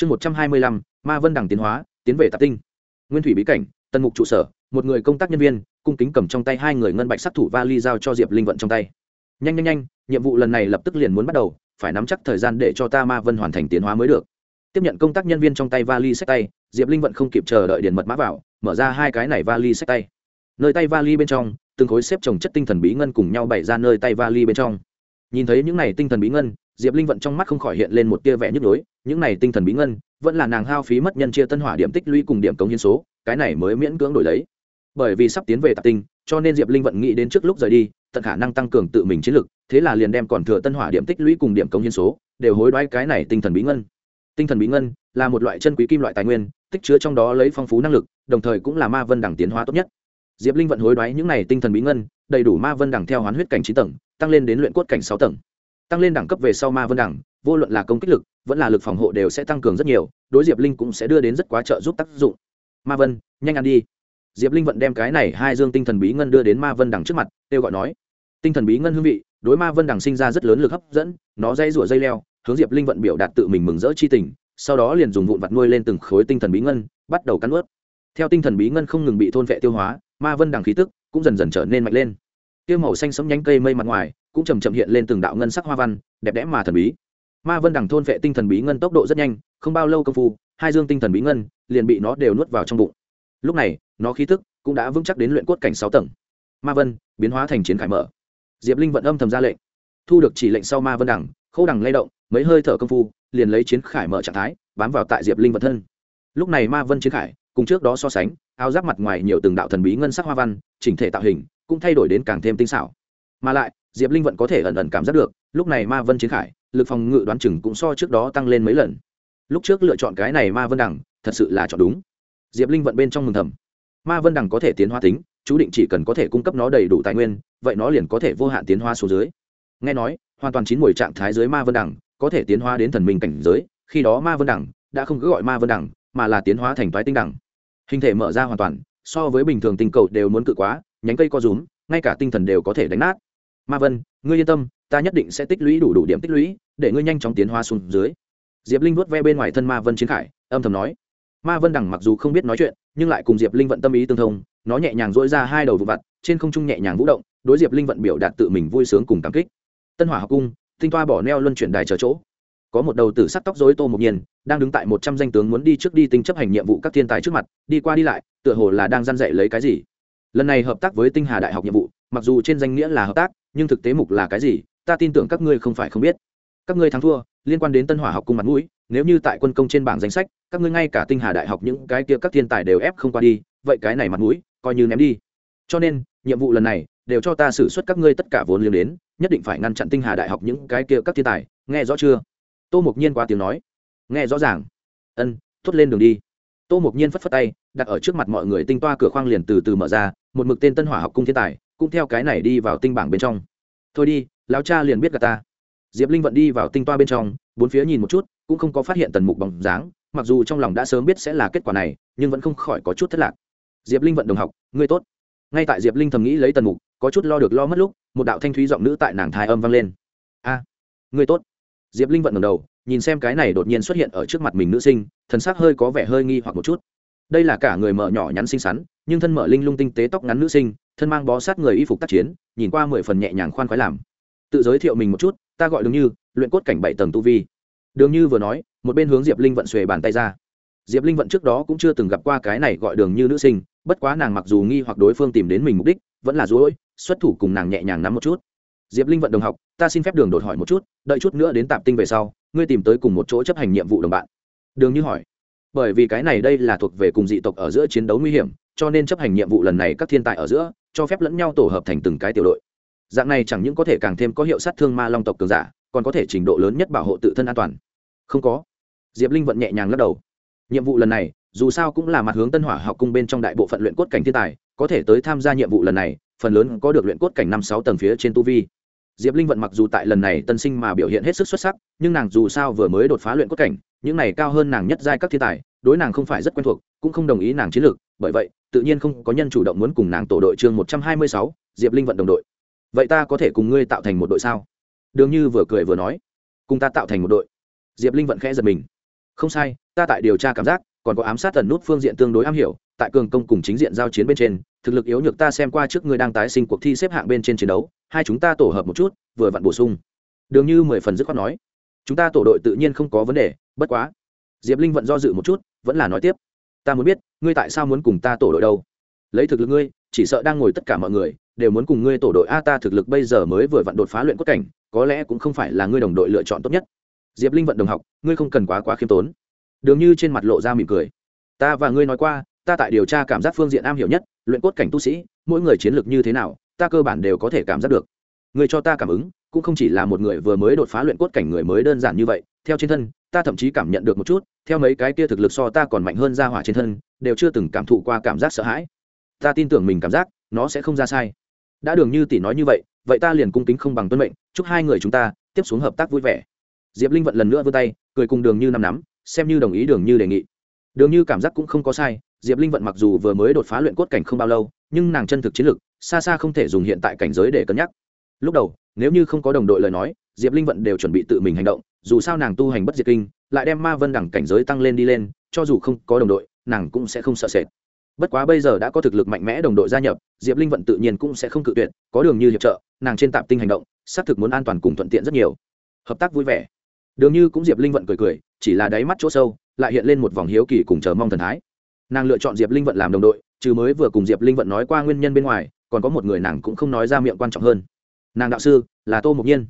chương một trăm hai mươi lăm, ma vân đằng tiến hóa, tiến về tạp tinh. Nguyên thủy bí cảnh tân mục trụ sở, một người công tác nhân viên, cung kính cầm trong tay hai người ngân bạch sát thủ vali giao cho diệp linh vận trong tay. Nhanh nhanh nhanh, nhiệm vụ lần này lập tức liền muốn bắt đầu, phải nắm chắc thời gian để cho ta ma vân hoàn thành tiến hóa mới được. Tiếp nhận công tác nhân viên trong tay vali sách tay, diệp linh vận không kịp chờ đợi điện mật mã vào, mở ra hai cái này vali sách tay. Nơi tay vali bên trong, từng khối xếp trồng chất tinh thần bí ngân cùng nhau bày ra nơi tay vali bên trong. Nhìn thấy những này tinh thần bí ngân diệp linh vận trong mắt không khỏi hiện lên một tia vẻ nhức nhối, những này tinh thần bí ngân, vẫn là nàng hao phí mất nhân chia tân hỏa điểm tích lũy cùng điểm cống hiến số, cái này mới miễn cưỡng đổi lấy. Bởi vì sắp tiến về tạp tinh, cho nên diệp linh vận nghĩ đến trước lúc rời đi, tận khả năng tăng cường tự mình chiến lực, thế là liền đem còn thừa tân hỏa điểm tích lũy cùng điểm cống hiến số, đều hối đoái cái này tinh thần bí ngân. Tinh thần bí ngân là một loại chân quý kim loại tài nguyên, tích chứa trong đó lấy phong phú năng lực, đồng thời cũng là ma vân đẳng tiến hóa tốt nhất. Diệp linh vận hối đoái những này tinh thần bí ngân, đầy đủ ma vân đẳng theo hoán huyết cảnh chín tầng, tăng lên đến luyện cốt cảnh sáu tầng tăng lên đẳng cấp về sau ma vân đẳng, vô luận là công kích lực, vẫn là lực phòng hộ đều sẽ tăng cường rất nhiều, đối diệp linh cũng sẽ đưa đến rất quá trợ giúp tác dụng. Ma vân, nhanh ăn đi. Diệp linh vận đem cái này hai dương tinh thần bí ngân đưa đến ma vân đằng trước mặt, kêu gọi nói, tinh thần bí ngân hương vị, đối ma vân đằng sinh ra rất lớn lực hấp dẫn, nó dây rủa dây leo, hướng diệp linh vận biểu đạt tự mình mừng rỡ chi tình, sau đó liền dùng vụn vặt nuôi lên từng khối tinh thần bí ngân, bắt đầu cắn ướt. Theo tinh thần bí ngân không ngừng bị thôn vệ tiêu hóa, ma vân đằng khí tức cũng dần dần trở nên mạnh lên. Tiêu màu xanh sống nhánh cây mây mặt ngoài cũng chầm chậm hiện lên từng đạo ngân sắc hoa văn, đẹp đẽ mà thần bí. Ma vân đằng thôn vệ tinh thần bí ngân tốc độ rất nhanh, không bao lâu công phu, hai dương tinh thần bí ngân liền bị nó đều nuốt vào trong bụng. Lúc này, nó khí tức cũng đã vững chắc đến luyện cốt cảnh sáu tầng. Ma vân, biến hóa thành chiến khải mở. Diệp linh vận âm thầm ra lệnh. Thu được chỉ lệnh sau ma vân đằng khâu đằng lay động, mấy hơi thở công phu, liền lấy chiến khải mở trạng thái, bám vào tại diệp linh vận thân. Lúc này ma vân chiến khải, cùng trước đó so sánh, áo giáp mặt ngoài nhiều từng đạo thần bí ngân sắc hoa văn, chỉnh thể tạo hình, cũng thay đổi đến càng thêm tinh xảo mà lại, diệp linh vận có thể ẩn ẩn cảm giác được, lúc này ma vân chiến khải, lực phòng ngự đoán chừng cũng so trước đó tăng lên mấy lần. Lúc trước lựa chọn cái này ma vân đẳng thật sự là chọn đúng. Diệp linh vận bên trong mừng thầm. Ma vân đẳng có thể tiến hóa tính, chú định chỉ cần có thể cung cấp nó đầy đủ tài nguyên, vậy nó liền có thể vô hạn tiến hóa xuống dưới. Nghe nói, hoàn toàn chín mùi trạng thái dưới ma vân đẳng có thể tiến hóa đến thần minh cảnh giới, khi đó ma vân đẳng đã không cứ gọi ma vân đẳng mà là tiến hóa thành toái tinh đẳng hình thể mở ra hoàn toàn, so với bình thường tinh cầu đều muốn cự quá, nhánh cây co rúm, ngay cả tinh thần đều có thể đánh nát ma vân, ngươi yên tâm, ta nhất định sẽ tích lũy đủ đủ điểm tích lũy, để ngươi nhanh chóng tiến hóa xuống dưới. Diệp linh vuốt ve bên ngoài thân ma vân chiến khải, âm thầm nói. Ma vân đằng mặc dù không biết nói chuyện, nhưng lại cùng diệp linh vận tâm ý tương thông, nó nhẹ nhàng dỗi ra hai đầu vụ vặt, trên không trung nhẹ nhàng vũ động, đối diệp linh vận biểu đạt tự mình vui sướng cùng cảm kích. Tân hỏa học cung, tinh toa bỏ neo luân chuyển đài chờ chỗ. Có một đầu tử sắc tóc rối tô một nhiên, đang đứng tại một trăm danh tướng muốn đi trước đi tinh chấp hành nhiệm vụ các thiên tài trước mặt, đi qua đi lại, tựa hồ là đang dăn dạy lấy cái gì. Lần này hợp tác với tinh hà đại học nhiệm vụ, mặc dù trên danh nghĩa là hợp tác nhưng thực tế mục là cái gì, ta tin tưởng các ngươi không phải không biết. Các ngươi thắng thua, liên quan đến tân hỏa học cung mặt mũi, nếu như tại quân công trên bảng danh sách, các ngươi ngay cả tinh hà đại học những cái kia các thiên tài đều ép không qua đi, vậy cái này mặt mũi, coi như ném đi. Cho nên, nhiệm vụ lần này, đều cho ta xử suất các ngươi tất cả vốn liếng đến, nhất định phải ngăn chặn tinh hà đại học những cái kia các thiên tài, nghe rõ chưa? Tô mục nhiên qua tiếng nói. Nghe rõ ràng. Ân, thốt lên đường đi. Tô mục nhiên phất phất tay, đặt ở trước mặt mọi người tinh toa cửa khoang liền từ từ mở ra, một mực tên tân hỏa học cung thiên tài cũng theo cái này đi vào tinh bảng bên trong. Thôi đi, lão cha liền biết gà ta. Diệp linh vận đi vào tinh toa bên trong, bốn phía nhìn một chút, cũng không có phát hiện tần mục bằng dáng, mặc dù trong lòng đã sớm biết sẽ là kết quả này, nhưng vẫn không khỏi có chút thất lạc. Diệp linh vận đồng học, ngươi tốt. Ngay tại diệp linh thầm nghĩ lấy tần mục, có chút lo được lo mất lúc, một đạo thanh thúy giọng nữ tại nàng thai âm vang lên. A, ngươi tốt. Diệp linh vận ngầm đầu, nhìn xem cái này đột nhiên xuất hiện ở trước mặt mình nữ sinh, thần sắc hơi có vẻ hơi nghi hoặc một chút. Đây là cả người mở nhỏ nhắn xinh xắn, nhưng thân mở linh lung tinh tế tóc ngắn nữ sinh thân mang bó sát người y phục tác chiến, nhìn qua mười phần nhẹ nhàng khoan khoái làm. Tự giới thiệu mình một chút, ta gọi đường như, luyện cốt cảnh bảy tầng tu vi. Đường như vừa nói, một bên hướng diệp linh vận xuề bàn tay ra. Diệp linh vận trước đó cũng chưa từng gặp qua cái này gọi đường như nữ sinh, bất quá nàng mặc dù nghi hoặc đối phương tìm đến mình mục đích, vẫn là dối xuất thủ cùng nàng nhẹ nhàng nắm một chút. Diệp linh vận đồng học, ta xin phép đường đột hỏi một chút, đợi chút nữa đến tạp tinh về sau, ngươi tìm tới cùng một chỗ chấp hành nhiệm vụ đồng bạn. Đường như hỏi, bởi vì cái này đây là thuộc về cùng dị tộc ở giữa chiến đấu nguy hiểm, cho nên chấp hành nhiệm vụ lần này các thiên tài ở giữa cho phép lẫn nhau tổ hợp thành từng cái tiểu đội. Dạng này chẳng những có thể càng thêm có hiệu sát thương ma long tộc cường giả, còn có thể trình độ lớn nhất bảo hộ tự thân an toàn. Không có. Diệp linh vận nhẹ nhàng lắc đầu. Nhiệm vụ lần này, dù sao cũng là mặt hướng tân hỏa học cung bên trong đại bộ phận luyện cốt cảnh thiên tài, có thể tới tham gia nhiệm vụ lần này, phần lớn có được luyện cốt cảnh năm sáu tầng phía trên tu vi. Diệp linh vận mặc dù tại lần này tân sinh mà biểu hiện hết sức xuất sắc, nhưng nàng dù sao vừa mới đột phá luyện cốt cảnh, những này cao hơn nàng nhất giai các thiên tài, đối nàng không phải rất quen thuộc, cũng không đồng ý nàng chiến lược bởi vậy, tự nhiên không có nhân chủ động muốn cùng nàng tổ đội chương một trăm hai mươi sáu, diệp linh vận đồng đội. Vậy ta có thể cùng ngươi tạo thành một đội sao? Đường như vừa cười vừa nói. Cùng ta tạo thành một đội. Diệp linh vận khẽ giật mình. Không sai, ta tại điều tra cảm giác, còn có ám sát tần nút phương diện tương đối am hiểu, tại cường công cùng chính diện giao chiến bên trên, thực lực yếu nhược ta xem qua trước ngươi đang tái sinh cuộc thi xếp hạng bên trên chiến đấu, hai chúng ta tổ hợp một chút, vừa vặn bổ sung. Đường như mười phần dứt khoát nói. Chúng ta tổ đội tự nhiên không có vấn đề, bất quá. Diệp linh vận do dự một chút, vẫn là nói tiếp ta muốn biết, ngươi tại sao muốn cùng ta tổ đội đâu? Lấy thực lực ngươi, chỉ sợ đang ngồi tất cả mọi người, đều muốn cùng ngươi tổ đội. A, ta thực lực bây giờ mới vừa vặn đột phá luyện cốt cảnh, có lẽ cũng không phải là ngươi đồng đội lựa chọn tốt nhất. Diệp linh vận đồng học, ngươi không cần quá quá khiêm tốn. Đường như trên mặt lộ ra mỉm cười. Ta và ngươi nói qua, ta tại điều tra cảm giác phương diện am hiểu nhất, luyện cốt cảnh tu sĩ, mỗi người chiến lược như thế nào, ta cơ bản đều có thể cảm giác được. Người cho ta cảm ứng, cũng không chỉ là một người vừa mới đột phá luyện cốt cảnh người mới đơn giản như vậy, theo trên thân ta thậm chí cảm nhận được một chút, theo mấy cái kia thực lực so ta còn mạnh hơn ra hỏa trên thân, đều chưa từng cảm thụ qua cảm giác sợ hãi. Ta tin tưởng mình cảm giác, nó sẽ không ra sai. Đã đường như tỷ nói như vậy vậy ta liền cung kính không bằng tuân mệnh, chúc hai người chúng ta tiếp xuống hợp tác vui vẻ. Diệp linh vận lần nữa vươn tay, cười cùng đường như nằm nắm, xem như đồng ý đường như đề nghị. Đường như cảm giác cũng không có sai, diệp linh vận mặc dù vừa mới đột phá luyện cốt cảnh không bao lâu, nhưng nàng chân thực chiến lực, xa xa không thể dùng hiện tại cảnh giới để cân nhắc. Lúc đầu, nếu như không có đồng đội lời nói, diệp linh vận đều chuẩn bị tự mình hành động dù sao nàng tu hành bất diệt kinh, lại đem ma vân đẳng cảnh giới tăng lên đi lên, cho dù không có đồng đội, nàng cũng sẽ không sợ sệt. Bất quá bây giờ đã có thực lực mạnh mẽ đồng đội gia nhập, diệp linh vận tự nhiên cũng sẽ không cự tuyệt, có đường như hiệp trợ, nàng trên tạp tinh hành động, xác thực muốn an toàn cùng thuận tiện rất nhiều. Hợp tác vui vẻ. Đường như cũng diệp linh vận cười cười, chỉ là đáy mắt chỗ sâu, lại hiện lên một vòng hiếu kỳ cùng chờ mong thần thái. Nàng lựa chọn diệp linh vận làm đồng đội trừ mới vừa cùng diệp linh vận nói qua nguyên nhân bên ngoài, còn có một người nàng cũng không nói ra miệng quan trọng hơn. Nàng đạo sư là tô Mục nhiên.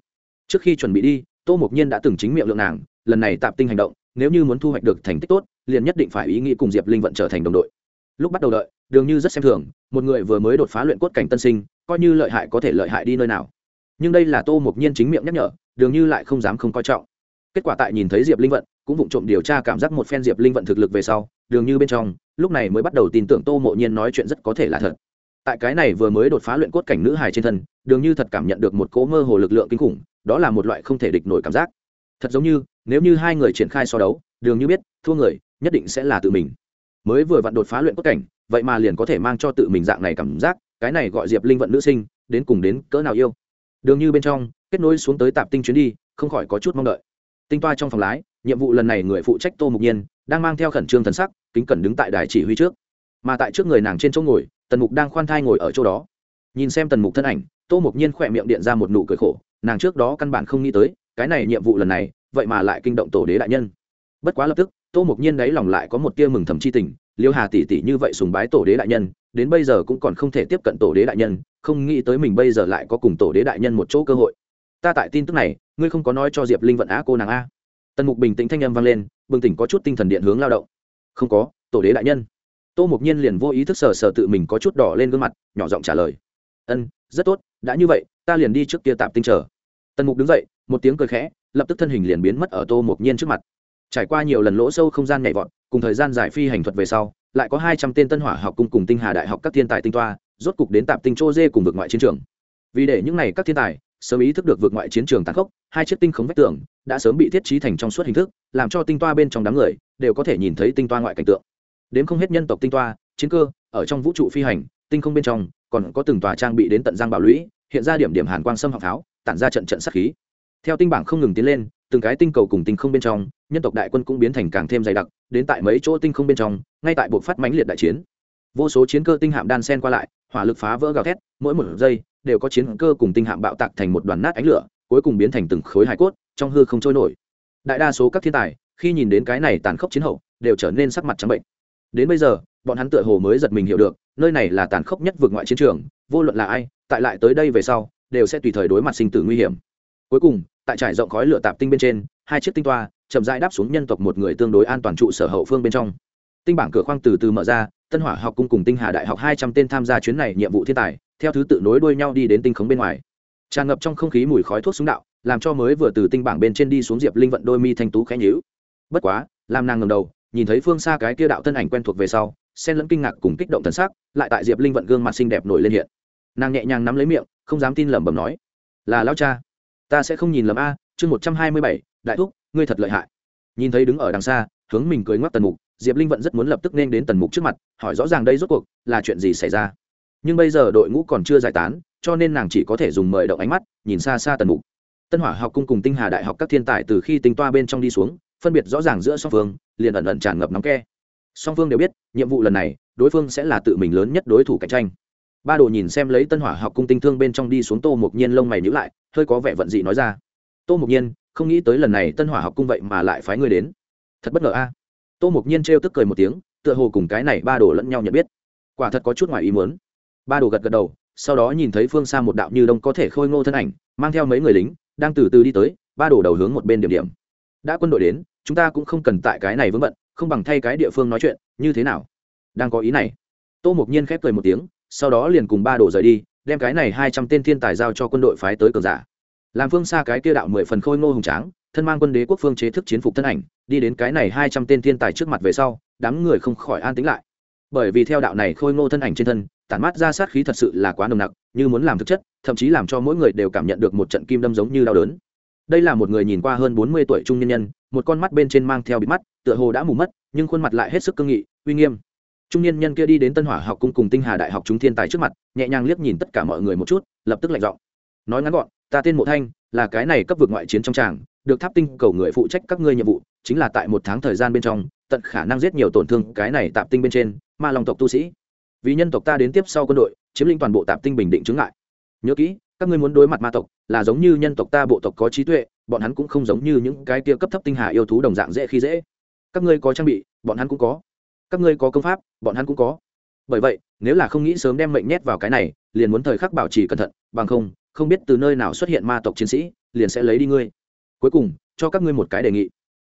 Trước khi chuẩn bị đi tô mộc nhiên đã từng chính miệng lượng nàng, lần này tạp tinh hành động, nếu như muốn thu hoạch được thành tích tốt, liền nhất định phải ý nghĩ cùng diệp linh vận trở thành đồng đội. Lúc bắt đầu đợi đường như rất xem thường, một người vừa mới đột phá luyện cốt cảnh tân sinh, coi như lợi hại có thể lợi hại đi nơi nào. Nhưng đây là tô mộc nhiên chính miệng nhắc nhở đường như lại không dám không coi trọng. Kết quả tại nhìn thấy diệp linh vận, cũng vụng trộm điều tra cảm giác một phen diệp linh vận thực lực về sau đường như bên trong, lúc này mới bắt đầu tin tưởng tô mộ nhiên nói chuyện rất có thể là thật. Tại cái này vừa mới đột phá luyện cốt cảnh nữ hài trên thân đường như thật cảm nhận được một cỗ mơ hồ lực lượng kinh khủng đó là một loại không thể địch nổi cảm giác. Thật giống như, nếu như hai người triển khai so đấu, đường như biết, thua người, nhất định sẽ là tự mình. Mới vừa vặn đột phá luyện cốt cảnh, vậy mà liền có thể mang cho tự mình dạng này cảm giác, cái này gọi diệp linh vận nữ sinh, đến cùng đến cỡ nào yêu. Đường như bên trong, kết nối xuống tới tạp tinh chuyến đi, không khỏi có chút mong đợi. Tinh toa trong phòng lái, nhiệm vụ lần này người phụ trách tô mục nhiên, đang mang theo khẩn trương thần sắc, kính cẩn đứng tại đài chỉ huy trước. Mà tại trước người nàng trên chỗ ngồi, tần mục đang khoan thai ngồi ở chỗ đó. Nhìn xem tần mục thân ảnh, tô mục nhiên khỏe miệng điện ra một nụ cười khổ nàng trước đó căn bản không nghĩ tới, cái này nhiệm vụ lần này, vậy mà lại kinh động tổ đế đại nhân. Bất quá lập tức, tô mục nhiên đáy lòng lại có một tia mừng thầm chi tình, liêu hà tỷ tỷ như vậy sùng bái tổ đế đại nhân, đến bây giờ cũng còn không thể tiếp cận tổ đế đại nhân, không nghĩ tới mình bây giờ lại có cùng tổ đế đại nhân một chỗ cơ hội. Ta tại tin tức này, ngươi không có nói cho diệp linh vận á cô nàng a. Tần mục bình tĩnh thanh âm vang lên, bừng tỉnh có chút tinh thần điện hướng lao động. Không có, tổ đế đại nhân. Tô mục nhiên liền vô ý thức sờ sờ tự mình có chút đỏ lên gương mặt, nhỏ giọng trả lời. Ân, rất tốt, đã như vậy, ta liền đi trước kia tạm tinh chờ tần mục đứng dậy, một tiếng cười khẽ, lập tức thân hình liền biến mất ở tô mục nhiên trước mặt. Trải qua nhiều lần lỗ sâu không gian nhảy vọt, cùng thời gian giải phi hành thuật về sau, lại có hai trăm tên tân hỏa học cung cùng tinh hà đại học các thiên tài tinh toa, rốt cục đến tạm tinh chô dê cùng vượt ngoại chiến trường. Vì để những n à y các thiên tài sớm ý thức được vượt ngoại chiến trường tàn khốc, hai chiếc tinh khống vách tường đã sớm bị thiết trí thành trong suốt hình thức, làm cho tinh toa bên trong đám người đều có thể nhìn thấy tinh toa ngoại cảnh tượng. Đến không hết nhân tộc tinh toa, chiến cơ, ở trong vũ trụ phi hành, tinh không bên trong còn có từng tòa trang bị đến tận giang bảo lũy, hiện ra điểm điểm hàn quang sâm học tháo tản ra trận trận sát khí. Theo tinh bảng không ngừng tiến lên, từng cái tinh cầu cùng tinh không bên trong, nhân tộc đại quân cũng biến thành càng thêm dày đặc, đến tại mấy chỗ tinh không bên trong, ngay tại buộc phát mãnh liệt đại chiến. Vô số chiến cơ tinh hạm đan sen qua lại, hỏa lực phá vỡ gào thét, mỗi một giây đều có chiến cơ cùng tinh hạm bạo tạc thành một đoàn nát ánh lửa, cuối cùng biến thành từng khối hải cốt, trong hư không trôi nổi. Đại đa số các thiên tài, khi nhìn đến cái này tàn khốc chiến hậu, đều trở nên sắc mặt trắng bệnh. Đến bây giờ, bọn hắn tựa hồ mới giật mình hiểu được, nơi này là tàn khốc nhất vượt ngoại chiến trường, vô luận là ai, tại lại tới đây về sau đều sẽ tùy thời đối mặt sinh tử nguy hiểm. Cuối cùng, tại trải rộng khói lửa tạp tinh bên trên, hai chiếc tinh toa chậm rãi đáp xuống nhân tộc một người tương đối an toàn trụ sở hậu phương bên trong. Tinh bảng cửa khoang từ từ mở ra, tân hỏa học cung cùng tinh hà đại học hai trăm tên tham gia chuyến này nhiệm vụ thiên tài, theo thứ tự nối đuôi nhau đi đến tinh khống bên ngoài. Tràn ngập trong không khí mùi khói thuốc súng đạo, làm cho mới vừa từ tinh bảng bên trên đi xuống diệp linh vận đôi mi thanh tú khẽ nhíu. Bất quá, làm nàng ngầm đầu, nhìn thấy phương xa cái kia đạo thân ảnh quen thuộc về sau, xen lẫn kinh ngạc cùng kích động thần sắc, lại tại diệp linh vận gương mặt xinh đẹp nổi lên hiện. Nàng nhẹ nhàng nắm lấy miệng không dám tin lẩm bẩm nói, là lão cha, ta sẽ không nhìn lầm a, chương một trăm hai mươi bảy, đại thúc, ngươi thật lợi hại. Nhìn thấy đứng ở đằng xa, hướng mình cưới ngoắc tần mục, diệp linh vận rất muốn lập tức nên đến tần mục trước mặt, hỏi rõ ràng đây rốt cuộc là chuyện gì xảy ra. Nhưng bây giờ đội ngũ còn chưa giải tán, cho nên nàng chỉ có thể dùng mời động ánh mắt, nhìn xa xa tần mục. Tân hỏa học cung cùng tinh hà đại học các thiên tài từ khi tinh toa bên trong đi xuống, phân biệt rõ ràng giữa song phương, liền ẩn ẩn tràn ngập nóng ke. Song phương đều biết, nhiệm vụ lần này, đối phương sẽ là tự mình lớn nhất đối thủ cạnh tranh ba đồ nhìn xem lấy tân hỏa học cung tinh thương bên trong đi xuống tô mục nhiên lông mày nhữ lại, hơi có vẻ vận dị nói ra. Tô mục nhiên, không nghĩ tới lần này tân hỏa học cung vậy mà lại phái ngươi đến. Thật bất ngờ a. Tô mục nhiên trêu tức cười một tiếng, tựa hồ cùng cái này ba đồ lẫn nhau nhận biết. Quả thật có chút ngoài ý muốn. Ba đồ gật gật đầu, sau đó nhìn thấy phương xa một đạo như đông có thể khôi ngô thân ảnh, mang theo mấy người lính, đang từ từ đi tới, ba đồ đầu hướng một bên điểm điểm. Đã quân đội đến, chúng ta cũng không cần tại cái này vướng bận, không bằng thay cái địa phương nói chuyện, như thế nào? Đang có ý này. Tô mục nhiên khép cười một tiếng sau đó liền cùng ba đồ rời đi, đem cái này hai trăm tên thiên tài giao cho quân đội phái tới cường giả. Làm phương xa cái kia đạo mười phần khôi ngô hùng tráng, thân mang quân đế quốc phương chế thức chiến phục thân ảnh, đi đến cái này hai trăm tên thiên tài trước mặt về sau, đám người không khỏi an tính lại. Bởi vì theo đạo này khôi ngô thân ảnh trên thân, tản mát ra sát khí thật sự là quá nồng nặc, như muốn làm thực chất, thậm chí làm cho mỗi người đều cảm nhận được một trận kim đâm giống như đau đớn. Đây là một người nhìn qua hơn bốn mươi tuổi trung nhân nhân, một con mắt bên trên mang theo bịt mắt, tựa hồ đã mù mất, nhưng khuôn mặt lại hết sức cương nghị, uy nghiêm trung niên nhân kia đi đến tân hỏa học cung cùng tinh hà đại học chúng thiên tài trước mặt, nhẹ nhàng liếc nhìn tất cả mọi người một chút, lập tức lạnh giọng. Nói ngắn gọn, ta tên mộ thanh, là cái này cấp vực ngoại chiến trong tràng, được tháp tinh cầu người phụ trách các ngươi nhiệm vụ, chính là tại một tháng thời gian bên trong, tận khả năng giết nhiều tổn thương cái này tạp tinh bên trên, ma lòng tộc tu sĩ. Vì nhân tộc ta đến tiếp sau quân đội, chiếm lĩnh toàn bộ tạp tinh bình định chứng lại nhớ kỹ, các ngươi muốn đối mặt ma tộc, là giống như nhân tộc ta bộ tộc có trí tuệ, bọn hắn cũng không giống như những cái tia cấp thấp tinh hà yêu thú đồng dạng dễ khi dễ. Các ngươi có trang bị, bọn hắn cũng có các ngươi có công pháp, bọn hắn cũng có. Bởi vậy, nếu là không nghĩ sớm đem mệnh nhét vào cái này, liền muốn thời khắc bảo trì cẩn thận, bằng không không biết từ nơi nào xuất hiện ma tộc chiến sĩ, liền sẽ lấy đi ngươi. Cuối cùng, cho các ngươi một cái đề nghị.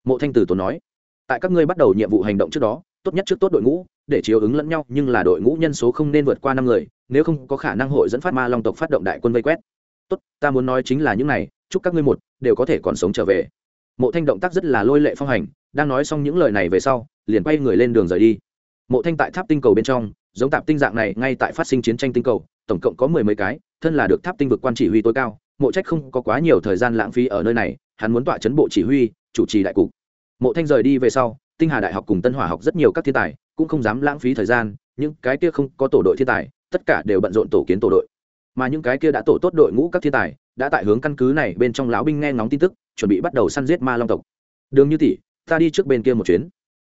Mộ thanh tử tốn nói, tại các ngươi bắt đầu nhiệm vụ hành động trước đó, tốt nhất trước tốt đội ngũ, để chiếu ứng lẫn nhau, nhưng là đội ngũ nhân số không nên vượt qua năm người, nếu không có khả năng hội dẫn phát ma long tộc phát động đại quân vây quét. Tốt, ta muốn nói chính là những này, chúc các ngươi một, đều có thể còn sống trở về mộ thanh động tác rất là lôi lệ phong hành, đang nói xong những lời này về sau, liền quay người lên đường rời đi. Mộ thanh tại tháp tinh cầu bên trong, giống tạp tinh dạng này, ngay tại phát sinh chiến tranh tinh cầu, tổng cộng có mười mấy cái, thân là được tháp tinh vực quan chỉ huy tối cao, mộ trách không có quá nhiều thời gian lãng phí ở nơi này, hắn muốn tọa chấn bộ chỉ huy, chủ trì đại cục. Mộ thanh rời đi về sau, tinh hà đại học cùng tân hỏa học rất nhiều các thiên tài, cũng không dám lãng phí thời gian, những cái kia không có tổ đội thiên tài, tất cả đều bận rộn tổ kiến tổ đội. Mà những cái kia đã tổ tốt đội ngũ các thiên tài đã tại hướng căn cứ này bên trong lão binh nghe ngóng tin tức, chuẩn bị bắt đầu săn giết ma long tộc. Đường như tỷ, ta đi trước bên kia một chuyến.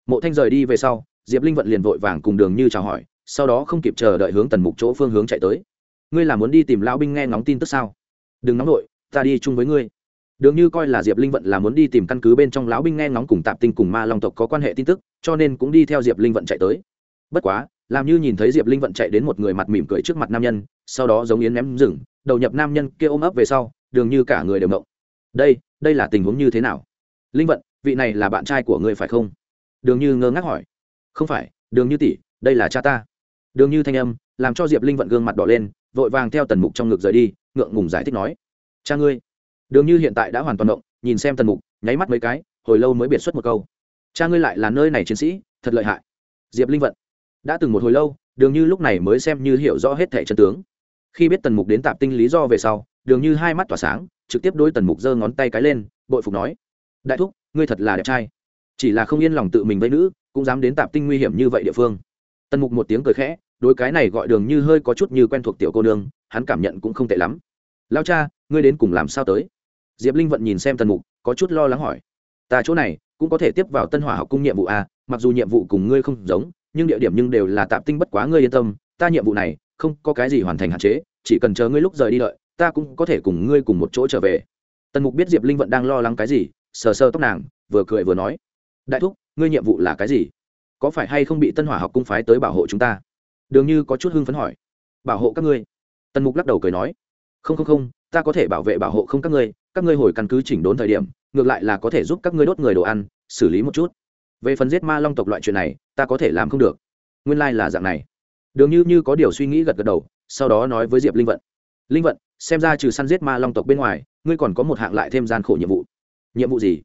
Mộ thanh rời đi về sau, diệp linh vận liền vội vàng cùng đường như chào hỏi, sau đó không kịp chờ đợi hướng tần mục chỗ phương hướng chạy tới. Ngươi là muốn đi tìm lão binh nghe ngóng tin tức sao? Đừng nóng nổi ta đi chung với ngươi. Đường như coi là diệp linh vận là muốn đi tìm căn cứ bên trong lão binh nghe ngóng cùng tạp tinh cùng ma long tộc có quan hệ tin tức, cho nên cũng đi theo diệp linh vận chạy tới. Bất quá làm như nhìn thấy diệp linh vận chạy đến một người mặt mỉm cười trước mặt nam nhân sau đó giống yến ném rừng đầu nhập nam nhân kia ôm ấp về sau đường như cả người đều mộng đây đây là tình huống như thế nào linh vận vị này là bạn trai của ngươi phải không đường như ngơ ngác hỏi không phải đường như tỷ đây là cha ta đường như thanh âm làm cho diệp linh vận gương mặt đỏ lên vội vàng theo tần mục trong ngực rời đi ngượng ngùng giải thích nói cha ngươi đường như hiện tại đã hoàn toàn động nhìn xem tần mục nháy mắt mấy cái hồi lâu mới biệt xuất một câu cha ngươi lại là nơi này chiến sĩ thật lợi hại diệp linh vận đã từng một hồi lâu đường như lúc này mới xem như hiểu rõ hết thẻ chân tướng. Khi biết tần mục đến tạp tinh lý do về sau đường như hai mắt tỏa sáng, trực tiếp đôi tần mục giơ ngón tay cái lên, bội phục nói, đại thúc, ngươi thật là đẹp trai. Chỉ là không yên lòng tự mình với nữ, cũng dám đến tạp tinh nguy hiểm như vậy địa phương. Tần mục một tiếng cười khẽ, đối cái này gọi đường như hơi có chút như quen thuộc tiểu cô nương, hắn cảm nhận cũng không tệ lắm. Lao cha, ngươi đến cùng làm sao tới? Diệp linh vận nhìn xem tần mục, có chút lo lắng hỏi. Ta chỗ này, cũng có thể tiếp vào tân hỏa học cung nhiệm vụ a mặc dù nhiệm vụ cùng ngươi không giống nhưng địa điểm nhưng đều là tạm tinh bất quá ngươi yên tâm, ta nhiệm vụ này không có cái gì hoàn thành hạn chế, chỉ cần chờ ngươi lúc rời đi đợi, ta cũng có thể cùng ngươi cùng một chỗ trở về. Tần mục biết diệp linh vận đang lo lắng cái gì, sờ sờ tóc nàng, vừa cười vừa nói, đại thúc, ngươi nhiệm vụ là cái gì? Có phải hay không bị tân hỏa học cung phái tới bảo hộ chúng ta? Đường như có chút hưng phấn hỏi, bảo hộ các ngươi? Tần mục lắc đầu cười nói, không không không, ta có thể bảo vệ bảo hộ không các ngươi các ngươi hồi căn cứ chỉnh đốn thời điểm, ngược lại là có thể giúp các ngươi đốt người đồ ăn, xử lý một chút về phần giết ma long tộc loại chuyện này, ta có thể làm không được. Nguyên lai、like、là dạng này. Đường như như có điều suy nghĩ gật gật đầu, sau đó nói với diệp linh vận. Linh vận, xem ra trừ săn giết ma long tộc bên ngoài, ngươi còn có một hạng lại thêm gian khổ nhiệm vụ. Nhiệm vụ gì?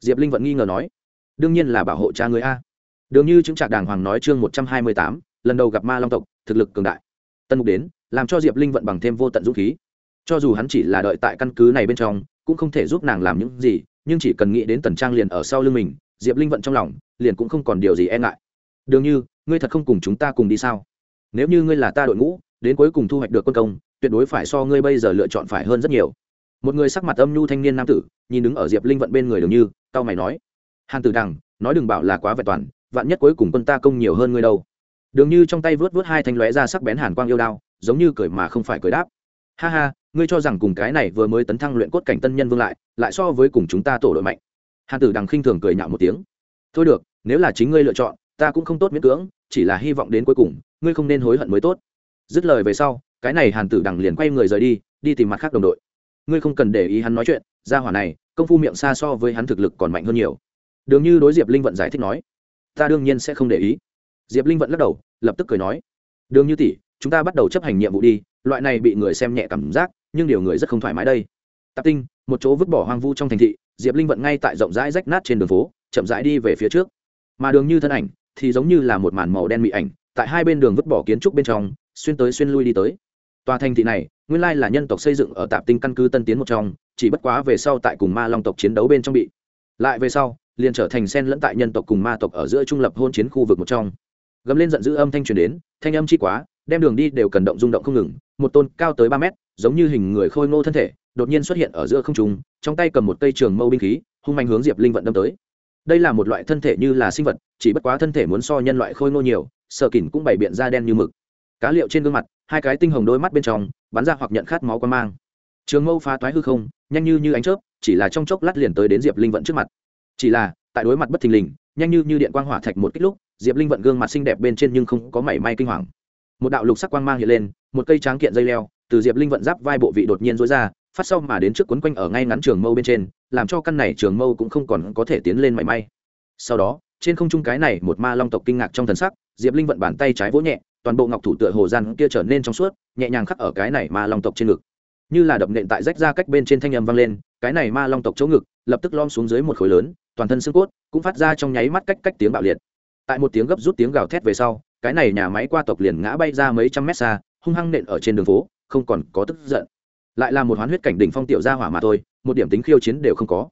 Diệp linh vận nghi ngờ nói. Đương nhiên là bảo hộ cha người a. Đường như chứng trạc đàng hoàng nói chương một trăm hai mươi tám, lần đầu gặp ma long tộc, thực lực cường đại. Tân mục đến, làm cho diệp linh vận bằng thêm vô tận dũng khí. Cho dù hắn chỉ là đợi tại căn cứ này bên trong, cũng không thể giúp nàng làm những gì, nhưng chỉ cần nghĩ đến tần trang liền ở sau lưng mình diệp linh vận trong lòng, liền cũng không còn điều gì e ngại. Đương như, ngươi thật không cùng chúng ta cùng đi sao? Nếu như ngươi là ta đội ngũ, đến cuối cùng thu hoạch được quân công, tuyệt đối phải so ngươi bây giờ lựa chọn phải hơn rất nhiều. Một người sắc mặt âm nhu thanh niên nam tử, nhìn đứng ở diệp linh vận bên người đường như tao mày nói, hàn tử đằng, nói đừng bảo là quá vẹn toàn, vạn nhất cuối cùng quân ta công nhiều hơn ngươi đâu. Đường như trong tay vớt vớt hai thanh lóe ra sắc bén hàn quang yêu đao, giống như cười mà không phải cười đáp. Ha ha, ngươi cho rằng cùng cái này vừa mới tấn thăng luyện cốt cảnh tân nhân vương lại lại so với cùng chúng ta tổ đội mạnh hàn tử đằng khinh thường cười nhạo một tiếng. Thôi được, nếu là chính ngươi lựa chọn, ta cũng không tốt miễn cưỡng, chỉ là hy vọng đến cuối cùng, ngươi không nên hối hận mới tốt. Dứt lời về sau, cái này hàn tử đằng liền quay người rời đi đi tìm mặt khác đồng đội. Ngươi không cần để ý hắn nói chuyện ra hỏa này, công phu miệng xa so với hắn thực lực còn mạnh hơn nhiều. Đường như đối diệp linh vận giải thích nói, ta đương nhiên sẽ không để ý. Diệp linh vận lắc đầu, lập tức cười nói, đường như tỷ, chúng ta bắt đầu chấp hành nhiệm vụ đi, loại này bị người xem nhẹ cảm giác, nhưng điều người rất không thoải mái đây tạp tinh, một chỗ vứt bỏ hoang vu trong thành thị, diệp linh vận ngay tại rộng rãi rách nát trên đường phố, chậm rãi đi về phía trước. Mà đường như thân ảnh thì giống như là một màn màu đen mị ảnh, tại hai bên đường vứt bỏ kiến trúc bên trong, xuyên tới xuyên lui đi tới. Tòa thành thị này, nguyên lai là nhân tộc xây dựng ở tạp tinh căn cứ tân tiến một trong, chỉ bất quá về sau tại cùng ma long tộc chiến đấu bên trong bị. Lại về sau, liền trở thành sen lẫn tại nhân tộc cùng ma tộc ở giữa trung lập hôn chiến khu vực một trong. Gầm lên giận dữ âm thanh truyền đến, thanh âm chi quá, đem đường đi đều cần động rung động không ngừng, một tôn cao tới ba mét, giống như hình người khôi ngô thân thể đột nhiên xuất hiện ở giữa không trung, trong tay cầm một cây trường mâu binh khí, hung mạnh hướng diệp linh vận đâm tới. Đây là một loại thân thể như là sinh vật, chỉ bất quá thân thể muốn so nhân loại khôi ngô nhiều sợ kỉnh cũng bày biện da đen như mực. Cá liệu trên gương mặt, hai cái tinh hồng đôi mắt bên trong, bắn ra hoặc nhận khát máu quan mang. Trường mâu phá toái hư không, nhanh như như ánh chớp, chỉ là trong chốc lát liền tới đến diệp linh vận trước mặt. Chỉ là, tại đối mặt bất thình lình, nhanh như như điện quang hỏa thạch một kích lúc, diệp linh vận gương mặt xinh đẹp bên trên nhưng không có mảy may kinh hoàng. Một đạo lục sắc quang mang hiện lên, một cây tráng kiện dây leo, từ diệp linh vận giáp vai bộ vị đột nhiên dối ra phát sau mà đến trước quấn quanh ở ngay ngắn trường mâu bên trên, làm cho căn này trường mâu cũng không còn có thể tiến lên mảy may. Sau đó, trên không trung cái này một ma long tộc kinh ngạc trong thần sắc, diệp linh vận bàn tay trái vỗ nhẹ, toàn bộ ngọc thủ tựa hồ gian kia trở nên trong suốt, nhẹ nhàng khắc ở cái này ma long tộc trên ngực. Như là đập nện tại rách ra cách bên trên thanh âm vang lên, cái này ma long tộc chỗ ngực, lập tức lom xuống dưới một khối lớn, toàn thân xương cốt cũng phát ra trong nháy mắt cách cách tiếng bạo liệt. Tại một tiếng gấp rút tiếng gào thét về sau, cái này nhà máy qua tộc liền ngã bay ra mấy trăm mét xa, hung hăng nện ở trên đường phố, không còn có tức giận lại là một hoán huyết cảnh đỉnh phong tiểu gia hỏa mà thôi, một điểm tính khiêu chiến đều không có.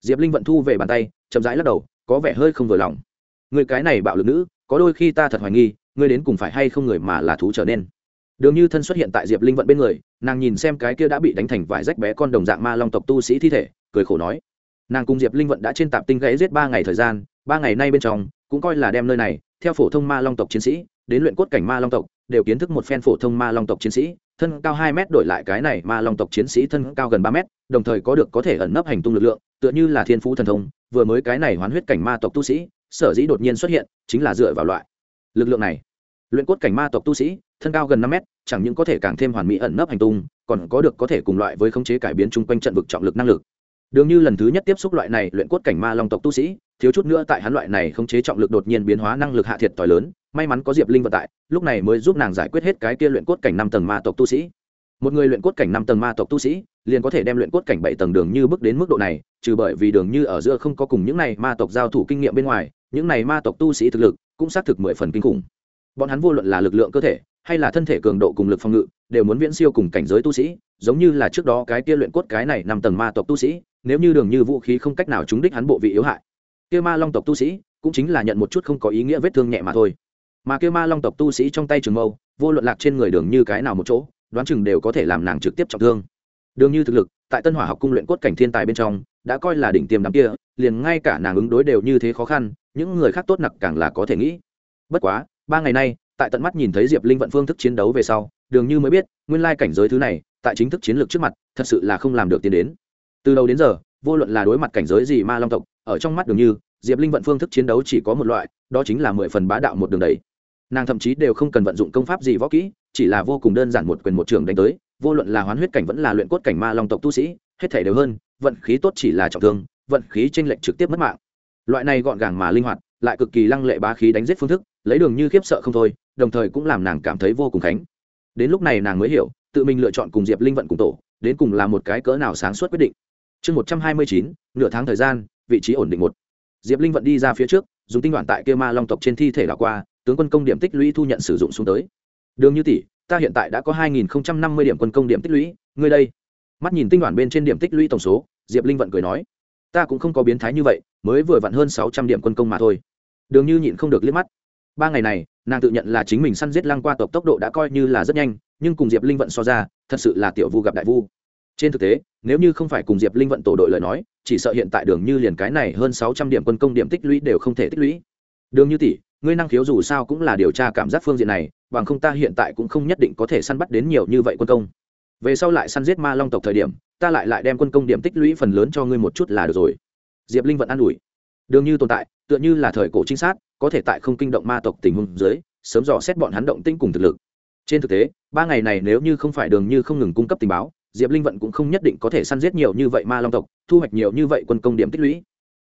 Diệp linh vận thu về bàn tay, chậm rãi lắc đầu, có vẻ hơi không vừa lòng. Người cái này bạo lực nữ, có đôi khi ta thật hoài nghi, ngươi đến cùng phải hay không người mà là thú trở nên. Đường như thân xuất hiện tại diệp linh vận bên người, nàng nhìn xem cái kia đã bị đánh thành vải rách bé con đồng dạng ma long tộc tu sĩ thi thể, cười khổ nói. Nàng cùng diệp linh vận đã trên tạp tinh gãy giết ba ngày thời gian, ba ngày nay bên trong, cũng coi là đem nơi này, theo phổ thông ma long tộc chiến sĩ, đến luyện cốt cảnh ma long tộc đều kiến thức một phen phổ thông ma long tộc chiến sĩ, thân cao hai mét đổi lại cái này ma long tộc chiến sĩ thân cao gần ba mét, đồng thời có được có thể ẩn nấp hành tung lực lượng, tựa như là thiên phú thần thông, vừa mới cái này hoán huyết cảnh ma tộc tu sĩ, sở dĩ đột nhiên xuất hiện, chính là dựa vào loại lực lượng này. Luyện cốt cảnh ma tộc tu sĩ, thân cao gần năm mét, chẳng những có thể càng thêm hoàn mỹ ẩn nấp hành tung, còn có được có thể cùng loại với khống chế cải biến chung quanh trận vực trọng lực năng lực. Đường như lần thứ nhất tiếp xúc loại này luyện cốt cảnh ma long tộc tu sĩ thiếu chút nữa tại hắn loại này khống chế trọng lực đột nhiên biến hóa năng lực hạ thiệt t lớn, may mắn có diệp linh vận tại, lúc này mới giúp nàng giải quyết hết cái kia luyện cốt cảnh năm tầng ma tộc tu sĩ. Một người luyện cốt cảnh năm tầng ma tộc tu sĩ, liền có thể đem luyện cốt cảnh bảy tầng đường như bước đến mức độ này, trừ bởi vì đường như ở giữa không có cùng những này ma tộc giao thủ kinh nghiệm bên ngoài, những này ma tộc tu sĩ thực lực cũng xác thực mười phần kinh khủng. Bọn hắn vô luận là lực lượng cơ thể, hay là thân thể cường độ cùng lực phòng ngự, đều muốn viễn siêu cùng cảnh giới tu sĩ, giống như là trước đó cái kia luyện cốt cái này năm tầng ma tộc tu sĩ, nếu như đường như vũ khí không cách nào trúng đích hắn bộ vị yếu hại kia ma long tộc tu sĩ cũng chính là nhận một chút không có ý nghĩa vết thương nhẹ mà thôi. Mà kia ma long tộc tu sĩ trong tay trường mâu, vô luận lạc trên người đường như cái nào một chỗ, đoán chừng đều có thể làm nàng trực tiếp trọng thương. Đường như thực lực, tại tân hỏa học cung luyện cốt cảnh thiên tài bên trong, đã coi là đỉnh tiêm đám kia, liền ngay cả nàng ứng đối đều như thế khó khăn, những người khác tốt nặc càng là có thể nghĩ. Bất quá, ba ngày nay, tại tận mắt nhìn thấy diệp linh vận phương thức chiến đấu về sau, đường như mới biết, nguyên lai cảnh giới thứ này, tại chính thức chiến lược trước mặt, thật sự là không làm được tiến đến. Từ đầu đến giờ vô luận là đối mặt cảnh giới gì ma long tộc, ở trong mắt đường như, diệp linh vận phương thức chiến đấu chỉ có một loại, đó chính là mười phần bá đạo một đường đầy nàng thậm chí đều không cần vận dụng công pháp gì võ kỹ, chỉ là vô cùng đơn giản một quyền một trường đánh tới, vô luận là hoán huyết cảnh vẫn là luyện cốt cảnh ma long tộc tu sĩ, hết thể đều hơn, vận khí tốt chỉ là trọng thương, vận khí tranh lệch trực tiếp mất mạng. Loại này gọn gàng mà linh hoạt, lại cực kỳ lăng lệ bá khí đánh giết phương thức, lấy đường như khiếp sợ không thôi, đồng thời cũng làm nàng cảm thấy vô cùng khánh. Đến lúc này nàng mới hiểu, tự mình lựa chọn cùng diệp linh vận cùng tổ, đến cùng là một cái cỡ nào sáng suốt quyết định chương một trăm hai mươi chín, nửa tháng thời gian, vị trí ổn định một. Diệp linh vận đi ra phía trước, dùng tinh đoạn tại kia ma long tộc trên thi thể đảo qua, tướng quân công điểm tích lũy thu nhận sử dụng xuống tới. Đường như tỷ, ta hiện tại đã có hai nghìn năm mươi điểm quân công điểm tích lũy, ngươi đây. Mắt nhìn tinh đoạn bên trên điểm tích lũy tổng số, diệp linh vận cười nói, ta cũng không có biến thái như vậy, mới vừa vặn hơn sáu trăm điểm quân công mà thôi. Đường như nhịn không được liếc mắt. Ba ngày này, nàng tự nhận là chính mình săn giết lăng qua tộc tốc độ đã coi như là rất nhanh, nhưng cùng diệp linh vận so ra, thật sự là tiểu vu gặp đại vu trên thực tế, nếu như không phải cùng diệp linh vận tổ đội lời nói, chỉ sợ hiện tại đường như liền cái này hơn sáu trăm điểm quân công điểm tích lũy đều không thể tích lũy. Đường như tỷ, ngươi năng khiếu dù sao cũng là điều tra cảm giác phương diện này, bằng không ta hiện tại cũng không nhất định có thể săn bắt đến nhiều như vậy quân công. Về sau lại săn giết ma long tộc thời điểm, ta lại lại đem quân công điểm tích lũy phần lớn cho ngươi một chút là được rồi. Diệp linh vận an ủi. Đường như tồn tại, tựa như là thời cổ trinh sát, có thể tại không kinh động ma tộc tình huống dưới, sớm dò xét bọn hắn động tinh cùng thực lực. Trên thực tế, ba ngày này nếu như không phải đường như không ngừng cung cấp tình báo diệp linh vận cũng không nhất định có thể săn giết nhiều như vậy ma long tộc, thu hoạch nhiều như vậy quân công điểm tích lũy.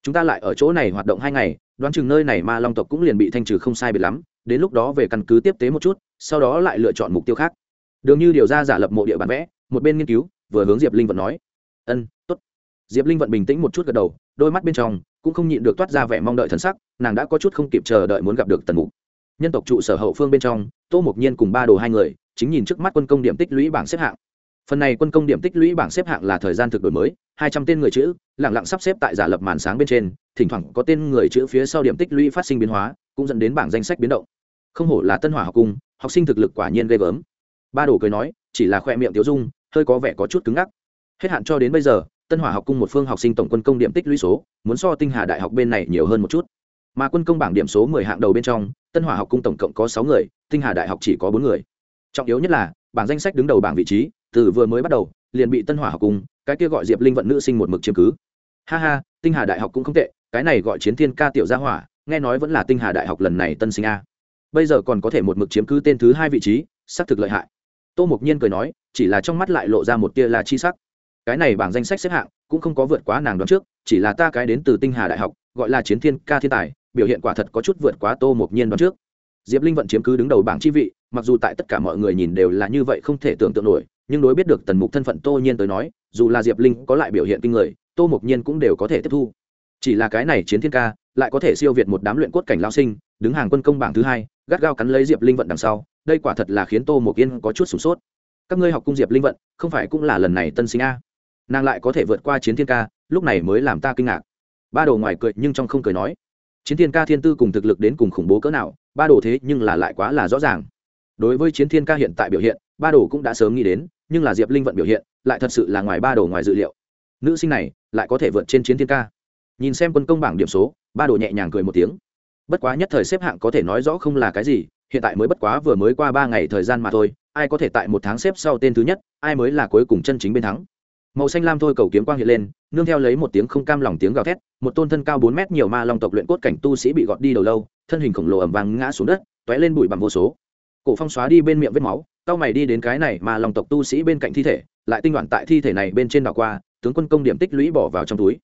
Chúng ta lại ở chỗ này hoạt động hai ngày, đoán chừng nơi này ma long tộc cũng liền bị thanh trừ không sai biệt lắm, đến lúc đó về căn cứ tiếp tế một chút, sau đó lại lựa chọn mục tiêu khác. Đường như điều ra giả lập mộ địa bản vẽ, một bên nghiên cứu, vừa hướng diệp linh vận nói, ân t ố t diệp linh vận bình tĩnh một chút gật đầu, đôi mắt bên trong cũng không nhịn được toát ra vẻ mong đợi thân sắc, nàng đã có chút không kịp chờ đợi muốn gặp được tần mục. Nhân tộc trụ sở hậu phương bên trong, tô mộc nhiên cùng ba đồ hai người, chính nhìn trước mắt quân công điểm tích lũy bảng xếp hạng phần này quân công điểm tích lũy bảng xếp hạng là thời gian thực đổi mới, hai trăm tên người chữ lẳng lặng sắp xếp tại giả lập màn sáng bên trên, thỉnh thoảng có tên người chữ phía sau điểm tích lũy phát sinh biến hóa, cũng dẫn đến bảng danh sách biến động. Không hổ là tân hỏa học cung, học sinh thực lực quả nhiên ghê gớm. Ba đồ cười nói, chỉ là khoe miệng tiểu dung, hơi có vẻ có chút cứng ngắc. Hết hạn cho đến bây giờ, tân hỏa học cung một phương học sinh tổng quân công điểm tích lũy số, muốn so tinh hà đại học bên này nhiều hơn một chút. Mà quân công bảng điểm số mười hạng đầu bên trong, tân hỏa học cung tổng cộng có sáu người, tinh hà đại học chỉ có bốn người. Trọng yếu nhất là, bảng danh sách đứng đầu bảng vị trí từ vừa mới bắt đầu, liền bị tân hỏa học cung cái kia gọi diệp linh vận nữ sinh một mực chiếm cứ. Ha ha, tinh hà đại học cũng không tệ, cái này gọi chiến thiên ca tiểu gia hỏa, nghe nói vẫn là tinh hà đại học lần này tân sinh a. Bây giờ còn có thể một mực chiếm cứ tên thứ hai vị trí, xác thực lợi hại. Tô mục nhiên cười nói, chỉ là trong mắt lại lộ ra một tia là chi sắc. Cái này bảng danh sách xếp hạng cũng không có vượt quá nàng đoán trước, chỉ là ta cái đến từ tinh hà đại học, gọi là chiến thiên ca thiên tài, biểu hiện quả thật có chút vượt quá tô mục nhiên đoán trước. Diệp linh vận chiếm cứ đứng đầu bảng chi vị, mặc dù tại tất cả mọi người nhìn đều là như vậy không thể tưởng tượng nổi nhưng đối biết được tần mục thân phận tô nhiên tới nói, dù là diệp linh có lại biểu hiện kinh người, tô mục nhiên cũng đều có thể tiếp thu. Chỉ là cái này chiến thiên ca, lại có thể siêu việt một đám luyện cốt cảnh lao sinh, đứng hàng quân công bảng thứ hai, gắt gao cắn lấy diệp linh vận đằng sau, đây quả thật là khiến tô mục yên có chút sửng sốt. Các ngươi học cung diệp linh vận, không phải cũng là lần này tân sinh a? Nàng lại có thể vượt qua chiến thiên ca, lúc này mới làm ta kinh ngạc. Ba đồ ngoài cười nhưng trong không cười nói, chiến thiên ca thiên tư cùng thực lực đến cùng khủng bố cỡ nào, ba đồ thế nhưng là lại quá là rõ ràng đối với chiến thiên ca hiện tại biểu hiện, ba đồ cũng đã sớm nghĩ đến, nhưng là diệp linh vận biểu hiện, lại thật sự là ngoài ba đồ ngoài dự liệu. Nữ sinh này, lại có thể vượt trên chiến thiên ca. Nhìn xem quân công bảng điểm số, ba đồ nhẹ nhàng cười một tiếng. Bất quá nhất thời xếp hạng có thể nói rõ không là cái gì, hiện tại mới bất quá vừa mới qua ba ngày thời gian mà thôi, ai có thể tại một tháng xếp sau tên thứ nhất, ai mới là cuối cùng chân chính bên thắng. Màu xanh lam thôi cầu kiếm quang hiện lên, nương theo lấy một tiếng không cam lòng tiếng gào thét, một tôn thân cao bốn mét nhiều ma long tộc luyện cốt cảnh tu sĩ bị gọt đi đầu lâu, thân hình khổng lồ ẩm vàng ngã xuống đất t ó é lên bụi bằng vô số cổ phong xóa đi bên miệng vết máu Tao mày đi đến cái này mà long tộc tu sĩ bên cạnh thi thể, lại tinh đoạn tại thi thể này bên trên đảo qua, tướng quân công điểm tích lũy bỏ vào trong túi.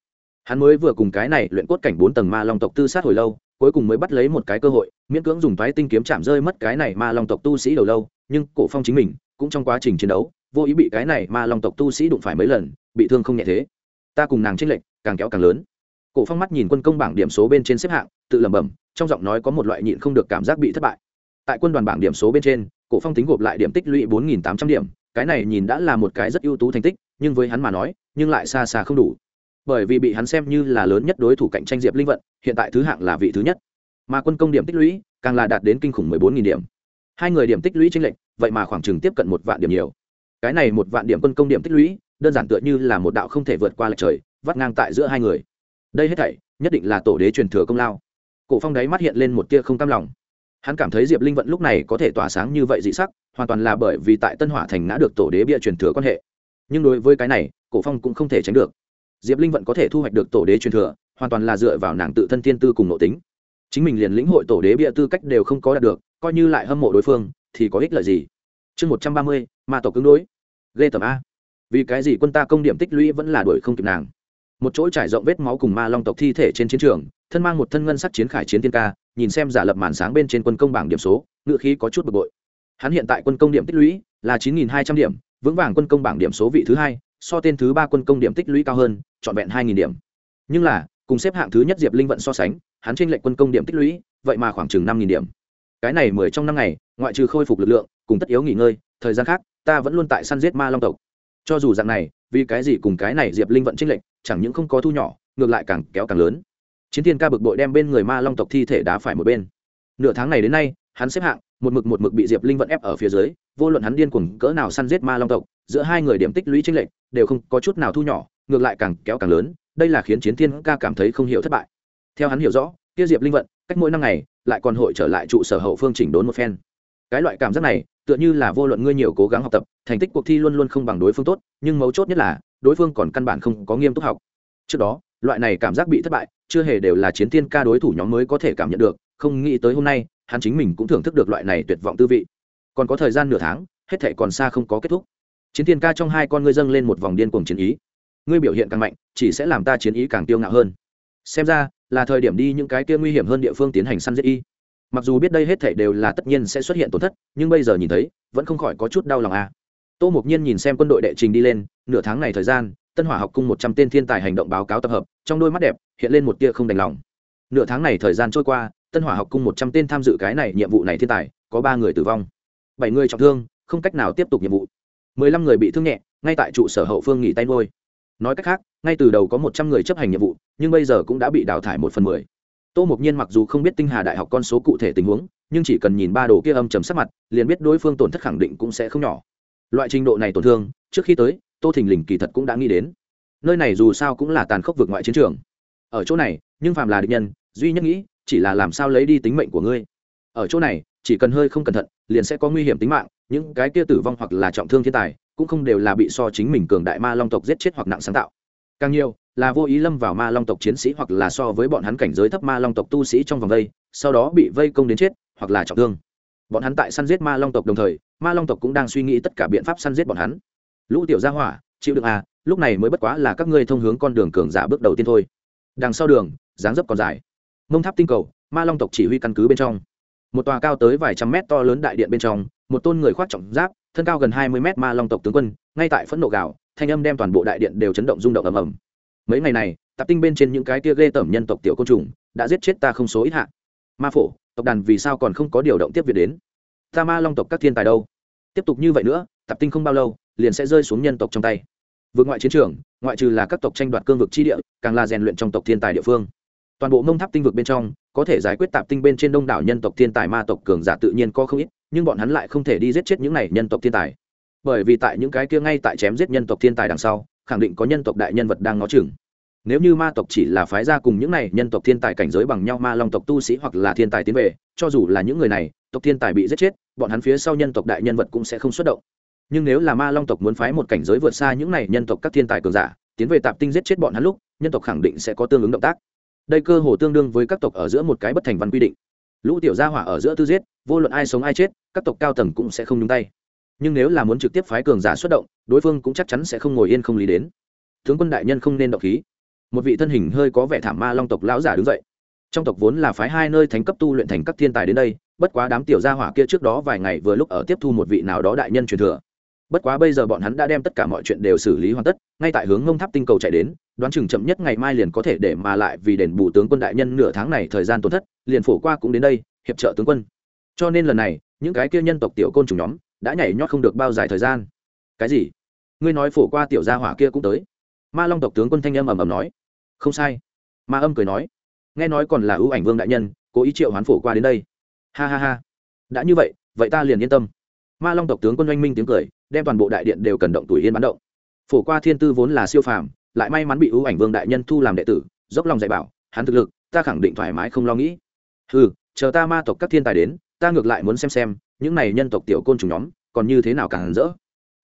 Hắn mới vừa cùng cái này luyện cốt cảnh bốn tầng ma long tộc tư sát hồi lâu, cuối cùng mới bắt lấy một cái cơ hội, miễn cưỡng dùng thoái tinh kiếm chạm rơi mất cái này ma long tộc tu sĩ đầu lâu, nhưng cổ phong chính mình cũng trong quá trình chiến đấu, vô ý bị cái này ma long tộc tu sĩ đụng phải mấy lần, bị thương không nhẹ thế. Ta cùng nàng tranh lệch, càng kéo càng lớn. Cổ phong mắt nhìn quân công bảng điểm số bên trên xếp hạng, tự lẩm bẩm, trong giọng nói có một loại nhịn không được cảm giác bị thất bại tại quân đoàn bảng điểm số bên trên, cổ phong tính gộp lại điểm tích lũy bốn nghìn tám trăm điểm, cái này nhìn đã là một cái rất ưu tú thành tích, nhưng với hắn mà nói, nhưng lại xa xa không đủ. Bởi vì bị hắn xem như là lớn nhất đối thủ cạnh tranh diệp linh vận, hiện tại thứ hạng là vị thứ nhất. Mà quân công điểm tích lũy, càng là đạt đến kinh khủng mười bốn nghìn điểm. Hai người điểm tích lũy chênh lệch, vậy mà khoảng chừng tiếp cận một vạn điểm nhiều. Cái này một vạn điểm quân công điểm tích lũy, đơn giản tựa như là một đạo không thể vượt qua lệch trời, vắt ngang tại giữa hai người. Đây hết thảy, nhất định là tổ đế truyền thừa công lao. Cổ phong đáy mắt hiện lên một tia không cam lòng hắn cảm thấy diệp linh vận lúc này có thể tỏa sáng như vậy dị sắc, hoàn toàn là bởi vì tại tân hỏa thành ngã được tổ đế bịa truyền thừa quan hệ. Nhưng đối với cái này, cổ phong cũng không thể tránh được. Diệp linh vận có thể thu hoạch được tổ đế truyền thừa, hoàn toàn là dựa vào nàng tự thân thiên tư cùng nội tính. Chính mình liền lĩnh hội tổ đế bịa tư cách đều không có đạt được, coi như lại hâm mộ đối phương, thì có ích lợi gì? Chương một trăm ba mươi, ma tổ cứng đối. Ghê tầm a. Vì cái gì quân ta công điểm tích lũy vẫn là đuổi không kịp nàng? Một chỗ trải rộng vết máu cùng ma long tộc thi thể trên chiến trường, thân mang một thân ngân sắc chiến khải chiến tiên ca, nhìn xem giả lập màn sáng bên trên quân công bảng điểm số ngựa khí có chút bực bội. Hắn hiện tại quân công điểm tích lũy là chín nghìn hai trăm điểm, vững vàng quân công bảng điểm số vị thứ hai, so tên thứ ba quân công điểm tích lũy cao hơn, trọn vẹn hai nghìn điểm. Nhưng là, cùng xếp hạng thứ nhất diệp linh vận so sánh, hắn tranh lệnh quân công điểm tích lũy, vậy mà khoảng chừng năm nghìn điểm. Cái này mười trong năm ngày, ngoại trừ khôi phục lực lượng, cùng tất yếu nghỉ ngơi, thời gian khác, ta vẫn luôn tại săn giết ma long tộc. Cho dù dạng này vì cái gì cùng cái này diệp linh vận trinh lệnh chẳng những không có thu nhỏ, ngược lại càng kéo càng lớn. Chiến thiên ca bực bội đem bên người ma long tộc thi thể đá phải một bên. Nửa tháng này đến nay, hắn xếp hạng, một mực một mực bị diệp linh vận ép ở phía dưới, vô luận hắn điên cuồng cỡ nào săn giết ma long tộc, giữa hai người điểm tích lũy tranh lệch đều không có chút nào thu nhỏ, ngược lại càng kéo càng lớn, đây là khiến chiến thiên ca cảm thấy không hiểu thất bại. Theo hắn hiểu rõ, kia diệp linh vận, cách mỗi năm ngày, lại còn hội trở lại trụ sở hậu phương chỉnh đốn một phen cái loại cảm giác này, tựa như là vô luận ngươi nhiều cố gắng học tập, thành tích cuộc thi luôn luôn không bằng đối phương tốt, nhưng mấu chốt nhất là, đối phương còn căn bản không có nghiêm túc học. Trước đó, loại này cảm giác bị thất bại, chưa hề đều là chiến tiên ca đối thủ nhóm mới có thể cảm nhận được, không nghĩ tới hôm nay, hắn chính mình cũng thưởng thức được loại này tuyệt vọng tư vị. Còn có thời gian nửa tháng, hết thể còn xa không có kết thúc. Chiến tiên ca trong hai con ngươi dâng lên một vòng điên cuồng chiến ý. Ngươi biểu hiện càng mạnh, chỉ sẽ làm ta chiến ý càng tiêu ngạo hơn. Xem ra, là thời điểm đi những cái kia nguy hiểm hơn địa phương tiến hành săn giết y mặc dù biết đây hết thảy đều là tất nhiên sẽ xuất hiện tổn thất, nhưng bây giờ nhìn thấy, vẫn không khỏi có chút đau lòng à. tô mục nhiên nhìn xem quân đội đệ trình đi lên, nửa tháng này thời gian, tân hỏa học cung một trăm tên thiên tài hành động báo cáo tập hợp, trong đôi mắt đẹp, hiện lên một tia không đành lòng. Nửa tháng này thời gian trôi qua, tân hỏa học cung một trăm tên tham dự cái này nhiệm vụ này thiên tài, có ba người tử vong, bảy người trọng thương, không cách nào tiếp tục nhiệm vụ. Mười lăm người bị thương nhẹ, ngay tại trụ sở hậu phương nghỉ tay ngôi nói cách khác, ngay từ đầu có một trăm người chấp hành nhiệm vụ, nhưng bây giờ cũng đã bị đào thải một phần mười tô mục nhiên mặc dù không biết tinh hà đại học con số cụ thể tình huống, nhưng chỉ cần nhìn ba đồ kia âm chầm sắc mặt, liền biết đối phương tổn thất khẳng định cũng sẽ không nhỏ. Loại trình độ này tổn thương, trước khi tới, tô thình lình kỳ thật cũng đã nghĩ đến. Nơi này dù sao cũng là tàn khốc vượt ngoại chiến trường. Ở chỗ này, nhưng phàm là địch nhân, duy nhất nghĩ, chỉ là làm sao lấy đi tính mệnh của ngươi. Ở chỗ này, chỉ cần hơi không cẩn thận, liền sẽ có nguy hiểm tính mạng, những cái kia tử vong hoặc là trọng thương thiên tài, cũng không đều là bị so chính mình cường đại ma long tộc giết chết hoặc nặng sáng tạo. Càng nhiều là vô ý lâm vào ma long tộc chiến sĩ hoặc là so với bọn hắn cảnh giới thấp ma long tộc tu sĩ trong vòng vây, sau đó bị vây công đến chết, hoặc là trọng thương. Bọn hắn tại săn giết ma long tộc đồng thời, ma long tộc cũng đang suy nghĩ tất cả biện pháp săn giết bọn hắn. Lũ tiểu gia hỏa, chịu được à lúc này mới bất quá là các ngươi thông hướng con đường cường giả bước đầu tiên thôi. Đằng sau đường, dáng dấp còn dài. Mông tháp tinh cầu, ma long tộc chỉ huy căn cứ bên trong. Một tòa cao tới vài trăm mét to lớn đại điện bên trong, một tôn người khoác trọng giáp, thân cao gần hai mươi mét ma long tộc tướng quân, ngay tại phẫn nộ gạo thanh âm đem toàn bộ đại điện đều chấn động rung động ầm ầm mấy ngày này, tạp tinh bên trên những cái kia ghê tởm nhân tộc tiểu côn trùng, đã giết chết ta không số ít hạ. Ma phổ, tộc đàn vì sao còn không có điều động tiếp việc đến? Ta ma long tộc các thiên tài đâu? Tiếp tục như vậy nữa, tạp tinh không bao lâu, liền sẽ rơi xuống nhân tộc trong tay. Vượt ngoại chiến trường, ngoại trừ là các tộc tranh đoạt cương vực chi địa, càng là rèn luyện trong tộc thiên tài địa phương. Toàn bộ mông tháp tinh vực bên trong, có thể giải quyết tạp tinh bên trên đông đảo nhân tộc thiên tài ma tộc cường giả tự nhiên có không ít, nhưng bọn hắn lại không thể đi giết chết những này nhân tộc thiên tài. Bởi vì tại những cái kia ngay tại chém giết nhân tộc thiên tài đằng sau khẳng định có nhân tộc đại nhân vật đang ngó chừng. Nếu như ma tộc chỉ là phái ra cùng những này nhân tộc thiên tài cảnh giới bằng nhau ma long tộc tu sĩ hoặc là thiên tài tiến về, cho dù là những người này, tộc thiên tài bị giết chết, bọn hắn phía sau nhân tộc đại nhân vật cũng sẽ không xuất động. Nhưng nếu là ma long tộc muốn phái một cảnh giới vượt xa những này nhân tộc các thiên tài cường giả, tiến về tạp tinh giết chết bọn hắn lúc, nhân tộc khẳng định sẽ có tương ứng động tác. Đây cơ hồ tương đương với các tộc ở giữa một cái bất thành văn quy định. Lũ tiểu gia hỏa ở giữa tư giết, vô luận ai sống ai chết, các tộc cao tầng cũng sẽ không nhúng tay nhưng nếu là muốn trực tiếp phái cường giả xuất động, đối phương cũng chắc chắn sẽ không ngồi yên không lý đến. Tướng quân đại nhân không nên động khí. Một vị thân hình hơi có vẻ thảm ma long tộc lão giả đứng dậy. Trong tộc vốn là phái hai nơi thánh cấp tu luyện thành các thiên tài đến đây, bất quá đám tiểu gia hỏa kia trước đó vài ngày vừa lúc ở tiếp thu một vị nào đó đại nhân truyền thừa. Bất quá bây giờ bọn hắn đã đem tất cả mọi chuyện đều xử lý hoàn tất, ngay tại hướng ngông tháp tinh cầu chạy đến, đoán chừng chậm nhất ngày mai liền có thể để mà lại vì đền bù tướng quân đại nhân nửa tháng này thời gian tổn thất, liền phổ qua cũng đến đây, hiệp trợ tướng quân. Cho nên lần này, những cái kia nhân tộc tiểu côn trùng nhóm đã nhảy nhót không được bao dài thời gian. Cái gì? Ngươi nói phổ qua tiểu gia hỏa kia cũng tới. Ma long tộc tướng quân thanh âm ầm ầm nói. Không sai. Ma âm cười nói. Nghe nói còn là ưu ảnh vương đại nhân, cố ý triệu hoán phổ qua đến đây. Ha ha ha. Đã như vậy vậy ta liền yên tâm. Ma long tộc tướng quân oanh minh tiếng cười, đem toàn bộ đại điện đều cần động tuổi yên bán động. Phổ qua thiên tư vốn là siêu phàm, lại may mắn bị ưu ảnh vương đại nhân thu làm đệ tử, dốc lòng dạy bảo, hắn thực lực, ta khẳng định thoải mái không lo nghĩ. Ừ chờ ta ma tộc các thiên tài đến, ta ngược lại muốn xem xem những này nhân tộc tiểu côn trùng nhóm, còn như thế nào càng rỡ?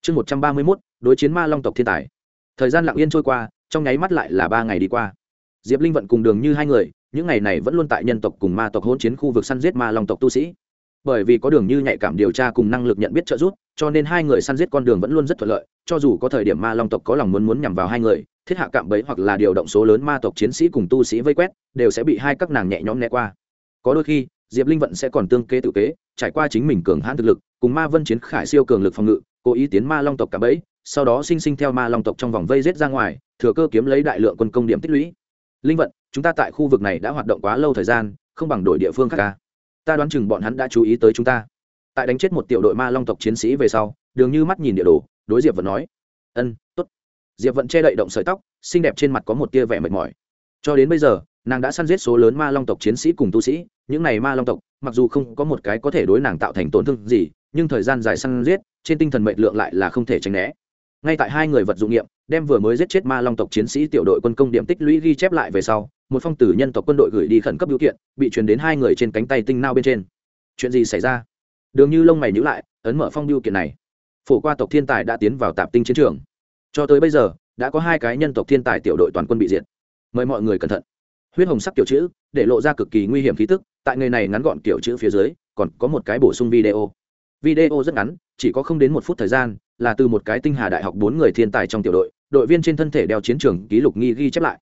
Chương một trăm ba mươi mốt, đối chiến ma long tộc thiên tài. Thời gian lặng yên trôi qua, trong nháy mắt lại là ba ngày đi qua. Diệp linh vận cùng đường như hai người, những ngày này vẫn luôn tại nhân tộc cùng ma tộc hỗn chiến khu vực săn giết ma long tộc tu sĩ. Bởi vì có đường như nhạy cảm điều tra cùng năng lực nhận biết trợ giúp, cho nên hai người săn giết con đường vẫn luôn rất thuận lợi, cho dù có thời điểm ma long tộc có lòng muốn muốn nhằm vào hai người, thiết hạ cạm bẫy hoặc là điều động số lớn ma tộc chiến sĩ cùng tu sĩ vây quét, đều sẽ bị hai các nàng nhẹ nhõm né qua. Có đôi khi, diệp linh vận sẽ còn tương kế tự kế trải qua chính mình cường hãn thực lực, cùng ma vân chiến khải siêu cường lực phòng ngự, cố ý tiến ma long tộc cả bẫy, sau đó sinh sinh theo ma long tộc trong vòng vây rết ra ngoài, thừa cơ kiếm lấy đại lượng quân công điểm tích lũy. Linh vận, chúng ta tại khu vực này đã hoạt động quá lâu thời gian, không bằng đổi địa phương khác ca. Ta đoán chừng bọn hắn đã chú ý tới chúng ta. Tại đánh chết một tiểu đội ma long tộc chiến sĩ về sau, đường như mắt nhìn địa đồ, đối diệp vận nói, ân t ố t diệp vận che đậy động sợi tóc, xinh đẹp trên mặt có một tia vẻ mệt mỏi. Cho đến bây giờ, nàng đã săn giết số lớn ma long tộc chiến sĩ cùng tu sĩ những này ma long tộc, mặc dù không có một cái có thể đối nàng tạo thành tổn thương gì, nhưng thời gian dài săn giết, trên tinh thần mệnh lượng lại là không thể tránh né. Ngay tại hai người vật dụng nghiệm, đem vừa mới giết chết ma long tộc chiến sĩ tiểu đội quân công điểm tích lũy ghi chép lại về sau, một phong tử nhân tộc quân đội gửi đi khẩn cấp biểu kiện, bị truyền đến hai người trên cánh tay tinh nao bên trên. Chuyện gì xảy ra? Đường như lông mày nhữ lại, ấn mở phong biểu kiện này. Phổ qua tộc thiên tài đã tiến vào tạp tinh chiến trường. Cho tới bây giờ, đã có hai cái nhân tộc thiên tài tiểu đội toàn quân bị diệt. Mời mọi người cẩn thận huyết hồng sắc kiểu chữ, để lộ ra cực kỳ nguy hiểm khí tức, tại người này ngắn gọn kiểu chữ phía dưới, còn có một cái bổ sung video. Video rất ngắn, chỉ có không đến một phút thời gian, là từ một cái tinh hà đại học bốn người thiên tài trong tiểu đội đội viên trên thân thể đeo chiến trường ký lục nghi ghi chép lại.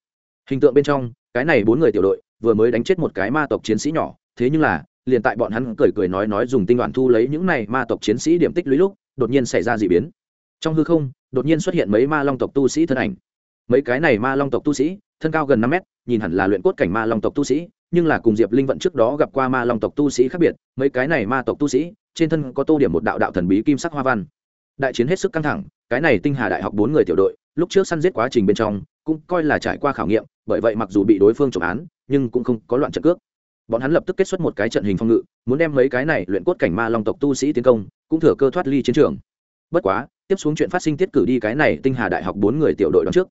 Hình tượng bên trong, cái này bốn người tiểu đội, vừa mới đánh chết một cái ma tộc chiến sĩ nhỏ, thế nhưng là, liền tại bọn hắn cười cười nói nói dùng tinh đoàn thu lấy những này ma tộc chiến sĩ điểm tích lũy lúc, đột nhiên xảy ra d ị biến. Trong hư không, đột nhiên xuất hiện mấy ma long tộc tu sĩ thân ảnh mấy cái này ma long tộc tu sĩ, thân cao gần năm mét, nhìn hẳn là luyện cốt cảnh ma long tộc tu sĩ, nhưng là cùng diệp linh vận trước đó gặp qua ma long tộc tu sĩ khác biệt, mấy cái này ma tộc tu sĩ, trên thân có tô điểm một đạo đạo thần bí kim sắc hoa văn. Đại chiến hết sức căng thẳng, cái này tinh hà đại học bốn người tiểu đội, lúc trước săn giết quá trình bên trong, cũng coi là trải qua khảo nghiệm, bởi vậy mặc dù bị đối phương trộm án, nhưng cũng không có loạn trận cước. Bọn hắn lập tức kết xuất một cái trận hình phòng ngự, muốn đem mấy cái này luyện cốt cảnh ma long tộc tu sĩ tiến công, cũng thừa cơ thoát ly chiến trường. Bất quá, tiếp xuống chuyện phát sinh tiết cử đi cái này tinh hà đại học bốn người tiểu đội đón trước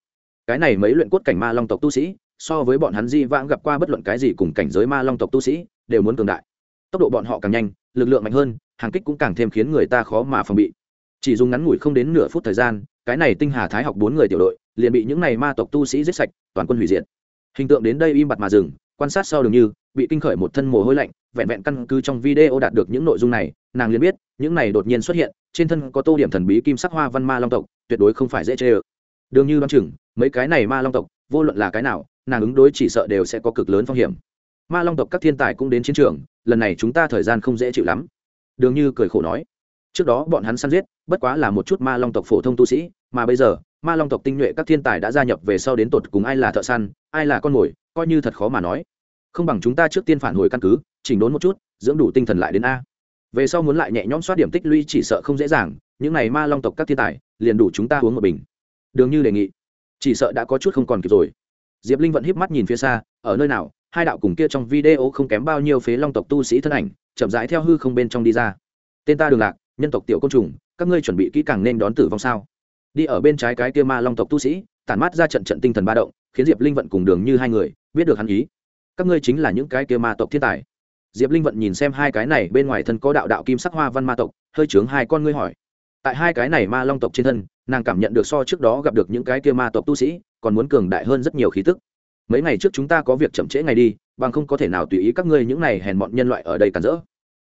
cái này mấy luyện cốt cảnh ma long tộc tu sĩ, so với bọn hắn di vãng gặp qua bất luận cái gì cùng cảnh giới ma long tộc tu sĩ, đều muốn cường đại. Tốc độ bọn họ càng nhanh, lực lượng mạnh hơn, hàng kích cũng càng thêm khiến người ta khó mà phòng bị. Chỉ dùng ngắn ngủi không đến nửa phút thời gian, cái này tinh hà thái học bốn người tiểu đội, liền bị những này ma tộc tu sĩ giết sạch, toàn quân hủy diệt. Hình tượng đến đây im bặt mà dừng, quan sát sau đường như, bị kinh khởi một thân mồ hôi lạnh, vẹn vẹn căn cứ trong video đạt được những nội dung này, nàng liền biết, những này đột nhiên xuất hiện, trên thân có tô điểm thần bí kim sắc hoa văn ma long tộc, tuyệt đối không phải dễ chê ơ đương như đoán chừng, mấy cái này ma long tộc, vô luận là cái nào, nàng ứng đối chỉ sợ đều sẽ có cực lớn phong hiểm. Ma long tộc các thiên tài cũng đến chiến trường, lần này chúng ta thời gian không dễ chịu lắm. Đường như cười khổ nói. Trước đó bọn hắn săn giết, bất quá là một chút ma long tộc phổ thông tu sĩ, mà bây giờ, ma long tộc tinh nhuệ các thiên tài đã gia nhập về sau đến tột cùng ai là thợ săn, ai là con mồi, coi như thật khó mà nói. Không bằng chúng ta trước tiên phản hồi căn cứ, chỉnh đốn một chút, dưỡng đủ tinh thần lại đến a. Về sau muốn lại nhẹ nhõm soát điểm tích lũy chỉ sợ không dễ dàng, những này ma long tộc các thiên tài, liền đủ chúng ta uống một bình đường như đề nghị. Chỉ sợ đã có chút không còn kịp rồi. Diệp linh vẫn híp mắt nhìn phía xa, ở nơi nào, hai đạo cùng kia trong video không kém bao nhiêu phế long tộc tu sĩ thân ảnh, chậm rãi theo hư không bên trong đi ra. Tên ta đường lạc, nhân tộc tiểu côn trùng, các ngươi chuẩn bị kỹ càng nên đón tử vong sao? Đi ở bên trái cái kia ma long tộc tu sĩ, tản mát ra trận trận tinh thần ba động, khiến diệp linh vận cùng đường như hai người, biết được hắn ý. Các ngươi chính là những cái kia ma tộc thiên tài. Diệp linh vận nhìn xem hai cái này, bên ngoài thân có đạo đạo kim sắc hoa văn ma tộc, hơi chướng hai con ngươi hỏi tại hai cái này ma long tộc trên thân, nàng cảm nhận được so trước đó gặp được những cái kia ma tộc tu sĩ, còn muốn cường đại hơn rất nhiều khí tức. Mấy ngày trước chúng ta có việc chậm trễ ngày đi, bằng không có thể nào tùy ý các ngươi những này hèn mọn nhân loại ở đây cản rỡ.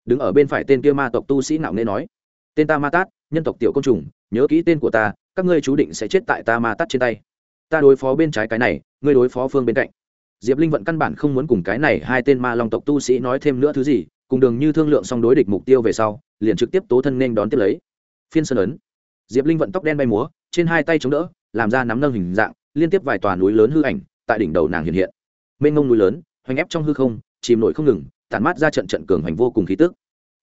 Đứng ở bên phải tên kia ma tộc tu sĩ nạo nghễ nói, tên ta ma tát, nhân tộc tiểu côn trùng, nhớ kỹ tên của ta, các ngươi chú định sẽ chết tại ta ma tát trên tay. Ta đối phó bên trái cái này, ngươi đối phó phương bên cạnh. Diệp linh vận căn bản không muốn cùng cái này hai tên ma long tộc tu sĩ nói thêm nữa thứ gì, cùng đường như thương lượng xong đối địch mục tiêu về sau, liền trực tiếp tố thân nên đón tiếp lấy phiên sơn ấn. Diệp linh vận tóc đen bay múa, trên hai tay chống đỡ, làm ra nắm nâng hình dạng, liên tiếp vài tòa núi lớn hư ảnh, tại đỉnh đầu nàng hiện hiện. Mênh ngông núi lớn, hoành ép trong hư không, chìm nổi không ngừng, tản mát ra trận trận cường hành vô cùng khí tức.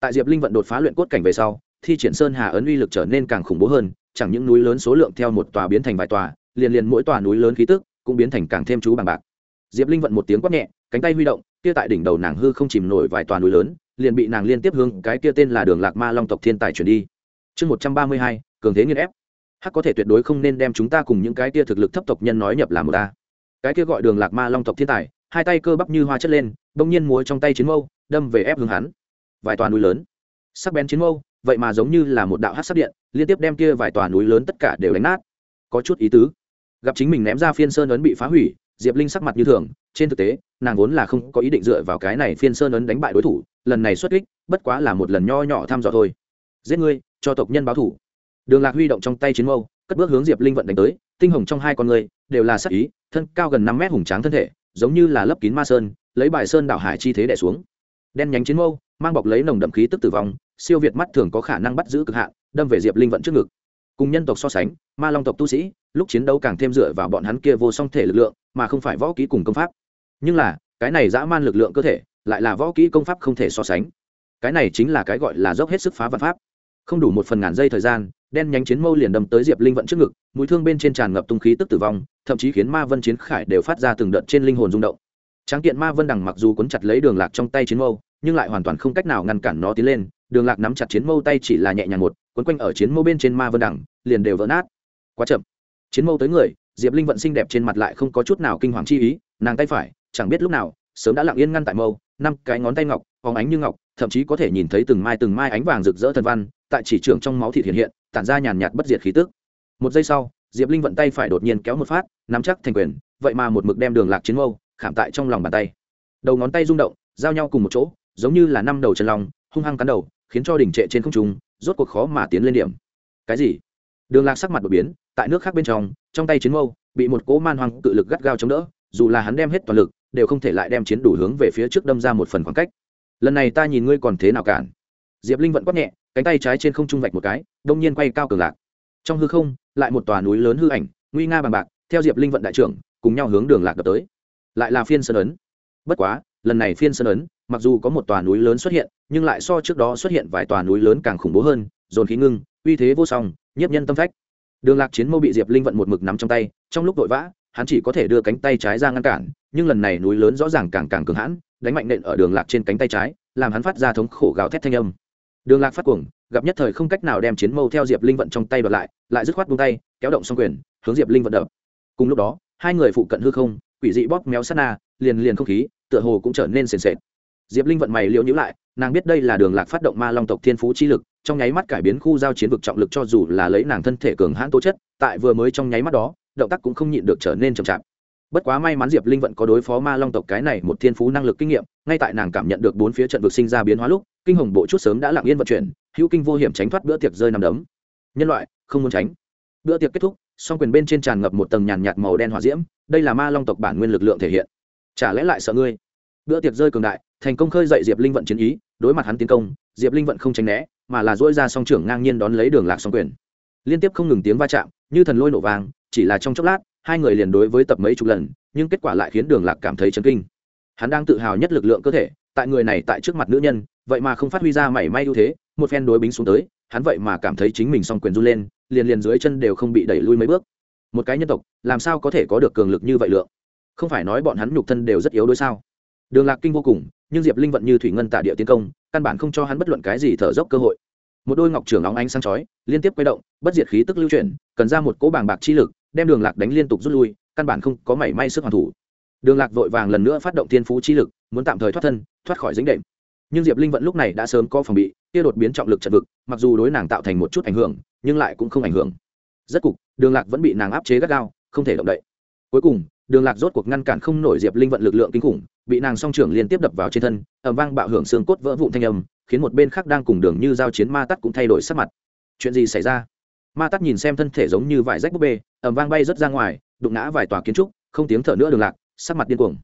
Tại diệp linh vận đột phá luyện cốt cảnh về sau, thi triển sơn hà ấn uy lực trở nên càng khủng bố hơn, chẳng những núi lớn số lượng theo một tòa biến thành vài tòa, liền liền mỗi tòa núi lớn khí tức cũng biến thành càng thêm chú bằng bạc. Diệp linh vận một tiếng quát nhẹ, cánh tay huy động, kia tại đỉnh đầu nàng hư không chìm nổi vài tòa núi lớn, liền bị nàng liên tiếp hướng cái kia tên là đường lạc ma long tộc thiên tài chuyển đi chương một trăm ba mươi hai, cường thế nghiên ép. Hắc có thể tuyệt đối không nên đem chúng ta cùng những cái kia thực lực thấp tộc nhân nói nhập làm một ta. Cái kia gọi đường lạc ma long tộc thiên tài, hai tay cơ bắp như hoa chất lên, bỗng nhiên múa trong tay chiến mâu, đâm về ép hướng hắn. Vài tòa núi lớn. Sắc bén chiến mâu, vậy mà giống như là một đạo hát sắc điện, liên tiếp đem kia vài tòa núi lớn tất cả đều đánh nát. Có chút ý tứ. Gặp chính mình ném ra phiên sơn ấn bị phá hủy, diệp linh sắc mặt như thường, trên thực tế, nàng vốn là không có ý định dựa vào cái này phiên sơn ấn đánh bại đối thủ, lần này xuất kích, bất quá là một lần nho nhỏ thăm dò thôi. Giết ngươi cho tộc nhân báo thủ. Đường lạc huy động trong tay chiến mâu, cất bước hướng diệp linh vận đánh tới, tinh hồng trong hai con người đều là sắc ý, thân cao gần năm mét hùng tráng thân thể, giống như là lấp kín ma sơn, lấy bài sơn đảo hải chi thế đẻ xuống. Đen nhánh chiến mâu, mang bọc lấy nồng đậm khí tức tử vong, siêu việt mắt thường có khả năng bắt giữ cực hạn, đâm về diệp linh vận trước ngực. Cùng nhân tộc so sánh, ma long tộc tu sĩ, lúc chiến đấu càng thêm dựa vào bọn hắn kia vô song thể lực lượng, mà không phải võ kỹ cùng công pháp. Nhưng là, cái này dã man lực lượng cơ thể, lại là võ kỹ công pháp không thể so sánh. Cái này chính là cái gọi là dốc hết sức phá vật pháp không đủ một phần ngàn giây thời gian, đen nhánh chiến mâu liền đâm tới diệp linh vận trước ngực, mũi thương bên trên tràn ngập tung khí tức tử vong, thậm chí khiến ma vân chiến khải đều phát ra từng đợt trên linh hồn rung động. Tráng kiện ma vân đằng mặc dù cuốn chặt lấy đường lạc trong tay chiến mâu, nhưng lại hoàn toàn không cách nào ngăn cản nó tiến lên, đường lạc nắm chặt chiến mâu tay chỉ là nhẹ nhàng một, quấn quanh ở chiến mâu bên trên ma vân đẳng liền đều vỡ nát. Quá chậm. Chiến mâu tới người, diệp linh vận xinh đẹp trên mặt lại không có chút nào kinh hoàng chi ý, nàng tay phải, chẳng biết lúc nào, sớm đã lặng yên ngăn tại mâu, năm cái ngón tay ngọc, phóng ánh như ngọc, thậm chí có thể nhìn thấy từng mai từng mai ánh vàng rực rỡ thần văn tại chỉ trường trong máu thịt hiện hiện, tản ra nhàn nhạt bất diệt khí tức. Một giây sau, diệp linh vận tay phải đột nhiên kéo một phát, nắm chắc thành quyền, vậy mà một mực đem đường lạc chiến mâu, khảm tại trong lòng bàn tay. Đầu ngón tay rung động, giao nhau cùng một chỗ, giống như là năm đầu chân lòng hung hăng cắn đầu, khiến cho đỉnh trệ trên không trung, rốt cuộc khó mà tiến lên điểm. Cái gì? Đường lạc sắc mặt đột biến, tại nước khác bên trong trong tay chiến mâu, bị một cỗ man hoang cự lực gắt gao chống đỡ, dù là hắn đem hết toàn lực, đều không thể lại đem chiến đủ hướng về phía trước đâm ra một phần khoảng cách. Lần này ta nhìn ngươi còn thế nào cản. Diệp linh vẫn quát nhẹ cánh tay trái trên không trung vạch một cái, đông nhiên quay cao cường lạc. Trong hư không, lại một tòa núi lớn hư ảnh, nguy nga bằng bạc, theo diệp linh vận đại trưởng, cùng nhau hướng đường lạc đập tới. Lại là phiên sơn ấn. Bất quá, lần này phiên sơn ấn, mặc dù có một tòa núi lớn xuất hiện, nhưng lại so trước đó xuất hiện vài tòa núi lớn càng khủng bố hơn, dồn khí ngưng, uy thế vô song, nhiếp nhân tâm phách. Đường lạc chiến mâu bị diệp linh vận một mực nắm trong tay, trong lúc vội vã, hắn chỉ có thể đưa cánh tay trái ra ngăn cản, nhưng lần này núi lớn rõ ràng càng càng cường hãn, đánh mạnh nện ở đường lạc trên cánh tay trái, làm hắn phát ra thống khổ gào thét thanh âm đường lạc phát cuồng, gặp nhất thời không cách nào đem chiến mâu theo diệp linh vận trong tay bật lại lại dứt khoát buông tay, kéo động xong quyền, hướng diệp linh vận đập. Cùng lúc đó, hai người phụ cận hư không, quỷ dị bóp méo sát na, liền liền không khí, tựa hồ cũng trở nên sền sệt. Diệp linh vận mày liễu nhữ lại, nàng biết đây là đường lạc phát động ma long tộc thiên phú chi lực, trong nháy mắt cải biến khu giao chiến vực trọng lực cho dù là lấy nàng thân thể cường hãn tố chất, tại vừa mới trong nháy mắt đó, động tác cũng không nhịn được trở nên chậm chạp bất quá may mắn diệp linh vận có đối phó ma long tộc cái này một thiên phú năng lực kinh nghiệm, ngay tại nàng cảm nhận được bốn phía trận vực sinh ra biến hóa lúc, kinh hồng bộ chút sớm đã lặng yên vận chuyển, hữu kinh vô hiểm tránh thoát bữa tiệc rơi nằm đấm. Nhân loại, không muốn tránh. Bữa tiệc kết thúc, song quyền bên trên tràn ngập một tầng nhàn nhạt màu đen hỏa diễm, đây là ma long tộc bản nguyên lực lượng thể hiện. Chả lẽ lại sợ ngươi? Bữa tiệc rơi cường đại, thành công khơi dậy diệp linh vận chiến ý, đối mặt hắn tiến công, diệp linh vận không tránh né, mà là dỗi ra song trưởng ngang nhiên đón lấy đường lạc song quyền. Liên tiếp không ngừng tiếng va chạm, như thần lôi nổ vàng, chỉ là trong chốc lát hai người liền đối với tập mấy chục lần, nhưng kết quả lại khiến đường lạc cảm thấy chấn kinh. Hắn đang tự hào nhất lực lượng cơ thể, tại người này tại trước mặt nữ nhân, vậy mà không phát huy ra mảy may ưu thế, một phen đối bính xuống tới, hắn vậy mà cảm thấy chính mình song quyền run lên, liền liền dưới chân đều không bị đẩy lui mấy bước. Một cái nhân tộc, làm sao có thể có được cường lực như vậy lượng? Không phải nói bọn hắn nhục thân đều rất yếu đôi sao? Đường lạc kinh vô cùng, nhưng diệp linh vận như thủy ngân tạ địa tiến công, căn bản không cho hắn bất luận cái gì thở dốc cơ hội. Một đôi ngọc trưởng óng ánh sáng chói, liên tiếp quay động, bất diệt khí tức lưu chuyển, cần ra một cỗ bàng bạc chi lực đem đường lạc đánh liên tục rút lui, căn bản không có mảy may sức hoàn thủ. Đường lạc vội vàng lần nữa phát động thiên phú chi lực, muốn tạm thời thoát thân, thoát khỏi dính đệm. Nhưng diệp linh vận lúc này đã sớm có phòng bị, kia đột biến trọng lực trận vực, mặc dù đối nàng tạo thành một chút ảnh hưởng, nhưng lại cũng không ảnh hưởng. Rất cục, đường lạc vẫn bị nàng áp chế gắt gao, không thể động đậy. Cuối cùng, đường lạc rốt cuộc ngăn cản không nổi diệp linh vận lực lượng kinh khủng, bị nàng song trưởng liên tiếp đập vào trên thân ẩm vang bạo hưởng xương cốt vỡ vụn thanh âm, khiến một bên khác đang cùng đường như giao chiến ma tắt cũng thay đổi sắc mặt. Chuyện gì xảy ra? Ma tắt nhìn xem thân thể giống như vải rách búp bê ẩm vang bay rất ra ngoài, đụng ngã vài tòa kiến trúc, không tiếng thở nữa đường lạc, sắc mặt điên cuồng.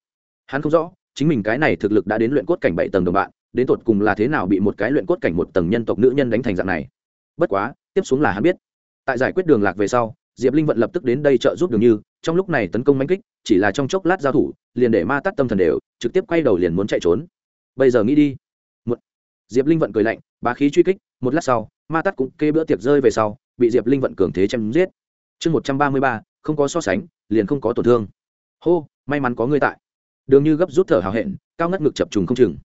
Hắn không rõ, chính mình cái này thực lực đã đến luyện cốt cảnh bảy tầng đồng bạn, đến tột cùng là thế nào bị một cái luyện cốt cảnh một tầng nhân tộc nữ nhân đánh thành dạng này. Bất quá, tiếp xuống là hắn biết. Tại giải quyết đường lạc về sau, diệp linh vận lập tức đến đây trợ giúp đường như, trong lúc này tấn công mãnh kích, chỉ là trong chốc lát giao thủ, liền để ma tắt tâm thần đều, trực tiếp quay đầu liền muốn chạy trốn. Bây giờ nghĩ đi. Một diệp linh vận cười lạnh, bá khí truy kích, một lát sau, ma tắt cũng kê bữa tiệc rơi về sau, bị diệp linh vận cường thế chém giết chương một trăm ba mươi ba, không có so sánh, liền không có tổn thương. Hô, may mắn có ngươi tại. Đường như gấp rút thở hào hẹn, cao ngất ngực chập trùng không chừng.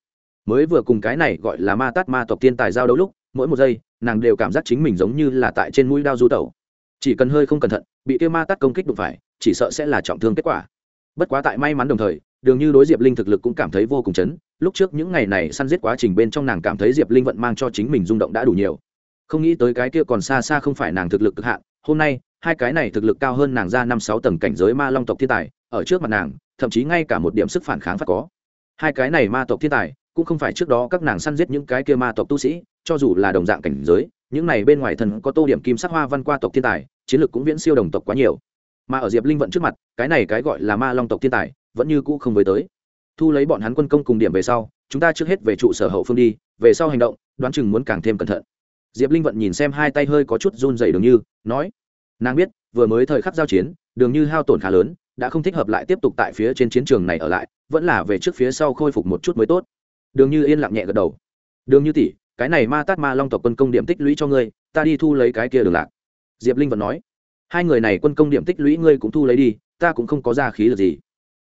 Mới vừa cùng cái này gọi là ma tát ma tộc tiên tài giao đấu lúc, mỗi một giây, nàng đều cảm giác chính mình giống như là tại trên mũi đao du tẩu. Chỉ cần hơi không cẩn thận, bị kêu ma tát công kích đụng phải, chỉ sợ sẽ là trọng thương kết quả. Bất quá tại may mắn đồng thời, đường như đối diệp linh thực lực cũng cảm thấy vô cùng chấn, lúc trước những ngày này săn giết quá trình bên trong nàng cảm thấy diệp linh vận mang cho chính mình rung động đã đủ nhiều. Không nghĩ tới cái kia còn xa xa không phải nàng thực lực cực hạn, hôm nay hai cái này thực lực cao hơn nàng ra năm sáu tầng cảnh giới ma long tộc thiên tài, ở trước mặt nàng, thậm chí ngay cả một điểm sức phản kháng phát có. Hai cái này ma tộc thiên tài, cũng không phải trước đó các nàng săn giết những cái kia ma tộc tu sĩ, cho dù là đồng dạng cảnh giới, những này bên ngoài thần có tô điểm kim sắc hoa văn qua tộc thiên tài, chiến lược cũng viễn siêu đồng tộc quá nhiều. Mà ở diệp linh vận trước mặt, cái này cái gọi là ma long tộc thiên tài, vẫn như cũ không với tới. Thu lấy bọn hắn quân công cùng điểm về sau, chúng ta trước hết về trụ sở hậu phương đi, về sau hành động, đoán chừng muốn càng thêm cẩn thận. Diệp linh vận nhìn xem hai tay hơi có chút run dày đường như, nói nàng biết, vừa mới thời khắc giao chiến, đường như hao tổn khá lớn, đã không thích hợp lại tiếp tục tại phía trên chiến trường này ở lại, vẫn là về trước phía sau khôi phục một chút mới tốt. Đường như yên lặng nhẹ gật đầu. Đường như tỷ, cái này ma tát ma long tộc quân công điểm tích lũy cho ngươi, ta đi thu lấy cái kia đường lạc. Diệp linh vẫn nói. Hai người này quân công điểm tích lũy ngươi cũng thu lấy đi, ta cũng không có ra khí là gì.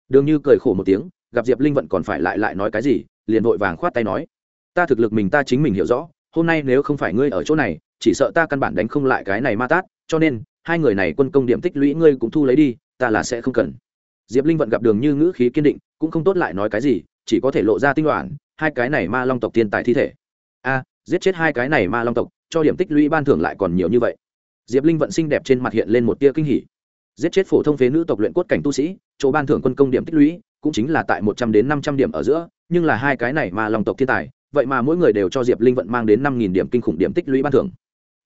Đường như cười khổ một tiếng, gặp diệp linh vận còn phải lại lại nói cái gì, liền vội vàng khoát tay nói. Ta thực lực mình ta chính mình hiểu rõ, hôm nay nếu không phải ngươi ở chỗ này, chỉ sợ ta căn bản đánh không lại cái này ma tát, cho nên hai người này quân công điểm tích lũy ngươi cũng thu lấy đi, ta là sẽ không cần. Diệp linh vận gặp đường như ngữ khí kiên định, cũng không tốt lại nói cái gì, chỉ có thể lộ ra tinh đoạn hai cái này ma long tộc tiên tài thi thể. A, giết chết hai cái này ma long tộc, cho điểm tích lũy ban thưởng lại còn nhiều như vậy. Diệp linh vận xinh đẹp trên mặt hiện lên một tia kinh hỉ. Giết chết phổ thông phế nữ tộc luyện cốt cảnh tu sĩ, chỗ ban thưởng quân công điểm tích lũy, cũng chính là tại một trăm đến năm trăm điểm ở giữa, nhưng là hai cái này ma long tộc thiên tài, vậy mà mỗi người đều cho diệp linh vận mang đến năm nghìn điểm kinh khủng điểm tích lũy ban thưởng.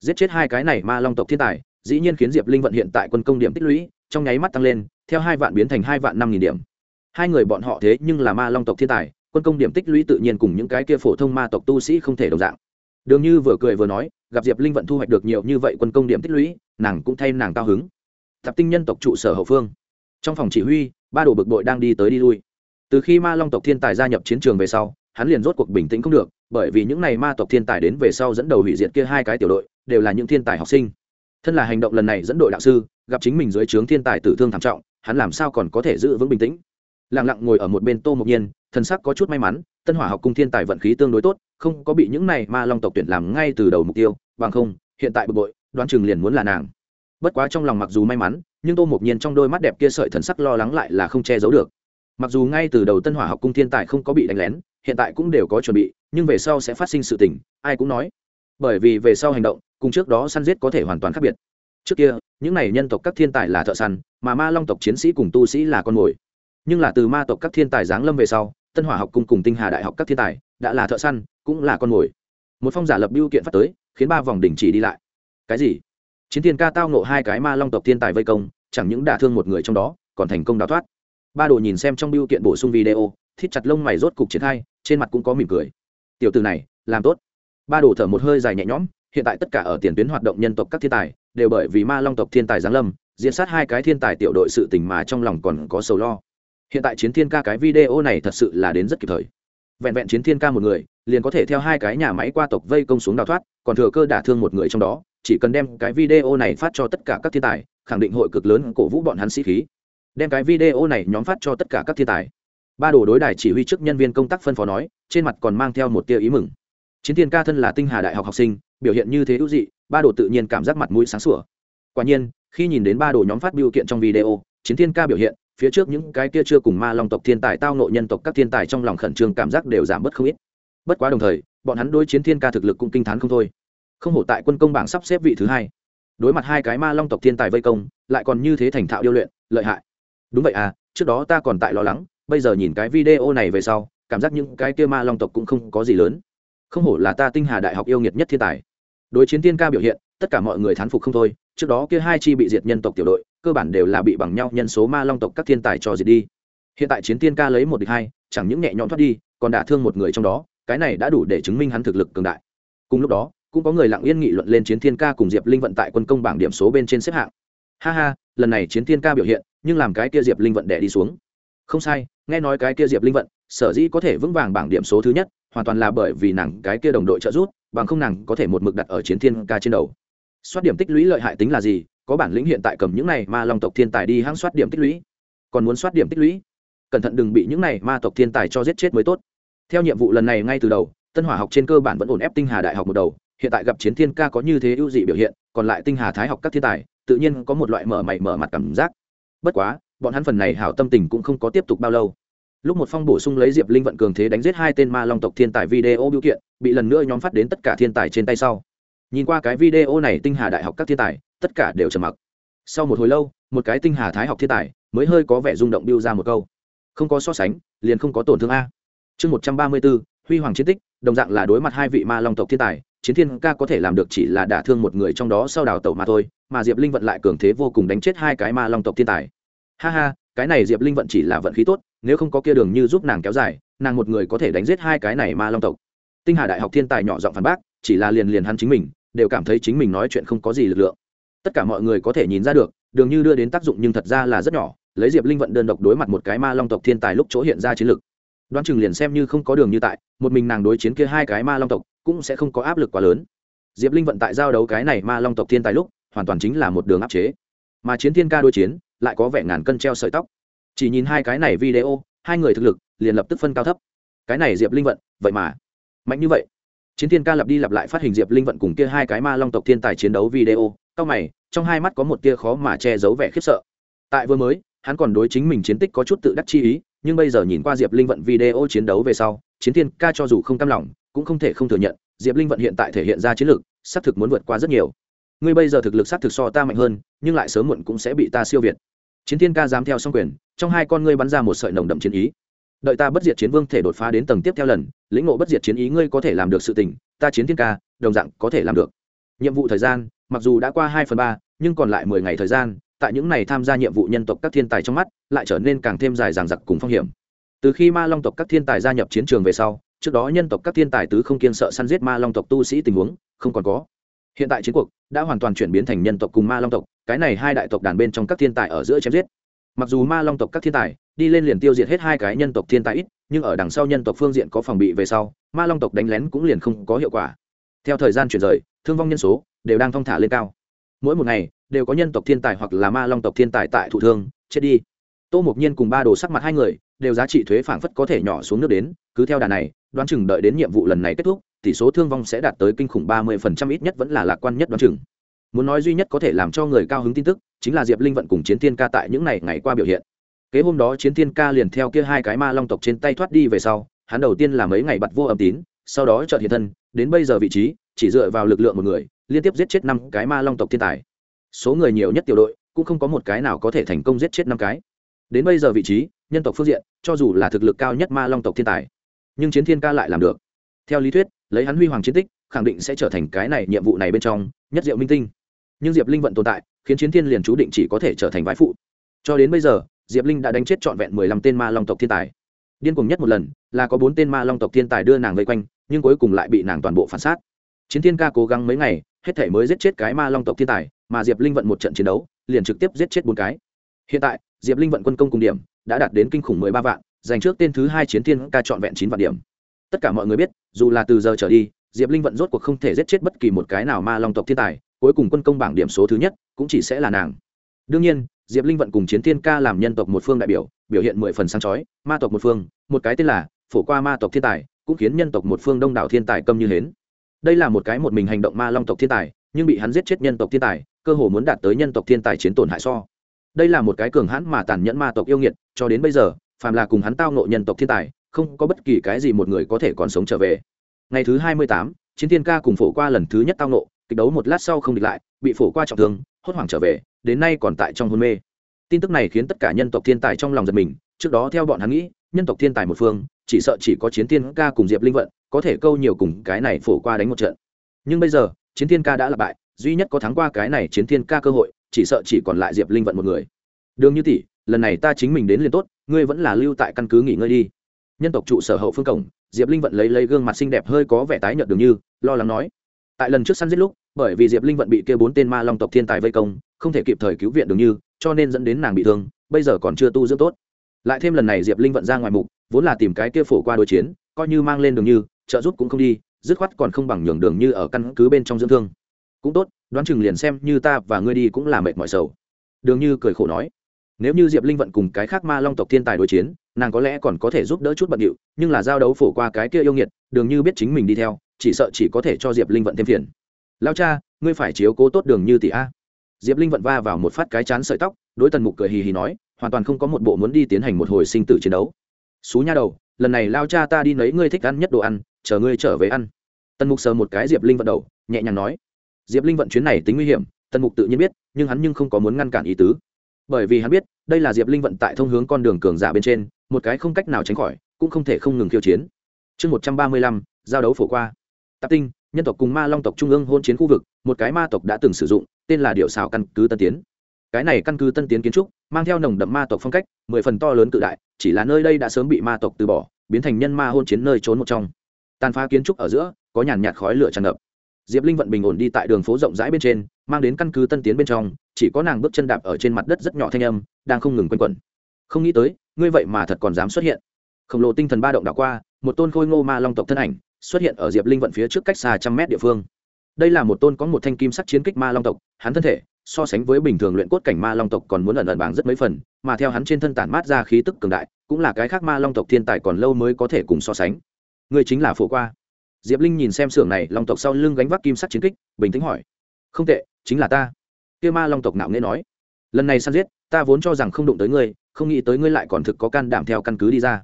Giết chết hai cái này ma long tộc thiên tài dĩ nhiên khiến diệp linh vận hiện tại quân công điểm tích lũy, trong nháy mắt tăng lên, theo hai vạn biến thành hai vạn năm nghìn điểm. Hai người bọn họ thế nhưng là ma long tộc thiên tài, quân công điểm tích lũy tự nhiên cùng những cái kia phổ thông ma tộc tu sĩ không thể đồng dạng. Đường như vừa cười vừa nói, gặp diệp linh vận thu hoạch được nhiều như vậy quân công điểm tích lũy, nàng cũng thay nàng cao hứng. Thập tinh nhân tộc trụ sở hậu phương. Trong phòng chỉ huy, ba đồ bực bội đang đi tới đi lui. Từ khi ma long tộc thiên tài gia nhập chiến trường về sau, hắn liền rốt cuộc bình tĩnh không được, bởi vì những n à y ma tộc thiên tài đến về sau dẫn đầu hủy diệt kia hai cái tiểu đội, đều là những thiên tài học sinh thân là hành động lần này dẫn đội đạo sư, gặp chính mình dưới trướng thiên tài tử thương thảm trọng, hắn làm sao còn có thể giữ vững bình tĩnh? Lẳng lặng ngồi ở một bên tô mộc nhiên thân sắc có chút may mắn, tân hỏa học cung thiên tài vận khí tương đối tốt, không có bị những này ma long tộc tuyển làm ngay từ đầu mục tiêu, bằng không, hiện tại bực bội, đoán chừng liền muốn là nàng. Bất quá trong lòng mặc dù may mắn, nhưng tô mộc nhiên trong đôi mắt đẹp kia sợi thần sắc lo lắng lại là không che giấu được. Mặc dù ngay từ đầu tân hỏa học cung thiên tài không có bị đánh lén, hiện tại cũng đều có chuẩn bị, nhưng về sau sẽ phát sinh sự tình, ai cũng nói. Bởi vì về sau hành động cùng trước đó săn giết có thể hoàn toàn khác biệt. Trước kia, những này nhân tộc các thiên tài là thợ săn, mà ma long tộc chiến sĩ cùng tu sĩ là con mồi. Nhưng là từ ma tộc các thiên tài giáng lâm về sau, tân hỏa học cung cùng tinh hà đại học các thiên tài đã là thợ săn, cũng là con mồi. Một phong giả lập biêu kiện phát tới, khiến ba vòng đình chỉ đi lại. Cái gì? Chiến thiên ca tao nộ hai cái ma long tộc thiên tài vây công, chẳng những đả thương một người trong đó, còn thành công đào thoát. Ba đồ nhìn xem trong biêu kiện bổ sung video, thít chặt lông mày rốt cục triển khai, trên mặt cũng có mỉm cười. Tiểu từ này, làm tốt. Ba đồ thở một hơi dài nhẹ nhõm hiện tại tất cả ở tiền tuyến hoạt động nhân tộc các thiên tài, đều bởi vì ma long tộc thiên tài giáng lâm diễn sát hai cái thiên tài tiểu đội sự tình mà trong lòng còn có sầu lo. Hiện tại chiến thiên ca cái video này thật sự là đến rất kịp thời. Vẹn vẹn chiến thiên ca một người, liền có thể theo hai cái nhà máy qua tộc vây công xuống đào thoát, còn thừa cơ đả thương một người trong đó, chỉ cần đem cái video này phát cho tất cả các thiên tài, khẳng định hội cực lớn cổ vũ bọn hắn sĩ khí. Đem cái video này nhóm phát cho tất cả các thiên tài. Ba đồ đối đài chỉ huy trước nhân viên công tác phân phó nói, trên mặt còn mang theo một tia ý mừng. Chiến thiên ca thân là tinh hà đại học học sinh biểu hiện như thế hữu dị, ba đồ tự nhiên cảm giác mặt mũi sáng sủa. Quả nhiên, khi nhìn đến ba đồ nhóm phát biểu kiện trong video, chiến thiên ca biểu hiện, phía trước những cái kia chưa cùng ma long tộc thiên tài tao nộ nhân tộc các thiên tài trong lòng khẩn trương cảm giác đều giảm bớt không ít. Bất quá đồng thời, bọn hắn đối chiến thiên ca thực lực cũng kinh t h á n không thôi. Không hổ tại quân công bảng sắp xếp vị thứ hai. Đối mặt hai cái ma long tộc thiên tài vây công, lại còn như thế thành thạo điêu luyện, lợi hại. Đúng vậy à trước đó ta còn tại lo lắng, bây giờ nhìn cái video này về sau, cảm giác những cái kia ma long tộc cũng không có gì lớn không hổ là ta tinh hà đại học yêu nghiệt nhất thiên tài. Đối chiến thiên ca biểu hiện, tất cả mọi người thán phục không thôi, trước đó kia hai chi bị diệt nhân tộc tiểu đội, cơ bản đều là bị bằng nhau nhân số ma long tộc các thiên tài cho diệt đi. Hiện tại chiến tiên ca lấy một địch hai, chẳng những nhẹ nhõm thoát đi, còn đả thương một người trong đó, cái này đã đủ để chứng minh hắn thực lực cường đại. Cùng lúc đó, cũng có người lặng yên nghị luận lên chiến thiên ca cùng diệp linh vận tại quân công bảng điểm số bên trên xếp hạng. Ha ha, lần này chiến thiên ca biểu hiện, nhưng làm cái kia diệp linh vận đẻ đi xuống. Không sai, nghe nói cái kia diệp linh vận, sở dĩ có thể vững vàng bảng điểm số thứ nhất hoàn toàn là bởi vì nàng cái kia đồng đội trợ giúp, bằng không nàng có thể một mực đặt ở chiến thiên ca trên đầu. Soát điểm tích lũy lợi hại tính là gì? Có bản lĩnh hiện tại cầm những này ma long tộc thiên tài đi hãng soát điểm tích lũy. Còn muốn soát điểm tích lũy? Cẩn thận đừng bị những này ma tộc thiên tài cho giết chết mới tốt. Theo nhiệm vụ lần này ngay từ đầu, tân hỏa học trên cơ bản vẫn ổn ép tinh hà đại học một đầu. Hiện tại gặp chiến thiên ca có như thế ưu dị biểu hiện, còn lại tinh hà thái học các thiên tài, tự nhiên có một loại mở mày mở mặt cảm giác. Bất quá, bọn hắn phần này hảo tâm tình cũng không có tiếp tục bao lâu lúc một phong bổ sung lấy diệp linh vận cường thế đánh giết hai tên ma long tộc thiên tài video biểu kiện, bị lần nữa nhóm phát đến tất cả thiên tài trên tay sau. Nhìn qua cái video này tinh hà đại học các thiên tài, tất cả đều trầm mặc. Sau một hồi lâu, một cái tinh hà thái học thiên tài mới hơi có vẻ rung động biêu ra một câu. Không có so sánh, liền không có tổn thương a. Chương một trăm ba mươi bốn, huy hoàng chiến tích, đồng dạng là đối mặt hai vị ma long tộc thiên tài, chiến thiên ca có thể làm được chỉ là đả thương một người trong đó sau đào tẩu mà thôi, mà diệp linh vận lại cường thế vô cùng đánh chết hai cái ma long tộc thiên tài. Ha ha, cái này diệp linh vận chỉ là vận khí tốt nếu không có kia đường như giúp nàng kéo dài, nàng một người có thể đánh giết hai cái này ma long tộc. Tinh hà đại học thiên tài nhỏ giọng phản bác, chỉ là liền liền hắn chính mình, đều cảm thấy chính mình nói chuyện không có gì lực lượng. Tất cả mọi người có thể nhìn ra được, đường như đưa đến tác dụng nhưng thật ra là rất nhỏ, lấy diệp linh vận đơn độc đối mặt một cái ma long tộc thiên tài lúc chỗ hiện ra chiến lực. Đoán chừng liền xem như không có đường như tại, một mình nàng đối chiến kia hai cái ma long tộc cũng sẽ không có áp lực quá lớn. Diệp linh vận tại giao đấu cái này ma long tộc thiên tài lúc, hoàn toàn chính là một đường áp chế. Mà chiến thiên ca đối chiến, lại có vẻ ngàn cân treo sợi tóc chỉ nhìn hai cái này video, hai người thực lực liền lập tức phân cao thấp. Cái này diệp linh vận, vậy mà mạnh như vậy. Chiến thiên ca lặp đi lặp lại phát hình diệp linh vận cùng kia hai cái ma long tộc thiên tài chiến đấu video, cao mày, trong hai mắt có một tia khó mà che giấu vẻ khiếp sợ. Tại vừa mới, hắn còn đối chính mình chiến tích có chút tự đắc chi ý, nhưng bây giờ nhìn qua diệp linh vận video chiến đấu về sau, chiến thiên ca cho dù không cam lòng, cũng không thể không thừa nhận, diệp linh vận hiện tại thể hiện ra chiến lược xác thực muốn vượt qua rất nhiều. Ngươi bây giờ thực lực xác thực so ta mạnh hơn, nhưng lại sớm muộn cũng sẽ bị ta siêu việt. Chiến thiên ca dám theo xong quyền trong hai con ngươi bắn ra một sợi nồng đậm chiến ý. Đợi ta bất diệt chiến vương thể đột phá đến tầng tiếp theo lần, lĩnh ngộ bất diệt chiến ý ngươi có thể làm được sự tình, ta chiến thiên ca, đồng dạng có thể làm được. Nhiệm vụ thời gian, mặc dù đã qua hai phần ba, nhưng còn lại mười ngày thời gian, tại những ngày tham gia nhiệm vụ nhân tộc các thiên tài trong mắt, lại trở nên càng thêm dài dằng dặc cùng phong hiểm. Từ khi ma long tộc các thiên tài gia nhập chiến trường về sau, trước đó nhân tộc các thiên tài tứ không kiên sợ săn giết ma long tộc tu sĩ tình huống, không còn có. Hiện tại chiến cuộc đã hoàn toàn chuyển biến thành nhân tộc cùng ma long tộc, cái này hai đại tộc đàn bên trong các thiên tài ở giữa chém giết mặc dù ma long tộc các thiên tài đi lên liền tiêu diệt hết hai cái nhân tộc thiên tài ít, nhưng ở đằng sau nhân tộc phương diện có phòng bị về sau, ma long tộc đánh lén cũng liền không có hiệu quả. Theo thời gian chuyển rời, thương vong nhân số đều đang thong thả lên cao. Mỗi một ngày đều có nhân tộc thiên tài hoặc là ma long tộc thiên tài tại thủ thương, chết đi. Tô mục nhiên cùng ba đồ sắc mặt hai người đều giá trị thuế phảng phất có thể nhỏ xuống nước đến, cứ theo đà này, đoán chừng đợi đến nhiệm vụ lần này kết thúc, tỷ số thương vong sẽ đạt tới kinh khủng ba mươi phần trăm ít nhất vẫn là lạc quan nhất đoán chừng muốn nói duy nhất có thể làm cho người cao hứng tin tức, chính là diệp linh vận cùng chiến thiên ca tại những ngày ngày qua biểu hiện. Kế hôm đó chiến thiên ca liền theo kia hai cái ma long tộc trên tay thoát đi về sau, hắn đầu tiên là mấy ngày bật vô âm tín, sau đó chợt hiện thân, đến bây giờ vị trí, chỉ dựa vào lực lượng một người, liên tiếp giết chết năm cái ma long tộc thiên tài. Số người nhiều nhất tiểu đội, cũng không có một cái nào có thể thành công giết chết năm cái. Đến bây giờ vị trí, nhân tộc phương diện, cho dù là thực lực cao nhất ma long tộc thiên tài, nhưng chiến thiên ca lại làm được. Theo lý thuyết, lấy hắn huy hoàng chiến tích, khẳng định sẽ trở thành cái này nhiệm vụ này bên trong, nhất diệu minh tinh nhưng diệp linh vận tồn tại, khiến chiến thiên liền chú định chỉ có thể trở thành vái phụ. Cho đến bây giờ, diệp linh đã đánh chết trọn vẹn mười lăm tên ma long tộc thiên tài. Điên cùng nhất một lần, là có bốn tên ma long tộc thiên tài đưa nàng vây quanh, nhưng cuối cùng lại bị nàng toàn bộ phản sát. Chiến thiên ca cố gắng mấy ngày, hết thể mới giết chết cái ma long tộc thiên tài, mà diệp linh vận một trận chiến đấu, liền trực tiếp giết chết bốn cái. Hiện tại, diệp linh vận quân công cùng điểm, đã đạt đến kinh khủng mười ba vạn, giành trước tên thứ hai chiến thiên ca trọn vẹn chín vạn điểm. Tất cả mọi người biết, dù là từ giờ trở đi, diệp linh vận rốt cuộc không thể giết chết bất kỳ một cái nào ma long tộc thiên tài cuối cùng quân công bảng điểm số thứ nhất, cũng chỉ sẽ là nàng. Đương nhiên, diệp linh vận cùng chiến thiên ca làm nhân tộc một phương đại biểu biểu hiện mười phần sáng chói, ma tộc một phương, một cái tên là phổ qua ma tộc thiên tài, cũng khiến nhân tộc một phương đông đảo thiên tài câm như hến. Đây là một cái một mình hành động ma long tộc thiên tài, nhưng bị hắn giết chết nhân tộc thiên tài, cơ hồ muốn đạt tới nhân tộc thiên tài chiến tổn hại so. Đây là một cái cường hãn mà tàn nhẫn ma tộc yêu nghiệt, cho đến bây giờ, phàm là cùng hắn tao nộ nhân tộc thiên tài, không có bất kỳ cái gì một người có thể còn sống trở về. Ngày thứ hai mươi tám, chiến thiên ca cùng phổ qua lần thứ nhất tao nộ kịch đấu một lát sau không địch lại, bị phổ qua trọng thương, hốt hoảng trở về, đến nay còn tại trong hôn mê. Tin tức này khiến tất cả nhân tộc thiên tài trong lòng giật mình, trước đó theo bọn hắn nghĩ, nhân tộc thiên tài một phương, chỉ sợ chỉ có chiến thiên ca cùng diệp linh vận, có thể câu nhiều cùng cái này phổ qua đánh một trận. Nhưng bây giờ, chiến thiên ca đã là bại, duy nhất có thắng qua cái này chiến thiên ca cơ hội, chỉ sợ chỉ còn lại diệp linh vận một người. Đường như tỷ, lần này ta chính mình đến liền tốt, ngươi vẫn là lưu tại căn cứ nghỉ ngơi đi. Nhân tộc trụ sở hậu phương cổng, diệp linh vận lấy lấy gương mặt xinh đẹp hơi có vẻ tái nhợt đường như, lo lắng nói tại lần trước săn giết lúc, bởi vì diệp linh vận bị kia bốn tên ma long tộc thiên tài vây công, không thể kịp thời cứu viện đường như, cho nên dẫn đến nàng bị thương, bây giờ còn chưa tu dưỡng tốt. Lại thêm lần này diệp linh vận ra ngoài mục, vốn là tìm cái kia phổ qua đối chiến, coi như mang lên đường như, trợ giúp cũng không đi, dứt khoát còn không bằng nhường đường như ở căn cứ bên trong dưỡng thương. Cũng tốt, đoán chừng liền xem như ta và ngươi đi cũng là mệt mỏi sầu. Đường như cười khổ nói, nếu như diệp linh vận cùng cái khác ma long tộc thiên tài đối chiến, nàng có lẽ còn có thể giúp đỡ chút bận điệu, nhưng là giao đấu phổ qua cái kia yêu nghiệt, đường như biết chính mình đi theo chỉ sợ chỉ có thể cho diệp linh vận thêm phiền. Lao cha, ngươi phải chiếu cố tốt đường như tỷ a. Diệp linh vận va vào một phát cái chán sợi tóc, đối tần mục cười hì hì nói, hoàn toàn không có một bộ muốn đi tiến hành một hồi sinh tử chiến đấu. Xú nha đầu, lần này lao cha ta đi lấy ngươi thích ăn nhất đồ ăn, chờ ngươi trở về ăn. Tần mục sờ một cái diệp linh vận đầu, nhẹ nhàng nói. Diệp linh vận chuyến này tính nguy hiểm, tần mục tự nhiên biết, nhưng hắn nhưng không có muốn ngăn cản ý tứ. Bởi vì hắn biết, đây là diệp linh vận tại thông hướng con đường cường giả bên trên, một cái không cách nào tránh khỏi, cũng không thể không ngừng khiêu chiến. Chương một trăm ba mươi lăm, giao đấu phổ qua tạp tinh, nhân tộc cùng ma long tộc trung ương hôn chiến khu vực, một cái ma tộc đã từng sử dụng, tên là điệu xào căn cứ tân tiến. Cái này căn cứ tân tiến kiến trúc, mang theo nồng đậm ma tộc phong cách, mười phần to lớn cự đại, chỉ là nơi đây đã sớm bị ma tộc từ bỏ, biến thành nhân ma hôn chiến nơi trốn một trong. Tàn phá kiến trúc ở giữa, có nhàn nhạt khói lửa tràn ngập. Diệp linh vận bình ổn đi tại đường phố rộng rãi bên trên, mang đến căn cứ tân tiến bên trong, chỉ có nàng bước chân đạp ở trên mặt đất rất nhỏ thanh âm, đang không ngừng quanh quẩn. Không nghĩ tới, ngươi vậy mà thật còn dám xuất hiện. Khổng lồ tinh thần ba động đảo qua, một tôn khôi ngô ma long tộc thân ảnh xuất hiện ở diệp linh vận phía trước cách xa trăm mét địa phương. Đây là một tôn có một thanh kim sắc chiến kích ma long tộc, hắn thân thể, so sánh với bình thường luyện cốt cảnh ma long tộc còn muốn ẩn ẩn bảng rất mấy phần, mà theo hắn trên thân tản mát ra khí tức cường đại, cũng là cái khác ma long tộc thiên tài còn lâu mới có thể cùng so sánh. Người chính là phổ qua. Diệp linh nhìn xem xưởng này, long tộc sau lưng gánh vác kim sắc chiến kích, bình tĩnh hỏi. Không tệ, chính là ta. Kia ma long tộc nạo nghễ nói. Lần này săn giết, ta vốn cho rằng không đụng tới ngươi, không nghĩ tới ngươi lại còn thực có can đảm theo căn cứ đi ra.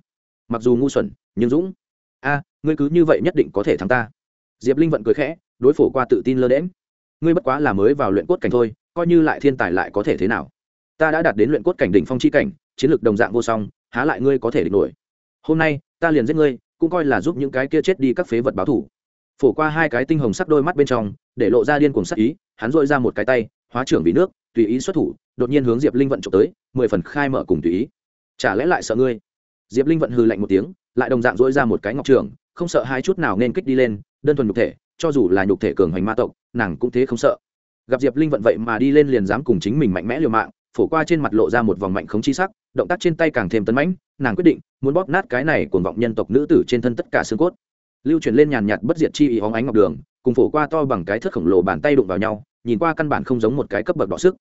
Mặc dù ngu xuẩn, nhưng dũng. A ngươi cứ như vậy nhất định có thể thắng ta. Diệp linh vận cười khẽ, đối phổ qua tự tin lơ đễm ngươi bất quá là mới vào luyện cốt cảnh thôi, coi như lại thiên tài lại có thể thế nào? Ta đã đạt đến luyện cốt cảnh đỉnh phong chi cảnh, chiến lược đồng dạng vô song, há lại ngươi có thể địch nổi? Hôm nay, ta liền giết ngươi, cũng coi là giúp những cái kia chết đi các phế vật báo thủ. Phổ qua hai cái tinh hồng sắc đôi mắt bên trong, để lộ ra điên cuồng sắc ý, hắn dội ra một cái tay, hóa trưởng vì nước, tùy ý xuất thủ, đột nhiên hướng diệp linh vận trộm tới, mười phần khai mở cùng tùy ý. Chả lẽ lại sợ ngươi? Diệp linh vận hư lạnh một tiếng, lại đồng dạng dội ra một cái ngọc trường không sợ hai chút nào nên kích đi lên, đơn thuần nhục thể, cho dù là nhục thể cường hoành ma tộc, nàng cũng thế không sợ. Gặp diệp linh vận vậy mà đi lên liền dám cùng chính mình mạnh mẽ liều mạng, phổ qua trên mặt lộ ra một vòng mạnh khống chi sắc, động tác trên tay càng thêm tấn mãnh, nàng quyết định muốn bóp nát cái này cuồng vọng nhân tộc nữ tử trên thân tất cả xương cốt. Lưu truyền lên nhàn nhạt bất diệt chi ý hóng ánh ngọc đường, cùng phổ qua to bằng cái thất khổng lồ bàn tay đụng vào nhau, nhìn qua căn bản không giống một cái cấp bậc đỏ sức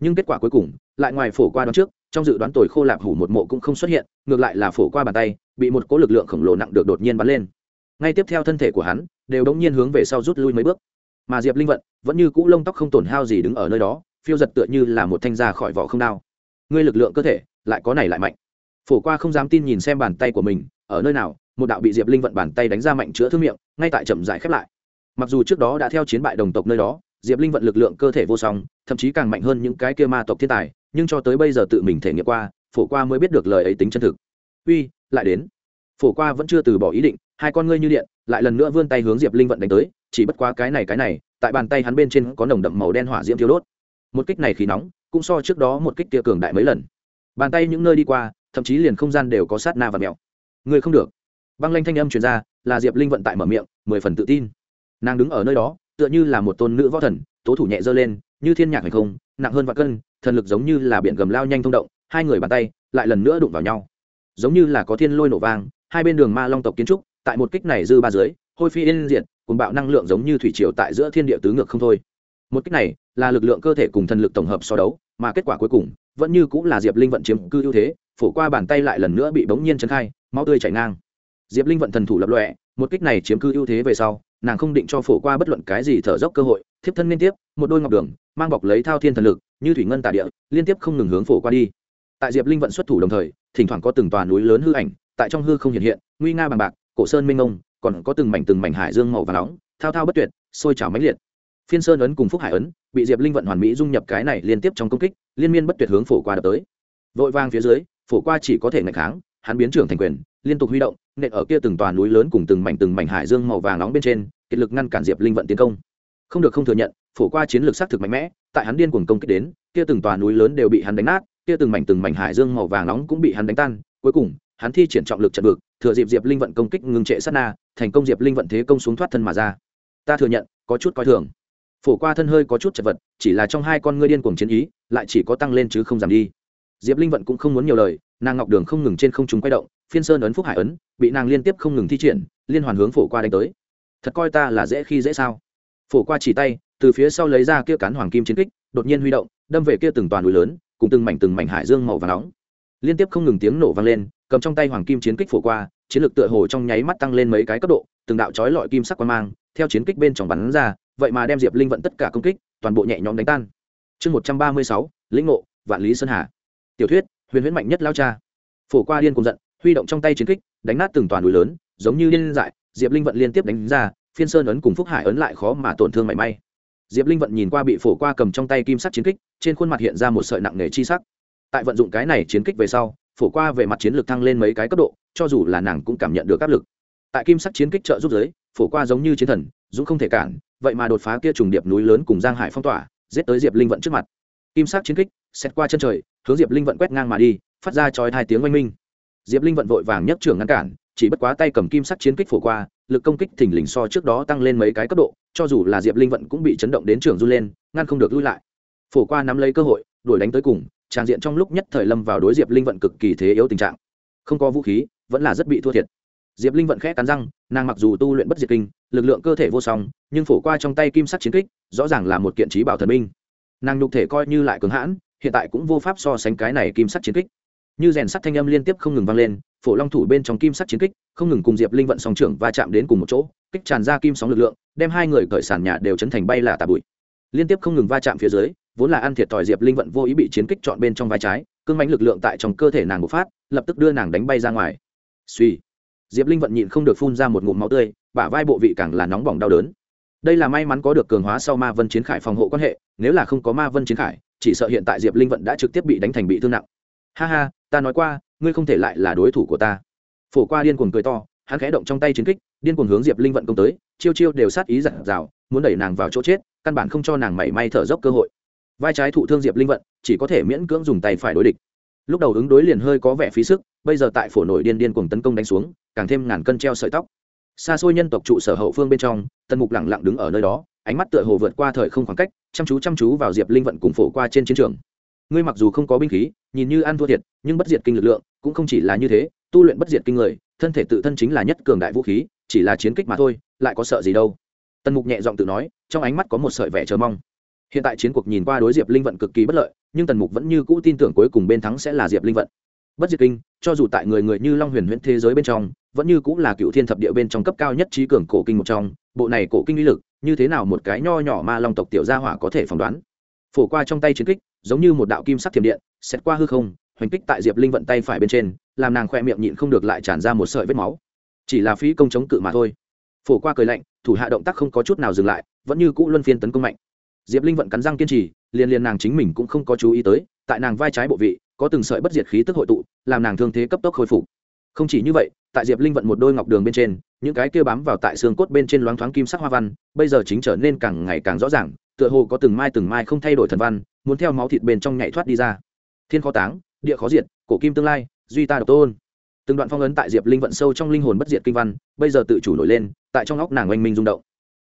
nhưng kết quả cuối cùng, lại ngoài phổ qua đón trước, trong dự đoán tồi khô lạp hủ một mộ cũng không xuất hiện, ngược lại là phổ qua bàn tay, bị một cỗ lực lượng khổng lồ nặng được đột nhiên bắn lên. Ngay tiếp theo thân thể của hắn, đều đống nhiên hướng về sau rút lui mấy bước. Mà diệp linh vận, vẫn như cũ lông tóc không tổn hao gì đứng ở nơi đó, phiêu giật tựa như là một thanh ra khỏi vỏ không đao. Ngươi lực lượng cơ thể, lại có này lại mạnh. Phổ qua không dám tin nhìn xem bàn tay của mình, ở nơi nào, một đạo bị diệp linh vận bàn tay đánh ra mạnh chữa thương miệng, ngay tại chậm dại khép lại. Mặc dù trước đó đã theo chiến bại đồng tộc nơi đó diệp linh vận lực lượng cơ thể vô song, thậm chí càng mạnh hơn những cái kia ma tộc thiên tài, nhưng cho tới bây giờ tự mình thể nghiệm qua, phổ qua mới biết được lời ấy tính chân thực. Uy, lại đến. Phổ qua vẫn chưa từ bỏ ý định, hai con ngươi như điện, lại lần nữa vươn tay hướng diệp linh vận đánh tới, chỉ bất quá cái này cái này, tại bàn tay hắn bên trên có nồng đậm màu đen hỏa diễm thiếu đốt. Một kích này khí nóng, cũng so trước đó một kích tia cường đại mấy lần. Bàn tay những nơi đi qua, thậm chí liền không gian đều có sát na và mèo. Người không được. Băng lanh thanh âm truyền ra, là diệp linh vận tại mở miệng, mười phần tự tin. Nàng đứng ở nơi đó tựa như là một tôn nữ võ thần, tố thủ nhẹ dơ lên, như thiên nhạc hay không, nặng hơn vạn cân, thần lực giống như là biển gầm lao nhanh thông động, hai người bàn tay lại lần nữa đụng vào nhau. Giống như là có thiên lôi nổ vang, hai bên đường ma long tộc kiến trúc, tại một kích này dư ba dưới, hôi phi yên diện cùng bạo năng lượng giống như thủy triều tại giữa thiên địa tứ ngược không thôi. Một kích này là lực lượng cơ thể cùng thần lực tổng hợp so đấu, mà kết quả cuối cùng vẫn như cũng là diệp linh vận chiếm cư ưu thế, phổ qua bàn tay lại lần nữa bị bỗng nhiên chấn khai, máu tươi chảy ngang. Diệp linh vận thần thủ lập lọe một kích này chiếm cư ưu thế về sau nàng không định cho phổ qua bất luận cái gì thở dốc cơ hội, thiếp thân liên tiếp, một đôi ngọc đường, mang bọc lấy thao thiên thần lực, như thủy ngân tả địa, liên tiếp không ngừng hướng phổ qua đi. Tại diệp linh vận xuất thủ đồng thời, thỉnh thoảng có từng tòa núi lớn hư ảnh, tại trong hư không hiện hiện, nguy nga bằng bạc, cổ sơn minh ngông còn có từng mảnh từng mảnh hải dương màu và nóng, thao thao bất tuyệt, sôi trào mãnh liệt. Phiên sơn ấn cùng phúc hải ấn, bị diệp linh vận hoàn mỹ dung nhập cái này liên tiếp trong công kích, liên miên bất tuyệt hướng phổ qua đập tới. Vội vang phía dưới, phổ qua chỉ có thể ngạch kháng, hắn biến trưởng thành quyền, liên tục huy động nện ở kia từng tòa núi lớn cùng từng mảnh từng mảnh hải dương màu vàng nóng bên trên, kiệt lực ngăn cản diệp linh vận tiến công. Không được không thừa nhận, phổ qua chiến lược xác thực mạnh mẽ, tại hắn điên cuồng công kích đến, kia từng tòa núi lớn đều bị hắn đánh nát, kia từng mảnh từng mảnh hải dương màu vàng nóng cũng bị hắn đánh tan. Cuối cùng, hắn thi triển trọng lực trận vực, thừa dịp diệp linh vận công kích ngừng trệ sát na, thành công diệp linh vận thế công xuống thoát thân mà ra. Ta thừa nhận, có chút coi thường. Phổ qua thân hơi có chút chật vật, chỉ là trong hai con ngươi điên cuồng chiến ý, lại chỉ có tăng lên chứ không giảm đi. Diệp linh vận cũng không muốn nhiều lời, nàng ngọc đường không ngừng trên không trung quay động phiên sơn ấn phúc hải ấn, bị nàng liên tiếp không ngừng thi triển, liên hoàn hướng phổ qua đánh tới. Thật coi ta là dễ khi dễ sao? Phổ qua chỉ tay, từ phía sau lấy ra kia cán hoàng kim chiến kích, đột nhiên huy động, đâm về kia từng toàn núi lớn, cùng từng mảnh từng mảnh hải dương màu và nóng. Liên tiếp không ngừng tiếng nổ vang lên, cầm trong tay hoàng kim chiến kích phổ qua, chiến lược tựa hồ trong nháy mắt tăng lên mấy cái cấp độ, từng đạo chói lọi kim sắc quang mang, theo chiến kích bên trong bắn ra, vậy mà đem diệp linh vận tất cả công kích, toàn bộ nhẹ nhõm đánh tan. Chương một trăm ba mươi sáu, lĩnh ngộ, vạn lý sơn hà. Tiểu thuyết, huyền huyễn mạnh nhất lao cha. Phổ qua điên cùng giận huy động trong tay chiến kích, đánh nát từng toàn núi lớn, giống như liên dại, diệp linh vận liên tiếp đánh ra, phiên sơn ấn cùng phúc hải ấn lại khó mà tổn thương mảy may. Diệp linh vận nhìn qua bị phổ qua cầm trong tay kim sắc chiến kích, trên khuôn mặt hiện ra một sợi nặng nề chi sắc. Tại vận dụng cái này chiến kích về sau, phổ qua về mặt chiến lược thăng lên mấy cái cấp độ, cho dù là nàng cũng cảm nhận được áp lực. Tại kim sắc chiến kích trợ giúp giới phổ qua giống như chiến thần, dũng không thể cản, vậy mà đột phá kia trùng điệp núi lớn cùng giang hải phong tỏa, giết tới diệp linh vận trước mặt. Kim sắc chiến kích xét qua chân trời, hướng diệp linh vận quét ngang mà đi, phát ra chói hai tiếng oanh minh diệp linh vận vội vàng nhấc trưởng ngăn cản, chỉ bất quá tay cầm kim sắc chiến kích phổ qua, lực công kích thình lình so trước đó tăng lên mấy cái cấp độ, cho dù là diệp linh vận cũng bị chấn động đến trường run lên, ngăn không được lui lại. Phổ qua nắm lấy cơ hội, đuổi đánh tới cùng, trang diện trong lúc nhất thời lâm vào đối diệp linh vận cực kỳ thế yếu tình trạng. Không có vũ khí, vẫn là rất bị thua thiệt. Diệp linh vận khẽ cắn răng, nàng mặc dù tu luyện bất diệt kinh, lực lượng cơ thể vô song, nhưng phổ qua trong tay kim sắc chiến kích, rõ ràng là một kiện trí bảo thần minh nàng nhục thể coi như lại cường hãn, hiện tại cũng vô pháp so sánh cái này kim sắc chiến kích như rèn sắt thanh âm liên tiếp không ngừng vang lên, phổ long thủ bên trong kim sắt chiến kích, không ngừng cùng diệp linh vận song trưởng va chạm đến cùng một chỗ, kích tràn ra kim sóng lực lượng, đem hai người cởi sàn nhà đều chấn thành bay là tà bụi. Liên tiếp không ngừng va chạm phía dưới, vốn là ăn thiệt thòi diệp linh vận vô ý bị chiến kích chọn bên trong vai trái, cương mánh lực lượng tại trong cơ thể nàng bộc phát, lập tức đưa nàng đánh bay ra ngoài. Suy diệp linh vận nhịn không được phun ra một ngụm máu tươi, bả vai bộ vị càng là nóng bỏng đau đớn. Đây là may mắn có được cường hóa sau ma vân chiến khải phòng hộ quan hệ, nếu là không có ma vân chiến khải, chỉ sợ hiện tại diệp linh vận đã trực tiếp bị đánh thành bị thương nặng. Ha ha ta nói qua, ngươi không thể lại là đối thủ của ta. Phổ qua điên cuồng cười to, hắn khẽ động trong tay chiến kích, điên cuồng hướng diệp linh vận công tới, chiêu chiêu đều sát ý giặt rào muốn đẩy nàng vào chỗ chết, căn bản không cho nàng mảy may thở dốc cơ hội. Vai trái thụ thương diệp linh vận, chỉ có thể miễn cưỡng dùng tay phải đối địch. Lúc đầu ứng đối liền hơi có vẻ phí sức, bây giờ tại phổ nổi điên điên cuồng tấn công đánh xuống, càng thêm ngàn cân treo sợi tóc. Xa xôi nhân tộc trụ sở hậu phương bên trong, tần mục lẳng lặng đứng ở nơi đó, ánh mắt tựa hồ vượt qua thời không khoảng cách, chăm chú chăm chú vào diệp linh vận cùng phổ qua trên chiến trường ngươi mặc dù không có binh khí, nhìn như ăn thua thiệt, nhưng bất diệt kinh lực lượng cũng không chỉ là như thế, tu luyện bất diệt kinh người, thân thể tự thân chính là nhất cường đại vũ khí, chỉ là chiến kích mà thôi, lại có sợ gì đâu. Tần mục nhẹ giọng tự nói, trong ánh mắt có một sợi vẻ chờ mong. Hiện tại chiến cuộc nhìn qua đối diệp linh vận cực kỳ bất lợi, nhưng tần mục vẫn như cũ tin tưởng cuối cùng bên thắng sẽ là diệp linh vận. Bất diệt kinh, cho dù tại người người như long huyền huyễn thế giới bên trong, vẫn như cũng là cựu thiên thập địa bên trong cấp cao nhất trí cường cổ kinh một trong, bộ này cổ kinh uy lực, như thế nào một cái nho nhỏ ma long tộc tiểu gia hỏa có thể phỏng đoán? Phổ qua trong tay chiến kích giống như một đạo kim sắc thiểm điện xét qua hư không, hoành kích tại diệp linh vận tay phải bên trên, làm nàng khoe miệng nhịn không được lại tràn ra một sợi vết máu. Chỉ là phí công chống cự mà thôi. Phổ qua cười lạnh, thủ hạ động tác không có chút nào dừng lại, vẫn như cũ luân phiên tấn công mạnh. Diệp linh vận cắn răng kiên trì, liền liền nàng chính mình cũng không có chú ý tới, tại nàng vai trái bộ vị, có từng sợi bất diệt khí tức hội tụ, làm nàng thương thế cấp tốc khôi phục. Không chỉ như vậy, tại diệp linh vận một đôi ngọc đường bên trên, những cái kia bám vào tại xương cốt bên trên loáng thoáng kim sắc hoa văn, bây giờ chính trở nên càng ngày càng rõ ràng, tựa hồ có từng mai từng mai không thay đổi thần văn muốn theo máu thịt bên trong nhảy thoát đi ra. Thiên khó táng, địa khó diệt, cổ kim tương lai, duy ta độc tôn. Từng đoạn phong ấn tại diệp linh vận sâu trong linh hồn bất diệt kinh văn, bây giờ tự chủ nổi lên, tại trong óc nàng oanh minh rung động.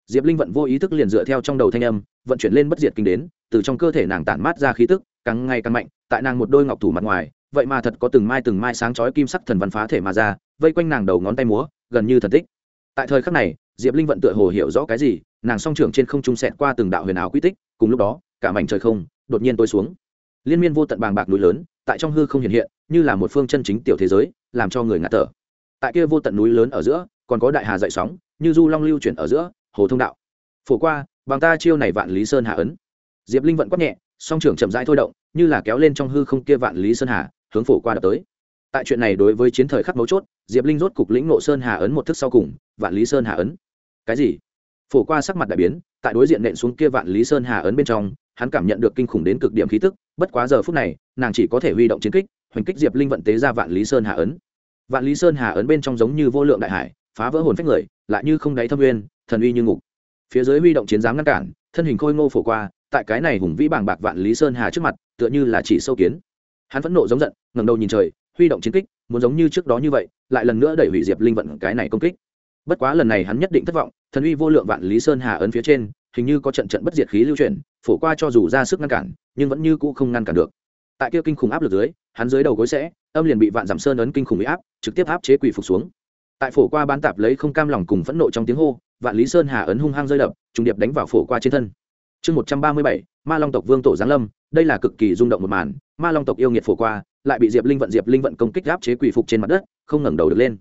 Diệp linh vận vô ý thức liền dựa theo trong đầu thanh âm, vận chuyển lên bất diệt kinh đến, từ trong cơ thể nàng tản mát ra khí tức, càng ngày càng mạnh, tại nàng một đôi ngọc thủ mặt ngoài, vậy mà thật có từng mai từng mai sáng chói kim sắc thần văn phá thể mà ra, vây quanh nàng đầu ngón tay múa, gần như thần tích. Tại thời khắc này, diệp linh vận tựa hồ hiểu rõ cái gì, nàng song trưởng trên không trung sẹt qua từng đạo huyền ảo quy tích, cùng lúc đó, cả mảnh trời không đột nhiên tối xuống. Liên miên vô tận bàng bạc núi lớn, tại trong hư không hiện hiện, như là một phương chân chính tiểu thế giới, làm cho người ngạt thở. Tại kia vô tận núi lớn ở giữa, còn có đại hà dậy sóng, như du long lưu chuyển ở giữa, hồ thông đạo. Phổ qua, bằng ta chiêu này vạn lý sơn hạ ấn. Diệp linh vận quát nhẹ, song trưởng chậm rãi thôi động, như là kéo lên trong hư không kia vạn lý sơn hà, hướng phổ qua đập tới. Tại chuyện này đối với chiến thời khắc mấu chốt, diệp linh rốt cục lĩnh nộ sơn hà ấn một thức sau cùng, vạn lý sơn hà ấn. Cái gì? Phổ qua sắc mặt đại biến, tại đối diện nện xuống kia vạn lý sơn hà ấn bên trong hắn cảm nhận được kinh khủng đến cực điểm khí tức, bất quá giờ phút này, nàng chỉ có thể huy động chiến kích, hoành kích diệp linh vận tế ra vạn lý sơn hà ấn. Vạn lý sơn hà ấn bên trong giống như vô lượng đại hải, phá vỡ hồn phách người, lại như không đáy thâm uyên thần uy như ngục. Phía dưới huy động chiến giám ngăn cản, thân hình khôi ngô phổ qua, tại cái này hùng vĩ bàng bạc vạn lý sơn hà trước mặt, tựa như là chỉ sâu kiến. Hắn phẫn nộ giống giận, ngẩng đầu nhìn trời, huy động chiến kích, muốn giống như trước đó như vậy, lại lần nữa đẩy hủy diệp linh vận cái này công kích. Bất quá lần này hắn nhất định thất vọng, thần uy vô lượng vạn lý sơn hà ấn phía trên hình như có trận trận bất diệt khí lưu chuyển, phổ qua cho dù ra sức ngăn cản, nhưng vẫn như cũ không ngăn cản được. Tại kia kinh khủng áp lực dưới, hắn dưới đầu gối sẽ, âm liền bị vạn giảm sơn ấn kinh khủng bị áp, trực tiếp áp chế quỷ phục xuống. Tại phổ qua bán tạp lấy không cam lòng cùng phẫn nộ trong tiếng hô, vạn lý sơn hà ấn hung hăng rơi đập, trùng điệp đánh vào phổ qua trên thân. Chương một trăm ba mươi bảy, ma long tộc vương tổ giáng lâm, đây là cực kỳ rung động một màn, ma long tộc yêu nghiệt phổ qua, lại bị diệp linh vận diệp linh vận công kích áp chế quỷ phục trên mặt đất, không ngẩng đầu được lên.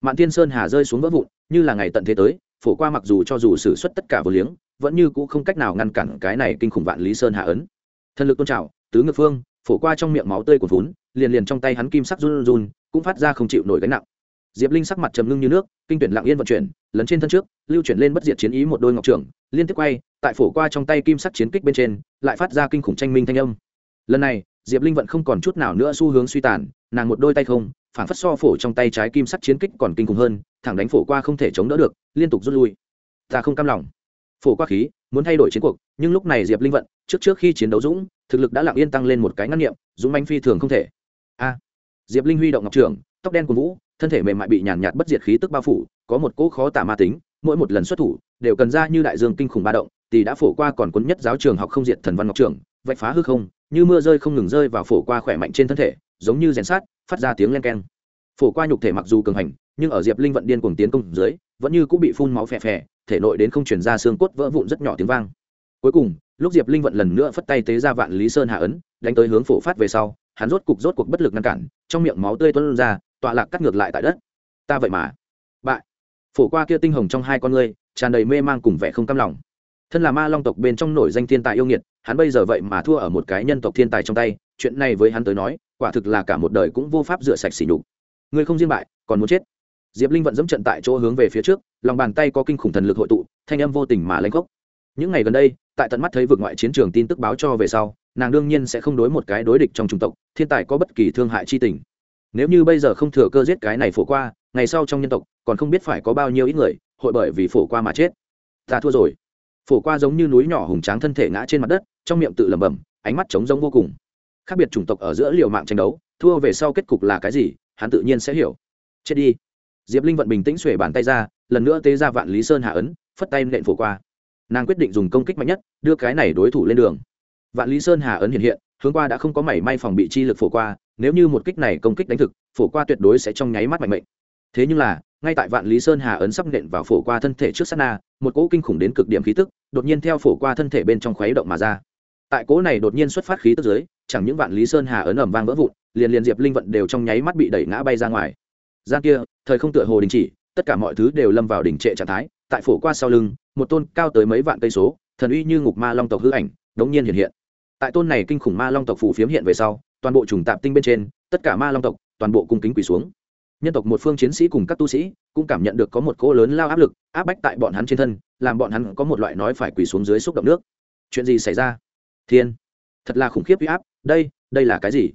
Mạn thiên sơn hà rơi xuống vỡ vụn, như là ngày tận thế tới, phổ qua mặc dù cho dù xử suất tất cả vô liếng vẫn như cũ không cách nào ngăn cản cái này kinh khủng vạn lý sơn hạ ấn. Thần lực tôn trào, tứ ngược phương, phổ qua trong miệng máu tươi của vốn, liền liền trong tay hắn kim sắc run run, cũng phát ra không chịu nổi gánh nặng. Diệp linh sắc mặt trầm ngưng như nước, kinh tuyển lặng yên vận chuyển, lấn trên thân trước, lưu chuyển lên bất diệt chiến ý một đôi ngọc trưởng, liên tiếp quay, tại phổ qua trong tay kim sắc chiến kích bên trên, lại phát ra kinh khủng tranh minh thanh âm. Lần này, diệp linh vận không còn chút nào nữa xu hướng suy tàn, nàng một đôi tay không, phản phất so phổ trong tay trái kim sắc chiến kích còn kinh khủng hơn, thẳng đánh phổ qua không thể chống đỡ được, liên tục rút lui. Ta không cam lòng phổ qua khí muốn thay đổi chiến cuộc nhưng lúc này diệp linh vận trước trước khi chiến đấu dũng thực lực đã lặng yên tăng lên một cái ngăn niệm dũng manh phi thường không thể. A! Diệp linh huy động ngọc Trường, tóc đen của vũ thân thể mềm mại bị nhàn nhạt bất diệt khí tức bao phủ có một cỗ khó tả ma tính mỗi một lần xuất thủ đều cần ra như đại dương kinh khủng ba động tỷ đã phổ qua còn cuốn nhất giáo trường học không diệt thần văn ngọc Trường, vạch phá hư không như mưa rơi không ngừng rơi vào phổ qua khỏe mạnh trên thân thể giống như rèn sát phát ra tiếng len keng. Phổ qua nhục thể mặc dù cường hành nhưng ở diệp linh vận điên cuồng tiến công dưới vẫn như cũng bị phun máu phè phè thể nội đến không chuyển ra xương cốt vỡ vụn rất nhỏ tiếng vang. Cuối cùng, lúc diệp linh vận lần nữa phất tay tế ra vạn lý sơn hạ ấn, đánh tới hướng phổ phát về sau, hắn rốt cục rốt cuộc bất lực ngăn cản, trong miệng máu tươi tuôn ra, tọa lạc cắt ngược lại tại đất. Ta vậy mà. Bại. Phổ qua kia tinh hồng trong hai con ngươi, tràn đầy mê mang cùng vẻ không cam lòng. Thân là ma long tộc bên trong nổi danh thiên tài yêu nghiệt, hắn bây giờ vậy mà thua ở một cái nhân tộc thiên tài trong tay, chuyện này với hắn tới nói, quả thực là cả một đời cũng vô pháp rửa sạch xỉ nhục. Ngươi không riêng bại, còn muốn chết diệp linh vận dẫm trận tại chỗ hướng về phía trước, lòng bàn tay có kinh khủng thần lực hội tụ, thanh âm vô tình mà lanh gốc những ngày gần đây, tại tận mắt thấy vực ngoại chiến trường tin tức báo cho về sau, nàng đương nhiên sẽ không đối một cái đối địch trong chủng tộc, thiên tài có bất kỳ thương hại chi tình. Nếu như bây giờ không thừa cơ giết cái này phổ qua, ngày sau trong nhân tộc, còn không biết phải có bao nhiêu ít người, hội bởi vì phổ qua mà chết. Ta thua rồi. Phổ qua giống như núi nhỏ hùng tráng thân thể ngã trên mặt đất, trong miệng tự lẩm bẩm, ánh mắt trống rỗng vô cùng. Khác biệt chủng tộc ở giữa liều mạng tranh đấu, thua về sau kết cục là cái gì, hắn tự nhiên sẽ hiểu. Chết đi diệp linh vận bình tĩnh xuể bàn tay ra, lần nữa tế ra vạn lý sơn hạ ấn, phất tay nện phổ qua. Nàng quyết định dùng công kích mạnh nhất, đưa cái này đối thủ lên đường. Vạn lý sơn hà ấn hiện hiện, hướng qua đã không có mảy may phòng bị chi lực phổ qua, nếu như một kích này công kích đánh thực, phổ qua tuyệt đối sẽ trong nháy mắt mạnh mệnh. Thế nhưng là, ngay tại vạn lý sơn hà ấn sắp nện vào phổ qua thân thể trước sát na, một cỗ kinh khủng đến cực điểm khí tức, đột nhiên theo phổ qua thân thể bên trong khuấy động mà ra. Tại cỗ này đột nhiên xuất phát khí tức dưới, chẳng những vạn lý sơn hà ấn ẩm vang vỡ vụn, liền liền diệp linh vận đều trong nháy mắt bị đẩy ngã bay ra ngoài gian kia, thời không tựa hồ đình chỉ, tất cả mọi thứ đều lâm vào đỉnh trệ trạng thái. Tại phổ qua sau lưng, một tôn cao tới mấy vạn cây số, thần uy như ngục ma long tộc hư ảnh, đống nhiên hiện hiện. Tại tôn này kinh khủng ma long tộc phù phiếm hiện về sau, toàn bộ trùng tạp tinh bên trên, tất cả ma long tộc, toàn bộ cung kính quỳ xuống. Nhân tộc một phương chiến sĩ cùng các tu sĩ cũng cảm nhận được có một cỗ lớn lao áp lực, áp bách tại bọn hắn trên thân, làm bọn hắn có một loại nói phải quỳ xuống dưới xúc động nước. Chuyện gì xảy ra? Thiên, thật là khủng khiếp uy áp. Đây đây là cái gì?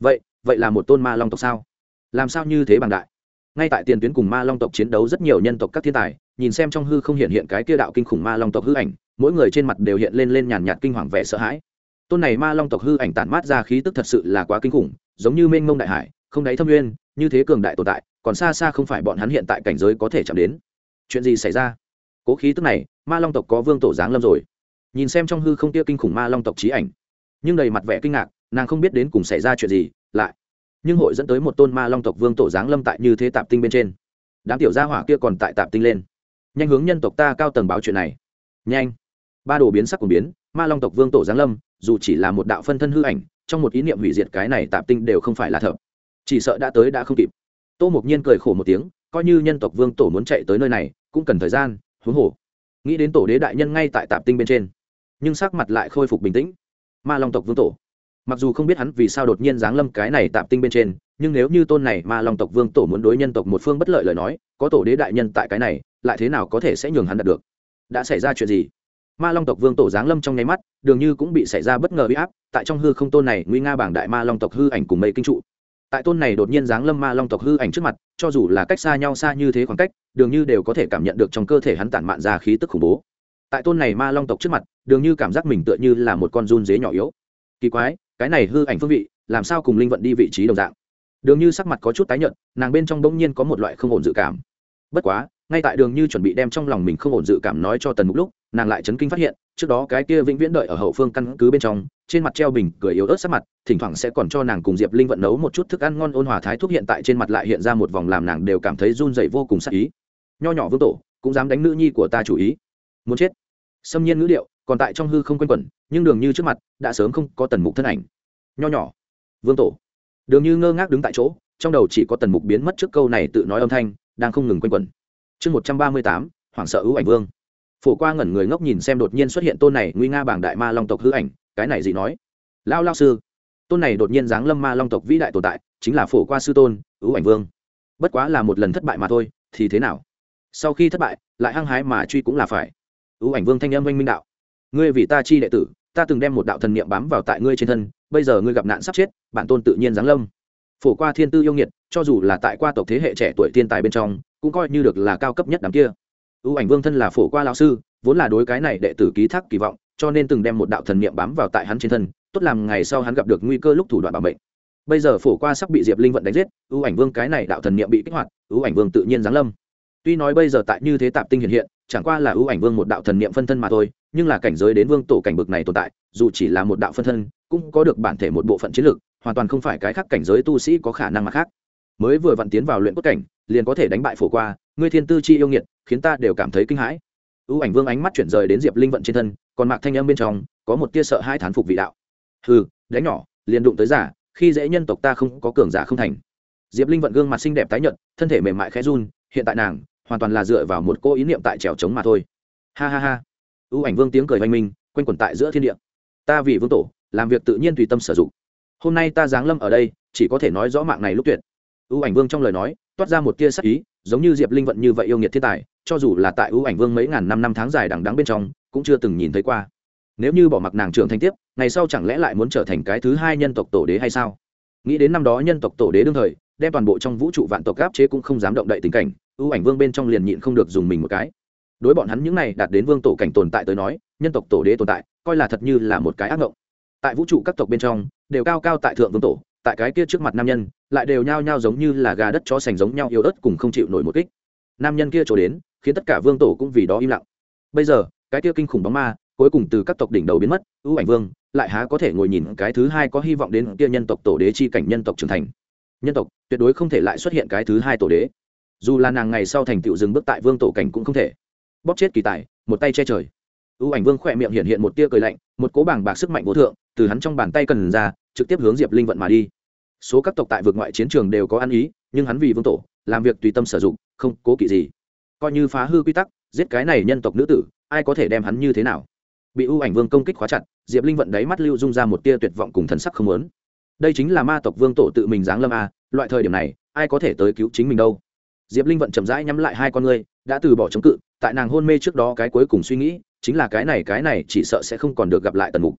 Vậy vậy là một tôn ma long tộc sao? Làm sao như thế bằng đại? Ngay tại tiền tuyến cùng ma long tộc chiến đấu rất nhiều nhân tộc các thiên tài, nhìn xem trong hư không hiện hiện cái kia đạo kinh khủng ma long tộc hư ảnh, mỗi người trên mặt đều hiện lên lên nhàn nhạt kinh hoàng vẻ sợ hãi. Tôn này ma long tộc hư ảnh tản mát ra khí tức thật sự là quá kinh khủng, giống như mênh mông đại hải, không đáy thâm nguyên, như thế cường đại tồn tại, còn xa xa không phải bọn hắn hiện tại cảnh giới có thể chạm đến. Chuyện gì xảy ra? Cố khí tức này, ma long tộc có vương tổ giáng lâm rồi. Nhìn xem trong hư không kia kinh khủng ma long tộc trí ảnh, nhưng đầy mặt vẻ kinh ngạc, nàng không biết đến cùng xảy ra chuyện gì, lại nhưng hội dẫn tới một tôn ma long tộc vương tổ giáng lâm tại như thế tạp tinh bên trên. Đám tiểu gia hỏa kia còn tại tạp tinh lên. Nhanh hướng nhân tộc ta cao tầng báo chuyện này. Nhanh. Ba đồ biến sắc cùng biến ma long tộc vương tổ giáng lâm dù chỉ là một đạo phân thân hư ảnh trong một ý niệm hủy diệt cái này tạp tinh đều không phải là thợ, chỉ sợ đã tới đã không kịp. Tô mục nhiên cười khổ một tiếng coi như nhân tộc vương tổ muốn chạy tới nơi này cũng cần thời gian huống hồ. Nghĩ đến tổ đế đại nhân ngay tại tạp tinh bên trên. Nhưng sắc mặt lại khôi phục bình tĩnh. Ma long tộc vương tổ mặc dù không biết hắn vì sao đột nhiên giáng lâm cái này tạm tinh bên trên, nhưng nếu như tôn này mà long tộc vương tổ muốn đối nhân tộc một phương bất lợi lời nói, có tổ đế đại nhân tại cái này, lại thế nào có thể sẽ nhường hắn đạt được? Đã xảy ra chuyện gì? Ma long tộc vương tổ giáng lâm trong nháy mắt, dường như cũng bị xảy ra bất ngờ bị áp, tại trong hư không tôn này nguy nga bảng đại ma long tộc hư ảnh cùng mây kinh trụ. Tại tôn này đột nhiên giáng lâm ma long tộc hư ảnh trước mặt, cho dù là cách xa nhau xa như thế khoảng cách, dường như đều có thể cảm nhận được trong cơ thể hắn tản mạn ra khí tức khủng bố. Tại tôn này ma long tộc trước mặt, dường như cảm giác mình tựa như là một con run dế nhỏ yếu. Kỳ quái cái này hư ảnh phương vị, làm sao cùng linh vận đi vị trí đồng dạng? Đường như sắc mặt có chút tái nhợt, nàng bên trong bỗng nhiên có một loại không ổn dự cảm. Bất quá, ngay tại đường như chuẩn bị đem trong lòng mình không ổn dự cảm nói cho tần mục lúc, nàng lại chấn kinh phát hiện, trước đó cái kia vĩnh viễn đợi ở hậu phương căn cứ bên trong, trên mặt treo bình cười yếu ớt sắc mặt, thỉnh thoảng sẽ còn cho nàng cùng diệp linh vận nấu một chút thức ăn ngon ôn hòa thái thuốc hiện tại trên mặt lại hiện ra một vòng làm nàng đều cảm thấy run dậy vô cùng sắc ý. Nho nhỏ vương tổ, cũng dám đánh nữ nhi của ta chủ ý. Muốn chết. Xâm nhiên ngữ điệu còn tại trong hư không quanh quẩn, nhưng đường như trước mặt đã sớm không có tần mục thân ảnh. Nho nhỏ, vương tổ. Đường như ngơ ngác đứng tại chỗ, trong đầu chỉ có tần mục biến mất trước câu này tự nói âm thanh, đang không ngừng quanh quẩn. Chương một trăm ba mươi tám, hoảng sợ ưu ảnh vương. Phổ qua ngẩn người ngốc nhìn xem đột nhiên xuất hiện tôn này nguy nga bảng đại ma long tộc hư ảnh, cái này gì nói? Lao lao sư. Tôn này đột nhiên giáng lâm ma long tộc vĩ đại tồn tại, chính là phổ qua sư tôn, ưu ảnh vương. Bất quá là một lần thất bại mà thôi, thì thế nào? Sau khi thất bại, lại hăng hái mà truy cũng là phải. Ưu ảnh vương thanh âm oanh minh đạo ngươi vì ta chi đệ tử, ta từng đem một đạo thần niệm bám vào tại ngươi trên thân, bây giờ ngươi gặp nạn sắp chết, bản tôn tự nhiên giáng lâm. Phổ qua thiên tư yêu nghiệt, cho dù là tại qua tộc thế hệ trẻ tuổi thiên tài bên trong, cũng coi như được là cao cấp nhất đám kia. Ưu ảnh vương thân là phổ qua lão sư, vốn là đối cái này đệ tử ký thác kỳ vọng, cho nên từng đem một đạo thần niệm bám vào tại hắn trên thân, tốt làm ngày sau hắn gặp được nguy cơ lúc thủ đoạn bảo mệnh. Bây giờ phổ qua sắp bị diệp linh vận đánh giết, ưu ảnh vương cái này đạo thần niệm bị kích hoạt, ưu ảnh vương tự nhiên giáng lâm. Tuy nói bây giờ tại như thế tạp tinh hiện hiện chẳng qua là ưu ảnh vương một đạo thần niệm phân thân mà thôi, nhưng là cảnh giới đến vương tổ cảnh bực này tồn tại, dù chỉ là một đạo phân thân, cũng có được bản thể một bộ phận chiến lược hoàn toàn không phải cái khác cảnh giới tu sĩ có khả năng mà khác. Mới vừa vặn tiến vào luyện cốt cảnh, liền có thể đánh bại phổ qua, ngươi thiên tư chi yêu nghiệt, khiến ta đều cảm thấy kinh hãi. Ưu ảnh vương ánh mắt chuyển rời đến diệp linh vận trên thân, còn mạc thanh âm bên trong, có một tia sợ hai thán phục vị đạo. Hừ, đánh nhỏ, liền đụng tới giả, khi dễ nhân tộc ta không có cường giả không thành. Diệp linh vận gương mặt xinh đẹp tái nhợt, thân thể mềm mại khẽ run, hiện tại nàng hoàn toàn là dựa vào một cô ý niệm tại trèo trống mà thôi. Ha ha ha. Ưu ảnh vương tiếng cười oanh minh, quanh quẩn tại giữa thiên địa. Ta vì vương tổ, làm việc tự nhiên tùy tâm sử dụng. Hôm nay ta giáng lâm ở đây, chỉ có thể nói rõ mạng này lúc tuyệt. Ưu ảnh vương trong lời nói, toát ra một tia sắc ý, giống như diệp linh vận như vậy yêu nghiệt thiên tài, cho dù là tại ưu ảnh vương mấy ngàn năm năm tháng dài đằng đắng bên trong, cũng chưa từng nhìn thấy qua. Nếu như bỏ mặc nàng trưởng thành tiếp, ngày sau chẳng lẽ lại muốn trở thành cái thứ hai nhân tộc tổ đế hay sao? Nghĩ đến năm đó nhân tộc tổ đế đương thời, đem toàn bộ trong vũ trụ vạn tộc áp chế cũng không dám động đậy tình cảnh ưu ảnh vương bên trong liền nhịn không được dùng mình một cái. Đối bọn hắn những này đạt đến vương tổ cảnh tồn tại tới nói, nhân tộc tổ đế tồn tại, coi là thật như là một cái ác ngộng. Tại vũ trụ các tộc bên trong, đều cao cao tại thượng vương tổ, tại cái kia trước mặt nam nhân, lại đều nhao nhao giống như là gà đất chó sành giống nhau yếu ớt cùng không chịu nổi một kích. Nam nhân kia trổ đến, khiến tất cả vương tổ cũng vì đó im lặng. Bây giờ, cái kia kinh khủng bóng ma, cuối cùng từ các tộc đỉnh đầu biến mất ưu ảnh vương, lại há có thể ngồi nhìn cái thứ hai có hy vọng đến kia nhân tộc tổ đế chi cảnh nhân tộc trưởng thành. Nhân tộc, tuyệt đối không thể lại xuất hiện cái thứ hai tổ đế dù là nàng ngày sau thành tựu dừng bước tại vương tổ cảnh cũng không thể. Bóp chết kỳ tài, một tay che trời. Ưu ảnh vương khỏe miệng hiện hiện một tia cười lạnh, một cố bảng bạc sức mạnh vô thượng, từ hắn trong bàn tay cần ra, trực tiếp hướng diệp linh vận mà đi. Số các tộc tại vực ngoại chiến trường đều có ăn ý, nhưng hắn vì vương tổ, làm việc tùy tâm sử dụng, không cố kỵ gì. Coi như phá hư quy tắc, giết cái này nhân tộc nữ tử, ai có thể đem hắn như thế nào? Bị ưu ảnh vương công kích khóa chặt, diệp linh vận đáy mắt lưu dung ra một tia tuyệt vọng cùng thần sắc không lớn đây chính là ma tộc vương tổ tự mình giáng lâm a, loại thời điểm này, ai có thể tới cứu chính mình đâu? Diệp linh vận chậm rãi nhắm lại hai con ngươi, đã từ bỏ chống cự, tại nàng hôn mê trước đó cái cuối cùng suy nghĩ, chính là cái này cái này chỉ sợ sẽ không còn được gặp lại tần mục.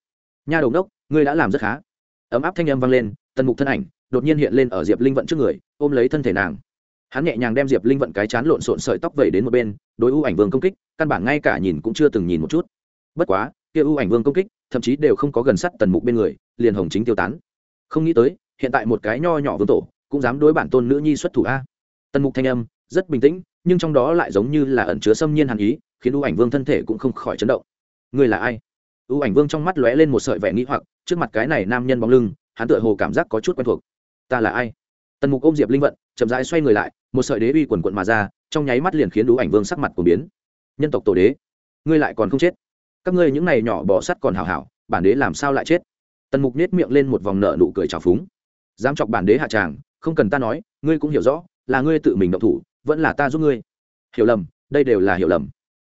Nha đầu đốc, ngươi đã làm rất khá. Ấm áp thanh âm vang lên, tần mục thân ảnh đột nhiên hiện lên ở diệp linh vận trước người, ôm lấy thân thể nàng. Hắn nhẹ nhàng đem diệp linh vận cái chán lộn xộn sợi tóc vẩy đến một bên, đối ưu ảnh vương công kích, căn bản ngay cả nhìn cũng chưa từng nhìn một chút. Bất quá, kia ưu ảnh vương công kích, thậm chí đều không có gần sắt tần mục bên người, liền hồng chính tiêu tán. Không nghĩ tới, hiện tại một cái nho nhỏ vương tổ, cũng dám đối bản tôn nữ nhi xuất thủ a tần mục thanh âm, rất bình tĩnh, nhưng trong đó lại giống như là ẩn chứa xâm nhiên hàn ý, khiến ưu ảnh vương thân thể cũng không khỏi chấn động. Người là ai? Ưu ảnh vương trong mắt lóe lên một sợi vẻ nghĩ hoặc, trước mặt cái này nam nhân bóng lưng, hắn tựa hồ cảm giác có chút quen thuộc. Ta là ai? Tần mục ôm diệp linh vận, chậm rãi xoay người lại, một sợi đế uy quần quận mà ra, trong nháy mắt liền khiến ưu ảnh vương sắc mặt của biến. Nhân tộc tổ đế, ngươi lại còn không chết. Các ngươi những này nhỏ bỏ sắt còn hảo hảo, bản đế làm sao lại chết? Tần mục nết miệng lên một vòng nợ nụ cười trào phúng. Dám chọc bản đế hạ tràng, không cần ta nói, ngươi cũng hiểu rõ là ngươi tự mình động thủ, vẫn là ta giúp ngươi. Hiểu lầm, đây đều là hiểu lầm.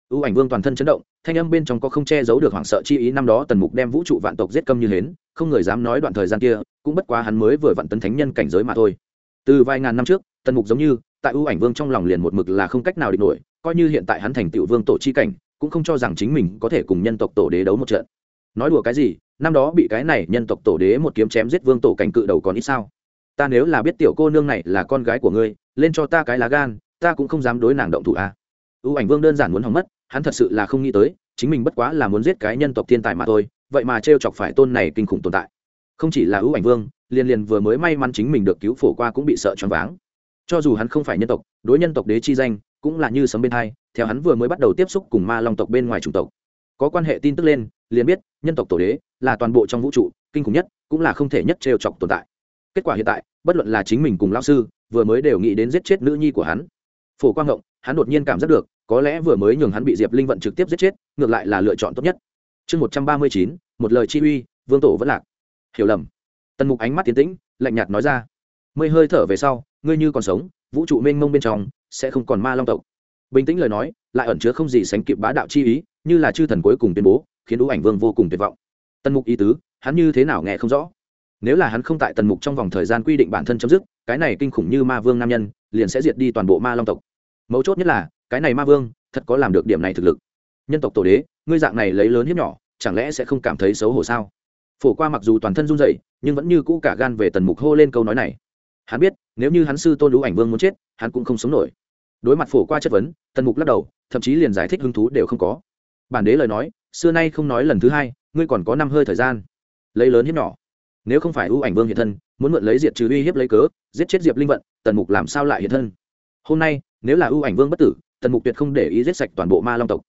Ưu ảnh vương toàn thân chấn động, thanh âm bên trong có không che giấu được hoảng sợ chi ý, năm đó tần mục đem vũ trụ vạn tộc giết câm như hến, không người dám nói đoạn thời gian kia, cũng bất quá hắn mới vừa vặn tấn thánh nhân cảnh giới mà thôi. Từ vài ngàn năm trước, tần mục giống như, tại ưu ảnh vương trong lòng liền một mực là không cách nào địch nổi, coi như hiện tại hắn thành tựu vương tổ chi cảnh, cũng không cho rằng chính mình có thể cùng nhân tộc tổ đế đấu một trận. Nói đùa cái gì, năm đó bị cái này nhân tộc tổ đế một kiếm chém giết vương tổ cảnh cự đầu còn ít sao? Ta nếu là biết tiểu cô nương này là con gái của ngươi lên cho ta cái lá gan, ta cũng không dám đối nàng động thủ a à. ưu ảnh vương đơn giản muốn hỏng mất, hắn thật sự là không nghĩ tới, chính mình bất quá là muốn giết cái nhân tộc thiên tài mà thôi, vậy mà t chọc phải tôn này kinh khủng tồn tại. Không chỉ là ưu ảnh vương, liền liền vừa mới may mắn chính mình được cứu phổ qua cũng bị sợ choáng váng. Cho dù hắn không phải nhân tộc, đối nhân tộc đế chi danh cũng là như sấm bên hai, theo hắn vừa mới bắt đầu tiếp xúc cùng ma long tộc bên ngoài chủng tộc. Có quan hệ tin tức lên, liền biết, nhân tộc tổ đế là toàn bộ trong vũ trụ, kinh khủng nhất, cũng là không thể nhất trêu chọc tồn tại. Kết quả hiện tại bất luận là chính mình cùng lao sư, vừa mới đều nghĩ đến giết chết nữ nhi của hắn. Phổ quang ngộng, hắn đột nhiên cảm giác được, có lẽ vừa mới nhường hắn bị diệp linh vận trực tiếp giết chết, ngược lại là lựa chọn tốt nhất. Chương một trăm ba mươi chín, một lời chi uy, vương tổ vẫn lạc. Hiểu lầm. Tần mục ánh mắt tiến tĩnh, lạnh nhạt nói ra. Mây hơi thở về sau, ngươi như còn sống, vũ trụ mênh mông bên trong, sẽ không còn ma long tộc. Bình tĩnh lời nói, lại ẩn chứa không gì sánh kịp bá đạo chi ý, như là chư thần cuối cùng tuyên bố, khiến đũ ảnh vương vô cùng tuyệt vọng. Tần mục ý tứ, hắn như thế nào nghe không rõ nếu là hắn không tại tần mục trong vòng thời gian quy định bản thân chấm dứt, cái này kinh khủng như ma vương nam nhân, liền sẽ diệt đi toàn bộ ma long tộc. Mấu chốt nhất là, cái này ma vương, thật có làm được điểm này thực lực. Nhân tộc tổ đế, ngươi dạng này lấy lớn hiếp nhỏ, chẳng lẽ sẽ không cảm thấy xấu hổ sao? Phổ qua mặc dù toàn thân run dậy nhưng vẫn như cũ cả gan về tần mục hô lên câu nói này. Hắn biết, nếu như hắn sư tôn lũ ảnh vương muốn chết, hắn cũng không sống nổi. Đối mặt phổ qua chất vấn, tần mục lắc đầu, thậm chí liền giải thích hứng thú đều không có. Bản đế lời nói, xưa nay không nói lần thứ hai, ngươi còn có năm hơi thời gian. Lấy lớn hiếp nhỏ nếu không phải ưu ảnh vương hiện thân, muốn mượn lấy diệt trừ uy hiếp lấy cớ, giết chết diệp linh vận, tần mục làm sao lại hiện thân? Hôm nay, nếu là ưu ảnh vương bất tử, tần mục tuyệt không để ý giết sạch toàn bộ ma long tộc.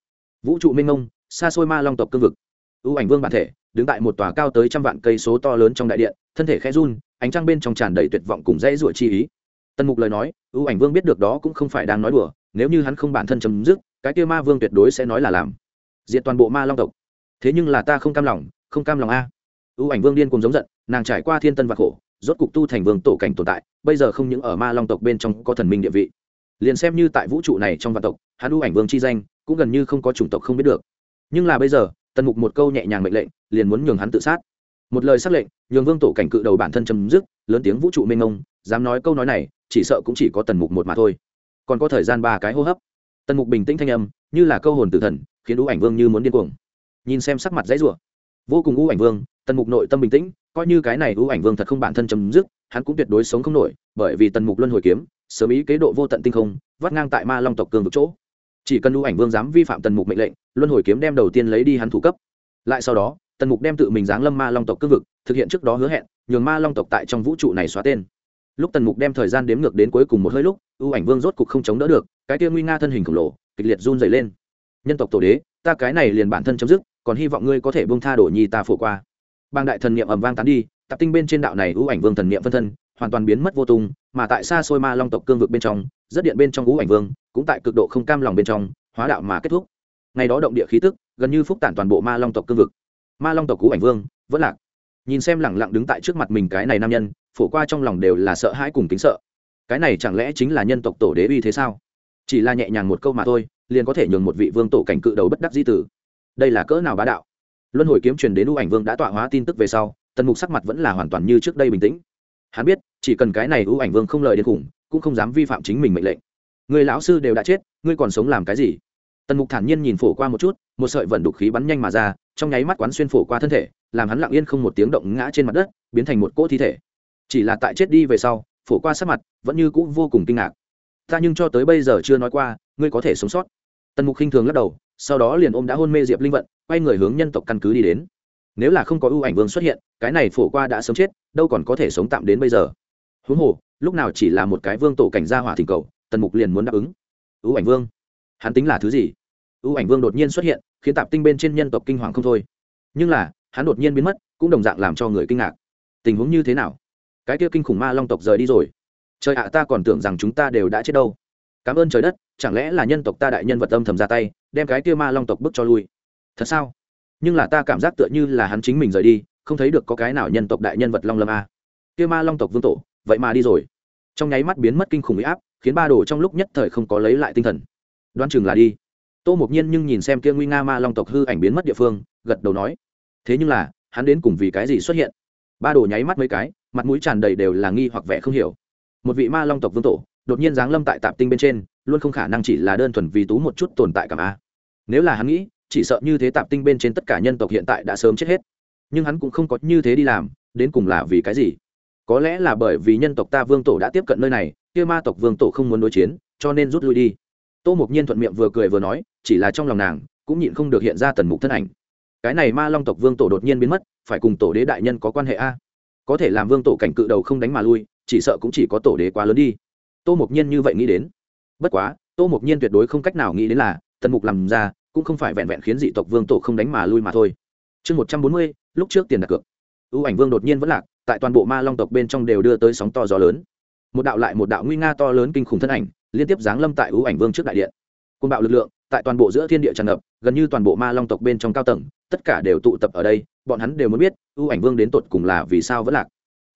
Vũ trụ minh ông xa xôi ma long tộc cương vực. Ưu ảnh vương bản thể, đứng tại một tòa cao tới trăm vạn cây số to lớn trong đại điện, thân thể khẽ run, ánh trăng bên trong tràn đầy tuyệt vọng cùng dãy rủa chi ý. Tần mục lời nói ưu ảnh vương biết được đó cũng không phải đang nói đùa, nếu như hắn không bản thân chấm dứt, cái kia ma vương tuyệt đối sẽ nói là làm. Diệt toàn bộ ma long tộc. Thế nhưng là ta không cam lòng, không cam lòng a ưu ảnh vương điên cùng giống giận, nàng trải qua thiên tân và khổ, rốt cục tu thành vương tổ cảnh tồn tại, bây giờ không những ở ma long tộc bên trong có thần minh địa vị. Liền xem như tại vũ trụ này trong vạn tộc, hắn ưu ảnh vương chi danh cũng gần như không có chủng tộc không biết được. Nhưng là bây giờ, tần mục một câu nhẹ nhàng mệnh lệnh, liền muốn nhường hắn tự sát. Một lời xác lệnh, nhường vương tổ cảnh cự đầu bản thân chấm dứt, lớn tiếng vũ trụ mênh mông, dám nói câu nói này, chỉ sợ cũng chỉ có tần mục một mà thôi. Còn có thời gian ba cái hô hấp. Tần mục bình tĩnh thanh âm, như là câu hồn tử thần, khiến ưu ảnh vương như muốn điên cuồng. Nhìn xem sắc mặt dãy rủa vô cùng ưu ảnh vương, tần mục nội tâm bình tĩnh, coi như cái này ưu ảnh vương thật không bản thân chấm dứt, hắn cũng tuyệt đối sống không nổi, bởi vì tần mục luân hồi kiếm, sớm ý kế độ vô tận tinh không, vắt ngang tại ma long tộc cường vực chỗ. Chỉ cần ưu ảnh vương dám vi phạm tần mục mệnh lệnh, luân hồi kiếm đem đầu tiên lấy đi hắn thủ cấp. Lại sau đó, tần mục đem tự mình giáng lâm ma long tộc cương vực, thực hiện trước đó hứa hẹn, nhường ma long tộc tại trong vũ trụ này xóa tên. Lúc tần mục đem thời gian đếm ngược đến cuối cùng một hơi lúc ưu ảnh vương rốt cục không chống đỡ được, cái kia nguy nga thân hình khổng lồ, kịch liệt run dày lên. Nhân tộc tổ đế ta cái này liền bản thân chấm dứt, còn hy vọng ngươi có thể bông tha đổ nhi ta phổ qua. Bang đại thần niệm ầm vang tán đi tạp tinh bên trên đạo này ưu ảnh vương thần niệm phân thân, hoàn toàn biến mất vô tung, mà tại xa xôi ma long tộc cương vực bên trong, rất điện bên trong ưu ảnh vương, cũng tại cực độ không cam lòng bên trong, hóa đạo mà kết thúc. Ngày đó động địa khí tức, gần như phúc tản toàn bộ ma long tộc cương vực. Ma long tộc ưu ảnh vương, vẫn lạc. Nhìn xem lẳng lặng đứng tại trước mặt mình cái này nam nhân, phổ qua trong lòng đều là sợ hãi cùng kính sợ. Cái này chẳng lẽ chính là nhân tộc tổ đế uy thế sao? Chỉ là nhẹ nhàng một câu mà thôi liền có thể nhường một vị vương tổ cảnh cự đầu bất đắc di tử. Đây là cỡ nào bá đạo? Luân hồi kiếm truyền đến u ảnh vương đã tọa hóa tin tức về sau, tần mục sắc mặt vẫn là hoàn toàn như trước đây bình tĩnh. Hắn biết, chỉ cần cái này u ảnh vương không lời đến khủng, cũng không dám vi phạm chính mình mệnh lệnh. Người lão sư đều đã chết, ngươi còn sống làm cái gì? Tần mục thản nhiên nhìn phổ qua một chút, một sợi vận đục khí bắn nhanh mà ra, trong nháy mắt quán xuyên phổ qua thân thể, làm hắn lặng yên không một tiếng động ngã trên mặt đất, biến thành một cỗ thi thể. Chỉ là tại chết đi về sau, phổ qua sắc mặt vẫn như cũ vô cùng kinh ngạc. Ta nhưng cho tới bây giờ chưa nói qua, ngươi có thể sống sót tần mục khinh thường lắc đầu, sau đó liền ôm đã hôn mê diệp linh vận, quay người hướng nhân tộc căn cứ đi đến. Nếu là không có ưu ảnh vương xuất hiện, cái này phổ qua đã sống chết, đâu còn có thể sống tạm đến bây giờ. Huống hồ, lúc nào chỉ là một cái vương tổ cảnh gia hỏa thỉnh cầu, tần mục liền muốn đáp ứng. Ưu ảnh vương? Hắn tính là thứ gì? Ưu ảnh vương đột nhiên xuất hiện, khiến tạp tinh bên trên nhân tộc kinh hoàng không thôi. Nhưng là, hắn đột nhiên biến mất, cũng đồng dạng làm cho người kinh ngạc. Tình huống như thế nào? Cái kia kinh khủng ma long tộc rời đi rồi. Trời ạ, ta còn tưởng rằng chúng ta đều đã chết đâu cảm ơn trời đất, chẳng lẽ là nhân tộc ta đại nhân vật âm thầm ra tay, đem cái kia ma long tộc bước cho lui? Thật sao? Nhưng là ta cảm giác tựa như là hắn chính mình rời đi, không thấy được có cái nào nhân tộc đại nhân vật long lâm a. Kia ma long tộc vương tổ, vậy mà đi rồi. Trong nháy mắt biến mất kinh khủng huy áp, khiến ba đồ trong lúc nhất thời không có lấy lại tinh thần. Đoan chừng là đi. Tô mộc nhiên nhưng nhìn xem kia nguy nga ma long tộc hư ảnh biến mất địa phương, gật đầu nói. Thế nhưng là, hắn đến cùng vì cái gì xuất hiện? Ba đồ nháy mắt mấy cái, mặt mũi tràn đầy đều là nghi hoặc vẻ không hiểu. Một vị ma long tộc vương tổ đột nhiên giáng lâm tại tạp tinh bên trên, luôn không khả năng chỉ là đơn thuần vì tú một chút tồn tại cả a. Nếu là hắn nghĩ, chỉ sợ như thế tạp tinh bên trên tất cả nhân tộc hiện tại đã sớm chết hết. Nhưng hắn cũng không có như thế đi làm, đến cùng là vì cái gì? Có lẽ là bởi vì nhân tộc ta vương tổ đã tiếp cận nơi này, kia ma tộc vương tổ không muốn đối chiến, cho nên rút lui đi. Tô mục nhiên thuận miệng vừa cười vừa nói, chỉ là trong lòng nàng, cũng nhịn không được hiện ra tần mục thân ảnh. Cái này ma long tộc vương tổ đột nhiên biến mất, phải cùng tổ đế đại nhân có quan hệ a? Có thể làm vương tổ cảnh cự đầu không đánh mà lui, chỉ sợ cũng chỉ có tổ đế quá lớn đi tô mục nhiên như vậy nghĩ đến. Bất quá, tô mục nhiên tuyệt đối không cách nào nghĩ đến là, tần mục làm ra, cũng không phải vẹn vẹn khiến dị tộc vương tổ không đánh mà lui mà thôi. Chương một trăm bốn mươi, lúc trước tiền đặt cược. Ưu ảnh vương đột nhiên vẫn lạc, tại toàn bộ ma long tộc bên trong đều đưa tới sóng to gió lớn. Một đạo lại một đạo nguy nga to lớn kinh khủng thân ảnh, liên tiếp giáng lâm tại ưu ảnh vương trước đại điện. Côn bạo lực lượng, tại toàn bộ giữa thiên địa tràn ngập, gần như toàn bộ ma long tộc bên trong cao tầng, tất cả đều tụ tập ở đây, bọn hắn đều muốn biết ưu ảnh vương đến tột cùng là vì sao vẫn lạc.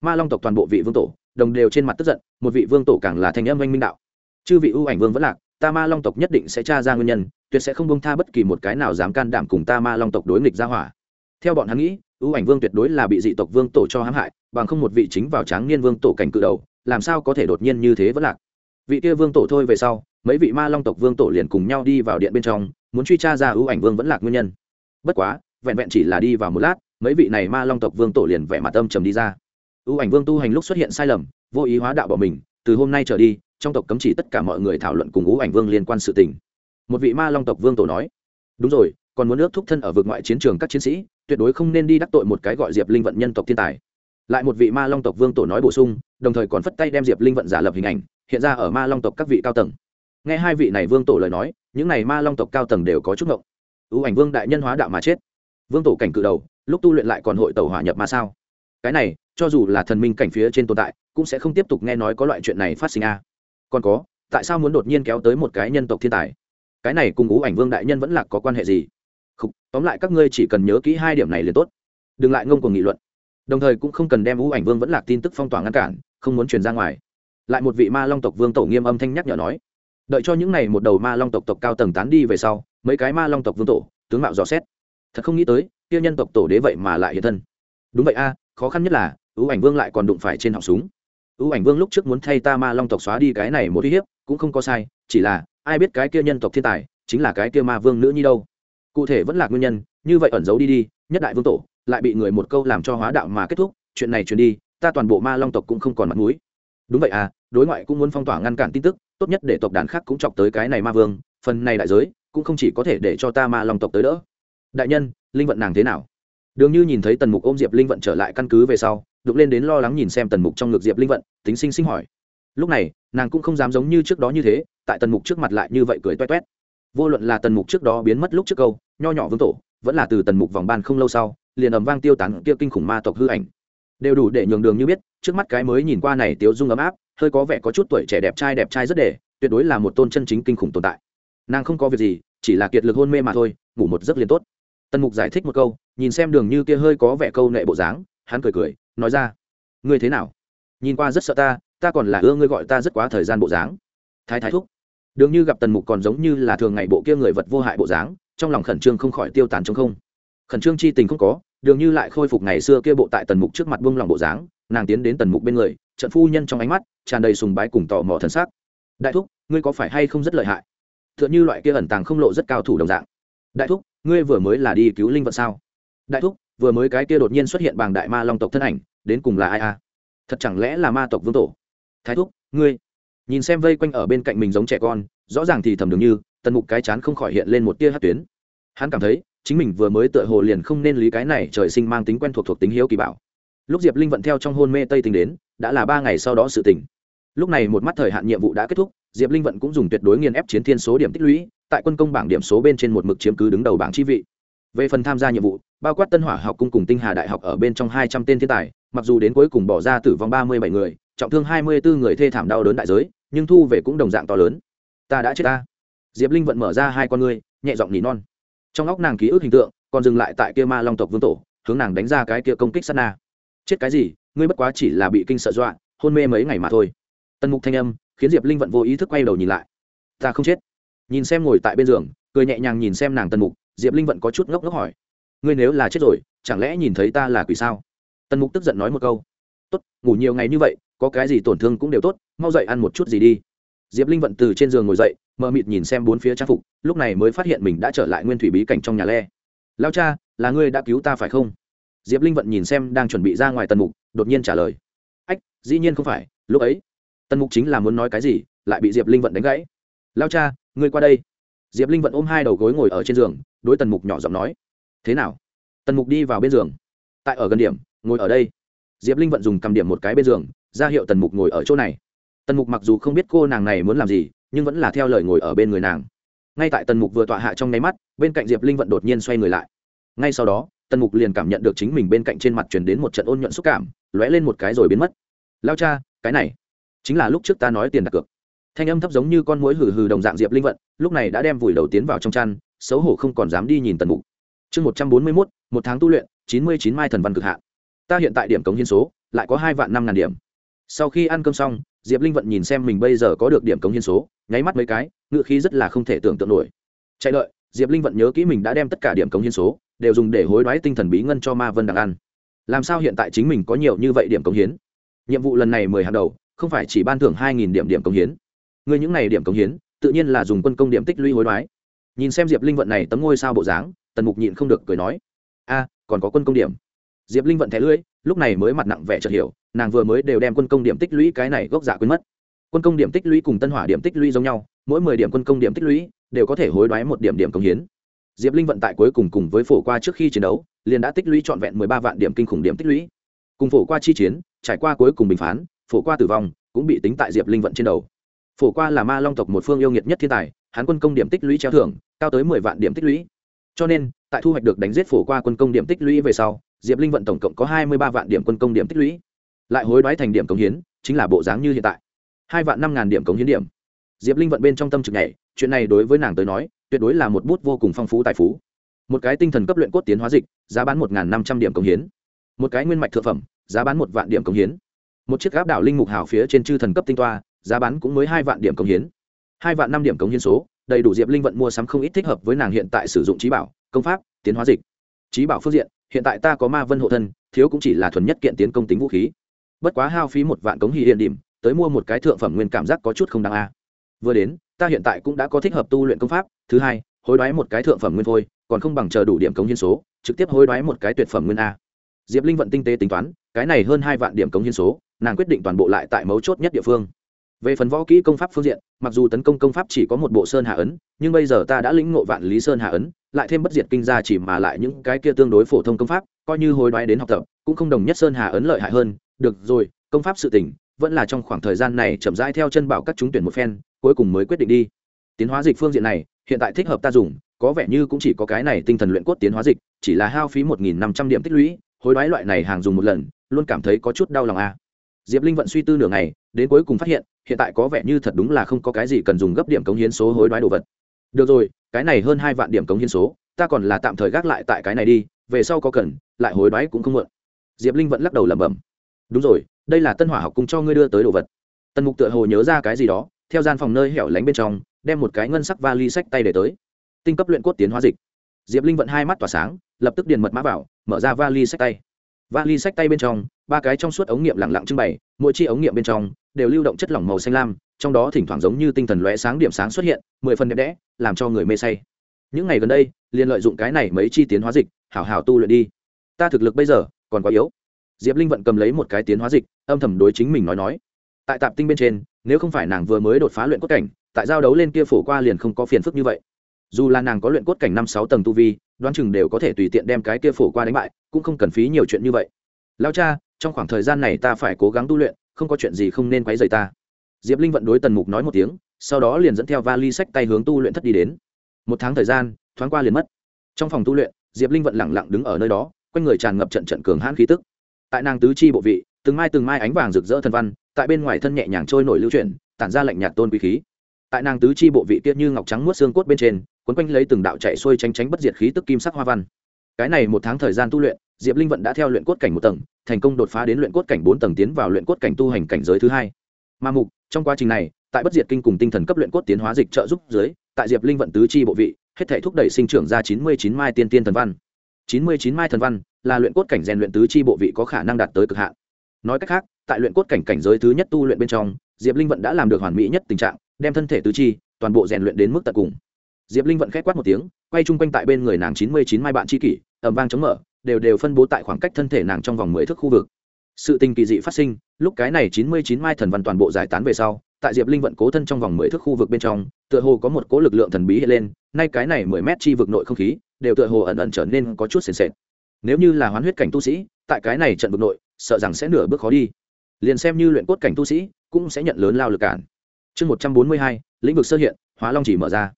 Ma long tộc toàn bộ vị vương tổ, đồng đều trên mặt tức giận một vị vương tổ càng là thành âm anh minh đạo. Chư vị ưu ảnh vương vẫn lạc, ta ma long tộc nhất định sẽ tra ra nguyên nhân, tuyệt sẽ không bông tha bất kỳ một cái nào dám can đảm cùng ta ma long tộc đối nghịch ra hỏa. Theo bọn hắn nghĩ, ưu ảnh vương tuyệt đối là bị dị tộc vương tổ cho hãm hại, bằng không một vị chính vào tráng niên vương tổ cảnh cự đầu, làm sao có thể đột nhiên như thế vẫn lạc? Vị kia vương tổ thôi về sau, mấy vị ma long tộc vương tổ liền cùng nhau đi vào điện bên trong, muốn truy tra ra ưu ảnh vương vẫn lạc nguyên nhân. Bất quá, vẹn vẹn chỉ là đi vào một lát, mấy vị này ma long tộc vương tổ liền vẻ mặt âm trầm đi ra ưu ảnh vương tu hành lúc xuất hiện sai lầm, vô ý hóa đạo bỏ mình, từ hôm nay trở đi, trong tộc cấm chỉ tất cả mọi người thảo luận cùng ưu ảnh vương liên quan sự tình. Một vị ma long tộc vương tổ nói, đúng rồi, còn muốn ước thúc thân ở vực ngoại chiến trường các chiến sĩ, tuyệt đối không nên đi đắc tội một cái gọi diệp linh vận nhân tộc thiên tài. Lại một vị ma long tộc vương tổ nói bổ sung, đồng thời còn phất tay đem diệp linh vận giả lập hình ảnh, hiện ra ở ma long tộc các vị cao tầng. Nghe hai vị này vương tổ lời nói, những này ma long tộc cao tầng đều có chút ngộng. Ưu ảnh vương đại nhân hóa đạo mà chết. Vương tổ cảnh cự đầu, lúc tu luyện lại còn hội tàu hỏa nhập ma sao? Cái này cho dù là thần minh cảnh phía trên tồn tại cũng sẽ không tiếp tục nghe nói có loại chuyện này phát sinh a. Còn có tại sao muốn đột nhiên kéo tới một cái nhân tộc thiên tài? Cái này cùng ú ảnh vương đại nhân vẫn là có quan hệ gì? Không, tóm lại các ngươi chỉ cần nhớ kỹ hai điểm này liền tốt. Đừng lại ngông cuồng nghị luận. Đồng thời cũng không cần đem ưu ảnh vương vẫn là tin tức phong tỏa ngăn cản không muốn truyền ra ngoài. Lại một vị ma long tộc vương tổ nghiêm âm thanh nhắc nhở nói đợi cho những n à y một đầu ma long tộc tộc cao tầng tán đi về sau mấy cái ma long tộc vương tổ tướng mạo dò xét. Thật không nghĩ tới kia nhân tộc tổ đế vậy mà lại hiện thân. Đúng vậy a khó khăn nhất là ưu ảnh vương lại còn đụng phải trên họng súng. Ưu ảnh vương lúc trước muốn thay ta ma long tộc xóa đi cái này một uy hiếp, cũng không có sai, chỉ là, ai biết cái kia nhân tộc thiên tài, chính là cái kia ma vương nữ nhi đâu. Cụ thể vẫn là nguyên nhân, như vậy ẩn giấu đi đi, nhất đại vương tổ, lại bị người một câu làm cho hóa đạo mà kết thúc, chuyện này truyền đi, ta toàn bộ ma long tộc cũng không còn mặt mũi. Đúng vậy à đối ngoại cũng muốn phong tỏa ngăn cản tin tức, tốt nhất để tộc đàn khác cũng chọc tới cái này ma vương, phần này đại giới, cũng không chỉ có thể để cho ta ma long tộc tới đỡ. Đại nhân, linh vận nàng thế nào? Đường như nhìn thấy tần mục ôm diệp linh vận trở lại căn cứ về sau đục lên đến lo lắng nhìn xem tần mục trong ngực diệp linh vận, tính sinh sinh hỏi. Lúc này, nàng cũng không dám giống như trước đó như thế, tại tần mục trước mặt lại như vậy cười toét toét. Vô luận là tần mục trước đó biến mất lúc trước câu, nho nhỏ vương tổ, vẫn là từ tần mục vòng ban không lâu sau, liền ầm vang tiêu tán kia kinh khủng ma tộc hư ảnh. Đều đủ để nhường đường như biết, trước mắt cái mới nhìn qua này tiếu dung ấm áp, hơi có vẻ có chút tuổi trẻ đẹp trai đẹp trai rất để, tuyệt đối là một tôn chân chính kinh khủng tồn tại. Nàng không có việc gì, chỉ là kiệt lực hôn mê mà thôi, ngủ một giấc liền tốt. Tần mục giải thích một câu, nhìn xem đường như kia hơi có vẻ câu nệ bộ dáng, hắn cười cười nói ra, ngươi thế nào? Nhìn qua rất sợ ta ta còn là ưa ngươi gọi ta rất quá thời gian bộ dáng. Thái thái thúc, đường như gặp tần mục còn giống như là thường ngày bộ kia người vật vô hại bộ dáng, trong lòng khẩn trương không khỏi tiêu tán trong không. Khẩn trương chi tình không có, đường như lại khôi phục ngày xưa kia bộ tại tần mục trước mặt buông lòng bộ dáng, nàng tiến đến tần mục bên người, trận phu nhân trong ánh mắt, tràn đầy sùng bái cùng tò mò thân xác đại thúc, ngươi có phải hay không rất lợi hại? T h ư ợ n h ư loại kia ẩn tàng không lộ rất cao thủ đồng dạng. Đại thúc, ngươi vừa mới là đi cứu linh vận sao? Đại thúc vừa mới cái kia đột nhiên xuất hiện bảng đại ma long tộc thân ảnh, đến cùng là ai a thật chẳng lẽ là ma tộc vương tổ? Thái thúc, ngươi, nhìn xem vây quanh ở bên cạnh mình giống trẻ con, rõ ràng thì thầm đường như, tần mục cái chán không khỏi hiện lên một tia hát tuyến. Hắn cảm thấy, chính mình vừa mới tựa hồ liền không nên lý cái này trời sinh mang tính quen thuộc thuộc tính hiếu kỳ bảo. Lúc diệp linh vận theo trong hôn mê tây tính đến, đã là ba ngày sau đó sự tỉnh. Lúc này một mắt thời hạn nhiệm vụ đã kết thúc, diệp linh vận cũng dùng tuyệt đối nghiền ép chiến thiên số điểm tích lũy, tại quân công bảng điểm số bên trên một mực chiếm cứ đứng đầu bảng chi vị về phần tham gia nhiệm vụ, bao quát tân hỏa học cung cùng tinh hà đại học ở bên trong hai trăm tên thiên tài, mặc dù đến cuối cùng bỏ ra tử vong ba mươi bảy người, trọng thương hai mươi bốn người thê thảm đau đớn đại giới, nhưng thu về cũng đồng dạng to lớn. Ta đã chết ta. Diệp linh vận mở ra hai con ngươi, nhẹ giọng nỉ non. Trong óc nàng ký ức hình tượng, còn dừng lại tại kia ma long tộc vương tổ, hướng nàng đánh ra cái kia công kích sát na. Chết cái gì, ngươi bất quá chỉ là bị kinh sợ dọa, hôn mê mấy ngày mà thôi. Tần mục thanh âm, khiến diệp linh vận vô ý thức quay đầu nhìn lại. Ta không chết. Nhìn xem ngồi tại bên giường, cười nhẹ nhàng nhìn xem nàng tần mục diệp linh vận có chút ngốc ngốc hỏi. Ngươi nếu là chết rồi, chẳng lẽ nhìn thấy ta là quỷ sao? Tần mục tức giận nói một câu. Tốt, ngủ nhiều ngày như vậy, có cái gì tổn thương cũng đều tốt, mau dậy ăn một chút gì đi. Diệp linh vận từ trên giường ngồi dậy, mờ mịt nhìn xem bốn phía trang phục, lúc này mới phát hiện mình đã trở lại nguyên thủy bí cảnh trong nhà le. Lao cha, là ngươi đã cứu ta phải không? Diệp linh vận nhìn xem đang chuẩn bị ra ngoài tần mục, đột nhiên trả lời. Ách, dĩ nhiên không phải, lúc ấy. Tần mục chính là muốn nói cái gì, lại bị diệp linh vận đánh gãy. Lao cha, ngươi qua đây diệp linh vận ôm hai đầu gối ngồi ở trên giường, đối tần mục nhỏ giọng nói, thế nào? Tần mục đi vào bên giường. Tại ở gần điểm, ngồi ở đây. Diệp linh vận dùng cầm điểm một cái bên giường, ra hiệu tần mục ngồi ở chỗ này. Tần mục mặc dù không biết cô nàng này muốn làm gì, nhưng vẫn là theo lời ngồi ở bên người nàng. Ngay tại tần mục vừa tọa hạ trong nháy mắt, bên cạnh diệp linh vận đột nhiên xoay người lại. Ngay sau đó, tần mục liền cảm nhận được chính mình bên cạnh trên mặt chuyển đến một trận ôn nhuận xúc cảm, lóe lên một cái rồi biến mất. Lao cha, cái này chính là lúc trước ta nói tiền đặt cược thanh âm thấp giống như con mũi hừ hừ đồng dạng diệp linh vận, lúc này đã đem vùi đầu tiến vào trong chăn, xấu hổ không còn dám đi nhìn tần mục. Chương một trăm bốn mươi mốt, một tháng tu luyện, chín mươi chín mai thần văn cực hạn. Ta hiện tại điểm cống hiến số, lại có hai vạn năm ngàn điểm. Sau khi ăn cơm xong, diệp linh vận nhìn xem mình bây giờ có được điểm cống hiến số, nháy mắt mấy cái, ngựa khí rất là không thể tưởng tượng nổi. Chạy lợi diệp linh vận nhớ kỹ mình đã đem tất cả điểm cống hiến số, đều dùng để hối đoái tinh thần bí ngân cho ma vân đặng ăn. Làm sao hiện tại chính mình có nhiều như vậy điểm cống hiến? Nhiệm vụ lần này mười hàng đầu, không phải chỉ ban thưởng hai nghìn điểm điểm cống hiến người những này điểm cống hiến, tự nhiên là dùng quân công điểm tích lũy hối đoái. Nhìn xem diệp linh vận này tấm ngôi sao bộ dáng, tần mục nhịn không được cười nói, a, còn có quân công điểm. Diệp linh vận thẻ lưỡi, lúc này mới mặt nặng vẻ chợt hiểu, nàng vừa mới đều đem quân công điểm tích lũy cái này gốc giả quên mất. Quân công điểm tích lũy cùng tân hỏa điểm tích lũy giống nhau, mỗi mười điểm quân công điểm tích lũy đều có thể hối đoái một điểm điểm công hiến. Diệp linh vận tại cuối cùng cùng với phổ qua trước khi chiến đấu, liền đã tích lũy trọn vẹn mười ba vạn điểm kinh khủng điểm tích lũy. Cùng phổ qua chi chiến, trải qua cuối cùng bình phán, phổ qua tử vong cũng bị tính tại diệp linh vận trên đầu phổ qua là ma long tộc một phương yêu nghiệt nhất thiên tài, hắn quân công điểm tích lũy treo thưởng, cao tới mười vạn điểm tích lũy. Cho nên, tại thu hoạch được đánh giết phổ qua quân công điểm tích lũy về sau, diệp linh vận tổng cộng có hai mươi ba vạn điểm quân công điểm tích lũy. Lại hối đoái thành điểm cống hiến, chính là bộ dáng như hiện tại. Hai vạn năm ngàn điểm cống hiến điểm. Diệp linh vận bên trong tâm trực này chuyện này đối với nàng tới nói, tuyệt đối là một bút vô cùng phong phú tài phú. Một cái tinh thần cấp luyện cốt tiến hóa dịch, giá bán một năm trăm điểm cống hiến. Một cái nguyên mạch thượng phẩm, giá bán một vạn điểm cống hiến. Một chiếc áp đảo linh mục hào phía trên chư thần cấp tinh toa giá bán cũng mới hai vạn điểm công hiến. Hai vạn năm điểm công hiến số đầy đủ diệp linh vận mua sắm không ít thích hợp với nàng hiện tại sử dụng trí bảo công pháp tiến hóa dịch. Trí bảo phương diện hiện tại ta có ma vân hộ thân thiếu cũng chỉ là thuần nhất kiện tiến công tính vũ khí. Bất quá hao phí một vạn cống hy hiện điểm tới mua một cái thượng phẩm nguyên cảm giác có chút không đáng a. Vừa đến ta hiện tại cũng đã có thích hợp tu luyện công pháp. Thứ hai hối đoái một cái thượng phẩm nguyên thôi, còn không bằng chờ đủ điểm cống hiến số trực tiếp hối đoái một cái tuyệt phẩm nguyên a. Diệp linh vận tinh tế tính toán cái này hơn hai vạn điểm cống hiến số nàng quyết định toàn bộ lại tại mấu chốt nhất địa phương về phần võ kỹ công pháp phương diện, mặc dù tấn công công pháp chỉ có một bộ sơn hạ ấn, nhưng bây giờ ta đã lĩnh ngộ vạn lý sơn hạ ấn, lại thêm bất diệt kinh gia chỉ mà lại những cái kia tương đối phổ thông công pháp, coi như hối đoái đến học tập, cũng không đồng nhất sơn hà ấn lợi hại hơn được rồi, công pháp sự tỉnh vẫn là trong khoảng thời gian này chậm rãi theo chân bảo các chúng tuyển một phen, cuối cùng mới quyết định đi tiến hóa dịch phương diện này, hiện tại thích hợp ta dùng, có vẻ như cũng chỉ có cái này tinh thần luyện cốt tiến hóa dịch, chỉ là hao phí một nghìn năm trăm điểm tích lũy, hối đoái loại này hàng dùng một lần, luôn cảm thấy có chút đau lòng a à. diệp linh vận suy tư nửa ngày, đến cuối cùng phát hiện hiện tại có vẻ như thật đúng là không có cái gì cần dùng gấp điểm cống hiến số hối đoái đồ vật. Được rồi, cái này hơn hai vạn điểm cống hiến số, ta còn là tạm thời gác lại tại cái này đi, về sau có cần, lại hối đoái cũng không muộn. Diệp linh vẫn lắc đầu lẩm bẩm. Đúng rồi, đây là tân hỏa học cùng cho ngươi đưa tới đồ vật. Tần mục tựa hồ nhớ ra cái gì đó, theo gian phòng nơi hẻo lánh bên trong, đem một cái ngân sắc vali sách tay để tới. Tinh cấp luyện cốt tiến hóa dịch. Diệp linh vận hai mắt tỏa sáng, lập tức điền mật mã vào, mở ra vali sách tay vali sách tay bên trong, ba cái trong suốt ống nghiệm lẳng lặng trưng bày, mỗi chi ống nghiệm bên trong đều lưu động chất lỏng màu xanh lam, trong đó thỉnh thoảng giống như tinh thần lóe sáng điểm sáng xuất hiện, mười phần đẹp đẽ, làm cho người mê say. Những ngày gần đây, liền lợi dụng cái này mấy chi tiến hóa dịch, hảo hảo tu luyện đi. Ta thực lực bây giờ còn quá yếu. Diệp linh vận cầm lấy một cái tiến hóa dịch, âm thầm đối chính mình nói nói. Tại tạp tinh bên trên, nếu không phải nàng vừa mới đột phá luyện cốt cảnh, tại giao đấu lên kia phổ qua liền không có phiền phức như vậy dù là nàng có luyện cốt cảnh năm sáu tầng tu vi, đoán chừng đều có thể tùy tiện đem cái kia phổ qua đánh bại, cũng không cần phí nhiều chuyện như vậy. Lao cha, trong khoảng thời gian này ta phải cố gắng tu luyện, không có chuyện gì không nên quấy rầy ta. Diệp linh vận đối tần mục nói một tiếng, sau đó liền dẫn theo vali sách tay hướng tu luyện thất đi đến. Một tháng thời gian, thoáng qua liền mất. Trong phòng tu luyện, diệp linh vận lẳng lặng đứng ở nơi đó, quanh người tràn ngập trận trận cường hãn khí tức. Tại nàng tứ chi bộ vị, từng mai từng mai ánh vàng rực rỡ thần văn, tại bên ngoài thân nhẹ nhàng trôi nổi lưu chuyển, tản ra lạnh nhạt tôn quý khí. Tại nàng tứ chi bộ vị tiết như ngọc trắng muốt xương cốt bên trên quấn quanh lấy từng đạo chạy xuôi tranh tránh bất diệt khí tức kim sắc hoa văn. Cái này một tháng thời gian tu luyện, diệp linh vận đã theo luyện cốt cảnh một tầng, thành công đột phá đến luyện cốt cảnh bốn tầng tiến vào luyện cốt cảnh tu hành cảnh giới thứ hai. Ma mục, trong quá trình này, tại bất diệt kinh cùng tinh thần cấp luyện cốt tiến hóa dịch trợ giúp dưới, tại diệp linh vận tứ chi bộ vị, hết thể thúc đẩy sinh trưởng ra chín mươi chín mai tiên tiên thần văn. chín mươi chín mai thần văn là luyện cốt cảnh rèn luyện tứ chi bộ vị có khả năng đạt tới cực hạn. Nói cách khác, tại luyện cốt cảnh cảnh giới thứ nhất tu luyện bên trong, diệp linh vận đã làm được hoàn mỹ nhất tình trạng, đem thân thể tứ chi, toàn bộ rèn luyện đến mức tận cùng diệp linh vận k quát một tiếng, quay chung quanh tại bên người nàng chín mươi chín mai bạn tri kỷ ẩm vang chống mở, đều đều phân bố tại khoảng cách thân thể nàng trong vòng mười thước khu vực. Sự tình kỳ dị phát sinh, lúc cái này chín mươi chín mai thần văn toàn bộ giải tán về sau, tại diệp linh vận cố thân trong vòng mười thước khu vực bên trong, tựa hồ có một cố lực lượng thần bí hiện lên, nay cái này mười mét chi vực nội không khí, đều tựa hồ ẩn ẩn trở nên có chút sền sệt. Nếu như là hoán huyết cảnh tu sĩ, tại cái này trận vực nội, sợ rằng sẽ nửa bước khó đi. Liền xem như luyện cốt cảnh tu sĩ, cũng sẽ nhận lớn lao lực cản. Chương một trăm bốn mươi hai, lĩnh vực sơ hiện, hóa long chỉ mở ra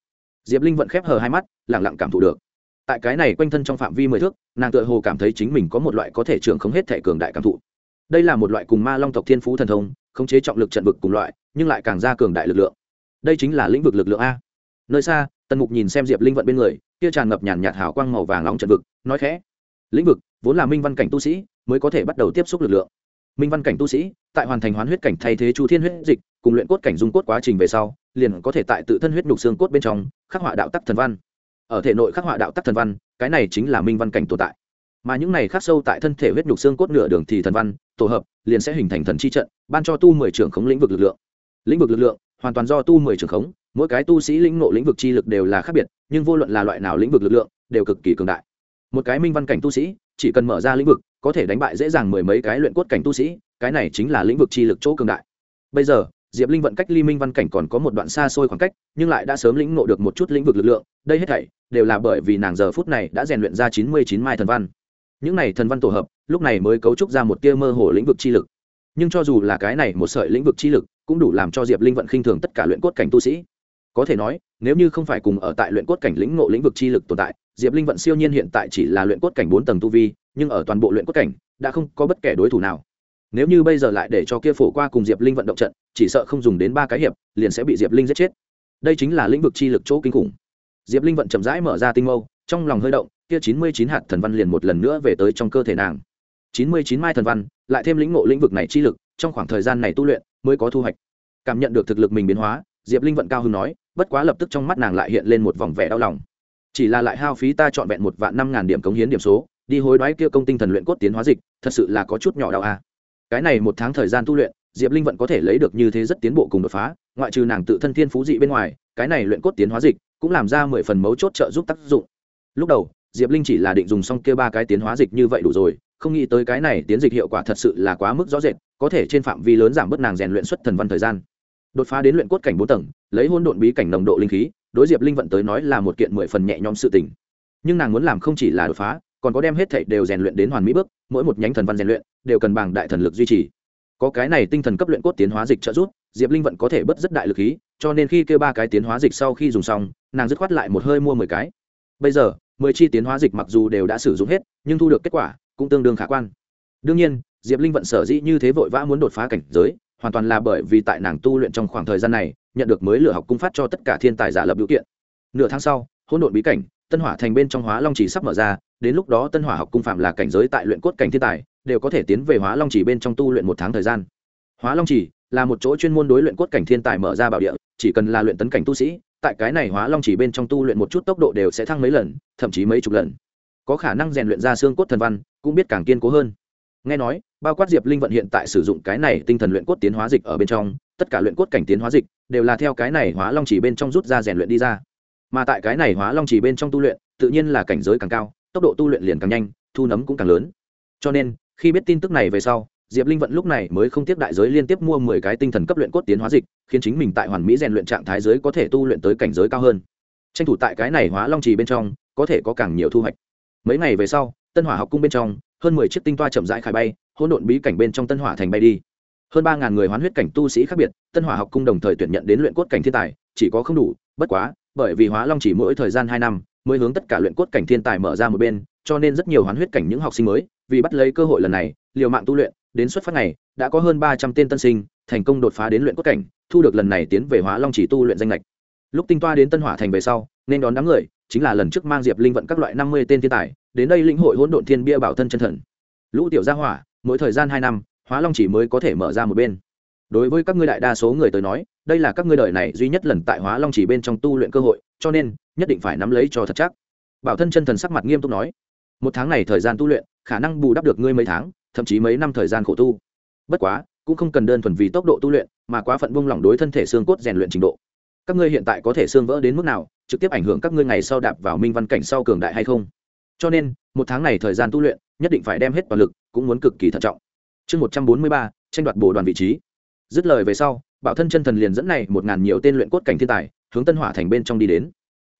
diệp linh vẫn khép hờ hai mắt, lẳng lặng cảm thụ được. Tại cái này quanh thân trong phạm vi mười thước, nàng tựa hồ cảm thấy chính mình có một loại có thể trưởng không hết thể cường đại cảm thụ. Đây là một loại cùng ma long tộc thiên phú thần thông, khống chế trọng lực trận vực cùng loại, nhưng lại càng ra cường đại lực lượng. Đây chính là lĩnh vực lực lượng a. Nơi xa, tần mục nhìn xem diệp linh vận bên người, kia tràn ngập nhàn nhạt hào quang màu vàng nóng trận vực, nói khẽ. Lĩnh vực, vốn là minh văn cảnh tu sĩ, mới có thể bắt đầu tiếp xúc lực lượng. Minh văn cảnh tu sĩ, tại hoàn thành hoán huyết cảnh thay thế chu thiên huyết dịch, cùng luyện cốt cảnh dung cốt quá trình về sau, liền có thể tại tự thân huyết nhục xương cốt bên trong khắc họa đạo tắc thần văn. Ở thể nội khắc họa đạo tắc thần văn, cái này chính là minh văn cảnh tồn tại. Mà những này khắc sâu tại thân thể huyết nhục xương cốt nửa đường thì thần văn, tổ hợp, liền sẽ hình thành thần chi trận, ban cho tu mười trưởng khống lĩnh vực lực lượng. Lĩnh vực lực lượng, hoàn toàn do tu mười trưởng khống, mỗi cái tu sĩ lĩnh nộ lĩnh vực chi lực đều là khác biệt, nhưng vô luận là loại nào lĩnh vực lực lượng, đều cực kỳ cường đại. Một cái minh văn cảnh tu sĩ, chỉ cần mở ra lĩnh vực, có thể đánh bại dễ dàng mười mấy cái luyện cốt cảnh tu sĩ, cái này chính là lĩnh vực chi lực chỗ cường đại. Bây giờ diệp linh vận cách ly minh văn cảnh còn có một đoạn xa xôi khoảng cách, nhưng lại đã sớm lĩnh ngộ được một chút lĩnh vực lực lượng, đây hết thảy đều là bởi vì nàng giờ phút này đã rèn luyện ra chín mươi chín mai thần văn. Những này thần văn tổ hợp, lúc này mới cấu trúc ra một tia mơ hồ lĩnh vực chi lực. Nhưng cho dù là cái này một sợi lĩnh vực chi lực, cũng đủ làm cho diệp linh vận khinh thường tất cả luyện cốt cảnh tu sĩ. Có thể nói, nếu như không phải cùng ở tại luyện cốt cảnh lĩnh ngộ lĩnh vực chi lực tồn tại, diệp linh vận siêu nhiên hiện tại chỉ là luyện cốt cảnh bốn tầng tu vi, nhưng ở toàn bộ luyện cốt cảnh, đã không có bất kể đối thủ nào nếu như bây giờ lại để cho kia phổ qua cùng diệp linh vận động trận, chỉ sợ không dùng đến ba cái hiệp, liền sẽ bị diệp linh giết chết. Đây chính là lĩnh vực chi lực chỗ kinh khủng. Diệp linh vận chậm rãi mở ra tinh mâu, trong lòng hơi động, kia chín mươi chín hạt thần văn liền một lần nữa về tới trong cơ thể nàng. chín mươi chín mai thần văn, lại thêm lĩnh ngộ lĩnh vực này chi lực, trong khoảng thời gian này tu luyện mới có thu hoạch. Cảm nhận được thực lực mình biến hóa, diệp linh vận cao hưng nói, bất quá lập tức trong mắt nàng lại hiện lên một vòng vẻ đau lòng. Chỉ là lại hao phí ta chọn vẹn một vạn năm ngàn điểm cống hiến điểm số, đi hối đoái kia công tinh thần luyện cốt tiến hóa dịch, thật sự là có chút nhỏ đau a cái này một tháng thời gian tu luyện, diệp linh vận có thể lấy được như thế rất tiến bộ cùng đột phá, ngoại trừ nàng tự thân thiên phú dị bên ngoài, cái này luyện cốt tiến hóa dịch cũng làm ra mười phần mấu chốt trợ giúp tác dụng. Lúc đầu, diệp linh chỉ là định dùng xong kia ba cái tiến hóa dịch như vậy đủ rồi, không nghĩ tới cái này tiến dịch hiệu quả thật sự là quá mức rõ rệt, có thể trên phạm vi lớn giảm bớt nàng rèn luyện xuất thần văn thời gian. Đột phá đến luyện cốt cảnh bốn tầng, lấy hôn độn bí cảnh nồng độ linh khí, đối diệp linh vận tới nói là một kiện mười phần nhẹ nhõm sự tình. Nhưng nàng muốn làm không chỉ là đột phá còn có đem hết thảy đều rèn luyện đến hoàn mỹ bước, mỗi một nhánh thần văn rèn luyện đều cần bằng đại thần lực duy trì. Có cái này tinh thần cấp luyện cốt tiến hóa dịch trợ giúp, diệp linh vận có thể bớt rất đại lực khí cho nên khi kêu ba cái tiến hóa dịch sau khi dùng xong, nàng dứt khoát lại một hơi mua mười cái. Bây giờ, mười chi tiến hóa dịch mặc dù đều đã sử dụng hết, nhưng thu được kết quả cũng tương đương khả quan. Đương nhiên, diệp linh vận sở dĩ như thế vội vã muốn đột phá cảnh giới, hoàn toàn là bởi vì tại nàng tu luyện trong khoảng thời gian này, nhận được mới lửa học cung phát cho tất cả thiên tài giả lập biểu kiện. Nửa tháng sau, hỗn độn bí cảnh, tân hỏa thành bên trong hóa long chỉ sắp mở ra đến lúc đó tân hỏa học cung phạm là cảnh giới tại luyện cốt cảnh thiên tài, đều có thể tiến về hóa long chỉ bên trong tu luyện một tháng thời gian. Hóa long chỉ là một chỗ chuyên môn đối luyện cốt cảnh thiên tài mở ra bảo địa, chỉ cần là luyện tấn cảnh tu sĩ, tại cái này hóa long chỉ bên trong tu luyện một chút tốc độ đều sẽ thăng mấy lần, thậm chí mấy chục lần. Có khả năng rèn luyện ra xương cốt thần văn, cũng biết càng kiên cố hơn. Nghe nói, bao quát diệp linh vận hiện tại sử dụng cái này tinh thần luyện cốt tiến hóa dịch ở bên trong, tất cả luyện cốt cảnh tiến hóa dịch đều là theo cái này hóa long chỉ bên trong rút ra rèn luyện đi ra. Mà tại cái này hóa long chỉ bên trong tu luyện, tự nhiên là cảnh giới càng cao tốc độ tu luyện liền càng nhanh, thu nấm cũng càng lớn. Cho nên, khi biết tin tức này về sau, diệp linh vận lúc này mới không tiếc đại giới liên tiếp mua mười cái tinh thần cấp luyện cốt tiến hóa dịch, khiến chính mình tại hoàn mỹ rèn luyện trạng thái giới có thể tu luyện tới cảnh giới cao hơn. Tranh thủ tại cái này hóa long trì bên trong, có thể có càng nhiều thu hoạch. Mấy ngày về sau, tân hỏa học cung bên trong, hơn mười chiếc tinh toa chậm rãi khai bay, hỗn độn bí cảnh bên trong tân hỏa thành bay đi. Hơn ba ngàn người hoán huyết cảnh tu sĩ khác biệt, tân hỏa học cung đồng thời tuyển nhận đến luyện cốt cảnh thiên tài, chỉ có không đủ, bất quá bởi vì hóa long chỉ mỗi thời gian hai năm mới hướng tất cả luyện cốt cảnh thiên tài mở ra một bên, cho nên rất nhiều hoán huyết cảnh những học sinh mới, vì bắt lấy cơ hội lần này, liều mạng tu luyện, đến xuất phát này đã có hơn ba trăm tên tân sinh, thành công đột phá đến luyện cốt cảnh, thu được lần này tiến về hóa long chỉ tu luyện danh lệch. Lúc tinh toa đến tân hỏa thành về sau, nên đón đám người, chính là lần trước mang diệp linh vận các loại năm mươi tên thiên tài, đến đây lĩnh hội hỗn độn thiên bia bảo thân chân thần. Lũ tiểu gia hỏa, mỗi thời gian hai năm, hóa long chỉ mới có thể mở ra một bên đối với các ngươi đại đa số người tới nói, đây là các ngươi đời này duy nhất lần tại hóa long chỉ bên trong tu luyện cơ hội, cho nên, nhất định phải nắm lấy cho thật chắc. Bảo thân chân thần sắc mặt nghiêm túc nói, một tháng này thời gian tu luyện, khả năng bù đắp được ngươi mấy tháng, thậm chí mấy năm thời gian khổ tu. Bất quá, cũng không cần đơn thuần vì tốc độ tu luyện, mà quá phận buông lỏng đối thân thể xương cốt rèn luyện trình độ. Các ngươi hiện tại có thể xương vỡ đến mức nào, trực tiếp ảnh hưởng các ngươi ngày sau đạp vào minh văn cảnh sau cường đại hay không. Cho nên, một tháng này thời gian tu luyện, nhất định phải đem hết toàn lực, cũng muốn cực kỳ thận trọng. Chương một trăm bốn mươi ba, tranh đoạt bồ đoàn vị trí dứt lời về sau, bảo thân chân thần liền dẫn này một ngàn nhiều tên luyện cốt cảnh thiên tài, hướng tân hỏa thành bên trong đi đến.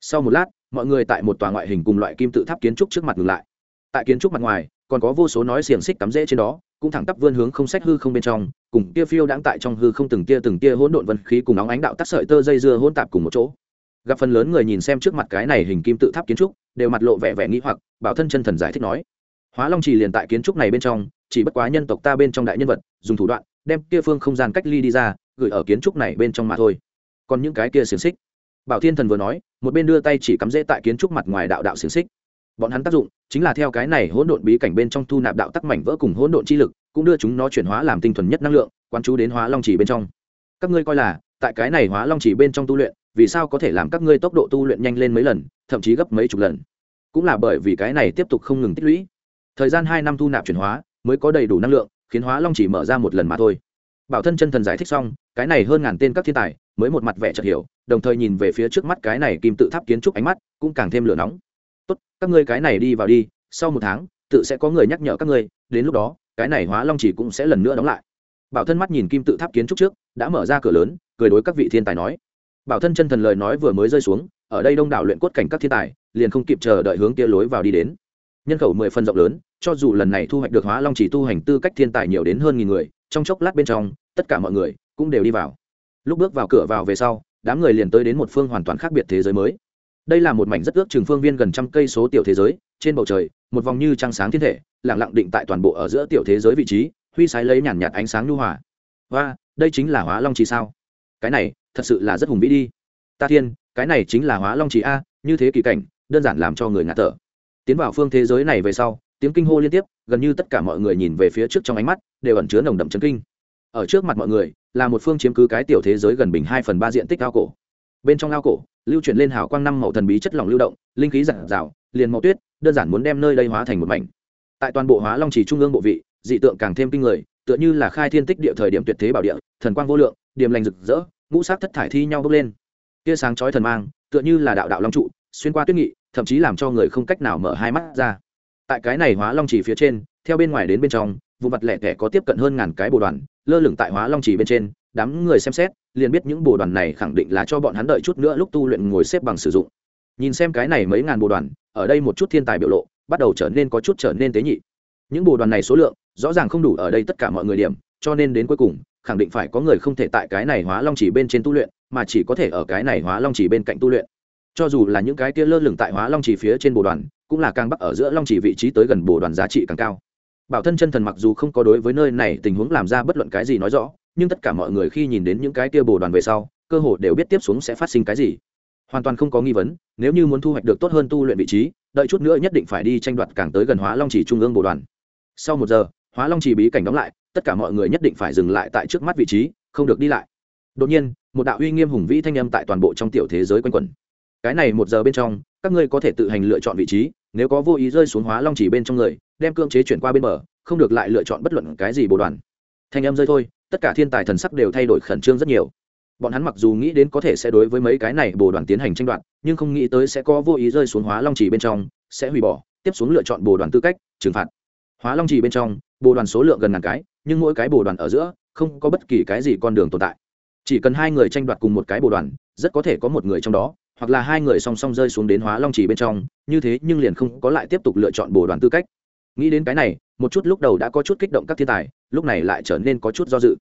Sau một lát, mọi người tại một tòa ngoại hình cùng loại kim tự tháp kiến trúc trước mặt ngừng lại. Tại kiến trúc mặt ngoài, còn có vô số nói xiềng xích cắm rễ trên đó, cũng thẳng tắp vươn hướng không sách hư không bên trong, cùng kia phiêu đang tại trong hư không từng tia từng tia hỗn độn vân khí cùng nóng ánh đạo tắt sợi tơ dây dưa hỗn tạp cùng một chỗ. Gặp phần lớn người nhìn xem trước mặt cái này hình kim tự tháp kiến trúc, đều mặt lộ vẻ vẻ nghĩ hoặc, bảo thân chân thần giải thích nói, hóa long trì liền tại kiến trúc này bên trong, chỉ bất quá nhân tộc ta bên trong đại nhân vật, dùng thủ đoạn đem kia phương không gian cách ly đi ra, gửi ở kiến trúc này bên trong mà thôi. Còn những cái kia xiềng xích. Bảo thiên thần vừa nói, một bên đưa tay chỉ cắm rễ tại kiến trúc mặt ngoài đạo đạo xiềng xích. Bọn hắn tác dụng chính là theo cái này hỗn độn bí cảnh bên trong thu nạp đạo tắc mảnh vỡ cùng hỗn độn chi lực, cũng đưa chúng nó chuyển hóa làm tinh thuần nhất năng lượng, quán chú đến hóa long chỉ bên trong. Các ngươi coi là, tại cái này hóa long chỉ bên trong tu luyện, vì sao có thể làm các ngươi tốc độ tu luyện nhanh lên mấy lần, thậm chí gấp mấy chục lần? Cũng là bởi vì cái này tiếp tục không ngừng tích lũy. Thời gian hai năm thu nạp chuyển hóa, mới có đầy đủ năng lượng khiến hóa long chỉ mở ra một lần mà thôi. Bảo thân chân thần giải thích xong, cái này hơn ngàn tên các thiên tài mới một mặt vẻ chợt hiểu, đồng thời nhìn về phía trước mắt cái này kim tự tháp kiến trúc ánh mắt cũng càng thêm lửa nóng. Tốt, các ngươi cái này đi vào đi, sau một tháng, tự sẽ có người nhắc nhở các ngươi, đến lúc đó, cái này hóa long chỉ cũng sẽ lần nữa đóng lại. Bảo thân mắt nhìn kim tự tháp kiến trúc trước, đã mở ra cửa lớn, cười đối các vị thiên tài nói. Bảo thân chân thần lời nói vừa mới rơi xuống, ở đây đông đảo luyện cốt cảnh các thiên tài, liền không kịp chờ đợi hướng kia lối vào đi đến nhân khẩu mười phần rộng lớn, cho dù lần này thu hoạch được hóa long chỉ tu hành tư cách thiên tài nhiều đến hơn nghìn người, trong chốc lát bên trong, tất cả mọi người cũng đều đi vào. Lúc bước vào cửa vào về sau, đám người liền tới đến một phương hoàn toàn khác biệt thế giới mới. Đây là một mảnh rất ước trường phương viên gần trăm cây số tiểu thế giới, trên bầu trời, một vòng như trăng sáng thiên thể lẳng lặng định tại toàn bộ ở giữa tiểu thế giới vị trí, huy sái lấy nhàn nhạt ánh sáng nhu hòa. Và đây chính là hóa long trì sao? Cái này, thật sự là rất hùng vĩ đi. Ta thiên, cái này chính là hóa long trì a, như thế kỳ cảnh, đơn giản làm cho người ngạt thở tiến vào phương thế giới này về sau, tiếng kinh hô liên tiếp, gần như tất cả mọi người nhìn về phía trước trong ánh mắt, đều ẩn chứa nồng đậm chấn kinh. Ở trước mặt mọi người, là một phương chiếm cứ cái tiểu thế giới gần bình hai phần ba diện tích ao cổ. Bên trong ao cổ, lưu chuyển lên hào quang năm màu thần bí chất lỏng lưu động, linh khí giản rào, liền màu tuyết, đơn giản muốn đem nơi đây hóa thành một mảnh. Tại toàn bộ hóa long chỉ trung ương bộ vị, dị tượng càng thêm kinh người, tựa như là khai thiên tích địa thời điểm tuyệt thế bảo địa, thần quang vô lượng điểm lành rực rỡ, ngũ sắc thất thải thi nhau bốc lên. Tia sáng chói thần mang, tựa như là đạo đạo long trụ, xuyên qua tuyết nghị thậm chí làm cho người không cách nào mở hai mắt ra. Tại cái này hóa long chỉ phía trên, theo bên ngoài đến bên trong, vụ mặt lẻ tẻ có tiếp cận hơn ngàn cái bồ đoàn, lơ lửng tại hóa long chỉ bên trên, đám người xem xét, liền biết những bồ đoàn này khẳng định là cho bọn hắn đợi chút nữa lúc tu luyện ngồi xếp bằng sử dụng. Nhìn xem cái này mấy ngàn bồ đoàn, ở đây một chút thiên tài biểu lộ, bắt đầu trở nên có chút trở nên tế nhị. Những bồ đoàn này số lượng, rõ ràng không đủ ở đây tất cả mọi người điểm, cho nên đến cuối cùng, khẳng định phải có người không thể tại cái này hóa long chỉ bên trên tu luyện, mà chỉ có thể ở cái này hóa long chỉ bên cạnh tu luyện cho dù là những cái kia lơ lửng tại hóa long chỉ phía trên bồ đoàn, cũng là càng bắc ở giữa long chỉ vị trí tới gần bồ đoàn giá trị càng cao. Bảo thân chân thần mặc dù không có đối với nơi này tình huống làm ra bất luận cái gì nói rõ, nhưng tất cả mọi người khi nhìn đến những cái kia bồ đoàn về sau, cơ hồ đều biết tiếp xuống sẽ phát sinh cái gì. Hoàn toàn không có nghi vấn, nếu như muốn thu hoạch được tốt hơn tu luyện vị trí, đợi chút nữa nhất định phải đi tranh đoạt càng tới gần hóa long chỉ trung ương bồ đoàn. Sau một giờ, hóa long chỉ bí cảnh đóng lại, tất cả mọi người nhất định phải dừng lại tại trước mắt vị trí, không được đi lại. Đột nhiên, một đạo uy nghiêm hùng vĩ thanh âm tại toàn bộ trong tiểu thế giới quanh quẩn cái này một giờ bên trong, các ngươi có thể tự hành lựa chọn vị trí, nếu có vô ý rơi xuống hóa long chỉ bên trong người, đem cưỡng chế chuyển qua bên bờ, không được lại lựa chọn bất luận cái gì bồ đoàn. Thanh âm rơi thôi, tất cả thiên tài thần sắc đều thay đổi khẩn trương rất nhiều. Bọn hắn mặc dù nghĩ đến có thể sẽ đối với mấy cái này bồ đoàn tiến hành tranh đoạt, nhưng không nghĩ tới sẽ có vô ý rơi xuống hóa long chỉ bên trong, sẽ hủy bỏ, tiếp xuống lựa chọn bồ đoàn tư cách, trừng phạt. Hóa long chỉ bên trong bồ đoàn số lượng gần ngàn cái, nhưng mỗi cái bồ đoàn ở giữa, không có bất kỳ cái gì con đường tồn tại. Chỉ cần hai người tranh đoạt cùng một cái bồ đoàn, rất có thể có một người trong đó hoặc là hai người song song rơi xuống đến hóa long chỉ bên trong, như thế nhưng liền không có lại tiếp tục lựa chọn bồ đoàn tư cách. Nghĩ đến cái này, một chút lúc đầu đã có chút kích động các thiên tài, lúc này lại trở nên có chút do dự.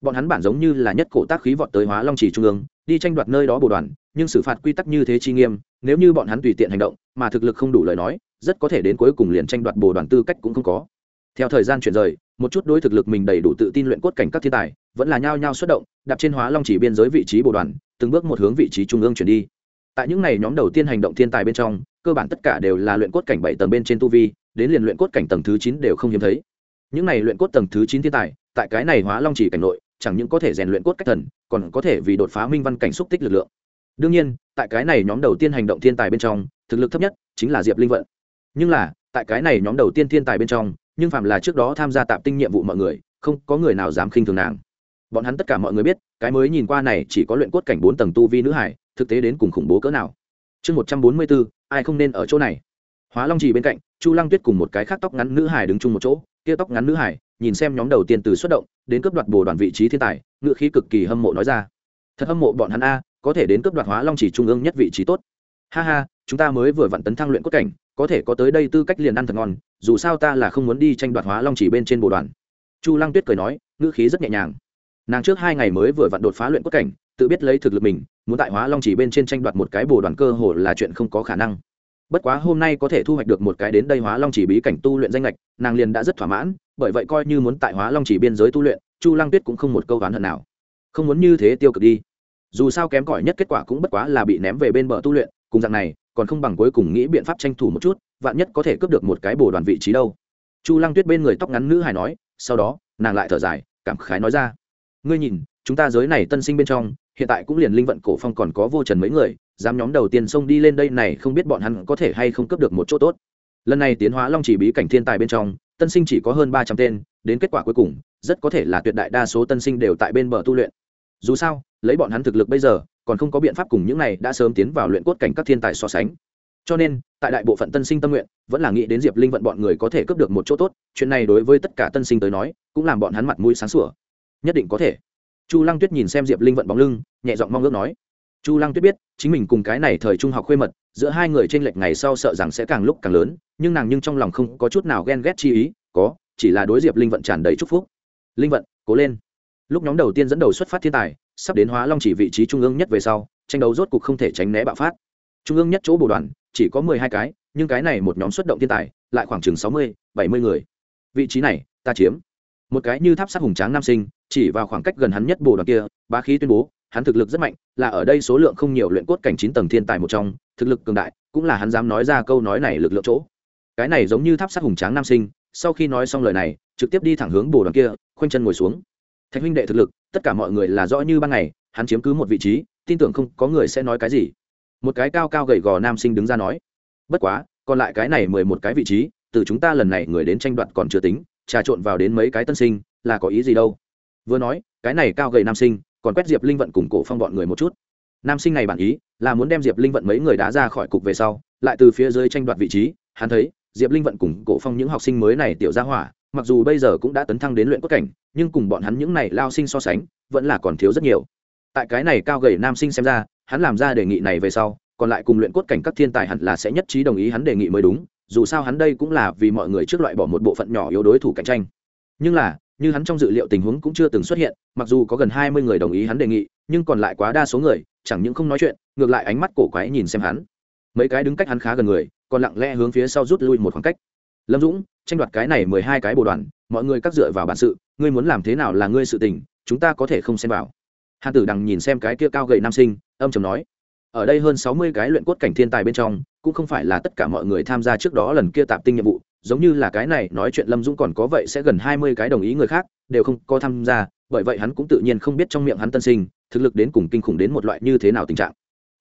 Bọn hắn bản giống như là nhất cổ tác khí vọt tới hóa long chỉ trung ương, đi tranh đoạt nơi đó bồ đoàn, nhưng xử phạt quy tắc như thế chi nghiêm, nếu như bọn hắn tùy tiện hành động, mà thực lực không đủ lời nói, rất có thể đến cuối cùng liền tranh đoạt bồ đoàn tư cách cũng không có. Theo thời gian chuyển rời, một chút đối thực lực mình đầy đủ tự tin luyện cốt cảnh các thiên tài, vẫn là nhao nhao xuất động, đạp trên hóa long chỉ biên giới vị trí bồ đoàn, từng bước một hướng vị trí trung ương chuyển đi tại những ngày nhóm đầu tiên hành động thiên tài bên trong, cơ bản tất cả đều là luyện cốt cảnh bảy tầng bên trên tu vi, đến liền luyện cốt cảnh tầng thứ chín đều không hiếm thấy. Những này luyện cốt tầng thứ chín thiên tài, tại cái này hóa long chỉ cảnh nội, chẳng những có thể rèn luyện cốt cách thần, còn có thể vì đột phá minh văn cảnh xúc tích lực lượng. Đương nhiên, tại cái này nhóm đầu tiên hành động thiên tài bên trong, thực lực thấp nhất chính là diệp linh vận. Nhưng là, tại cái này nhóm đầu tiên thiên tài bên trong, nhưng phạm là trước đó tham gia tạm tinh nhiệm vụ mọi người, không có người nào dám khinh thường nàng. Bọn hắn tất cả mọi người biết, cái mới nhìn qua này chỉ có luyện cốt cảnh bốn tầng tu vi nữ hải thực tế đến cùng khủng bố cỡ nào. Chương một trăm bốn mươi bốn ai không nên ở chỗ này? Hóa long trì bên cạnh, chu lăng tuyết cùng một cái khác tóc ngắn nữ hải đứng chung một chỗ. Kia tóc ngắn nữ hải nhìn xem nhóm đầu tiên từ xuất động, đến cướp đoạt bồ đoàn vị trí thiên tài ngự khí cực kỳ hâm mộ nói ra. Thật hâm mộ bọn hắn a, có thể đến cướp đoạt hóa long chỉ trung ương nhất vị trí tốt. Ha ha, chúng ta mới vừa vặn tấn thăng luyện cốt cảnh, có thể có tới đây tư cách liền ăn thật ngon, dù sao ta là không muốn đi tranh đoạt hóa long chỉ bên trên bồ đoàn. Chu lăng tuyết cười nói, ngữ khí rất nhẹ nhàng nàng trước hai ngày mới vừa vặn đột phá luyện cốt cảnh, tự biết lấy thực lực mình, muốn tại hóa long chỉ bên trên tranh đoạt một cái bồ đoàn cơ hồ là chuyện không có khả năng. Bất quá hôm nay có thể thu hoạch được một cái đến đây hóa long chỉ bí cảnh tu luyện danh lệch, nàng liền đã rất thỏa mãn, bởi vậy coi như muốn tại hóa long chỉ biên giới tu luyện, chu lăng tuyết cũng không một câu đoán hận nào. Không muốn như thế tiêu cực đi. Dù sao kém cỏi nhất kết quả cũng bất quá là bị ném về bên bờ tu luyện, cùng dạng này, còn không bằng cuối cùng nghĩ biện pháp tranh thủ một chút, vạn nhất có thể cướp được một cái bồ đoàn vị trí đâu. Chu lăng tuyết bên người tóc ngắn nữ hài nói, sau đó, nàng lại thở dài, cảm khái nói ra ngươi nhìn, chúng ta giới này tân sinh bên trong, hiện tại cũng liền linh vận cổ phong còn có vô trần mấy người, dám nhóm đầu tiên xông đi lên đây này không biết bọn hắn có thể hay không cấp được một chỗ tốt. Lần này tiến hóa long chỉ bí cảnh thiên tài bên trong, tân sinh chỉ có hơn ba trăm tên, đến kết quả cuối cùng, rất có thể là tuyệt đại đa số tân sinh đều tại bên bờ tu luyện. Dù sao, lấy bọn hắn thực lực bây giờ, còn không có biện pháp cùng những này đã sớm tiến vào luyện cốt cảnh các thiên tài so sánh. Cho nên, tại đại bộ phận tân sinh tâm nguyện, vẫn là nghĩ đến diệp linh vận bọn người có thể cướp được một chỗ tốt, chuyện này đối với tất cả tân sinh tới nói, cũng làm bọn hắn mặt mũi sáng sủa nhất định có thể. Chu lăng tuyết nhìn xem diệp linh vận bóng lưng, nhẹ giọng mong ước nói. Chu lăng tuyết biết, chính mình cùng cái này thời trung học khuê mật, giữa hai người t r ê n lệch ngày sau sợ rằng sẽ càng lúc càng lớn, nhưng nàng nhưng trong lòng không có chút nào ghen ghét chi ý, có, chỉ là đối diệp linh vận tràn đầy chúc phúc. Linh vận, cố lên. Lúc nhóm đầu tiên dẫn đầu xuất phát thiên tài, sắp đến hóa long chỉ vị trí trung ương nhất về sau, tranh đấu rốt cục không thể tránh né bạo phát. Trung ương nhất chỗ bồ đoàn, chỉ có mười hai cái, nhưng cái này một nhóm xuất động thiên tài, lại khoảng chừng sáu mươi, bảy mươi người. Vị trí này, ta chiếm một cái như tháp sát hùng tráng nam sinh, chỉ vào khoảng cách gần hắn nhất bồ đoàn kia, bá khí tuyên bố, hắn thực lực rất mạnh, là ở đây số lượng không nhiều luyện cốt cảnh chín tầng thiên tài một trong, thực lực cường đại, cũng là hắn dám nói ra câu nói này lực lượng chỗ. Cái này giống như tháp sát hùng tráng nam sinh, sau khi nói xong lời này, trực tiếp đi thẳng hướng bồ đoàn kia, khoanh chân ngồi xuống. Thạch huynh đệ thực lực, tất cả mọi người là rõ như ban ngày, hắn chiếm cứ một vị trí, tin tưởng không có người sẽ nói cái gì. Một cái cao cao gầy gò nam sinh đứng ra nói, bất quá, còn lại cái này mười một cái vị trí, từ chúng ta lần này người đến tranh đoạt còn chưa tính trà trộn vào đến mấy cái tân sinh, là có ý gì đâu? Vừa nói, cái này cao gầy nam sinh, còn quét diệp linh vận cùng cổ phong bọn người một chút. Nam sinh này bản ý, là muốn đem diệp linh vận mấy người đá ra khỏi cục về sau, lại từ phía dưới tranh đoạt vị trí. Hắn thấy, diệp linh vận cùng cổ phong những học sinh mới này tiểu ra hỏa, mặc dù bây giờ cũng đã tấn thăng đến luyện cốt cảnh, nhưng cùng bọn hắn những này lao sinh so sánh, vẫn là còn thiếu rất nhiều. Tại cái này cao gầy nam sinh xem ra, hắn làm ra đề nghị này về sau, còn lại cùng luyện cốt cảnh các thiên tài hẳn là sẽ nhất trí đồng ý hắn đề nghị mới đúng dù sao hắn đây cũng là vì mọi người trước loại bỏ một bộ phận nhỏ yếu đối thủ cạnh tranh. Nhưng là, như hắn trong dự liệu tình huống cũng chưa từng xuất hiện, mặc dù có gần hai mươi người đồng ý hắn đề nghị, nhưng còn lại quá đa số người, chẳng những không nói chuyện, ngược lại ánh mắt cổ quái nhìn xem hắn. Mấy cái đứng cách hắn khá gần người, còn lặng lẽ hướng phía sau rút lui một khoảng cách. Lâm dũng, tranh đoạt cái này mười hai cái bồ đoàn, mọi người cắt dựa vào bản sự, ngươi muốn làm thế nào là ngươi sự tình, chúng ta có thể không xem vào. Hàn tử đằng nhìn xem cái kia cao gầy nam sinh, âm chầm nói ở đây hơn sáu mươi cái luyện cốt cảnh thiên tài bên trong, cũng không phải là tất cả mọi người tham gia trước đó lần kia tạp tinh nhiệm vụ, giống như là cái này nói chuyện lâm dũng còn có vậy sẽ gần hai mươi cái đồng ý người khác, đều không có tham gia, bởi vậy hắn cũng tự nhiên không biết trong miệng hắn tân sinh, thực lực đến cùng kinh khủng đến một loại như thế nào tình trạng.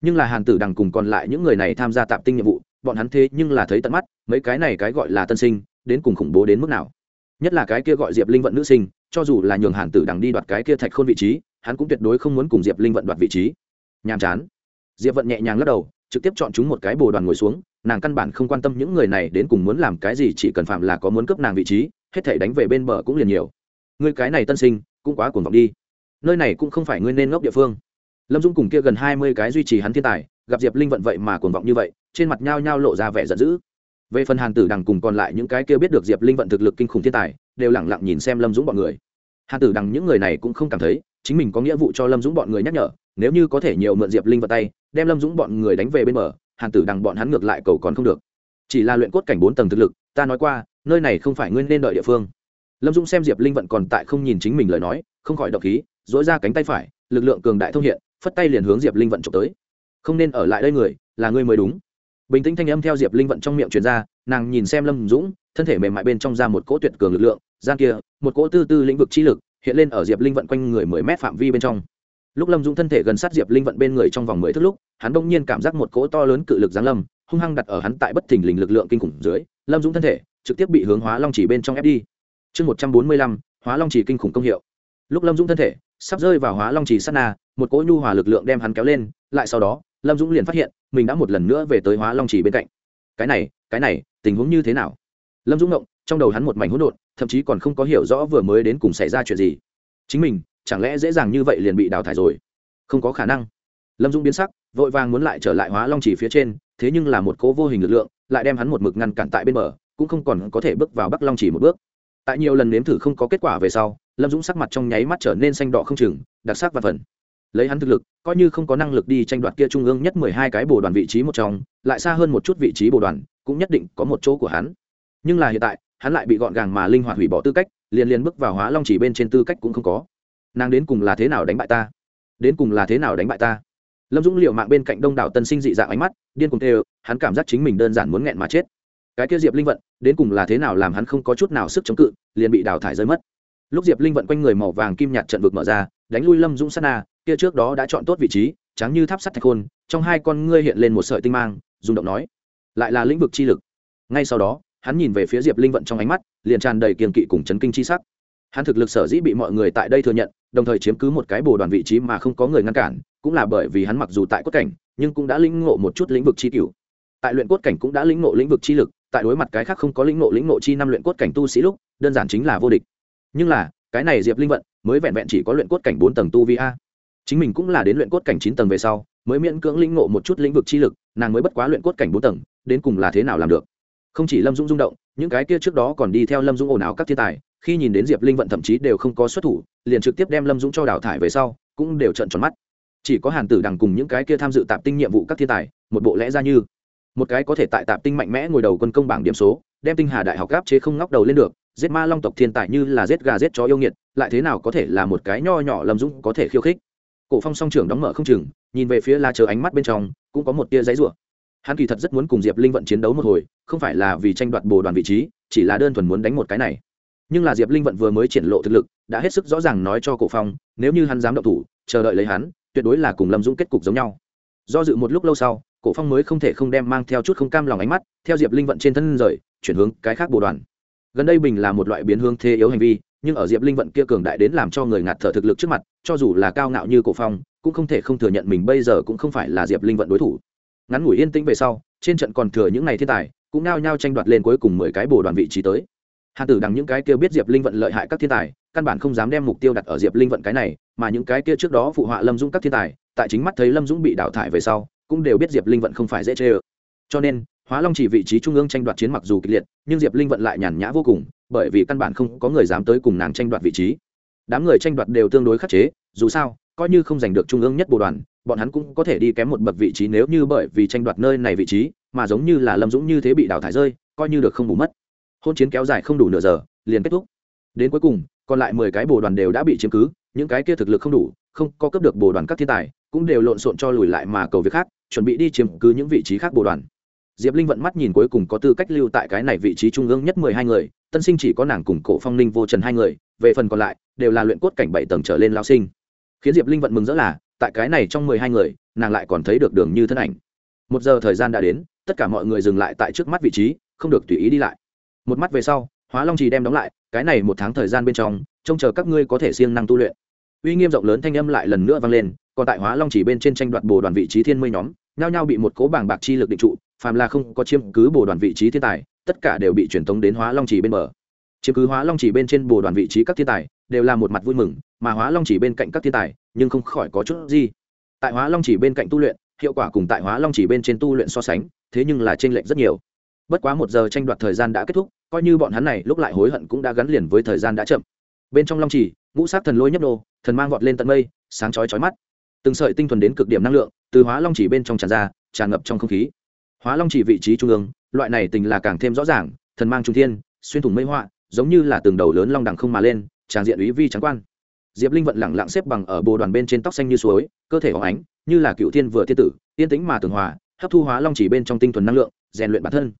Nhưng là hàn tử đằng cùng còn lại những người này tham gia tạp tinh nhiệm vụ, bọn hắn thế nhưng là thấy tận mắt, mấy cái này cái gọi là tân sinh, đến cùng khủng bố đến mức nào. Nhất là cái kia gọi diệp linh vận nữ sinh, cho dù là nhường hàn tử đằng đi đoạt cái kia thạch khôn vị trí, hắn cũng tuyệt đối không muốn cùng diệp linh vận đoạt vị trí. Nhàm chán diệp vận nhẹ nhàng lắc đầu, trực tiếp chọn chúng một cái bồ đoàn ngồi xuống, nàng căn bản không quan tâm những người này đến cùng muốn làm cái gì, chỉ cần phạm là có muốn cướp nàng vị trí, hết thể đánh về bên bờ cũng liền nhiều. Người cái này tân sinh, cũng quá cuồng vọng đi. Nơi này cũng không phải ngươi nên ngốc địa phương. Lâm dung cùng kia gần hai mươi cái duy trì hắn thiên tài, gặp diệp linh vận vậy mà cuồng vọng như vậy, trên mặt nhao nhao lộ ra vẻ giận dữ. Về phần hàn tử đằng cùng còn lại những cái kia biết được diệp linh vận thực lực kinh khủng thiên tài, đều lẳng lặng nhìn xem lâm dũng bọn người. Hàn tử đằng những người này cũng không cảm thấy, chính mình có nghĩa vụ cho lâm dũng bọn người nhắc nhở, nếu như có thể nhiều mượn diệp linh vận tay đem lâm dũng bọn người đánh về bên bờ, hàn tử đằng bọn hắn ngược lại cầu còn không được. Chỉ là luyện cốt cảnh bốn tầng thực lực, ta nói qua, nơi này không phải nguyên nên đợi địa phương. Lâm dũng xem diệp linh vận còn tại không nhìn chính mình lời nói, không khỏi độc khí dỗi ra cánh tay phải, lực lượng cường đại thông hiện, phất tay liền hướng diệp linh vận trộm tới. Không nên ở lại đây người, là ngươi mới đúng. Bình tĩnh thanh âm theo diệp linh vận trong miệng truyền ra, nàng nhìn xem lâm dũng, thân thể mềm mại bên trong ra một cỗ tuyệt cường lực lượng, gian kia, một cỗ tư tư lĩnh vực chi lực, hiện lên ở diệp linh vận quanh người mười mét phạm vi bên trong lúc lâm dũng thân thể gần sát diệp linh vận bên người trong vòng mười thước lúc, hắn bỗng nhiên cảm giác một cỗ to lớn cự lực giáng lâm, hung hăng đặt ở hắn tại bất thình lình lực lượng kinh khủng dưới. Lâm dũng thân thể trực tiếp bị hướng hóa long chỉ bên trong ép đi. Chương một trăm bốn mươi lăm, hóa long chỉ kinh khủng công hiệu. Lúc lâm dũng thân thể sắp rơi vào hóa long chỉ sát na, một cỗ nhu hòa lực lượng đem hắn kéo lên, lại sau đó, lâm dũng liền phát hiện mình đã một lần nữa về tới hóa long chỉ bên cạnh. Cái này cái này, tình huống như thế nào? Lâm dũng động trong đầu hắn một mảnh hỗn độn, thậm chí còn không có hiểu rõ vừa mới đến cùng xảy ra chuyện gì. Chính mình chẳng lẽ dễ dàng như vậy liền bị đào thải rồi? Không có khả năng. Lâm dũng biến sắc, vội vàng muốn lại trở lại hóa long chỉ phía trên, thế nhưng là một cố vô hình lực lượng, lại đem hắn một mực ngăn cản tại bên bờ, cũng không còn có thể bước vào bắc long chỉ một bước. Tại nhiều lần nếm thử không có kết quả về sau, lâm dũng sắc mặt trong nháy mắt trở nên xanh đỏ không chừng, đặc sắc và phần. Lấy hắn thực lực, coi như không có năng lực đi tranh đoạt kia trung ương nhất mười hai cái bồ đoàn vị trí một trong, lại xa hơn một chút vị trí bồ đoàn, cũng nhất định có một chỗ của hắn. Nhưng là hiện tại, hắn lại bị gọn gàng mà linh hoạt hủy bỏ tư cách, liền liền bước vào hóa long chỉ bên trên tư cách cũng không có nàng đến cùng là thế nào đánh bại ta? Đến cùng là thế nào đánh bại ta? Lâm dũng liệu mạng bên cạnh đông đảo tân sinh dị dạng ánh mắt, điên cùng tê hắn cảm giác chính mình đơn giản muốn nghẹn mà chết. Cái kia diệp linh vận, đến cùng là thế nào làm hắn không có chút nào sức chống cự, liền bị đào thải rơi mất. Lúc diệp linh vận quanh người màu vàng kim nhạt trận vực mở ra, đánh lui lâm dũng sát na, kia trước đó đã chọn tốt vị trí, trắng như tháp sắt thạch khôn trong hai con ngươi hiện lên một sợi tinh mang, rung động nói, lại là lĩnh vực chi lực. Ngay sau đó, hắn nhìn về phía diệp linh vận trong ánh mắt, liền tràn đầy kiềm kỵ cùng chấn kinh chi sắc. Hắn thực lực sở dĩ bị mọi người tại đây thừa nhận đồng thời chiếm cứ một cái bồ đoàn vị trí mà không có người ngăn cản, cũng là bởi vì hắn mặc dù tại cốt cảnh, nhưng cũng đã lĩnh ngộ một chút lĩnh vực chi cửu. Tại luyện cốt cảnh cũng đã lĩnh ngộ lĩnh vực chi lực, tại đối mặt cái khác không có lĩnh ngộ lĩnh ngộ chi năm luyện cốt cảnh tu sĩ lúc, đơn giản chính là vô địch. Nhưng là, cái này diệp linh vận mới vẹn vẹn chỉ có luyện cốt cảnh bốn tầng tu vi a. Chính mình cũng là đến luyện cốt cảnh chín tầng về sau, mới miễn cưỡng lĩnh ngộ một chút lĩnh vực chi lực, nàng mới bất quá luyện cốt cảnh bốn tầng, đến cùng là thế nào làm được. Không chỉ lâm dũng rung động, những cái kia trước đó còn đi theo lâm dũng ồn ào các thiên tài khi nhìn đến diệp linh vận thậm chí đều không có xuất thủ, liền trực tiếp đem lâm dũng cho đào thải về sau, cũng đều trận tròn mắt. Chỉ có hàn tử đằng cùng những cái kia tham dự tạp tinh nhiệm vụ các thiên tài, một bộ lẽ ra như, một cái có thể tại tạp tinh mạnh mẽ ngồi đầu quân công bảng điểm số, đem tinh hà đại học gáp chế không ngóc đầu lên được, giết ma long tộc thiên tài như là giết gà giết chó yêu nghiệt, lại thế nào có thể là một cái nho nhỏ lâm dũng có thể khiêu khích. Cổ phong song trưởng đóng mở không chừng, nhìn về phía la chờ ánh mắt bên trong, cũng có một tia giấy rủa. Hắn kỳ thật rất muốn cùng diệp linh vận chiến đấu một hồi, không phải là vì tranh đoạt bồ đoàn vị trí, chỉ là đơn thuần muốn đánh một cái này nhưng là diệp linh vận vừa mới triển lộ thực lực, đã hết sức rõ ràng nói cho cổ phong, nếu như hắn dám động thủ, chờ đợi lấy hắn, tuyệt đối là cùng lâm dũng kết cục giống nhau. Do dự một lúc lâu sau, cổ phong mới không thể không đem mang theo chút không cam lòng ánh mắt, theo diệp linh vận trên thân rời, chuyển hướng cái khác bồ đoàn. Gần đây bình là một loại biến hướng thế yếu hành vi, nhưng ở diệp linh vận kia cường đại đến làm cho người ngạt thở thực lực trước mặt, cho dù là cao ngạo như cổ phong, cũng không thể không thừa nhận mình bây giờ cũng không phải là diệp linh vận đối thủ. Ngắn ngủi yên tĩnh về sau, trên trận còn thừa những ngày thiên tài, cũng nao nhau tranh đoạt lên cuối cùng mười cái bồ đoàn vị trí tới hàn tử đằng những cái kia biết diệp linh vận lợi hại các thiên tài, căn bản không dám đem mục tiêu đặt ở diệp linh vận cái này, mà những cái kia trước đó phụ họa lâm dũng các thiên tài, tại chính mắt thấy lâm dũng bị đào thải về sau, cũng đều biết diệp linh vận không phải dễ chê ơ. Cho nên, hóa long chỉ vị trí trung ương tranh đoạt chiến mặc dù kịch liệt, nhưng diệp linh vận lại nhàn nhã vô cùng, bởi vì căn bản không có người dám tới cùng nàng tranh đoạt vị trí. Đám người tranh đoạt đều tương đối khắc chế, dù sao, coi như không giành được trung ương nhất bộ đoàn, bọn hắn cũng có thể đi kém một bậc vị trí nếu như bởi vì tranh đoạt nơi này vị trí, mà giống như là lâm dũng như thế bị đào thải rơi, coi như được không bù mất hôn chiến kéo dài không đủ nửa giờ, liền kết thúc. Đến cuối cùng, còn lại mười cái bồ đoàn đều đã bị chiếm cứ, những cái kia thực lực không đủ, không có cấp được bồ đoàn các thiên tài, cũng đều lộn xộn cho lùi lại mà cầu việc khác, chuẩn bị đi chiếm cứ những vị trí khác bồ đoàn. Diệp linh vận mắt nhìn cuối cùng có tư cách lưu tại cái này vị trí trung ương nhất mười hai người, tân sinh chỉ có nàng cùng cổ phong ninh vô trần hai người, về phần còn lại, đều là luyện cốt cảnh bảy tầng trở lên lao sinh. Khiến diệp linh vận mừng rỡ là, tại cái này trong mười hai người, nàng lại còn thấy được đường như thân ảnh. Một giờ thời gian đã đến, tất cả mọi người dừng lại tại trước mắt vị trí, không được tùy ý đi lại một mắt về sau, hóa long trì đem đóng lại, cái này một tháng thời gian bên trong, trông chờ các ngươi có thể siêng năng tu luyện. Uy nghiêm rộng lớn thanh âm lại lần nữa vang lên, còn tại hóa long chỉ bên trên tranh đoạt bồ đoàn vị trí thiên mươi nhóm, nhao nhao bị một cố bảng bạc chi lực định trụ, phàm là không có chiếm cứ bồ đoàn vị trí thiên tài, tất cả đều bị truyền tống đến hóa long chỉ bên bờ. Chiếm cứ hóa long chỉ bên trên bồ đoàn vị trí các thiên tài, đều là một mặt vui mừng, mà hóa long chỉ bên cạnh các thiên tài, nhưng không khỏi có chút gì. Tại hóa long chỉ bên cạnh tu luyện, hiệu quả cùng tại hóa long chỉ bên trên tu luyện so sánh, thế nhưng là tranh lệch rất nhiều bất quá một giờ tranh đoạt thời gian đã kết thúc, coi như bọn hắn này lúc lại hối hận cũng đã gắn liền với thời gian đã chậm. Bên trong long chỉ ngũ sát thần lôi nhấp nô, thần mang vọt lên tận mây, sáng chói chói mắt. Từng sợi tinh thuần đến cực điểm năng lượng, từ hóa long chỉ bên trong tràn ra, tràn ngập trong không khí. Hóa long chỉ vị trí trung ương, loại này tình là càng thêm rõ ràng, thần mang trung thiên, xuyên thủng mây họa, giống như là từng đầu lớn long đẳng không mà lên, tràn diện ý vi trắng quan. Diệp linh vận lẳng lặng xếp bằng ở bồ đoàn bên trên tóc xanh như suối, cơ thể hóng ánh, như là cựu thiên vừa thiên tử tiên tính mà tường hòa, hấp thu hóa long chỉ bên trong tinh thuần năng lượng, rèn luyện bản thân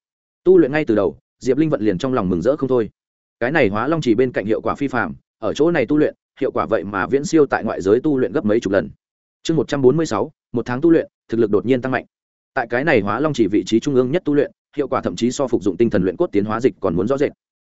tu luyện ngay từ đầu, diệp linh vận liền trong lòng mừng rỡ không thôi. Cái này hóa long chỉ bên cạnh hiệu quả phi phạm ở chỗ này tu luyện, hiệu quả vậy mà viễn siêu tại ngoại giới tu luyện gấp mấy chục lần. Chương một trăm bốn mươi sáu, một tháng tu luyện, thực lực đột nhiên tăng mạnh. Tại cái này hóa long chỉ vị trí trung ương nhất tu luyện, hiệu quả thậm chí so phục dụng tinh thần luyện cốt tiến hóa dịch còn muốn rõ rệt.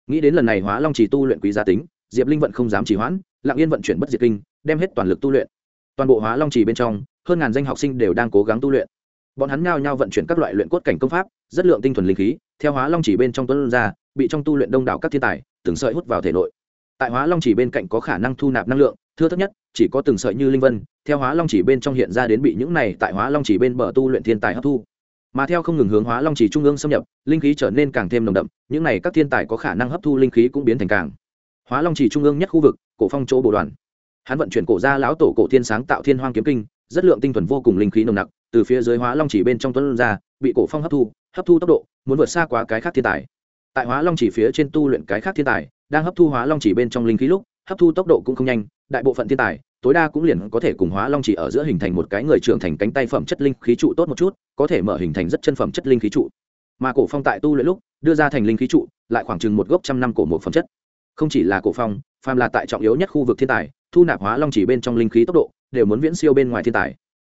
Nghĩ đến lần này hóa long chỉ tu luyện quý gia tính, diệp linh vận không dám chỉ hoãn, lặng yên vận chuyển bất diệt kinh, đem hết toàn lực tu luyện. Toàn bộ hóa long chỉ bên trong, hơn ngàn danh học sinh đều đang cố gắng tu luyện bọn hắn nhao nhao vận chuyển các loại luyện cốt cảnh công pháp, rất lượng tinh thuần linh khí, theo hóa long chỉ bên trong tuấn ra, bị trong tu luyện đông đảo các thiên tài, từng sợi hút vào thể nội. Tại hóa long chỉ bên cạnh có khả năng thu nạp năng lượng, thưa thấp nhất, chỉ có từng sợi như linh vân, theo hóa long chỉ bên trong hiện ra đến bị những này tại hóa long chỉ bên bờ tu luyện thiên tài hấp thu. Mà theo không ngừng hướng hóa long chỉ trung ương xâm nhập, linh khí trở nên càng thêm nồng đậm, những này các thiên tài có khả năng hấp thu linh khí cũng biến thành càng. Hóa long chỉ trung ương nhất khu vực, cổ phong chỗ bộ đoàn. Hắn vận chuyển cổ ra lão tổ cổ thiên sáng tạo thiên hoang kiếm kinh, rất lượng tinh thuần vô cùng linh khí nồng nặc từ phía dưới hóa long chỉ bên trong tuấn ra, bị cổ phong hấp thu hấp thu tốc độ, muốn vượt xa quá cái khác thiên tài. Tại hóa long chỉ phía trên tu luyện cái khác thiên tài, đang hấp thu hóa long chỉ bên trong linh khí lúc, hấp thu tốc độ cũng không nhanh, đại bộ phận thiên tài, tối đa cũng liền có thể cùng hóa long chỉ ở giữa hình thành một cái người trưởng thành cánh tay phẩm chất linh khí trụ tốt một chút, có thể mở hình thành rất chân phẩm chất linh khí trụ. Mà cổ phong tại tu luyện lúc, đưa ra thành linh khí trụ, lại khoảng chừng một gốc trăm năm cổ một phẩm chất. Không chỉ là cổ phong, phàm là tại trọng yếu nhất khu vực thiên tài, thu nạp hóa long chỉ bên trong linh khí tốc độ, đều muốn viễn siêu bên ngoài thiên tài.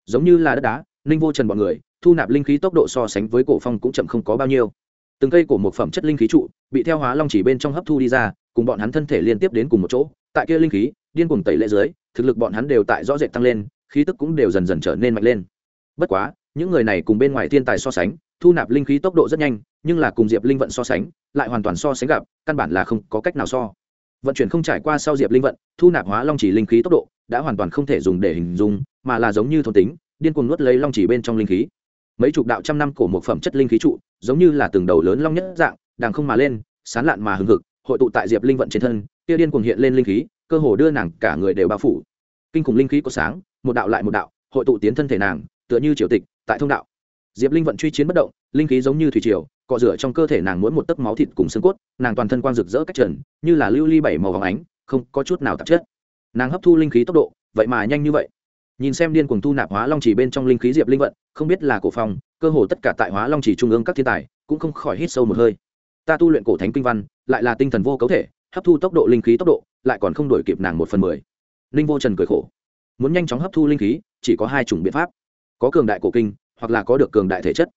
Giống như là đất đá linh vô trần bọn người, thu nạp linh khí tốc độ so sánh với cổ phong cũng chậm không có bao nhiêu. Từng cây cổ một phẩm chất linh khí trụ, bị theo hóa long chỉ bên trong hấp thu đi ra, cùng bọn hắn thân thể liên tiếp đến cùng một chỗ. Tại kia linh khí, điên cuồng tẩy lệ dưới, thực lực bọn hắn đều tại rõ rệt tăng lên, khí tức cũng đều dần dần trở nên mạnh lên. Bất quá, những người này cùng bên ngoài thiên tài so sánh, thu nạp linh khí tốc độ rất nhanh, nhưng là cùng diệp linh vận so sánh, lại hoàn toàn so sánh gặp, căn bản là không có cách nào so. Vận chuyển không trải qua sau diệp linh vận, thu nạp hóa long chỉ linh khí tốc độ, đã hoàn toàn không thể dùng để hình dung, mà là giống như thôn tính điên cuồng nuốt lấy long chỉ bên trong linh khí. Mấy chục đạo trăm năm cổ một phẩm chất linh khí trụ, giống như là từng đầu lớn long nhất dạng đàng không mà lên, sán lạn mà hừng hực, hội tụ tại diệp linh vận trên thân, kia điên cuồng hiện lên linh khí, cơ hồ đưa nàng cả người đều bao phủ. Kinh khủng linh khí có sáng, một đạo lại một đạo, hội tụ tiến thân thể nàng, tựa như triều tịch, tại thông đạo. Diệp linh vận truy chiến bất động, linh khí giống như thủy triều, cọ rửa trong cơ thể nàng mỗi một tấc máu thịt cùng xương cốt, nàng toàn thân quang rực rỡ cách trần, như là lưu ly bảy màu vàng ánh, không có chút nào tạp chất. Nàng hấp thu linh khí tốc độ, vậy mà nhanh như vậy nhìn xem điên cuồng thu nạp hóa long chỉ bên trong linh khí diệp linh vận, không biết là cổ phong, cơ hồ tất cả tại hóa long chỉ trung ương các thiên tài, cũng không khỏi hít sâu một hơi. Ta tu luyện cổ thánh kinh văn, lại là tinh thần vô cấu thể, hấp thu tốc độ linh khí tốc độ, lại còn không đổi kịp nàng một phần mười. Linh vô trần cười khổ. Muốn nhanh chóng hấp thu linh khí, chỉ có hai chủng biện pháp. Có cường đại cổ kinh, hoặc là có được cường đại thể chất.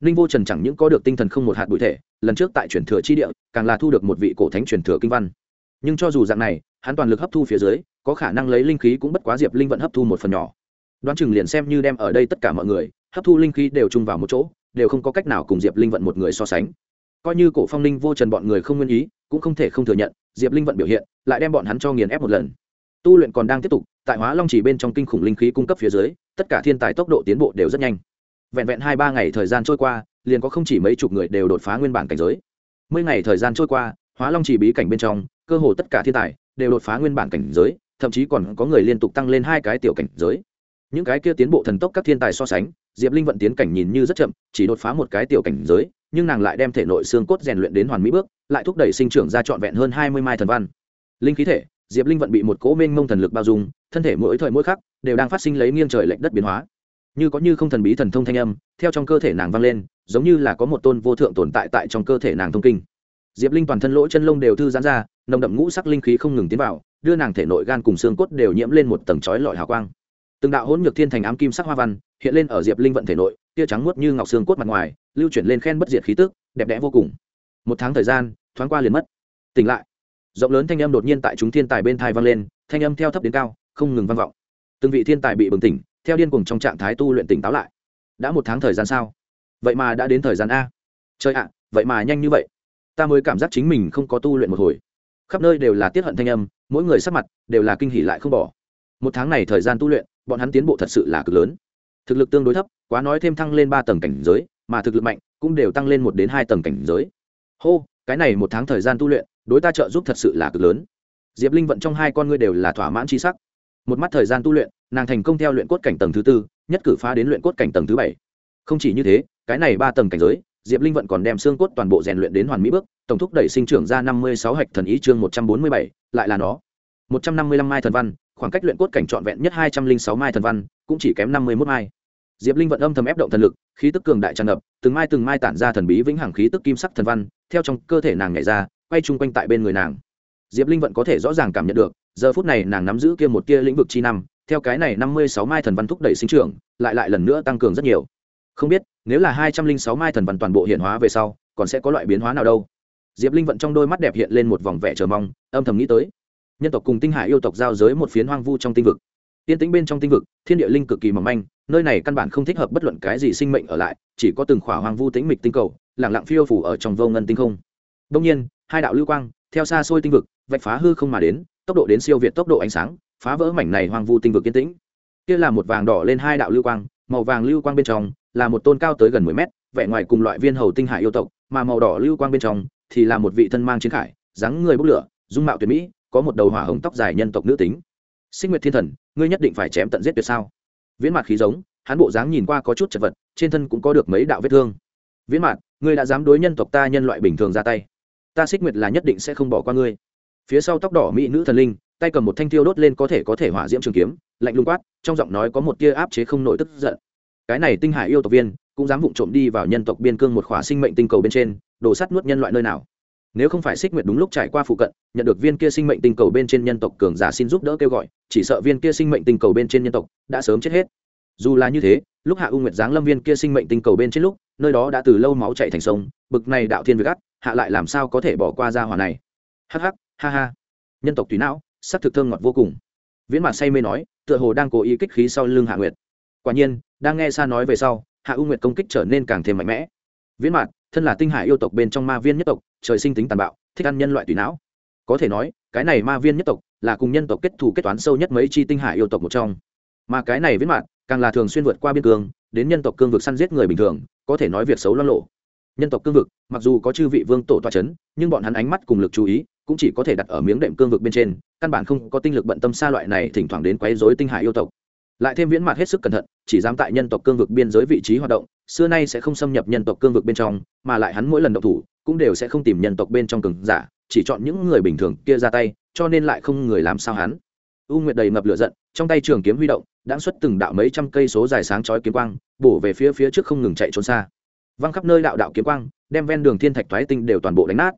Linh vô trần chẳng những có được tinh thần không một hạt bụi thể, lần trước tại truyền thừa chi địa, càng là thu được một vị cổ thánh truyền thừa kinh văn nhưng cho dù dạng này, hắn toàn lực hấp thu phía dưới, có khả năng lấy linh khí cũng bất quá diệp linh vận hấp thu một phần nhỏ. Đoán chừng liền xem như đem ở đây tất cả mọi người, hấp thu linh khí đều chung vào một chỗ, đều không có cách nào cùng diệp linh vận một người so sánh. Coi như cổ phong Linh vô trần bọn người không nguyên ý, cũng không thể không thừa nhận, diệp linh vận biểu hiện, lại đem bọn hắn cho nghiền ép một lần. Tu luyện còn đang tiếp tục, tại hóa long chỉ bên trong kinh khủng linh khí cung cấp phía dưới, tất cả thiên tài tốc độ tiến bộ đều rất nhanh. Vẹn vẹn hai ba ngày thời gian trôi qua, liền có không chỉ mấy chục người đều đột phá nguyên bản cảnh giới. Mấy ngày thời gian trôi qua, hóa long chỉ bí cảnh bên trong cơ hồ tất cả thiên tài đều đột phá nguyên bản cảnh giới, thậm chí còn có người liên tục tăng lên hai cái tiểu cảnh giới. Những cái kia tiến bộ thần tốc các thiên tài so sánh, diệp linh vận tiến cảnh nhìn như rất chậm, chỉ đột phá một cái tiểu cảnh giới, nhưng nàng lại đem thể nội xương cốt rèn luyện đến hoàn mỹ bước, lại thúc đẩy sinh trưởng ra trọn vẹn hơn hai mươi mai thần văn. Linh khí thể, diệp linh vận bị một cỗ mênh mông thần lực bao dung, thân thể mỗi thời mỗi khắc đều đang phát sinh lấy nghiêng trời lệch đất biến hóa. Như có như không thần bí thần thông thanh âm, theo trong cơ thể nàng vang lên, giống như là có một tôn vô thượng tồn tại tại trong cơ thể nàng thông kinh diệp linh toàn thân lỗ chân lông đều thư giãn ra, nồng đậm ngũ sắc linh khí không ngừng tiến vào, đưa nàng thể nội gan cùng xương cốt đều nhiễm lên một tầng chói lọi hào quang. Từng đạo hỗn nhược thiên thành ám kim sắc hoa văn hiện lên ở diệp linh vận thể nội, tia trắng muốt như ngọc xương cốt mặt ngoài, lưu chuyển lên khen bất diệt khí tức, đẹp đẽ vô cùng. Một tháng thời gian, thoáng qua liền mất. Tỉnh lại. Rộng lớn thanh âm đột nhiên tại chúng thiên tài bên thai vang lên, thanh âm theo thấp đến cao, không ngừng vang vọng. Từng vị thiên tài bị bừng tỉnh, theo điên cùng trong trạng thái tu luyện tỉnh táo lại. Đã một tháng thời gian sao? Vậy mà đã đến thời gian a. Trời ạ, vậy mà nhanh như vậy ta mới cảm giác chính mình không có tu luyện một hồi. Khắp nơi đều là tiết hận thanh âm, mỗi người sắc mặt đều là kinh hỉ lại không bỏ. Một tháng này thời gian tu luyện, bọn hắn tiến bộ thật sự là cực lớn. Thực lực tương đối thấp, quá nói thêm thăng lên ba tầng cảnh giới, mà thực lực mạnh cũng đều tăng lên một đến hai tầng cảnh giới. Hô, cái này một tháng thời gian tu luyện, đối ta trợ giúp thật sự là cực lớn. Diệp linh vận trong hai con ngươi đều là thỏa mãn tri sắc. Một mắt thời gian tu luyện, nàng thành công theo luyện cốt cảnh tầng thứ tư, nhất cử phá đến luyện cốt cảnh tầng thứ bảy. Không chỉ như thế, cái này ba tầng cảnh giới diệp linh vận còn đem xương cốt toàn bộ rèn luyện đến hoàn mỹ bước, tổng thúc đẩy sinh trưởng ra năm mươi sáu hạch thần ý chương một trăm bốn mươi bảy, lại là nó. một trăm năm mươi lăm mai thần văn, khoảng cách luyện cốt cảnh trọn vẹn nhất hai trăm linh sáu mai thần văn, cũng chỉ kém năm mươi mốt mai. Diệp linh vận âm thầm ép động thần lực, khí tức cường đại tràn ngập, từng mai từng mai tản ra thần bí vĩnh hằng khí tức kim sắc thần văn, theo trong cơ thể nàng nhảy ra, quay chung quanh tại bên người nàng. Diệp linh vận có thể rõ ràng cảm nhận được, giờ phút này nàng nắm giữ kia một tia lĩnh vực chi năm, theo cái này năm mươi sáu mai thần văn thúc đẩy sinh trưởng, lại lại lần nữa tăng cường rất nhiều. Không biết nếu là hai trăm linh sáu mai thần văn toàn bộ hiện hóa về sau, còn sẽ có loại biến hóa nào đâu? Diệp linh vận trong đôi mắt đẹp hiện lên một vòng vẻ chờ mong, âm thầm nghĩ tới. Nhân tộc cùng tinh hải yêu tộc giao giới một phiến hoang vu trong tinh vực. Tiên tĩnh bên trong tinh vực, thiên địa linh cực kỳ mỏng manh, nơi này căn bản không thích hợp bất luận cái gì sinh mệnh ở lại, chỉ có từng khỏa hoang vu tĩnh mịch tinh cầu lẳng lặng phiêu phủ ở trong vô ngân tinh không. Đông nhiên, hai đạo lưu quang, theo xa xôi tinh vực, vạch phá hư không mà đến, tốc độ đến siêu việt tốc độ ánh sáng, phá vỡ mảnh này hoang vu tinh vực yên tĩnh. Kia là một vàng đỏ lên hai đạo lưu quang, màu vàng lưu quang bên trong là một tôn cao tới gần mười mét, vẻ ngoài cùng loại viên hầu tinh hải yêu tộc, mà màu đỏ lưu quang bên trong thì là một vị thân mang chiến khải, dáng người bốc lửa, dung mạo tuyệt mỹ, có một đầu hỏa hồng tóc dài nhân tộc nữ tính. Sinh nguyệt thiên thần, ngươi nhất định phải chém tận giết tuyệt sao? Viễn mặt khí giống, hắn bộ dáng nhìn qua có chút chật vật, trên thân cũng có được mấy đạo vết thương. Viễn mặt ngươi đã dám đối nhân tộc ta nhân loại bình thường ra tay. Ta xích nguyệt là nhất định sẽ không bỏ qua ngươi. Phía sau tóc đỏ mỹ nữ thần linh, tay cầm một thanh thiêu đốt lên có thể có thể hỏa diễm trường kiếm, lạnh lùng quát, trong giọng nói có một tia áp chế không nổi tức giận cái này tinh hải yêu tộc viên cũng dám vụng trộm đi vào nhân tộc biên cương một khỏa sinh mệnh tinh cầu bên trên đổ sắt nuốt nhân loại nơi nào. Nếu không phải xích nguyệt đúng lúc trải qua phụ cận, nhận được viên kia sinh mệnh tinh cầu bên trên nhân tộc cường giả xin giúp đỡ kêu gọi, chỉ sợ viên kia sinh mệnh tinh cầu bên trên nhân tộc đã sớm chết hết. Dù là như thế, lúc hạ u nguyệt giáng lâm viên kia sinh mệnh tinh cầu bên trên lúc, nơi đó đã từ lâu máu chạy thành sông, bực này đạo thiên việc gắt hạ lại làm sao có thể bỏ qua ra hòa này? Hắc hắc, ha ha. Nhân tộc tùy não, sắc thực thơm ngọt vô cùng. Viễn Mạc say mê nói, tựa hồ đang cố ý kích khí sau lưng hạ nguyệt quả nhiên, đang nghe xa nói về sau, hạ u nguyệt công kích trở nên càng thêm mạnh mẽ. Viễn mạn thân là tinh hải yêu tộc bên trong ma viên nhất tộc, trời sinh tính tàn bạo, thích ăn nhân loại tùy não. Có thể nói, cái này ma viên nhất tộc là cùng nhân tộc kết thù kết toán sâu nhất mấy chi tinh hải yêu tộc một trong. Mà cái này viễn mạn càng là thường xuyên vượt qua biên cương, đến nhân tộc cương vực săn giết người bình thường, có thể nói việc xấu lo lộ nhân tộc cương vực, mặc dù có chư vị vương tổ toa c h ấ n nhưng bọn hắn ánh mắt cùng lực chú ý cũng chỉ có thể đặt ở miếng đệm cương vực bên trên, căn bản không có tinh lực bận tâm xa loại này thỉnh thoảng đến quấy dối tinh hải yêu tộc lại thêm viễn mặt hết sức cẩn thận, chỉ dám tại nhân tộc cương vực biên giới vị trí hoạt động, xưa nay sẽ không xâm nhập nhân tộc cương vực bên trong, mà lại hắn mỗi lần độc thủ, cũng đều sẽ không tìm nhân tộc bên trong cường giả, chỉ chọn những người bình thường kia ra tay, cho nên lại không người làm sao hắn. U nguyệt đầy ngập lửa giận, trong tay trường kiếm huy động, đã xuất từng đạo mấy trăm cây số dài sáng chói kiếm quang, bổ về phía phía trước không ngừng chạy trốn xa. Văng khắp nơi đạo đạo kiếm quang, đem ven đường thiên thạch thoái tinh đều toàn bộ đánh nát.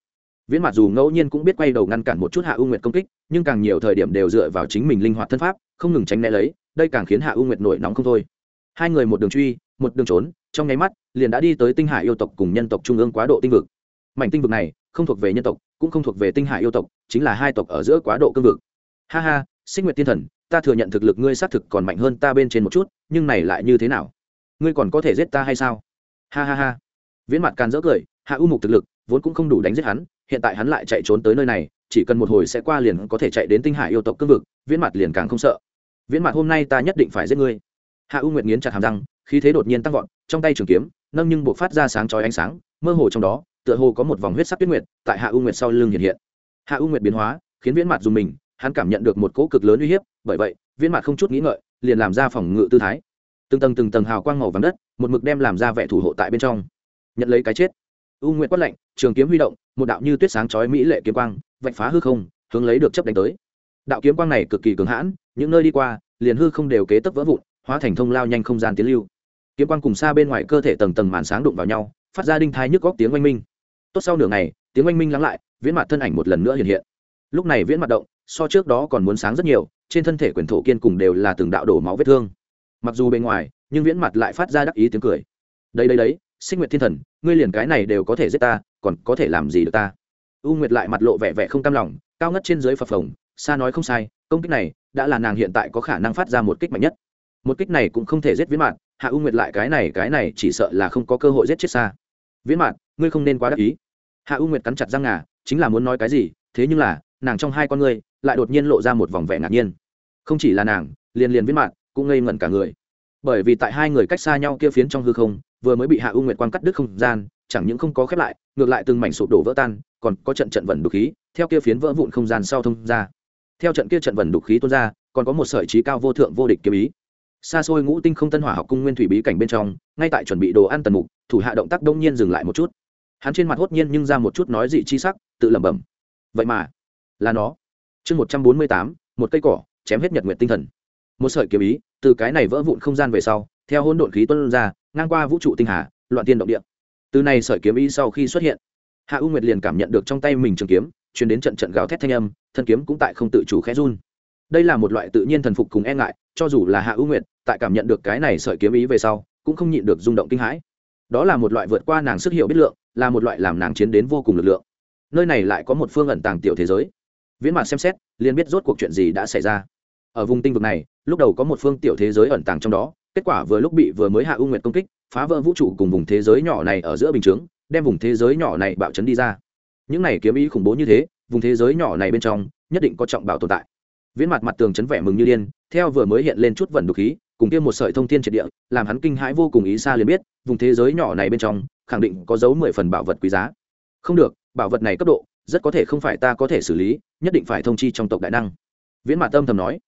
Viễn mặt dù ngẫu nhiên cũng biết quay đầu ngăn cản một chút hạ u nguyệt công kích nhưng càng nhiều thời điểm đều dựa vào chính mình linh hoạt thân pháp, không ngừng tránh né lấy, đây càng khiến hạ u nguyệt nổi nóng không thôi. Hai người một đường truy, một đường trốn, trong nháy mắt, liền đã đi tới tinh hải yêu tộc cùng nhân tộc trung ương quá độ tinh vực. Mảnh tinh vực này, không thuộc về nhân tộc, cũng không thuộc về tinh hải yêu tộc, chính là hai tộc ở giữa quá độ cương vực. Ha ha, xích nguyệt tiên thần, ta thừa nhận thực lực ngươi xác thực còn mạnh hơn ta bên trên một chút, nhưng này lại như thế nào? Ngươi còn có thể giết ta hay sao? Ha ha ha. Viễn mặt càn dỡ cười, hạ u mục thực lực vốn cũng không đủ đánh giết hắn, hiện tại hắn lại chạy trốn tới nơi này chỉ cần một hồi sẽ qua liền có thể chạy đến tinh hải yêu tộc cương vực, viễn mặt liền càng không sợ. Viễn mặt hôm nay ta nhất định phải giết ngươi. Hạ u nguyệt nghiến chặt hàm răng, khí thế đột nhiên tăng vọt, trong tay trường kiếm, nâng nhưng buộc phát ra sáng chói ánh sáng, mơ hồ trong đó, tựa hồ có một vòng huyết sắc tuyết nguyệt tại hạ u nguyệt sau lưng hiện hiện. Hạ u nguyệt biến hóa, khiến viễn mặt dùng mình, hắn cảm nhận được một cỗ cực lớn uy hiếp, bởi vậy, viễn mặt không chút nghĩ ngợi, liền làm ra phòng ngự tư thái. Từng tầng từng tầng hào quang màu vàng đất, một mực đem làm ra vẻ thủ hộ tại bên trong. Nhận lấy cái chết. U nguyệt quát lạnh, trường kiếm huy động, một đạo như tuyết sáng chói mỹ lệ kiếm quang vạch phá hư không, hướng lấy được chấp đánh tới. Đạo kiếm quang này cực kỳ cường hãn, những nơi đi qua, liền hư không đều kế tấp vỡ vụn, hóa thành thông lao nhanh không gian tiến lưu. Kiếm quang cùng xa bên ngoài cơ thể tầng tầng màn sáng đụng vào nhau, phát ra đinh thai nhức góc tiếng oanh minh. Tốt sau nửa ngày, tiếng oanh minh lắng lại, viễn mặt thân ảnh một lần nữa hiện hiện. Lúc này viễn mặt động, so trước đó còn muốn sáng rất nhiều, trên thân thể quyền thổ kiên cùng đều là từng đạo đổ máu vết thương. Mặc dù bên ngoài, nhưng viễn mặt lại phát ra đắc ý tiếng cười. Đây đây đấy sinh nguyện thiên thần, ngươi liền cái này đều có thể giết ta, còn có thể làm gì được ta? U nguyệt lại mặt lộ vẻ vẻ không cam lòng, cao ngất trên dưới phập phồng xa nói không sai, công kích này đã là nàng hiện tại có khả năng phát ra một kích mạnh nhất. Một kích này cũng không thể giết viễn mạn, hạ u nguyệt lại cái này cái này chỉ sợ là không có cơ hội giết chết xa viễn mạn, ngươi không nên quá đắc ý. Hạ u nguyệt cắn chặt răng ngà, chính là muốn nói cái gì, thế nhưng là, nàng trong hai con ngươi lại đột nhiên lộ ra một vòng vẻ ngạc nhiên. Không chỉ là nàng, liền liền viễn mạn cũng ngây ngẩn cả người. Bởi vì tại hai người cách xa nhau kia phiến trong hư không, vừa mới bị hạ u nguyệt quan cắt đứt không gian, chẳng những không có khép lại, ngược lại từng mảnh sụp đổ vỡ tan còn có trận trận vẩn đục khí, theo kia phiến vỡ vụn không gian sau thông ra. Theo trận kia trận vẩn đục khí tuôn ra, còn có một sợi trí cao vô thượng vô địch kiếm ý. Xa xôi ngũ tinh không tân hỏa học cung nguyên thủy bí cảnh bên trong, ngay tại chuẩn bị đồ ăn tần mục, thủ hạ động tác đông nhiên dừng lại một chút. Hắn trên mặt hốt nhiên nhưng ra một chút nói dị chi sắc, tự lẩm bẩm. Vậy mà, là nó. Chương một trăm bốn mươi tám, một cây cỏ, chém hết nhật nguyện tinh thần. Một sợi kiếm ý, từ cái này vỡ vụn không gian về sau, theo hôn độn khí tuân ra, ngang qua vũ trụ tinh hà, loạn tiên động địa. Từ này sợi kiếm ý sau khi xuất hiện hạ u nguyệt liền cảm nhận được trong tay mình trường kiếm chuyển đến trận trận gào thét thanh âm, thân kiếm cũng tại không tự chủ khẽ run. Đây là một loại tự nhiên thần phục cùng e ngại, cho dù là hạ U nguyệt, tại cảm nhận được cái này sợi kiếm ý về sau, cũng không nhịn được rung động kinh hãi. Đó là một loại vượt qua nàng sức hiểu biết lượng, là một loại làm nàng chiến đến vô cùng lực lượng. Nơi này lại có một phương ẩn tàng tiểu thế giới. Viễn mạc xem xét, liền biết rốt cuộc chuyện gì đã xảy ra. Ở vùng tinh vực này, lúc đầu có một phương tiểu thế giới ẩn tàng trong đó, kết quả vừa lúc bị vừa mới hạ U nguyệt công kích, phá vỡ vũ trụ cùng vùng thế giới nhỏ này ở giữa bình chướng đem vùng thế giới nhỏ này bạo chấn đi ra. Những này kiếm ý khủng bố như thế, vùng thế giới nhỏ này bên trong, nhất định có trọng bảo tồn tại. Viễn mặt mặt tường chấn vẻ mừng như điên, theo vừa mới hiện lên chút vẩn đục khí, cùng kia một sợi thông thiên triệt địa, làm hắn kinh hãi vô cùng ý xa liền biết, vùng thế giới nhỏ này bên trong, khẳng định có dấu mười phần bảo vật quý giá. Không được, bảo vật này cấp độ, rất có thể không phải ta có thể xử lý, nhất định phải thông chi trong tộc đại năng. Viễn mặt tâm thầm nói.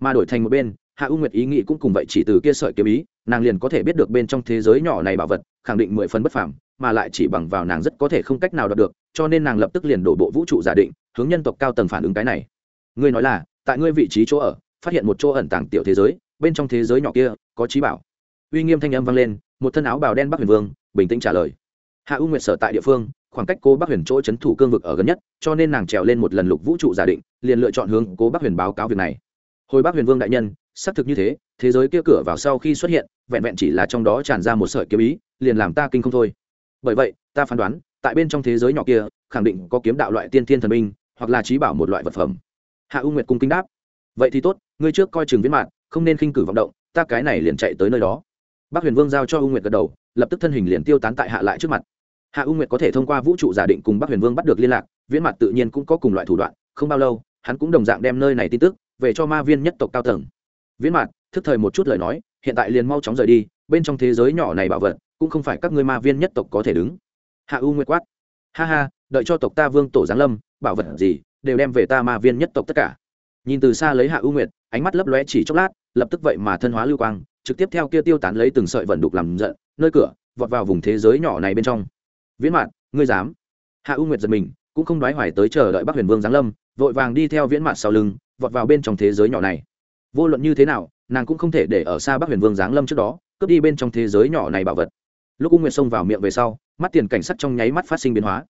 Mà đổi thành một bên, hạ u nguyệt ý nghĩ cũng cùng vậy chỉ từ kia sợi kiếm ý, nàng liền có thể biết được bên trong thế giới nhỏ này bảo vật, khẳng định mười phần bất phàm mà lại chỉ bằng vào nàng rất có thể không cách nào đạt được, cho nên nàng lập tức liền đổ bộ vũ trụ giả định, hướng nhân tộc cao tầng phản ứng cái này. Ngươi nói là, tại ngươi vị trí chỗ ở, phát hiện một chỗ ẩn tàng tiểu thế giới, bên trong thế giới nhỏ kia, có trí bảo. Uy nghiêm thanh âm vang lên, một thân áo bào đen bắc huyền vương, bình tĩnh trả lời. Hạ u nguyệt sở tại địa phương, khoảng cách cố bắc huyền chỗ c h ấ n thủ cương vực ở gần nhất, cho nên nàng trèo lên một lần lục vũ trụ giả định, liền lựa chọn hướng cố bắc huyền báo cáo việc này. Hồi bắc huyền vương đại nhân, xác thực như thế thế giới kia cửa vào sau khi xuất hiện, vẹn vẹn chỉ là trong đó tràn ra một sợi kiếm ý, liền làm ta kinh không thôi bởi vậy, ta phán đoán, tại bên trong thế giới nhỏ kia, khẳng định có kiếm đạo loại tiên thiên thần minh, hoặc là trí bảo một loại vật phẩm. Hạ u nguyệt cung kính đáp. Vậy thì tốt, ngươi trước coi chừng viễn mạng không nên khinh cử vọng động, ta cái này liền chạy tới nơi đó. Bác huyền vương giao cho u nguyệt gật đầu, lập tức thân hình liền tiêu tán tại hạ lại trước mặt. Hạ u nguyệt có thể thông qua vũ trụ giả định cùng bác huyền vương bắt được liên lạc viễn mặt tự nhiên cũng có cùng loại thủ đoạn, không bao lâu, hắn cũng đồng dạng đem nơi này tin tức về cho ma viên nhất tộc cao tầng. Viễn mặt thức thời một chút lời nói, hiện tại liền mau chóng rời đi bên trong thế giới nhỏ này bảo vật, cũng không phải các ngươi ma viên nhất tộc có thể đứng. Hạ u nguyệt quát. Ha ha, đợi cho tộc ta vương tổ giáng lâm, bảo vật gì, đều đem về ta ma viên nhất tộc tất cả. Nhìn từ xa lấy hạ u nguyệt, ánh mắt lấp lóe chỉ chốc lát, lập tức vậy mà thân hóa lưu quang, trực tiếp theo kia tiêu tán lấy từng sợi vận đục làm giận, nơi cửa, vọt vào vùng thế giới nhỏ này bên trong. Viễn mạn, ngươi dám? Hạ u nguyệt giật mình, cũng không đoái hoài tới chờ đợi bắc huyền vương giáng lâm, vội vàng đi theo viễn mạn sau lưng, vọt vào bên trong thế giới nhỏ này. Vô luận như thế nào, nàng cũng không thể để ở xa bắc huyền vương giáng lâm trước đó cướp đi bên trong thế giới nhỏ này bảo vật. Lúc u nguyệt xông vào miệng về sau, mắt tiền cảnh sắc trong nháy mắt phát sinh biến hóa.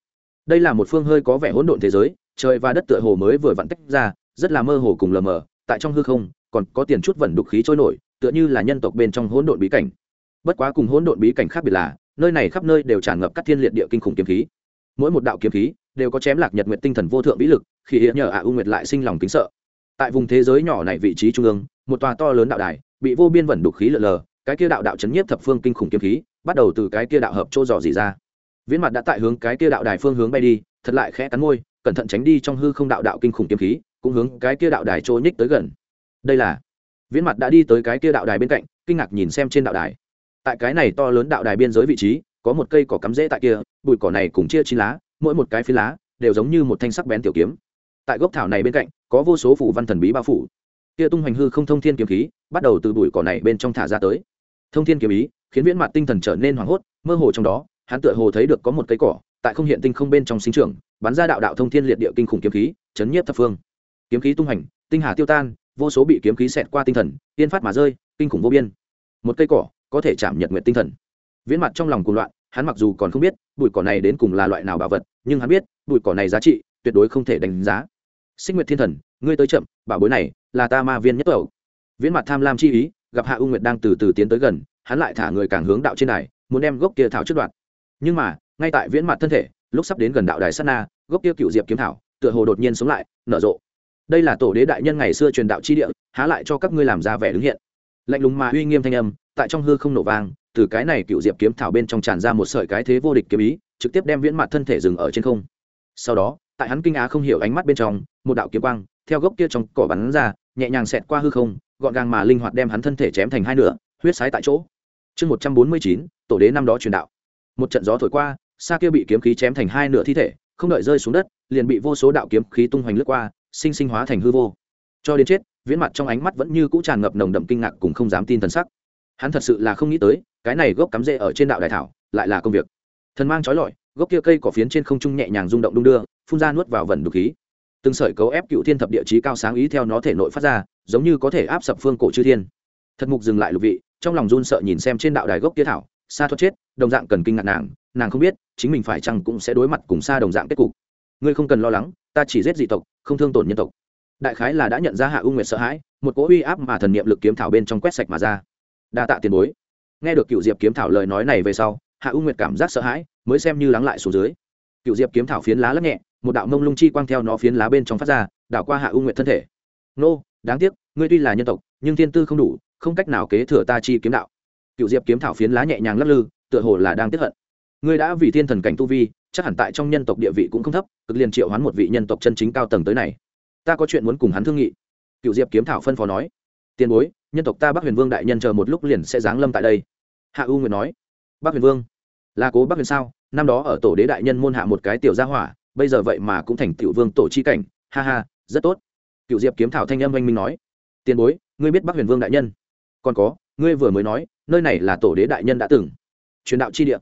Đây là một phương hơi có vẻ hỗn độn thế giới, trời và đất tựa hồ mới vừa vặn tách ra, rất là mơ hồ cùng lờ mờ, tại trong hư không, còn có tiền chút vẩn đục khí trôi nổi, tựa như là nhân tộc bên trong hỗn độn bí cảnh. Bất quá cùng hỗn độn bí cảnh khác biệt là, nơi này khắp nơi đều tràn ngập các thiên liệt địa kinh khủng kiếm khí. Mỗi một đạo kiếm khí đều có chém lạc nhật nguyệt tinh thần vô thượng vĩ lực, khi hiện nhờ ạ u nguyệt lại sinh lòng kính sợ. Tại vùng thế giới nhỏ này vị trí trung ương, một tòa to lớn đạo đài bị vô biên vẩn đục khí lờ lờ cái kia đạo đạo chấn nhiếp thập phương kinh khủng kiếm khí, bắt đầu từ cái kia đạo hợp chỗ dò dỉ ra. Viễn mặt đã tại hướng cái kia đạo đài phương hướng bay đi, thật lại khẽ cắn môi, cẩn thận tránh đi trong hư không đạo đạo kinh khủng kiếm khí, cũng hướng cái kia đạo đài chỗ nhích tới gần. Đây là viễn mặt đã đi tới cái kia đạo đài bên cạnh, kinh ngạc nhìn xem trên đạo đài. Tại cái này to lớn đạo đài biên giới vị trí, có một cây cỏ cắm rễ tại kia, bụi cỏ này cùng chia chín lá, mỗi một cái phi lá đều giống như một thanh sắc bén tiểu kiếm. Tại gốc thảo này bên cạnh, có vô số phủ văn thần bí bao phủ. Kia tung hoành hư không thông thiên kiếm khí bắt đầu từ bụi cỏ này bên trong thả ra tới thông thiên kiếm ý, khiến viễn mặt tinh thần trở nên hoảng hốt, mơ hồ trong đó, hắn tựa hồ thấy được có một cây cỏ, tại không hiện tinh không bên trong sinh trưởng, bắn ra đạo đạo thông thiên liệt địa kinh khủng kiếm khí, chấn nhiếp thập phương. Kiếm khí tung hành, tinh hà tiêu tan, vô số bị kiếm khí xẹt qua tinh thần, tiên phát mà rơi, kinh khủng vô biên. Một cây cỏ có thể chạm nhật nguyện tinh thần. Viễn mặt trong lòng cuồng loạn, hắn mặc dù còn không biết, bụi cỏ này đến cùng là loại nào bảo vật, nhưng hắn biết, bụi cỏ này giá trị tuyệt đối không thể đánh giá. Xích nguyệt thiên thần, ngươi tới chậm, bảo bối này là ta ma viên nhất tẩu. Viễn mặt tham lam chi ý gặp hạ u nguyệt đang từ từ tiến tới gần, hắn lại thả người càng hướng đạo trên đài, muốn đem gốc kia thảo trước đoạn nhưng mà, ngay tại viễn mặt thân thể, lúc sắp đến gần đạo đài sát na, gốc kia cựu diệp kiếm thảo, tựa hồ đột nhiên sống lại, nở rộ. Đây là tổ đế đại nhân ngày xưa truyền đạo chi địa, há lại cho các ngươi làm ra vẻ đứng hiện. Lạnh lùng mà uy nghiêm thanh âm, tại trong hư không nổ vang, từ cái này cựu diệp kiếm thảo bên trong tràn ra một sợi cái thế vô địch kiếm ý, trực tiếp đem viễn mặt thân thể dừng ở trên không. Sau đó, tại hắn kinh á không hiểu ánh mắt bên trong, một đạo kiếm quang, theo gốc kia trong cỏ bắn ra, nhẹ nhàng xẹt qua hư không gọn gàng mà linh hoạt đem hắn thân thể chém thành hai nửa, huyết sái tại chỗ. Chương một trăm bốn mươi chín, tổ đế năm đó truyền đạo. Một trận gió thổi qua xa kia bị kiếm khí chém thành hai nửa thi thể, không đợi rơi xuống đất, liền bị vô số đạo kiếm khí tung hoành lướt qua, sinh sinh hóa thành hư vô. Cho đến chết, viễn mặt trong ánh mắt vẫn như cũ tràn ngập nồng đậm kinh ngạc cùng không dám tin thần sắc. Hắn thật sự là không nghĩ tới, cái này gốc cắm rễ ở trên đạo đại thảo, lại là công việc. Thần mang trói lọi, gốc kia cây cỏ phiến trên không trung nhẹ nhàng rung động đung đưa, phun ra nuốt vào vận đục khí. Từng sợi cấu ép cựu thiên thập địa chí cao sáng ý theo nó thể nội phát ra giống như có thể áp sập phương cổ chư thiên. Thật mục dừng lại lục vị, trong lòng run sợ nhìn xem trên đạo đài gốc kia thảo xa thoát chết, đồng dạng cần kinh ngạc nàng nàng không biết, chính mình phải chăng cũng sẽ đối mặt cùng xa đồng dạng kết cục. Ngươi không cần lo lắng, ta chỉ giết dị tộc, không thương tổn nhân tộc. Đại khái là đã nhận ra hạ u nguyệt sợ hãi, một cỗ uy áp mà thần niệm lực kiếm thảo bên trong quét sạch mà ra. Đa tạ tiền bối. Nghe được cựu diệp kiếm thảo lời nói này về sau, hạ u nguyệt cảm giác sợ hãi, mới xem như lắng lại xuống dưới. Cựu diệp kiếm thảo phiến lá lắc nhẹ, một đạo mông lung chi quang theo nó phiến lá bên trong phát ra, đảo qua hạ u nguyệt thân thể. Nô đáng tiếc, ngươi tuy là nhân tộc, nhưng thiên tư không đủ, không cách nào kế thừa ta chi kiếm đạo. Cựu diệp kiếm thảo phiến lá nhẹ nhàng lắc lư, tựa hồ là đang tiếp hận. Ngươi đã vì thiên thần cảnh tu vi, chắc hẳn tại trong nhân tộc địa vị cũng không thấp, cực liền triệu hoán một vị nhân tộc chân chính cao tầng tới này. Ta có chuyện muốn cùng hắn thương nghị. Cựu diệp kiếm thảo phân phó nói. Tiền bối, nhân tộc ta bắc huyền vương đại nhân chờ một lúc liền sẽ giáng lâm tại đây. Hạ u nguyện nói. Bắc huyền vương, là cố bắc huyền sao? Năm đó ở tổ đế đại nhân môn hạ một cái tiểu gia hỏa, bây giờ vậy mà cũng thành tiểu vương tổ chi cảnh. Ha ha, rất tốt cựu diệp kiếm thảo thanh âm oanh minh nói, tiền bối, ngươi biết bắc huyền vương đại nhân? Còn có, ngươi vừa mới nói, nơi này là tổ đế đại nhân đã từng. Truyền đạo chi địa?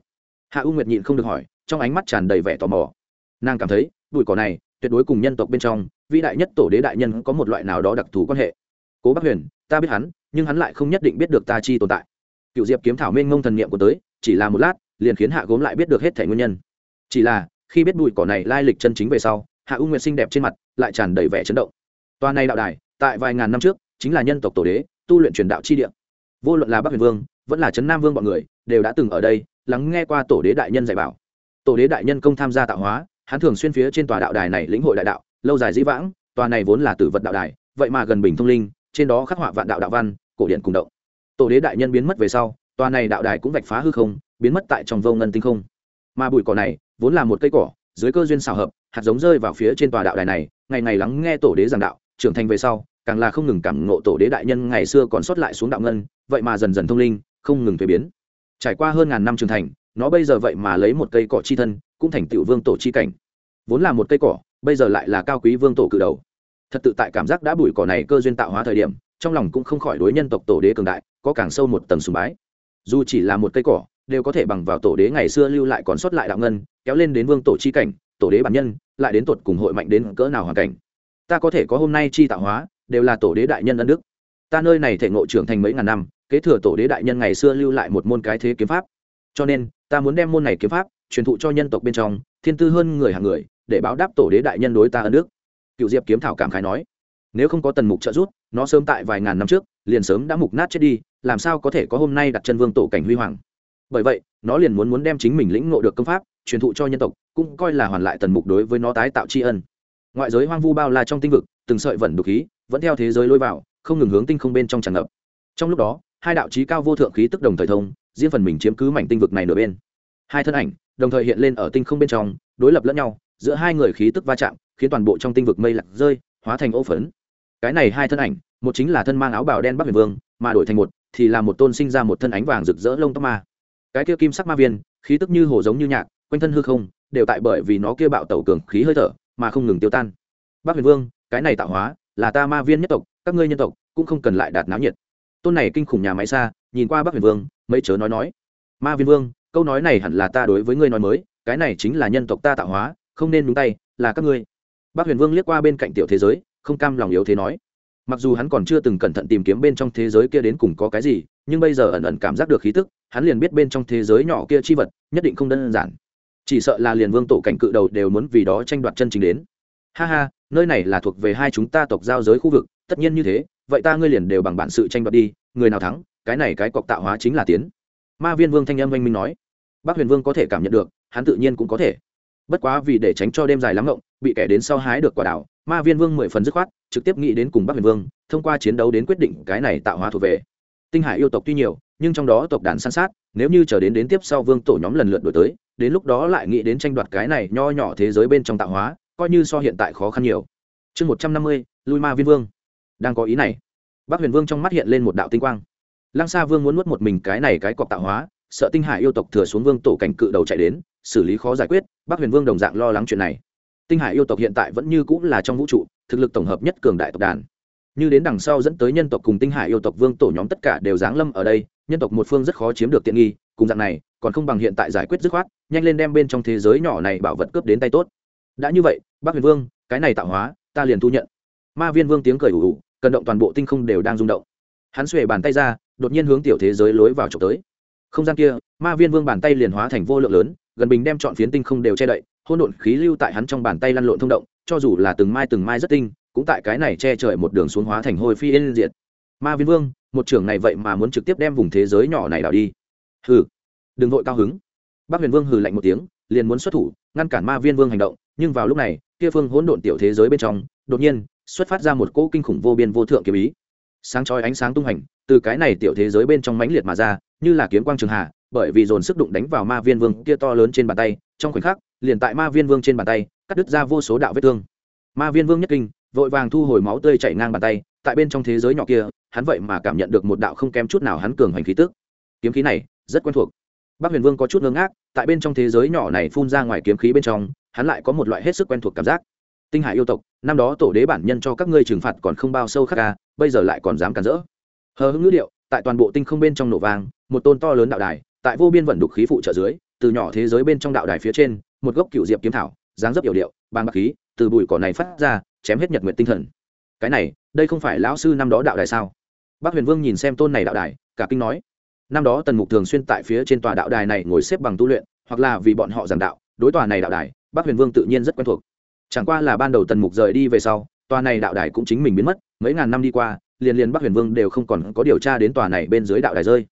Hạ u nguyệt nhịn không được hỏi, trong ánh mắt tràn đầy vẻ tò mò. Nàng cảm thấy, bụi cỏ này, tuyệt đối cùng nhân tộc bên trong, vĩ đại nhất tổ đế đại nhân có một loại nào đó đặc thù quan hệ. Cố bắc huyền, ta biết hắn, nhưng hắn lại không nhất định biết được ta chi tồn tại. Cựu diệp kiếm thảo mênh ngông thần niệm của tới, chỉ là một lát, liền khiến hạ gốm lại biết được hết thể nguyên nhân. Chỉ là, khi biết bụi cỏ này lai lịch chân chính về sau, hạ u nguyệt xinh đẹp trên mặt, lại tràn đầy vẻ chấn động toa này đạo đài, tại vài ngàn năm trước, chính là nhân tộc tổ đế, tu luyện truyền đạo chi địa. Vô luận là bắc huyền vương, vẫn là trấn nam vương bọn người, đều đã từng ở đây, lắng nghe qua tổ đế đại nhân dạy bảo. Tổ đế đại nhân công tham gia tạo hóa, hắn thường xuyên phía trên tòa đạo đài này lĩnh hội đại đạo, lâu dài dĩ vãng, tòa này vốn là tử vật đạo đài, vậy mà gần bình thông linh, trên đó khắc họa vạn đạo đạo văn, cổ điển cùng động. Tổ đế đại nhân biến mất về sau, tòa này đạo đài cũng vạch phá hư không, biến mất tại trong vô ngân tinh không. Mà bụi cỏ này, vốn là một cây cỏ, dưới cơ duyên xào hợp, hạt giống rơi vào phía trên tòa đạo đài này, ngày ngày lắng nghe tổ đế giảng đạo trưởng thành về sau, càng là không ngừng cảm ngộ tổ đế đại nhân ngày xưa còn sót lại xuống đạo ngân, vậy mà dần dần thông linh, không ngừng thuế biến. Trải qua hơn ngàn năm trưởng thành, nó bây giờ vậy mà lấy một cây cỏ chi thân, cũng thành tựu vương tổ chi cảnh. Vốn là một cây cỏ, bây giờ lại là cao quý vương tổ cự đầu. Thật tự tại cảm giác đã bụi cỏ này cơ duyên tạo hóa thời điểm, trong lòng cũng không khỏi đối nhân tộc tổ đế cường đại, có càng sâu một tầng sùng bái. Dù chỉ là một cây cỏ, đều có thể bằng vào tổ đế ngày xưa lưu lại còn sót lại đạo ngân, kéo lên đến vương tổ chi cảnh, tổ đế bản nhân, lại đến tột cùng hội mạnh đến cỡ nào hoàn cảnh ta có thể có hôm nay chi tạo hóa, đều là tổ đế đại nhân ân đức. Ta nơi này thể ngộ trưởng thành mấy ngàn năm, kế thừa tổ đế đại nhân ngày xưa lưu lại một môn cái thế kiếm pháp. Cho nên, ta muốn đem môn này kiếm pháp truyền thụ cho nhân tộc bên trong, thiên tư hơn người hàng người, để báo đáp tổ đế đại nhân đối ta ân đức. Cựu diệp kiếm thảo cảm khái nói. Nếu không có tần mục trợ giúp, nó sớm tại vài ngàn năm trước, liền sớm đã mục nát chết đi, làm sao có thể có hôm nay đặt chân vương tổ cảnh huy hoàng? Bởi vậy, nó liền muốn muốn đem chính mình lĩnh ngộ được công pháp truyền thụ cho nhân tộc, cũng coi là hoàn lại tần mục đối với nó tái tạo tri ân ngoại giới hoang vu bao la trong tinh vực, từng sợi vẩn đục khí vẫn theo thế giới lôi vào, không ngừng hướng tinh không bên trong tràn ngập. Trong lúc đó, hai đạo trí cao vô thượng khí tức đồng thời thông riêng phần mình chiếm cứ mảnh tinh vực này nửa bên. Hai thân ảnh đồng thời hiện lên ở tinh không bên trong, đối lập lẫn nhau, giữa hai người khí tức va chạm, khiến toàn bộ trong tinh vực mây lặng rơi, hóa thành ô phấn. Cái này hai thân ảnh, một chính là thân mang áo bào đen bắc huyền vương, mà đổi thành một thì là một tôn sinh ra một thân ánh vàng rực rỡ lông tóc ma. Cái kia kim sắc ma viên, khí tức như hồ giống như nhạc, quanh thân hư không, đều tại bởi vì nó kia bạo tẩu cường khí hơi thở mà không ngừng tiêu tan. Bắc huyền vương, cái này tạo hóa, là ta ma viên nhất tộc, các ngươi nhân tộc, cũng không cần lại đạt náo nhiệt. Tôn này kinh khủng nhà máy xa, nhìn qua bắc huyền vương, mấy chớ nói nói. Ma viên vương, câu nói này hẳn là ta đối với ngươi nói mới, cái này chính là nhân tộc ta tạo hóa, không nên đúng tay, là các ngươi. Bắc huyền vương liếc qua bên cạnh tiểu thế giới, không cam lòng yếu thế nói. Mặc dù hắn còn chưa từng cẩn thận tìm kiếm bên trong thế giới kia đến cùng có cái gì, nhưng bây giờ ẩn ẩn cảm giác được khí tức, hắn liền biết bên trong thế giới nhỏ kia chi vật, nhất định không đơn giản chỉ sợ là liền vương tổ cảnh cự đầu đều muốn vì đó tranh đoạt chân chính đến. Ha ha, nơi này là thuộc về hai chúng ta tộc giao giới khu vực, tất nhiên như thế, vậy ta ngươi liền đều bằng bản sự tranh đoạt đi, người nào thắng, cái này cái cọc tạo hóa chính là tiến. Ma viên vương thanh âm oanh minh nói. Bác huyền vương có thể cảm nhận được, hắn tự nhiên cũng có thể. Bất quá vì để tránh cho đêm dài lắm ngộng, bị kẻ đến sau hái được quả đảo, ma viên vương mười phần dứt khoát, trực tiếp nghĩ đến cùng bắc huyền vương, thông qua chiến đấu đến quyết định cái này tạo hóa thuộc về. Tinh hải yêu tộc tuy nhiều, nhưng trong đó tộc đàn san sát, nếu như chờ đến đến tiếp sau vương tổ nhóm lần lượt đổi tới đến lúc đó lại nghĩ đến tranh đoạt cái này nho nhỏ thế giới bên trong tạo hóa, coi như so hiện tại khó khăn nhiều. Chương một trăm năm mươi, lui ma viên vương. Đang có ý này, bắc huyền vương trong mắt hiện lên một đạo tinh quang. Lăng sa vương muốn nuốt một mình cái này cái cọc tạo hóa, sợ tinh hải yêu tộc thừa xuống vương tổ cảnh cự đầu chạy đến, xử lý khó giải quyết, bắc huyền vương đồng dạng lo lắng chuyện này. Tinh hải yêu tộc hiện tại vẫn như cũng là trong vũ trụ, thực lực tổng hợp nhất cường đại tộc đàn. Như đến đằng sau dẫn tới nhân tộc cùng tinh hải yêu tộc vương tổ nhóm tất cả đều giáng lâm ở đây, nhân tộc một phương rất khó chiếm được tiện nghi, cùng dạng này còn không bằng hiện tại giải quyết dứt khoát, nhanh lên đem bên trong thế giới nhỏ này bảo vật cướp đến tay tốt. Đã như vậy bác huyền vương, cái này tạo hóa, ta liền thu nhận. Ma viên vương tiếng cười ủ ủ cần động toàn bộ tinh không đều đang rung động. Hắn xuề bàn tay ra, đột nhiên hướng tiểu thế giới lối vào trộm tới. Không gian kia, ma viên vương bàn tay liền hóa thành vô lượng lớn, gần bình đem chọn phiến tinh không đều che đậy hôn độn khí lưu tại hắn trong bàn tay lăn lộn thông động, cho dù là từng mai từng mai rất tinh, cũng tại cái này che trời một đường xuống hóa thành hôi phi yên diệt. Ma viên vương, một trưởng này vậy mà muốn trực tiếp đem vùng thế giới nhỏ này đảo đi. Hừ đừng vội cao hứng. Bác huyền vương hừ lạnh một tiếng, liền muốn xuất thủ, ngăn cản ma viên vương hành động, nhưng vào lúc này, kia phương hỗn độn tiểu thế giới bên trong, đột nhiên, xuất phát ra một cỗ kinh khủng vô biên vô thượng kiếm ý. Sáng chói ánh sáng tung hành, từ cái này tiểu thế giới bên trong mãnh liệt mà ra, như là kiếm quang trường hạ, bởi vì dồn sức đụng đánh vào ma viên vương kia to lớn trên bàn tay, trong khoảnh khắc, liền tại ma viên vương trên bàn tay, cắt đứt ra vô số đạo vết thương. Ma viên vương nhất kinh, vội vàng thu hồi máu tươi chảy ngang bàn tay, tại bên trong thế giới nhỏ kia, hắn vậy mà cảm nhận được một đạo không kém chút nào hắn cường hành khí tức. Kiếm khí này, rất quen thuộc bác huyền vương có chút ngơ ngác tại bên trong thế giới nhỏ này phun ra ngoài kiếm khí bên trong hắn lại có một loại hết sức quen thuộc cảm giác. Tinh hải yêu tộc năm đó tổ đế bản nhân cho các ngươi trừng phạt còn không bao sâu khắc ca bây giờ lại còn dám cản rỡ. Hờ hững ngữ điệu tại toàn bộ tinh không bên trong nổ vang, một tôn to lớn đạo đài tại vô biên vận đục khí phụ trợ dưới từ nhỏ thế giới bên trong đạo đài phía trên một gốc cựu diệp kiếm thảo dáng dấp yểu điệu bàng bạc khí từ bụi cỏ này phát ra chém hết nhật nguyện tinh thần. Cái này đây không phải lão sư năm đó đạo đài sao? Bác huyền vương nhìn xem tôn này đạo đài cả kinh nói năm đó tần mục thường xuyên tại phía trên tòa đạo đài này ngồi xếp bằng tu luyện, hoặc là vì bọn họ giảng đạo, đối tòa này đạo đài bác huyền vương tự nhiên rất quen thuộc. Chẳng qua là ban đầu tần mục rời đi về sau, tòa này đạo đài cũng chính mình biến mất, mấy ngàn năm đi qua, liền liền bắc huyền vương đều không còn có điều tra đến tòa này bên dưới đạo đài rơi.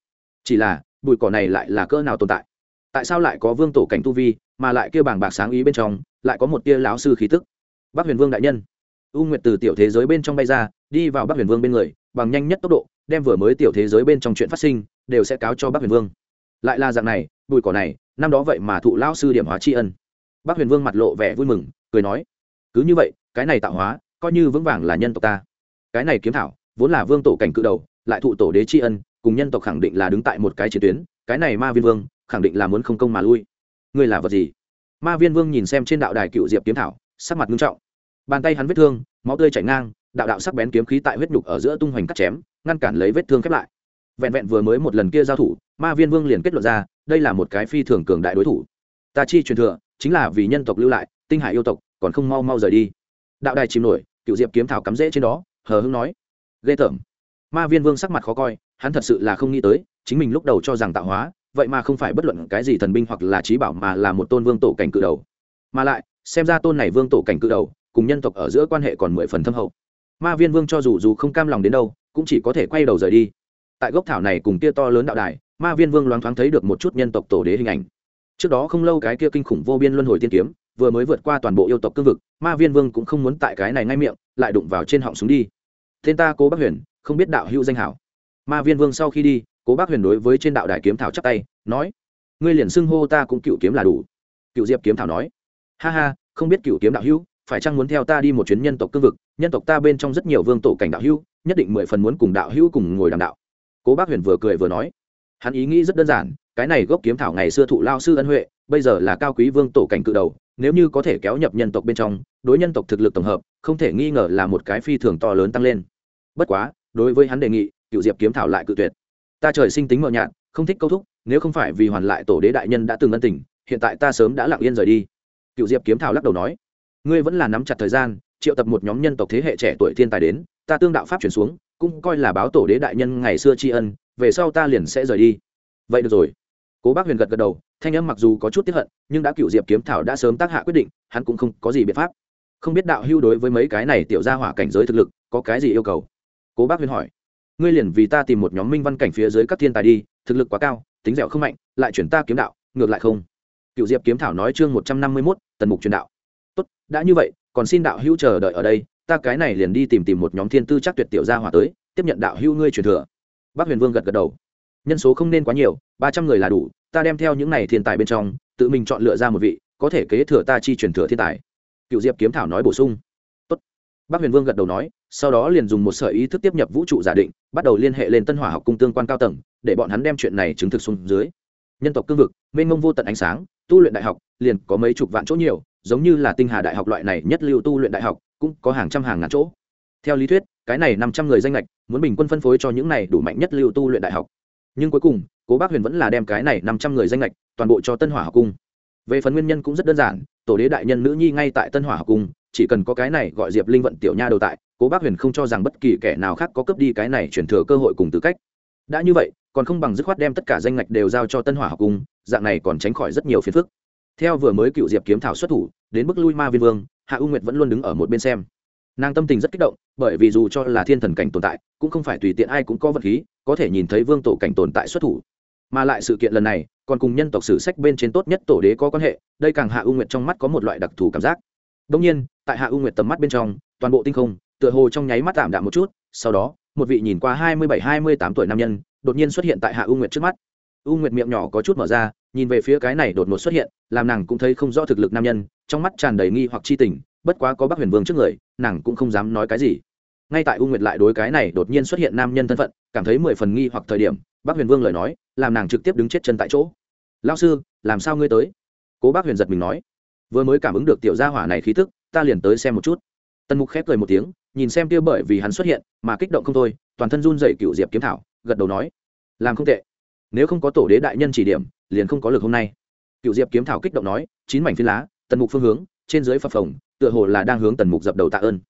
Chỉ là, bụi cỏ này lại là cỡ nào tồn tại? Tại sao lại có vương tổ cảnh tu vi, mà lại kêu bảng bạc sáng ý bên trong, lại có một tia lão sư khí tức? Bắc huyền vương đại nhân. U nguyệt từ tiểu thế giới bên trong bay ra, đi vào bắc huyền vương bên người, bằng nhanh nhất tốc độ, đem vừa mới tiểu thế giới bên trong chuyện phát sinh đều sẽ cáo cho bắc huyền vương. Lại là dạng này bụi cỏ này, năm đó vậy mà thụ lao sư điểm hóa tri ân. Bắc huyền vương mặt lộ vẻ vui mừng, cười nói, cứ như vậy, cái này tạo hóa, coi như vững vàng là nhân tộc ta. Cái này kiếm thảo, vốn là vương tổ cảnh cự đầu, lại thụ tổ đế tri ân, cùng nhân tộc khẳng định là đứng tại một cái chiến tuyến, cái này ma viên vương, khẳng định là muốn không công mà lui. Ngươi là vật gì? Ma viên vương nhìn xem trên đạo đài cựu diệp kiếm thảo, sắc mặt nghiêm trọng. Bàn tay hắn vết thương, máu tươi chảy ngang, đạo đạo sắc bén kiếm khí tại huyết nhục ở giữa tung hoành cắt chém, ngăn cản lấy vết thương khép lại vẹn vẹn vừa mới một lần kia giao thủ, ma viên vương liền kết luận ra, đây là một cái phi thường cường đại đối thủ. Ta chi truyền thừa, chính là vì nhân tộc lưu lại, tinh hải yêu tộc, còn không mau mau rời đi. Đạo đài chìm nổi cựu diệp kiếm thảo cắm rễ trên đó, hờ hưng nói. Ghê tởm. Ma viên vương sắc mặt khó coi, hắn thật sự là không nghĩ tới, chính mình lúc đầu cho rằng tạo hóa, vậy mà không phải bất luận cái gì thần binh hoặc là trí bảo mà là một tôn vương tổ cảnh cự đầu. Mà lại, xem ra tôn này vương tổ cảnh cự đầu, cùng nhân tộc ở giữa quan hệ còn mười phần thâm hậu. Ma viên vương cho dù dù không cam lòng đến đâu, cũng chỉ có thể quay đầu rời đi tại gốc thảo này cùng kia to lớn đạo đài, ma viên vương loáng thoáng thấy được một chút nhân tộc tổ đế hình ảnh. Trước đó không lâu cái kia kinh khủng vô biên luân hồi tiên kiếm, vừa mới vượt qua toàn bộ yêu tộc cương vực, ma viên vương cũng không muốn tại cái này ngay miệng, lại đụng vào trên họng súng đi. Tên ta cố bác huyền, không biết đạo hữu danh hảo. Ma viên vương sau khi đi, cố bác huyền đối với trên đạo đài kiếm thảo chắp tay, nói, ngươi liền xưng hô ta cũng cựu kiếm là đủ. Cựu diệp kiếm thảo nói, ha ha, không biết cựu kiếm đạo hữu, phải chăng muốn theo ta đi một chuyến nhân tộc cương vực? Nhân tộc ta bên trong rất nhiều vương tổ cảnh đạo hữu, nhất định mười phần muốn cùng đạo hữu cùng ngồi đàm đạo cố bác huyền vừa cười vừa nói, hắn ý nghĩ rất đơn giản, cái này gốc kiếm thảo ngày xưa thụ lao sư ân huệ, bây giờ là cao quý vương tổ cảnh cự đầu, nếu như có thể kéo nhập nhân tộc bên trong, đối nhân tộc thực lực tổng hợp, không thể nghi ngờ là một cái phi thường to lớn tăng lên. Bất quá, đối với hắn đề nghị cựu diệp kiếm thảo lại cự tuyệt. Ta trời sinh tính mờ nhạt, không thích câu thúc, nếu không phải vì hoàn lại tổ đế đại nhân đã từng ân tình, hiện tại ta sớm đã lặng yên rời đi. Cựu diệp kiếm thảo lắc đầu nói, ngươi vẫn là nắm chặt thời gian, triệu tập một nhóm nhân tộc thế hệ trẻ tuổi thiên tài đến, ta tương đạo pháp chuyển xuống cũng coi là báo tổ đế đại nhân ngày xưa tri ân, về sau ta liền sẽ rời đi. Vậy được rồi. Cố bác huyền gật gật đầu, thanh âm mặc dù có chút tiếp hận, nhưng đã cựu diệp kiếm thảo đã sớm tác hạ quyết định, hắn cũng không có gì biện pháp. Không biết đạo hưu đối với mấy cái này tiểu ra hỏa cảnh giới thực lực, có cái gì yêu cầu? Cố bác huyền hỏi. Ngươi liền vì ta tìm một nhóm minh văn cảnh phía dưới các thiên tài đi, thực lực quá cao, tính dẻo không mạnh, lại chuyển ta kiếm đạo, ngược lại không. Cựu diệp kiếm thảo nói chương một trăm năm mươi mốt, tần mục truyền đạo. Tốt, đã như vậy, còn xin đạo hữu chờ đợi ở đây ta cái này liền đi tìm tìm một nhóm thiên tư chắc tuyệt tiểu gia hỏa tới, tiếp nhận đạo hữu ngươi truyền thừa. Bác huyền vương gật gật đầu. Nhân số không nên quá nhiều, ba trăm người là đủ, ta đem theo những này thiên tài bên trong, tự mình chọn lựa ra một vị, có thể kế thừa ta chi truyền thừa thiên tài. Cựu diệp kiếm thảo nói bổ sung. Tốt. bác huyền vương gật đầu nói, sau đó liền dùng một sợi ý thức tiếp nhập vũ trụ giả định, bắt đầu liên hệ lên tân hỏa học cung tương quan cao tầng, để bọn hắn đem chuyện này chứng thực xuống dưới. Nhân tộc cương vực, mênh mông vô tận ánh sáng, tu luyện đại học, liền có mấy chục vạn chỗ nhiều, giống như là tinh hà đại học loại này nhất lưu tu luyện đại học cũng có hàng trăm hàng ngàn chỗ. Theo lý thuyết, cái này năm trăm người danh lệch muốn bình quân phân phối cho những này đủ mạnh nhất lưu tu luyện đại học. Nhưng cuối cùng, cố bác huyền vẫn là đem cái này năm trăm người danh lệch toàn bộ cho tân hỏa học cung. Về phần nguyên nhân cũng rất đơn giản, tổ đế đại nhân nữ nhi ngay tại tân hỏa học cung, chỉ cần có cái này gọi diệp linh vận tiểu nha đầu tại, cố bác huyền không cho rằng bất kỳ kẻ nào khác có cướp đi cái này chuyển thừa cơ hội cùng tư cách. Đã như vậy, còn không bằng dứt khoát đem tất cả danh ngạch đều giao cho tân hỏa học cung, dạng này còn tránh khỏi rất nhiều phiền phức. Theo vừa mới cựu diệp kiếm thảo xuất thủ, đến bức lui ma viên vương hạ u nguyệt vẫn luôn đứng ở một bên xem. Nàng tâm tình rất kích động, bởi vì dù cho là thiên thần cảnh tồn tại, cũng không phải tùy tiện ai cũng có vật khí, có thể nhìn thấy vương tổ cảnh tồn tại xuất thủ. Mà lại sự kiện lần này, còn cùng nhân tộc sử sách bên trên tốt nhất tổ đế có quan hệ, đây càng hạ u nguyệt trong mắt có một loại đặc thù cảm giác. Đông nhiên, tại hạ u nguyệt tầm mắt bên trong, toàn bộ tinh không, tựa hồ trong nháy mắt tạm đạm một chút, sau đó, một vị nhìn qua hai mươi bảy, hai mươi tám tuổi nam nhân, đột nhiên xuất hiện tại hạ u nguyệt trước mắt. U nguyệt miệng nhỏ có chút mở ra nhìn về phía cái này đột ngột xuất hiện, làm nàng cũng thấy không rõ thực lực nam nhân, trong mắt tràn đầy nghi hoặc chi tình, bất quá có bác huyền vương trước người, nàng cũng không dám nói cái gì. Ngay tại u nguyệt lại đối cái này đột nhiên xuất hiện nam nhân thân phận, cảm thấy mười phần nghi hoặc thời điểm bác huyền vương lời nói, làm nàng trực tiếp đứng chết chân tại chỗ. Lao sư, làm sao ngươi tới? Cố bác huyền giật mình nói. Vừa mới cảm ứng được tiểu gia hỏa này khí thức ta liền tới xem một chút. Tần mục khép cười một tiếng, nhìn xem kia bởi vì hắn xuất hiện mà kích động không thôi, toàn thân run dậy cựu diệp kiếm thảo, gật đầu nói, làm không tệ. Nếu không có tổ đế đại nhân chỉ điểm liền không có lực hôm nay. Cựu diệp kiếm thảo kích động nói, chín mảnh phi lá, tần mục phương hướng, trên dưới phập phồng, tựa hồ là đang hướng tần mục dập đầu tạ ơn.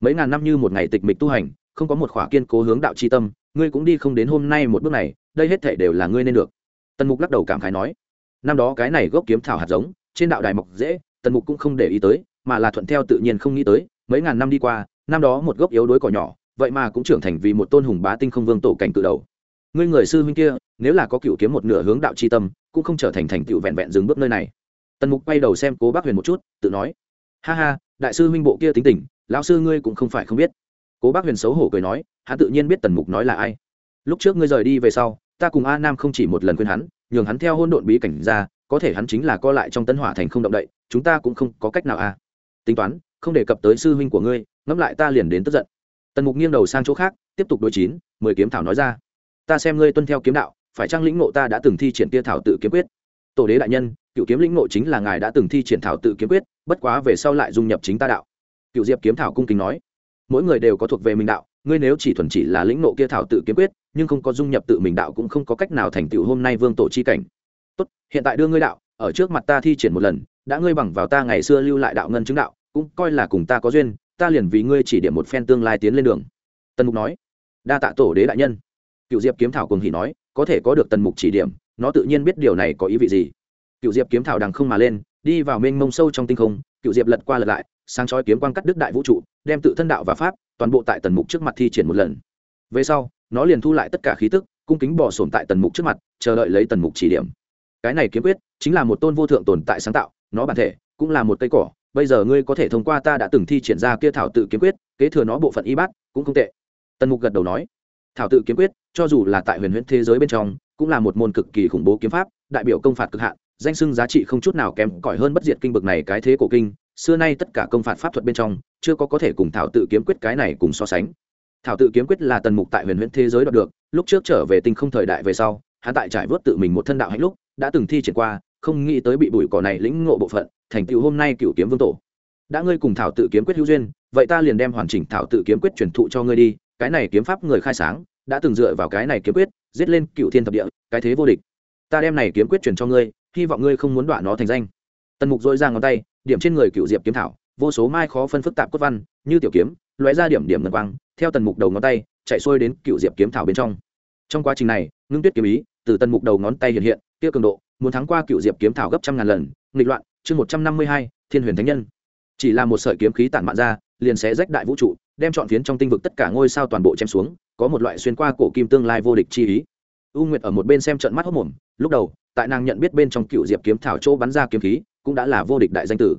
Mấy ngàn năm như một ngày tịch mịch tu hành, không có một khỏa kiên cố hướng đạo c h i tâm, ngươi cũng đi không đến hôm nay một bước này, đây hết thể đều là ngươi nên được. Tần mục lắc đầu cảm khái nói, năm đó cái này gốc kiếm thảo hạt giống, trên đạo đài mọc dễ, tần mục cũng không để ý tới, mà là thuận theo tự nhiên không nghĩ tới, mấy ngàn năm đi qua, năm đó một gốc yếu đuối cỏ nhỏ, vậy mà cũng trưởng thành vì một tôn hùng bá tinh không vương tổ cảnh cự đầu. Ngươi người sư huynh kia, nếu là có cựu kiếm một nửa hướng đạo c h i tâm cũng không trở thành thành tựu vẹn vẹn dừng bước nơi này. Tần mục quay đầu xem cố bác huyền một chút, tự nói, ha ha, đại sư huynh bộ kia tính tình, lão sư ngươi cũng không phải không biết. Cố bác huyền xấu hổ cười nói, hắn tự nhiên biết tần mục nói là ai. Lúc trước ngươi rời đi về sau, ta cùng a nam không chỉ một lần khuyên hắn, nhường hắn theo hôn độn bí cảnh ra, có thể hắn chính là co lại trong tân hỏa thành không động đậy, chúng ta cũng không có cách nào a. Tính toán, không đề cập tới sư huynh của ngươi, ngẫm lại ta liền đến tức giận. Tần mục nghiêng đầu sang chỗ khác, tiếp tục đối chín, mười kiếm thảo nói ra, ta xem ngươi tuân theo kiếm đạo phải trang lĩnh ngộ ta đã từng thi triển kia thảo tự kiếm quyết? Tổ đế đại nhân, cựu kiếm lĩnh ngộ chính là ngài đã từng thi triển thảo tự kiếm quyết, bất quá về sau lại dung nhập chính ta đạo. Cựu diệp kiếm thảo cung kính nói. Mỗi người đều có thuộc về mình đạo, ngươi nếu chỉ thuần chỉ là lĩnh ngộ kia thảo tự kiếm quyết, nhưng không có dung nhập tự mình đạo cũng không có cách nào thành tựu hôm nay vương tổ chi cảnh. Tốt, hiện tại đưa ngươi đạo, ở trước mặt ta thi triển một lần, đã ngươi bằng vào ta ngày xưa lưu lại đạo ngân chứng đạo, cũng coi là cùng ta có duyên, ta liền vì ngươi chỉ điểm một phen tương lai tiến lên đường. Tân mục nói. Đa tạ tổ đế đại nhân. Cựu diệp kiếm thảo cùng hỉ nói có thể có được tần mục chỉ điểm, nó tự nhiên biết điều này có ý vị gì. Cựu diệp kiếm thảo đằng không mà lên, đi vào mênh mông sâu trong tinh không, cựu diệp lật qua lật lại, sáng chói kiếm quang cắt đứt đại vũ trụ, đem tự thân đạo và pháp, toàn bộ tại tần mục trước mặt thi triển một lần. Về sau, nó liền thu lại tất cả khí tức, cung kính bỏ sổm tại tần mục trước mặt, chờ đợi lấy tần mục chỉ điểm. Cái này kiếm quyết, chính là một tôn vô thượng tồn tại sáng tạo, nó bản thể cũng là một cây cỏ, bây giờ ngươi có thể thông qua ta đã từng thi triển ra kia thảo tự kiếm quyết, kế thừa nó bộ phận y bát, cũng không tệ. Tần mục gật đầu nói, thảo tự kiếm quyết cho dù là tại huyền huyễn thế giới bên trong, cũng là một môn cực kỳ khủng bố kiếm pháp, đại biểu công phạt cực hạn, danh sưng giá trị không chút nào kém cỏi hơn bất diệt kinh bực này cái thế cổ kinh, xưa nay tất cả công phạt pháp thuật bên trong, chưa có có thể cùng thảo tự kiếm quyết cái này cùng so sánh. Thảo tự kiếm quyết là tần mục tại huyền huyễn thế giới đoạt được, lúc trước trở về tinh không thời đại về sau, hắn tại trải vớt tự mình một thân đạo hạnh lúc, đã từng thi triển qua, không nghĩ tới bị bụi cỏ này lĩnh ngộ bộ phận, thành tựu hôm nay cựu kiếm vương tổ. Đã ngươi cùng thảo tự kiếm quyết hữu duyên, vậy ta liền đem hoàn chỉnh thảo tự kiếm quyết truyền thụ cho ngươi đi, cái này kiếm pháp người khai sáng đã từng dựa vào cái này kiếm quyết, giết lên cựu thiên thập địa, cái thế vô địch. Ta đem này kiếm quyết truyền cho ngươi, hy vọng ngươi không muốn đoạn nó thành danh. Tần mục dội ra ngón tay, điểm trên người cựu diệp kiếm thảo, vô số mai khó phân phức tạp cốt văn, như tiểu kiếm, lóe ra điểm điểm ngân quang, theo tần mục đầu ngón tay, chạy xuôi đến cựu diệp kiếm thảo bên trong. Trong quá trình này, ngưng tuyết kiếm ý từ tần mục đầu ngón tay hiện hiện tiêu cường độ, muốn thắng qua cựu diệp kiếm thảo gấp trăm ngàn lần, nghịch loạn, chương một trăm năm mươi hai, thiên huyền thánh nhân. Chỉ là một sợi kiếm khí tản mạn ra, liền sẽ rách đại vũ trụ đem chọn phiến trong tinh vực tất cả ngôi sao toàn bộ chém xuống, có một loại xuyên qua cổ kim tương lai vô địch chi ý. U nguyệt ở một bên xem trận mắt hốc mồm, lúc đầu, tại nàng nhận biết bên trong cựu diệp kiếm thảo chỗ bắn ra kiếm khí, cũng đã là vô địch đại danh tử.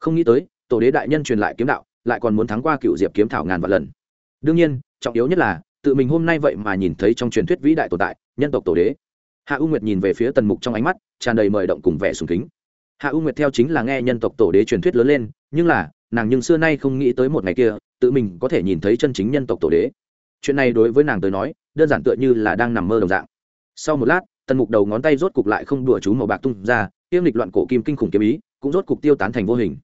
Không nghĩ tới, tổ đế đại nhân truyền lại kiếm đạo, lại còn muốn thắng qua cựu diệp kiếm thảo ngàn vạn lần. Đương nhiên, trọng yếu nhất là, tự mình hôm nay vậy mà nhìn thấy trong truyền thuyết vĩ đại tồn tại, nhân tộc tổ đế. Hạ u nguyệt nhìn về phía tần mục trong ánh mắt, tràn đầy mời động cùng vẻ sùng kính. Hạ u nguyệt theo chính là nghe nhân tộc tổ đế truyền thuyết lớn lên, nhưng là, nàng nhưng xưa nay không nghĩ tới một ngày kia tự mình có thể nhìn thấy chân chính nhân tộc tổ đế. Chuyện này đối với nàng tới nói, đơn giản tựa như là đang nằm mơ đồng dạng. Sau một lát, tần mục đầu ngón tay rốt cục lại không đùa chú màu bạc tung ra, tiêm lịch loạn cổ kim kinh khủng kiếm ý, cũng rốt cục tiêu tán thành vô hình.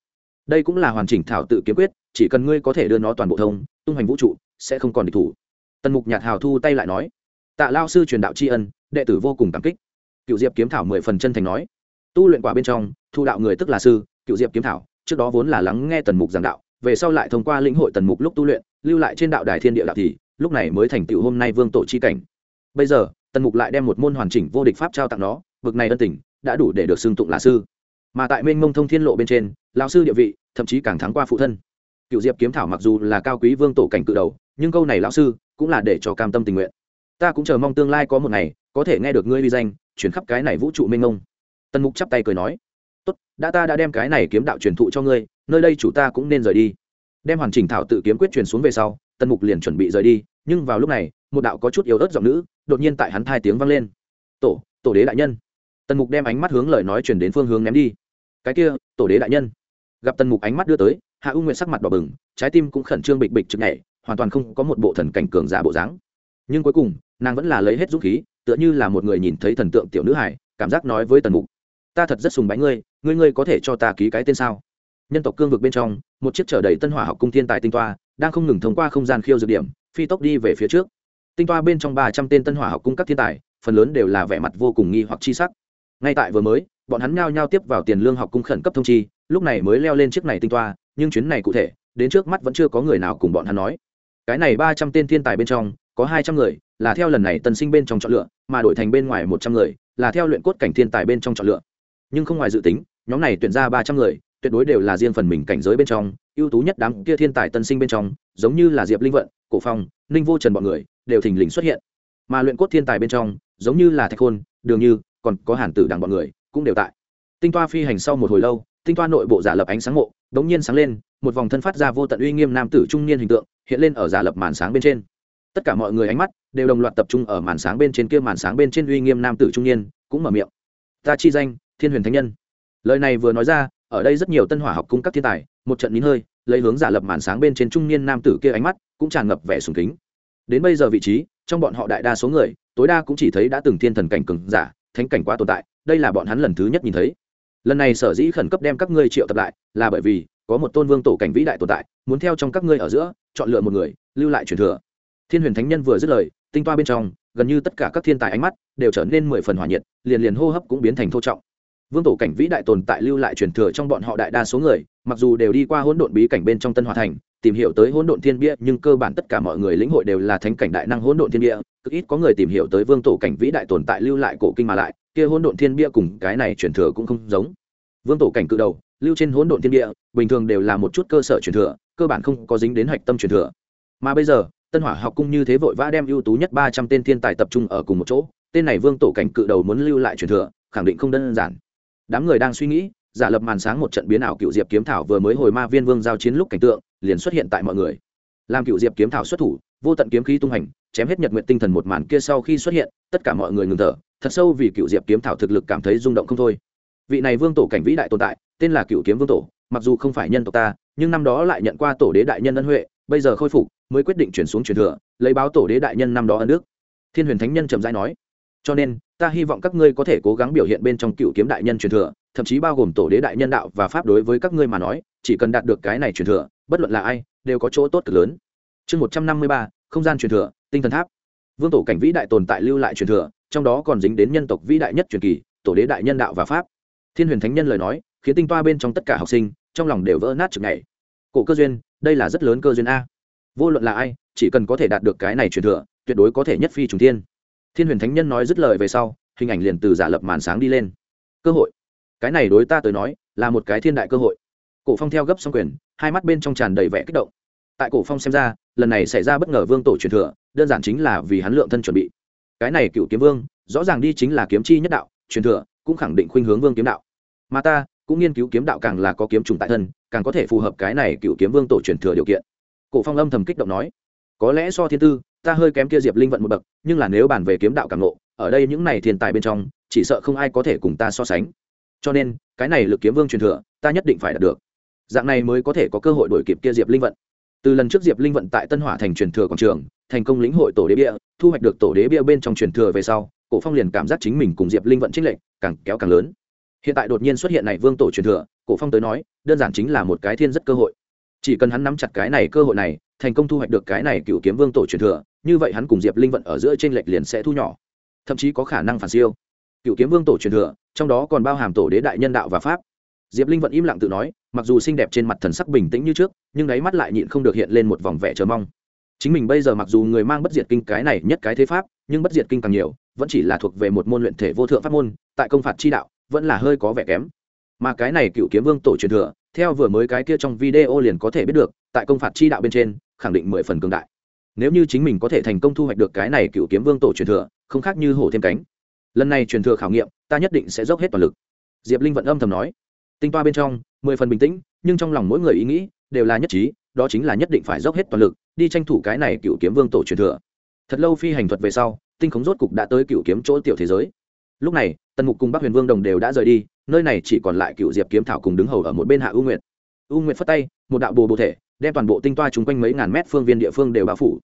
Đây cũng là hoàn chỉnh thảo tự kiếm quyết, chỉ cần ngươi có thể đưa nó toàn bộ thông, tung hành vũ trụ, sẽ không còn địch thủ. Tần mục nhạt hào thu tay lại nói, tạ lao sư truyền đạo tri ân, đệ tử vô cùng cảm kích. Cựu diệp kiếm thảo mười phần chân thành nói, tu luyện quả bên trong, thu đạo người tức là sư, cựu diệp kiếm thảo, trước đó vốn là lắng nghe tần mục giảng đạo về sau lại thông qua lĩnh hội tần mục lúc tu luyện, lưu lại trên đạo đài thiên địa đạo thì, lúc này mới thành tựu hôm nay vương tổ chi cảnh. Bây giờ, tần mục lại đem một môn hoàn chỉnh vô địch pháp trao tặng nó vực này ân tình, đã đủ để được xưng tụng là sư. Mà tại mênh mông thông thiên lộ bên trên lao sư địa vị, thậm chí càng thắng qua phụ thân. Cựu diệp kiếm thảo mặc dù là cao quý vương tổ cảnh cự đầu, nhưng câu này lão sư cũng là để cho cam tâm tình nguyện. Ta cũng chờ mong tương lai có một ngày, có thể nghe được ngươi uy danh, chuyển khắp cái này vũ trụ mênh mông. Tần mục chắp tay cười nói, tốt, đã ta đã đem cái này kiếm đạo truyền thụ cho ngươi nơi đây chủ ta cũng nên rời đi. Đem hoàn chỉnh thảo tự kiếm quyết truyền xuống về sau, tần mục liền chuẩn bị rời đi, nhưng vào lúc này, một đạo có chút yếu ớt giọng nữ, đột nhiên tại hắn thai tiếng vang lên. Tổ tổ đế đại nhân. Tần mục đem ánh mắt hướng lời nói chuyển đến phương hướng ném đi. Cái kia, tổ đế đại nhân. Gặp tần mục ánh mắt đưa tới, hạ u nguyện sắc mặt đỏ bừng, trái tim cũng khẩn trương bịch bịch chực nhảy, hoàn toàn không có một bộ thần cảnh cường giả bộ dáng. Nhưng cuối cùng, nàng vẫn là lấy hết dũng khí, tựa như là một người nhìn thấy thần tượng tiểu nữ hải cảm giác nói với tần mục, ta thật rất sùng bái ngươi ngươi ngươi có thể cho ta ký cái tên sao? Nhân tộc cương vực bên trong, một chiếc chở đầy tân hỏa học cung thiên tài tinh toa, đang không ngừng thông qua không gian khiêu dược điểm, phi tốc đi về phía trước. Tinh toa bên trong ba trăm tên tân hỏa học cung các thiên tài, phần lớn đều là vẻ mặt vô cùng nghi hoặc chi sắc. Ngay tại vừa mới, bọn hắn nhao nhao tiếp vào tiền lương học cung khẩn cấp thông chi, lúc này mới leo lên chiếc này tinh toa, nhưng chuyến này cụ thể, đến trước mắt vẫn chưa có người nào cùng bọn hắn nói. Cái này ba trăm tên thiên tài bên trong, có hai trăm người, là theo lần này tân sinh bên trong chọn lựa, mà đổi thành bên ngoài một trăm người, là theo luyện cốt cảnh thiên tài bên trong chọn lựa. Nhưng không ngoài dự tính, nhóm này tuyển ra ba trăm người tuyệt đối đều là riêng phần mình cảnh giới bên trong, ưu tú nhất đám kia thiên tài tân sinh bên trong, giống như là diệp linh vận, cổ phong, ninh vô trần bọn người, đều thình lình xuất hiện. Mà luyện cốt thiên tài bên trong, giống như là thạch khôn đường như, còn có hàn tử đằng bọn người, cũng đều tại. Tinh toa phi hành sau một hồi lâu, tinh toa nội bộ giả lập ánh sáng mộ, đống nhiên sáng lên, một vòng thân phát ra vô tận uy nghiêm nam tử trung niên hình tượng, hiện lên ở giả lập màn sáng bên trên. Tất cả mọi người ánh mắt đều đồng loạt tập trung ở màn sáng bên trên kia màn sáng bên trên uy nghiêm nam tử trung niên, cũng mở miệng. Ta chi danh, thiên huyền thánh nhân. Lời này vừa nói ra ở đây rất nhiều tân hỏa học cung các thiên tài, một trận nín hơi, lấy hướng giả lập màn sáng bên trên trung niên nam tử kia ánh mắt, cũng tràn ngập vẻ sùng kính. Đến bây giờ vị trí, trong bọn họ đại đa số người, tối đa cũng chỉ thấy đã từng thiên thần cảnh cường giả, thánh cảnh quá tồn tại, đây là bọn hắn lần thứ nhất nhìn thấy. Lần này sở dĩ khẩn cấp đem các ngươi triệu tập lại, là bởi vì, có một tôn vương tổ cảnh vĩ đại tồn tại, muốn theo trong các ngươi ở giữa, chọn lựa một người, lưu lại truyền thừa. Thiên huyền thánh nhân vừa dứt lời, tinh toa bên trong, gần như tất cả các thiên tài ánh mắt, đều trở nên mười phần hỏa nhiệt, liền liền hô hấp cũng biến thành thô trọng vương tổ cảnh vĩ đại tồn tại lưu lại truyền thừa trong bọn họ đại đa số người, mặc dù đều đi qua hỗn độn bí cảnh bên trong tân hòa thành, tìm hiểu tới hỗn độn thiên bia, nhưng cơ bản tất cả mọi người lĩnh hội đều là thánh cảnh đại năng hỗn độn thiên bia. Cực ít có người tìm hiểu tới vương tổ cảnh vĩ đại tồn tại lưu lại cổ kinh mà lại, kia hỗn độn thiên bia cùng cái này truyền thừa cũng không giống. Vương tổ cảnh cự đầu, lưu trên hỗn độn thiên bia, bình thường đều là một chút cơ sở truyền thừa, cơ bản không có dính đến hạch tâm truyền thừa. Mà bây giờ, tân hỏa học cung như thế vội vã đem ưu tú nhất ba trăm tên thiên tài tập trung ở cùng một chỗ, tên này vương tổ cảnh cự đầu muốn lưu lại truyền thừa, khẳng định không đơn giản đám người đang suy nghĩ, giả lập màn sáng một trận biến ảo cựu diệp kiếm thảo vừa mới hồi ma viên vương giao chiến lúc cảnh tượng, liền xuất hiện tại mọi người. Làm cựu diệp kiếm thảo xuất thủ, vô tận kiếm khí tung hành, chém hết nhật nguyện tinh thần một màn kia sau khi xuất hiện, tất cả mọi người ngừng thở, thật sâu vì cựu diệp kiếm thảo thực lực cảm thấy rung động không thôi. Vị này vương tổ cảnh vĩ đại tồn tại, tên là cựu kiếm vương tổ, mặc dù không phải nhân tộc ta, nhưng năm đó lại nhận qua tổ đế đại nhân ân huệ, bây giờ khôi phục, mới quyết định chuyển xuống truyền thừa, lấy báo tổ đế đại nhân năm đó ân đức. Thiên huyền thánh nhân trầm rãi nói cho nên, ta hy vọng các ngươi có thể cố gắng biểu hiện bên trong cựu kiếm đại nhân truyền thừa, thậm chí bao gồm tổ đế đại nhân đạo và pháp đối với các ngươi mà nói, chỉ cần đạt được cái này truyền thừa, bất luận là ai, đều có chỗ tốt cực lớn. Chương một trăm năm mươi ba, không gian truyền thừa, tinh thần tháp. Vương tổ cảnh vĩ đại tồn tại lưu lại truyền thừa, trong đó còn dính đến nhân tộc vĩ đại nhất truyền kỳ, tổ đế đại nhân đạo và pháp. Thiên huyền thánh nhân lời nói, khiến tinh toa bên trong tất cả học sinh, trong lòng đều vỡ nát chừng này cổ cơ duyên, đây là rất lớn cơ duyên a. Vô luận là ai, chỉ cần có thể đạt được cái này truyền thừa, tuyệt đối có thể nhất phi trùng thiên thiên huyền thánh nhân nói dứt lời về sau, hình ảnh liền từ giả lập màn sáng đi lên. Cơ hội. Cái này đối ta tới nói, là một cái thiên đại cơ hội. Cổ phong theo gấp xong quyền, hai mắt bên trong tràn đầy vẻ kích động. Tại cổ phong xem ra, lần này xảy ra bất ngờ vương tổ truyền thừa, đơn giản chính là vì hắn lượng thân chuẩn bị. Cái này cựu kiếm vương, rõ ràng đi chính là kiếm chi nhất đạo, truyền thừa cũng khẳng định khuynh hướng vương kiếm đạo. Mà ta cũng nghiên cứu kiếm đạo càng là có kiếm trùng tại thân, càng có thể phù hợp cái này cựu kiếm vương tổ truyền thừa điều kiện. Cổ phong âm thầm kích động nói, có lẽ so thiên tư ta hơi kém kia diệp linh vận một bậc, nhưng là nếu bàn về kiếm đạo càng ngộ, ở đây những này thiên tài bên trong, chỉ sợ không ai có thể cùng ta so sánh. Cho nên, cái này lực kiếm vương truyền thừa, ta nhất định phải đạt được. Dạng này mới có thể có cơ hội đổi kịp kia diệp linh vận. Từ lần trước diệp linh vận tại tân hỏa thành truyền thừa quảng trường, thành công lĩnh hội tổ đế bia, thu hoạch được tổ đế bia bên trong truyền thừa về sau, cổ phong liền cảm giác chính mình cùng diệp linh vận trích lệnh càng kéo càng lớn. Hiện tại đột nhiên xuất hiện này vương tổ truyền thừa, cổ phong tới nói, đơn giản chính là một cái thiên rất cơ hội. Chỉ cần hắn nắm chặt cái này cơ hội này, thành công thu hoạch được cái này cựu kiếm vương tổ truyền thừa như vậy hắn cùng diệp linh vận ở giữa trên lệch liền sẽ thu nhỏ thậm chí có khả năng phản siêu cựu kiếm vương tổ truyền thừa trong đó còn bao hàm tổ đế đại nhân đạo và pháp diệp linh vận im lặng tự nói mặc dù xinh đẹp trên mặt thần sắc bình tĩnh như trước nhưng đáy mắt lại nhịn không được hiện lên một vòng vẻ chờ mong chính mình bây giờ mặc dù người mang bất diệt kinh cái này nhất cái thế pháp nhưng bất diệt kinh càng nhiều vẫn chỉ là thuộc về một môn luyện thể vô thượng pháp môn tại công phạt chi đạo vẫn là hơi có vẻ kém mà cái này cựu kiếm vương tổ truyền thừa theo vừa mới cái kia trong video liền có thể biết được tại công phạt chi đạo bên trên khẳng định mười phần cường đại nếu như chính mình có thể thành công thu hoạch được cái này cựu kiếm vương tổ truyền thừa, không khác như hổ thêm cánh. Lần này truyền thừa khảo nghiệm, ta nhất định sẽ dốc hết toàn lực. Diệp linh vận âm thầm nói. Tinh toa bên trong, mười phần bình tĩnh, nhưng trong lòng mỗi người ý nghĩ đều là nhất trí, đó chính là nhất định phải dốc hết toàn lực đi tranh thủ cái này cựu kiếm vương tổ truyền thừa. Thật lâu phi hành thuật về sau, tinh khống rốt cục đã tới cựu kiếm chỗ tiểu thế giới. Lúc này, tần mục cùng bắc huyền vương đồng đều đã rời đi, nơi này chỉ còn lại cựu diệp kiếm thảo cùng đứng hầu ở một bên hạ u nguyệt. U nguyệt phất tay, một đạo bồ bồ thể đem toàn bộ tinh toa chúng quanh mấy ngàn mét phương viên địa phương đều bao phủ.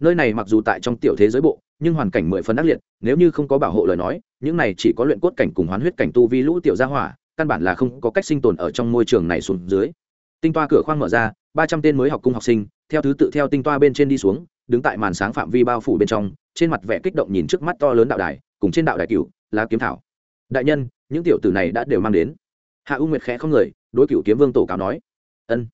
Nơi này mặc dù tại trong tiểu thế giới bộ, nhưng hoàn cảnh mười phần ác liệt, nếu như không có bảo hộ lời nói, những này chỉ có luyện cốt cảnh cùng hoán huyết cảnh tu vi lũ tiểu gia hỏa, căn bản là không có cách sinh tồn ở trong môi trường này xuống dưới. Tinh toa cửa khoang mở ra, ba trăm tên mới học cung học sinh, theo thứ tự theo tinh toa bên trên đi xuống, đứng tại màn sáng phạm vi bao phủ bên trong, trên mặt vẻ kích động nhìn trước mắt to lớn đạo đài, cùng trên đạo đài cửu là kiếm thảo. Đại nhân, những tiểu tử này đã đều mang đến. Hạ u nguyệt khẽ không người, đối cửu kiếm vương tổ cáo nói. Ân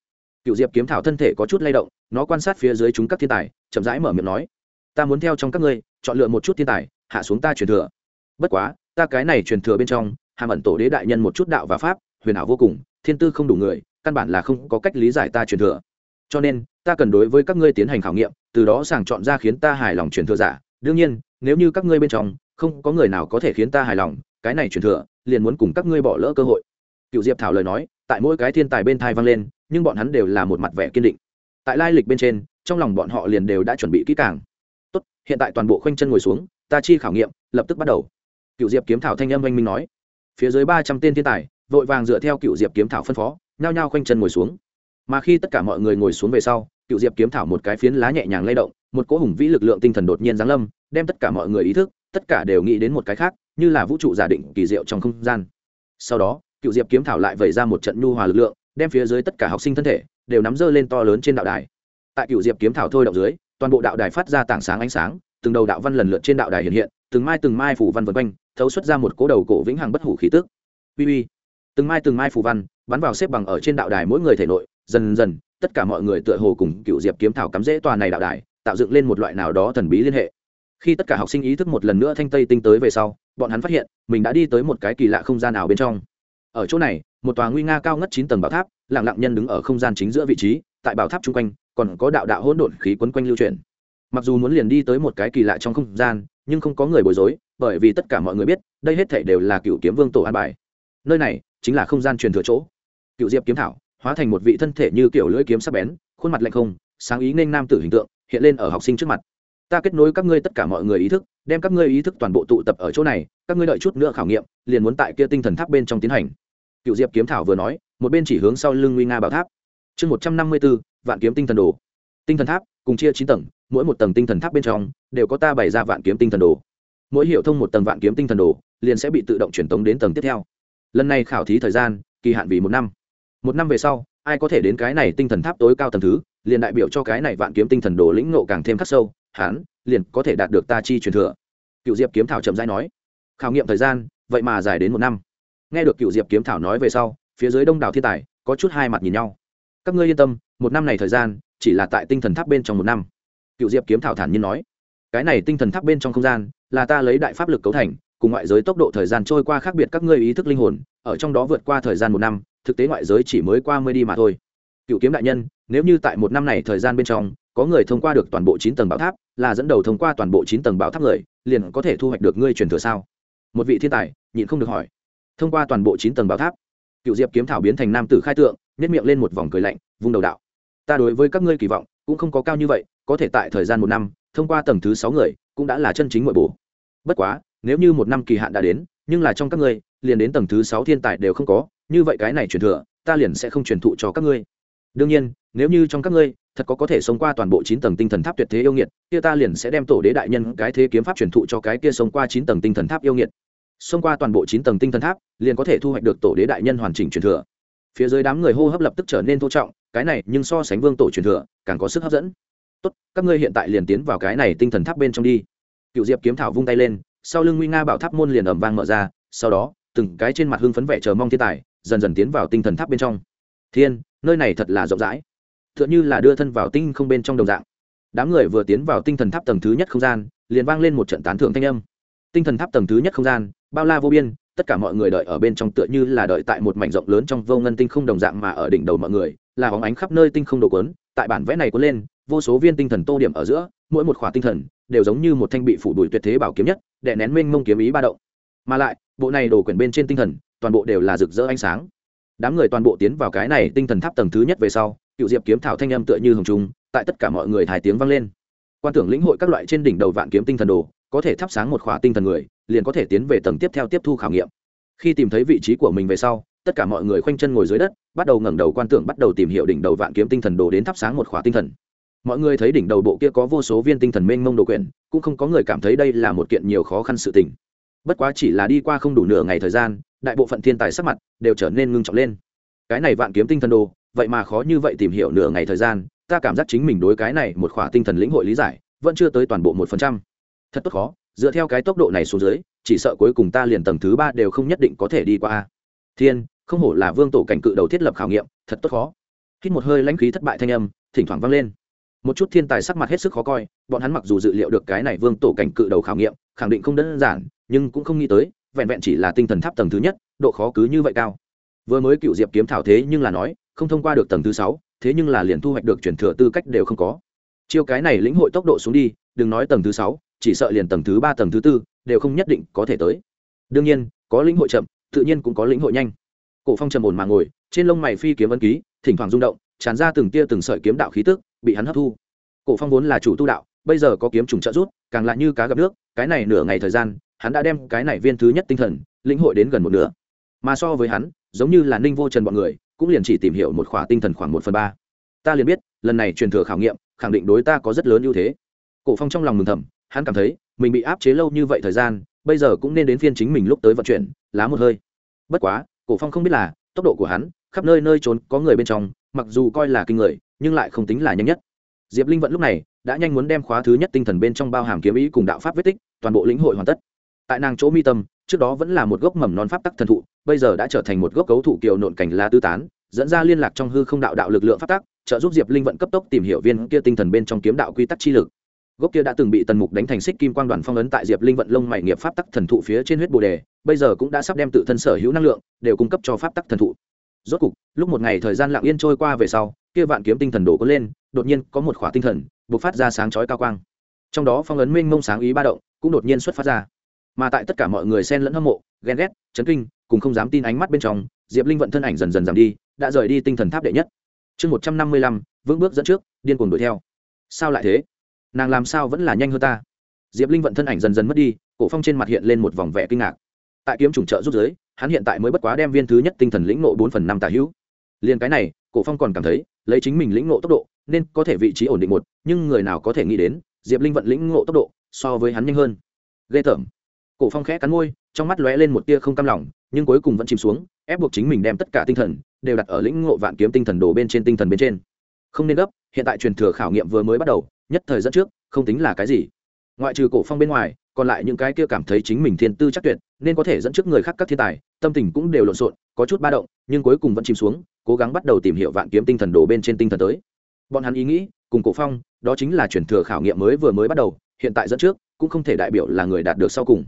cựu diệp kiếm thảo thân thể có chút lay động, nó quan sát phía dưới chúng các thiên tài, chậm rãi mở miệng nói, ta muốn theo trong các ngươi, chọn lựa một chút thiên tài, hạ xuống ta truyền thừa. Bất quá, ta cái này truyền thừa bên trong, hàm ẩn tổ đế đại nhân một chút đạo và pháp, huyền ảo vô cùng, thiên tư không đủ người, căn bản là không có cách lý giải ta truyền thừa. Cho nên, ta cần đối với các ngươi tiến hành khảo nghiệm, từ đó sàng chọn ra khiến ta hài lòng truyền thừa giả. Đương nhiên, nếu như các ngươi bên trong, không có người nào có thể khiến ta hài lòng, cái này truyền thừa, liền muốn cùng các ngươi bỏ lỡ cơ hội. Cựu diệp thảo lời nói tại mỗi cái thiên tài bên thai vang lên, nhưng bọn hắn đều là một mặt vẻ kiên định. Tại lai lịch bên trên, trong lòng bọn họ liền đều đã chuẩn bị kỹ càng. Tốt, hiện tại toàn bộ khoanh chân ngồi xuống, ta chi khảo nghiệm, lập tức bắt đầu. Cựu diệp kiếm thảo thanh âm anh minh nói. Phía dưới ba trăm tên thiên tài, vội vàng dựa theo cựu diệp kiếm thảo phân phó, nhao nhao khoanh chân ngồi xuống. Mà khi tất cả mọi người ngồi xuống về sau, cựu diệp kiếm thảo một cái phiến lá nhẹ nhàng lay động, một cỗ hùng vĩ lực lượng tinh thần đột nhiên giáng lâm, đem tất cả mọi người ý thức, tất cả đều nghĩ đến một cái khác, như là vũ trụ giả định kỳ diệu trong không gian. Sau đó cựu diệp kiếm thảo lại vẩy ra một trận nhu hòa lực lượng, đem phía dưới tất cả học sinh thân thể đều nắm dơ lên to lớn trên đạo đài. Tại cựu diệp kiếm thảo thôi động dưới, toàn bộ đạo đài phát ra tảng sáng ánh sáng, từng đầu đạo văn lần lượt trên đạo đài hiện hiện, từng mai từng mai phủ văn vân quanh, thấu xuất ra một cố đầu cổ vĩnh hằng bất hủ khí tức. Uy uy. Từng mai từng mai phủ văn bắn vào xếp bằng ở trên đạo đài mỗi người thể nội, dần dần, tất cả mọi người tựa hồ cùng cựu diệp kiếm thảo cắm rễ tòa này đạo đài, tạo dựng lên một loại nào đó thần bí liên hệ. Khi tất cả học sinh ý thức một lần nữa thanh tây tinh tới về sau, bọn hắn phát hiện, mình đã đi tới một cái kỳ lạ không gian nào bên trong ở chỗ này, một tòa nguy nga cao ngất chín tầng bảo tháp, lặng lặng nhân đứng ở không gian chính giữa vị trí, tại bảo tháp chung quanh, còn có đạo đạo hỗn độn khí quấn quanh lưu truyền mặc dù muốn liền đi tới một cái kỳ lạ trong không gian, nhưng không có người bối rối, bởi vì tất cả mọi người biết, đây hết thể đều là cựu kiếm vương tổ an bài. Nơi này chính là không gian truyền thừa chỗ. Cựu diệp kiếm thảo, hóa thành một vị thân thể như kiểu lưỡi kiếm sắc bén, khuôn mặt lạnh không, sáng ý nên nam tử hình tượng, hiện lên ở học sinh trước mặt ta kết nối các ngươi tất cả mọi người ý thức, đem các ngươi ý thức toàn bộ tụ tập ở chỗ này, các ngươi đợi chút nữa khảo nghiệm, liền muốn tại kia tinh thần tháp bên trong tiến hành. Cựu diệp kiếm thảo vừa nói, một bên chỉ hướng sau lưng nguy nga bảo tháp. Chương một trăm năm mươi b ố vạn kiếm tinh thần đồ. Tinh thần tháp, cùng chia chín tầng, mỗi một tầng tinh thần tháp bên trong, đều có ta bày ra vạn kiếm tinh thần đồ. Mỗi hiệu thông một tầng vạn kiếm tinh thần đồ, liền sẽ bị tự động truyền tống đến tầng tiếp theo. Lần này khảo thí thời gian, kỳ hạn vì một năm. Một năm về sau, ai có thể đến cái này tinh thần tháp tối cao tầng thứ, liền đại biểu cho cái này vạn kiếm tinh thần đồ lĩnh ngộ càng thêm khắc sâu. Hắn liền có thể đạt được ta chi truyền thừa. Cựu diệp kiếm thảo chậm rãi nói, khảo nghiệm thời gian, vậy mà dài đến một năm. Nghe được cựu diệp kiếm thảo nói về sau, phía dưới đông đảo thiên tài có chút hai mặt nhìn nhau. Các ngươi yên tâm, một năm này thời gian chỉ là tại tinh thần tháp bên trong một năm. Cựu diệp kiếm thảo thản nhiên nói, cái này tinh thần tháp bên trong không gian là ta lấy đại pháp lực cấu thành, cùng ngoại giới tốc độ thời gian trôi qua khác biệt các ngươi ý thức linh hồn, ở trong đó vượt qua thời gian một năm, thực tế ngoại giới chỉ mới qua mới đi mà thôi. Cựu kiếm đại nhân nếu như tại một năm này thời gian bên trong, có người thông qua được toàn bộ chín tầng bảo tháp, là dẫn đầu thông qua toàn bộ chín tầng bảo tháp người, liền có thể thu hoạch được ngươi truyền thừa sao? Một vị thiên tài, nhịn không được hỏi. Thông qua toàn bộ chín tầng bảo tháp, cựu diệp kiếm thảo biến thành nam tử khai tượng nhét miệng lên một vòng cười lạnh, vung đầu đạo. Ta đối với các ngươi kỳ vọng cũng không có cao như vậy, có thể tại thời gian một năm, thông qua tầng thứ sáu người, cũng đã là chân chính nội bổ bất quá, nếu như một năm kỳ hạn đã đến, nhưng là trong các ngươi, liền đến tầng thứ sáu thiên tài đều không có, như vậy cái này truyền thừa, ta liền sẽ không truyền thụ cho các ngươi. Đương nhiên nếu như trong các ngươi thật có có thể sống qua toàn bộ chín tầng tinh thần tháp tuyệt thế yêu nghiệt, kia ta liền sẽ đem tổ đế đại nhân cái thế kiếm pháp truyền thụ cho cái kia sống qua chín tầng tinh thần tháp yêu nghiệt. Xông qua toàn bộ chín tầng tinh thần tháp, liền có thể thu hoạch được tổ đế đại nhân hoàn chỉnh truyền thừa. Phía dưới đám người hô hấp lập tức trở nên thô trọng, cái này nhưng so sánh vương tổ truyền thừa, càng có sức hấp dẫn. Tốt, các ngươi hiện tại liền tiến vào cái này tinh thần tháp bên trong đi. Cựu diệp kiếm thảo vung tay lên, sau lưng nguy nga bảo tháp môn liền ẩm vang mở ra, sau đó, từng cái trên mặt hưng phấn vẻ chờ mong thiên tài, dần dần tiến vào tinh thần tháp bên trong. Thiên, nơi này thật là rộng rãi. Tựa như là đưa thân vào tinh không bên trong đồng dạng. Đám người vừa tiến vào tinh thần tháp tầng thứ nhất không gian, liền vang lên một trận tán thưởng thanh âm. Tinh thần tháp tầng thứ nhất không gian, bao la vô biên, tất cả mọi người đợi ở bên trong tựa như là đợi tại một mảnh rộng lớn trong vô ngân tinh không đồng dạng mà ở đỉnh đầu mọi người, là hóng ánh khắp nơi tinh không đồ cuốn, tại bản vẽ này cuốn lên, vô số viên tinh thần tô điểm ở giữa, mỗi một khỏa tinh thần đều giống như một thanh bị phủ đuổi tuyệt thế bảo kiếm nhất, đè nén mênh mông kiếm ý ba động. Mà lại, bộ này đồ quyển bên trên tinh thần toàn bộ đều là rực rỡ ánh sáng đám người toàn bộ tiến vào cái này tinh thần tháp tầng thứ nhất về sau, cựu diệp kiếm thảo thanh âm tựa như hồng trung tại tất cả mọi người thái tiếng vang lên. Quan tưởng lĩnh hội các loại trên đỉnh đầu vạn kiếm tinh thần đồ, có thể thắp sáng một khóa tinh thần người, liền có thể tiến về tầng tiếp theo tiếp thu khảo nghiệm. Khi tìm thấy vị trí của mình về sau, tất cả mọi người khoanh chân ngồi dưới đất, bắt đầu ngẩng đầu quan tưởng, bắt đầu tìm hiểu đỉnh đầu vạn kiếm tinh thần đồ đến thắp sáng một khóa tinh thần. Mọi người thấy đỉnh đầu bộ kia có vô số viên tinh thần mênh mông đồ quyển, cũng không có người cảm thấy đây là một kiện nhiều khó khăn sự tình. Bất quá chỉ là đi qua không đủ nửa ngày thời gian đại bộ phận thiên tài sắc mặt đều trở nên ngưng trọng lên. Cái này vạn kiếm tinh thần đồ, vậy mà khó như vậy tìm hiểu nửa ngày thời gian, ta cảm giác chính mình đối cái này một khỏa tinh thần lĩnh hội lý giải, vẫn chưa tới toàn bộ một phần trăm. Thật tốt khó, dựa theo cái tốc độ này xuống dưới, chỉ sợ cuối cùng ta liền tầng thứ ba đều không nhất định có thể đi qua thiên, không hổ là vương tổ cảnh cự đầu thiết lập khảo nghiệm, thật tốt khó. Hít một hơi lãnh khí thất bại thanh âm, thỉnh thoảng vang lên. Một chút thiên tài sắc mặt hết sức khó coi, bọn hắn mặc dù dự liệu được cái này vương tổ cảnh cự đầu khảo nghiệm, khẳng định không đơn giản, nhưng cũng không nghĩ tới vẹn vẹn chỉ là tinh thần tháp tầng thứ nhất, độ khó cứ như vậy cao. Vừa mới cựu diệp kiếm thảo thế nhưng là nói, không thông qua được tầng thứ sáu, thế nhưng là liền thu hoạch được chuyển thừa tư cách đều không có. Chiêu cái này lĩnh hội tốc độ xuống đi, đừng nói tầng thứ sáu, chỉ sợ liền tầng thứ ba, tầng thứ tư, đều không nhất định có thể tới. Đương nhiên, có lĩnh hội chậm, tự nhiên cũng có lĩnh hội nhanh. Cổ phong trầm ổn mà ngồi, trên lông mày phi kiếm ân ký, thỉnh thoảng rung động, tràn ra từng tia từng sợi kiếm đạo khí tức, bị hắn hấp thu. Cổ phong vốn là chủ tu đạo, bây giờ có kiếm trùng trợ rút càng lại như cá gặp nước, cái này nửa ngày thời gian hắn đã đem cái này viên thứ nhất tinh thần, lĩnh hội đến gần một nửa. Mà so với hắn, giống như là ninh vô trần bọn người, cũng liền chỉ tìm hiểu một khỏa tinh thần khoảng một phần ba. Ta liền biết, lần này truyền thừa khảo nghiệm, khẳng định đối ta có rất lớn ưu thế. Cổ phong trong lòng mừng thầm, hắn cảm thấy, mình bị áp chế lâu như vậy thời gian, bây giờ cũng nên đến phiên chính mình lúc tới vận chuyển, lá một hơi. Bất quá, cổ phong không biết là, tốc độ của hắn, khắp nơi nơi trốn, có người bên trong, mặc dù coi là kinh người, nhưng lại không tính là nhanh nhất. Diệp linh vận lúc này, đã nhanh muốn đem khóa thứ nhất tinh thần bên trong bao hàm kiếm ý cùng đạo pháp vết tích, toàn bộ lĩnh hội hoàn tất tại nàng chỗ mi tâm, trước đó vẫn là một gốc mầm non pháp tắc thần thụ, bây giờ đã trở thành một gốc cấu thụ kiều nộn cảnh lá tư tán, dẫn ra liên lạc trong hư không đạo đạo lực lượng pháp tắc, trợ giúp diệp linh vận cấp tốc tìm hiểu viên kia tinh thần bên trong kiếm đạo quy tắc chi lực. Gốc kia đã từng bị tần mục đánh thành xích kim quang đoàn phong ấn tại diệp linh vận lông mày nghiệp pháp tắc thần thụ phía trên huyết bồ đề, bây giờ cũng đã sắp đem tự thân sở hữu năng lượng đều cung cấp cho pháp tắc thần thụ. Rốt cục, lúc một ngày thời gian lặng yên trôi qua về sau, kia vạn kiếm tinh thần đổ có lên, đột nhiên có một khỏa tinh thần buộc phát ra sáng chói cao quang. Trong đó phong ấn minh mông sáng ý ba động cũng đột nhiên xuất phát ra mà tại tất cả mọi người xen lẫn hâm mộ, ghen ghét, chấn kinh, cùng không dám tin ánh mắt bên trong, diệp linh vận thân ảnh dần dần giảm đi, đã rời đi tinh thần tháp đệ nhất. Chương một trăm năm mươi lăm, vững bước dẫn trước, điên cuồng đuổi theo. Sao lại thế? Nàng làm sao vẫn là nhanh hơn ta? Diệp linh vận thân ảnh dần dần mất đi, cổ phong trên mặt hiện lên một vòng vẻ kinh ngạc. Tại kiếm chủng trợ rút giới, hắn hiện tại mới bất quá đem viên thứ nhất tinh thần lĩnh nộ bốn phần năm tà hữu. Liền cái này, cổ phong còn cảm thấy, lấy chính mình lĩnh nộ tốc độ, nên có thể vị trí ổn định một, nhưng người nào có thể nghĩ đến, diệp linh vận lĩnh nộ tốc độ so với hắn nhanh hơn. Ghê tởm cổ phong khẽ cắn môi, trong mắt lóe lên một tia không cam lòng, nhưng cuối cùng vẫn chìm xuống, ép buộc chính mình đem tất cả tinh thần đều đặt ở lĩnh ngộ vạn kiếm tinh thần đồ bên trên tinh thần bên trên. Không nên gấp, hiện tại truyền thừa khảo nghiệm vừa mới bắt đầu, nhất thời dẫn trước, không tính là cái gì. Ngoại trừ cổ phong bên ngoài, còn lại những cái kia cảm thấy chính mình thiên tư chắc tuyệt, nên có thể dẫn trước người khác các thiên tài, tâm tình cũng đều lộn xộn, có chút ba động, nhưng cuối cùng vẫn chìm xuống, cố gắng bắt đầu tìm hiểu vạn kiếm tinh thần đồ bên trên tinh thần tới. Bọn hắn ý nghĩ, cùng cổ phong, đó chính là truyền thừa khảo nghiệm mới vừa mới bắt đầu, hiện tại dẫn trước, cũng không thể đại biểu là người đạt được sau cùng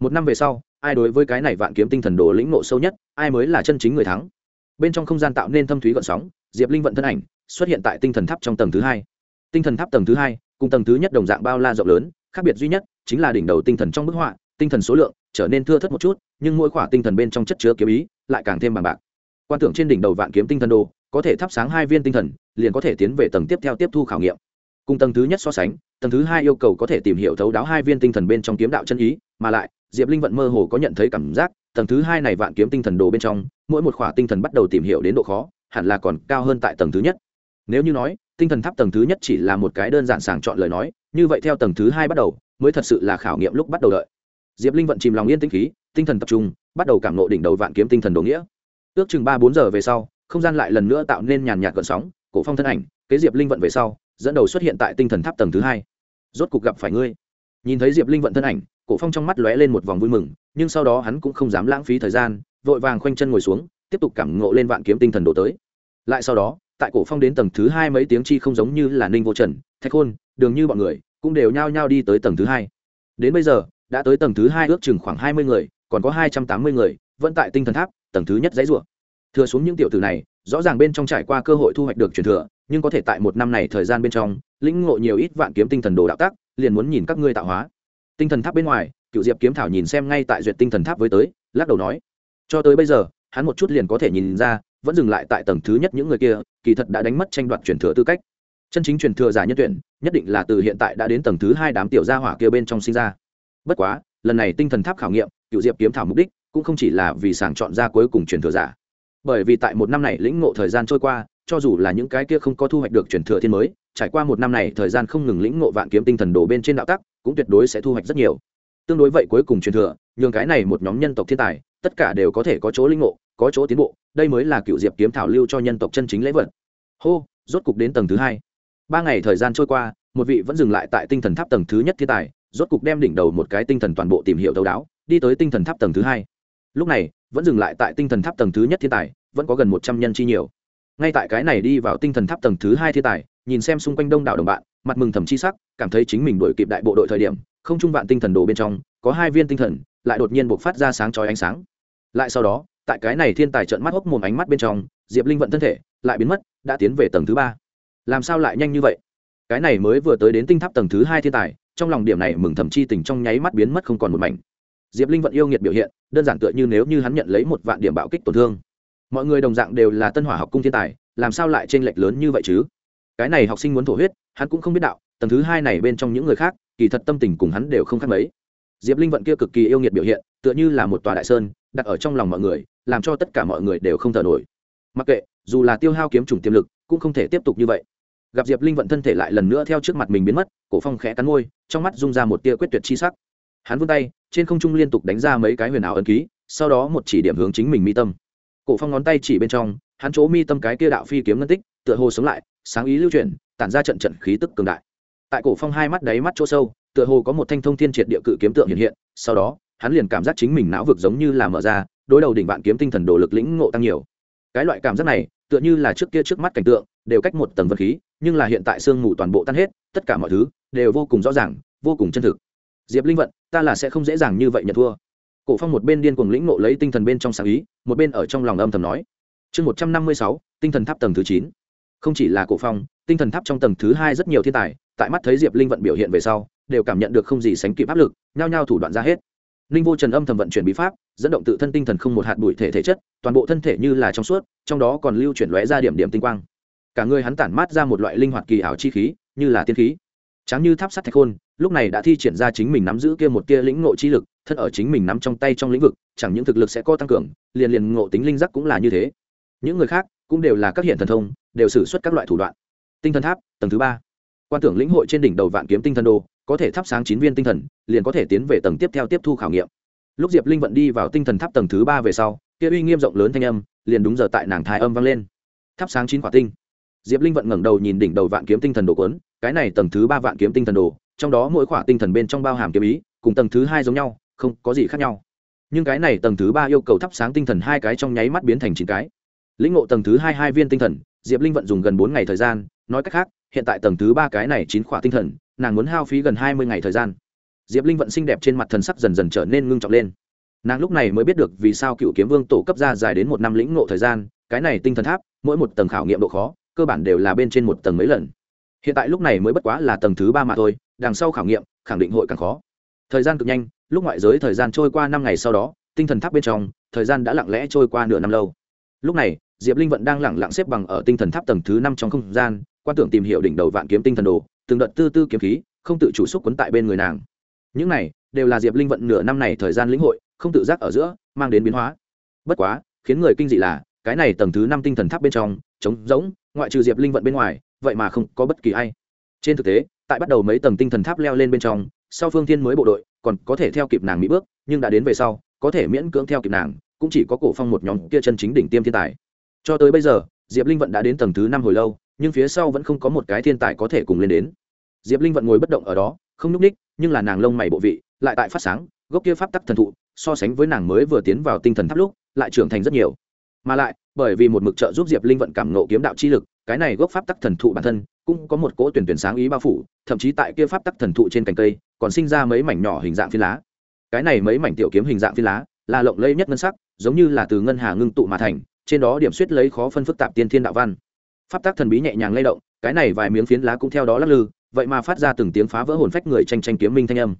một năm về sau, ai đối với cái này vạn kiếm tinh thần đồ lĩnh nộ sâu nhất, ai mới là chân chính người thắng. Bên trong không gian tạo nên thâm thúy gợn sóng, diệp linh vận thân ảnh xuất hiện tại tinh thần tháp trong tầng thứ hai. Tinh thần tháp tầng thứ hai, cùng tầng thứ nhất đồng dạng bao la rộng lớn, khác biệt duy nhất chính là đỉnh đầu tinh thần trong bức họa, tinh thần số lượng trở nên thưa thất một chút, nhưng mỗi khỏa tinh thần bên trong chất chứa kiếm ý lại càng thêm bằng bạc. Quan tưởng trên đỉnh đầu vạn kiếm tinh thần đồ, có thể thắp sáng hai viên tinh thần, liền có thể tiến về tầng tiếp theo tiếp thu khảo nghiệm. Cùng tầng thứ nhất so sánh, tầng thứ hai yêu cầu có thể tìm hiểu thấu đáo hai viên tinh thần bên trong kiếm đạo chân ý, mà lại diệp linh vận mơ hồ có nhận thấy cảm giác, tầng thứ hai này vạn kiếm tinh thần đồ bên trong, mỗi một khỏa tinh thần bắt đầu tìm hiểu đến độ khó, hẳn là còn cao hơn tại tầng thứ nhất. Nếu như nói, tinh thần tháp tầng thứ nhất chỉ là một cái đơn giản sàng chọn lời nói, như vậy theo tầng thứ hai bắt đầu, mới thật sự là khảo nghiệm lúc bắt đầu đợi. Diệp linh vận chìm lòng yên tĩnh khí, tinh thần tập trung, bắt đầu cảm nộ đỉnh đầu vạn kiếm tinh thần đồ nghĩa. Ước chừng ba bốn giờ về sau, không gian lại lần nữa tạo nên nhàn nhạt gợn sóng, cổ phong thân ảnh, kế diệp linh vận về sau, dẫn đầu xuất hiện tại tinh thần tháp tầng thứ hai. Rốt cục gặp phải ngươi nhìn thấy diệp linh vận thân ảnh, cổ phong trong mắt lóe lên một vòng vui mừng, nhưng sau đó hắn cũng không dám lãng phí thời gian, vội vàng khoanh chân ngồi xuống, tiếp tục cảm ngộ lên vạn kiếm tinh thần đổ tới. Lại sau đó, tại cổ phong đến tầng thứ hai mấy tiếng chi không giống như là ninh vô trần, thạch khôn, đường như bọn người, cũng đều nhao nhao đi tới tầng thứ hai. Đến bây giờ, đã tới tầng thứ hai ước chừng khoảng hai mươi người, còn có hai trăm tám mươi người vẫn tại tinh thần tháp, tầng thứ nhất dãy rủa. Thừa xuống những tiểu tử này, rõ ràng bên trong trải qua cơ hội thu hoạch được truyền thừa nhưng có thể tại một năm này thời gian bên trong, lĩnh ngộ nhiều ít vạn kiếm tinh thần đồ đạo tác, liền muốn nhìn các ngươi tạo hóa. Tinh thần tháp bên ngoài cựu diệp kiếm thảo nhìn xem ngay tại duyệt tinh thần tháp với tới, lắc đầu nói, cho tới bây giờ, hắn một chút liền có thể nhìn ra, vẫn dừng lại tại tầng thứ nhất những người kia, kỳ thật đã đánh mất tranh đoạt truyền thừa tư cách. Chân chính truyền thừa giả nhân tuyển, nhất định là từ hiện tại đã đến tầng thứ hai đám tiểu gia hỏa kia bên trong sinh ra. Bất quá, lần này tinh thần tháp khảo nghiệm cựu diệp kiếm thảo mục đích, cũng không chỉ là vì sàng chọn ra cuối cùng truyền thừa giả. Bởi vì tại một năm này lĩnh ngộ thời gian trôi qua cho dù là những cái kia không có thu hoạch được truyền thừa thiên mới, trải qua một năm này, thời gian không ngừng lĩnh ngộ vạn kiếm tinh thần đồ bên trên đạo tắc, cũng tuyệt đối sẽ thu hoạch rất nhiều. Tương đối vậy cuối cùng truyền thừa, nhường cái này một nhóm nhân tộc thiên tài, tất cả đều có thể có chỗ linh ngộ, có chỗ tiến bộ, đây mới là cựu diệp kiếm thảo lưu cho nhân tộc chân chính lễ vật. Hô, rốt cục đến tầng thứ hai. Ba ngày thời gian trôi qua, một vị vẫn dừng lại tại tinh thần tháp tầng thứ nhất thiên tài, rốt cục đem đỉnh đầu một cái tinh thần toàn bộ tìm hiểu thấu đáo, đi tới tinh thần tháp tầng thứ hai. Lúc này, vẫn dừng lại tại tinh thần tháp tầng thứ nhất thiên tài, vẫn có gần một trăm nhân chi nhiều ngay tại cái này đi vào tinh thần tháp tầng thứ hai thiên tài, nhìn xem xung quanh đông đảo đồng bạn, mặt mừng thầm chi sắc, cảm thấy chính mình đuổi kịp đại bộ đội thời điểm, không trung vạn tinh thần đồ bên trong, có hai viên tinh thần, lại đột nhiên buộc phát ra sáng chói ánh sáng. Lại sau đó, tại cái này thiên tài trợn mắt hốc mồm ánh mắt bên trong, diệp linh vận thân thể, lại biến mất, đã tiến về tầng thứ ba. Làm sao lại nhanh như vậy? Cái này mới vừa tới đến tinh tháp tầng thứ hai thiên tài, trong lòng điểm này mừng thầm chi tình trong nháy mắt biến mất không còn một mảnh. Diệp linh vận yêu nghiệt biểu hiện, đơn giản tựa như nếu như hắn nhận lấy một vạn điểm bạo kích tổn thương mọi người đồng dạng đều là tân hỏa học cung thiên tài, làm sao lại t r ê n lệch lớn như vậy chứ? Cái này học sinh muốn thổ huyết, hắn cũng không biết đạo, tầng thứ hai này bên trong những người khác, kỳ thật tâm tình cùng hắn đều không khác mấy. Diệp linh vận kia cực kỳ yêu nghiệt biểu hiện, tựa như là một tòa đại sơn, đặt ở trong lòng mọi người, làm cho tất cả mọi người đều không thở nổi. Mặc kệ, dù là tiêu hao kiếm chủng tiềm lực, cũng không thể tiếp tục như vậy. Gặp diệp linh vận thân thể lại lần nữa theo trước mặt mình biến mất, cổ phong khẽ cắn môi, trong mắt rung ra một tia quyết tuyệt chi sắc. Hắn vươn tay, trên không trung liên tục đánh ra mấy cái huyền ảo ấn ký, sau đó một chỉ điểm hướng chính mình mi tâm cổ phong ngón tay chỉ bên trong, hắn chỗ mi tâm cái kia đạo phi kiếm ngân tích, tựa hồ sống lại, sáng ý lưu chuyển, tản ra trận trận khí tức cường đại. Tại cổ phong hai mắt đáy mắt chỗ sâu, tựa hồ có một thanh thông thiên triệt địa cự kiếm tượng hiện hiện, sau đó, hắn liền cảm giác chính mình não vực giống như là mở ra, đối đầu đỉnh vạn kiếm tinh thần đồ lực lĩnh ngộ tăng nhiều. Cái loại cảm giác này, tựa như là trước kia trước mắt cảnh tượng, đều cách một tầng vật khí, nhưng là hiện tại sương mù toàn bộ tan hết, tất cả mọi thứ đều vô cùng rõ ràng, vô cùng chân thực. Diệp linh vận, ta là sẽ không dễ dàng như vậy nhận thua cổ phong một bên điên cuồng lĩnh nộ lấy tinh thần bên trong sáng ý, một bên ở trong lòng âm thầm nói. Chương một trăm năm mươi sáu, tinh thần tháp tầng thứ chín. Không chỉ là cổ phong, tinh thần tháp trong tầng thứ hai rất nhiều thiên tài, tại mắt thấy diệp linh vận biểu hiện về sau, đều cảm nhận được không gì sánh kịp áp lực, nhao nhao thủ đoạn ra hết. Ninh vô trần âm thầm vận chuyển bí pháp, dẫn động tự thân tinh thần không một hạt bụi thể thể chất, toàn bộ thân thể như là trong suốt, trong đó còn lưu chuyển lóe ra điểm điểm tinh quang. Cả người hắn tản mát ra một loại linh hoạt kỳ ảo chi khí, như là tiên khí. Tráng như tháp sắt thạch khôn, lúc này đã thi triển ra chính mình nắm giữ kia một tia lĩnh ngộ chi lực thân ở chính mình nắm trong tay trong lĩnh vực, chẳng những thực lực sẽ có tăng cường, liền liền ngộ tính linh giác cũng là như thế. Những người khác cũng đều là các hiện thần thông, đều xử suất các loại thủ đoạn. Tinh thần tháp, tầng thứ ba. Quan tưởng lĩnh hội trên đỉnh đầu vạn kiếm tinh thần đồ, có thể thắp sáng chín viên tinh thần, liền có thể tiến về tầng tiếp theo tiếp thu khảo nghiệm. Lúc diệp linh vận đi vào tinh thần tháp tầng thứ ba về sau, kia uy nghiêm rộng lớn thanh âm, liền đúng giờ tại nàng thái âm vang lên. Thắp sáng chín quả tinh. Diệp linh vận ngẩng đầu nhìn đỉnh đầu vạn kiếm tinh thần đồ cuốn cái này tầng thứ ba vạn kiếm tinh thần đồ, trong đó mỗi quả tinh thần bên trong bao hàm kiếm ý, cùng tầng thứ hai giống nhau không có gì khác nhau. Nhưng cái này tầng thứ ba yêu cầu thắp sáng tinh thần hai cái trong nháy mắt biến thành chín cái. Lĩnh ngộ tầng thứ hai hai viên tinh thần, diệp linh vận dùng gần bốn ngày thời gian, nói cách khác, hiện tại tầng thứ ba cái này chín khỏa tinh thần, nàng muốn hao phí gần hai mươi ngày thời gian. Diệp linh vận xinh đẹp trên mặt thần sắc dần dần trở nên ngưng trọng lên. Nàng lúc này mới biết được vì sao cựu kiếm vương tổ cấp ra dài đến một năm lĩnh ngộ thời gian, cái này tinh thần tháp, mỗi một tầng khảo nghiệm độ khó, cơ bản đều là bên trên một tầng mấy lần. Hiện tại lúc này mới bất quá là tầng thứ ba mà thôi, đằng sau khảo nghiệm, khẳng định hội càng khó. Thời gian cực nhanh lúc ngoại giới thời gian trôi qua năm ngày sau đó, tinh thần tháp bên trong, thời gian đã lặng lẽ trôi qua nửa năm lâu. Lúc này, diệp linh vận đang lẳng lặng xếp bằng ở tinh thần tháp tầng thứ năm trong không gian, quan tưởng tìm hiểu đỉnh đầu vạn kiếm tinh thần đồ, từng đợt tư tư kiếm khí, không tự chủ xúc quấn tại bên người nàng. Những này, đều là diệp linh vận nửa năm này thời gian lĩnh hội, không tự giác ở giữa, mang đến biến hóa. Bất quá, khiến người kinh dị là, cái này tầng thứ năm tinh thần tháp bên trong, trống rỗng, ngoại trừ diệp linh vận bên ngoài, vậy mà không có bất kỳ ai. Trên thực tế, tại bắt đầu mấy tầng tinh thần tháp leo lên bên trong sau phương thiên mới bộ đội, còn có thể theo kịp nàng mỹ bước, nhưng đã đến về sau, có thể miễn cưỡng theo kịp nàng, cũng chỉ có cổ phong một nhóm kia chân chính đỉnh tiêm thiên tài. Cho tới bây giờ, diệp linh vận đã đến tầng thứ năm hồi lâu, nhưng phía sau vẫn không có một cái thiên tài có thể cùng lên đến. Diệp linh vận ngồi bất động ở đó, không nhúc ních, nhưng là nàng lông mày bộ vị, lại tại phát sáng, gốc kia pháp tắc thần thụ, so sánh với nàng mới vừa tiến vào tinh thần tháp lúc, lại trưởng thành rất nhiều. Mà lại, bởi vì một mực trợ giúp diệp linh vận cảm nộ kiếm đạo chi lực, cái này gốc pháp tắc thần thụ bản thân cũng có một cỗ tuyển tuyển sáng ý bao phủ, thậm chí tại kia pháp tắc thần thụ trên cành cây, còn sinh ra mấy mảnh nhỏ hình dạng phi lá. Cái này mấy mảnh tiểu kiếm hình dạng phi lá, là lộng lây nhất ngân sắc, giống như là từ ngân hà ngưng tụ mà thành, trên đó điểm suýt lấy khó phân phức tạp tiên thiên đạo văn. Pháp tắc thần bí nhẹ nhàng lay động, cái này vài miếng phiến lá cũng theo đó lắc lư, vậy mà phát ra từng tiếng phá vỡ hồn phách người tranh tranh kiếm minh thanh âm.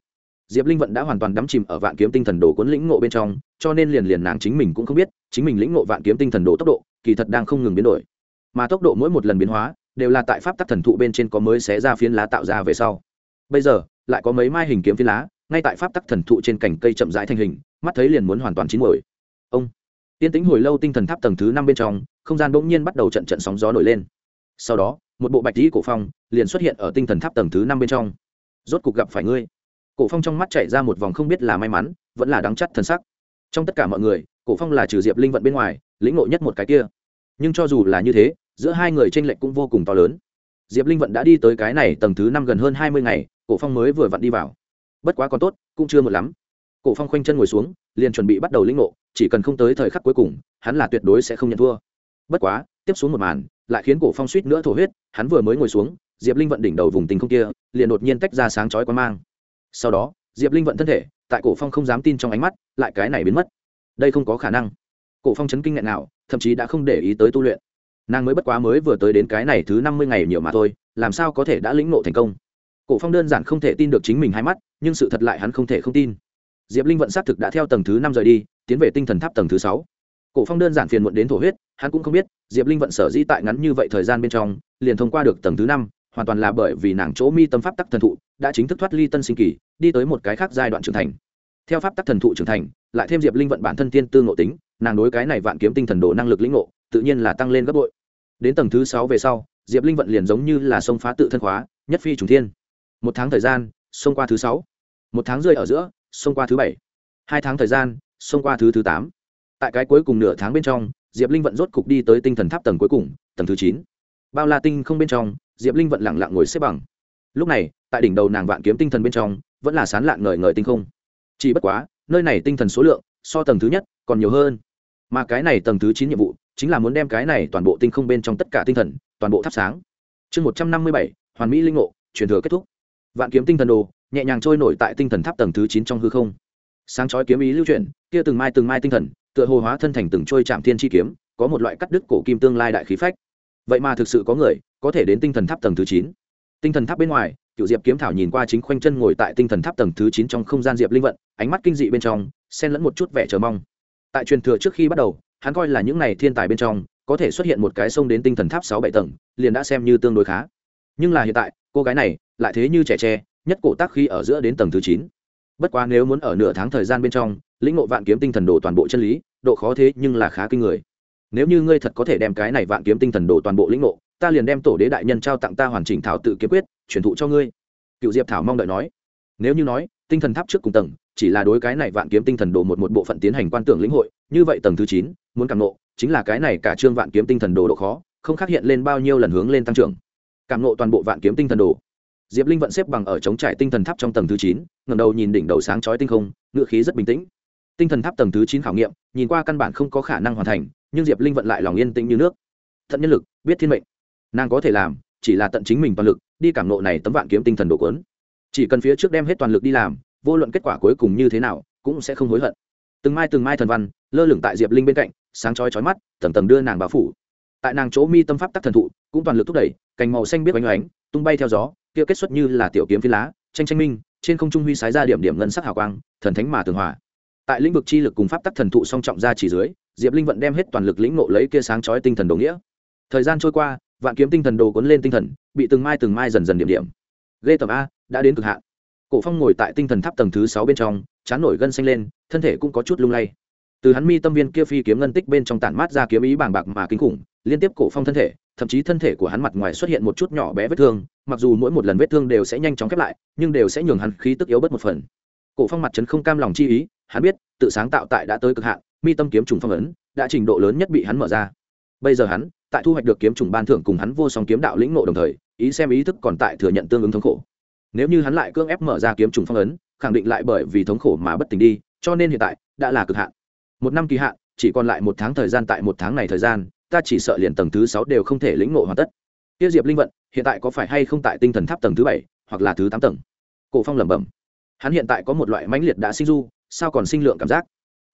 Diệp linh vận đã hoàn toàn đắm chìm ở vạn kiếm tinh thần đồ cuốn lĩnh ngộ bên trong, cho nên liền liền nàng chính mình cũng không biết, chính mình lĩnh ngộ vạn kiếm tinh thần đồ tốc độ, kỳ thật đang không ngừng biến đổi. Mà tốc độ mỗi một lần biến hóa đều là tại pháp tắc thần thụ bên trên có mới xé ra phiến lá tạo ra về sau. Bây giờ, lại có mấy mai hình kiếm phiến lá, ngay tại pháp tắc thần thụ trên cành cây chậm rãi thành hình, mắt thấy liền muốn hoàn toàn chín mồi ông, tiên tính hồi lâu tinh thần tháp tầng thứ năm bên trong, không gian bỗng nhiên bắt đầu trận trận sóng gió nổi lên. Sau đó, một bộ bạch dĩ cổ phong liền xuất hiện ở tinh thần tháp tầng thứ năm bên trong. Rốt cục gặp phải ngươi. Cổ phong trong mắt chạy ra một vòng không biết là may mắn, vẫn là đáng chắt thần sắc. Trong tất cả mọi người, cổ phong là trừ diệp linh vận bên ngoài, lĩnh ngộ nhất một cái kia. Nhưng cho dù là như thế giữa hai người tranh lệch cũng vô cùng to lớn. Diệp linh vận đã đi tới cái này tầng thứ năm gần hơn hai mươi ngày, cổ phong mới vừa vặn đi vào. Bất quá còn tốt, cũng chưa một lắm. Cổ phong khoanh chân ngồi xuống, liền chuẩn bị bắt đầu lĩnh ngộ, chỉ cần không tới thời khắc cuối cùng, hắn là tuyệt đối sẽ không nhận thua. Bất quá, tiếp xuống một màn, lại khiến cổ phong suýt nữa thổ huyết, hắn vừa mới ngồi xuống, diệp linh vận đỉnh đầu vùng tình không kia, liền đột nhiên tách ra sáng chói quan mang. Sau đó, diệp linh vận thân thể, tại cổ phong không dám tin trong ánh mắt, lại cái này biến mất. Đây không có khả năng. Cổ phong chấn kinh ngại nào, thậm chí đã không để ý tới tu luyện nàng mới bất quá mới vừa tới đến cái này thứ năm mươi ngày nhiều mà thôi, làm sao có thể đã lĩnh ngộ thành công? Cổ phong đơn giản không thể tin được chính mình hai mắt, nhưng sự thật lại hắn không thể không tin. Diệp linh vận xác thực đã theo tầng thứ năm rời đi, tiến về tinh thần tháp tầng thứ sáu. Cổ phong đơn giản phiền muộn đến thổ huyết, hắn cũng không biết, diệp linh vận sở dĩ tại ngắn như vậy thời gian bên trong, liền thông qua được tầng thứ năm, hoàn toàn là bởi vì nàng chỗ mi tâm pháp tắc thần thụ, đã chính thức thoát ly tân sinh kỳ, đi tới một cái khác giai đoạn trưởng thành. Theo pháp tắc thần thụ trưởng thành, lại thêm diệp linh vận bản thân tiên tư ngộ tính, nàng đối cái này vạn kiếm tinh thần độ năng lực lĩnh ngộ, tự nhiên là tăng lên gấp bội đến tầng thứ sáu về sau, diệp linh vận liền giống như là sông phá tự thân khóa, nhất phi trùng thiên. Một tháng thời gian, xông qua thứ sáu. Một tháng rơi ở giữa, xông qua thứ bảy. Hai tháng thời gian, xông qua thứ thứ tám. Tại cái cuối cùng nửa tháng bên trong, diệp linh vận rốt cục đi tới tinh thần tháp tầng cuối cùng, tầng thứ chín. Bao la tinh không bên trong, diệp linh vận lẳng lặng ngồi xếp bằng. Lúc này, tại đỉnh đầu nàng vạn kiếm tinh thần bên trong, vẫn là sán lạn ngời ngời tinh không. Chỉ bất quá, nơi này tinh thần số lượng, so tầng thứ nhất còn nhiều hơn. Mà cái này tầng thứ chín nhiệm vụ chính là muốn đem cái này toàn bộ tinh không bên trong tất cả tinh thần, toàn bộ thắp sáng. Chương một trăm năm mươi bảy, hoàn mỹ linh ngộ, truyền thừa kết thúc. Vạn kiếm tinh thần đồ, nhẹ nhàng trôi nổi tại tinh thần tháp tầng thứ chín trong hư không. Sáng chói kiếm ý lưu chuyển, kia từng mai từng mai tinh thần, tựa hồ hóa thân thành từng trôi chạm thiên chi kiếm, có một loại cắt đứt cổ kim tương lai đại khí phách. Vậy mà thực sự có người, có thể đến tinh thần tháp tầng thứ chín. Tinh thần tháp bên ngoài cựu diệp kiếm thảo nhìn qua chính khoanh chân ngồi tại tinh thần tháp tầng thứ chín trong không gian diệp linh vận, ánh mắt kinh dị bên trong, xen lẫn một chút vẻ chờ mong. Tại truyền thừa trước khi bắt đầu hắn coi là những này thiên tài bên trong, có thể xuất hiện một cái sông đến tinh thần tháp sáu bảy tầng, liền đã xem như tương đối khá. Nhưng là hiện tại, cô gái này, lại thế như trẻ tre, nhất cổ tác khi ở giữa đến tầng thứ chín. Bất quá nếu muốn ở nửa tháng thời gian bên trong, lĩnh ngộ vạn kiếm tinh thần đồ toàn bộ chân lý, độ khó thế nhưng là khá kinh người. Nếu như ngươi thật có thể đem cái này vạn kiếm tinh thần đồ toàn bộ lĩnh ngộ, ta liền đem tổ đế đại nhân trao tặng ta hoàn chỉnh thảo tự kiếm quyết, truyền thụ cho ngươi. Cựu diệp thảo mong đợi nói. Nếu như nói, tinh thần tháp trước cùng tầng, chỉ là đối cái này vạn kiếm tinh thần đồ một một bộ phận tiến hành quan tưởng lĩnh hội, như vậy tầng thứ chín muốn cảm nộ, chính là cái này cả trương vạn kiếm tinh thần đồ độ khó, không khác hiện lên bao nhiêu lần hướng lên tăng trưởng. Cảm nộ toàn bộ vạn kiếm tinh thần đồ. Diệp linh vận xếp bằng ở chống trải tinh thần tháp trong tầng thứ chín ngầm đầu nhìn đỉnh đầu sáng chói tinh không, ngựa khí rất bình tĩnh. Tinh thần tháp tầng thứ chín khảo nghiệm, nhìn qua căn bản không có khả năng hoàn thành, nhưng diệp linh vận lại lòng yên tĩnh như nước. Thận nhân lực, biết thiên mệnh. Nàng có thể làm, chỉ là tận chính mình toàn lực, đi cảm nộ này tấm vạn kiếm tinh thần đồ cuốn. Chỉ cần phía trước đem hết toàn lực đi làm, vô luận kết quả cuối cùng như thế nào, cũng sẽ không hối hận. Từng mai từng mai thần văn, lơ lửng tại diệp linh bên cạnh sáng chói chói mắt, tầng tầng đưa nàng bao phủ. Tại nàng chỗ mi tâm pháp tắc thần thụ, cũng toàn lực thúc đẩy, cành màu xanh biết oanh oánh, tung bay theo gió, kia kết xuất như là tiểu kiếm phi lá, tranh tranh minh, trên không trung huy sái ra điểm điểm ngân sắc hào quang, thần thánh mà tường hòa. Tại lĩnh vực chi lực cùng pháp tắc thần thụ song trọng ra chỉ dưới, diệp linh vận đem hết toàn lực lĩnh nộ lấy kia sáng chói tinh thần đồ nghĩa. Thời gian trôi qua, vạn kiếm tinh thần đồ cuốn lên tinh thần, bị từng mai từng mai dần dần điểm điểm. Ghê tầm a, đã đến cực hạn. Cổ phong ngồi tại tinh thần tháp tầng thứ sáu bên trong, chán nổi gân xanh lên, thân thể cũng có chút lung lay từ hắn mi tâm viên kia phi kiếm ngân tích bên trong tản mát ra kiếm ý bàng bạc mà kinh khủng, liên tiếp cổ phong thân thể, thậm chí thân thể của hắn mặt ngoài xuất hiện một chút nhỏ bé vết thương, mặc dù mỗi một lần vết thương đều sẽ nhanh chóng khép lại, nhưng đều sẽ nhường hắn khí tức yếu bớt một phần. Cổ phong mặt trấn không cam lòng chi ý, hắn biết, tự sáng tạo tại đã tới cực hạn, mi tâm kiếm trùng phong ấn, đã trình độ lớn nhất bị hắn mở ra. Bây giờ hắn, tại thu hoạch được kiếm trùng ban thưởng cùng hắn vô song kiếm đạo lĩnh nộ đồng thời, ý xem ý thức còn tại thừa nhận tương ứng thống khổ. Nếu như hắn lại cưỡng ép mở ra kiếm trùng phong ấn, khẳng định lại bởi vì thống khổ mà bất tỉnh đi, cho nên hiện tại, đã là cực hạn một năm kỳ hạn, chỉ còn lại một tháng thời gian tại một tháng này thời gian, ta chỉ sợ liền tầng thứ sáu đều không thể lĩnh ngộ hoàn tất. Tiêu diệp linh vận, hiện tại có phải hay không tại tinh thần tháp tầng thứ bảy, hoặc là thứ tám tầng? Cổ phong lẩm bẩm. Hắn hiện tại có một loại mãnh liệt đã sinh du, sao còn sinh lượng cảm giác?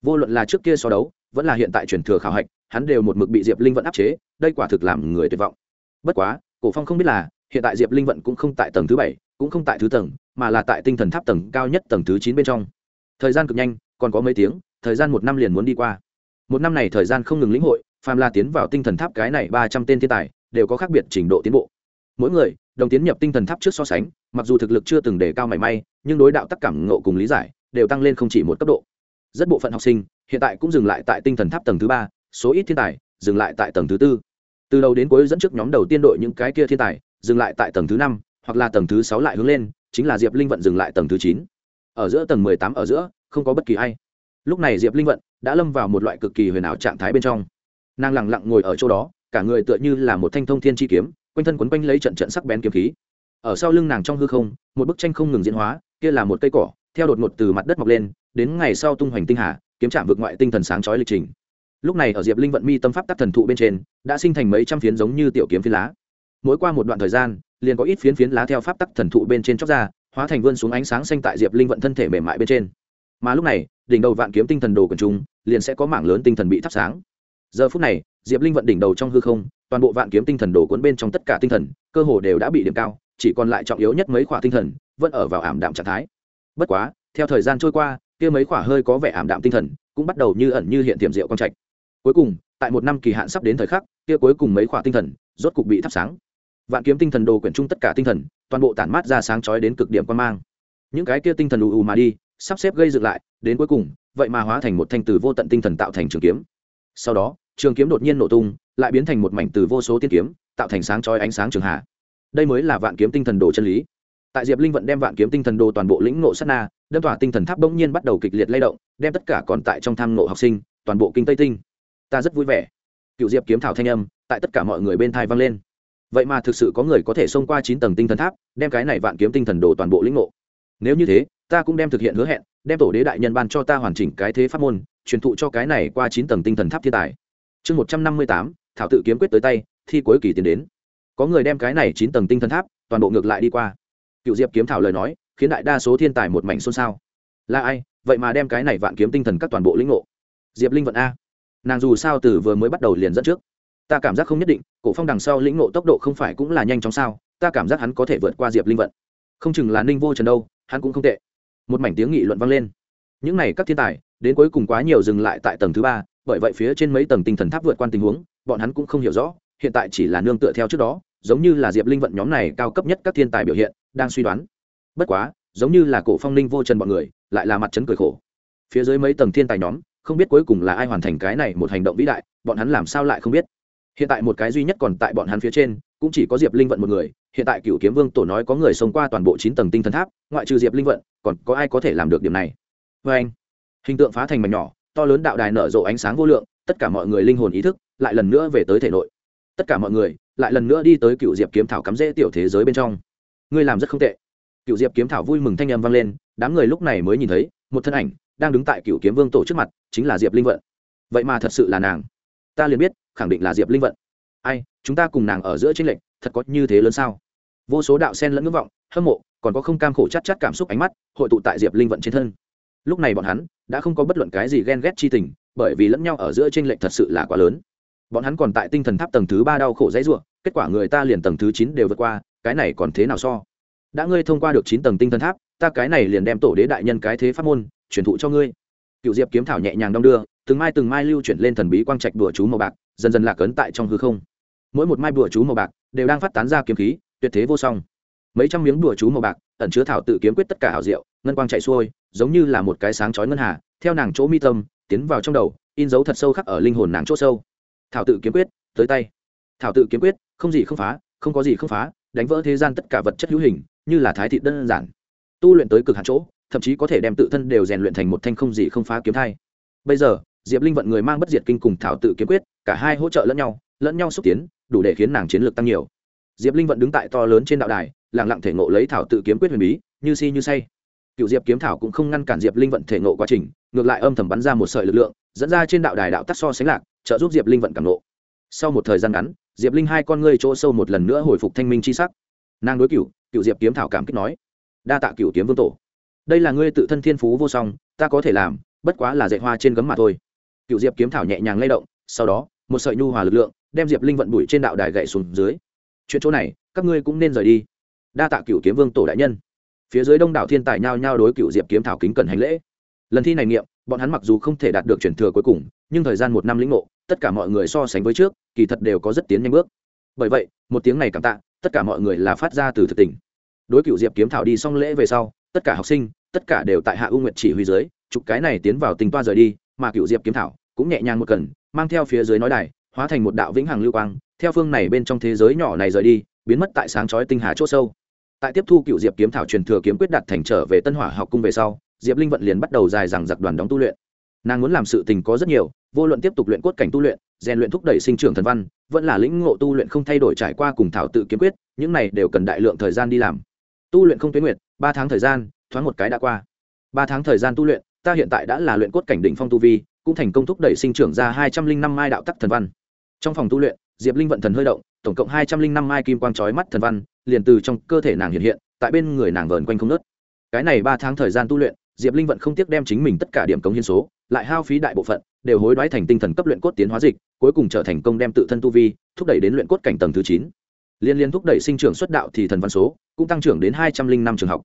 Vô luận là trước kia so đấu, vẫn là hiện tại truyền thừa khảo hạch, hắn đều một mực bị diệp linh vận áp chế, đây quả thực làm người tuyệt vọng. Bất quá, cổ phong không biết là, hiện tại diệp linh vận cũng không tại tầng thứ bảy, cũng không tại thứ tầng, mà là tại tinh thần tháp tầng cao nhất tầng thứ chín bên trong. Thời gian cực nhanh, còn có mấy tiếng thời gian một năm liền muốn đi qua. Một năm này thời gian không ngừng lĩnh hội, phàm là tiến vào tinh thần tháp cái này ba trăm tên thiên tài, đều có khác biệt trình độ tiến bộ. Mỗi người, đồng tiến nhập tinh thần tháp trước so sánh, mặc dù thực lực chưa từng đề cao mảy may, nhưng đối đạo tất cảm ngộ cùng lý giải, đều tăng lên không chỉ một cấp độ. Rất bộ phận học sinh, hiện tại cũng dừng lại tại tinh thần tháp tầng thứ ba, số ít thiên tài, dừng lại tại tầng thứ tư. Từ đầu đến cuối dẫn trước nhóm đầu tiên đội những cái kia thiên tài, dừng lại tại tầng thứ năm, hoặc là tầng thứ sáu lại hướng lên, chính là diệp linh vận dừng lại tầng thứ chín. Ở giữa tầng mười tám ở giữa, không có bất kỳ ai lúc này diệp linh vận đã lâm vào một loại cực kỳ huyền ảo trạng thái bên trong. Nàng lẳng lặng ngồi ở chỗ đó, cả người tựa như là một thanh thông thiên chi kiếm, quanh thân quấn quanh lấy trận trận sắc bén kiếm khí. Ở sau lưng nàng trong hư không, một bức tranh không ngừng diễn hóa, kia là một cây cỏ, theo đột ngột từ mặt đất mọc lên, đến ngày sau tung hoành tinh hà, kiếm trạm vượt ngoại tinh thần sáng chói lịch trình. Lúc này ở diệp linh vận mi tâm pháp tắc thần thụ bên trên, đã sinh thành mấy trăm phiến giống như tiểu kiếm phiến lá. Mỗi qua một đoạn thời gian, liền có ít phiến phiến lá theo pháp tắc thần thụ bên trên chóc ra, hóa thành vươn xuống ánh sáng xanh tại diệp linh vận thân thể mềm mại bên trên. Mà lúc này đỉnh đầu vạn kiếm tinh thần đồ quần chúng, liền sẽ có mảng lớn tinh thần bị thắp sáng. Giờ phút này, diệp linh vận đỉnh đầu trong hư không, toàn bộ vạn kiếm tinh thần đồ cuốn bên trong tất cả tinh thần, cơ hồ đều đã bị điểm cao, chỉ còn lại trọng yếu nhất mấy khoả tinh thần, vẫn ở vào ảm đạm trạng thái. Bất quá, theo thời gian trôi qua, kia mấy khoả hơi có vẻ ảm đạm tinh thần cũng bắt đầu như ẩn như hiện tiềm diệu quang trạch. Cuối cùng, tại một năm kỳ hạn sắp đến thời khắc, kia cuối cùng mấy khoả tinh thần rốt cục bị thắp sáng. Vạn kiếm tinh thần đồ quyển chung tất cả tinh thần, toàn bộ tản mát ra sáng chói đến cực điểm quan mang. Những cái kia tinh thần ù ù mà đi, sắp xếp gây dựng lại đến cuối cùng, vậy mà hóa thành một thanh từ vô tận tinh thần tạo thành trường kiếm. Sau đó, trường kiếm đột nhiên nổ tung, lại biến thành một mảnh từ vô số tiên kiếm, tạo thành sáng trói ánh sáng trường hạ. Đây mới là vạn kiếm tinh thần đồ chân lý. Tại diệp linh vận đem vạn kiếm tinh thần đồ toàn bộ lĩnh ngộ sát na, đâm tỏa tinh thần tháp bỗng nhiên bắt đầu kịch liệt lay động, đem tất cả còn tại trong tham nộ học sinh, toàn bộ kinh tây tinh. Ta rất vui vẻ. Cựu diệp kiếm thảo thanh âm, tại tất cả mọi người bên thai vang lên. Vậy mà thực sự có người có thể xông qua chín tầng tinh thần tháp, đem cái này vạn kiếm tinh thần đồ toàn bộ lĩnh ngộ. Nếu như thế ta cũng đem thực hiện hứa hẹn, đem tổ đế đại nhân ban cho ta hoàn chỉnh cái thế pháp môn, truyền thụ cho cái này qua chín tầng tinh thần tháp thiên tài. Chương một trăm năm mươi tám, thảo tự kiếm quyết tới tay, thi cuối kỳ tiến đến. Có người đem cái này chín tầng tinh thần tháp, toàn bộ ngược lại đi qua. Cựu diệp kiếm thảo lời nói, khiến đại đa số thiên tài một mảnh xôn xao. Là ai? Vậy mà đem cái này vạn kiếm tinh thần các toàn bộ lĩnh ngộ. Diệp linh vận a. Nàng dù sao từ vừa mới bắt đầu liền dẫn trước. Ta cảm giác không nhất định, cổ phong đằng sau lĩnh ngộ tốc độ không phải cũng là nhanh chóng sao? Ta cảm giác hắn có thể vượt qua diệp linh vận. Không chừng là ninh vô trần đâu, hắn cũng không tệ một mảnh tiếng nghị luận vang lên. Những này các thiên tài, đến cuối cùng quá nhiều dừng lại tại tầng thứ ba, bởi vậy phía trên mấy tầng tinh thần tháp vượt qua tình huống, bọn hắn cũng không hiểu rõ, hiện tại chỉ là nương tựa theo trước đó, giống như là diệp linh vận nhóm này cao cấp nhất các thiên tài biểu hiện, đang suy đoán. Bất quá, giống như là cổ phong ninh vô trần bọn người, lại là mặt trấn cười khổ. Phía dưới mấy tầng thiên tài nhóm, không biết cuối cùng là ai hoàn thành cái này một hành động vĩ đại, bọn hắn làm sao lại không biết. Hiện tại một cái duy nhất còn tại bọn hắn phía trên, cũng chỉ có diệp linh vận một người hiện tại cựu kiếm vương tổ nói có người sống qua toàn bộ chín tầng tinh thần tháp, ngoại trừ diệp linh vận, còn có ai có thể làm được điểm này? Vê anh, hình tượng phá thành mảnh nhỏ, to lớn đạo đài nở rộ ánh sáng vô lượng, tất cả mọi người linh hồn ý thức lại lần nữa về tới thể nội. Tất cả mọi người lại lần nữa đi tới cựu diệp kiếm thảo cắm rễ tiểu thế giới bên trong. Ngươi làm rất không tệ. Cựu diệp kiếm thảo vui mừng thanh âm vang lên, đám người lúc này mới nhìn thấy, một thân ảnh đang đứng tại cựu kiếm vương tổ trước mặt, chính là diệp linh vận. Vậy mà thật sự là nàng. Ta liền biết, khẳng định là diệp linh vận. Ai, chúng ta cùng nàng ở giữa tranh lệch, thật có như thế lớn sao? Vô số đạo sen lẫn ngưỡng vọng, hâm mộ, còn có không cam khổ chắc chắc cảm xúc ánh mắt, hội tụ tại diệp linh vận trên thân. Lúc này bọn hắn đã không có bất luận cái gì ghen ghét chi tình, bởi vì lẫn nhau ở giữa tranh lệch thật sự là quá lớn. Bọn hắn còn tại tinh thần tháp tầng thứ ba đau khổ dãy ruộng kết quả người ta liền tầng thứ chín đều vượt qua, cái này còn thế nào so? Đã ngươi thông qua được chín tầng tinh thần tháp, ta cái này liền đem tổ đế đại nhân cái thế pháp môn truyền thụ cho ngươi. Cựu diệp kiếm thảo nhẹ nhàng đong đưa, từng mai từng mai lưu chuyển lên thần bí quang trạch đùa chú màu bạc, dần dần lạc ấn tại trong hư không. Mỗi một mai đùa chú màu bạc đều đang phát tán ra kiếm khí tuyệt thế vô song. Mấy trăm miếng đùa chú màu bạc, ẩn chứa thảo tự kiếm quyết tất cả hảo diệu, ngân quang chạy xuôi, giống như là một cái sáng chói ngân hà, theo nàng chỗ mi tâm, tiến vào trong đầu, in dấu thật sâu khắc ở linh hồn nàng chỗ sâu. Thảo tự kiếm quyết, tới tay. Thảo tự kiếm quyết, không gì không phá, không có gì không phá, đánh vỡ thế gian tất cả vật chất hữu hình, như là thái thị đơn giản. Tu luyện tới cực hạn chỗ, thậm chí có thể đem tự thân đều rèn luyện thành một thanh không gì không phá kiếm thai. Bây giờ, diệp linh vận người mang bất diệt kinh cùng thảo tự kiếm quyết, cả hai hỗ trợ lẫn nhau lẫn nhau xúc tiến, đủ để khiến nàng chiến lược tăng nhiều diệp linh vận đứng tại to lớn trên đạo đài lẳng lặng thể ngộ lấy thảo tự kiếm quyết huyền bí, như si như say. Cựu diệp kiếm thảo cũng không ngăn cản diệp linh vận thể ngộ quá trình, ngược lại âm thầm bắn ra một sợi lực lượng, dẫn ra trên đạo đài đạo tắc so sánh lạc, trợ giúp diệp linh vận cảm nộ sau một thời gian ngắn, diệp linh hai con ngươi chỗ sâu một lần nữa hồi phục thanh minh c h i sắc. Nàng đối cựu cựu diệp kiếm thảo cảm kích nói, đa tạ cựu kiếm vương tổ. Đây là ngươi tự thân thiên phú vô song, ta có thể làm, bất quá là dạy hoa trên gấm mà thôi. Cựu diệp kiếm thảo nhẹ nhàng lay động, sau đó, một sợi nhu hòa lực lượng, đem diệp linh vận bụi trên đạo đài gậy xuống dưới chuyện chỗ này, các ngươi cũng nên rời đi. Đa tạ cựu kiếm vương tổ đại nhân. Phía dưới đông đảo thiên tài nhao nhao đối cựu diệp kiếm thảo kính cần hành lễ. Lần thi này nghiệm, bọn hắn mặc dù không thể đạt được chuyển thừa cuối cùng, nhưng thời gian một năm lĩnh ngộ, tất cả mọi người so sánh với trước, kỳ thật đều có rất tiến nhanh bước. Bởi vậy, một tiếng này cảm tạ, tất cả mọi người là phát ra từ thực tình. Đối cựu diệp kiếm thảo đi xong lễ về sau, tất cả học sinh, tất cả đều tại hạ u nguyện chỉ huy dưới, chụp cái này tiến vào tình toa rời đi, mà cựu diệp kiếm thảo cũng nhẹ nhàng một cần, mang theo phía dưới nói đài, hóa thành một đạo vĩnh hằng lưu quang theo phương này bên trong thế giới nhỏ này rời đi, biến mất tại sáng chói tinh hà c h ỗ sâu. Tại tiếp thu cựu diệp kiếm thảo truyền thừa kiếm quyết đạt thành trở về tân hỏa học cung về sau, diệp linh vận liền bắt đầu dài rằng giặc đoàn đóng tu luyện. Nàng muốn làm sự tình có rất nhiều, vô luận tiếp tục luyện cốt cảnh tu luyện, rèn luyện thúc đẩy sinh trưởng thần văn, vẫn là lĩnh ngộ tu luyện không thay đổi trải qua cùng thảo tự kiếm quyết, những này đều cần đại lượng thời gian đi làm. Tu luyện không tuyến nguyệt, ba tháng thời gian, thoáng một cái đã qua. Ba tháng thời gian tu luyện, ta hiện tại đã là luyện cốt cảnh đỉnh phong tu vi, cũng thành công thúc đẩy sinh trưởng ra hai trăm linh năm mai đạo tắc thần văn. Trong phòng tu luyện diệp linh vận thần hơi động, tổng cộng hai trăm linh năm mai kim quang trói mắt thần văn liền từ trong cơ thể nàng hiện hiện, tại bên người nàng vờn quanh không nớt cái này ba tháng thời gian tu luyện, diệp linh vận không tiếc đem chính mình tất cả điểm cống hiến số, lại hao phí đại bộ phận, đều hối đoái thành tinh thần cấp luyện cốt tiến hóa dịch, cuối cùng trở thành công đem tự thân tu vi, thúc đẩy đến luyện cốt cảnh tầng thứ chín. Liên liên thúc đẩy sinh trưởng xuất đạo thì thần văn số cũng tăng trưởng đến hai trăm linh năm trường học.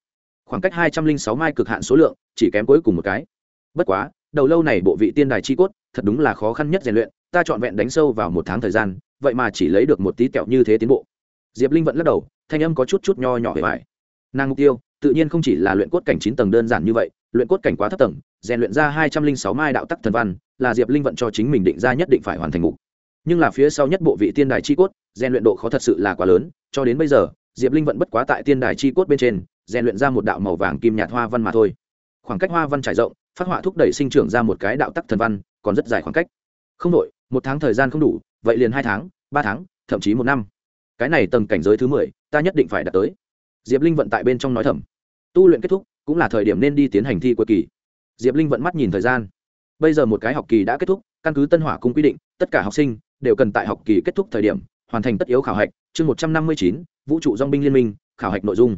Khoảng cách hai trăm linh sáu mai cực hạn số lượng chỉ kém cuối cùng một cái. Bất quá, đầu lâu này bộ vị tiên đài chi cốt thật đúng là khó khăn nhất rèn luyện, ta trọn vẹn đánh sâu vào một tháng thời gian vậy mà chỉ lấy được một tí kẹo như thế tiến bộ. Diệp linh vẫn lắc đầu, thanh âm có chút chút nho nhỏ hề mại nàng mục tiêu, tự nhiên không chỉ là luyện cốt cảnh chín tầng đơn giản như vậy, luyện cốt cảnh quá thấp tầng, rèn luyện ra hai trăm linh sáu mai đạo tắc thần văn, là diệp linh vận cho chính mình định ra nhất định phải hoàn thành mục. Nhưng là phía sau nhất bộ vị tiên đài chi cốt, rèn luyện độ khó thật sự là quá lớn, cho đến bây giờ, diệp linh vận bất quá tại tiên đài chi cốt bên trên, rèn luyện ra một đạo màu vàng kim nhạt hoa văn mà thôi. Khoảng cách hoa văn trải rộng, phát họa thúc đẩy sinh trưởng ra một cái đạo tắc thần văn, còn rất dài khoảng cách. Không đội một tháng thời gian không đủ vậy liền hai tháng, ba tháng, thậm chí một năm. Cái này tầng cảnh giới thứ mười, ta nhất định phải đạt tới. Diệp linh vận tại bên trong nói thầm. Tu luyện kết thúc, cũng là thời điểm nên đi tiến hành thi cuối kỳ. Diệp linh vận mắt nhìn thời gian. Bây giờ một cái học kỳ đã kết thúc, căn cứ tân hỏa cung quy định, tất cả học sinh đều cần tại học kỳ kết thúc thời điểm hoàn thành tất yếu khảo hạch. Chương một trăm năm mươi chín, vũ trụ dong binh liên minh, khảo hạch nội dung.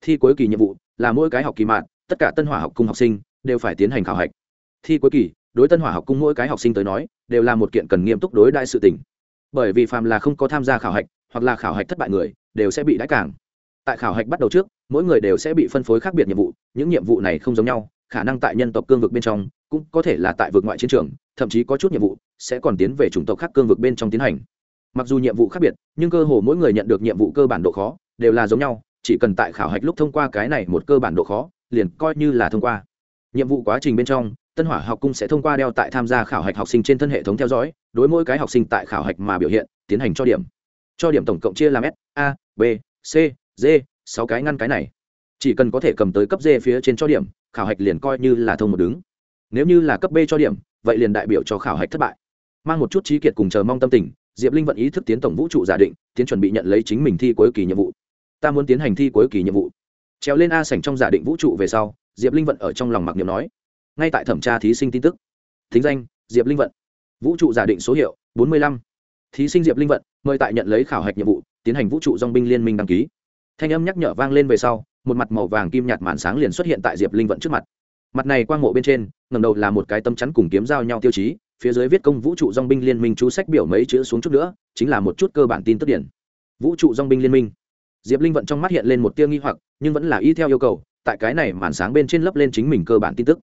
Thi cuối kỳ nhiệm vụ là mỗi cái học kỳ mạng tất cả tân hỏa học cung học sinh đều phải tiến hành khảo hạch. Thi cuối kỳ đối tân hỏa học cung mỗi cái học sinh tới nói, đều là một kiện cần nghiêm túc đối đại sự tình. bởi vì phàm là không có tham gia khảo hạch, hoặc là khảo hạch thất bại người, đều sẽ bị đãi cảng tại khảo hạch bắt đầu trước, mỗi người đều sẽ bị phân phối khác biệt nhiệm vụ, những nhiệm vụ này không giống nhau, khả năng tại nhân tộc cương vực bên trong, cũng có thể là tại vực ngoại chiến trường, thậm chí có chút nhiệm vụ sẽ còn tiến về chủng tộc khác cương vực bên trong tiến hành. Mặc dù nhiệm vụ khác biệt, nhưng cơ hồ mỗi người nhận được nhiệm vụ cơ bản độ khó, đều là giống nhau, chỉ cần tại khảo hạch lúc thông qua cái này một cơ bản độ khó, liền coi như là thông qua. Nhiệm vụ quá trình bên trong tân hỏa học cung sẽ thông qua đeo tại tham gia khảo hạch học sinh trên thân hệ thống theo dõi, đối mỗi cái học sinh tại khảo hạch mà biểu hiện, tiến hành cho điểm. Cho điểm tổng cộng chia làm s, a, b, c, d, sáu cái ngăn cái này. Chỉ cần có thể cầm tới cấp d phía trên cho điểm, khảo hạch liền coi như là thông một đứng. Nếu như là cấp b cho điểm, vậy liền đại biểu cho khảo hạch thất bại. Mang một chút trí kiệt cùng chờ mong tâm tình, diệp linh vận ý thức tiến tổng vũ trụ giả định, tiến chuẩn bị nhận lấy chính mình thi cuối kỳ nhiệm vụ. Ta muốn tiến hành thi cuối kỳ nhiệm vụ. Trèo lên a sảnh trong giả định vũ trụ về sau, diệp linh vận ở trong lòng mặc niệm nói ngay tại thẩm tra thí sinh tin tức. Thính danh, diệp linh vận. Vũ trụ giả định số hiệu, bốn mươi lăm. Thí sinh diệp linh vận, mời tại nhận lấy khảo hạch nhiệm vụ, tiến hành vũ trụ dong binh liên minh đăng ký. Thanh âm nhắc nhở vang lên về sau, một mặt màu vàng kim nhạt màn sáng liền xuất hiện tại diệp linh vận trước mặt. Mặt này quang mộ bên trên ngầm đầu là một cái tâm chắn cùng kiếm giao nhau tiêu chí, phía dưới viết công vũ trụ dong binh liên minh chú sách biểu mấy chữ xuống chút nữa, chính là một chút cơ bản tin tức điển. Vũ trụ dong binh liên minh. Diệp linh vận trong mắt hiện lên một tia nghi hoặc, nhưng vẫn là y theo yêu cầu, tại cái này màn sáng bên trên lấp lên chính mình cơ bản tin tức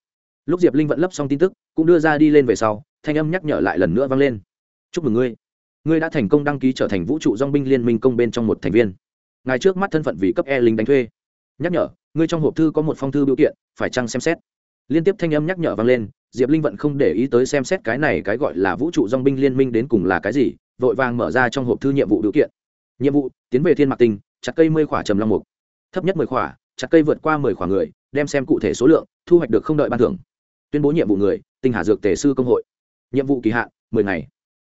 lúc diệp linh vận lấp xong tin tức, cũng đưa ra đi lên về sau, thanh âm nhắc nhở lại lần nữa vang lên. Chúc mừng ngươi. Ngươi đã thành công đăng ký trở thành vũ trụ dong binh liên minh công bên trong một thành viên. Ngài trước mắt thân phận vì cấp e lính đánh thuê. Nhắc nhở, ngươi trong hộp thư có một phong thư biểu kiện, phải chăng xem xét? Liên tiếp thanh âm nhắc nhở vang lên, diệp linh vận không để ý tới xem xét cái này cái gọi là vũ trụ dong binh liên minh đến cùng là cái gì, vội vàng mở ra trong hộp thư nhiệm vụ biểu kiện. Nhiệm vụ, tiến về thiên mạc tinh, chặt cây mười khỏa trầm long mục. Thấp nhất mười khỏa, chặt cây vượt qua mười khỏa người, đem xem cụ thể số lượng, thu hoạch được không đợi ban thưởng tuyên bố nhiệm vụ người, tinh hà dược tề sư công hội. Nhiệm vụ kỳ hạn, mười ngày.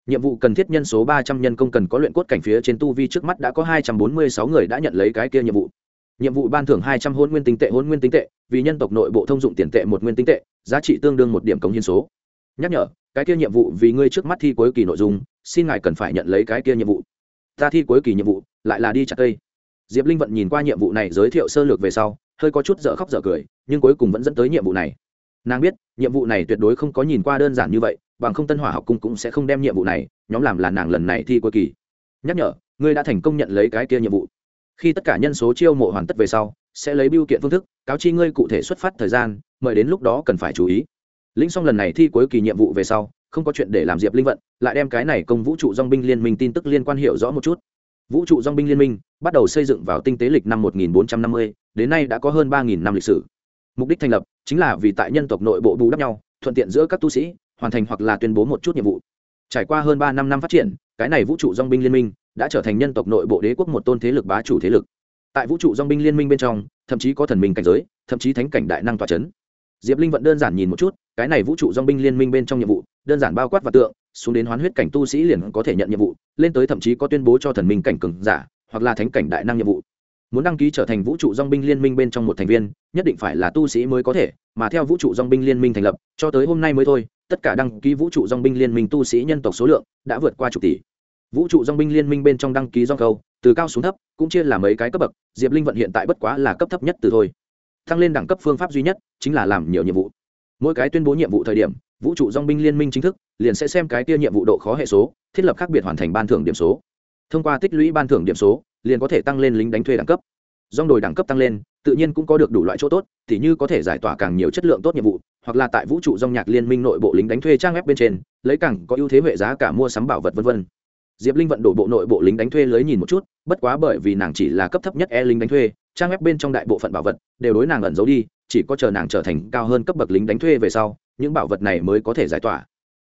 Nhiệm vụ cần thiết nhân số ba trăm nhân công cần có luyện cốt cảnh phía trên tu vi trước mắt đã có hai trăm bốn mươi sáu người đã nhận lấy cái kia nhiệm vụ. Nhiệm vụ ban thưởng hai trăm hôn nguyên tinh tệ, hôn nguyên tinh tệ, vì nhân tộc nội bộ thông dụng tiền tệ một nguyên tinh tệ, giá trị tương đương một điểm cống hiến số. Nhắc nhở, cái kia nhiệm vụ vì ngươi trước mắt thi cuối kỳ nội dung, xin ngài cần phải nhận lấy cái kia nhiệm vụ. Ta thi cuối kỳ nhiệm vụ, lại là đi chặt cây. Diệp linh vận nhìn qua nhiệm vụ này giới thiệu sơ lược về sau, hơi có chút dở khóc dở cười, nhưng cuối cùng vẫn dẫn tới nhiệm vụ này nàng biết nhiệm vụ này tuyệt đối không có nhìn qua đơn giản như vậy bằng không tân hỏa học cung cũng sẽ không đem nhiệm vụ này nhóm làm là nàng lần này thi cuối kỳ. Nhắc nhở ngươi đã thành công nhận lấy cái kia nhiệm vụ. Khi tất cả nhân số chiêu mộ hoàn tất về sau sẽ lấy biêu kiện phương thức cáo chi ngươi cụ thể xuất phát thời gian mời đến lúc đó cần phải chú ý. Lĩnh xong lần này thi cuối kỳ nhiệm vụ về sau không có chuyện để làm diệp linh vận lại đem cái này công vũ trụ dong binh liên minh tin tức liên quan hiểu rõ một chút. Vũ trụ dong binh liên minh bắt đầu xây dựng vào tinh tế lịch năm 1450, đến nay đã có hơn 3.000 năm lịch sử. Mục đích thành lập chính là vì tại nhân tộc nội bộ bù đắp nhau, thuận tiện giữa các tu sĩ, hoàn thành hoặc là tuyên bố một chút nhiệm vụ. Trải qua hơn ba năm năm phát triển, cái này vũ trụ dong binh liên minh đã trở thành nhân tộc nội bộ đế quốc một tôn thế lực bá chủ thế lực. Tại vũ trụ dong binh liên minh bên trong, thậm chí có thần minh cảnh giới, thậm chí thánh cảnh đại năng tòa c h ấ n diệp linh vẫn đơn giản nhìn một chút, cái này vũ trụ dong binh liên minh bên trong nhiệm vụ, đơn giản bao quát và tượng, xuống đến hoán huyết cảnh tu sĩ liền có thể nhận nhiệm vụ, lên tới thậm chí có tuyên bố cho thần minh cảnh cường giả, hoặc là thánh cảnh đại năng nhiệm vụ muốn đăng ký trở thành vũ trụ dong binh liên minh bên trong một thành viên, nhất định phải là tu sĩ mới có thể, mà theo vũ trụ dong binh liên minh thành lập, cho tới hôm nay mới thôi, tất cả đăng ký vũ trụ dong binh liên minh tu sĩ nhân tộc số lượng đã vượt qua chục tỷ. Vũ trụ dong binh liên minh bên trong đăng ký dong khâu từ cao xuống thấp, cũng chia làm mấy cái cấp bậc, diệp linh vận hiện tại bất quá là cấp thấp nhất từ thôi. Thăng lên đẳng cấp phương pháp duy nhất chính là làm nhiều nhiệm vụ. Mỗi cái tuyên bố nhiệm vụ thời điểm, vũ trụ dong binh liên minh chính thức liền sẽ xem cái kia nhiệm vụ độ khó hệ số, thiết lập khác biệt hoàn thành ban thưởng điểm số. Thông qua tích lũy ban thưởng điểm số liền có thể tăng lên lính đánh thuê đẳng cấp. Dòng đồi đẳng cấp tăng lên, tự nhiên cũng có được đủ loại chỗ tốt thì như có thể giải tỏa càng nhiều chất lượng tốt nhiệm vụ, hoặc là tại vũ trụ dòng nhạc liên minh nội bộ lính đánh thuê trang web bên trên, lấy càng có ưu thế huệ giá cả mua sắm bảo vật v v diệp linh vận đổ bộ nội bộ lính đánh thuê lưới nhìn một chút, bất quá bởi vì nàng chỉ là cấp thấp nhất e lính đánh thuê, trang web bên trong đại bộ phận bảo vật đều đối nàng ẩn giấu đi, chỉ có chờ nàng trở thành cao hơn cấp bậc lính đánh thuê về sau, những bảo vật này mới có thể giải tỏa.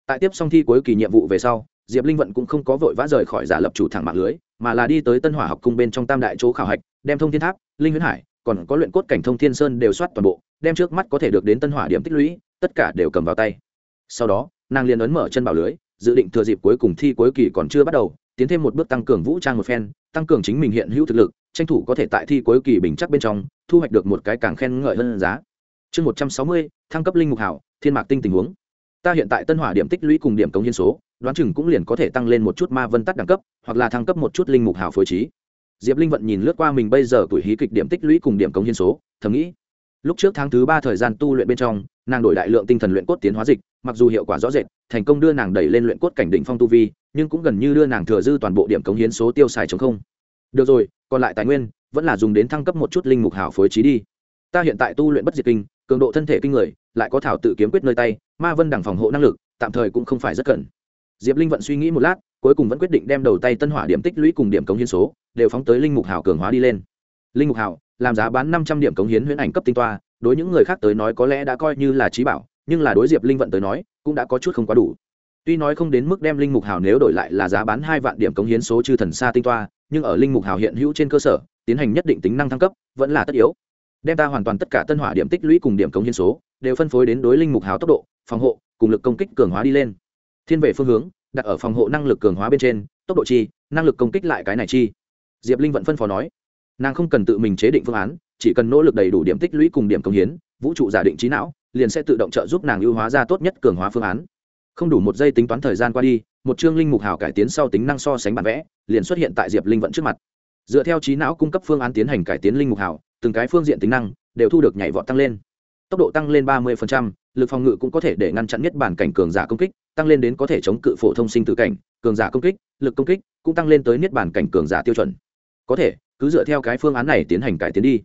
Tại tiếp xong thi cuối kỳ nhiệm vụ về sau, diệp linh vận cũng không có vội vã rời khỏi giả lập chủ thẳng mạng lưới mà là đi tới tân hỏa học cung bên trong tam đại chỗ khảo hạch, đem thông thiên tháp, linh huyễn hải, còn có luyện cốt cảnh thông thiên sơn đều soát toàn bộ, đem trước mắt có thể được đến tân hỏa điểm tích lũy, tất cả đều cầm vào tay. Sau đó, nàng liền ấn mở chân bảo lưới, dự định thừa dịp cuối cùng thi cuối kỳ còn chưa bắt đầu, tiến thêm một bước tăng cường vũ trang một phen, tăng cường chính mình hiện hữu thực lực, tranh thủ có thể tại thi cuối kỳ bình chắc bên trong, thu hoạch được một cái càng khen ngợi hơn giá. Chương một trăm sáu mươi, thăng cấp linh mục hảo, thiên mạc tinh tình huống. Ta hiện tại tân hỏa điểm tích lũy cùng điểm cống hiến số đoán chừng cũng liền có thể tăng lên một chút ma vân tắt đẳng cấp, hoặc là thăng cấp một chút linh mục hào phối trí. Diệp linh vận nhìn lướt qua mình bây giờ tuổi hí kịch điểm tích lũy cùng điểm cống hiến số, thầm nghĩ. Lúc trước tháng thứ ba thời gian tu luyện bên trong, nàng đổi đại lượng tinh thần luyện cốt tiến hóa dịch, mặc dù hiệu quả rõ rệt, thành công đưa nàng đẩy lên luyện cốt cảnh đỉnh phong tu vi, nhưng cũng gần như đưa nàng thừa dư toàn bộ điểm cống hiến số tiêu xài chống không. Được rồi, còn lại tài nguyên, vẫn là dùng đến thăng cấp một chút linh mục hảo phối trí đi. Ta hiện tại tu luyện bất diệt kinh, cường độ thân thể kinh người, lại có thảo tự kiếm quyết nơi tay, ma vân đẳng phòng hộ năng lực, tạm thời cũng không phải rất cần diệp linh vận suy nghĩ một lát, cuối cùng vẫn quyết định đem đầu tay tân hỏa điểm tích lũy cùng điểm cống hiến số, đều phóng tới linh mục hảo cường hóa đi lên. Linh mục hảo làm giá bán năm trăm điểm cống hiến huyễn ảnh cấp tinh toa, đối những người khác tới nói có lẽ đã coi như là trí bảo, nhưng là đối diệp linh vận tới nói, cũng đã có chút không quá đủ. Tuy nói không đến mức đem linh mục hào nếu đổi lại là giá bán hai vạn điểm cống hiến số chư thần xa tinh toa, nhưng ở linh mục hào hiện hữu trên cơ sở, tiến hành nhất định tính năng thăng cấp, vẫn là tất yếu. Đem ta hoàn toàn tất cả tân hỏa điểm tích lũy cùng điểm cống hiến số, đều phân phối đến đối linh mục hào tốc độ, phòng hộ, cùng lực công kích cường hóa đi lên thiên về phương hướng, đặt ở phòng hộ năng lực cường hóa bên trên, tốc độ chi, năng lực công kích lại cái này chi. Diệp linh vẫn phân phó nói, nàng không cần tự mình chế định phương án, chỉ cần nỗ lực đầy đủ điểm tích lũy cùng điểm công hiến, vũ trụ giả định trí não, liền sẽ tự động trợ giúp nàng ưu hóa ra tốt nhất cường hóa phương án. Không đủ một giây tính toán thời gian qua đi, một chương linh mục hào cải tiến sau tính năng so sánh bản vẽ, liền xuất hiện tại diệp linh vận trước mặt. Dựa theo trí não cung cấp phương án tiến hành cải tiến linh mục hào từng cái phương diện tính năng, đều thu được nhảy vọt tăng lên. Tốc độ tăng lên ba mươi lực phòng ngự cũng có thể để ngăn chặn nhất bản cảnh cường giả công kích, tăng lên đến có thể chống cự phổ thông sinh tử cảnh, cường giả công kích, lực công kích cũng tăng lên tới niết bản cảnh cường giả tiêu chuẩn. Có thể, cứ dựa theo cái phương án này tiến hành cải tiến đi.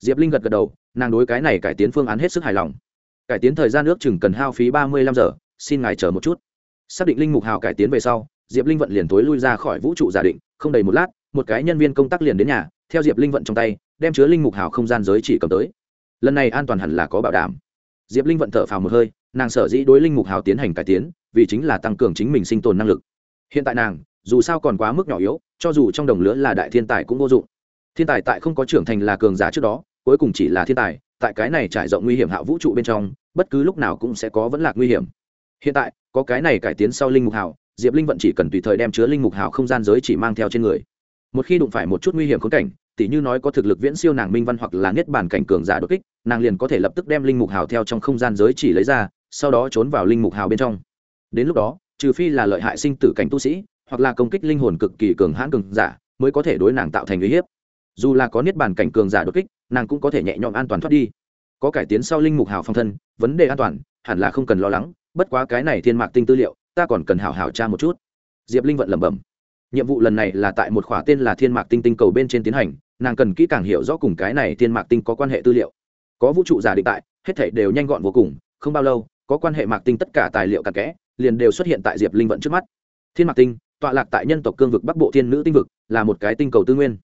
Diệp linh gật gật đầu, nàng đối cái này cải tiến phương án hết sức hài lòng. Cải tiến thời gian nước chừng cần hao phí ba mươi lăm giờ, xin ngài chờ một chút. Xác định linh mục hào cải tiến về sau, diệp linh vận liền tối lui ra khỏi vũ trụ giả định, không đầy một lát, một cái nhân viên công tác liền đến nhà, theo diệp linh vận trong tay, đem chứa linh mục hào không gian giới chỉ cầm tới. Lần này an toàn hẳn là có bảo đảm diệp linh vận thở phào một hơi, nàng sở dĩ đối linh mục hào tiến hành cải tiến, vì chính là tăng cường chính mình sinh tồn năng lực. Hiện tại nàng, dù sao còn quá mức nhỏ yếu, cho dù trong đồng lứa là đại thiên tài cũng vô dụng. Thiên tài tại không có trưởng thành là cường giả trước đó, cuối cùng chỉ là thiên tài, tại cái này trải rộng nguy hiểm hạ vũ trụ bên trong, bất cứ lúc nào cũng sẽ có vẫn lạc nguy hiểm. Hiện tại, có cái này cải tiến sau linh mục hào, diệp linh vận chỉ cần tùy thời đem chứa linh mục hào không gian giới chỉ mang theo trên người. Một khi đụng phải một chút nguy hiểm khốn cảnh tỉ như nói có thực lực viễn siêu nàng minh văn hoặc là niết bàn cảnh cường giả đột kích, nàng liền có thể lập tức đem linh mục hào theo trong không gian giới chỉ lấy ra, sau đó trốn vào linh mục hào bên trong. Đến lúc đó, trừ phi là lợi hại sinh tử cảnh tu sĩ, hoặc là công kích linh hồn cực kỳ cường hãn cường giả, mới có thể đối nàng tạo thành uy hiếp. Dù là có niết bàn cảnh cường giả đột kích, nàng cũng có thể nhẹ nhõm an toàn thoát đi. Có cải tiến sau linh mục hào phong thân, vấn đề an toàn, hẳn là không cần lo lắng, bất quá cái này thiên mạc tinh tư liệu, ta còn cần hảo hảo tra một chút. Diệp linh vận lẩm bẩm. Nhiệm vụ lần này là tại một khỏa tên là thiên mạc tinh tinh cầu bên trên tiến hành nàng cần kỹ càng hiểu rõ cùng cái này thiên mạc tinh có quan hệ tư liệu. Có vũ trụ giả định tại, hết thảy đều nhanh gọn vô cùng, không bao lâu, có quan hệ mạc tinh tất cả tài liệu cặn kẽ, liền đều xuất hiện tại diệp linh vận trước mắt. Thiên mạc tinh, tọa lạc tại nhân tộc cương vực bắc bộ thiên nữ tinh vực, là một cái tinh cầu tư nguyên.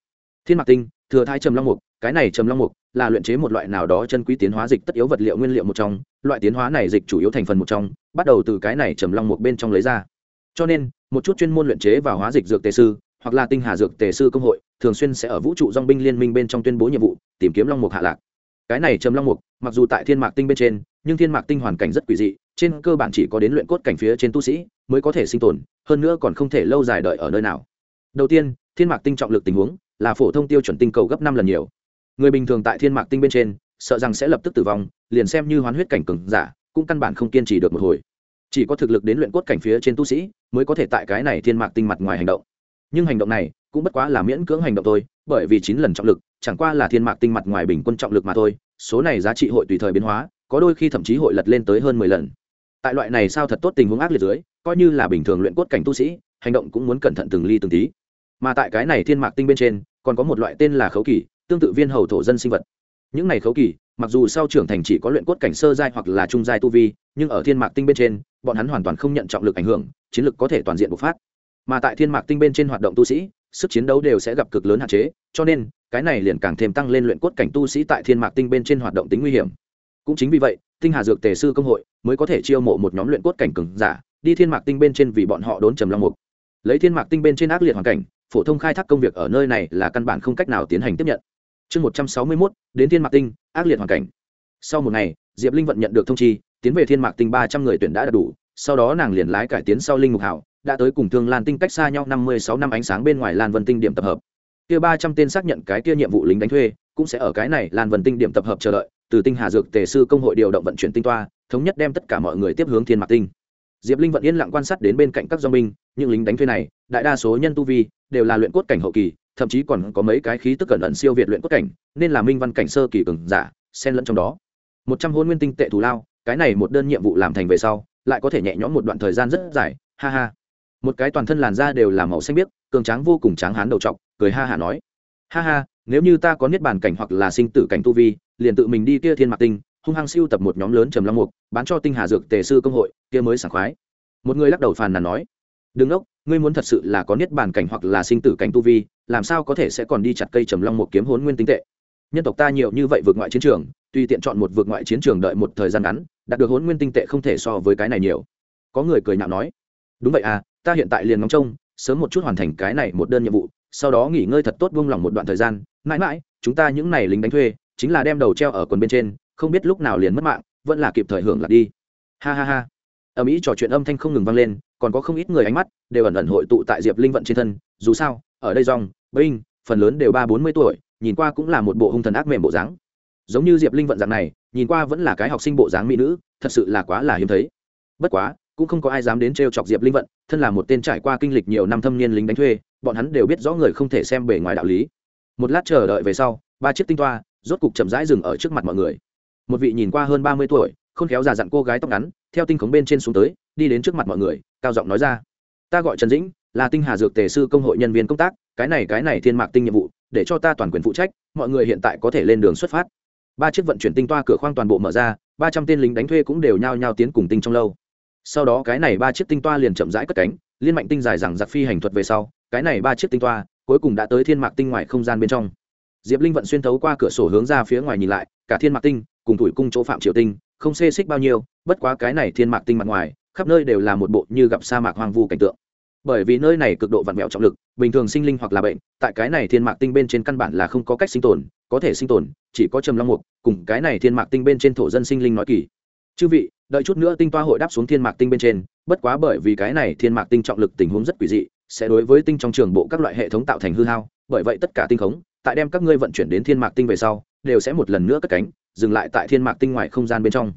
Thiên mạc tinh, thừa thai trầm long mục, cái này trầm long mục là luyện chế một loại nào đó chân quý tiến hóa dịch tất yếu vật liệu nguyên liệu một trong, loại tiến hóa này dịch chủ yếu thành phần một trong, bắt đầu từ cái này trầm long mục bên trong lấy ra. Cho nên, một chút chuyên môn luyện chế và hóa dịch dược tề sư hoặc là tinh hà dược tề sư công hội, thường xuyên sẽ ở vũ trụ dong binh liên minh bên trong tuyên bố nhiệm vụ, tìm kiếm long mục hạ lạc. Cái này trầm long mục, mặc dù tại thiên mạc tinh bên trên, nhưng thiên mạc tinh hoàn cảnh rất quỷ dị, trên cơ bản chỉ có đến luyện cốt cảnh phía trên tu sĩ mới có thể sinh tồn, hơn nữa còn không thể lâu dài đợi ở nơi nào. Đầu tiên, thiên mạc tinh trọng lực tình huống, là phổ thông tiêu chuẩn tinh cầu gấp năm lần nhiều. Người bình thường tại thiên mạc tinh bên trên, sợ rằng sẽ lập tức tử vong, liền xem như hoán huyết cảnh cường giả, cũng căn bản không kiên trì được một hồi. Chỉ có thực lực đến luyện cốt cảnh phía trên tu sĩ mới có thể tại cái này thiên mạc tinh mặt ngoài hành động nhưng hành động này cũng bất quá là miễn cưỡng hành động thôi, bởi vì chín lần trọng lực, chẳng qua là thiên mạc tinh mặt ngoài bình quân trọng lực mà thôi, số này giá trị hội tùy thời biến hóa, có đôi khi thậm chí hội lật lên tới hơn mười lần. Tại loại này sao thật tốt tình huống ác liệt dưới, coi như là bình thường luyện cốt cảnh tu sĩ, hành động cũng muốn cẩn thận từng ly từng tí. Mà tại cái này thiên mạc tinh bên trên, còn có một loại tên là khấu kỳ, tương tự viên hầu thổ dân sinh vật. Những này khấu kỳ, mặc dù sau trưởng thành chỉ có luyện cốt cảnh sơ giai hoặc là trung giai tu vi, nhưng ở thiên mạc tinh bên trên, bọn hắn hoàn toàn không nhận trọng lực ảnh hưởng, chiến lực có thể toàn diện bộc phát mà tại thiên mạc tinh bên trên hoạt động tu sĩ, sức chiến đấu đều sẽ gặp cực lớn hạn chế, cho nên, cái này liền càng thêm tăng lên luyện cốt cảnh tu sĩ tại thiên mạc tinh bên trên hoạt động tính nguy hiểm. Cũng chính vì vậy, tinh hà dược tề sư công hội mới có thể chiêu mộ một nhóm luyện cốt cảnh cường giả, đi thiên mạc tinh bên trên vì bọn họ đốn trầm long mục. Lấy thiên mạc tinh bên trên ác liệt hoàn cảnh, phổ thông khai thác công việc ở nơi này là căn bản không cách nào tiến hành tiếp nhận. Chương một trăm sáu mươi mốt, đến thiên mạc tinh, ác liệt hoàn cảnh. Sau một ngày, diệp linh vận nhận được thông chi, tiến về thiên mạc tinh ba trăm người tuyển đã đạt đủ, sau đó nàng liền lái cải tiến sau linh mục hảo đã tới cùng thương lan tinh cách xa nhau năm mươi sáu năm ánh sáng bên ngoài lan vân tinh điểm tập hợp. Kia ba trăm tên xác nhận cái kia nhiệm vụ lính đánh thuê, cũng sẽ ở cái này lan vân tinh điểm tập hợp chờ đợi, từ tinh hà dược tề sư công hội điều động vận chuyển tinh toa, thống nhất đem tất cả mọi người tiếp hướng thiên mạc tinh. Diệp linh vẫn yên lặng quan sát đến bên cạnh các do binh, những lính đánh thuê này, đại đa số nhân tu vi, đều là luyện cốt cảnh hậu kỳ, thậm chí còn có mấy cái khí tức cẩn ẩn siêu việt luyện cốt cảnh, nên là minh văn cảnh sơ kỳ cường giả, xen lẫn trong đó. Một trăm hôn nguyên tinh tệ thù lao, cái này một đơn nhiệm vụ làm thành về sau, lại có thể nhẹ nhõm một đoạn thời gian rất dài, ha ha một cái toàn thân làn da đều là màu xanh biếc, cường tráng vô cùng tráng hán đầu trọc, cười ha hả nói. Ha ha, nếu như ta có niết bàn cảnh hoặc là sinh tử cảnh tu vi, liền tự mình đi kia thiên mạc tinh, hung hăng siêu tập một nhóm lớn trầm long mục, bán cho tinh hà dược tề sư công hội, kia mới sảng khoái. Một người lắc đầu phàn nàn nói. Đừng ốc ngươi muốn thật sự là có niết bàn cảnh hoặc là sinh tử cảnh tu vi, làm sao có thể sẽ còn đi chặt cây trầm long mục kiếm hốn nguyên tinh tệ? Nhân tộc ta nhiều như vậy vượt ngoại chiến trường tuy tiện chọn một vượt ngoại chiến trường đợi một thời gian ngắn, đạt được hốn nguyên tinh tệ không thể so với cái này nhiều. Có người cười nhạo nói. Đúng vậy à ta hiện tại liền ngóng trông, sớm một chút hoàn thành cái này một đơn nhiệm vụ, sau đó nghỉ ngơi thật tốt buông lỏng một đoạn thời gian. Mãi mãi, chúng ta những này lính đánh thuê, chính là đem đầu treo ở quần bên trên, không biết lúc nào liền mất mạng, vẫn là kịp thời hưởng lạc đi. Ha ha ha. Ở mỹ trò chuyện âm thanh không ngừng vang lên, còn có không ít người ánh mắt đều ẩn ẩn hội tụ tại diệp linh vận trên thân. Dù sao, ở đây dòng, binh, phần lớn đều ba bốn mươi tuổi, nhìn qua cũng là một bộ hung thần ác mềm bộ dáng. Giống như diệp linh vận dạng này, nhìn qua vẫn là cái học sinh bộ dáng mỹ nữ, thật sự là quá là hiếm thấy. Bất quá cũng không có ai dám đến t chọc diệp linh vận, thân là một tên trải qua kinh lịch nhiều năm thâm niên lính đánh thuê, bọn hắn đều biết rõ người không thể xem bề ngoài đạo lý. Một lát chờ đợi về sau, ba chiếc tinh toa, rốt cục chậm rãi dừng ở trước mặt mọi người. Một vị nhìn qua hơn ba mươi tuổi không khéo già dặn cô gái tóc ngắn, theo tinh khống bên trên xuống tới, đi đến trước mặt mọi người, cao giọng nói ra, ta gọi trần dĩnh, là tinh hà dược tề sư công hội nhân viên công tác, cái này cái này thiên mạc tinh nhiệm vụ, để cho ta toàn quyền phụ trách, mọi người hiện tại có thể lên đường xuất phát. Ba chiếc vận chuyển tinh toa cửa khoang toàn bộ mở ra, ba trăm tên lính đánh thuê cũng đều nhao nhao tiến cùng tinh trong lâu sau đó cái này ba chiếc tinh toa liền chậm rãi cất cánh, liên mạnh tinh dài rằng giặc phi hành thuật về sau, cái này ba chiếc tinh toa cuối cùng đã tới thiên mạc tinh ngoài không gian bên trong. Diệp linh vận xuyên thấu qua cửa sổ hướng ra phía ngoài nhìn lại, cả thiên mạc tinh cùng tuổi cung chỗ phạm triều tinh không xê xích bao nhiêu, bất quá cái này thiên mạc tinh mặt ngoài, khắp nơi đều là một bộ như gặp sa mạc hoang vu cảnh tượng. Bởi vì nơi này cực độ vặn vẹo trọng lực, bình thường sinh linh hoặc là bệnh, tại cái này thiên mạc tinh bên trên căn bản là không có cách sinh tồn, có thể sinh tồn, chỉ có trầm long mục cùng cái này thiên mạc tinh bên trên thổ dân sinh linh nói kỳ chư vị, đợi chút nữa tinh toa hội đáp xuống thiên mạc tinh bên trên, bất quá bởi vì cái này thiên mạc tinh trọng lực tình huống rất quỷ dị, sẽ đối với tinh trong trường bộ các loại hệ thống tạo thành hư hao, bởi vậy tất cả tinh khống, tại đem các ngươi vận chuyển đến thiên mạc tinh về sau, đều sẽ một lần nữa cất cánh, dừng lại tại thiên mạc tinh ngoài không gian bên trong.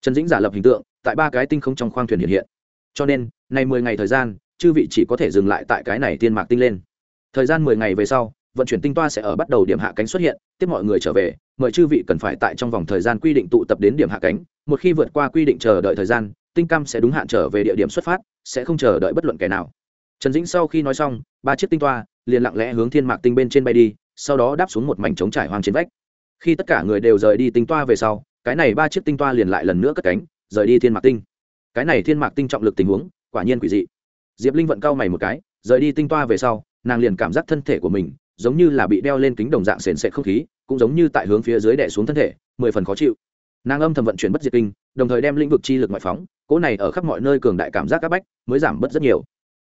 Trần dĩnh giả lập hình tượng, tại ba cái tinh không trong khoang thuyền hiện hiện. Cho nên nay mười ngày thời gian, chư vị chỉ có thể dừng lại tại cái này thiên mạc tinh lên. Thời gian mười ngày về sau vận chuyển tinh toa sẽ ở bắt đầu điểm hạ cánh xuất hiện, tiếp mọi người trở về, mời chư vị cần phải tại trong vòng thời gian quy định tụ tập đến điểm hạ cánh, một khi vượt qua quy định chờ đợi thời gian, tinh cam sẽ đúng hạn trở về địa điểm xuất phát, sẽ không chờ đợi bất luận kẻ nào. Trần dĩnh sau khi nói xong, ba chiếc tinh toa liền lặng lẽ hướng thiên mạc tinh bên trên bay đi, sau đó đáp xuống một mảnh trống trải hoang trên vách. Khi tất cả người đều rời đi tinh toa về sau, cái này ba chiếc tinh toa liền lại lần nữa cất cánh, rời đi thiên mạc tinh. Cái này thiên mạc tinh trọng lực tình huống, quả nhiên quỷ dị. Diệp linh vận cao mày một cái, rời đi tinh toa về sau, nàng liền cảm giác thân thể của mình giống như là bị đeo lên kính đồng dạng sền sệt không khí, cũng giống như tại hướng phía dưới đè xuống thân thể, mười phần khó chịu. Nàng âm thầm vận chuyển bất diệt kinh, đồng thời đem lĩnh vực chi lực ngoại phóng, cỗ này ở khắp mọi nơi cường đại cảm giác áp bách, mới giảm bớt rất nhiều.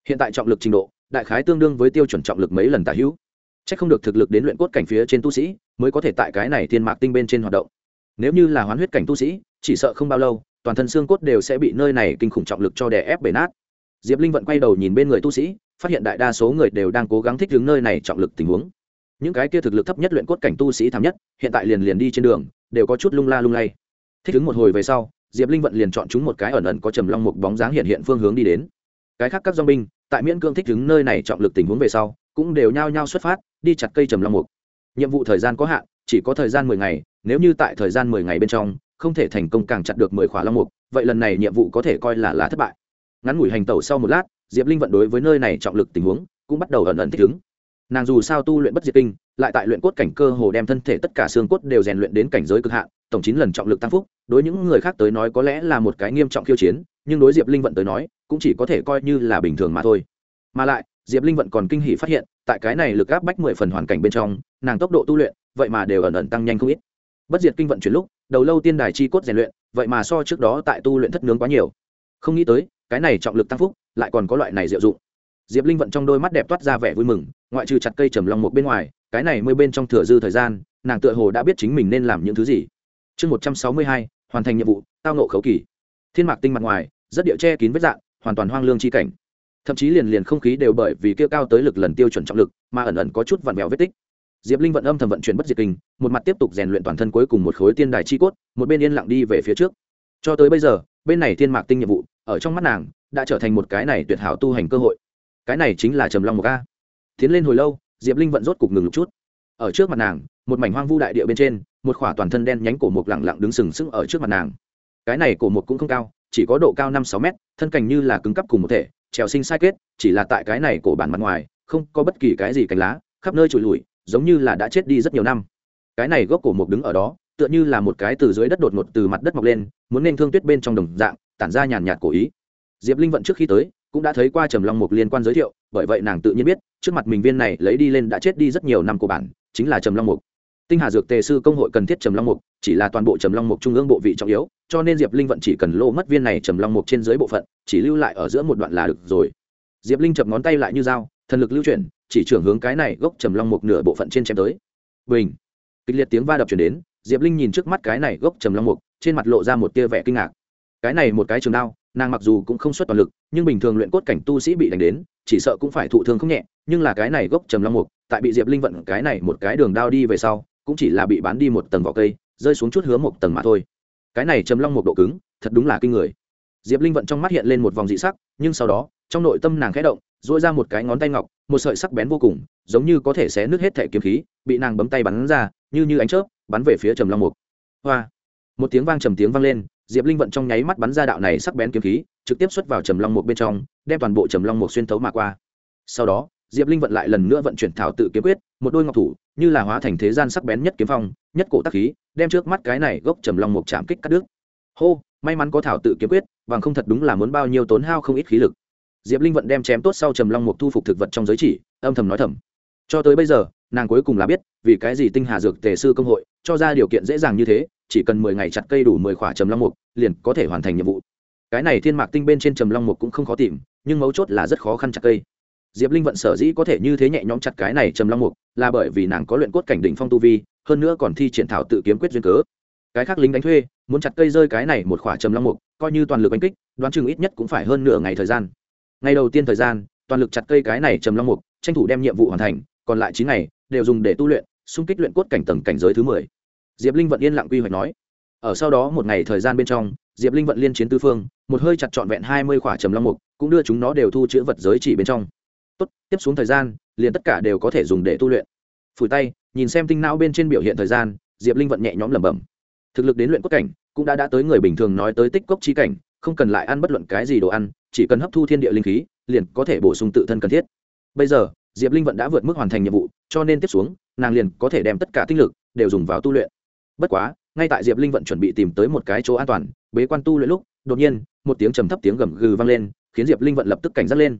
Hiện tại trọng lực trình độ, đại khái tương đương với tiêu chuẩn trọng lực mấy lần tả hữu. C h ắ c không được thực lực đến luyện cốt cảnh phía trên tu sĩ, mới có thể tại cái này thiên mạc tinh bên trên hoạt động. Nếu như là hoán huyết cảnh tu sĩ, chỉ sợ không bao lâu, toàn thân xương cốt đều sẽ bị nơi này kinh khủng trọng lực cho đè ép bể nát. Diệp linh vận quay đầu nhìn bên người tu sĩ phát hiện đại đa số người đều đang cố gắng thích ứng nơi này trọng lực tình huống. Những cái kia thực lực thấp nhất luyện cốt cảnh tu sĩ thảm nhất, hiện tại liền liền đi trên đường, đều có chút lung la lung lay. Thích ứng một hồi về sau, diệp linh vận liền chọn chúng một cái ẩn ẩn có trầm long một bóng dáng hiện hiện phương hướng đi đến. Cái khác các dong binh, tại miễn cương thích ứng nơi này trọng lực tình huống về sau, cũng đều nhao nhao xuất phát, đi chặt cây trầm long mục. Nhiệm vụ thời gian có hạn, chỉ có thời gian mười ngày, nếu như tại thời gian mười ngày bên trong, không thể thành công càng chặt được mười khóa long mục, vậy lần này nhiệm vụ có thể coi là là thất bại. Ngắn ngủi hành tẩu sau một lát diệp linh vận đối với nơi này trọng lực tình huống cũng bắt đầu ẩn ẩn thích ứng. Nàng dù sao tu luyện bất diệt kinh, lại tại luyện cốt cảnh cơ hồ đem thân thể tất cả xương cốt đều rèn luyện đến cảnh giới cực hạn, tổng chín lần trọng lực tăng phúc, đối những người khác tới nói có lẽ là một cái nghiêm trọng khiêu chiến, nhưng đối diệp linh vận tới nói, cũng chỉ có thể coi như là bình thường mà thôi. Mà lại, diệp linh vận còn kinh hỉ phát hiện, tại cái này lực áp bách mười phần hoàn cảnh bên trong, nàng tốc độ tu luyện, vậy mà đều ẩn ẩn tăng nhanh không ít. Bất diệt kinh vận chuyển lúc, đầu lâu tiên đài chi cốt rèn luyện, vậy mà so trước đó tại tu luyện thất nướng quá nhiều. Không nghĩ tới, cái này trọng lực tăng phúc lại còn có loại này diệu dụng. Diệp linh vận trong đôi mắt đẹp toát ra vẻ vui mừng, ngoại trừ chặt cây trầm long một bên ngoài, cái này mới bên trong thừa dư thời gian, nàng tựa hồ đã biết chính mình nên làm những thứ gì. Chương một trăm sáu mươi hai, hoàn thành nhiệm vụ, tao nộ khấu kỳ. Thiên mạc tinh mặt ngoài, rất điệu che kín vết dạng, hoàn toàn hoang lương chi cảnh. Thậm chí liền liền không khí đều bởi vì kia cao tới lực lần tiêu chuẩn trọng lực, mà ẩn ẩn có chút vặn vẹo vết tích. Diệp linh vận âm thầm vận chuyển bất diệt kinh, một mặt tiếp tục rèn luyện toàn thân cuối cùng một khối tiên đài chi cốt, một bên yên lặng đi về phía trước. Cho tới bây giờ, bên này thiên mạc tinh nhiệm vụ, ở trong mắt nàng đã trở thành một cái này tuyệt hảo tu hành cơ hội. Cái này chính là trầm long một ca tiến lên hồi lâu, diệp linh vẫn rốt cục ngừng một chút. Ở trước mặt nàng, một mảnh hoang vu đại địa bên trên, một khỏa toàn thân đen nhánh cổ mục lẳng lặng đứng sừng sững ở trước mặt nàng. Cái này cổ mục cũng không cao, chỉ có độ cao năm sáu mét, thân cành như là cứng cắp cùng một thể, trèo sinh sai kết, chỉ là tại cái này cổ bản mặt ngoài, không có bất kỳ cái gì cành lá, khắp nơi trụi lùi, giống như là đã chết đi rất nhiều năm. Cái này gốc cổ mục đứng ở đó, tựa như là một cái từ dưới đất đột ngột từ mặt đất mọc lên, muốn nên thương tuyết bên trong đồng dạng, tản ra nhàn nhạt cổ ý diệp linh vận trước khi tới, cũng đã thấy qua trầm long mục liên quan giới thiệu, bởi vậy nàng tự nhiên biết, trước mặt mình viên này lấy đi lên đã chết đi rất nhiều năm của bản, chính là trầm long mục. Tinh hà dược tề sư công hội cần thiết trầm long mục, chỉ là toàn bộ trầm long mục trung ương bộ vị trọng yếu, cho nên diệp linh vận chỉ cần lô mất viên này trầm long mục trên dưới bộ phận, chỉ lưu lại ở giữa một đoạn là được rồi. Diệp linh chập ngón tay lại như dao, thần lực lưu chuyển, chỉ trưởng hướng cái này gốc trầm long mục nửa bộ phận trên chém tới. Bình! Kịch liệt tiếng va đập chuyển đến, diệp linh nhìn trước mắt cái này gốc trầm long mục, trên mặt lộ ra một tia vẻ kinh ngạc. Cái này một cái trường đao nàng mặc dù cũng không xuất toàn lực, nhưng bình thường luyện cốt cảnh tu sĩ bị đánh đến, chỉ sợ cũng phải thụ thương không nhẹ, nhưng là cái này gốc trầm long mục, tại bị diệp linh vận cái này một cái đường đao đi về sau, cũng chỉ là bị bán đi một tầng vỏ cây, rơi xuống chút hứa một tầng mà thôi. Cái này trầm long mục độ cứng, thật đúng là kinh người. Diệp linh vận trong mắt hiện lên một vòng dị sắc, nhưng sau đó, trong nội tâm nàng khẽ động dỗi ra một cái ngón tay ngọc, một sợi sắc bén vô cùng, giống như có thể xé nước hết thẻ kiếm khí, bị nàng bấm tay bắn ra, như như ánh chớp, bắn về phía trầm long mục. Hoa! Một tiếng vang trầm tiếng vang lên diệp linh vận trong nháy mắt bắn ra đạo này sắc bén kiếm khí, trực tiếp xuất vào trầm long mục bên trong, đem toàn bộ trầm long mục xuyên thấu mà qua. Sau đó, diệp linh vận lại lần nữa vận chuyển thảo tự kiếm quyết, một đôi ngọc thủ, như là hóa thành thế gian sắc bén nhất kiếm phong, nhất cổ tắc khí, đem trước mắt cái này gốc trầm long mục chạm kích cắt đứt. Hô, may mắn có thảo tự kiếm quyết, bằng không thật đúng là muốn bao nhiêu tốn hao không ít khí lực. Diệp linh vận đem chém tốt sau trầm long mục thu phục thực vật trong giới chỉ, âm thầm nói thầm. Cho tới bây giờ, nàng cuối cùng là biết, vì cái gì tinh hà dược tề sư công hội, cho ra điều kiện dễ dàng như thế chỉ cần mười ngày chặt cây đủ mười khỏa trầm long mục, liền có thể hoàn thành nhiệm vụ. Cái này thiên mạc tinh bên trên trầm long mục cũng không khó tìm, nhưng mấu chốt là rất khó khăn chặt cây. Diệp linh vận sở dĩ có thể như thế nhẹ nhõm chặt cái này trầm long mục, là bởi vì nàng có luyện cốt cảnh đỉnh phong tu vi, hơn nữa còn thi triển thảo tự kiếm quyết duyên cớ. Cái khác lính đánh thuê, muốn chặt cây rơi cái này một khỏa trầm long mục, coi như toàn lực đánh kích, đoán chừng ít nhất cũng phải hơn nửa ngày thời gian. Ngày đầu tiên thời gian, toàn lực chặt cây cái này trầm long mục, tranh thủ đem nhiệm vụ hoàn thành, còn lại chín ngày, đều dùng để tu luyện, xung kích luyện cốt cảnh tầng cảnh giới thứ mười diệp linh vận yên lặng quy hoạch nói. Ở sau đó một ngày thời gian bên trong, diệp linh vận liên chiến tư phương, một hơi chặt trọn vẹn hai mươi khỏa trầm long mục, cũng đưa chúng nó đều thu chữ vật giới chỉ bên trong. Tốt, tiếp xuống thời gian, liền tất cả đều có thể dùng để tu luyện. Phủi tay, nhìn xem tinh não bên trên biểu hiện thời gian, diệp linh vận nhẹ nhõm lẩm bẩm. Thực lực đến luyện cốt cảnh, cũng đã đã tới người bình thường nói tới tích cốc chi cảnh, không cần lại ăn bất luận cái gì đồ ăn, chỉ cần hấp thu thiên địa linh khí, liền có thể bổ sung tự thân cần thiết. Bây giờ, diệp linh vận đã vượt mức hoàn thành nhiệm vụ, cho nên tiếp xuống, nàng liền có thể đem tất cả tinh lực đều dùng vào tu luyện bất quá, ngay tại diệp linh vận chuẩn bị tìm tới một cái chỗ an toàn, bế quan tu luyện lúc, đột nhiên, một tiếng trầm thấp tiếng gầm gừ vang lên, khiến diệp linh vận lập tức cảnh giác lên.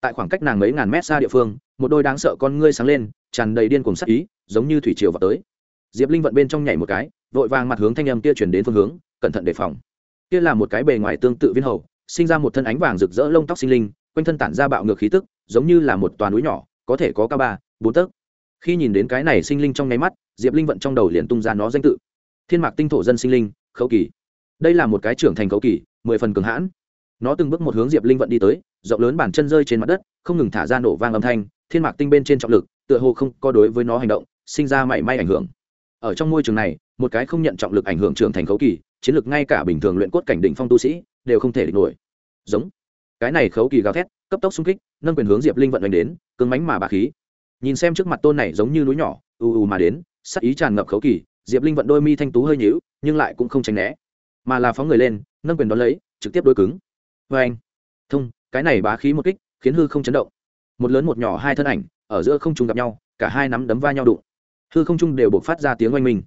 Tại khoảng cách nàng mấy ngàn mét xa địa phương, một đôi đáng sợ con ngươi sáng lên, tràn đầy điên cùng sắc ý, giống như thủy triều vào tới. Diệp linh vận bên trong nhảy một cái, vội vàng mặt hướng thanh âm kia chuyển đến phương hướng, cẩn thận đề phòng. Kia là một cái bề ngoài tương tự viên hầu, sinh ra một thân ánh vàng rực rỡ lông tóc sinh linh, quanh thân tản ra bạo ngược khí tức, giống như là một toàn núi nhỏ, có thể có ca ba, bốn tấc. Khi nhìn đến cái này sinh linh trong nháy mắt diệp linh vận trong đầu liền tung ra nó danh tự. Thiên mạc tinh thổ dân sinh linh, khấu kỳ. Đây là một cái trưởng thành khấu kỳ, mười phần cường hãn. Nó từng bước một hướng diệp linh vận đi tới, rộng lớn bản chân rơi trên mặt đất, không ngừng thả ra nổ vang âm thanh, thiên mạc tinh bên trên trọng lực, tựa hồ không có đối với nó hành động, sinh ra mảy may ảnh hưởng. Ở trong môi trường này, một cái không nhận trọng lực ảnh hưởng trưởng thành khấu kỳ, chiến lược ngay cả bình thường luyện cốt cảnh đỉnh phong tu sĩ, đều không thể địch nổi. Giống. Cái này khấu kỳ gào thét, cấp tốc xung kích, nâng quyền hướng diệp linh vận đánh đến, cứng mánh mà bà khí. Nhìn xem trước mặt tôn này giống như núi nhỏ, ù ù mà đến sắc ý tràn ngập khấu kỳ, diệp linh vận đôi mi thanh tú hơi nhíu, nhưng lại cũng không tránh né, mà là phóng người lên, nâng quyền đón lấy, trực tiếp đôi cứng. Vê anh, thông, cái này bá khí một kích, khiến hư không chấn động. Một lớn một nhỏ hai thân ảnh, ở giữa không trung gặp nhau, cả hai nắm đấm va nhau đụng. Hư không trung đều buộc phát ra tiếng oanh minh.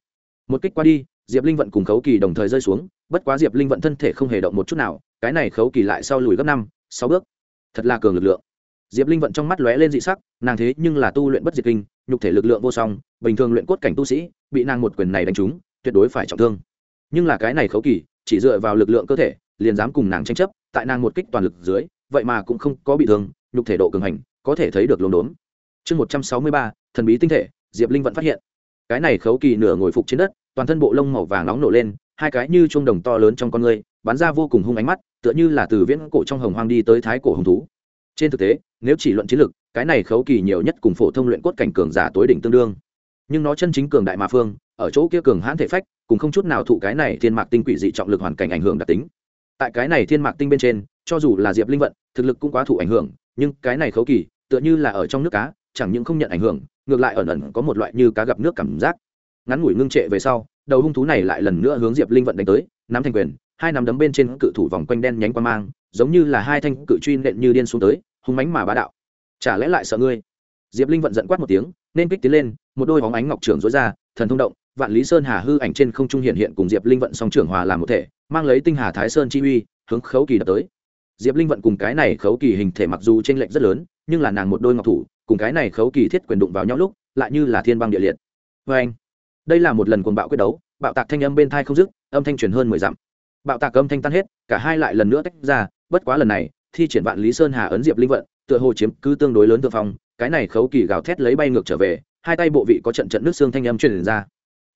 Một kích qua đi, diệp linh vận cùng khấu kỳ đồng thời rơi xuống, bất quá diệp linh vận thân thể không hề động một chút nào, cái này khấu kỳ lại sau lùi gấp năm, sáu bước. Thật là cường lực lượng diệp linh vận trong mắt lóe lên dị sắc, nàng thế nhưng là tu luyện bất diệt kinh, nhục thể lực lượng vô song, bình thường luyện cốt cảnh tu sĩ, bị nàng một quyền này đánh trúng, tuyệt đối phải trọng thương. Nhưng là cái này khấu kỳ, chỉ dựa vào lực lượng cơ thể, liền dám cùng nàng tranh chấp, tại nàng một kích toàn lực dưới, vậy mà cũng không có bị thương, nhục thể độ cường hành, có thể thấy được lồn đốn. Chương một trăm sáu mươi ba, thần bí tinh thể, diệp linh vẫn phát hiện. Cái này khấu kỳ nửa ngồi phục trên đất, toàn thân bộ lông màu vàng nóng nổ lên, hai cái như chuông đồng to lớn trong con người, bắn ra vô cùng hung ánh mắt, tựa như là từ viễn cổ trong hồng hoang đi tới thái cổ hồng thú. Trên thực tế nếu chỉ luận chiến lực cái này khấu kỳ nhiều nhất cùng phổ thông luyện cốt cảnh cường giả tối đỉnh tương đương. Nhưng nó chân chính cường đại mà phương, ở chỗ kia cường hãn thể phách, cùng không chút nào thụ cái này thiên mạc tinh quỷ dị trọng lực hoàn cảnh ảnh hưởng đặc tính. Tại cái này thiên mạc tinh bên trên, cho dù là diệp linh vận, thực lực cũng quá thụ ảnh hưởng, nhưng cái này khấu kỳ, tựa như là ở trong nước cá, chẳng những không nhận ảnh hưởng, ngược lại ẩn ẩn có một loại như cá gặp nước cảm giác. Ngắn ngủi ngưng trệ về sau, đầu hung thú này lại lần nữa hướng diệp linh vận đánh tới, nắm thành quyền, hai nắm đấm bên trên cự thủ vòng quanh đen nhánh qua mang, giống như là hai thanh cự truy nện như điên xuống tới hung mánh mà bá đạo. Chả lẽ lại sợ ngươi? Diệp linh vận giận quát một tiếng, nên kích tiến lên, một đôi hóng ánh ngọc trưởng dối ra, thần thông động, vạn lý sơn hà hư ảnh trên không trung hiện hiện cùng diệp linh vận song trưởng hòa làm một thể, mang lấy tinh hà thái sơn chi uy, hướng khấu kỳ đập tới. Diệp linh vận cùng cái này khấu kỳ hình thể mặc dù t r ê n lệch rất lớn, nhưng là nàng một đôi ngọc thủ, cùng cái này khấu kỳ thiết quyền đụng vào nhau lúc, lại như là thiên băng địa liệt. Vê anh, đây là một lần cuồng bạo quyết đấu, bạo tạc thanh âm bên thai không dứt, âm thanh truyền hơn mười dặm. Bạo tạc âm thanh tan hết, cả hai lại lần nữa tách ra, bất quá lần này thi triển vạn lý sơn hà ấn diệp linh vận, tựa hồ chiếm cứ tương đối lớn thượng phong, cái này khấu kỳ gào thét lấy bay ngược trở về, hai tay bộ vị có trận trận nước xương thanh âm truyền ra.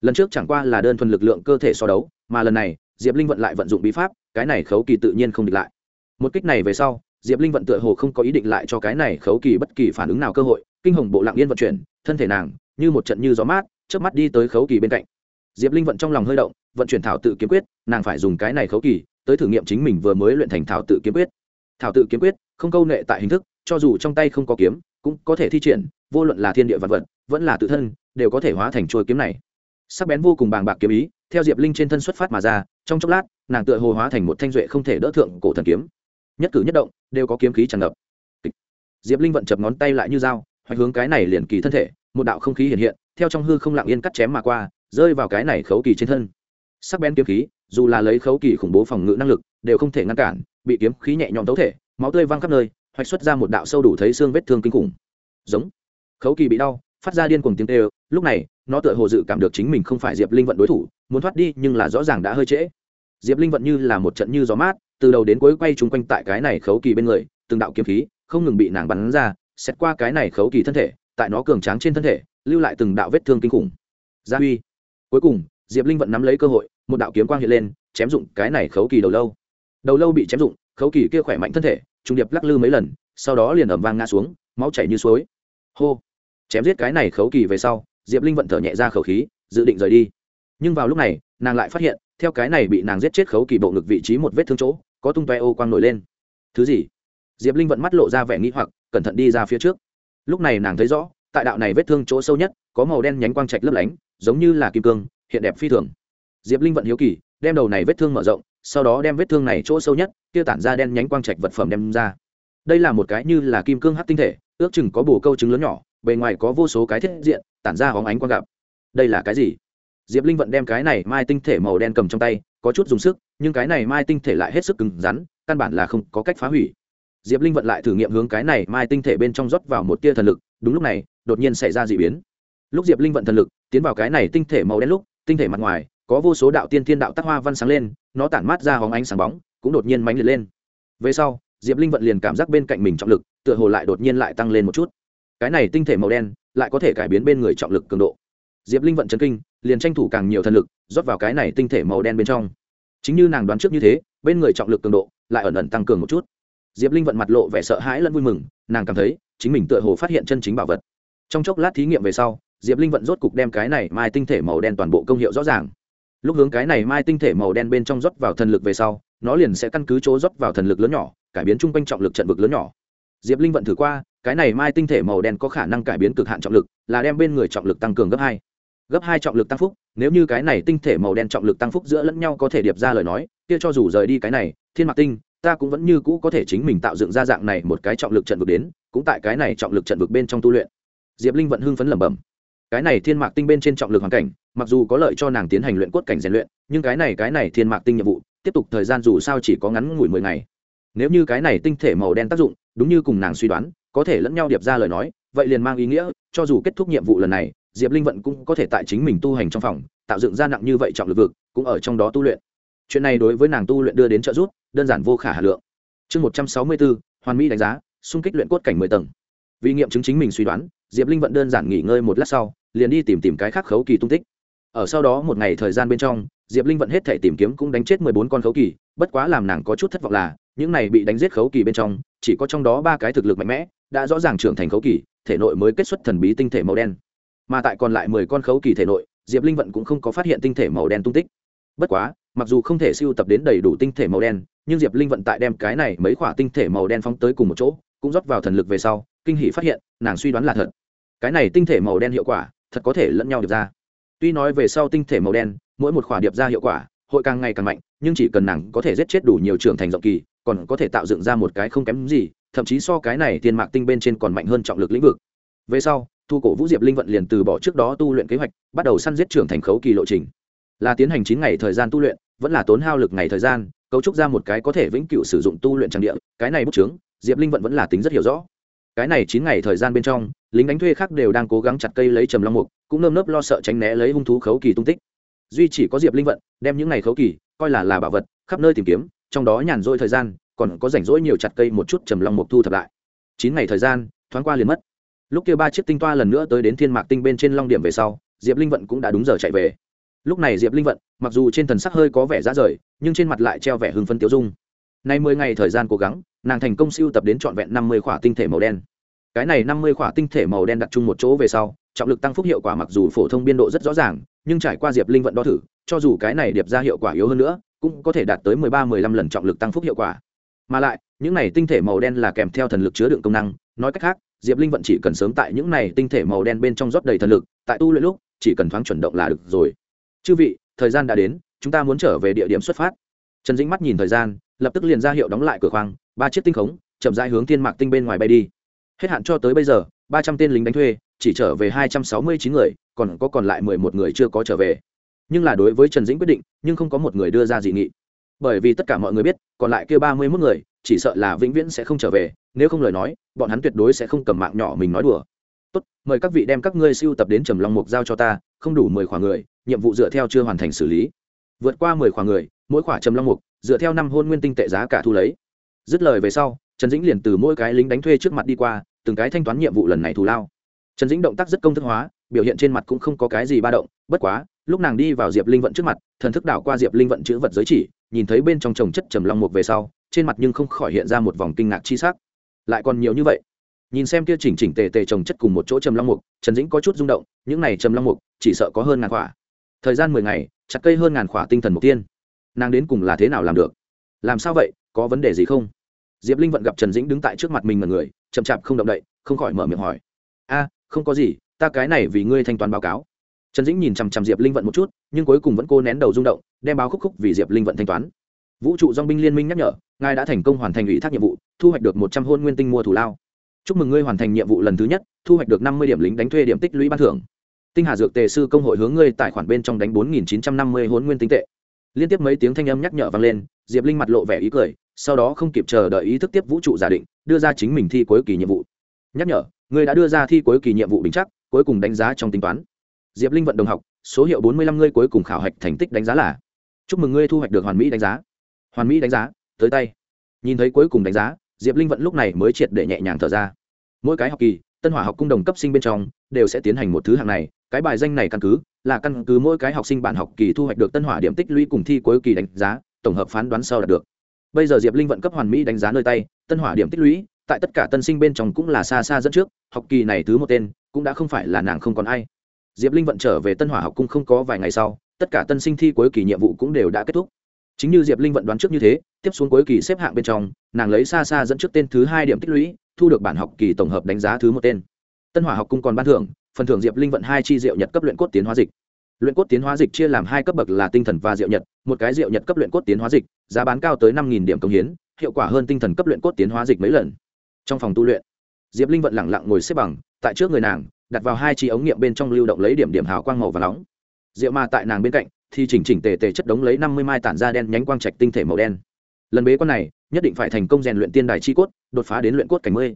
Lần trước chẳng qua là đơn thuần lực lượng cơ thể so đấu, mà lần này, diệp linh vận lại vận dụng bí pháp, cái này khấu kỳ tự nhiên không địch lại. Một kích này về sau, diệp linh vận tựa hồ không có ý định lại cho cái này khấu kỳ bất kỳ phản ứng nào cơ hội, kinh hồng bộ lặng yên vận chuyển, thân thể nàng, như một trận như gió mát trước mắt đi tới khấu kỳ bên cạnh. Diệp linh vận trong lòng hơi động, vận chuyển thảo tự kiếm quyết, nàng phải dùng cái này khấu kỳ, tới thử nghiệm chính mình vừa mới luyện thành thảo tự kiếm quyết thảo tự kiếm quyết, không câu nệ tại hình thức, cho dù trong tay không có kiếm, cũng có thể thi triển, vô luận là thiên địa vật vật, vẫn là tự thân, đều có thể hóa thành trôi kiếm này. Sắc bén vô cùng bàng bạc kiếm ý, theo diệp linh trên thân xuất phát mà ra, trong chốc lát, nàng tựa hồ hóa thành một thanh duệ không thể đỡ thượng cổ thần kiếm. Nhất cử nhất động, đều có kiếm khí tràn ngập. Diệp linh vận chập ngón tay lại như dao, hoạch hướng cái này liền kỳ thân thể, một đạo không khí hiện hiện, theo trong hư không lặng yên cắt chém mà qua, rơi vào cái này khấu kỳ trên thân. Sắc bén kiếm khí dù là lấy khấu kỳ khủng bố phòng ngự năng lực, đều không thể ngăn cản, bị kiếm khí nhẹ nhõm tấu thể, máu tươi văng khắp nơi, hoạch xuất ra một đạo sâu đủ thấy xương vết thương kinh khủng. Giống. Khấu kỳ bị đau, phát ra điên cuồng tiếng tê lúc này, nó tựa hồ dự cảm được chính mình không phải diệp linh vận đối thủ, muốn thoát đi nhưng là rõ ràng đã hơi trễ. Diệp linh vận như là một trận như gió mát, từ đầu đến cuối quay chung quanh tại cái này khấu kỳ bên người, từng đạo kiếm khí, không ngừng bị nàng bắn ra xét qua cái này khấu kỳ thân thể, tại nó cường tráng trên thân thể, lưu lại từng đạo vết thương kinh khủng. Gia huy. Cuối cùng, diệp linh vận nắm lấy cơ hội một đạo kiếm quang hiện lên, chém dụng cái này khấu kỳ đầu lâu. Đầu lâu bị chém dụng, khấu kỳ kia khỏe mạnh thân thể trung điệp lắc lư mấy lần, sau đó liền ẩm vang ngã xuống, máu chảy như suối. Hô! Chém giết cái này khấu kỳ về sau, diệp linh vận thở nhẹ ra khẩu khí, dự định rời đi. Nhưng vào lúc này, nàng lại phát hiện, theo cái này bị nàng giết chết khấu kỳ bộ ngực vị trí một vết thương chỗ, có tung toe ô quang nổi lên. Thứ gì? Diệp linh vận mắt lộ ra vẻ nghĩ hoặc, cẩn thận đi ra phía trước. Lúc này nàng thấy rõ, tại đạo này vết thương chỗ sâu nhất, có màu đen nhánh quang trạch lấp lánh, giống như là kim cương, hiện đẹp phi thường diệp linh vận hiếu kỳ, đem đầu này vết thương mở rộng, sau đó đem vết thương này chỗ sâu nhất, kia tản ra đen nhánh quang trạch vật phẩm đem ra. Đây là một cái như là kim cương hát tinh thể, ước chừng có bồ câu trứng lớn nhỏ, bề ngoài có vô số cái thiết diện, tản ra hóng ánh quang gặp. Đây là cái gì? Diệp linh vận đem cái này mai tinh thể màu đen cầm trong tay, có chút dùng sức, nhưng cái này mai tinh thể lại hết sức cứng rắn, căn bản là không có cách phá hủy. Diệp linh vận lại thử nghiệm hướng cái này mai tinh thể bên trong rót vào một tia thần lực, đúng lúc này, đột nhiên xảy ra d ị biến. Lúc diệp linh vận thần lực, tiến vào cái này tinh thể màu đen lúc, tinh thể mặt ngoài có vô số đạo tiên thiên đạo tác hoa văn sáng lên, nó tản mát ra hóng ánh sáng bóng, cũng đột nhiên mánh liệt lên. Về sau, diệp linh vận liền cảm giác bên cạnh mình trọng lực, tựa hồ lại đột nhiên lại tăng lên một chút. Cái này tinh thể màu đen, lại có thể cải biến bên người trọng lực cường độ. Diệp linh vận chấn kinh, liền tranh thủ càng nhiều thần lực, rót vào cái này tinh thể màu đen bên trong. Chính như nàng đoán trước như thế, bên người trọng lực cường độ lại ẩn ẩn tăng cường một chút. Diệp linh vận mặt lộ vẻ sợ hãi lẫn vui mừng, nàng cảm thấy, chính mình tựa hồ phát hiện chân chính bảo vật. Trong chốc lát thí nghiệm về sau, diệp linh vận rốt cục đem cái này mai tinh thể màu đen toàn bộ công hiệu rõ ràng lúc hướng cái này mai tinh thể màu đen bên trong rót vào thần lực về sau, nó liền sẽ căn cứ chỗ rót vào thần lực lớn nhỏ, cải biến chung quanh trọng lực trận vực lớn nhỏ. Diệp linh vận thử qua, cái này mai tinh thể màu đen có khả năng cải biến cực hạn trọng lực, là đem bên người trọng lực tăng cường gấp hai. Gấp hai trọng lực tăng phúc, nếu như cái này tinh thể màu đen trọng lực tăng phúc giữa lẫn nhau có thể điệp ra lời nói, kia cho dù rời đi cái này, thiên mạc tinh, ta cũng vẫn như cũ có thể chính mình tạo dựng ra dạng này một cái trọng lực trận vực đến, cũng tại cái này trọng lực trận vực bên trong tu luyện. Diệp linh vận hưng phấn lẩm bẩm cái này thiên mạc tinh bên trên trọng lực hoàn cảnh, mặc dù có lợi cho nàng tiến hành luyện cốt cảnh rèn luyện, nhưng cái này cái này thiên mạc tinh nhiệm vụ, tiếp tục thời gian dù sao chỉ có ngắn ngủi mười ngày. Nếu như cái này tinh thể màu đen tác dụng, đúng như cùng nàng suy đoán, có thể lẫn nhau điệp ra lời nói, vậy liền mang ý nghĩa, cho dù kết thúc nhiệm vụ lần này, diệp linh vận cũng có thể tại chính mình tu hành trong phòng, tạo dựng ra nặng như vậy trọng lực vực, cũng ở trong đó tu luyện. Chuyện này đối với nàng tu luyện đưa đến trợ giúp, đơn giản vô khả hà lượng. Chương một trăm sáu mươi bốn, hoàn mỹ đánh giá, xung kích luyện cốt cảnh mười tầng. Vì nghiệm chứng chính mình suy đoán, diệp linh vận đơn giản nghỉ ngơi một lát sau liền đi tìm tìm cái khác khấu kỳ tung tích. Ở sau đó một ngày thời gian bên trong, diệp linh vận hết thể tìm kiếm cũng đánh chết mười bốn con khấu kỳ, bất quá làm nàng có chút thất vọng là, những này bị đánh giết khấu kỳ bên trong, chỉ có trong đó ba cái thực lực mạnh mẽ, đã rõ ràng trưởng thành khấu kỳ, thể nội mới kết xuất thần bí tinh thể màu đen. Mà tại còn lại mười con khấu kỳ thể nội, diệp linh vận cũng không có phát hiện tinh thể màu đen tung tích. Bất quá, mặc dù không thể siêu tập đến đầy đủ tinh thể màu đen, nhưng diệp linh vận tại đem cái này mấy khoả tinh thể màu đen phóng tới cùng một chỗ, cũng rót vào thần lực về sau, kinh hỷ phát hiện, nàng suy đoán là thật. Cái này tinh thể màu đen hiệu quả thật có thể lẫn nhau điệp ra. Tuy nói về sau tinh thể màu đen, mỗi một khỏa điệp ra hiệu quả, hội càng ngày càng mạnh, nhưng chỉ cần nàng có thể giết chết đủ nhiều trưởng thành rộng kỳ, còn có thể tạo dựng ra một cái không kém gì, thậm chí so cái này tiền mạc tinh bên trên còn mạnh hơn trọng lực lĩnh vực. Về sau, thu cổ vũ diệp linh vận liền từ bỏ trước đó tu luyện kế hoạch, bắt đầu săn giết trưởng thành khấu kỳ lộ trình. Là tiến hành chín ngày thời gian tu luyện, vẫn là tốn hao lực ngày thời gian, cấu trúc ra một cái có thể vĩnh cửu sử dụng tu luyện trang địa, cái này bút chứng diệp linh vận vẫn là tính rất hiểu rõ cái này chín ngày thời gian bên trong, lính đánh thuê khác đều đang cố gắng chặt cây lấy trầm long mục, cũng nơm nớp lo sợ tránh né lấy hung thú khấu kỳ tung tích. Duy chỉ có diệp linh vận, đem những ngày khấu kỳ, coi là là bảo vật, khắp nơi tìm kiếm, trong đó nhàn rỗi thời gian, còn có rảnh rỗi nhiều chặt cây một chút trầm long mục thu thập lại. Chín ngày thời gian, thoáng qua liền mất. Lúc kia ba chiếc tinh toa lần nữa tới đến thiên mạc tinh bên trên long điểm về sau, diệp linh vận cũng đã đúng giờ chạy về. Lúc này diệp linh vận, mặc dù trên thần sắc hơi có vẻ ra rời, nhưng trên mặt lại treo vẻ hưng phân tiêu dung. Nay mười ngày thời gian cố gắng nàng thành công siêu tập đến trọn vẹn năm mươi khỏa tinh thể màu đen. Cái này năm mươi khỏa tinh thể màu đen đặt chung một chỗ về sau, trọng lực tăng phúc hiệu quả mặc dù phổ thông biên độ rất rõ ràng, nhưng trải qua diệp linh vận đo thử, cho dù cái này điệp ra hiệu quả yếu hơn nữa, cũng có thể đạt tới mười ba, mười lăm lần trọng lực tăng phúc hiệu quả. Mà lại, những này tinh thể màu đen là kèm theo thần lực chứa đựng công năng, nói cách khác, diệp linh vận chỉ cần sớm tại những này tinh thể màu đen bên trong rót đầy thần lực, tại tu luyện lúc, chỉ cần thoáng chuẩn động là được rồi. Chư vị, thời gian đã đến, chúng ta muốn trở về địa điểm xuất phát. Trần dĩnh mắt nhìn thời gian, lập tức liền ra hiệu đóng lại cửa khoang ba chiếc tinh khống, chậm rãi hướng thiên mạc tinh bên ngoài bay đi. Hết hạn cho tới bây giờ, ba trăm tên lính đánh thuê, chỉ trở về hai trăm sáu mươi chín người, còn có còn lại mười một người chưa có trở về. Nhưng là đối với trần dĩnh quyết định, nhưng không có một người đưa ra dị nghị. Bởi vì tất cả mọi người biết, còn lại kia ba mươi mốt người, chỉ sợ là vĩnh viễn sẽ không trở về, nếu không lời nói, bọn hắn tuyệt đối sẽ không cầm mạng nhỏ mình nói đùa. Tốt, mời các vị đem các ngươi siêu tập đến trầm long mục giao cho ta, không đủ mười khoảng người, nhiệm vụ dựa theo chưa hoàn thành xử lý. Vượt qua mười khoảng người, mỗi khoảng trầm long mục, dựa theo năm hôn nguyên tinh tệ giá cả thu lấy dứt lời về sau, trần dĩnh liền từ mỗi cái lính đánh thuê trước mặt đi qua, từng cái thanh toán nhiệm vụ lần này thù lao. Trần dĩnh động tác rất công thức hóa, biểu hiện trên mặt cũng không có cái gì ba động, bất quá, lúc nàng đi vào diệp linh vận trước mặt, thần thức đảo qua diệp linh vận chữ vật giới chỉ, nhìn thấy bên trong trồng chất trầm long mục về sau, trên mặt nhưng không khỏi hiện ra một vòng kinh ngạc chi sắc. Lại còn nhiều như vậy. Nhìn xem kia chỉnh chỉnh tề tề trồng chất cùng một chỗ trầm long mục, trần dĩnh có chút rung động, những này trầm long mục, chỉ sợ có hơn ngàn khỏa. Thời gian mười ngày, chặt cây hơn ngàn khỏa tinh thần mục tiên. Nàng đến cùng là thế nào làm được? Làm sao vậy? Có vấn đề gì không? Diệp linh vận gặp trần dĩnh đứng tại trước mặt mình mà người, chậm chạp không động đậy, không khỏi mở miệng hỏi. A, không có gì, ta cái này vì ngươi thanh toán báo cáo. Trần dĩnh nhìn chằm chằm diệp linh vận một chút, nhưng cuối cùng vẫn cô nén đầu rung động, đem báo khúc khúc vì diệp linh vận thanh toán. Vũ trụ dong binh liên minh nhắc nhở, ngài đã thành công hoàn thành ủy thác nhiệm vụ, thu hoạch được một trăm hôn nguyên tinh mua thủ lao. Chúc mừng ngươi hoàn thành nhiệm vụ lần thứ nhất, thu hoạch được năm mươi điểm lính đánh thuê điểm tích lũy ban thưởng. Tinh hà dược tề sư công hội hướng ngươi tài khoản bên trong đánh bốn nghìn chín trăm năm mươi hôn nguyên tinh tệ. Liên tiếp mấy tiếng thanh âm nhắc nhở vang lên, diệp linh mặt lộ vẻ ý cười sau đó không kịp chờ đợi ý thức tiếp vũ trụ giả định, đưa ra chính mình thi cuối kỳ nhiệm vụ. Nhắc nhở ngươi đã đưa ra thi cuối kỳ nhiệm vụ bình chắc, cuối cùng đánh giá trong tính toán. Diệp linh vận đồng học, số hiệu bốn mươi lăm ngươi cuối cùng khảo hạch thành tích đánh giá là. Chúc mừng ngươi thu hoạch được hoàn mỹ đánh giá. Hoàn mỹ đánh giá, tới tay. Nhìn thấy cuối cùng đánh giá, diệp linh vận lúc này mới triệt để nhẹ nhàng thở ra. Mỗi cái học kỳ, tân hỏa học cung đồng cấp sinh bên trong, đều sẽ tiến hành một thứ hạng này, cái bài danh này căn cứ, là căn cứ mỗi cái học sinh bản học kỳ thu hoạch được tân hỏa điểm tích lũy cùng thi cuối kỳ đánh giá, tổng hợp phán đoán sau đạt được bây giờ diệp linh vận cấp hoàn mỹ đánh giá nơi tay, tân hỏa điểm tích lũy, tại tất cả tân sinh bên trong cũng là xa xa dẫn trước, học kỳ này thứ một tên, cũng đã không phải là nàng không còn ai. Diệp linh vận trở về tân hỏa học cung không có vài ngày sau, tất cả tân sinh thi cuối kỳ nhiệm vụ cũng đều đã kết thúc. Chính như diệp linh vận đoán trước như thế, tiếp xuống cuối kỳ xếp hạng bên trong, nàng lấy xa xa dẫn trước tên thứ hai điểm tích lũy, thu được bản học kỳ tổng hợp đánh giá thứ một tên. Tân hỏa học cung còn ban thưởng, phần thưởng diệp linh vận hai chi diệu nhật cấp luyện cốt tiến hóa dịch luyện cốt tiến hóa dịch chia làm hai cấp bậc là tinh thần và diệu nhật, một cái diệu nhật cấp luyện cốt tiến hóa dịch, giá bán cao tới năm điểm công hiến, hiệu quả hơn tinh thần cấp luyện cốt tiến hóa dịch mấy lần. Trong phòng tu luyện, diệp linh vận lẳng lặng ngồi xếp bằng, tại trước người nàng, đặt vào hai chi ống nghiệm bên trong lưu động lấy điểm điểm hào quang màu và nóng. Diệu ma tại nàng bên cạnh, thì chỉnh chỉnh tề tề chất đống lấy năm mươi mai tản ra đen nhánh quang trạch tinh thể màu đen. Lần bế con này, nhất định phải thành công rèn luyện tiên đài chi cốt, đột phá đến luyện cốt cảnh mươi.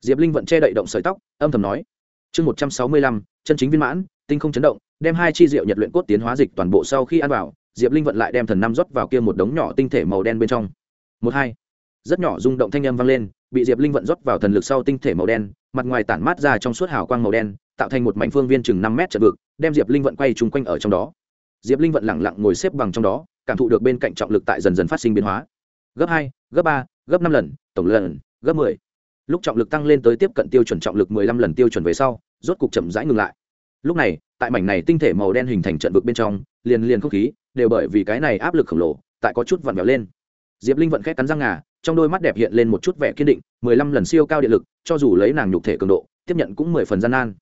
Diệp linh vận che đậy động sợi tóc, âm thầm nói. Chương một trăm sáu mươi lăm, chân chính viên mãn, tinh không chấn động đem hai chi rượu nhật luyện cốt tiến hóa dịch toàn bộ sau khi ăn vào, diệp linh vận lại đem thần năm rót vào kia một đống nhỏ tinh thể màu đen bên trong. Một hai, rất nhỏ rung động thanh âm vang lên, bị diệp linh vận rót vào thần lực sau tinh thể màu đen, mặt ngoài tản mát ra trong suốt hào quang màu đen, tạo thành một mảnh phương viên chừng năm mét chật vực, đem diệp linh vận quay chung quanh ở trong đó. Diệp linh vận lẳng lặng ngồi xếp bằng trong đó, cảm thụ được bên cạnh trọng lực tại dần dần phát sinh biến hóa. Gấp hai, gấp ba, gấp năm lần, tổng lần, gấp mười. Lúc trọng lực tăng lên tới tiếp cận tiêu chuẩn trọng lực mười lăm lần tiêu chuẩn về sau, rốt cục chậm rãi ngừng lại. Lúc này tại mảnh này tinh thể màu đen hình thành trận vực bên trong, liền liền không khí đều bởi vì cái này áp lực khổng lồ, tại có chút vặn vẹo lên. Diệp linh vận khét cắn răng ngà, trong đôi mắt đẹp hiện lên một chút vẻ kiên định, mười lăm lần siêu cao điện lực, cho dù lấy nàng nhục thể cường độ, tiếp nhận cũng mười phần gian nan.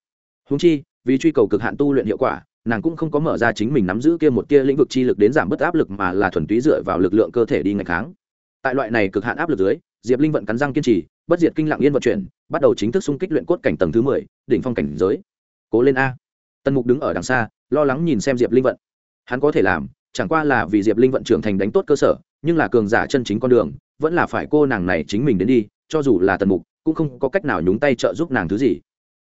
Húng chi, vì truy cầu cực hạn tu luyện hiệu quả, nàng cũng không có mở ra chính mình nắm giữ kia một tia lĩnh vực chi lực đến giảm bớt áp lực mà là thuần túy dựa vào lực lượng cơ thể đi ngày kháng. Tại loại này cực hạn áp lực dưới, diệp linh vận cắn răng kiên trì, bất diệt kinh lặng yên vận chuyển, bắt đầu chính thức xung kích luyện cốt cảnh tầng thứ mười, đỉnh phong cảnh giới. Cố lên a tần mục đứng ở đằng xa, lo lắng nhìn xem diệp linh vận. Hắn có thể làm, chẳng qua là vì diệp linh vận trưởng thành đánh tốt cơ sở, nhưng là cường giả chân chính con đường, vẫn là phải cô nàng này chính mình đến đi, cho dù là tần mục, cũng không có cách nào nhúng tay trợ giúp nàng thứ gì.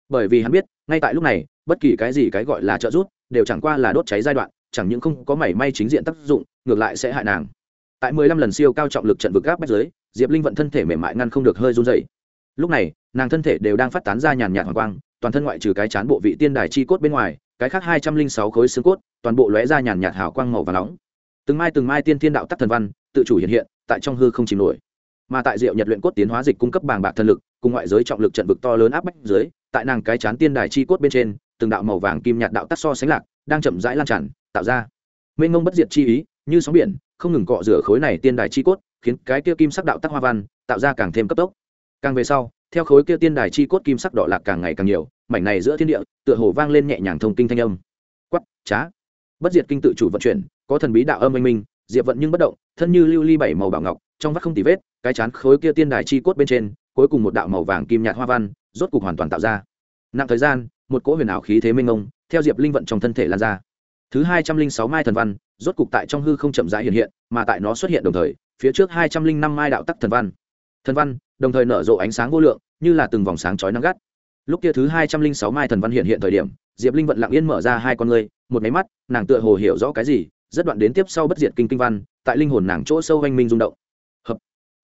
Bởi vì hắn biết, ngay tại lúc này, bất kỳ cái gì cái gọi là trợ giúp, đều chẳng qua là đốt cháy giai đoạn, chẳng những không có mảy may chính diện tác dụng, ngược lại sẽ hại nàng. Tại mười lăm lần siêu cao trọng lực trận vực gáp bách giới, diệp linh vận thân thể mềm mại ngăn không được hơi run dày lúc này, nàng thân thể đều đang phát tán ra nhàn nhạt hoàng quang toàn thân ngoại trừ cái chán bộ vị tiên đài chi cốt bên ngoài, cái khác hai trăm linh sáu khối xương cốt, toàn bộ lóe ra nhàn nhạt hào quang màu và nóng. Từng mai từng mai tiên thiên đạo tắc thần văn, tự chủ hiện hiện, tại trong hư không chìm nổi. Mà tại diệu nhật luyện cốt tiến hóa dịch cung cấp bàng bạc thần lực, cùng ngoại giới trọng lực trận vực to lớn áp bách dưới, tại nàng cái chán tiên đài chi cốt bên trên, từng đạo màu vàng kim nhạt đạo tắc so sánh lạc, đang chậm rãi lan tràn, tạo ra mênh ngông bất diệt chi ý, như sóng biển, không ngừng cọ rửa khối này tiên đài chi cốt, khiến cái kia kim sắc đạo tắc hoa văn, tạo ra càng thêm cấp tốc. Càng về sau theo khối kia tiên đài chi cốt kim sắc đỏ lạc càng ngày càng nhiều, mảnh này giữa thiên địa, tựa hồ vang lên nhẹ nhàng thông kinh thanh âm. Quắp trá. Bất diệt kinh tự chủ vận chuyển, có thần bí đạo âm anh minh, diệp vận nhưng bất động, thân như lưu ly bảy màu bảo ngọc, trong vắt không tì vết, cái chán khối kia tiên đài chi cốt bên trên, cuối cùng một đạo màu vàng kim nhạt hoa văn, rốt cục hoàn toàn tạo ra. Nặng thời gian, một cỗ huyền ảo khí thế minh ông, theo diệp linh vận trong thân thể lan ra. Thứ hai trăm linh sáu mai thần văn, rốt cục tại trong hư không chậm rãi hiện hiện, mà tại nó xuất hiện đồng thời, phía trước hai trăm linh năm mai đạo tắc thần văn. Thần văn đồng thời nở rộ ánh sáng vô lượng, như là từng vòng sáng chói nắng gắt. Lúc kia thứ hai trăm linh sáu mai thần văn hiện hiện thời điểm, diệp linh vận lặng yên mở ra hai con ngươi, một máy mắt, nàng tựa hồ hiểu rõ cái gì, rất đoạn đến tiếp sau bất diệt kinh kinh văn, tại linh hồn nàng chỗ sâu oanh minh rung động. Hợp.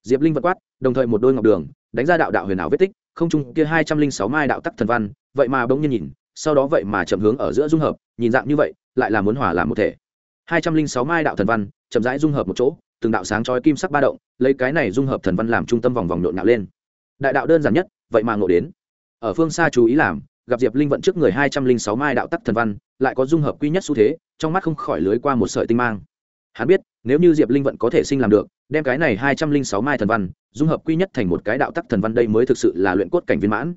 Diệp linh vận quát, đồng thời một đôi ngọc đường, đánh ra đạo đạo huyền ảo vết tích, không chung kia hai trăm linh sáu mai đạo tắc thần văn, vậy mà bỗng nhiên nhìn, sau đó vậy mà chậm hướng ở giữa dung hợp, nhìn dạng như vậy, lại là muốn hòa làm một thể. Hai trăm linh sáu mai đạo thần văn, chậm rãi dung hợp một chỗ từng đạo sáng chói kim sắc ba động, lấy cái này dung hợp thần văn làm trung tâm vòng vòng nhộn nhạo lên. Đại đạo đơn giản nhất, vậy mà ngộ đến. Ở phương xa chú ý làm, gặp diệp linh vận trước người hai trăm linh sáu mai đạo tắc thần văn, lại có dung hợp quy nhất xu thế, trong mắt không khỏi lưới qua một sợi tinh mang. Hắn biết, nếu như diệp linh vận có thể sinh làm được, đem cái này hai trăm linh sáu mai thần văn, dung hợp quy nhất thành một cái đạo tắc thần văn đây mới thực sự là luyện cốt cảnh viên mãn.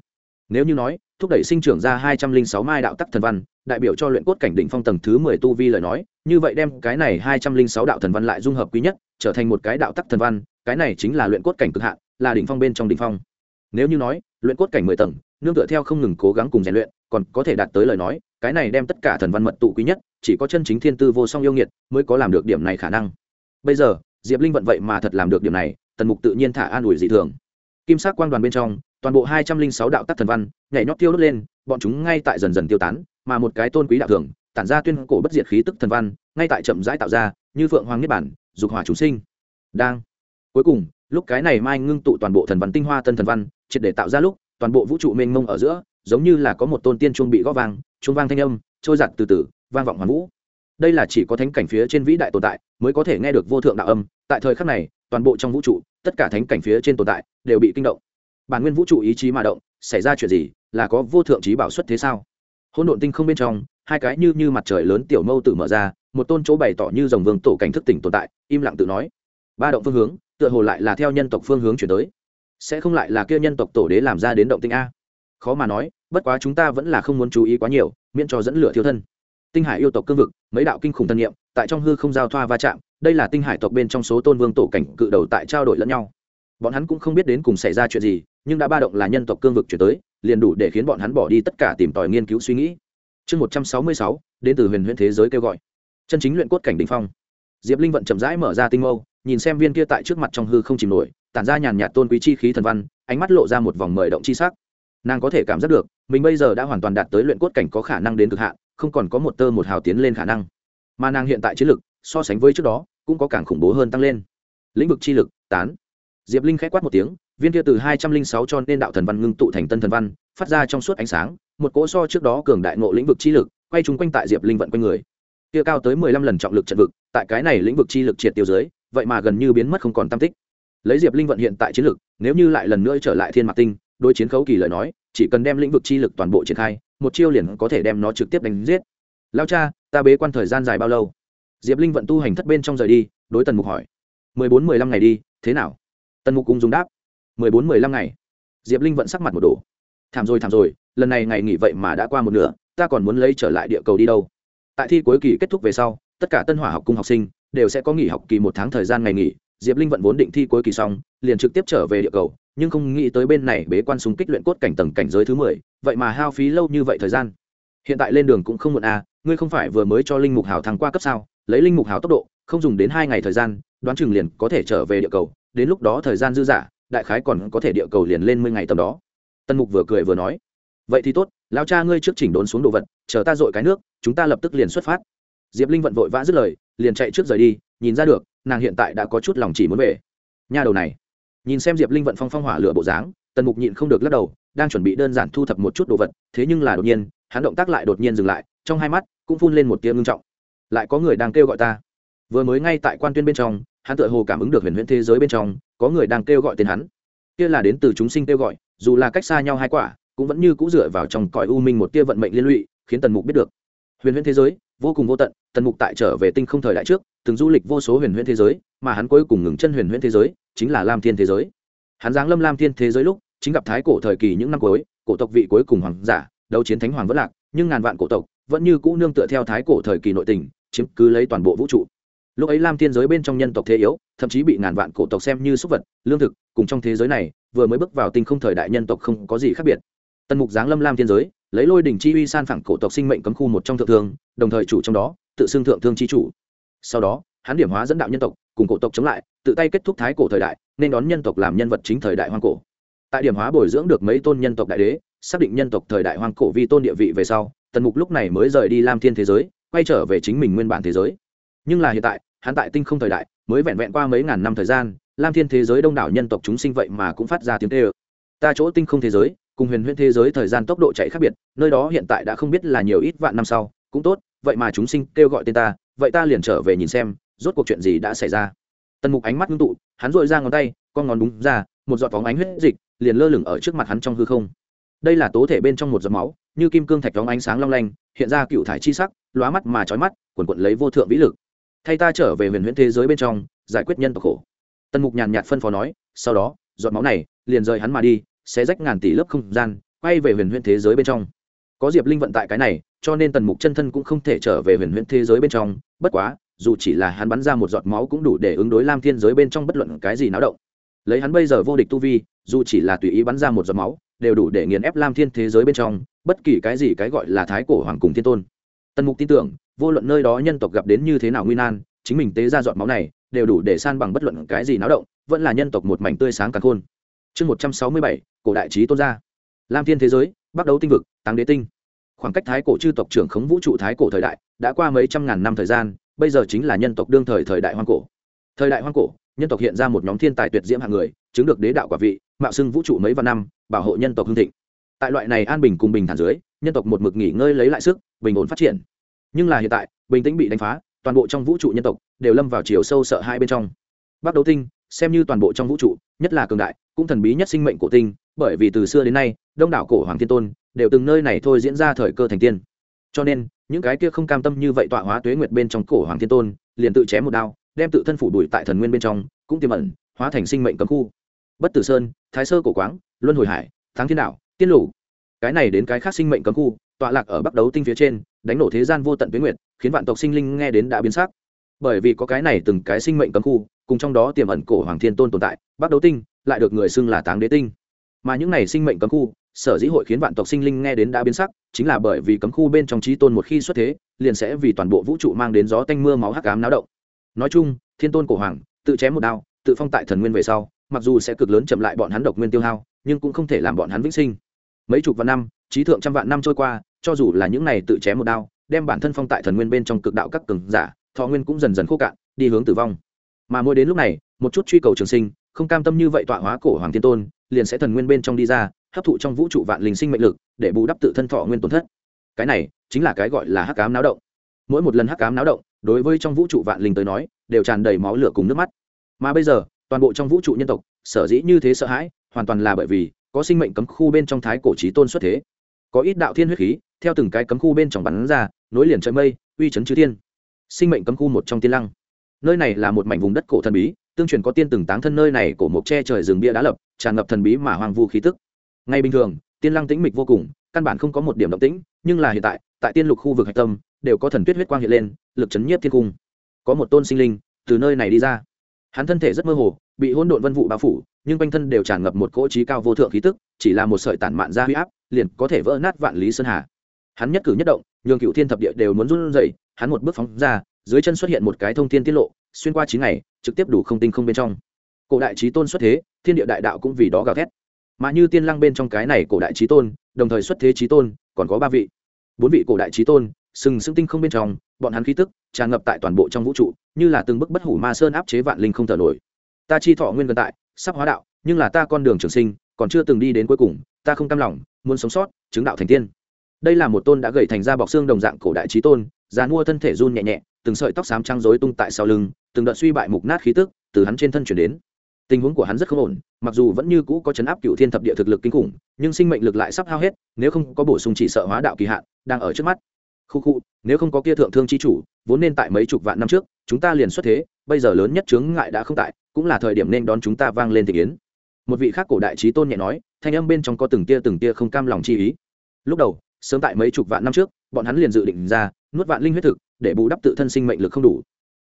Nếu như nói, thúc đẩy sinh trưởng ra hai trăm linh sáu mai đạo tắc thần văn, đại biểu cho luyện cốt cảnh đỉnh phong tầng thứ mười tu vi lời nói, như vậy đem cái này hai trăm linh sáu đạo thần văn lại dung hợp quý nhất trở thành một cái đạo tắc thần văn, cái này chính là luyện cốt cảnh cực hạn, là đỉnh phong bên trong đỉnh phong. Nếu như nói, luyện cốt cảnh mười tầng, nương tựa theo không ngừng cố gắng cùng rèn luyện, còn có thể đạt tới lời nói, cái này đem tất cả thần văn mật tụ quý nhất, chỉ có chân chính thiên tư vô song yêu nghiệt mới có làm được điểm này khả năng. Bây giờ, diệp linh vận vậy mà thật làm được điểm này, tần mục tự nhiên thả an ủi dị thường. Kim sắc quang đoàn bên trong, toàn bộ hai trăm linh sáu đạo tắc thần văn, nhảy nhót tiêu đốt lên, bọn chúng ngay tại dần dần tiêu tán, mà một cái tôn quý đạo thường, tản ra tuyên cổ bất diệt khí tức thần văn, ngay tại chậm rãi tạo ra, như phượng hoàng niết bản dục hỏa chúng sinh. Đang. Cuối cùng, lúc cái này mai ngưng tụ toàn bộ thần văn tinh hoa tân thần văn, triệt để tạo ra lúc, toàn bộ vũ trụ mênh mông ở giữa, giống như là có một tôn tiên chuông bị gõ vang, chuông vang thanh âm, trôi giặt từ từ, vang vọng hoàn vũ. Đây là chỉ có thánh cảnh phía trên vĩ đại tồn tại mới có thể nghe được vô thượng đạo âm. Tại thời khắc này, toàn bộ trong vũ trụ, tất cả thánh cảnh phía trên tồn tại đều bị kinh động. Bản nguyên vũ trụ ý chí mà động, xảy ra chuyện gì, là có vô thượng trí bảo xuất thế sao? Hỗn độn tinh không bên trong, hai cái như như mặt trời lớn tiểu mâu tự mở ra một tôn chỗ bày tỏ như dòng vương tổ cảnh thức tỉnh tồn tại, im lặng tự nói. Ba động phương hướng, tựa hồ lại là theo nhân tộc phương hướng chuyển tới. Sẽ không lại là kia nhân tộc tổ đế làm ra đến động tinh a? Khó mà nói, bất quá chúng ta vẫn là không muốn chú ý quá nhiều, miễn cho dẫn lửa thiếu thân. Tinh hải yêu tộc cương vực, mấy đạo kinh khủng thân nhiệm tại trong hư không giao thoa va chạm, đây là tinh hải tộc bên trong số tôn vương tổ cảnh cự đầu tại trao đổi lẫn nhau. Bọn hắn cũng không biết đến cùng xảy ra chuyện gì, nhưng đã ba động là nhân tộc cương vực chuyển tới, liền đủ để khiến bọn hắn bỏ đi tất cả tìm tòi nghiên cứu suy nghĩ. Chương một trăm sáu mươi sáu, đến từ huyền huyễn thế giới kêu gọi chân chính luyện cốt cảnh đ ỉ n h phong. Diệp linh vận chậm rãi mở ra tinh mâu, nhìn xem viên kia tại trước mặt trong hư không chìm nổi, tản ra nhàn nhạt tôn quý chi khí thần văn, ánh mắt lộ ra một vòng mời động chi sắc. Nàng có thể cảm giác được, mình bây giờ đã hoàn toàn đạt tới luyện cốt cảnh có khả năng đến cực hạn, không còn có một tơ một hào tiến lên khả năng. Mà nàng hiện tại chiến lực, so sánh với trước đó, cũng có càng khủng bố hơn tăng lên. Lĩnh vực chi lực, tán. Diệp linh k h quát một tiếng, viên kia từ hai trăm linh sáu cho nên đạo thần văn ngưng tụ thành tân thần văn, phát ra trong suốt ánh sáng, một cỗ so trước đó cường đại ngộ lĩnh vực chi lực, quay chung quanh tại diệp linh vận quanh người kia cao tới mười lăm lần trọng lực trận vực, tại cái này lĩnh vực chi lực triệt tiêu dưới, vậy mà gần như biến mất không còn tam tích. Lấy diệp linh vận hiện tại chiến lực, nếu như lại lần nữa trở lại thiên mạc tinh, đối chiến khấu kỳ lời nói, chỉ cần đem lĩnh vực chi lực toàn bộ triển khai, một chiêu liền có thể đem nó trực tiếp đánh giết. Lao cha, ta bế quan thời gian dài bao lâu? Diệp linh vận tu hành thất bên trong rời đi, đối tần mục hỏi. Mười bốn, mười lăm ngày đi, thế nào? Tần mục cũng dùng đáp. Mười bốn, mười lăm ngày. Diệp linh vận sắc mặt một đồ thảm rồi thảm rồi, lần này ngày nghỉ vậy mà đã qua một nửa, ta còn muốn lấy trở lại địa cầu đi đâu? Tại thi cuối kỳ kết thúc về sau, tất cả tân hỏa học cung học sinh đều sẽ có nghỉ học kỳ một tháng thời gian ngày nghỉ. Diệp linh vận vốn định thi cuối kỳ xong, liền trực tiếp trở về địa cầu, nhưng không nghĩ tới bên này bế quan súng kích luyện cốt cảnh tầng cảnh giới thứ mười, vậy mà hao phí lâu như vậy thời gian. Hiện tại lên đường cũng không muộn à ngươi không phải vừa mới cho linh mục hào thăng qua cấp sao? Lấy linh mục hào tốc độ, không dùng đến hai ngày thời gian, đoán chừng liền có thể trở về địa cầu. Đến lúc đó thời gian dư dả, đại khái còn có thể địa cầu liền lên mười ngày tầm đó. Tân mục vừa cười vừa nói vậy thì tốt lao cha ngươi trước chỉnh đốn xuống đồ vật, chờ ta dội cái nước, chúng ta lập tức liền xuất phát. Diệp linh vận vội vã dứt lời, liền chạy trước rời đi, nhìn ra được, nàng hiện tại đã có chút lòng chỉ muốn về. Nhà đầu này, nhìn xem diệp linh vận phong phong hỏa lửa bộ dáng, tần mục nhịn không được lắc đầu, đang chuẩn bị đơn giản thu thập một chút đồ vật, thế nhưng là đột nhiên, hắn động tác lại đột nhiên dừng lại, trong hai mắt cũng phun lên một tiếng ngưng trọng. Lại có người đang kêu gọi ta. Vừa mới ngay tại quan tuyên bên trong, hắn tựa hồ cảm ứng được huyền huyễn thế giới bên trong, có người đang kêu gọi tên hắn. Kia là đến từ chúng sinh kêu gọi, dù là cách xa nhau hai quả cũng vẫn như cũ dựa vào trong cõi u minh một tia vận mệnh liên lụy, khiến tần mục biết được. Huyền huyễn thế giới, vô cùng vô tận, tần mục tại trở về tinh không thời đại trước, từng du lịch vô số huyền huyễn thế giới, mà hắn cuối cùng ngừng chân huyền huyễn thế giới, chính là lam thiên thế giới. Hắn giáng lâm lam thiên thế giới lúc, chính gặp thái cổ thời kỳ những năm cuối, cổ tộc vị cuối cùng hoàng giả, đấu chiến thánh hoàng vẫn lạc, nhưng ngàn vạn cổ tộc vẫn như cũ nương tựa theo thái cổ thời kỳ nội tình, chiếm cứ lấy toàn bộ vũ trụ. Lúc ấy lam thiên giới bên trong nhân tộc thế yếu, thậm chí bị ngàn vạn cổ tộc xem như súc vật, lương thực, cùng trong thế giới này, vừa mới bước vào tinh không thời đại nhân tộc không có gì khác biệt tần mục giáng lâm lam thiên giới, lấy lôi đỉnh chi uy san phẳng cổ tộc sinh mệnh cấm khu một trong thượng thương, đồng thời chủ trong đó, tự xưng thượng thương chi chủ. Sau đó, hắn điểm hóa dẫn đạo nhân tộc, cùng cổ tộc chống lại, tự tay kết thúc thái cổ thời đại, nên đón nhân tộc làm nhân vật chính thời đại hoang cổ. Tại điểm hóa bồi dưỡng được mấy tôn nhân tộc đại đế, xác định nhân tộc thời đại hoang cổ vi tôn địa vị về sau, tần mục lúc này mới rời đi lam thiên thế giới, quay trở về chính mình nguyên bản thế giới. Nhưng là hiện tại, hắn tại tinh không thời đại, mới vẹn vẹn qua mấy ngàn năm thời gian, lam thiên thế giới đông đảo nhân tộc chúng sinh vậy mà cũng phát ra tiếng tê ơ ta chỗ tinh không thế giới cùng huyền huyễn thế giới thời gian tốc độ chạy khác biệt, nơi đó hiện tại đã không biết là nhiều ít vạn năm sau, cũng tốt, vậy mà chúng sinh kêu gọi tên ta, vậy ta liền trở về nhìn xem, rốt cuộc chuyện gì đã xảy ra. Tần mục ánh mắt ngưng tụ, hắn dội ra ngón tay, con ngón đúng ra, một giọt phóng ánh huyết dịch, liền lơ lửng ở trước mặt hắn trong hư không. Đây là tố thể bên trong một giọt máu, như kim cương thạch phóng ánh sáng long lanh, hiện ra cựu thải chi sắc, lóa mắt mà trói mắt quần quận lấy vô thượng vĩ lực. Thay ta trở về huyền huyễn thế giới bên trong, giải quyết nhân tộc khổ. Tần mục nhàn nhạt phân phó nói, sau đó, giọt máu này liền rời hắn mà đi sẽ rách ngàn tỷ lớp không gian, quay về huyền huyễn thế giới bên trong. Có diệp linh vận tại cái này, cho nên tần mục chân thân cũng không thể trở về huyền huyễn thế giới bên trong. Bất quá, dù chỉ là hắn bắn ra một giọt máu cũng đủ để ứng đối lam thiên giới bên trong bất luận cái gì náo động. Lấy hắn bây giờ vô địch tu vi, dù chỉ là tùy ý bắn ra một giọt máu, đều đủ để nghiền ép lam thiên thế giới bên trong, bất kỳ cái gì cái gọi là thái cổ hoàng cùng thiên tôn. Tần mục tin tưởng, vô luận nơi đó nhân tộc gặp đến như thế nào nguy nan, chính mình tế ra giọt máu này, đều đủ để san bằng bất luận cái gì náo động, vẫn là nhân tộc một mảnh tươi sáng càng khôn chương một trăm sáu mươi bảy, cổ đại trí tôn gia. Lam thiên thế giới bắt đầu tinh vực, táng đế tinh. Khoảng cách thái cổ chư tộc trưởng khống vũ trụ thái cổ thời đại, đã qua mấy trăm ngàn năm thời gian, bây giờ chính là nhân tộc đương thời thời đại hoang cổ. Thời đại hoang cổ, nhân tộc hiện ra một nhóm thiên tài tuyệt diễm hạng người, chứng được đế đạo quả vị, mạo xưng vũ trụ mấy vạn năm, bảo hộ nhân tộc hương thịnh. Tại loại này an bình cùng bình thản dưới, nhân tộc một mực nghỉ ngơi lấy lại sức, bình ổn phát triển. Nhưng là hiện tại, bình tĩnh bị đánh phá, toàn bộ trong vũ trụ nhân tộc đều lâm vào chiều sâu sợ hai bên trong. Bắc đấu tinh xem như toàn bộ trong vũ trụ, nhất là cường đại, cũng thần bí nhất sinh mệnh cổ tinh, bởi vì từ xưa đến nay, đông đảo cổ hoàng thiên tôn đều từng nơi này thôi diễn ra thời cơ thành tiên. Cho nên, những cái kia không cam tâm như vậy tọa hóa tuế nguyệt bên trong cổ hoàng thiên tôn, liền tự chém một đao, đem tự thân phủ đuổi tại thần nguyên bên trong, cũng tiềm ẩn, hóa thành sinh mệnh cấm khu. Bất tử sơn, thái sơ cổ quáng, luân hồi hải, thắng thiên đạo, tiên lũ cái này đến cái khác sinh mệnh cấm khu, tọa lạc ở bắc đấu tinh phía trên, đánh nổ thế gian vô tận tuế nguyệt, khiến vạn tộc sinh linh nghe đến đã biến sắc. Bởi vì có cái này từng cái sinh mệnh cấm khu cùng trong đó tiềm ẩn cổ hoàng thiên tôn tồn tại, bắc đấu tinh lại được người xưng là táng đế tinh. Mà những này sinh mệnh cấm khu, sở dĩ hội khiến vạn tộc sinh linh nghe đến đã biến sắc, chính là bởi vì cấm khu bên trong trí tôn một khi xuất thế, liền sẽ vì toàn bộ vũ trụ mang đến gió tanh mưa máu hắc ám náo động. Nói chung, thiên tôn cổ hoàng, tự chém một đao, tự phong tại thần nguyên về sau, mặc dù sẽ cực lớn chậm lại bọn hắn độc nguyên tiêu hao, nhưng cũng không thể làm bọn hắn vĩnh sinh. Mấy chục vạn năm trí thượng trăm vạn năm trôi qua, cho dù là những này tự chém một đao, đem bản thân phong tại thần nguyên bên trong cực đạo các cường giả, thọ nguyên cũng dần dần khô cạn, đi hướng tử vong mà mỗi đến lúc này, một chút truy cầu trường sinh, không cam tâm như vậy tọa hóa cổ hoàng thiên tôn, liền sẽ thần nguyên bên trong đi ra, hấp thụ trong vũ trụ vạn linh sinh mệnh lực, để bù đắp tự thân thọ nguyên tổn thất. Cái này chính là cái gọi là hắc cám náo động. Mỗi một lần hắc cám náo động, đối với trong vũ trụ vạn linh tới nói, đều tràn đầy máu lửa cùng nước mắt. Mà bây giờ, toàn bộ trong vũ trụ nhân tộc, sở dĩ như thế sợ hãi, hoàn toàn là bởi vì có sinh mệnh cấm khu bên trong thái cổ trí tôn xuất thế. Có ít đạo thiên huyết khí, theo từng cái cấm khu bên trong bắn ra, nối liền trời mây, uy chấn chư thiên. Sinh mệnh cấm khu một trong tiên lăng nơi này là một mảnh vùng đất cổ thần bí, tương truyền có tiên từng táng thân nơi này, cổ mộc che trời rừng bia đá lập, tràn ngập thần bí mà hoang vu khí tức. Ngay bình thường, tiên lăng tĩnh mịch vô cùng, căn bản không có một điểm động tĩnh, nhưng là hiện tại tại tiên lục khu vực hạch tâm, đều có thần tuyết huyết quang hiện lên, lực chấn nhiếp thiên cung. Có một tôn sinh linh, từ nơi này đi ra. Hắn thân thể rất mơ hồ, bị hỗn độn vân vụ bao phủ, nhưng quanh thân đều tràn ngập một cỗ trí cao vô thượng khí tức, chỉ là một sợi tản mạn ra huy áp, liền có thể vỡ nát vạn lý sơn hà. Hắn nhất cử nhất động, nhường cựu thiên thập địa đều muốn run rẩy, hắn một bước phóng ra dưới chân xuất hiện một cái thông thiên tiết lộ, xuyên qua chín ngày, trực tiếp đủ không tinh không bên trong. Cổ đại trí tôn xuất thế, thiên địa đại đạo cũng vì đó gào thét. Mà như tiên lăng bên trong cái này cổ đại trí tôn, đồng thời xuất thế trí tôn, còn có ba vị. Bốn vị cổ đại trí tôn, sừng sững tinh không bên trong, bọn hắn khí tức, tràn ngập tại toàn bộ trong vũ trụ, như là từng bức bất hủ ma sơn áp chế vạn linh không thở nổi. Ta chi thọ nguyên gần tại, sắp hóa đạo, nhưng là ta con đường trường sinh, còn chưa từng đi đến cuối cùng, ta không cam lòng, muốn sống sót, chứng đạo thành tiên. Đây là một tôn đã gầy thành ra bọc xương đồng dạng cổ đại trí tôn, già mua thân thể run nhẹ nhẹ từng sợi tóc xám trắng rối tung tại sau lưng, từng đợt suy bại mục nát khí tức từ hắn trên thân chuyển đến. Tình huống của hắn rất không ổn, mặc dù vẫn như cũ có chấn áp cựu thiên thập địa thực lực kinh khủng, nhưng sinh mệnh lực lại sắp hao hết, nếu không có bổ sung chỉ sợ hóa đạo kỳ hạn đang ở trước mắt. Khu khu, nếu không có kia thượng thương chi chủ, vốn nên tại mấy chục vạn năm trước, chúng ta liền xuất thế, bây giờ lớn nhất chướng ngại đã không tại, cũng là thời điểm nên đón chúng ta vang lên thị kiến. Một vị khác cổ đại trí tôn nhẹ nói, thanh âm bên trong có từng tia từng tia không cam lòng chi ý. Lúc đầu sớm tại mấy chục vạn năm trước, bọn hắn liền dự định ra, nuốt vạn linh huyết thực, để bù đắp tự thân sinh mệnh lực không đủ.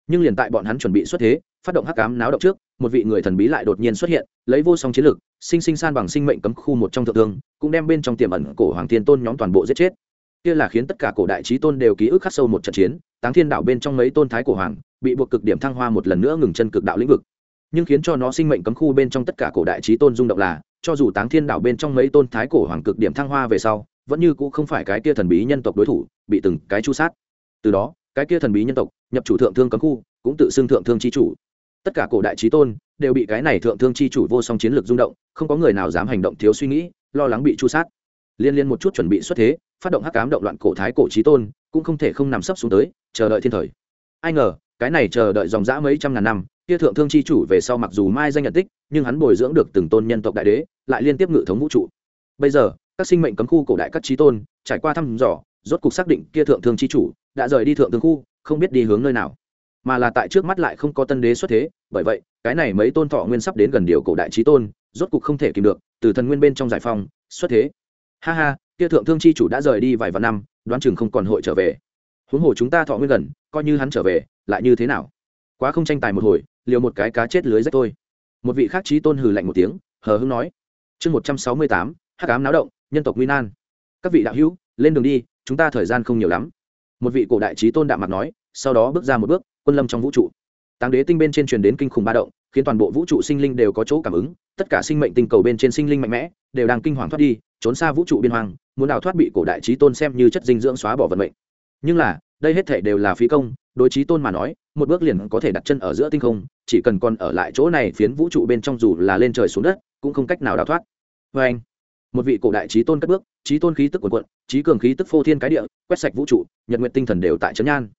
Nhưng liền tại bọn hắn chuẩn bị xuất thế, phát động hắc cám náo động trước, một vị người thần bí lại đột nhiên xuất hiện, lấy vô song chiến lược sinh sinh san bằng sinh mệnh cấm khu một trong thượng thương, cũng đem bên trong tiềm ẩn cổ hoàng thiên tôn nhóm toàn bộ giết chết. Kia là khiến tất cả cổ đại trí tôn đều ký ức khắc sâu một trận chiến, táng thiên đạo bên trong mấy tôn thái cổ hoàng, bị buộc cực điểm thăng hoa một lần nữa ngừng chân cực đạo lĩnh vực. Nhưng khiến cho nó sinh mệnh cấm khu bên trong tất cả cổ đại trí tôn rung động là, cho dù táng thiên đạo bên trong mấy tôn thái cổ hoàng cực điểm thăng hoa về sau vẫn như cũng không phải cái kia thần bí nhân tộc đối thủ, bị từng cái chu sát. Từ đó, cái kia thần bí nhân tộc nhập chủ thượng thương cấm khu, cũng tự xưng thượng thương chi chủ. Tất cả cổ đại trí tôn đều bị cái này thượng thương chi chủ vô song chiến lược rung động, không có người nào dám hành động thiếu suy nghĩ, lo lắng bị chu sát. Liên liên một chút chuẩn bị xuất thế, phát động hắc cám động loạn cổ thái cổ trí tôn, cũng không thể không nằm sấp xuống tới, chờ đợi thiên thời. Ai ngờ, cái này chờ đợi dòng dã mấy trăm ngàn năm, kia thượng thương chi chủ về sau mặc dù mai danh nhận tích, nhưng hắn bồi dưỡng được từng tôn nhân tộc đại đế, lại liên tiếp ngự thống vũ trụ. Bây giờ các sinh mệnh cấm khu cổ đại các trí tôn, trải qua thăm dò, rốt cục xác định kia thượng thương chi chủ đã rời đi thượng thương khu, không biết đi hướng nơi nào. Mà là tại trước mắt lại không có tân đế xuất thế, bởi vậy, cái này mấy tôn thọ nguyên sắp đến gần điều cổ đại trí tôn, rốt cục không thể kìm được, từ thần nguyên bên trong giải phong xuất thế. Ha ha, kia thượng thương chi chủ đã rời đi vài vạn năm, đoán chừng không còn hội trở về. Huống hồ chúng ta thọ nguyên gần, coi như hắn trở về, lại như thế nào? Quá không tranh tài một hồi, liều một cái cá chết lưới rách thôi. Một vị khác trí tôn hừ lạnh một tiếng, hờ hưng nói. Chương một trăm sáu mươi tám, hắc ám náo động nhân tộc nguy nan. Các vị đạo hữu, lên đường đi, chúng ta thời gian không nhiều lắm. Một vị cổ đại trí tôn đạm mặt nói, sau đó bước ra một bước, quân lâm trong vũ trụ. Tàng đế tinh bên trên truyền đến kinh khủng ba động, khiến toàn bộ vũ trụ sinh linh đều có chỗ cảm ứng, tất cả sinh mệnh tinh cầu bên trên sinh linh mạnh mẽ, đều đang kinh hoàng thoát đi, trốn xa vũ trụ biên hoàng muốn nào thoát bị cổ đại trí tôn xem như chất dinh dưỡng xóa bỏ vận mệnh. Nhưng là, đây hết thể đều là phí công, đối trí tôn mà nói, một bước liền có thể đặt chân ở giữa tinh không, chỉ cần còn ở lại chỗ này phiến vũ trụ bên trong dù là lên trời xuống đất, cũng không cách nào đào thoát. Vê anh một vị cổ đại trí tôn cất bước, trí tôn khí tức quần quận trí cường khí tức phô thiên cái địa, quét sạch vũ trụ, nhật nguyện tinh thần đều tại trấn nhan.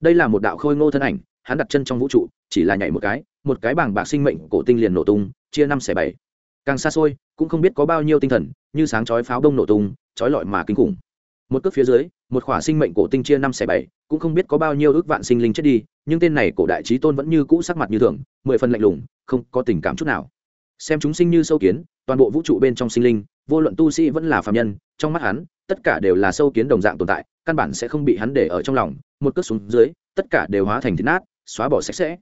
Đây là một đạo khôi ngô thân ảnh, hắn đặt chân trong vũ trụ, chỉ là nhảy một cái một cái bảng bạc sinh mệnh cổ tinh liền nổ tung, chia năm xẻ bảy. Càng xa xôi, cũng không biết có bao nhiêu tinh thần, như sáng chói pháo đông nổ tung, chói lọi mà kinh khủng. Một cước phía dưới, một khỏa sinh mệnh cổ tinh chia năm xẻ bảy, cũng không biết có bao nhiêu ước vạn sinh linh chết đi, nhưng tên này cổ đại trí tôn vẫn như cũ sắc mặt như thường, mười phần lạnh lùng, không có tình cảm chút nào. Xem chúng sinh như sâu kiến, toàn bộ vũ trụ bên trong sinh linh vô luận tu sĩ vẫn là phạm nhân, trong mắt hắn, tất cả đều là sâu kiến đồng dạng tồn tại, căn bản sẽ không bị hắn để ở trong lòng, một cước xuống dưới, tất cả đều hóa thành thịt nát, xóa bỏ sạch sẽ.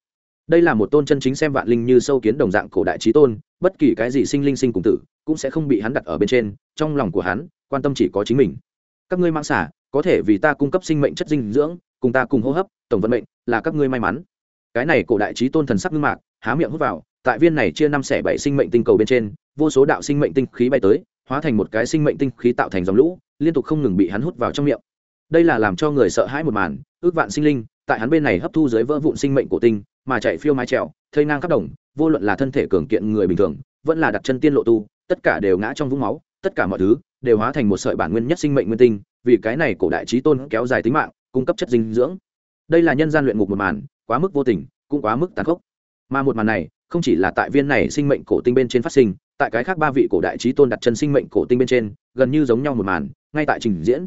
Đây là một tôn chân chính xem vạn linh như sâu kiến đồng dạng cổ đại trí tôn, bất kỳ cái gì sinh linh sinh cùng tử, cũng sẽ không bị hắn đặt ở bên trên, trong lòng của hắn, quan tâm chỉ có chính mình. Các ngươi mang xả, có thể vì ta cung cấp sinh mệnh chất dinh dưỡng, cùng ta cùng hô hấp, tổng vận mệnh, là các ngươi may mắn. Cái này cổ đại trí tôn thần sắc ngưng mạc, há miệng hút vào, tại viên này chia năm xẻ bảy sinh mệnh tinh cầu bên trên vô số đạo sinh mệnh tinh khí bay tới, hóa thành một cái sinh mệnh tinh khí tạo thành dòng lũ, liên tục không ngừng bị hắn hút vào trong miệng. Đây là làm cho người sợ hãi một màn, ước vạn sinh linh, tại hắn bên này hấp thu dưới vỡ vụn sinh mệnh cổ tinh, mà chạy phiêu mái trèo, thây ngang khắp đồng, vô luận là thân thể cường kiện người bình thường, vẫn là đặt chân tiên lộ tu, tất cả đều ngã trong vũng máu, tất cả mọi thứ đều hóa thành một sợi bản nguyên nhất sinh mệnh nguyên tinh, vì cái này cổ đại trí tôn kéo dài tính mạng, cung cấp chất dinh dưỡng. Đây là nhân gian luyện ngục một màn, quá mức vô tình, cũng quá mức tàn khốc. Mà một màn này, không chỉ là tại viên này sinh mệnh cổ tinh bên trên phát sinh tại cái khác ba vị cổ đại trí tôn đặt chân sinh mệnh cổ tinh bên trên, gần như giống nhau một màn, ngay tại trình diễn.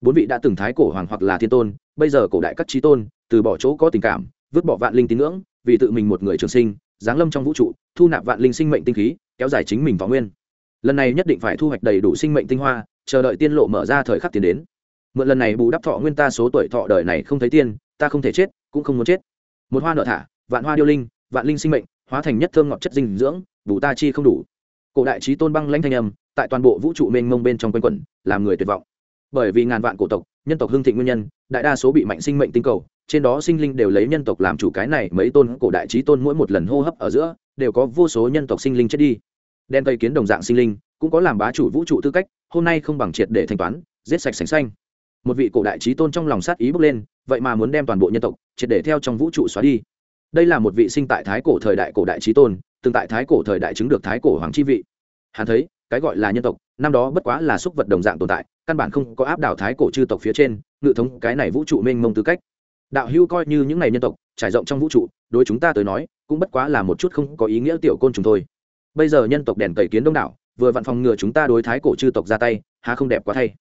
Bốn vị đã từng thái cổ hoàng hoặc là thiên tôn, bây giờ cổ đại các trí tôn, từ bỏ chỗ có tình cảm, vứt bỏ vạn linh tín ngưỡng, vì tự mình một người trường sinh, giáng lâm trong vũ trụ, thu nạp vạn linh sinh mệnh tinh khí, kéo dài chính mình vào nguyên. Lần này nhất định phải thu hoạch đầy đủ sinh mệnh tinh hoa, chờ đợi tiên lộ mở ra thời khắc tiến đến. Mượn lần này bù đắp thọ nguyên ta số tuổi thọ đời này không thấy tiên, ta không thể chết, cũng không muốn chết. Một hoa nợ thả, vạn hoa điêu linh, vạn linh sinh mệnh, hóa thành nhất thơm ngọt chất dinh dưỡng, bù ta chi không đủ cổ đại trí tôn băng lãnh thanh âm, tại toàn bộ vũ trụ mênh mông bên trong quanh quẩn, làm người tuyệt vọng. Bởi vì ngàn vạn cổ tộc, nhân tộc hưng thịnh nguyên nhân, đại đa số bị mạnh sinh mệnh tinh cầu, trên đó sinh linh đều lấy nhân tộc làm chủ cái này mấy tôn cổ đại trí tôn mỗi một lần hô hấp ở giữa, đều có vô số nhân tộc sinh linh chết đi. Đen tây kiến đồng dạng sinh linh, cũng có làm bá chủ vũ trụ tư cách, hôm nay không bằng triệt để thanh toán, giết sạch sành xanh. Một vị cổ đại trí tôn trong lòng sát ý bước lên, vậy mà muốn đem toàn bộ nhân tộc, triệt để theo trong vũ trụ xóa đi. Đây là một vị sinh tại thái cổ thời đại cổ đại trí tôn từng tại thái cổ thời đại chứng được thái cổ hoàng chi vị. Hắn thấy, cái gọi là nhân tộc, năm đó bất quá là xúc vật đồng dạng tồn tại, căn bản không có áp đảo thái cổ chư tộc phía trên, ngự thống cái này vũ trụ mênh mông tư cách. Đạo hưu coi như những này nhân tộc, trải rộng trong vũ trụ, đối chúng ta tới nói, cũng bất quá là một chút không có ý nghĩa tiểu côn trùng thôi. Bây giờ nhân tộc đèn cầy kiến đông đảo, vừa vặn phòng ngừa chúng ta đối thái cổ chư tộc ra tay, há không đẹp quá thay.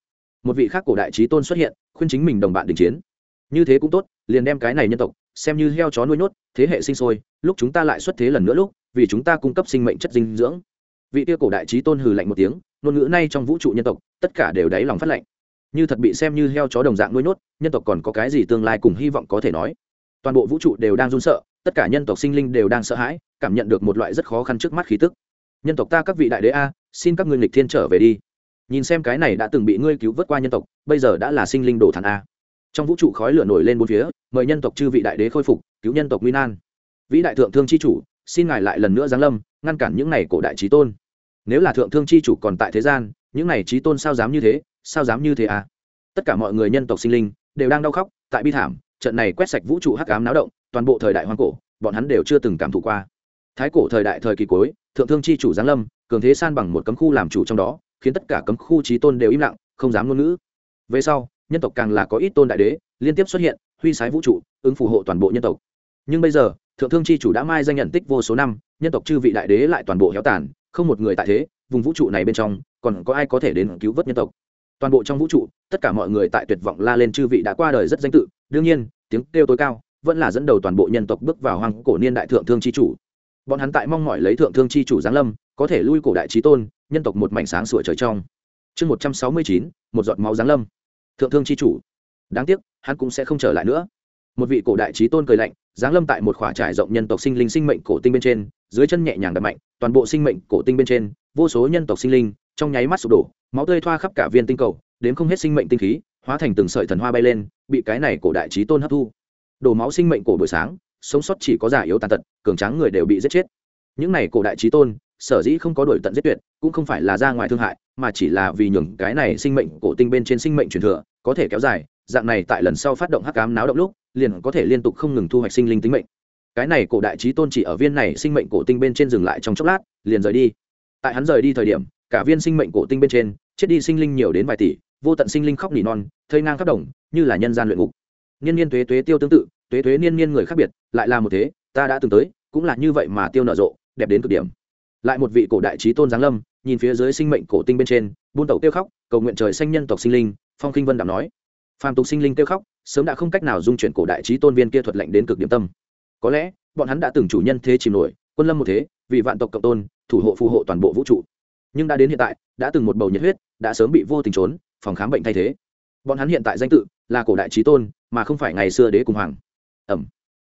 Một vị khác cổ đại trí tôn xuất hiện, khuyên chính mình đồng bạn đình chiến. Như thế cũng tốt, liền đem cái này nhân tộc, xem như heo chó nuôi nhốt, thế hệ sinh sôi, lúc chúng ta lại xuất thế lần nữa lúc vì chúng ta cung cấp sinh mệnh chất dinh dưỡng. Vị tiêu cổ đại trí tôn hừ lạnh một tiếng, ngôn ngữ nay trong vũ trụ nhân tộc, tất cả đều đáy lòng phát lạnh. Như thật bị xem như heo chó đồng dạng nuôi nhốt, nhân tộc còn có cái gì tương lai cùng hy vọng có thể nói? Toàn bộ vũ trụ đều đang run sợ, tất cả nhân tộc sinh linh đều đang sợ hãi, cảm nhận được một loại rất khó khăn trước mắt khí tức. Nhân tộc ta các vị đại đế a, xin các ngươi lịch thiên trở về đi. Nhìn xem cái này đã từng bị ngươi cứu vớt qua nhân tộc, bây giờ đã là sinh linh đồ thản a. Trong vũ trụ khói lửa nổi lên bốn phía, mời nhân tộc chư vị đại đế khôi phục, cứu nhân tộc nguy nan. Vĩ đại thượng thương c h i chủ xin ngài lại lần nữa giáng lâm, ngăn cản những n à y cổ đại trí tôn. Nếu là thượng thương c h i chủ còn tại thế gian, những n à y trí tôn sao dám như thế, sao dám như thế à? Tất cả mọi người nhân tộc sinh linh đều đang đau khóc, tại bi thảm, trận này quét sạch vũ trụ hắc ám náo động, toàn bộ thời đại hoang cổ, bọn hắn đều chưa từng cảm thụ qua. Thái cổ thời đại thời kỳ cuối, thượng thương c h i chủ giáng lâm, cường thế san bằng một cấm khu làm chủ trong đó, khiến tất cả cấm khu trí tôn đều im lặng, không dám ngôn ngữ. Về sau, nhân tộc càng là có ít tôn đại đế liên tiếp xuất hiện, huy sái vũ trụ, ứng phù hộ toàn bộ nhân tộc. Nhưng bây giờ thượng thương chi chủ đã mai danh nhận tích vô số năm, nhân tộc chư vị đại đế lại toàn bộ héo tàn, không một người tại thế, vùng vũ trụ này bên trong, còn có ai có thể đến cứu vớt nhân tộc? Toàn bộ trong vũ trụ, tất cả mọi người tại tuyệt vọng la lên chư vị đã qua đời rất danh tự, đương nhiên, tiếng kêu tối cao vẫn là dẫn đầu toàn bộ nhân tộc bước vào hoàng cổ niên đại thượng thương chi chủ. Bọn hắn tại mong mỏi lấy thượng thương chi chủ giáng lâm, có thể lui cổ đại trí tôn, nhân tộc một mảnh sáng sủa trời trong. Chương một trăm sáu mươi chín, một giọt máu giáng lâm. Thượng thương chi chủ. Đáng tiếc, hắn cũng sẽ không trở lại nữa một vị cổ đại trí tôn cười lạnh, giáng lâm tại một khỏa trải rộng nhân tộc sinh linh sinh mệnh cổ tinh bên trên, dưới chân nhẹ nhàng đập mạnh, toàn bộ sinh mệnh cổ tinh bên trên, vô số nhân tộc sinh linh trong nháy mắt sụp đổ, máu tươi thoa khắp cả viên tinh cầu đến không hết sinh mệnh tinh khí, hóa thành từng sợi thần hoa bay lên, bị cái này cổ đại trí tôn hấp thu. Đổ máu sinh mệnh cổ buổi sáng, sống sót chỉ có giả yếu tàn tật, cường tráng người đều bị giết chết. Những này cổ đại trí tôn, sở dĩ không có đổi tận giết tuyệt, cũng không phải là ra ngoài thương hại, mà chỉ là vì nhường cái này sinh mệnh cổ tinh bên trên sinh mệnh truyền thừa, có thể kéo dài dạng này tại lần sau phát động hắc ám náo động lúc, liền có thể liên tục không ngừng thu hoạch sinh linh tính mệnh. Cái này cổ đại trí tôn chỉ ở viên này sinh mệnh cổ tinh bên trên dừng lại trong chốc lát, liền rời đi. Tại hắn rời đi thời điểm, cả viên sinh mệnh cổ tinh bên trên, chết đi sinh linh nhiều đến vài tỷ, vô tận sinh linh khóc nỉ non, thây ngang khắp đồng, như là nhân gian luyện ngục. Niên niên tuế tuế tiêu tương tự, tuế tuế niên niên người khác biệt, lại là một thế, ta đã từng tới, cũng là như vậy mà tiêu nở rộ, đẹp đến cực điểm. Lại một vị cổ đại trí tôn giáng lâm, nhìn phía dưới sinh mệnh cổ tinh bên trên, buôn tẩu tiêu khóc, cầu nguyện trời xanh nhân tộc sinh linh, phong kinh vân đảm nói phàm tục sinh linh kêu khóc, sớm đã không cách nào dung chuyển cổ đại trí tôn viên kia thuật lệnh đến cực điểm tâm. Có lẽ, bọn hắn đã từng chủ nhân thế chìm nổi, quân lâm một thế, vì vạn tộc cộng tôn, thủ hộ phù hộ toàn bộ vũ trụ. Nhưng đã đến hiện tại, đã từng một bầu nhiệt huyết, đã sớm bị vô tình trốn, phòng khám bệnh thay thế. Bọn hắn hiện tại danh tự là cổ đại trí tôn, mà không phải ngày xưa đế cùng hoàng. Ẩm.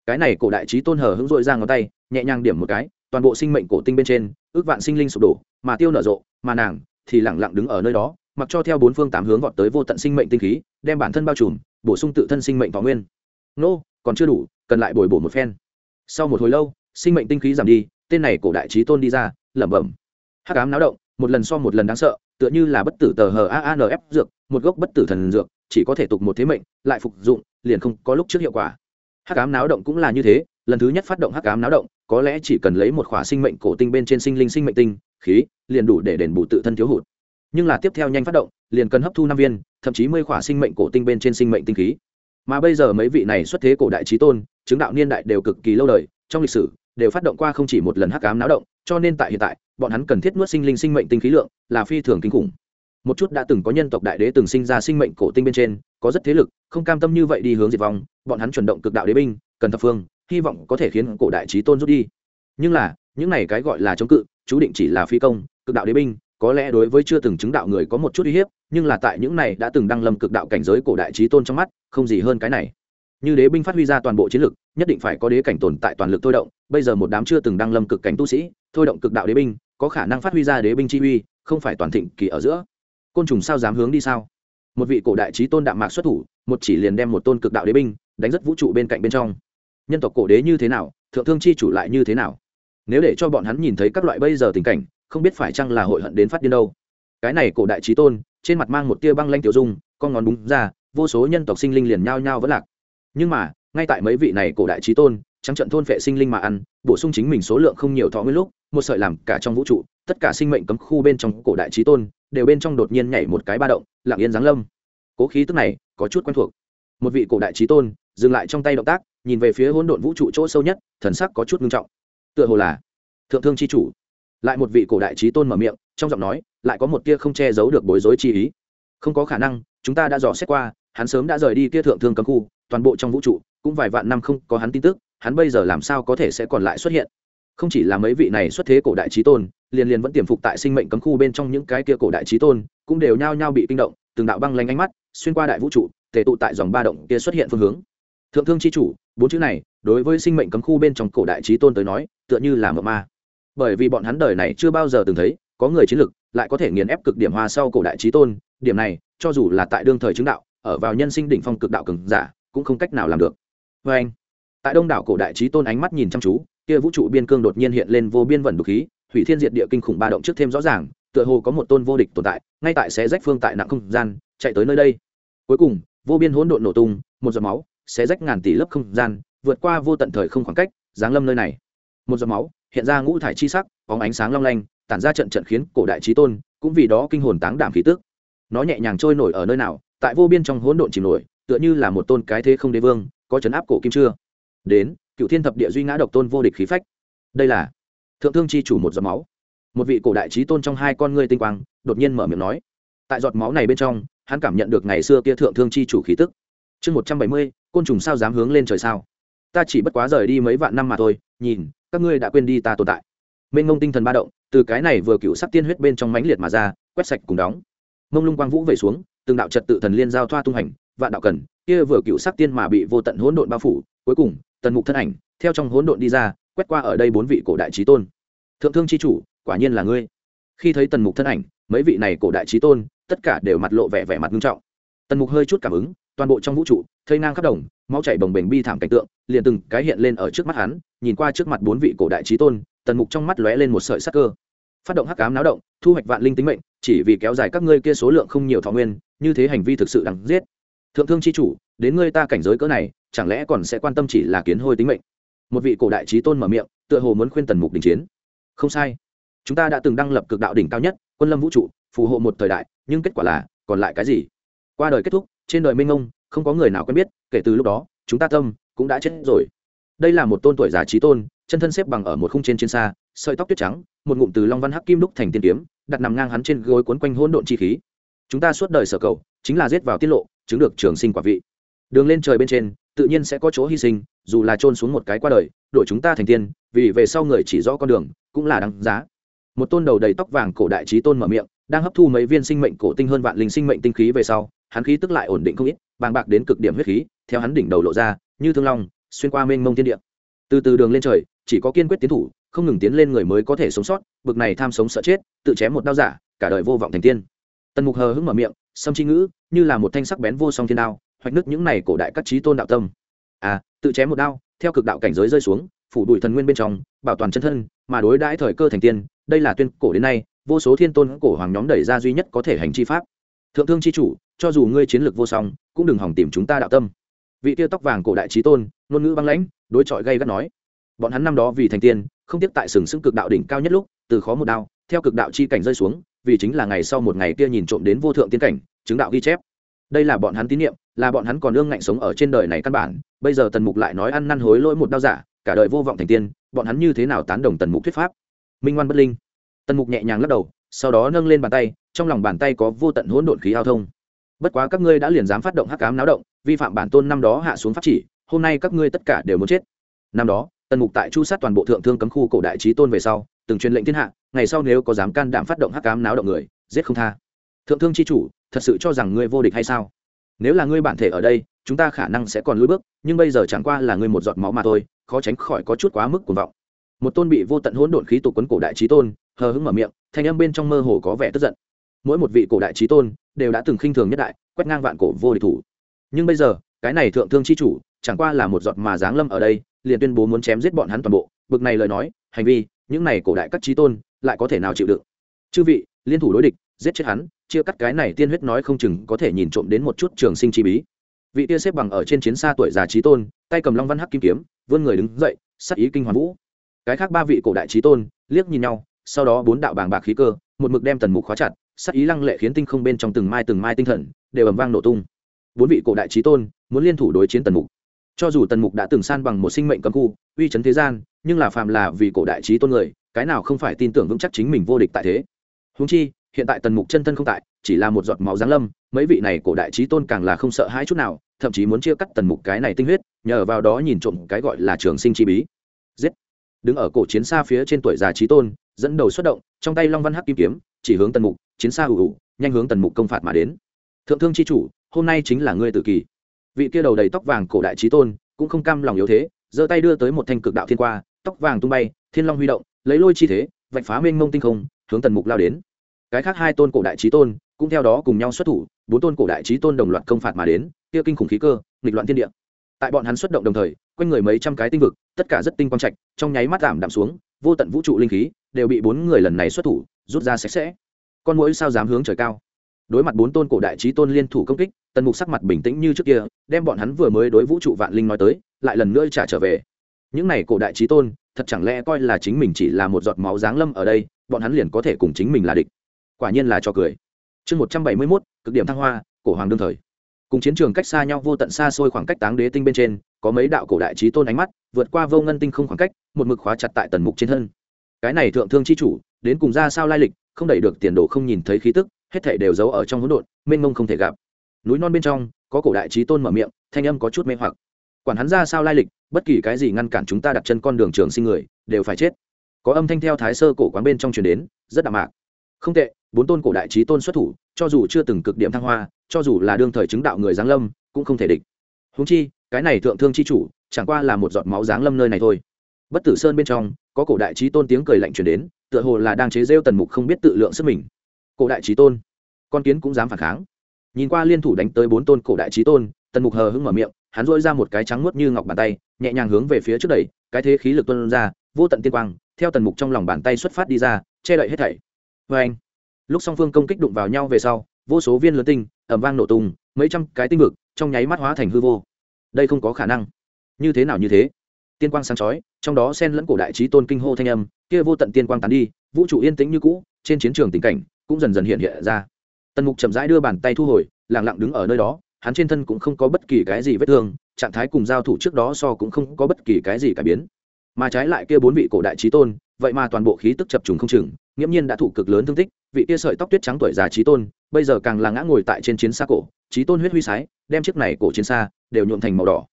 Cái này cổ đại trí tôn hờ hững dội ra ngón tay, nhẹ nhàng điểm một cái, toàn bộ sinh mệnh cổ tinh bên trên, ước vạn sinh linh sụp đổ, mà tiêu nở rộ, mà nàng thì lẳng lặng đứng ở nơi đó mặc cho theo bốn phương tám hướng vọt tới vô tận sinh mệnh tinh khí, đem bản thân bao trùm, bổ sung tự thân sinh mệnh vào nguyên. Nô, còn chưa đủ, cần lại bồi bổ một phen. Sau một hồi lâu, sinh mệnh tinh khí giảm đi, tên này cổ đại trí tôn đi ra, lẩm bẩm. Hắc ám náo động, một lần so một lần đáng sợ, tựa như là bất tử tờ hờ aanf dược, một gốc bất tử thần dược, chỉ có thể tục một thế mệnh, lại phục dụng, liền không có lúc trước hiệu quả. Hắc ám náo động cũng là như thế, lần thứ nhất phát động hắc ám náo động, có lẽ chỉ cần lấy một khỏa sinh mệnh cổ tinh bên trên sinh linh sinh mệnh tinh, khí, liền đủ để đền bù tự thân thiếu hụt nhưng là tiếp theo nhanh phát động, liền cần hấp thu năm viên, thậm chí mười khỏa sinh mệnh cổ tinh bên trên sinh mệnh tinh khí. Mà bây giờ mấy vị này xuất thế cổ đại trí tôn, chứng đạo niên đại đều cực kỳ lâu đời, trong lịch sử đều phát động qua không chỉ một lần hắc ám náo động, cho nên tại hiện tại, bọn hắn cần thiết nuốt sinh linh sinh mệnh tinh khí lượng là phi thường kinh khủng. Một chút đã từng có nhân tộc đại đế từng sinh ra sinh mệnh cổ tinh bên trên, có rất thế lực, không cam tâm như vậy đi hướng diệt vong, bọn hắn chuẩn động cực đạo đế binh, cần thập phương, hy vọng có thể khiến cổ đại trí tôn rút đi. Nhưng là, những này cái gọi là chống cự, chú định chỉ là phi công, cực đạo đế binh có lẽ đối với chưa từng chứng đạo người có một chút uy hiếp, nhưng là tại những này đã từng đăng lâm cực đạo cảnh giới cổ đại trí tôn trong mắt, không gì hơn cái này. Như đế binh phát huy ra toàn bộ chiến lực, nhất định phải có đế cảnh tồn tại toàn lực thôi động, bây giờ một đám chưa từng đăng lâm cực cảnh tu sĩ, thôi động cực đạo đế binh, có khả năng phát huy ra đế binh chi uy, không phải toàn thịnh kỳ ở giữa. Côn trùng sao dám hướng đi sao? Một vị cổ đại trí tôn đạm mạc xuất thủ, một chỉ liền đem một tôn cực đạo đế binh đánh rất vũ trụ bên cạnh bên trong. Nhân tộc cổ đế như thế nào, thượng thương chi chủ lại như thế nào? Nếu để cho bọn hắn nhìn thấy các loại bây giờ tình cảnh không biết phải chăng là hội hận đến phát điên đâu. Cái này cổ đại trí tôn, trên mặt mang một tia băng lanh tiểu dung, con ngón đúng ra, vô số nhân tộc sinh linh liền nhao nhao vẫn lạc. Nhưng mà, ngay tại mấy vị này cổ đại trí tôn, trắng trận thôn phệ sinh linh mà ăn, bổ sung chính mình số lượng không nhiều thọ nguyên lúc, một sợi làm cả trong vũ trụ, tất cả sinh mệnh cấm khu bên trong cổ đại trí tôn, đều bên trong đột nhiên nhảy một cái ba động, lặng yên giáng lâm. Cố khí tức này, có chút quen thuộc. Một vị cổ đại trí tôn, dừng lại trong tay động tác, nhìn về phía hỗn độn vũ trụ chỗ sâu nhất, thần sắc có chút nghiêm trọng. Tựa hồ là thượng thương chi chủ lại một vị cổ đại trí tôn mở miệng, trong giọng nói, lại có một tia không che giấu được bối rối chi ý. Không có khả năng, chúng ta đã dò xét qua, hắn sớm đã rời đi kia thượng thương cấm khu, toàn bộ trong vũ trụ, cũng vài vạn năm không có hắn tin tức, hắn bây giờ làm sao có thể sẽ còn lại xuất hiện? Không chỉ là mấy vị này xuất thế cổ đại trí tôn, liền liền vẫn tiềm phục tại sinh mệnh cấm khu bên trong những cái kia cổ đại trí tôn, cũng đều nhao nhao bị kinh động, từng đạo băng lanh ánh mắt, xuyên qua đại vũ trụ, tề tụ tại dòng ba động kia xuất hiện phương hướng. Thượng thương c h i chủ, bốn chữ này, đối với sinh mệnh cấm khu bên trong cổ đại trí tôn tới nói, tựa như là mờ ma bởi vì bọn hắn đời này chưa bao giờ từng thấy có người chiến lực lại có thể nghiền ép cực điểm hoa sau cổ đại trí tôn, điểm này, cho dù là tại đương thời chứng đạo, ở vào nhân sinh đỉnh phong cực đạo cường giả, cũng không cách nào làm được. Vê anh, tại đông đảo cổ đại trí tôn ánh mắt nhìn chăm chú, kia vũ trụ biên cương đột nhiên hiện lên vô biên vẩn đục khí hủy thiên diệt địa kinh khủng ba động trước thêm rõ ràng, tựa hồ có một tôn vô địch tồn tại, ngay tại xé rách phương tại nặng không gian, chạy tới nơi đây. Cuối cùng, vô biên hỗn độn nổ tung, một giọt máu, xé rách ngàn tỷ lớp không gian, vượt qua vô tận thời không khoảng cách, giáng lâm nơi này. Một giọt máu hiện ra ngũ thải chi sắc, bóng ánh sáng long lanh, tản ra trận trận khiến cổ đại trí tôn cũng vì đó kinh hồn táng đảm khí tức. Nó nhẹ nhàng trôi nổi ở nơi nào, tại vô biên trong hỗn độn chìm nổi, tựa như là một tôn cái thế không đế vương, có chấn áp cổ kim chưa. Đến, cựu thiên thập địa duy ngã độc tôn vô địch khí phách. Đây là thượng thương chi chủ một giọt máu. Một vị cổ đại trí tôn trong hai con ngươi tinh quang, đột nhiên mở miệng nói. Tại giọt máu này bên trong, hắn cảm nhận được ngày xưa kia thượng thương chi chủ khí tức. Chương một trăm bảy mươi, côn trùng sao dám hướng lên trời sao? Ta chỉ bất quá rời đi mấy vạn năm mà thôi, nhìn các ngươi đã quên đi ta tồn tại. Mênh ngông tinh thần ba động, từ cái này vừa cựu sắc tiên huyết bên trong mãnh liệt mà ra, quét sạch cùng đóng. Mông lung quang vũ về xuống, từng đạo trật tự thần liên giao thoa tung hành, vạn đạo cần, kia vừa cựu sắc tiên mà bị vô tận hỗn độn bao phủ, cuối cùng, tần mục thân ảnh, theo trong hỗn độn đi ra, quét qua ở đây bốn vị cổ đại trí tôn. Thượng thương c h i chủ, quả nhiên là ngươi. Khi thấy tần mục thân ảnh, mấy vị này cổ đại trí tôn, tất cả đều mặt lộ vẻ vẻ mặt nghiêm trọng. Tần mục hơi chút cảm ứng toàn bộ trong vũ trụ, thây ngang khắp đồng, máu chảy bồng bềnh bi thảm cảnh tượng, liền từng cái hiện lên ở trước mắt hắn, nhìn qua trước mặt bốn vị cổ đại trí tôn, tần mục trong mắt lóe lên một sợi sắc cơ. Phát động hắc cám náo động, thu hoạch vạn linh tính mệnh, chỉ vì kéo dài các ngươi kia số lượng không nhiều thọ nguyên, như thế hành vi thực sự đáng giết. Thượng thương c h i chủ, đến ngươi ta cảnh giới cỡ này, chẳng lẽ còn sẽ quan tâm chỉ là kiến hôi tính mệnh? Một vị cổ đại trí tôn mở miệng, tựa hồ muốn khuyên tần mục đình chiến. Không sai. Chúng ta đã từng đăng lập cực đạo đỉnh cao nhất, quân lâm vũ trụ, phù hộ một thời đại, nhưng kết quả là, còn lại cái gì? Qua đời kết thúc trên đời minh ông không có người nào quen biết, kể từ lúc đó, chúng ta tâm cũng đã chết rồi. Đây là một tôn tuổi già trí tôn, chân thân xếp bằng ở một khung trên trên xa, sợi tóc tuyết trắng, một ngụm từ long văn hắc kim đúc thành tiên kiếm, đặt nằm ngang hắn trên gối cuốn quanh hỗn độn chi khí. Chúng ta suốt đời sở cầu, chính là giết vào tiết lộ, chứng được trường sinh quả vị. Đường lên trời bên trên, tự nhiên sẽ có chỗ hy sinh, dù là trôn xuống một cái qua đời, đổi chúng ta thành tiên, vì về sau người chỉ rõ con đường, cũng là đáng giá. Một tôn đầu đầy tóc vàng cổ đại trí tôn mở miệng, đang hấp thu mấy viên sinh mệnh cổ tinh hơn vạn linh sinh mệnh tinh khí về sau hắn khí tức lại ổn định không ít, bàng bạc đến cực điểm huyết khí, theo hắn đỉnh đầu lộ ra, như thương long, xuyên qua mênh mông thiên địa. Từ từ đường lên trời, chỉ có kiên quyết tiến thủ, không ngừng tiến lên người mới có thể sống sót, bực này tham sống sợ chết, tự chém một đao giả, cả đời vô vọng thành tiên. Tần mục hờ hững mở miệng xâm chi ngữ, như là một thanh sắc bén vô song thiên đao, hoạch nứt những này cổ đại các trí tôn đạo tâm. À tự chém một đao, theo cực đạo cảnh giới rơi xuống, phủ đuổi thần nguyên bên trong, bảo toàn chân thân, mà đối đãi thời cơ thành tiên, đây là tuyên cổ đến nay, vô số thiên tôn cổ hoàng nhóm đẩy ra duy nhất có thể hành chi pháp thượng thương chi chủ, cho dù ngươi chiến lược vô song, cũng đừng hỏng tìm chúng ta đạo tâm. Vị tiêu tóc vàng cổ đại trí tôn, ngôn ngữ băng lãnh, đối chọi gây gắt nói. Bọn hắn năm đó vì thành tiên, không tiếp tại sừng sững cực đạo đỉnh cao nhất lúc, từ khó một đao, theo cực đạo chi cảnh rơi xuống, vì chính là ngày sau một ngày kia nhìn trộm đến vô thượng tiên cảnh, chứng đạo ghi chép. Đây là bọn hắn tín nhiệm là bọn hắn còn ương ngạnh sống ở trên đời này căn bản, bây giờ tần mục lại nói ăn năn hối lỗi một đao giả, cả đời vô vọng thành tiên, bọn hắn như thế nào tán đồng tần mục thuyết pháp? Minh ngoan bất linh. Tần mục nhẹ nhàng lắc đầu sau đó nâng lên bàn tay, trong lòng bàn tay có vô tận hỗn độn khí hao thông. Bất quá các ngươi đã liền dám phát động hắc ám náo động, vi phạm bản tôn năm đó hạ xuống pháp chỉ, hôm nay các ngươi tất cả đều muốn chết. Năm đó, tần mục tại chu sát toàn bộ thượng thương cấm khu cổ đại trí tôn về sau, từng truyền lệnh thiên hạ, ngày sau nếu có dám can đảm phát động hắc ám náo động người, giết không tha. Thượng thương chi chủ, thật sự cho rằng ngươi vô địch hay sao? Nếu là ngươi bản thể ở đây, chúng ta khả năng sẽ còn lùi bước, nhưng bây giờ chẳng qua là ngươi một giọt máu mà thôi, khó tránh khỏi có chút quá mức cuồng vọng một tôn bị vô tận hỗn độn khí tục quấn cổ đại trí tôn, hờ hững mở miệng, thanh âm bên trong mơ hồ có vẻ tức giận. Mỗi một vị cổ đại trí tôn đều đã từng khinh thường nhất đại, quét ngang vạn cổ vô địch thủ. Nhưng bây giờ, cái này thượng thương chi chủ, chẳng qua là một giọt mà giáng lâm ở đây, liền tuyên bố muốn chém giết bọn hắn toàn bộ. Bực này lời nói, hành vi, những này cổ đại các trí tôn, lại có thể nào chịu đựng? Chư vị, liên thủ đối địch, giết chết hắn, chia cắt cái này tiên huyết nói không chừng có thể nhìn trộm đến một chút trường sinh chi bí. Vị tia xếp bằng ở trên chiến xa tuổi già trí tôn, tay cầm long văn hắc kim kiếm, vươn người đứng dậy, sắc ý kinh hoàn vũ cái khác ba vị cổ đại trí tôn liếc nhìn nhau, sau đó bốn đạo bàng bạc khí cơ, một mực đem tần mục khóa chặt, sắc ý lăng lệ khiến tinh không bên trong từng mai từng mai tinh thần đều ầm vang nổ tung. Bốn vị cổ đại trí tôn muốn liên thủ đối chiến tần mục. Cho dù tần mục đã từng san bằng một sinh mệnh cấm khu, uy chấn thế gian, nhưng là phàm là vì cổ đại trí tôn người, cái nào không phải tin tưởng vững chắc chính mình vô địch tại thế. Húng chi, hiện tại tần mục chân thân không tại, chỉ là một giọt máu giáng lâm, mấy vị này cổ đại trí tôn càng là không sợ hãi chút nào, thậm chí muốn chia cắt tần mục cái này tinh huyết, nhờ vào đó nhìn trộm cái gọi là trường sinh chi bí. Giết! Đứng ở cổ chiến xa phía trên tuổi già trí tôn, dẫn đầu xuất động, trong tay long văn hắc kim kiếm, chỉ hướng tần mục, chiến xa ủ ủ nhanh hướng tần mục công phạt mà đến. Thượng thương chi chủ, hôm nay chính là ngươi tự kỳ. Vị kia đầu đầy tóc vàng cổ đại trí tôn, cũng không cam lòng yếu thế, giơ tay đưa tới một thanh cực đạo thiên qua, tóc vàng tung bay, thiên long huy động, lấy lôi chi thế, vạch phá mênh mông tinh không, hướng tần mục lao đến. Cái khác hai tôn cổ đại trí tôn, cũng theo đó cùng nhau xuất thủ, bốn tôn cổ đại trí tôn đồng loạt công phạt mà đến, kia kinh khủng khí cơ, nghịch loạn thiên địa. Tại bọn hắn xuất động đồng thời, quanh người mấy trăm cái tinh vực tất cả rất tinh quang trạch, trong nháy mắt giảm đạm xuống, vô tận vũ trụ linh khí đều bị bốn người lần này xuất thủ, rút ra sạch sẽ. Con mũi sao dám hướng trời cao? Đối mặt bốn tôn cổ đại trí tôn liên thủ công kích, tần mục sắc mặt bình tĩnh như trước kia, đem bọn hắn vừa mới đối vũ trụ vạn linh nói tới, lại lần nữa trả trở về. Những này cổ đại trí tôn, thật chẳng lẽ coi là chính mình chỉ là một giọt máu giáng lâm ở đây, bọn hắn liền có thể cùng chính mình là địch? Quả nhiên là cho cười. Chương một trăm bảy mươi mốt, cực điểm thăng hoa, cổ hoàng đương thời cùng chiến trường cách xa nhau vô tận xa xôi khoảng cách táng đế tinh bên trên, có mấy đạo cổ đại trí tôn ánh mắt, vượt qua vô ngân tinh không khoảng cách, một mực khóa chặt tại tần mục trên thân. Cái này thượng thương chi chủ, đến cùng ra sao lai lịch, không đẩy được tiền đồ, không nhìn thấy khí tức, hết thể đều giấu ở trong hỗn độn, mênh mông không thể gặp. Núi non bên trong, có cổ đại trí tôn mở miệng, thanh âm có chút mê hoặc. Quản hắn ra sao lai lịch, bất kỳ cái gì ngăn cản chúng ta đặt chân con đường trường sinh người, đều phải chết. Có âm thanh theo thái sơ cổ quán bên trong truyền đến, rất đạm mạc. Không tệ, bốn tôn cổ đại trí tôn xuất thủ, cho dù chưa từng cực điểm thăng hoa cho dù là đương thời chứng đạo người giáng lâm, cũng không thể địch. Húng chi, cái này thượng thương chi chủ, chẳng qua là một giọt máu giáng lâm nơi này thôi. Bất tử sơn bên trong, có cổ đại trí tôn tiếng cười lạnh truyền đến, tựa hồ là đang chế rêu tần mục không biết tự lượng sức mình. Cổ đại trí tôn, con kiến cũng dám phản kháng. Nhìn qua liên thủ đánh tới bốn tôn cổ đại trí tôn, tần mục hờ hững mở miệng, hắn dỗi ra một cái trắng nuốt như ngọc bàn tay, nhẹ nhàng hướng về phía trước đẩy, cái thế khí lực tuân ra, vô tận tiên quang, theo tần mục trong lòng bàn tay xuất phát đi ra, che đậy hết thảy. Vê anh lúc song phương công kích đụng vào nhau về sau, vô số viên lớn tinh ẩm vang nổ tung, mấy trăm cái tinh vực trong nháy mắt hóa thành hư vô. Đây không có khả năng. Như thế nào như thế? Tiên quang sáng chói, trong đó sen lẫn cổ đại trí tôn kinh hô thanh âm, kia vô tận tiên quang tán đi, vũ trụ yên tĩnh như cũ, trên chiến trường tình cảnh cũng dần dần hiện hiện ra. Tần mục chậm rãi đưa bàn tay thu hồi lẳng lặng đứng ở nơi đó, hắn trên thân cũng không có bất kỳ cái gì vết thương, trạng thái cùng giao thủ trước đó so cũng không có bất kỳ cái gì cải biến. Mà trái lại kia bốn vị cổ đại trí tôn, vậy mà toàn bộ khí tức chập trùng không chừng, nghiễm nhiên đã thụ cực lớn thương tích vị kia sợi tóc tuyết trắng tuổi già trí tôn, bây giờ càng là ngã ngồi tại trên chiến xa cổ trí tôn huyết huy sái, đem chiếc này cổ chiến xa đều nhuộm thành màu đỏ.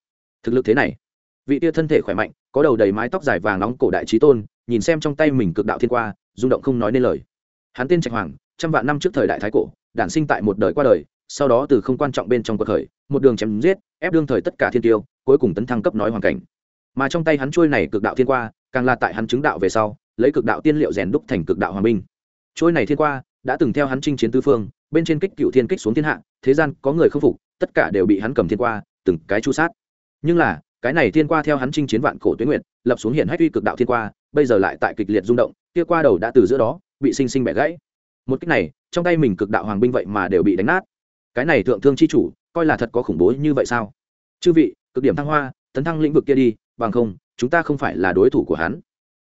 Thực lực thế này, vị kia thân thể khỏe mạnh, có đầu đầy mái tóc dài vàng nóng cổ đại trí tôn, nhìn xem trong tay mình cực đạo thiên qua, rung động không nói nên lời. Hắn tên trạch hoàng, trăm vạn năm trước thời đại thái cổ, đản sinh tại một đời qua đời, sau đó từ không quan trọng bên trong cuộc khởi, một đường chém giết, ép đương thời tất cả thiên tiêu, cuối cùng tấn thăng cấp nói hoàn cảnh. Mà trong tay hắn trôi này cực đạo thiên qua, càng là tại hắn chứng đạo về sau, lấy cực đạo tiên liệu rèn đúc thành cực đạo hoàng minh trôi này thiên qua, đã từng theo hắn chinh chiến tư phương, bên trên kích cựu thiên kích xuống thiên hạ, thế gian có người không phục, tất cả đều bị hắn cầm thiên qua, từng cái chu sát. Nhưng là, cái này thiên qua theo hắn chinh chiến vạn cổ tuyến nguyện lập xuống hiện hách uy cực đạo thiên qua, bây giờ lại tại kịch liệt rung động, kia qua đầu đã từ giữa đó, bị sinh sinh bẻ gãy. Một cách này, trong tay mình cực đạo hoàng binh vậy mà đều bị đánh nát. Cái này thượng thương chi chủ, coi là thật có khủng bố như vậy sao? Chư vị, cực điểm thăng hoa, tấn thăng lĩnh vực kia đi, bằng không, chúng ta không phải là đối thủ của hắn.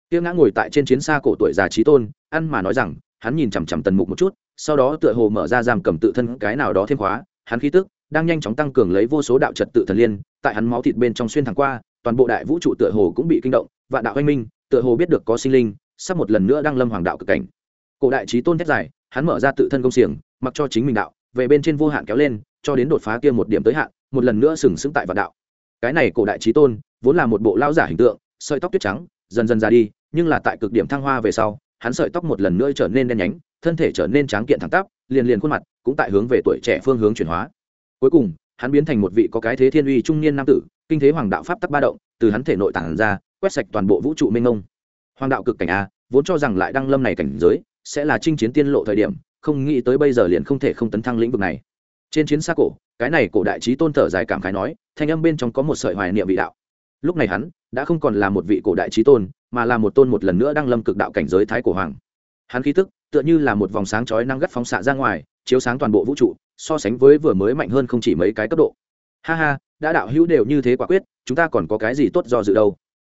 Kia ngã ngồi tại trên chiến xa cổ tuổi già trí tôn, ăn mà nói rằng hắn nhìn chằm chằm tần mục một chút, sau đó tựa hồ mở ra giam cầm tự thân cái nào đó thêm khóa, hắn khí tức đang nhanh chóng tăng cường lấy vô số đạo trật tự thần liên, tại hắn máu thịt bên trong xuyên thẳng qua, toàn bộ đại vũ trụ tựa hồ cũng bị kinh động, vạn đạo oanh minh, tựa hồ biết được có sinh linh, sắp một lần nữa đang lâm hoàng đạo cực cảnh. Cổ đại trí tôn thét dài, hắn mở ra tự thân công xiềng, mặc cho chính mình đạo, về bên trên vô hạn kéo lên, cho đến đột phá kia một điểm tới hạn, một lần nữa sừng sững tại vạn đạo. Cái này cổ đại trí tôn, vốn là một bộ lao giả hình tượng, sợi tóc tuyết trắng, dần dần ra đi, nhưng là tại cực điểm thăng hoa về sau hắn sợi tóc một lần nữa trở nên đen nhánh, thân thể trở nên tráng kiện thẳng tắp, liền liền khuôn mặt cũng tại hướng về tuổi trẻ phương hướng chuyển hóa. Cuối cùng, hắn biến thành một vị có cái thế thiên uy trung niên nam tử, kinh thế hoàng đạo pháp tắc ba động, từ hắn thể nội tản ra, quét sạch toàn bộ vũ trụ mênh mông. Hoàng đạo cực cảnh a, vốn cho rằng lại đăng lâm này cảnh giới, sẽ là chinh chiến tiên lộ thời điểm, không nghĩ tới bây giờ liền không thể không tấn thăng lĩnh vực này. Trên chiến xa cổ, cái này cổ đại trí tôn thở dài cảm khái nói, thanh âm bên trong có một sợi hoài niệm vị đạo. Lúc này hắn đã không còn là một vị cổ đại trí tôn, mà là một tôn một lần nữa đang lâm cực đạo cảnh giới thái cổ hoàng. Hắn khí tức, tựa như là một vòng sáng chói năng gắt phóng xạ ra ngoài, chiếu sáng toàn bộ vũ trụ, so sánh với vừa mới mạnh hơn không chỉ mấy cái cấp độ. Ha ha, đã đạo hữu đều như thế quả quyết, chúng ta còn có cái gì tốt do dự đâu?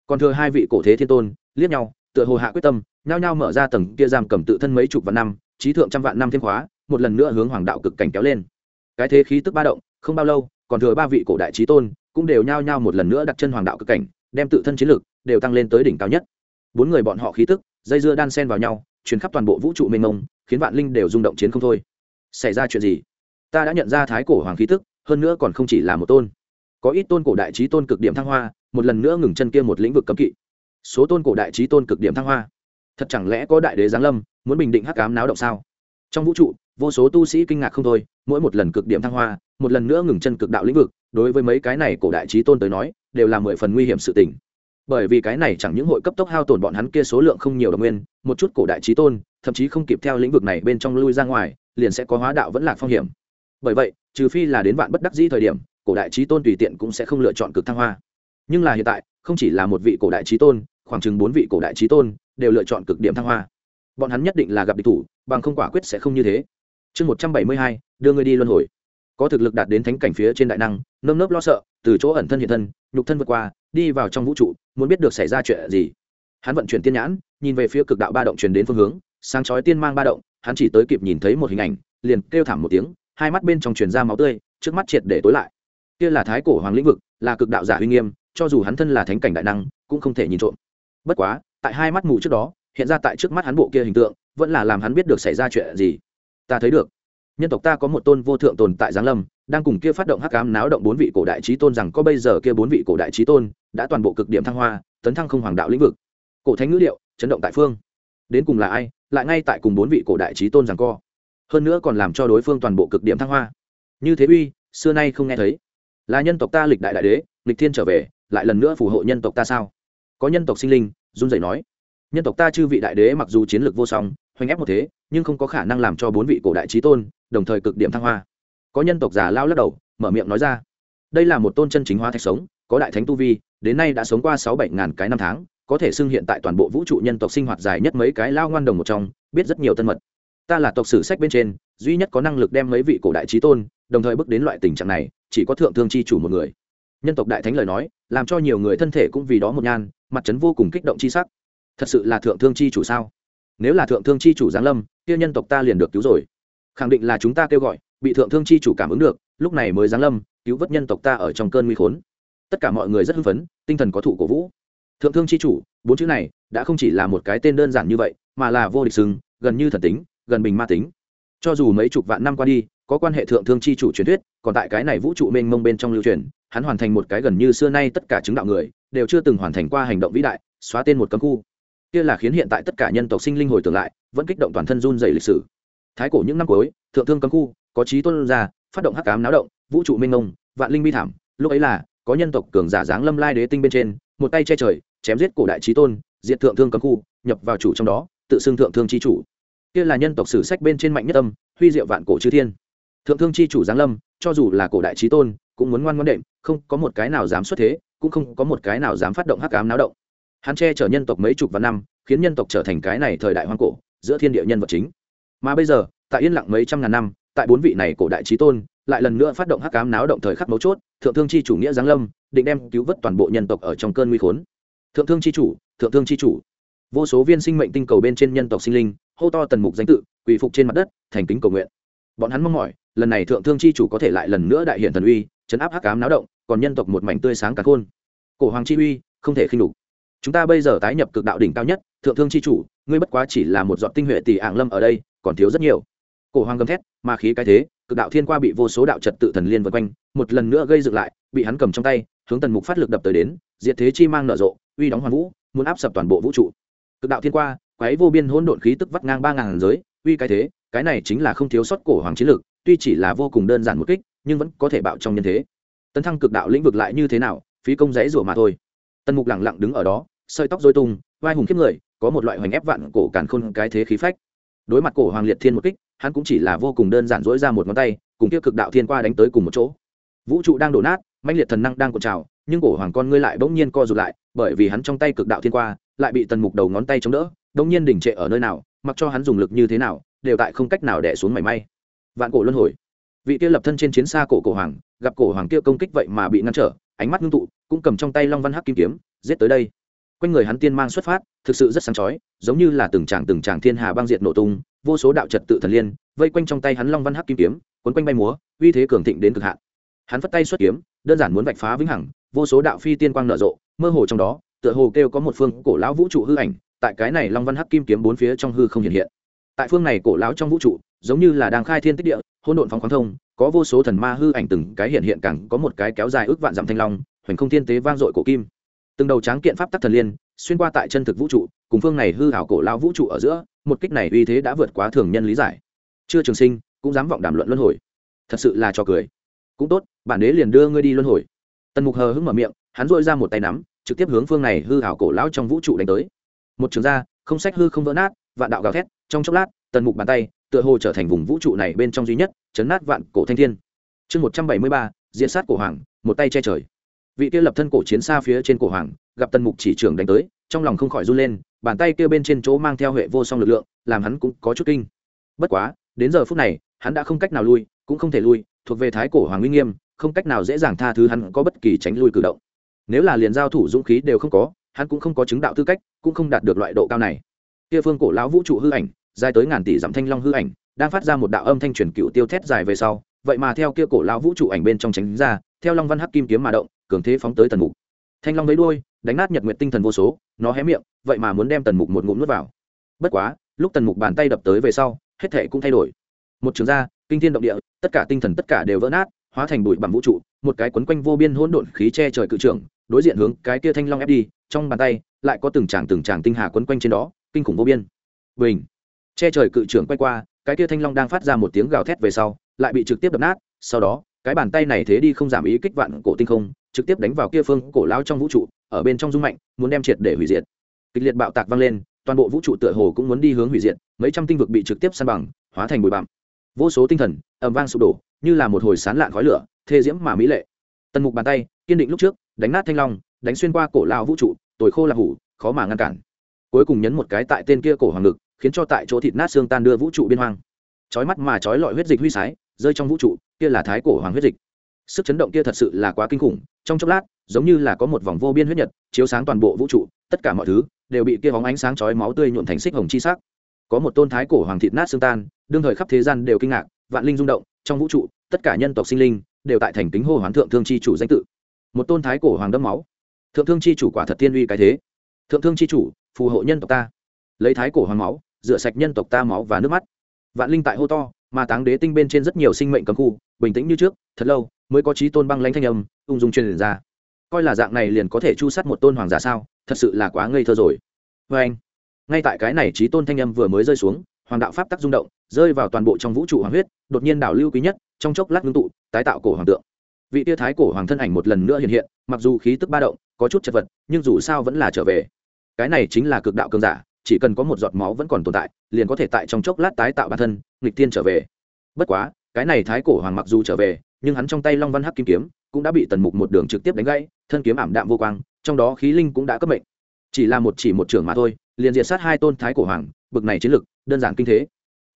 Còn thừa hai vị cổ thế thiên tôn, liếc nhau, tựa hồ hạ quyết tâm, nhao nhao mở ra tầng kia giam cầm tự thân mấy chục vạn năm, trí thượng trăm vạn năm thêm khóa, một lần nữa hướng hoàng đạo cực cảnh kéo lên. Cái thế khí tức ba động, không bao lâu, còn thừa ba vị cổ đại trí tôn, cũng đều nhao nhao một lần nữa đặt chân hoàng đạo cực cảnh đem tự thân chiến lực đều tăng lên tới đỉnh cao nhất. Bốn người bọn họ khí tức, dây dưa đan sen vào nhau chuyến khắp toàn bộ vũ trụ mênh mông, khiến vạn linh đều rung động chiến không thôi. Xảy ra chuyện gì? Ta đã nhận ra thái cổ hoàng khí tức, hơn nữa còn không chỉ là một tôn. Có ít tôn cổ đại trí tôn cực điểm thăng hoa, một lần nữa ngừng chân kia một lĩnh vực cấm kỵ. Số tôn cổ đại trí tôn cực điểm thăng hoa. Thật chẳng lẽ có đại đế giáng lâm, muốn bình định hắc cám náo động sao? Trong vũ trụ, vô số tu sĩ kinh ngạc không thôi, mỗi một lần cực điểm thăng hoa, một lần nữa ngừng chân cực đạo lĩnh vực, đối với mấy cái này cổ đại trí tôn tới nói đều là mười phần nguy hiểm sự tình. Bởi vì cái này chẳng những hội cấp tốc hao tổn bọn hắn kia số lượng không nhiều đồng nguyên, một chút cổ đại trí tôn, thậm chí không kịp theo lĩnh vực này bên trong lui ra ngoài, liền sẽ có hóa đạo vẫn là phong hiểm. Bởi vậy, trừ phi là đến vạn bất đắc dĩ thời điểm, cổ đại trí tôn tùy tiện cũng sẽ không lựa chọn cực thăng hoa. Nhưng là hiện tại, không chỉ là một vị cổ đại trí tôn, khoảng chừng bốn vị cổ đại trí tôn đều lựa chọn cực điểm thăng hoa. Bọn hắn nhất định là gặp địch thủ, bằng không quả quyết sẽ không như thế. Chương một trăm bảy mươi hai, đưa người đi luân hồi. Có thực lực đạt đến thánh cảnh phía trên đại năng, nơm nớp lo sợ từ chỗ ẩn thân hiện thân, nhục thân vượt qua, đi vào trong vũ trụ, muốn biết được xảy ra chuyện gì. Hắn vận chuyển tiên nhãn, nhìn về phía cực đạo ba động truyền đến phương hướng, sáng chói tiên mang ba động, hắn chỉ tới kịp nhìn thấy một hình ảnh, liền kêu thảm một tiếng, hai mắt bên trong truyền ra máu tươi, trước mắt triệt để tối lại. Kia là thái cổ hoàng lĩnh vực, là cực đạo giả huy nghiêm, cho dù hắn thân là thánh cảnh đại năng, cũng không thể nhìn trộm. Bất quá, tại hai mắt mù trước đó, hiện ra tại trước mắt hắn bộ kia hình tượng, vẫn là làm hắn biết được xảy ra chuyện gì. Ta thấy được. Nhân tộc ta có một tôn vô thượng tồn tại giáng lâm đang cùng kia phát động hắc ám náo động bốn vị cổ đại trí tôn rằng có bây giờ kia bốn vị cổ đại trí tôn đã toàn bộ cực điểm thăng hoa, tấn thăng không hoàng đạo lĩnh vực. Cổ thánh ngữ liệu chấn động tại phương. Đến cùng là ai, lại ngay tại cùng bốn vị cổ đại trí tôn rằng co. Hơn nữa còn làm cho đối phương toàn bộ cực điểm thăng hoa. Như thế uy, xưa nay không nghe thấy. Là nhân tộc ta lịch đại đại đế, lịch thiên trở về, lại lần nữa phù hộ nhân tộc ta sao? Có nhân tộc sinh linh, run rẩy nói. Nhân tộc ta chư vị đại đế mặc dù chiến lược vô song, hoành ép một thế, nhưng không có khả năng làm cho bốn vị cổ đại trí tôn đồng thời cực điểm thăng hoa có nhân tộc giả lao lắc đầu, mở miệng nói ra. Đây là một tôn chân chính hóa thạch sống, có đại thánh tu vi, đến nay đã sống qua sáu bảy ngàn cái năm tháng, có thể xưng hiện tại toàn bộ vũ trụ nhân tộc sinh hoạt dài nhất mấy cái lao ngoan đồng một trong, biết rất nhiều tân mật. Ta là tộc sử sách bên trên, duy nhất có năng lực đem mấy vị cổ đại trí tôn, đồng thời bước đến loại tình trạng này, chỉ có thượng thương chi chủ một người. Nhân tộc đại thánh lời nói, làm cho nhiều người thân thể cũng vì đó một nhan, mặt trấn vô cùng kích động chi sắc. Thật sự là thượng thương chi chủ sao? Nếu là thượng thương chi chủ giáng lâm, kia nhân tộc ta liền được cứu rồi. Khẳng định là chúng ta kêu gọi bị thượng thương chi chủ cảm ứng được, lúc này mới giáng lâm, cứu vớt nhân tộc ta ở trong cơn nguy khốn. Tất cả mọi người rất hưng phấn, tinh thần có thụ cổ vũ. Thượng thương chi chủ, bốn chữ này đã không chỉ là một cái tên đơn giản như vậy, mà là vô địch sừng gần như thần tính, gần bình ma tính. Cho dù mấy chục vạn năm qua đi, có quan hệ thượng thương chi chủ truyền thuyết, còn tại cái này vũ trụ mênh mông bên trong lưu truyền, hắn hoàn thành một cái gần như xưa nay tất cả chứng đạo người, đều chưa từng hoàn thành qua hành động vĩ đại, xóa tên một cấm khu. Kia là khiến hiện tại tất cả nhân tộc sinh linh hồi tưởng lại, vẫn kích động toàn thân run dày lịch sử. Thái cổ những năm cuối, thượng thương cấm khu có trí tôn ra phát động hắc cám náo động vũ trụ minh ông vạn linh bi thảm. Lúc ấy là có nhân tộc cường giả dáng lâm lai đế tinh bên trên một tay che trời chém giết cổ đại trí tôn diệt thượng thương cấm khu nhập vào chủ trong đó tự xưng thượng thương chi chủ. Kia là nhân tộc sử sách bên trên mạnh nhất tâm, huy diệu vạn cổ chư thiên. Thượng thương chi chủ giáng lâm cho dù là cổ đại trí tôn cũng muốn ngoan ngoan đệm không có một cái nào dám xuất thế cũng không có một cái nào dám phát động hắc ám náo động. Hắn che chở nhân tộc mấy chục vạn năm khiến nhân tộc trở thành cái này thời đại hoang cổ giữa thiên địa nhân vật chính. Mà bây giờ tại yên lặng mấy trăm ngàn năm tại bốn vị này cổ đại trí tôn, lại lần nữa phát động hắc ám náo động thời khắc mấu chốt, thượng thương chi chủ nghĩa giáng lâm, định đem cứu vớt toàn bộ nhân tộc ở trong cơn nguy khốn. Thượng thương chi chủ, thượng thương chi chủ. Vô số viên sinh mệnh tinh cầu bên trên nhân tộc sinh linh, hô to tần mục danh tự, quỳ phục trên mặt đất, thành kính cầu nguyện. Bọn hắn mong mỏi, lần này thượng thương chi chủ có thể lại lần nữa đại hiện thần uy, chấn áp hắc ám náo động, còn nhân tộc một mảnh tươi sáng cả khôn. Cổ hoàng chi uy, không thể khinh đủ chúng ta bây giờ tái nhập cực đạo đỉnh cao nhất, thượng thương chi chủ, ngươi bất quá chỉ là một dọn tinh huệ tỷ ạng lâm ở đây, còn thiếu rất nhiều cổ hoàng gầm thét, ma khí cái thế, cực đạo thiên qua bị vô số đạo trật tự thần liên vân quanh, một lần nữa gây dựng lại, bị hắn cầm trong tay, hướng tần mục phát lực đập tới đến, diệt thế chi mang nở rộ, uy đóng hoàn vũ, muốn áp sập toàn bộ vũ trụ. Cực đạo thiên qua quái vô biên hỗn độn khí tức vắt ngang ba ngàn giới, uy cái thế, cái này chính là không thiếu sót cổ hoàng chiến lực, tuy chỉ là vô cùng đơn giản một kích, nhưng vẫn có thể bạo trong nhân thế. Tấn thăng cực đạo lĩnh vực lại như thế nào, phí công dễ rủa mà thôi. Tần mục lẳng lặng đứng ở đó, sợi tóc rối tung, vai hùng kiếp người, có một loại hoành ép vạn cổ càn khôn cái thế khí phách. Đối mặt cổ hoàng liệt thiên một kích hắn cũng chỉ là vô cùng đơn giản dỗi ra một ngón tay, cùng kia cực đạo thiên qua đánh tới cùng một chỗ. Vũ trụ đang đổ nát manh liệt thần năng đang cuộn trào, nhưng cổ hoàng con ngươi lại bỗng nhiên co rụt lại, bởi vì hắn trong tay cực đạo thiên qua lại bị tần mục đầu ngón tay chống đỡ, bỗng nhiên đỉnh trệ ở nơi nào, mặc cho hắn dùng lực như thế nào, đều tại không cách nào đẻ xuống mảy may. Vạn cổ luân hồi. Vị kia lập thân trên chiến xa cổ cổ hoàng, gặp cổ hoàng kia công kích vậy mà bị ngăn trở, ánh mắt ngưng tụ, cũng cầm trong tay long văn hắc kim kiếm, giết tới đây quanh người hắn tiên mang xuất phát, thực sự rất sáng chói, giống như là từng tràng từng tràng thiên hà băng diệt nổ tung, vô số đạo trật tự thần liên, vây quanh trong tay hắn long văn hắc kim kiếm quấn quanh bay múa, uy thế cường thịnh đến cực hạn. Hắn phất tay xuất kiếm, đơn giản muốn vạch phá vĩnh hằng, vô số đạo phi tiên quang nở rộ, mơ hồ trong đó, tựa hồ kêu có một phương cổ lão vũ trụ hư ảnh, tại cái này long văn hắc kim kiếm bốn phía trong hư không hiện hiện. Tại phương này cổ lão trong vũ trụ, giống như là đang khai thiên tích địa, hỗn độn phóng khoáng thông, có vô số thần ma hư ảnh từng cái hiện hiện càng có một cái kéo dài ước vạn dặm thanh long, hoành không thiên tế vang dội cổ kim từng đầu tráng kiện pháp tắc thần liên, xuyên qua tại chân thực vũ trụ, cùng phương này hư hảo cổ lao vũ trụ ở giữa, một kích này uy thế đã vượt quá thường nhân lý giải. Chưa trường sinh, cũng dám vọng đàm luận luân hồi. Thật sự là cho cười. Cũng tốt, bản đế liền đưa ngươi đi luân hồi. Tần mục hờ hững mở miệng, hắn dội ra một tay nắm, trực tiếp hướng phương này hư hảo cổ lão trong vũ trụ đánh tới. Một trường gia không sách hư không vỡ nát, vạn đạo gào thét, trong chốc lát, tần mục bàn tay, tựa hồ trở thành vùng vũ trụ này bên trong duy nhất, chấn nát vạn cổ thanh thiên. Chương một trăm bảy mươi ba diễn sát cổ hoàng, một tay che trời vị kia lập thân cổ chiến xa phía trên cổ hoàng, gặp tần mục chỉ trưởng đánh tới, trong lòng không khỏi run lên, bàn tay kia bên trên chỗ mang theo hệ vô song lực lượng, làm hắn cũng có chút kinh. Bất quá, đến giờ phút này, hắn đã không cách nào lui, cũng không thể lui, thuộc về thái cổ hoàng uy nghiêm, không cách nào dễ dàng tha thứ hắn có bất kỳ tránh lui cử động. Nếu là liền giao thủ dũng khí đều không có, hắn cũng không có chứng đạo tư cách, cũng không đạt được loại độ cao này. Kia phương cổ lão vũ trụ hư ảnh, dài tới ngàn tỷ dặm thanh long hư ảnh, đang phát ra một đạo âm thanh truyền cựu tiêu thét dài về sau, vậy mà theo kia cổ lão vũ trụ ảnh bên trong tránh ra, theo long văn hắc kim kiếm mà động cường thế phóng tới tần mục. Thanh long lấy đuôi, đánh nát nhật nguyện tinh thần vô số, nó hé miệng, vậy mà muốn đem tần mục một ngụm nuốt vào. Bất quá, lúc tần mục bàn tay đập tới về sau, hết thể cũng thay đổi. Một trường gia kinh thiên động địa, tất cả tinh thần tất cả đều vỡ nát, hóa thành bụi bằng vũ trụ, một cái quấn quanh vô biên hỗn độn khí che trời cự trưởng, đối diện hướng cái kia thanh long ép đi, trong bàn tay lại có từng tràng từng tràng tinh hà quấn quanh trên đó, kinh khủng vô biên. Bình! Che trời cự trưởng quay qua, cái kia thanh long đang phát ra một tiếng gào thét về sau, lại bị trực tiếp đập nát, sau đó, cái bàn tay này thế đi không giảm ý kích vạn cổ tinh không trực tiếp đánh vào kia phương cổ lao trong vũ trụ, ở bên trong dung mạnh, muốn đem triệt để hủy diệt. Kịch liệt bạo tạc vang lên, toàn bộ vũ trụ tựa hồ cũng muốn đi hướng hủy diệt, mấy trăm tinh vực bị trực tiếp san bằng, hóa thành bụi bặm. Vô số tinh thần, ầm vang sụp đổ, như là một hồi sán lạn khói lửa, thê diễm mà mỹ lệ. Tần mục bàn tay, kiên định lúc trước, đánh nát thanh long, đánh xuyên qua cổ lao vũ trụ, tồi khô là hủ, khó mà ngăn cản. Cuối cùng nhấn một cái tại tên kia cổ hoàng ngực, khiến cho tại chỗ thịt nát xương tan đưa vũ trụ biên hoang. Chói mắt mà chói lọi huyết dịch huy sái, rơi trong vũ trụ, kia là thái cổ hoàng huyết dịch sức chấn động kia thật sự là quá kinh khủng, trong chốc lát, giống như là có một vòng vô biên huyết nhật, chiếu sáng toàn bộ vũ trụ, tất cả mọi thứ đều bị kia vóng ánh sáng chói máu tươi nhuộn thành xích hồng chi sắc. Có một tôn thái cổ hoàng thịt nát xương tan, đương thời khắp thế gian đều kinh ngạc, vạn linh rung động, trong vũ trụ, tất cả nhân tộc sinh linh đều tại thành kính hô hoán thượng thương chi chủ danh tự. Một tôn thái cổ hoàng đâm máu. Thượng thương chi chủ quả thật tiên uy cái thế. Thượng thương chi chủ, phù hộ nhân tộc ta. Lấy thái cổ hoàng máu, rửa sạch nhân tộc ta máu và nước mắt. Vạn linh tại hô to, mà táng đế tinh bên trên rất nhiều sinh mệnh cấm khu, bình tĩnh như trước, thật lâu mới có trí tôn băng lãnh thanh âm, ung dung truyền ra. Coi là dạng này liền có thể chu sát một tôn hoàng giả sao? Thật sự là quá ngây thơ rồi. Vê anh, ngay tại cái này trí tôn thanh âm vừa mới rơi xuống, hoàng đạo pháp tắc rung động, rơi vào toàn bộ trong vũ trụ hoàng huyết, đột nhiên đảo lưu quý nhất, trong chốc lát ngưng tụ, tái tạo cổ hoàng tượng. Vị tia thái cổ hoàng thân ảnh một lần nữa hiện hiện, mặc dù khí tức ba động, có chút chật vật, nhưng dù sao vẫn là trở về. Cái này chính là cực đạo cường giả, chỉ cần có một giọt máu vẫn còn tồn tại, liền có thể tại trong chốc lát tái tạo bản thân, nghịch tiên trở về. Bất quá, cái này thái cổ hoàng mặc dù trở về nhưng hắn trong tay long văn hắc kim kiếm cũng đã bị tần mục một đường trực tiếp đánh gãy, thân kiếm ảm đạm vô quang, trong đó khí linh cũng đã cấp mệnh. Chỉ là một chỉ một trưởng mà thôi, liền diệt sát hai tôn thái cổ hoàng, bực này chiến lực, đơn giản kinh thế.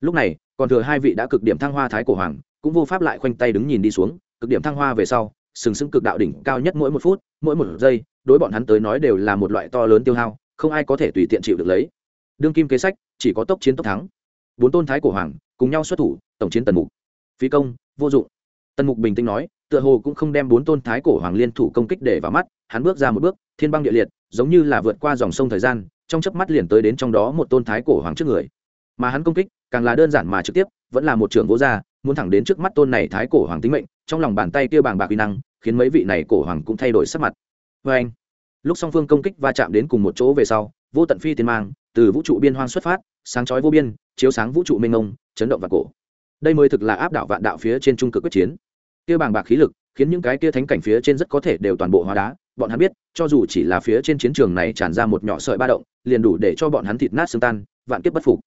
Lúc này, còn thừa hai vị đã cực điểm thăng hoa thái cổ hoàng, cũng vô pháp lại khoanh tay đứng nhìn đi xuống, cực điểm thăng hoa về sau, sừng sững cực đạo đỉnh cao nhất mỗi một phút, mỗi một giây, đối bọn hắn tới nói đều là một loại to lớn tiêu hao, không ai có thể tùy tiện chịu được lấy. Đương kim kế sách, chỉ có tốc chiến tốc thắng. Bốn tôn thái cổ hoàng, cùng nhau xuất thủ, tổng chiến tần mục. Phi công, vô dụng tần mục bình tĩnh nói, tựa hồ cũng không đem bốn tôn thái cổ hoàng liên thủ công kích để vào mắt, hắn bước ra một bước, thiên băng địa liệt, giống như là vượt qua dòng sông thời gian, trong chớp mắt liền tới đến trong đó một tôn thái cổ hoàng trước người. Mà hắn công kích, càng là đơn giản mà trực tiếp, vẫn là một trưởng vô gia muốn thẳng đến trước mắt tôn này thái cổ hoàng tính mệnh, trong lòng bàn tay kia bàng bạc uy năng, khiến mấy vị này cổ hoàng cũng thay đổi sắc mặt. Vê anh, lúc song phương công kích va chạm đến cùng một chỗ về sau, vô tận phi tiền mang, từ vũ trụ biên hoang xuất phát, sáng chói vô biên, chiếu sáng vũ trụ mênh mông, chấn động và cổ. Đây mới thực là áp đảo vạn đạo phía trên trung cực quyết chiến kia bàng bạc khí lực khiến những cái kia thánh cảnh phía trên rất có thể đều toàn bộ hóa đá. Bọn hắn biết, cho dù chỉ là phía trên chiến trường này tràn ra một nhỏ sợi ba động, liền đủ để cho bọn hắn thịt nát xương tan, vạn kiếp bất phục.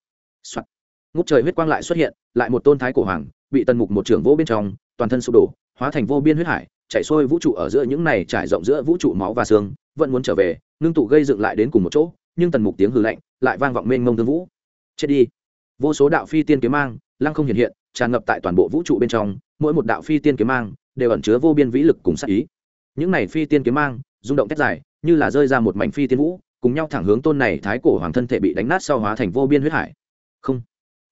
Soạn. ngút trời huyết quang lại xuất hiện, lại một tôn thái cổ hoàng, bị tần mục một trưởng vô bên trong, toàn thân sụp đổ, hóa thành vô biên huyết hải chạy xuôi vũ trụ ở giữa những này trải rộng giữa vũ trụ máu và xương, vẫn muốn trở về, ngưng tụ gây dựng lại đến cùng một chỗ, nhưng tần mục tiếng hư lạnh, lại vang vọng mênh mông thương vũ. Chết đi. Vô số đạo phi tiên kiếm mang, lăng không hiện hiện, tràn ngập tại toàn bộ vũ trụ bên trong mỗi một đạo phi tiên kiếm mang đều ẩn chứa vô biên vĩ lực cùng sát ý. Những này phi tiên kiếm mang, rung động tét dài, như là rơi ra một mảnh phi tiên vũ, cùng nhau thẳng hướng tôn này thái cổ hoàng thân thể bị đánh nát sau hóa thành vô biên huyết hải. Không.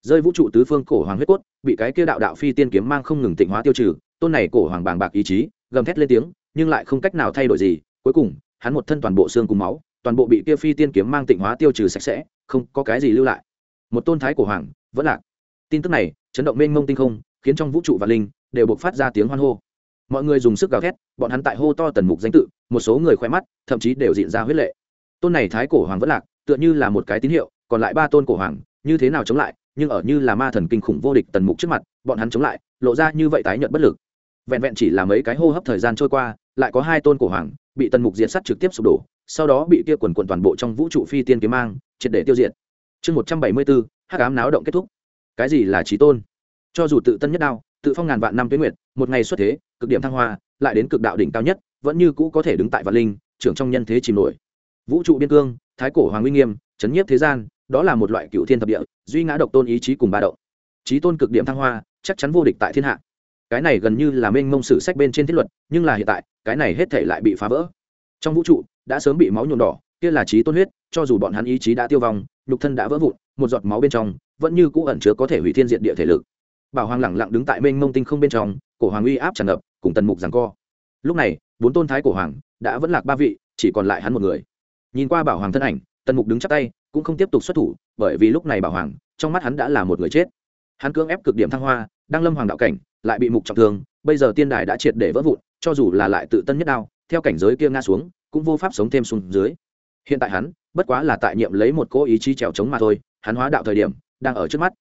Rơi vũ trụ tứ phương cổ hoàng huyết cốt, bị cái kia đạo đạo phi tiên kiếm mang không ngừng tịnh hóa tiêu trừ, tôn này cổ hoàng bàng bạc ý chí, gầm thét lên tiếng, nhưng lại không cách nào thay đổi gì. Cuối cùng, hắn một thân toàn bộ xương cùng máu, toàn bộ bị kia phi tiên kiếm mang tịnh hóa tiêu trừ sạch sẽ, không có cái gì lưu lại. Một tôn thái cổ hoàng, vẫn lạc. Tin tức này, chấn động mênh mông tinh không khiến trong vũ trụ và linh đều buộc phát ra tiếng hoan hô. Mọi người dùng sức gào thét, bọn hắn tại hô to tần mục danh tự, một số người khoe mắt, thậm chí đều diện ra huyết lệ. Tôn này thái cổ hoàng vẫn lạc, tựa như là một cái tín hiệu, còn lại ba tôn cổ hoàng, như thế nào chống lại, nhưng ở như là ma thần kinh khủng vô địch tần mục trước mặt, bọn hắn chống lại, lộ ra như vậy tái nhận bất lực. Vẹn vẹn chỉ là mấy cái hô hấp thời gian trôi qua, lại có hai tôn cổ hoàng bị tần mục diệt sắt trực tiếp sụp đổ, sau đó bị kia quần quần toàn bộ trong vũ trụ phi tiên kiếm mang, triệt để tiêu diệt. Chương một trăm bảy mươi bốn, hắc ám náo động kết thúc. Cái gì là trí tôn? Cho dù tự tân nhất đao, tự phong ngàn vạn năm tuyến nguyệt, một ngày xuất thế, cực điểm thăng hoa, lại đến cực đạo đỉnh cao nhất, vẫn như cũ có thể đứng tại vạn linh, trưởng trong nhân thế chìm nổi. Vũ trụ biên cương, thái cổ hoàng uy nghiêm, chấn nhiếp thế gian, đó là một loại cựu thiên thập địa, duy ngã độc tôn ý chí cùng ba động. Trí tôn cực điểm thăng hoa, chắc chắn vô địch tại thiên hạ. Cái này gần như là mênh mông sử sách bên trên thiết luật, nhưng là hiện tại, cái này hết thể lại bị phá vỡ. Trong vũ trụ, đã sớm bị máu nhuộm đỏ, kia là trí tôn huyết, cho dù bọn hắn ý chí đã tiêu vong, nhục thân đã vỡ vụn, một giọt máu bên trong, vẫn như cũ ẩn chứa có thể hủy thiên diện địa thể lực bảo hoàng lẳng lặng đứng tại mênh mông tinh không bên trong, cổ hoàng uy áp tràn ngập, cùng tần mục rằng co. Lúc này, bốn tôn thái cổ hoàng đã vẫn lạc ba vị, chỉ còn lại hắn một người. Nhìn qua bảo hoàng thân ảnh, tần mục đứng chắp tay, cũng không tiếp tục xuất thủ, bởi vì lúc này bảo hoàng, trong mắt hắn đã là một người chết. Hắn cưỡng ép cực điểm thăng hoa, đang lâm hoàng đạo cảnh, lại bị mục trọng thương, bây giờ tiên đài đã triệt để vỡ vụn, cho dù là lại tự tân nhất đao, theo cảnh giới kia nga xuống, cũng vô pháp sống thêm xuống dưới. Hiện tại hắn, bất quá là tại nhiệm lấy một cố ý chí trèo trống mà thôi, hắn hóa đạo thời điểm, đang ở trước mắt.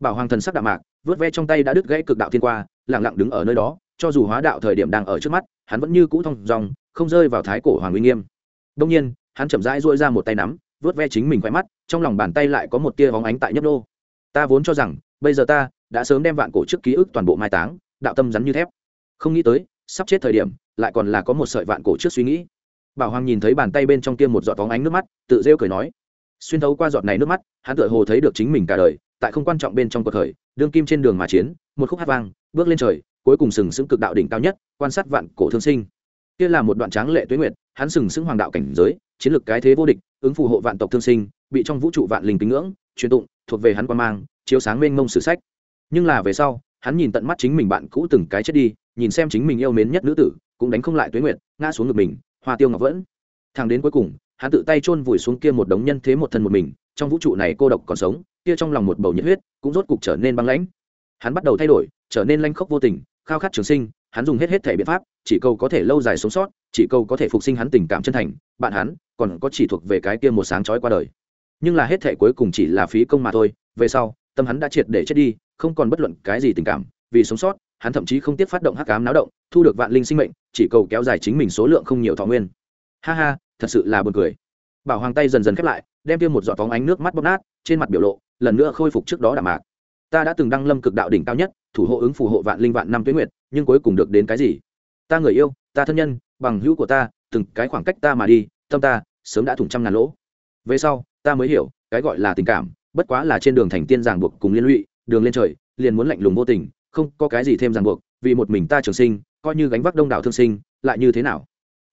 Bảo hoàng thần sắc đạo mạc vớt ve trong tay đã đứt gãy cực đạo thiên qua lẳng lặng đứng ở nơi đó, cho dù hóa đạo thời điểm đang ở trước mắt, hắn vẫn như cũ thông dòng không rơi vào thái cổ hoàng uy nghiêm. Đông nhiên, hắn chậm rãi duỗi ra một tay nắm, vớt ve chính mình khoe mắt, trong lòng bàn tay lại có một tia bóng ánh tại nhấp đô ta vốn cho rằng, bây giờ ta đã sớm đem vạn cổ trước ký ức toàn bộ mai táng, đạo tâm rắn như thép. Không nghĩ tới, sắp chết thời điểm, lại còn là có một sợi vạn cổ trước suy nghĩ. Bảo hoàng nhìn thấy bàn tay bên trong kia một giọt vóng ánh nước mắt, tự rêu cười nói, xuyên thấu qua giọt này nước mắt, hắn tựa hồ thấy được chính mình cả đời tại không quan trọng bên trong cuộc khởi, đương kim trên đường mà chiến, một khúc hát vang, bước lên trời, cuối cùng sừng sững cực đạo đỉnh cao nhất, quan sát vạn cổ thương sinh. Kia là một đoạn tráng lệ tuế nguyệt, hắn sừng sững hoàng đạo cảnh giới, chiến lược cái thế vô địch, ứng phù hộ vạn tộc thương sinh, bị trong vũ trụ vạn linh kính ngưỡng, truyền tụng, thuộc về hắn quan mang, chiếu sáng mênh mông sử sách. Nhưng là về sau, hắn nhìn tận mắt chính mình bạn cũ từng cái chết đi, nhìn xem chính mình yêu mến nhất nữ tử, cũng đánh không lại tuế nguyệt, ngã xuống ngực mình, hoa tiêu ngọc vẫn. Thằng đến cuối cùng, hắn tự tay chôn vùi xuống kia một đống nhân thế một thân một mình, trong vũ trụ này cô độc còn sống kia trong lòng một bầu nhiệt huyết cũng rốt cục trở nên băng lãnh. Hắn bắt đầu thay đổi, trở nên lanh khốc vô tình, khao khát trường sinh, hắn dùng hết hết thể biện pháp, chỉ cầu có thể lâu dài sống sót, chỉ cầu có thể phục sinh hắn tình cảm chân thành, bạn hắn còn có chỉ thuộc về cái kia một sáng chói qua đời. Nhưng là hết thể cuối cùng chỉ là phí công mà thôi, về sau, tâm hắn đã triệt để chết đi, không còn bất luận cái gì tình cảm, vì sống sót, hắn thậm chí không tiếc phát động hắc ám náo động, thu được vạn linh sinh mệnh, chỉ cầu kéo dài chính mình số lượng không nhiều thọ nguyên. Ha ha, thật sự là buồn cười bảo hoàng tay dần dần khép lại, đem tiêm một giọt phóng ánh nước mắt bóp nát, trên mặt biểu lộ, lần nữa khôi phục trước đó đạm mạc. Ta đã từng đăng lâm cực đạo đỉnh cao nhất, thủ hộ ứng phù hộ vạn linh vạn năm tuyến nguyệt, nhưng cuối cùng được đến cái gì? Ta người yêu, ta thân nhân, bằng hữu của ta, từng cái khoảng cách ta mà đi, tâm ta, sớm đã thủng trăm ngàn lỗ. Về sau, ta mới hiểu, cái gọi là tình cảm, bất quá là trên đường thành tiên giảng buộc cùng liên lụy, đường lên trời, liền muốn lạnh lùng vô tình, không có cái gì thêm ràng buộc, vì một mình ta trường sinh, coi như gánh vác đông đảo thương sinh, lại như thế nào?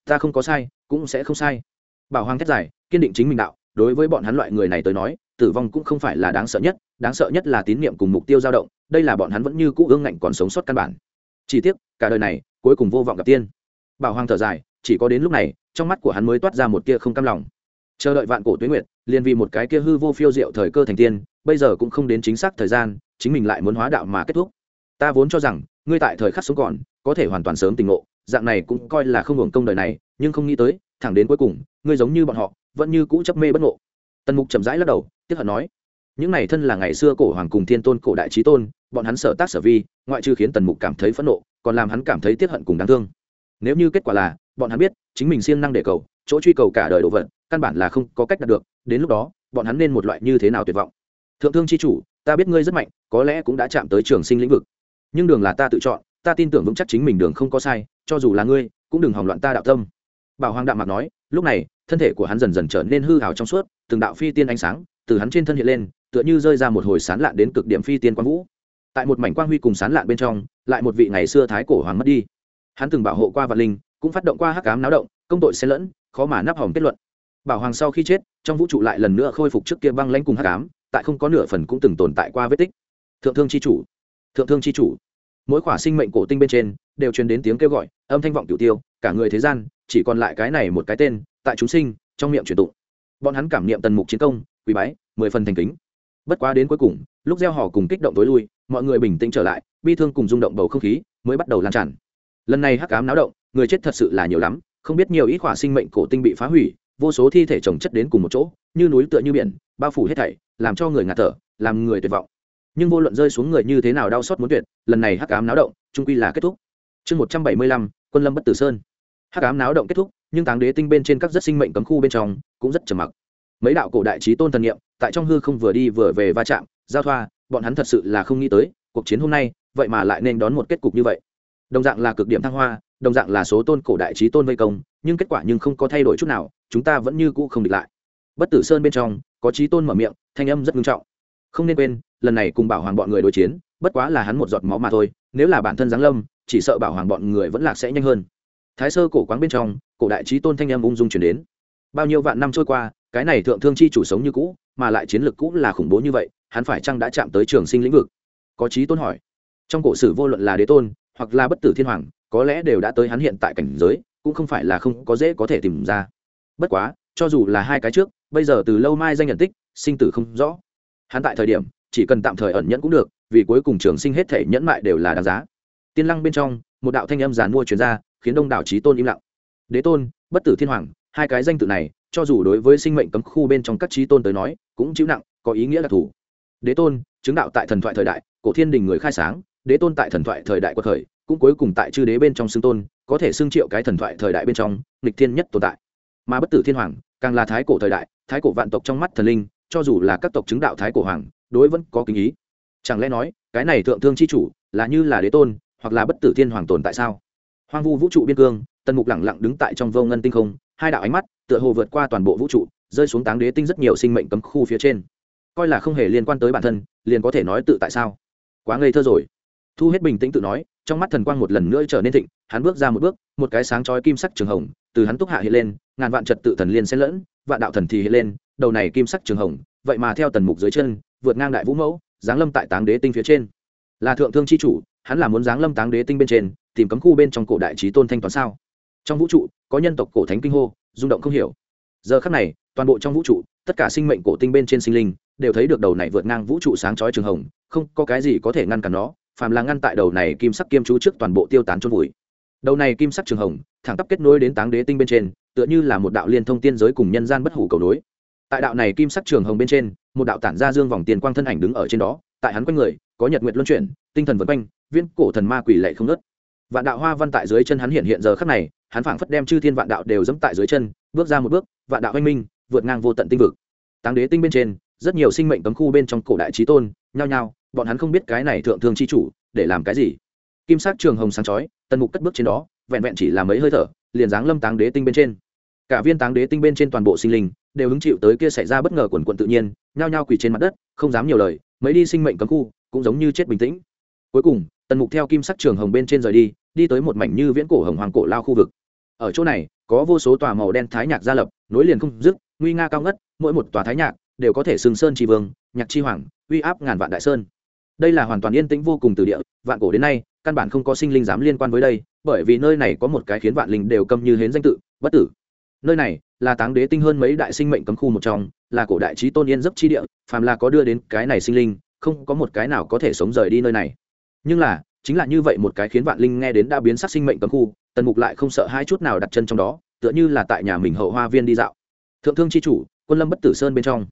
Ta không có sai, cũng sẽ không sai. Bảo hoàng thét dài kiên định chính mình đạo, đối với bọn hắn loại người này tới nói, tử vong cũng không phải là đáng sợ nhất, đáng sợ nhất là tín niệm cùng mục tiêu dao động, đây là bọn hắn vẫn như cũ ương ngạnh còn sống sót căn bản. Chỉ tiếc, cả đời này, cuối cùng vô vọng gặp tiên. Bảo hoàng thở dài, chỉ có đến lúc này, trong mắt của hắn mới toát ra một tia không cam lòng. Chờ đợi vạn cổ tuyến nguyệt, liền vì một cái kia hư vô phiêu diệu thời cơ thành tiên, bây giờ cũng không đến chính xác thời gian, chính mình lại muốn hóa đạo mà kết thúc. Ta vốn cho rằng, ngươi tại thời khắc sống còn, có thể hoàn toàn sớm tình ngộ, dạng này cũng coi là không hưởng công đời này, nhưng không nghĩ tới thẳng đến cuối cùng, ngươi giống như bọn họ, vẫn như cũ chấp mê bất ngộ. Tần mục chậm rãi lắc đầu, tiếp hận nói, những này thân là ngày xưa cổ hoàng cùng thiên tôn, cổ đại trí tôn, bọn hắn sở tác sở vi, ngoại trừ khiến tần mục cảm thấy phẫn nộ, còn làm hắn cảm thấy tiếc hận cùng đáng thương. Nếu như kết quả là, bọn hắn biết, chính mình siêng năng để cầu, chỗ truy cầu cả đời đồ vật, căn bản là không có cách đạt được, đến lúc đó, bọn hắn nên một loại như thế nào tuyệt vọng? Thượng thương c h i chủ, ta biết ngươi rất mạnh, có lẽ cũng đã chạm tới trường sinh lĩnh vực. Nhưng đường là ta tự chọn, ta tin tưởng vững chắc chính mình đường không có sai, cho dù là ngươi, cũng đừng hòng loạn ta đạo tâm bảo hoàng đạm mạc nói, lúc này, thân thể của hắn dần dần trở nên hư hào trong suốt, từng đạo phi tiên ánh sáng từ hắn trên thân hiện lên, tựa như rơi ra một hồi sán lạn đến cực điểm phi tiên quang vũ. Tại một mảnh quang huy cùng sán lạn bên trong, lại một vị ngày xưa thái cổ hoàng mất đi. Hắn từng bảo hộ qua vạn linh, cũng phát động qua hắc cám náo động, công tội xen lẫn, khó mà nắp hỏng kết luận. Bảo hoàng sau khi chết, trong vũ trụ lại lần nữa khôi phục trước kia băng lãnh cùng hắc cám tại không có nửa phần cũng từng tồn tại qua vết tích. Thượng thương c h i chủ, thượng thương c h i chủ. Mỗi khỏa sinh mệnh cổ tinh bên trên, đều truyền đến tiếng kêu gọi, âm thanh vọng cửu tiêu, cả người thế gian chỉ còn lại cái này một cái tên, tại chúng sinh, trong miệng truyền tụng. Bọn hắn cảm niệm tần mục chiến công quý bái, mười phần thành kính. Bất quá đến cuối cùng, lúc gieo họ cùng kích động tối lui, mọi người bình tĩnh trở lại, bi thương cùng rung động bầu không khí mới bắt đầu lan tràn. Lần này hắc ám náo động, người chết thật sự là nhiều lắm, không biết nhiều ít khỏa sinh mệnh cổ tinh bị phá hủy, vô số thi thể trồng chất đến cùng một chỗ, như núi tựa như biển, bao phủ hết thảy, làm cho người ngạt thở, làm người tuyệt vọng. Nhưng vô luận rơi xuống người như thế nào đau xót muốn tuyệt, lần này hắc ám náo động trung quy là kết thúc. Chương một trăm bảy mươi lăm, quân lâm bất tử sơn hắc ám náo động kết thúc, nhưng táng đế tinh bên trên các rất sinh mệnh cấm khu bên trong cũng rất trầm mặc. Mấy đạo cổ đại trí tôn thần nghiệm tại trong hư không vừa đi vừa về va chạm, giao thoa, bọn hắn thật sự là không nghĩ tới, cuộc chiến hôm nay, vậy mà lại nên đón một kết cục như vậy. Đồng dạng là cực điểm thăng hoa, đồng dạng là số tôn cổ đại trí tôn vây công, nhưng kết quả nhưng không có thay đổi chút nào, chúng ta vẫn như cũ không địch lại. Bất tử sơn bên trong, có trí tôn mở miệng, thanh âm rất nghiêm trọng. Không nên quên, lần này cùng bảo hoàng bọn người đối chiến, bất quá là hắn một giọt máu mà thôi, nếu là bản thân giáng lâm, chỉ sợ bảo hoàng bọn người vẫn lạc sẽ nhanh hơn thái sơ cổ quán bên trong, cổ đại trí tôn thanh âm ung dung chuyển đến. Bao nhiêu vạn năm trôi qua, cái này thượng thương chi chủ sống như cũ, mà lại chiến lược cũ là khủng bố như vậy, hắn phải chăng đã chạm tới trường sinh lĩnh vực? Có trí tôn hỏi. Trong cổ sử vô luận là đế tôn, hoặc là bất tử thiên hoàng, có lẽ đều đã tới hắn hiện tại cảnh giới, cũng không phải là không có dễ có thể tìm ra. Bất quá, cho dù là hai cái trước, bây giờ từ lâu mai danh nhận tích, sinh tử không rõ. Hắn tại thời điểm, chỉ cần tạm thời ẩn nhẫn cũng được, vì cuối cùng trường sinh hết thể nhẫn mại đều là đáng giá. Tiên lăng bên trong, một đạo thanh âm giàn mua chuyển ra khiến đông đảo trí tôn im lặng. Đế tôn, bất tử thiên hoàng, hai cái danh tự này, cho dù đối với sinh mệnh cấm khu bên trong các trí tôn tới nói, cũng chịu nặng, có ý nghĩa đặc thù. Đế tôn, chứng đạo tại thần thoại thời đại, cổ thiên đình người khai sáng, đế tôn tại thần thoại thời đại của thời cũng cuối cùng tại chư đế bên trong xưng tôn, có thể xưng triệu cái thần thoại thời đại bên trong lịch thiên nhất tồn tại. Mà bất tử thiên hoàng, càng là thái cổ thời đại, thái cổ vạn tộc trong mắt thần linh, cho dù là các tộc chứng đạo thái cổ hoàng, đối vẫn có kính ý. Chẳng lẽ nói, cái này thượng thương c h i chủ, là như là đế tôn, hoặc là bất tử thiên hoàng tồn tại sao? Hoang vu vũ trụ biên cương, tần mục lẳng lặng đứng tại trong vô ngân tinh không, hai đạo ánh mắt tựa hồ vượt qua toàn bộ vũ trụ, rơi xuống táng đế tinh rất nhiều sinh mệnh cấm khu phía trên. Coi là không hề liên quan tới bản thân, liền có thể nói tự tại sao? Quá ngây thơ rồi. Thu hết bình tĩnh tự nói, trong mắt thần quang một lần nữa trở nên thịnh, hắn bước ra một bước, một cái sáng chói kim sắc trường hồng, từ hắn túc hạ hiện lên, ngàn vạn trật tự thần liên xen lẫn, vạn đạo thần thì hiện lên, đầu này kim sắc trường hồng, vậy mà theo tần mục dưới chân, vượt ngang đại vũ mẫu, giáng lâm tại táng đế tinh phía trên. Là thượng thương c h i chủ, hắn là muốn giáng lâm táng đế tinh bên trên tìm cấm khu bên trong cổ đại trí tôn thanh toán sao? Trong vũ trụ, có nhân tộc cổ thánh kinh hô, rung động không hiểu. Giờ khắc này, toàn bộ trong vũ trụ, tất cả sinh mệnh cổ tinh bên trên sinh linh, đều thấy được đầu này vượt ngang vũ trụ sáng chói trường hồng, không có cái gì có thể ngăn cản nó, phàm là ngăn tại đầu này kim sắc kiêm chú trước toàn bộ tiêu tán chôn vùi. Đầu này kim sắc trường hồng, thẳng tắp kết nối đến táng đế tinh bên trên, tựa như là một đạo liên thông tiên giới cùng nhân gian bất hủ cầu nối. Tại đạo này kim sắc trường hồng bên trên, một đạo tản ra dương vòng tiền quang thân ảnh đứng ở trên đó, tại hắn quanh người, có nhật nguyệt luân chuyển, tinh thần vân quanh viên cổ thần ma quỷ lệ không nớt vạn đạo hoa văn tại dưới chân hắn hiện hiện giờ khắc này, hắn phảng phất đem chư thiên vạn đạo đều dẫm tại dưới chân, bước ra một bước, vạn đạo anh minh, vượt ngang vô tận tinh vực. Táng đế tinh bên trên, rất nhiều sinh mệnh cấm khu bên trong cổ đại trí tôn, nhao nhao, bọn hắn không biết cái này thượng thương chi chủ, để làm cái gì. Kim sắc trường hồng sáng chói, tần mục cất bước trên đó, vẹn vẹn chỉ là mấy hơi thở, liền giáng lâm táng đế tinh bên trên. Cả viên táng đế tinh bên trên toàn bộ sinh linh, đều hứng chịu tới kia xảy ra bất ngờ quần quận tự nhiên, nhao nhao quỳ trên mặt đất, không dám nhiều lời, mấy đi sinh mệnh cấm khu, cũng giống như chết bình tĩnh. Cuối cùng tần mục theo kim sắc trường hồng bên trên rời đi đi tới một mảnh như viễn cổ hồng hoàng cổ lao khu vực. Ở chỗ này, có vô số tòa màu đen thái nhạc gia lập, nối liền không dứt, nguy nga cao ngất, mỗi một tòa thái nhạc đều có thể sừng sơn tri vương, nhạc chi hoàng, uy áp ngàn vạn đại sơn. Đây là hoàn toàn yên tĩnh vô cùng từ địa, vạn cổ đến nay, căn bản không có sinh linh dám liên quan với đây, bởi vì nơi này có một cái khiến vạn linh đều câm như hến danh tự, bất tử. Nơi này là táng đế tinh hơn mấy đại sinh mệnh cấm khu một trong, là cổ đại trí tôn yên giấc chi địa, phàm là có đưa đến cái này sinh linh, không có một cái nào có thể sống rời đi nơi này nhưng là, chính là như vậy một cái khiến vạn linh nghe đến đã biến sắc sinh mệnh cấm khu, tần mục lại không sợ hai chút nào đặt chân trong đó, tựa như là tại nhà mình hậu hoa viên đi dạo. Thượng thương c h i chủ, quân lâm bất tử sơn bên trong,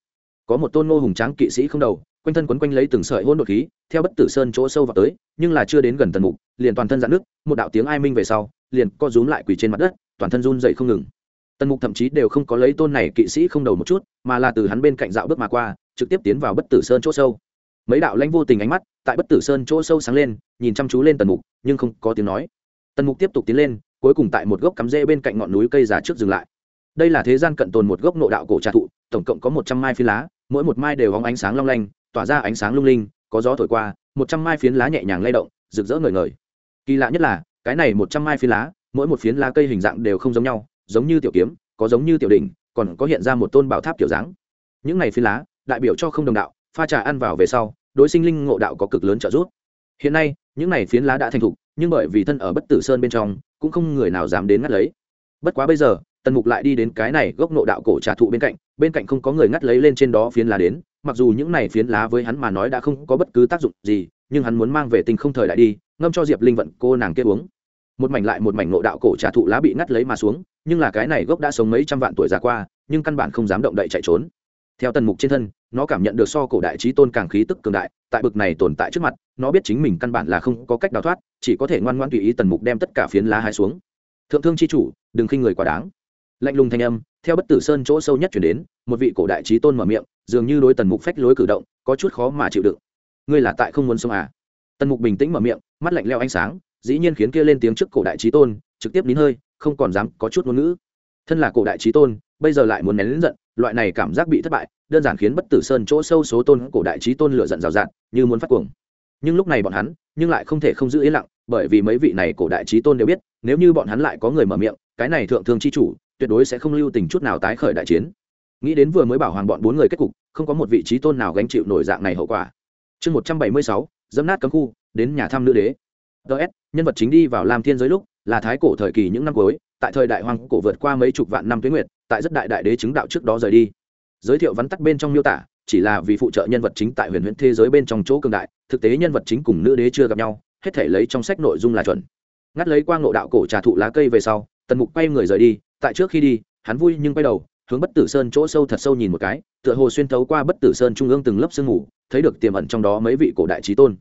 có một tôn ngô hùng tráng kỵ sĩ không đầu, quanh thân quấn quanh lấy từng sợi hôn đột khí, theo bất tử sơn chỗ sâu vào tới, nhưng là chưa đến gần tần mục, liền toàn thân dạn nước một đạo tiếng ai minh về sau, liền co rúm lại quỳ trên mặt đất, toàn thân run dậy không ngừng. Tần mục thậm chí đều không có lấy tôn này kỵ sĩ không đầu một chút, mà là từ hắn bên cạnh dạo bước mà qua, trực tiếp tiến vào bất tử sơn chỗ sâu mấy đạo lãnh vô tình ánh mắt tại bất tử sơn chỗ sâu sáng lên, nhìn chăm chú lên tần mục, nhưng không có tiếng nói. Tần mục tiếp tục tiến lên, cuối cùng tại một gốc cắm rễ bên cạnh ngọn núi cây già trước dừng lại. Đây là thế gian cận tồn một gốc nộ đạo cổ trà thụ, tổng cộng có một trăm mai phi lá, mỗi một mai đều hóng ánh sáng long lanh, tỏa ra ánh sáng lung linh, có gió thổi qua, một trăm mai phiến lá nhẹ nhàng lay động, rực rỡ ngời ngời. Kỳ lạ nhất là, cái này một trăm mai phiến lá, mỗi một phiến lá cây hình dạng đều không giống nhau, giống như tiểu kiếm, có giống như tiểu đỉnh, còn có hiện ra một tôn bảo tháp kiểu dáng. Những này phiến lá, đại biểu cho không đồng đạo, pha trà ăn vào về sau đối sinh linh ngộ đạo có cực lớn trợ giúp. Hiện nay, những này phiến lá đã thành thục, nhưng bởi vì thân ở bất tử sơn bên trong, cũng không người nào dám đến ngắt lấy. Bất quá bây giờ, tần mục lại đi đến cái này gốc nộ đạo cổ trà thụ bên cạnh bên cạnh không có người ngắt lấy lên trên đó phiến lá đến, mặc dù những này phiến lá với hắn mà nói đã không có bất cứ tác dụng gì, nhưng hắn muốn mang về tình không thời đại đi, ngâm cho diệp linh vận cô nàng kia uống. Một mảnh lại một mảnh nộ đạo cổ trà thụ lá bị ngắt lấy mà xuống, nhưng là cái này gốc đã sống mấy trăm vạn tuổi già qua, nhưng căn bản không dám động đậy chạy trốn theo tần mục trên thân, nó cảm nhận được so cổ đại trí tôn càng khí tức cường đại, tại bực này tồn tại trước mặt, nó biết chính mình căn bản là không có cách đào thoát, chỉ có thể ngoan ngoan tùy ý tần mục đem tất cả phiến lá hai xuống. Thượng thương c h i chủ, đừng khinh người quá đáng. Lạnh lùng thanh âm, theo bất tử sơn chỗ sâu nhất chuyển đến, một vị cổ đại trí tôn mở miệng, dường như đối tần mục phách lối cử động, có chút khó mà chịu đựng. Ngươi là tại không muốn sông à? Tần mục bình tĩnh mở miệng, mắt lạnh leo ánh sáng, dĩ nhiên khiến kia lên tiếng trước cổ đại trí tôn, trực tiếp nín hơi, không còn dám có chút ngôn ngữ. Thân là cổ đại trí tôn, bây giờ lại muốn nén lính giận loại này cảm giác bị thất bại, đơn giản khiến bất tử sơn chỗ sâu số tôn cổ đại trí tôn lựa giận rào rạt, như muốn phát cuồng. Nhưng lúc này bọn hắn, nhưng lại không thể không giữ yên lặng, bởi vì mấy vị này cổ đại trí tôn đều biết, nếu như bọn hắn lại có người mở miệng, cái này thượng thương chi chủ, tuyệt đối sẽ không lưu tình chút nào tái khởi đại chiến. Nghĩ đến vừa mới bảo hoàng bọn bốn người kết cục, không có một vị trí tôn nào gánh chịu nổi dạng này hậu quả. Chương một trăm bảy mươi sáu, dẫm nát cấm khu, đến nhà thăm nữ đế. Ts nhân vật chính đi vào làm thiên giới lúc, là thái cổ thời kỳ những năm cuối tại thời đại hoàng cổ vượt qua mấy chục vạn năm tuyến nguyệt, tại rất đại đại đế chứng đạo trước đó rời đi. Giới thiệu vắn tắt bên trong miêu tả, chỉ là vì phụ trợ nhân vật chính tại huyền huyễn thế giới bên trong chỗ cường đại, thực tế nhân vật chính cùng nữ đế chưa gặp nhau, hết thể lấy trong sách nội dung là chuẩn. Ngắt lấy quang ngộ đạo cổ trà thụ lá cây về sau, tần mục quay người rời đi, tại trước khi đi, hắn vui nhưng quay đầu, hướng bất tử sơn chỗ sâu thật sâu nhìn một cái, tựa hồ xuyên thấu qua bất tử sơn trung ương từng lớp sương mù, thấy được tiềm ẩn trong đó mấy vị cổ đại trí tôn.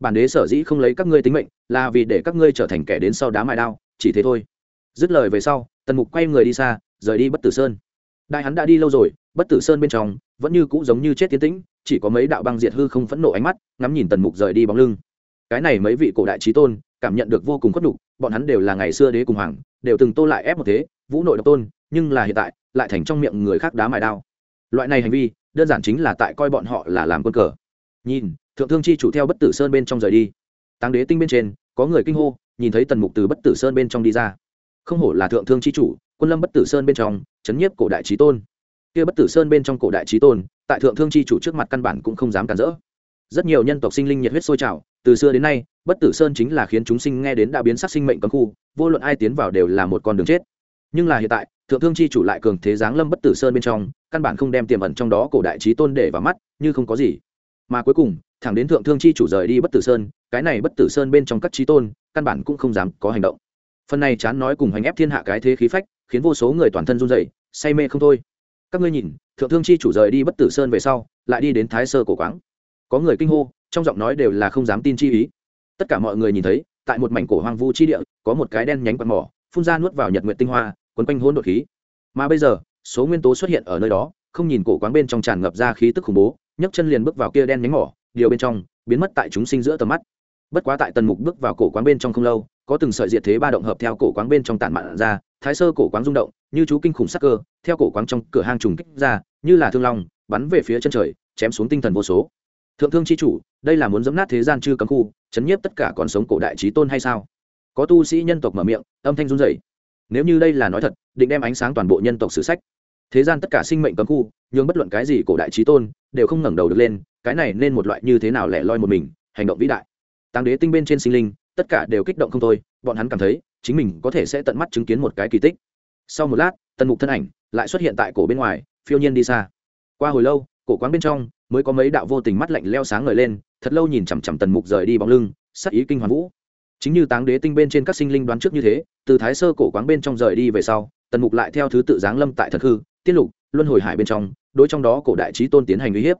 Bản đế sở dĩ không lấy các ngươi tính mệnh, là vì để các ngươi trở thành kẻ đến sau đá mại đao, chỉ thế thôi dứt lời về sau, tần mục quay người đi xa, rời đi bất tử sơn. Đại hắn đã đi lâu rồi, bất tử sơn bên trong vẫn như cũ giống như chết tiến tĩnh, chỉ có mấy đạo băng diệt hư không phẫn nộ ánh mắt, ngắm nhìn tần mục rời đi bóng lưng. Cái này mấy vị cổ đại trí tôn, cảm nhận được vô cùng khuất nhục, bọn hắn đều là ngày xưa đế cùng hoàng, đều từng tô lại ép một thế, vũ nội độc tôn, nhưng là hiện tại, lại thành trong miệng người khác đá mài đao. Loại này hành vi, đơn giản chính là tại coi bọn họ là làm quân cờ. Nhìn, thượng thương chi chủ theo bất tử sơn bên trong rời đi. Tăng đế tinh bên trên, có người kinh hô, nhìn thấy tần mục từ bất tử sơn bên trong đi ra không hổ là thượng thương chi chủ, quân lâm bất tử sơn bên trong, chấn nhiếp cổ đại trí tôn. Kia bất tử sơn bên trong cổ đại trí tôn, tại thượng thương chi chủ trước mặt căn bản cũng không dám cản rỡ. Rất nhiều nhân tộc sinh linh nhiệt huyết sôi trào, từ xưa đến nay, bất tử sơn chính là khiến chúng sinh nghe đến đã biến sắc sinh mệnh cấm khu, vô luận ai tiến vào đều là một con đường chết. Nhưng là hiện tại, thượng thương chi chủ lại cường thế giáng lâm bất tử sơn bên trong, căn bản không đem tiềm ẩn trong đó cổ đại trí tôn để vào mắt, như không có gì. Mà cuối cùng, thẳng đến thượng thương chi chủ rời đi bất tử sơn, cái này bất tử sơn bên trong các trí tôn, căn bản cũng không dám có hành động phần này chán nói cùng hành ép thiên hạ cái thế khí phách, khiến vô số người toàn thân run rẩy, say mê không thôi. Các ngươi nhìn, thượng thương chi chủ rời đi bất tử sơn về sau, lại đi đến thái sơ cổ quáng. Có người kinh hô, trong giọng nói đều là không dám tin chi ý. Tất cả mọi người nhìn thấy, tại một mảnh cổ hoang vu chi địa, có một cái đen nhánh quạt mỏ, phun ra nuốt vào nhật nguyện tinh hoa, quấn quanh hỗn độn khí. Mà bây giờ, số nguyên tố xuất hiện ở nơi đó, không nhìn cổ quáng bên trong tràn ngập ra khí tức khủng bố, nhấc chân liền bước vào kia đen nhánh mỏ, điều bên trong, biến mất tại chúng sinh giữa tầm mắt. Bất quá tại tần mục bước vào cổ quáng bên trong không lâu có từng sợi diệt thế ba động hợp theo cổ quáng bên trong tản mạn ra, thái sơ cổ quáng rung động, như chú kinh khủng sắc cơ, theo cổ quáng trong cửa hang trùng kích ra, như là thương long, bắn về phía chân trời, chém xuống tinh thần vô số. Thượng thương chi chủ, đây là muốn dẫm nát thế gian chư cấm khu, chấn nhiếp tất cả còn sống cổ đại trí tôn hay sao? Có tu sĩ nhân tộc mở miệng, âm thanh run rẩy. Nếu như đây là nói thật, định đem ánh sáng toàn bộ nhân tộc sử sách. Thế gian tất cả sinh mệnh cấm khu nhưng bất luận cái gì cổ đại trí tôn, đều không ngẩng đầu được lên, cái này nên một loại như thế nào lẻ loi một mình, hành động vĩ đại. Tăng đế tinh bên trên sinh linh tất cả đều kích động không thôi, bọn hắn cảm thấy chính mình có thể sẽ tận mắt chứng kiến một cái kỳ tích. Sau một lát, tần mục thân ảnh lại xuất hiện tại cổ bên ngoài, phiêu nhiên đi xa. Qua hồi lâu, cổ quán bên trong mới có mấy đạo vô tình mắt lạnh leo sáng ngời lên, thật lâu nhìn chằm chằm tần mục rời đi bóng lưng, sắc ý kinh hoàn vũ. Chính như táng đế tinh bên trên các sinh linh đoán trước như thế, từ thái sơ cổ quán bên trong rời đi về sau, tần mục lại theo thứ tự giáng lâm tại thật hư, tiết lục, luân hồi hải bên trong, đối trong đó cổ đại trí tôn tiến hành uy hiếp.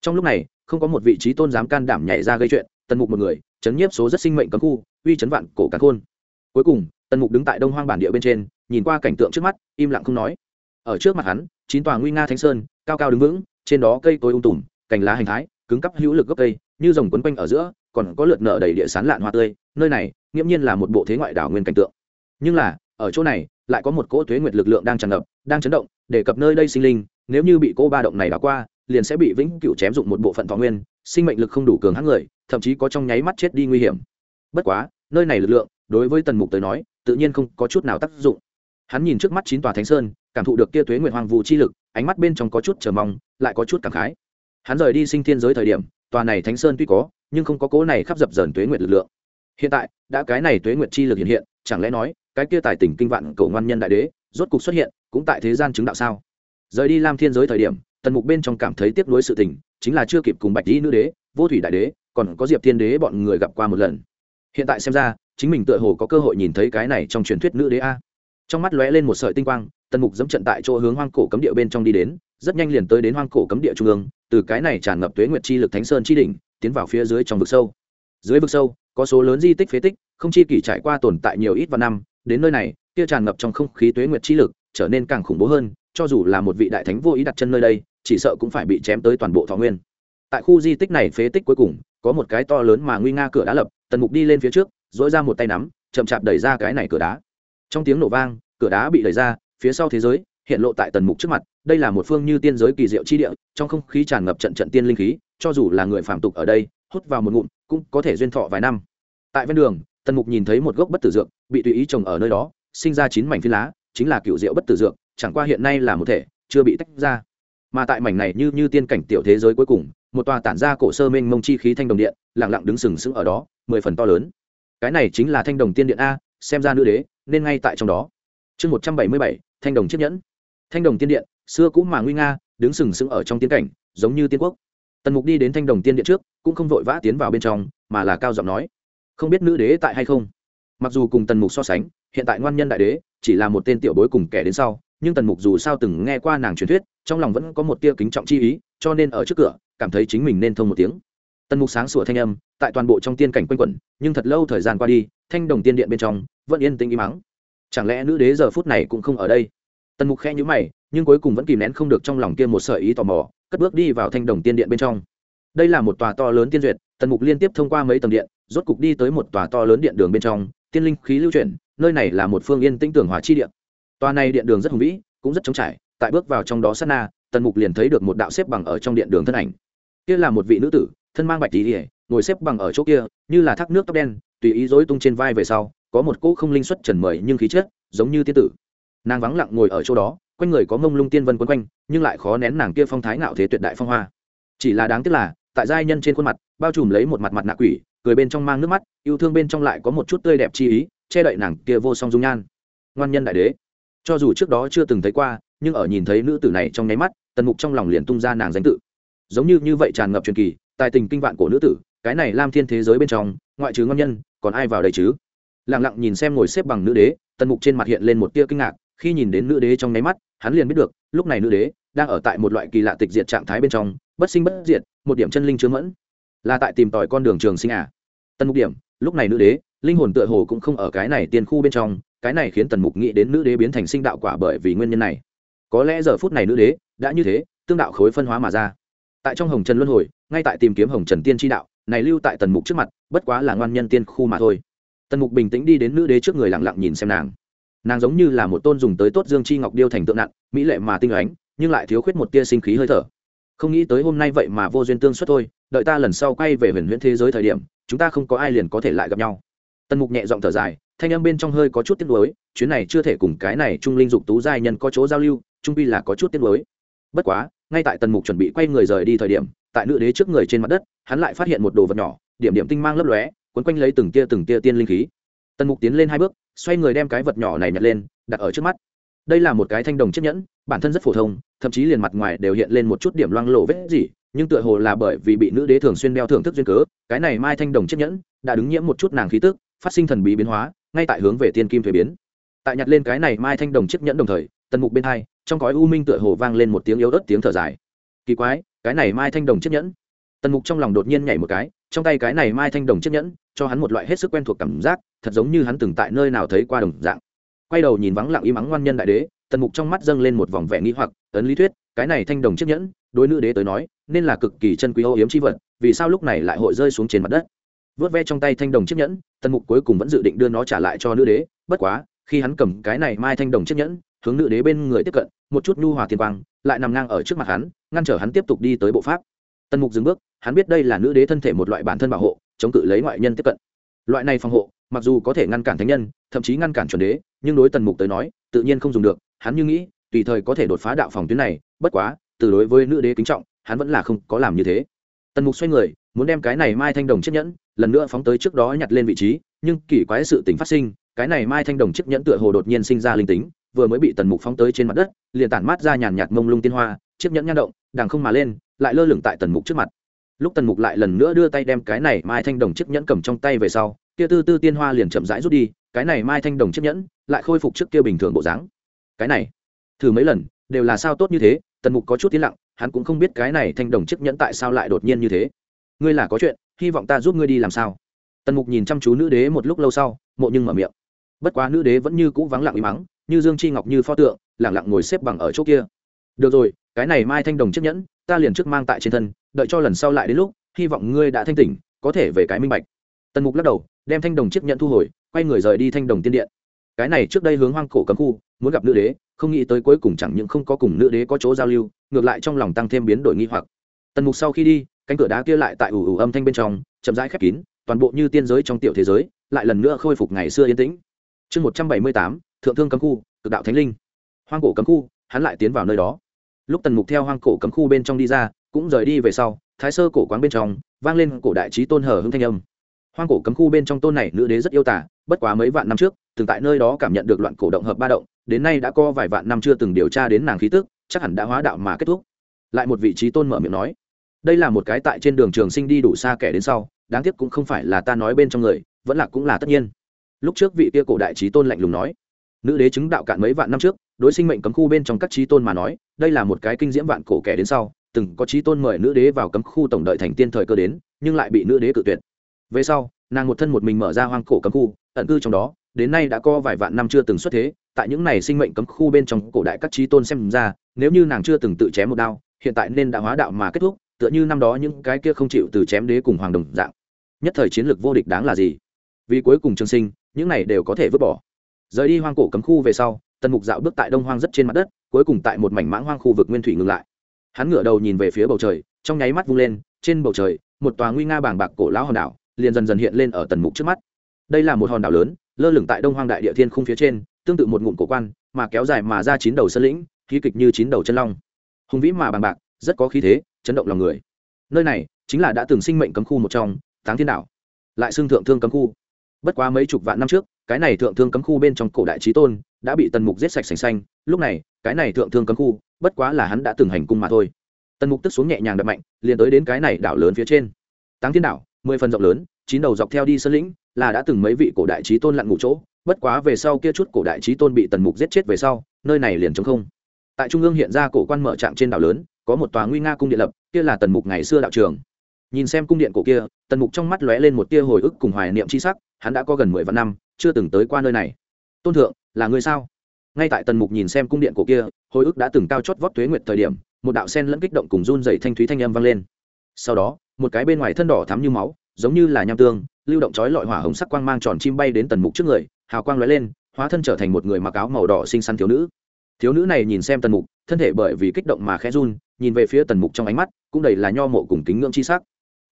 Trong lúc này, không có một vị trí tôn dám can đảm nhảy ra gây chuyện tần mục một người, chấn nhiếp số rất sinh mệnh cấm khu, uy chấn vạn cổ cả khôn cuối cùng, tần mục đứng tại đông hoang bản địa bên trên, nhìn qua cảnh tượng trước mắt, im lặng không nói. Ở trước mặt hắn, chín tòa nguy nga thánh sơn, cao cao đứng vững, trên đó cây cối ung tùm, cành lá hành thái, cứng cắp hữu lực gốc cây, như dòng quấn quanh ở giữa, còn có lượt nở đầy địa sán lạn hoa tươi, nơi này, nghiễm nhiên là một bộ thế ngoại đảo nguyên cảnh tượng. Nhưng là, ở chỗ này, lại có một cỗ thuế nguyệt lực lượng đang tràn ngập, đang chấn động, để cập nơi đây sinh linh, nếu như bị cỗ ba động này đảo qua, liền sẽ bị vĩnh cựu chém dụng một bộ phận thọ nguyên sinh mệnh lực không đủ cường hãn người, thậm chí có trong nháy mắt chết đi nguy hiểm. Bất quá, nơi này lực lượng, đối với tần mục tới nói, tự nhiên không có chút nào tác dụng. Hắn nhìn trước mắt chín tòa thánh sơn, cảm thụ được kia tuế nguyện hoàng vụ chi lực, ánh mắt bên trong có chút chờ mong, lại có chút cảm khái. Hắn rời đi sinh thiên giới thời điểm, tòa này thánh sơn tuy có, nhưng không có cố này khắp dập dờn tuế nguyện lực lượng. Hiện tại, đã cái này tuế nguyện chi lực hiện hiện, chẳng lẽ nói, cái kia tài tỉnh kinh vạn cầu ngoan nhân đại đế, rốt cục xuất hiện, cũng tại thế gian chứng đạo sao? Rời đi lam thiên giới thời điểm tần mục bên trong cảm thấy tiếc nuối sự tình, chính là chưa kịp cùng bạch dĩ nữ đế, vô thủy đại đế, còn có diệp thiên đế bọn người gặp qua một lần. Hiện tại xem ra, chính mình tựa hồ có cơ hội nhìn thấy cái này trong truyền thuyết nữ đế a. Trong mắt lóe lên một sợi tinh quang, tần mục dẫm trận tại chỗ hướng hoang cổ cấm địa bên trong đi đến, rất nhanh liền tới đến hoang cổ cấm địa trung ương, từ cái này tràn ngập tuế nguyệt chi lực thánh sơn chi đỉnh, tiến vào phía dưới trong vực sâu. Dưới vực sâu, có số lớn di tích phế tích, không chi kỷ trải qua tồn tại nhiều ít và năm, đến nơi này, kia tràn ngập trong không khí tuế nguyệt chi lực, trở nên càng khủng bố hơn, cho dù là một vị đại thánh vô ý đặt chân nơi đây chỉ sợ cũng phải bị chém tới toàn bộ thọ nguyên. Tại khu di tích này phế tích cuối cùng, có một cái to lớn mà nguy nga cửa đá lập, tần mục đi lên phía trước dỗi ra một tay nắm, chậm chạp đẩy ra cái này cửa đá. Trong tiếng nổ vang, cửa đá bị đẩy ra, phía sau thế giới hiện lộ tại tần mục trước mặt, đây là một phương như tiên giới kỳ diệu chi địa, trong không khí tràn ngập trận trận tiên linh khí, cho dù là người phạm tục ở đây, hút vào một ngụm cũng có thể duyên thọ vài năm. Tại ven đường, tần mục nhìn thấy một gốc bất tử dược, bị tùy ý trồng ở nơi đó, sinh ra chín mảnh phi lá, chính là cựu diệu bất tử dược, chẳng qua hiện nay là một thể, chưa bị tách ra mà tại mảnh này như như tiên cảnh tiểu thế giới cuối cùng, một tòa tản ra cổ sơ mênh mông chi khí thanh đồng điện lẳng lặng đứng sừng sững ở đó, mười phần to lớn. Cái này chính là thanh đồng tiên điện a, xem ra nữ đế nên ngay tại trong đó. Chương một trăm bảy mươi bảy, thanh đồng chiếc nhẫn. Thanh đồng tiên điện, xưa cũng mà nguy nga, đứng sừng sững ở trong tiên cảnh, giống như tiên quốc. Tần mục đi đến thanh đồng tiên điện trước, cũng không vội vã tiến vào bên trong, mà là cao giọng nói, không biết nữ đế tại hay không? Mặc dù cùng tần mục so sánh, hiện tại ngoan nhân đại đế chỉ là một tên tiểu bối cùng kẻ đến sau, nhưng tần mục dù sao từng nghe qua nàng truyền thuyết trong lòng vẫn có một tia kính trọng chi ý, cho nên ở trước cửa, cảm thấy chính mình nên thông một tiếng. Tần mục sáng sủa thanh âm, tại toàn bộ trong tiên cảnh quanh quẩn, nhưng thật lâu thời gian qua đi, thanh đồng tiên điện bên trong, vẫn yên tĩnh im mắng chẳng lẽ nữ đế giờ phút này cũng không ở đây? Tần mục khe nhữ mày, nhưng cuối cùng vẫn kìm nén không được trong lòng kia một sợi ý tò mò, cất bước đi vào thanh đồng tiên điện bên trong. Đây là một tòa to lớn tiên duyệt, tần mục liên tiếp thông qua mấy tầng điện, rốt cục đi tới một tòa to lớn điện đường bên trong, tiên linh khí lưu chuyển, nơi này là một phương yên tĩnh tưởng hòa chi điện. Tòa này điện đường rất hùng vĩ, cũng rất trống trải tại bước vào trong đó sát na, tần mục liền thấy được một đạo xếp bằng ở trong điện đường thân ảnh. Kia là một vị nữ tử, thân mang bạch tí ỉa ngồi xếp bằng ở chỗ kia, như là thác nước tóc đen, tùy ý dối tung trên vai về sau, có một cỗ không linh xuất trần mời nhưng khí chất, giống như tiên tử. Nàng vắng lặng ngồi ở chỗ đó, quanh người có mông lung tiên vân quấn quanh, nhưng lại khó nén nàng kia phong thái ngạo thế tuyệt đại phong hoa. Chỉ là đáng tiếc là, tại giai nhân trên khuôn mặt, bao trùm lấy một mặt mặt nạ quỷ, cười bên trong mang nước mắt, yêu thương bên trong lại có một chút tươi đẹp chi ý, che đậy nàng kia vô song dung nhan. Ngoan nhân đại đế, cho dù trước đó chưa từng thấy qua nhưng ở nhìn thấy nữ tử này trong nháy mắt, tần mục trong lòng liền tung ra nàng danh tự. Giống như như vậy tràn ngập truyền kỳ, tài tình kinh vạn của nữ tử, cái này lam thiên thế giới bên trong, ngoại trừ ngon nhân, còn ai vào đây chứ? Lẳng lặng nhìn xem ngồi xếp bằng nữ đế, tần mục trên mặt hiện lên một tia kinh ngạc, khi nhìn đến nữ đế trong nháy mắt, hắn liền biết được, lúc này nữ đế đang ở tại một loại kỳ lạ tịch diệt trạng thái bên trong, bất sinh bất diệt, một điểm chân linh chứa mẫn. Là tại tìm tòi con đường trường sinh à? Tần mục điểm, lúc này nữ đế, linh hồn tựa hồ cũng không ở cái này tiền khu bên trong, cái này khiến tần mục nghĩ đến nữ đế biến thành sinh đạo quả bởi vì nguyên nhân này có lẽ giờ phút này nữ đế đã như thế, tương đạo khối phân hóa mà ra. Tại trong hồng trần luân hồi, ngay tại tìm kiếm hồng trần tiên tri đạo, này lưu tại tần mục trước mặt, bất quá là ngoan nhân tiên khu mà thôi. Tần mục bình tĩnh đi đến nữ đế trước người lặng lặng nhìn xem nàng. Nàng giống như là một tôn dùng tới tốt dương chi ngọc điêu thành tượng nặng, mỹ lệ mà tinh ánh, nhưng lại thiếu khuyết một tia sinh khí hơi thở. Không nghĩ tới hôm nay vậy mà vô duyên tương xuất thôi, đợi ta lần sau quay về huyền huyễn thế giới thời điểm, chúng ta không có ai liền có thể lại gặp nhau. Tần mục nhẹ giọng thở dài, thanh âm bên trong hơi có chút tiếc nuối, chuyến này chưa thể cùng cái này trung linh dục tú giai nhân có chỗ giao lưu trung pi là có chút tiếc nuối. Bất quá, ngay tại tần mục chuẩn bị quay người rời đi thời điểm, tại nữ đế trước người trên mặt đất, hắn lại phát hiện một đồ vật nhỏ, điểm điểm tinh mang lấp lóe quấn quanh lấy từng tia từng tia tiên linh khí. Tần mục tiến lên hai bước, xoay người đem cái vật nhỏ này nhặt lên, đặt ở trước mắt. Đây là một cái thanh đồng chiếc nhẫn, bản thân rất phổ thông, thậm chí liền mặt ngoài đều hiện lên một chút điểm loang lộ vết gì nhưng tựa hồ là bởi vì bị nữ đế thường xuyên đeo thưởng thức duyên cớ, cái này mai thanh đồng chiếc nhẫn đã đứng nhiễm một chút nàng khí tức, phát sinh thần bí biến hóa, ngay tại hướng về tiên kim thuế biến. Tại nhặt lên cái này mai thanh đồng chiếc nhẫn đồng thời tần mục bên hai, trong cõi u minh tựa hồ vang lên một tiếng yếu ớt tiếng thở dài. Kỳ quái, cái này mai thanh đồng chiếc nhẫn. Tần mục trong lòng đột nhiên nhảy một cái, trong tay cái này mai thanh đồng chiếc nhẫn, cho hắn một loại hết sức quen thuộc cảm giác, thật giống như hắn từng tại nơi nào thấy qua đồng dạng. Quay đầu nhìn vắng lặng im ắng ngoan nhân đại đế, tần mục trong mắt dâng lên một vòng vẻ nghĩ hoặc, ấn lý thuyết, cái này thanh đồng chiếc nhẫn, đối nữ đế tới nói, nên là cực kỳ chân quý ô hiếm chi vật, vì sao lúc này lại hội rơi xuống trên mặt đất? Vớt ve trong tay thanh đồng chiếc nhẫn, tần mục cuối cùng vẫn dự định đưa nó trả lại cho nữ đế, bất quá, khi hắn cầm cái này mai thanh đồng chiếc nhẫn hướng nữ đế bên người tiếp cận, một chút nhu hòa thiên quang, lại nằm ngang ở trước mặt hắn, ngăn trở hắn tiếp tục đi tới bộ pháp. Tần mục dừng bước, hắn biết đây là nữ đế thân thể một loại bản thân bảo hộ, chống cự lấy ngoại nhân tiếp cận. Loại này phòng hộ, mặc dù có thể ngăn cản thánh nhân, thậm chí ngăn cản chuẩn đế, nhưng đối tần mục tới nói, tự nhiên không dùng được, hắn như nghĩ, tùy thời có thể đột phá đạo phòng tuyến này, bất quá, từ đối với nữ đế kính trọng, hắn vẫn là không có làm như thế. Tần mục xoay người, muốn đem cái này mai thanh đồng chiếc nhẫn, lần nữa phóng tới trước đó nhặt lên vị trí, nhưng kỳ quái sự tình phát sinh, cái này mai thanh đồng chiếc nhẫn tựa hồ đột nhiên sinh ra linh tính vừa mới bị tần mục phóng tới trên mặt đất, liền tản mát ra nhàn nhạt mông lung tiên hoa, chiếc nhẫn nhăn động, đằng không mà lên, lại lơ lửng tại tần mục trước mặt. Lúc tần mục lại lần nữa đưa tay đem cái này mai thanh đồng chiếc nhẫn cầm trong tay về sau, kia tư tư tiên hoa liền chậm rãi rút đi, cái này mai thanh đồng chiếc nhẫn lại khôi phục trước kia bình thường bộ dáng. Cái này, thử mấy lần, đều là sao tốt như thế, tần mục có chút tiến lặng, hắn cũng không biết cái này thanh đồng chiếc nhẫn tại sao lại đột nhiên như thế. Ngươi là có chuyện, hy vọng ta giúp ngươi đi làm sao? Tần mục nhìn chăm chú nữ đế một lúc lâu sau, mộ nhưng mở miệng. Bất quá nữ đế vẫn như cũ vắng lặng uy mắng như dương chi ngọc như pho tượng, lẳng lặng ngồi xếp bằng ở chỗ kia. Được rồi, cái này mai thanh đồng chiếc nhẫn, ta liền trước mang tại trên thân, đợi cho lần sau lại đến lúc, hy vọng ngươi đã thanh tỉnh, có thể về cái minh bạch. Tần mục lắc đầu, đem thanh đồng chiếc nhẫn thu hồi, quay người rời đi thanh đồng tiên điện. Cái này trước đây hướng hoang cổ cấm khu, muốn gặp nữ đế, không nghĩ tới cuối cùng chẳng những không có cùng nữ đế có chỗ giao lưu, ngược lại trong lòng tăng thêm biến đổi nghi hoặc. Tần mục sau khi đi, cánh cửa đá kia lại tại ủ ủ âm thanh bên trong, chậm rãi khép kín, toàn bộ như tiên giới trong tiểu thế giới, lại lần nữa khôi phục ngày xưa yên tĩnh. Chương một trăm bảy mươi tám thượng thương cấm khu, cực đạo thánh linh. Hoang cổ cấm khu, hắn lại tiến vào nơi đó. Lúc tần mục theo hoang cổ cấm khu bên trong đi ra, cũng rời đi về sau, thái sơ cổ quán bên trong, vang lên cổ đại trí tôn hờ hưng thanh âm. Hoang cổ cấm khu bên trong tôn này nữ đế rất yêu tả, bất quá mấy vạn năm trước, từng tại nơi đó cảm nhận được loạn cổ động hợp ba động, đến nay đã có vài vạn năm chưa từng điều tra đến nàng khí tức, chắc hẳn đã hóa đạo mà kết thúc. Lại một vị trí tôn mở miệng nói, đây là một cái tại trên đường trường sinh đi đủ xa kẻ đến sau, đáng tiếc cũng không phải là ta nói bên trong người, vẫn là cũng là tất nhiên. Lúc trước vị kia cổ đại trí tôn lạnh lùng nói nữ đế chứng đạo cạn mấy vạn năm trước, đối sinh mệnh cấm khu bên trong các trí tôn mà nói, đây là một cái kinh diễm vạn cổ kẻ đến sau, từng có trí tôn mời nữ đế vào cấm khu tổng đợi thành tiên thời cơ đến, nhưng lại bị nữ đế cự tuyệt. Về sau, nàng một thân một mình mở ra hoang cổ cấm khu, ẩn cư trong đó, đến nay đã có vài vạn năm chưa từng xuất thế, tại những này sinh mệnh cấm khu bên trong cổ đại các trí tôn xem ra, nếu như nàng chưa từng tự chém một đao, hiện tại nên đã hóa đạo mà kết thúc, tựa như năm đó những cái kia không chịu từ chém đế cùng hoàng đồng dạng. Nhất thời chiến lược vô địch đáng là gì? Vì cuối cùng trường sinh, những này đều có thể vứt bỏ rời đi hoang cổ cấm khu về sau, tần mục dạo bước tại đông hoang rất trên mặt đất, cuối cùng tại một mảnh mãng hoang khu vực nguyên thủy ngừng lại. Hắn ngửa đầu nhìn về phía bầu trời, trong nháy mắt vung lên, trên bầu trời, một tòa nguy nga bàng bạc cổ lão hòn đảo liền dần dần hiện lên ở tần mục trước mắt. Đây là một hòn đảo lớn, lơ lửng tại đông hoang đại địa thiên khung phía trên, tương tự một ngụm cổ quan, mà kéo dài mà ra chín đầu sân lĩnh, khí kịch như chín đầu chân long. Hùng vĩ mà bàng bạc, rất có khí thế, chấn động lòng người. Nơi này chính là đã từng sinh mệnh cấm khu một trong, táng thiên đảo, lại xương thượng thương cấm khu bất quá mấy chục vạn năm trước, cái này thượng thương cấm khu bên trong cổ đại trí tôn đã bị tần mục giết sạch sành xanh. Lúc này, cái này thượng thương cấm khu, bất quá là hắn đã từng hành cung mà thôi. Tần mục tức xuống nhẹ nhàng đập mạnh, liền tới đến cái này đảo lớn phía trên. Táng thiên đảo, mười phần rộng lớn, chín đầu dọc theo đi sơn lĩnh, là đã từng mấy vị cổ đại trí tôn lặn ngủ chỗ. Bất quá về sau kia chút cổ đại trí tôn bị tần mục giết chết về sau, nơi này liền chống không. Tại trung ương hiện ra cổ quan mở trạng trên đảo lớn, có một tòa nguy nga cung điện lập, kia là tần mục ngày xưa đạo trường. Nhìn xem cung điện cổ kia, tần mục trong mắt lóe lên một tia hồi ức cùng hoài niệm c h i sắc hắn đã có gần mười vạn năm, chưa từng tới qua nơi này. Tôn thượng, là người sao? Ngay tại tần mục nhìn xem cung điện cổ kia, hồi ức đã từng cao chót vót tuế nguyệt thời điểm, một đạo sen lẫn kích động cùng run dày thanh thúy thanh âm vang lên. Sau đó, một cái bên ngoài thân đỏ thắm như máu, giống như là nham tương, lưu động chói lọi hỏa hồng sắc quang mang tròn chim bay đến tần mục trước người, hào quang lóe lên, hóa thân trở thành một người mặc áo màu đỏ xinh xắn thiếu nữ. Thiếu nữ này nhìn xem tần mục, thân thể bởi vì kích động mà khẽ run, nhìn về phía tần mục trong ánh mắt, cũng đầy là nho mộ cùng kính ngưỡng chi sắc.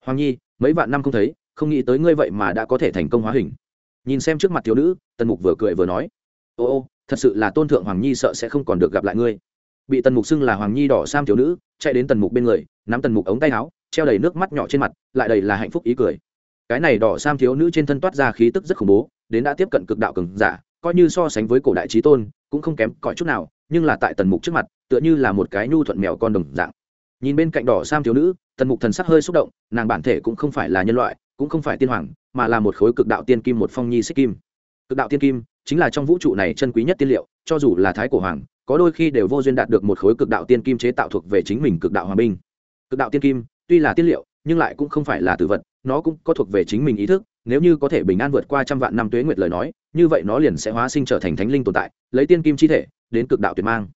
Hoàng nhi, mấy vạn năm không thấy không nghĩ tới ngươi vậy mà đã có thể thành công hóa hình. Nhìn xem trước mặt thiếu nữ, tần mục vừa cười vừa nói, ô ô, thật sự là tôn thượng hoàng nhi sợ sẽ không còn được gặp lại ngươi. Bị tần mục xưng là hoàng nhi đỏ sam thiếu nữ, chạy đến tần mục bên người, nắm tần mục ống tay áo, treo đầy nước mắt nhỏ trên mặt, lại đầy là hạnh phúc ý cười. Cái này đỏ sam thiếu nữ trên thân toát ra khí tức rất khủng bố, đến đã tiếp cận cực đạo cường giả, coi như so sánh với cổ đại trí tôn, cũng không kém cỏi chút nào, nhưng là tại tần mục trước mặt, tựa như là một cái nhu thuận mèo con đồng dạng. Nhìn bên cạnh đỏ sam thiếu nữ, tần mục thần sắc hơi xúc động, nàng bản thể cũng không phải là nhân loại cũng không phải tiên hoàng, mà là một khối cực đạo tiên kim, một phong nhi xích kim. Cực đạo tiên kim chính là trong vũ trụ này chân quý nhất tiên liệu, cho dù là thái cổ hoàng, có đôi khi đều vô duyên đạt được một khối cực đạo tiên kim chế tạo thuộc về chính mình cực đạo hòa minh. Cực đạo tiên kim tuy là tiên liệu, nhưng lại cũng không phải là tử vật, nó cũng có thuộc về chính mình ý thức, nếu như có thể bình an vượt qua trăm vạn năm tuế nguyệt lời nói, như vậy nó liền sẽ hóa sinh trở thành thánh linh tồn tại, lấy tiên kim chi thể, đến cực đạo tuyệt mang.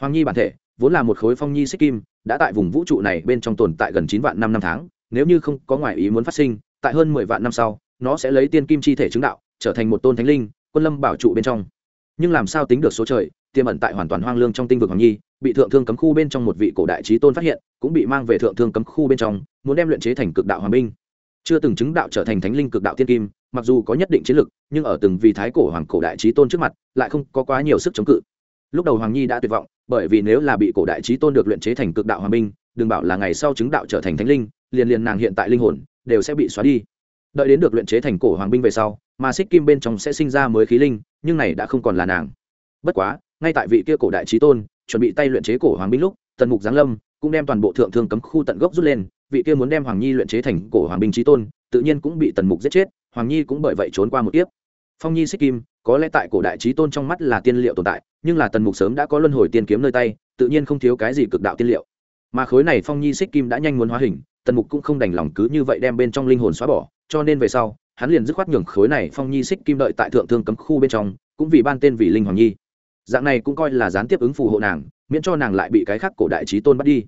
Hoàng nhi bản thể, vốn là một khối phong nhi xích kim, đã tại vùng vũ trụ này bên trong tồn tại gần chín vạn năm năm tháng, nếu như không có ngoại ý muốn phát sinh tại hơn mười vạn năm sau, nó sẽ lấy tiên kim chi thể chứng đạo, trở thành một tôn thánh linh, quân lâm bảo trụ bên trong. Nhưng làm sao tính được số trời, tiềm ẩn tại hoàn toàn hoang lương trong tinh vực hoàng nhi, bị thượng thương cấm khu bên trong một vị cổ đại trí tôn phát hiện, cũng bị mang về thượng thương cấm khu bên trong, muốn đem luyện chế thành cực đạo hoàng binh. Chưa từng chứng đạo trở thành thánh linh cực đạo tiên kim, mặc dù có nhất định chiến lực, nhưng ở từng vị thái cổ hoàng cổ đại trí tôn trước mặt, lại không có quá nhiều sức chống cự. Lúc đầu hoàng nhi đã tuyệt vọng, bởi vì nếu là bị cổ đại trí tôn được luyện chế thành cực đạo hoàng binh, đừng bảo là ngày sau chứng đạo trở thành thánh linh, liền liền nàng hiện tại linh hồn đều sẽ bị xóa đi. Đợi đến được luyện chế thành cổ hoàng binh về sau, mà xích kim bên trong sẽ sinh ra mới khí linh, nhưng này đã không còn là nàng. Bất quá, ngay tại vị kia cổ đại trí tôn, chuẩn bị tay luyện chế cổ hoàng binh lúc, tần mục giáng lâm cũng đem toàn bộ thượng thương cấm khu tận gốc rút lên, vị kia muốn đem hoàng nhi luyện chế thành cổ hoàng binh trí tôn, tự nhiên cũng bị tần mục giết chết, hoàng nhi cũng bởi vậy trốn qua một tiếp phong nhi xích kim, có lẽ tại cổ đại trí tôn trong mắt là tiên liệu tồn tại, nhưng là tần mục sớm đã có luân hồi tiên kiếm nơi tay, tự nhiên không thiếu cái gì cực đạo tiên liệu. Mà khối này phong nhi xích kim đã nhanh muốn hóa hình tần mục cũng không đành lòng cứ như vậy đem bên trong linh hồn xóa bỏ, cho nên về sau, hắn liền dứt khoát nhường khối này phong nhi xích kim đợi tại thượng thương cấm khu bên trong, cũng vì ban tên vì linh hoàng nhi. Dạng này cũng coi là gián tiếp ứng phù hộ nàng, miễn cho nàng lại bị cái khác cổ đại trí tôn bắt đi.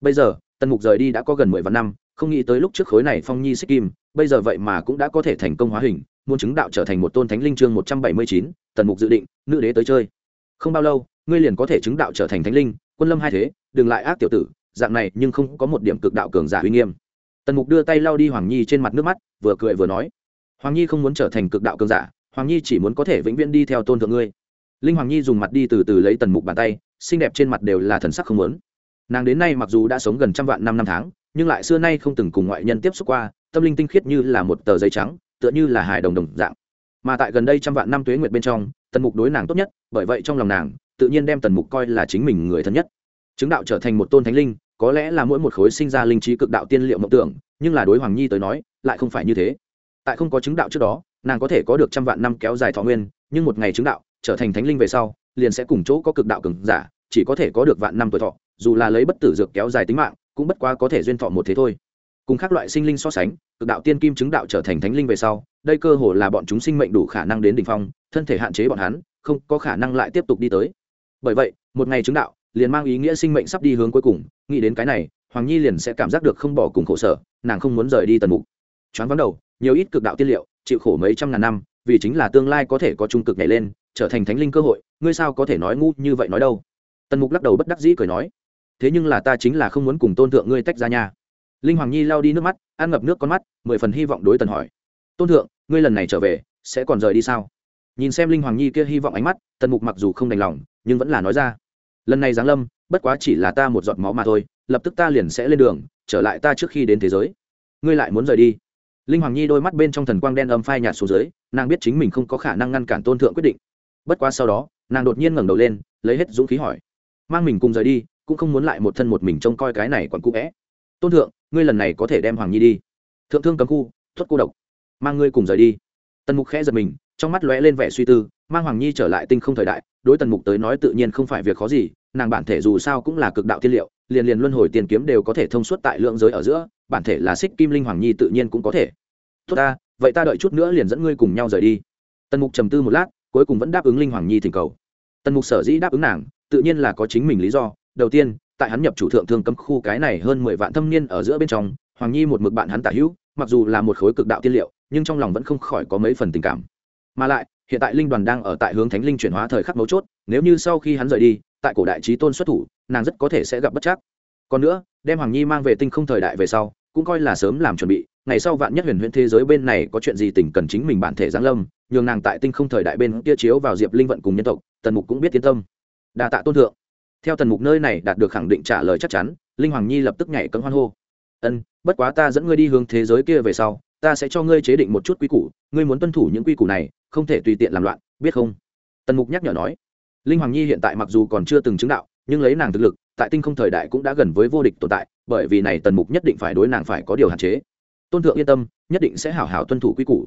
Bây giờ, tần mục rời đi đã có gần mười vạn năm, không nghĩ tới lúc trước khối này phong nhi xích kim, bây giờ vậy mà cũng đã có thể thành công hóa hình, muốn chứng đạo trở thành một tôn thánh linh chương một trăm bảy mươi chín, tần mục dự định, nữ đế tới chơi. Không bao lâu, ngươi liền có thể chứng đạo trở thành thánh linh, quân lâm hai thế, đừng lại ác tiểu tử dạng này nhưng không có một điểm cực đạo cường giả uy nghiêm. Tần mục đưa tay lau đi hoàng nhi trên mặt nước mắt, vừa cười vừa nói, hoàng nhi không muốn trở thành cực đạo cường giả, hoàng nhi chỉ muốn có thể vĩnh viễn đi theo tôn thượng ngươi. Linh hoàng nhi dùng mặt đi từ từ lấy tần mục bàn tay, xinh đẹp trên mặt đều là thần sắc không muốn. Nàng đến nay mặc dù đã sống gần trăm vạn năm năm tháng, nhưng lại xưa nay không từng cùng ngoại nhân tiếp xúc qua, tâm linh tinh khiết như là một tờ giấy trắng, tựa như là hài đồng đồng dạng. Mà tại gần đây trăm vạn năm tuế nguyệt bên trong, tần mục đối nàng tốt nhất, bởi vậy trong lòng nàng, tự nhiên đem tần mục coi là chính mình người thân nhất. Chứng đạo trở thành một tôn thánh linh có lẽ là mỗi một khối sinh ra linh trí cực đạo tiên liệu mộng tưởng, nhưng là đối hoàng nhi tới nói, lại không phải như thế. Tại không có chứng đạo trước đó, nàng có thể có được trăm vạn năm kéo dài thọ nguyên, nhưng một ngày chứng đạo, trở thành thánh linh về sau, liền sẽ cùng chỗ có cực đạo cường giả, chỉ có thể có được vạn năm tuổi thọ, dù là lấy bất tử dược kéo dài tính mạng, cũng bất quá có thể duyên thọ một thế thôi. Cùng các loại sinh linh so sánh, cực đạo tiên kim chứng đạo trở thành thánh linh về sau, đây cơ hồ là bọn chúng sinh mệnh đủ khả năng đến đỉnh phong, thân thể hạn chế bọn hắn, không có khả năng lại tiếp tục đi tới. Bởi vậy, một ngày chứng đạo liền mang ý nghĩa sinh mệnh sắp đi hướng cuối cùng. Nghĩ đến cái này, hoàng nhi liền sẽ cảm giác được không bỏ cùng khổ sở, nàng không muốn rời đi tần mục. Choáng vắng đầu, nhiều ít cực đạo tiên liệu, chịu khổ mấy trăm ngàn năm, vì chính là tương lai có thể có trung cực nhảy lên, trở thành thánh linh cơ hội, ngươi sao có thể nói ngu như vậy nói đâu? Tần mục lắc đầu bất đắc dĩ cười nói, thế nhưng là ta chính là không muốn cùng tôn thượng ngươi tách ra nhà linh hoàng nhi lao đi nước mắt, ăn ngập nước con mắt, mười phần hy vọng đối tần hỏi, tôn thượng, ngươi lần này trở về, sẽ còn rời đi sao? Nhìn xem linh hoàng nhi kia hy vọng ánh mắt, tần mục mặc dù không đành lòng, nhưng vẫn là nói ra lần này giáng lâm, bất quá chỉ là ta một giọt máu mà thôi, lập tức ta liền sẽ lên đường, trở lại ta trước khi đến thế giới. Ngươi lại muốn rời đi? Linh hoàng nhi đôi mắt bên trong thần quang đen âm phai nhạt xuống dưới, nàng biết chính mình không có khả năng ngăn cản tôn thượng quyết định. Bất quá sau đó, nàng đột nhiên ngẩng đầu lên, lấy hết dũng khí hỏi. Mang mình cùng rời đi, cũng không muốn lại một thân một mình trông coi cái này còn cũ vẽ tôn thượng, ngươi lần này có thể đem hoàng nhi đi. Thượng thương cấm khu thuất cô độc. Mang ngươi cùng rời đi. Tần mục khẽ giật mình, trong mắt lóe lên vẻ suy tư, mang hoàng nhi trở lại tinh không thời đại đối tần mục tới nói tự nhiên không phải việc khó gì, nàng bản thể dù sao cũng là cực đạo thiên liệu, liền liền luân hồi tiền kiếm đều có thể thông suốt tại lượng giới ở giữa, bản thể là xích kim linh hoàng nhi tự nhiên cũng có thể. Tốt ta, vậy ta đợi chút nữa liền dẫn ngươi cùng nhau rời đi. Tần mục trầm tư một lát, cuối cùng vẫn đáp ứng linh hoàng nhi thỉnh cầu. Tần mục sở dĩ đáp ứng nàng, tự nhiên là có chính mình lý do. Đầu tiên, tại hắn nhập chủ thượng thương cấm khu cái này hơn mười vạn thâm niên ở giữa bên trong, hoàng nhi một mực bạn hắn tả hữu, mặc dù là một khối cực đạo tiên liệu, nhưng trong lòng vẫn không khỏi có mấy phần tình cảm. Mà lại hiện tại linh đoàn đang ở tại hướng thánh linh chuyển hóa thời khắc mấu chốt, nếu như sau khi hắn rời đi, tại cổ đại trí tôn xuất thủ, nàng rất có thể sẽ gặp bất chắc. Còn nữa, đem hoàng nhi mang về tinh không thời đại về sau, cũng coi là sớm làm chuẩn bị, ngày sau vạn nhất huyền huyễn thế giới bên này có chuyện gì tình cần chính mình bản thể giáng lâm, nhường nàng tại tinh không thời đại bên kia chiếu vào diệp linh vận cùng nhân tộc, tần mục cũng biết tiến tâm. Đa tạ tôn thượng. Theo tần mục nơi này đạt được khẳng định trả lời chắc chắn, linh hoàng nhi lập tức nhảy cấm hoan hô. Ân, bất quá ta dẫn ngươi đi hướng thế giới kia về sau ta sẽ cho ngươi chế định một chút quy củ, ngươi muốn tuân thủ những quy củ này, không thể tùy tiện làm loạn, biết không? Tần mục nhắc nhở nói. Linh hoàng nhi hiện tại mặc dù còn chưa từng chứng đạo, nhưng lấy nàng thực lực, tại tinh không thời đại cũng đã gần với vô địch tồn tại, bởi vì này tần mục nhất định phải đối nàng phải có điều hạn chế. Tôn thượng yên tâm, nhất định sẽ hảo hảo tuân thủ quy củ.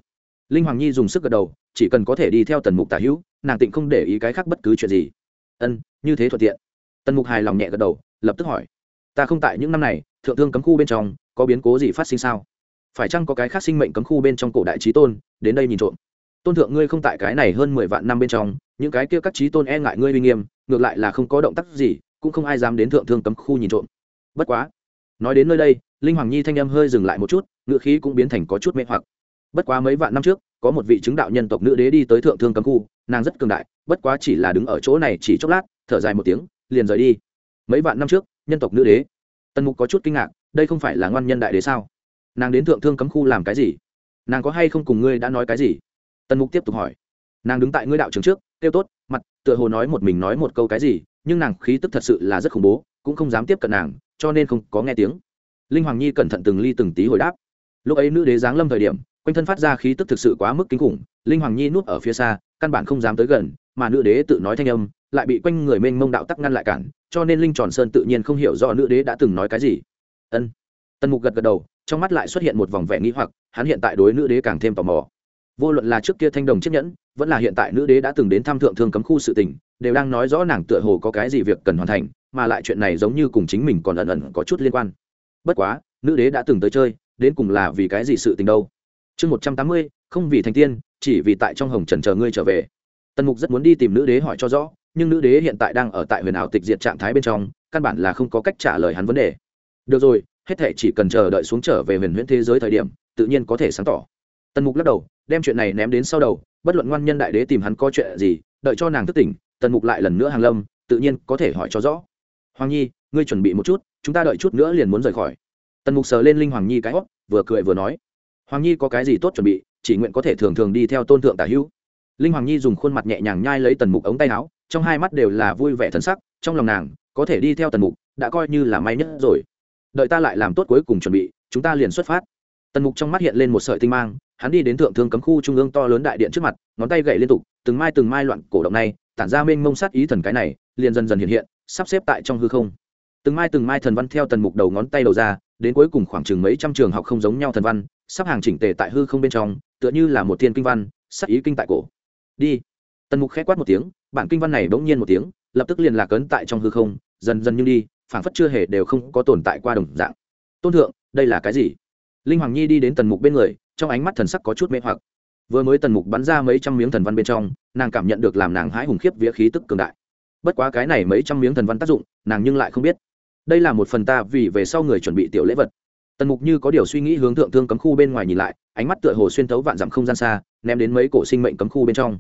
Linh hoàng nhi dùng sức gật đầu, chỉ cần có thể đi theo tần mục tả hữu, nàng tịnh không để ý cái khác bất cứ chuyện gì. Ân, như thế thuận tiện. Tần mục hài lòng nhẹ gật đầu, lập tức hỏi. Ta không tại những năm này, thượng thương cấm khu bên trong, có biến cố gì phát sinh sao? Phải chăng có cái khác sinh mệnh cấm khu bên trong cổ đại trí tôn, đến đây nhìn trộm? Tôn thượng ngươi không tại cái này hơn mười vạn năm bên trong, những cái kia các trí tôn e ngại ngươi uy nghiêm, ngược lại là không có động tác gì, cũng không ai dám đến thượng thương cấm khu nhìn trộm. Bất quá, nói đến nơi đây, linh hoàng nhi thanh em hơi dừng lại một chút, ngựa khí cũng biến thành có chút mê hoặc. Bất quá mấy vạn năm trước, có một vị chứng đạo nhân tộc nữ đế đi tới thượng thương cấm khu, nàng rất cường đại, bất quá chỉ là đứng ở chỗ này chỉ chốc lát, thở dài một tiếng, liền rời đi. Mấy vạn năm trước, nhân tộc nữ đế. Tần mục có chút kinh ngạc, đây không phải là ngoan nhân đại đế sao? Nàng đến thượng thương cấm khu làm cái gì? Nàng có hay không cùng ngươi đã nói cái gì? Tần mục tiếp tục hỏi. Nàng đứng tại ngươi đạo trường trước, kêu tốt, mặt, tựa hồ nói một mình nói một câu cái gì, nhưng nàng khí tức thật sự là rất khủng bố, cũng không dám tiếp cận nàng, cho nên không có nghe tiếng. Linh hoàng nhi cẩn thận từng ly từng tí hồi đáp. Lúc ấy nữ đế giáng lâm thời điểm, quanh thân phát ra khí tức thực sự quá mức kinh khủng, linh hoàng nhi nuốt ở phía xa, căn bản không dám tới gần, mà nữ đế tự nói thanh âm, lại bị quanh người mênh mông đạo tắc ngăn lại cản, cho nên linh tròn sơn tự nhiên không hiểu rõ nữ đế đã từng nói cái gì. Ân. Tần mục gật gật đầu trong mắt lại xuất hiện một vòng vẻ nghi hoặc, hắn hiện tại đối nữ đế càng thêm tò mò. Vô luận là trước kia thanh đồng chiếc nhẫn, vẫn là hiện tại nữ đế đã từng đến thăm thượng thương cấm khu sự tình, đều đang nói rõ nàng tựa hồ có cái gì việc cần hoàn thành, mà lại chuyện này giống như cùng chính mình còn ẩn ẩn có chút liên quan. Bất quá, nữ đế đã từng tới chơi, đến cùng là vì cái gì sự tình đâu? Chương một trăm tám mươi, không vì thành tiên, chỉ vì tại trong hồng trần chờ ngươi trở về. Tần mục rất muốn đi tìm nữ đế hỏi cho rõ, nhưng nữ đế hiện tại đang ở tại huyền ảo tịch diệt trạng thái bên trong, căn bản là không có cách trả lời hắn vấn đề. Được rồi hết thể chỉ cần chờ đợi xuống trở về huyền huyễn thế giới thời điểm, tự nhiên có thể sáng tỏ. Tần mục lắc đầu, đem chuyện này ném đến sau đầu, bất luận ngoan nhân đại đế tìm hắn có chuyện gì, đợi cho nàng thức tỉnh, tần mục lại lần nữa hàng lâm, tự nhiên có thể hỏi cho rõ. Hoàng nhi, ngươi chuẩn bị một chút, chúng ta đợi chút nữa liền muốn rời khỏi. Tần mục sờ lên linh hoàng nhi cái hót vừa cười vừa nói. Hoàng nhi có cái gì tốt chuẩn bị, chỉ nguyện có thể thường thường đi theo tôn thượng tả hữu. Linh hoàng nhi dùng khuôn mặt nhẹ nhàng nhai lấy tần mục ống tay áo, trong hai mắt đều là vui vẻ thần sắc, trong lòng nàng, có thể đi theo tần mục, đã coi như là may nhất rồi đợi ta lại làm tốt cuối cùng chuẩn bị, chúng ta liền xuất phát. Tần mục trong mắt hiện lên một sợi tinh mang, hắn đi đến thượng thương cấm khu trung ương to lớn đại điện trước mặt, ngón tay gậy liên tục, từng mai từng mai loạn cổ động này, tản ra mênh mông sát ý thần cái này, liền dần dần hiện hiện, sắp xếp tại trong hư không. Từng mai từng mai thần văn theo tần mục đầu ngón tay đầu ra, đến cuối cùng khoảng chừng mấy trăm trường học không giống nhau thần văn, sắp hàng chỉnh tề tại hư không bên trong, tựa như là một thiên kinh văn sắc ý kinh tại cổ. Đi. Tần mục khẽ quát một tiếng, bản kinh văn này bỗng nhiên một tiếng, lập tức liền lạc ấn tại trong hư không, dần dần như đi phảng phất chưa hề đều không có tồn tại qua đồng dạng. Tôn thượng, đây là cái gì? Linh hoàng nhi đi đến tần mục bên người, trong ánh mắt thần sắc có chút mê hoặc. Vừa mới tần mục bắn ra mấy trăm miếng thần văn bên trong, nàng cảm nhận được làm nàng hãi hùng khiếp vía khí tức cường đại. Bất quá cái này mấy trăm miếng thần văn tác dụng, nàng nhưng lại không biết. Đây là một phần ta vì về sau người chuẩn bị tiểu lễ vật. Tần mục như có điều suy nghĩ hướng thượng thương cấm khu bên ngoài nhìn lại, ánh mắt tựa hồ xuyên tấu vạn dặm không gian xa, ném đến mấy cổ sinh mệnh cấm khu bên trong.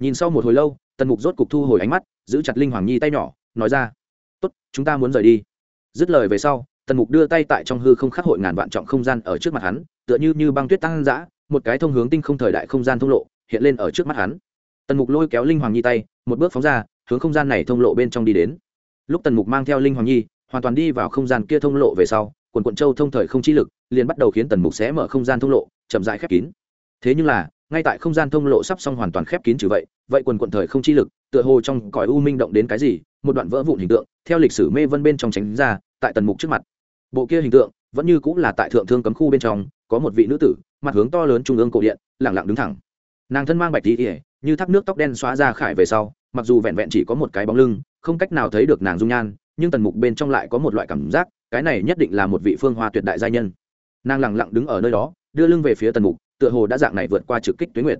Nhìn sau một hồi lâu, tần mục rốt cục thu hồi ánh mắt, giữ chặt linh hoàng nhi tay nhỏ, nói ra chúng ta muốn rời đi. Dứt lời về sau, tần mục đưa tay tại trong hư không khắc hội ngàn vạn trọng không gian ở trước mặt hắn, tựa như như băng tuyết tăng dã, một cái thông hướng tinh không thời đại không gian thông lộ hiện lên ở trước mắt hắn. Tần mục lôi kéo linh hoàng nhi tay, một bước phóng ra, hướng không gian này thông lộ bên trong đi đến. Lúc tần mục mang theo linh hoàng nhi, hoàn toàn đi vào không gian kia thông lộ về sau, quần quận châu thông thời không chi lực, liền bắt đầu khiến tần mục sẽ mở không gian thông lộ, chậm dại khép kín. Thế nhưng là, ngay tại không gian thông lộ sắp xong hoàn toàn khép kín trừ vậy vậy quần quận thời không chi lực tựa hồ trong cõi u minh động đến cái gì, một đoạn vỡ vụn hình tượng, theo lịch sử mê vân bên trong tránh ra, tại tần mục trước mặt. Bộ kia hình tượng, vẫn như cũng là tại thượng thương cấm khu bên trong, có một vị nữ tử, mặt hướng to lớn trung ương cổ điện lẳng lặng đứng thẳng. Nàng thân mang bạch tỉ ỉa như thác nước tóc đen xóa ra khải về sau, mặc dù vẹn vẹn chỉ có một cái bóng lưng, không cách nào thấy được nàng dung nhan, nhưng tần mục bên trong lại có một loại cảm giác, cái này nhất định là một vị phương hoa tuyệt đại gia nhân. Nàng lẳng lặng đứng ở nơi đó, đưa lưng về phía tần mục, tựa hồ đã dạng này vượt qua trực kích tuyến nguyệt.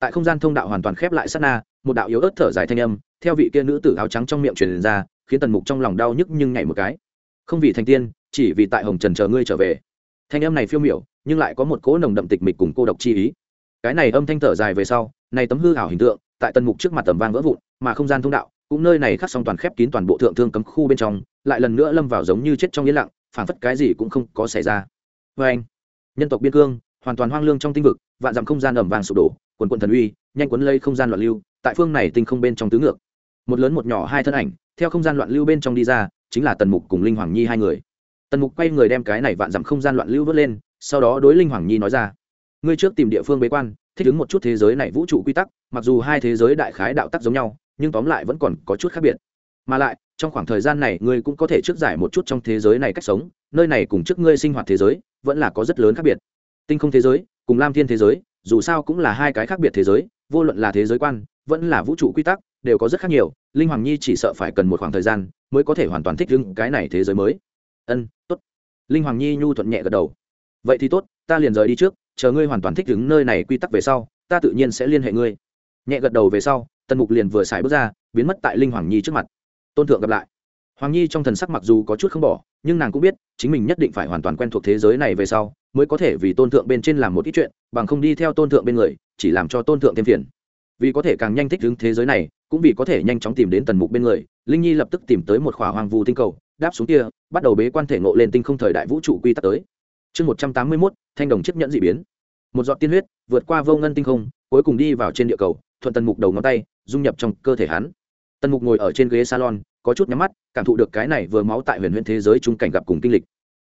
Tại không gian thông đạo hoàn toàn khép lại sát na một đạo yếu ớt thở dài thanh âm, theo vị kia nữ tử áo trắng trong miệng truyền ra, khiến tần mục trong lòng đau nhức nhưng nhảy một cái. Không vì thành tiên, chỉ vì tại hồng trần chờ ngươi trở về. Thanh âm này phiêu miểu, nhưng lại có một cỗ nồng đậm tịch mịch cùng cô độc chi ý. Cái này âm thanh thở dài về sau, này tấm hư ảo hình tượng, tại tần mục trước mặt tầm vang vỡ vụn, mà không gian thông đạo, cũng nơi này khắc xong toàn khép kín toàn bộ thượng thương cấm khu bên trong, lại lần nữa lâm vào giống như chết trong yên lặng, phảng phất cái gì cũng không có xảy ra. Vê anh, nhân tộc biên cương, hoàn toàn hoang lương trong tinh vực, vạn dặm không gian ẩm vàng sụp đổ, quần quần thần uy, nhanh quấn lây không gian loạn lưu tại phương này tinh không bên trong tứ ngược. Một lớn một nhỏ hai thân ảnh, theo không gian loạn lưu bên trong đi ra, chính là tần mục cùng linh hoàng nhi hai người. Tần mục quay người đem cái này vạn dặm không gian loạn lưu vớt lên, sau đó đối linh hoàng nhi nói ra, ngươi trước tìm địa phương bế quan, thích ứng một chút thế giới này vũ trụ quy tắc, mặc dù hai thế giới đại khái đạo tắc giống nhau, nhưng tóm lại vẫn còn có chút khác biệt. Mà lại, trong khoảng thời gian này ngươi cũng có thể trước giải một chút trong thế giới này cách sống, nơi này cùng trước ngươi sinh hoạt thế giới, vẫn là có rất lớn khác biệt. Tinh không thế giới, cùng lam thiên thế giới, dù sao cũng là hai cái khác biệt thế giới, vô luận là thế giới quan vẫn là vũ trụ quy tắc, đều có rất khác nhiều, linh hoàng nhi chỉ sợ phải cần một khoảng thời gian mới có thể hoàn toàn thích ứng cái này thế giới mới. Ân, tốt. Linh hoàng nhi nhu thuận nhẹ gật đầu. Vậy thì tốt, ta liền rời đi trước, chờ ngươi hoàn toàn thích ứng nơi này quy tắc về sau, ta tự nhiên sẽ liên hệ ngươi. Nhẹ gật đầu về sau, tần mục liền vừa xài bước ra, biến mất tại linh hoàng nhi trước mặt. Tôn thượng gặp lại. Hoàng nhi trong thần sắc mặc dù có chút không bỏ, nhưng nàng cũng biết, chính mình nhất định phải hoàn toàn quen thuộc thế giới này về sau, mới có thể vì tôn thượng bên trên làm một ít chuyện, bằng không đi theo tôn thượng bên người, chỉ làm cho tôn thượng thêm phiền vì có thể càng nhanh thích ứng thế giới này, cũng vì có thể nhanh chóng tìm đến tần mục bên người, linh nhi lập tức tìm tới một khỏa hoàng vu tinh cầu, đáp xuống kia, bắt đầu bế quan thể ngộ lên tinh không thời đại vũ trụ quy tắc tới. Chương một trăm tám mươi mốt, thanh đồng chấp nhận d ị biến. Một giọt tiên huyết, vượt qua vô ngân tinh không, cuối cùng đi vào trên địa cầu, thuận tần mục đầu ngón tay, dung nhập trong cơ thể hắn. Tần mục ngồi ở trên ghế salon, có chút nhắm mắt, cảm thụ được cái này vừa máu tại huyền huyễn thế giới chung cảnh gặp cùng kinh lịch.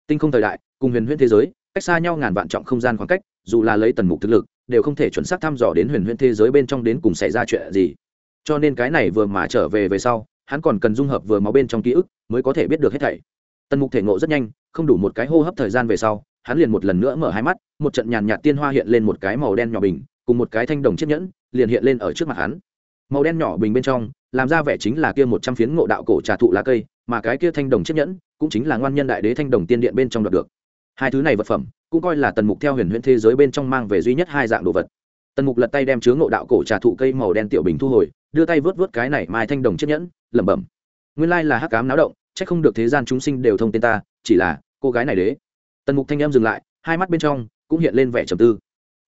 Tinh không thời đại, cùng huyền huyễn thế giới, cách xa nhau ngàn vạn trọng không gian khoảng cách, dù là lấy tần mục thực lực đều không thể chuẩn xác thăm dò đến huyền huyền thế giới bên trong đến cùng xảy ra chuyện gì. Cho nên cái này vừa mà trở về về sau, hắn còn cần dung hợp vừa máu bên trong ký ức, mới có thể biết được hết thảy. Tần mục thể ngộ rất nhanh, không đủ một cái hô hấp thời gian về sau, hắn liền một lần nữa mở hai mắt, một trận nhàn nhạt tiên hoa hiện lên một cái màu đen nhỏ bình, cùng một cái thanh đồng chiếc nhẫn, liền hiện lên ở trước mặt hắn. Màu đen nhỏ bình bên trong, làm ra vẻ chính là kia một trăm phiến ngộ đạo cổ trà thụ lá cây, mà cái kia thanh đồng chiếc nhẫn, cũng chính là ngoan nhân đại đế thanh đồng tiên điện bên trong đoạt được. Hai thứ này vật phẩm cũng coi là tần mục theo huyền huyễn thế giới bên trong mang về duy nhất hai dạng đồ vật. Tần mục lật tay đem chứa ngộ đạo cổ trà thụ cây màu đen tiểu bình thu hồi, đưa tay vớt vớt cái này mai thanh đồng chiếc nhẫn, lẩm bẩm. Nguyên lai là hắc cám náo động c h ắ c không được thế gian chúng sinh đều thông tên ta, chỉ là, cô gái này đế. Tần mục thanh em dừng lại, hai mắt bên trong cũng hiện lên vẻ trầm tư.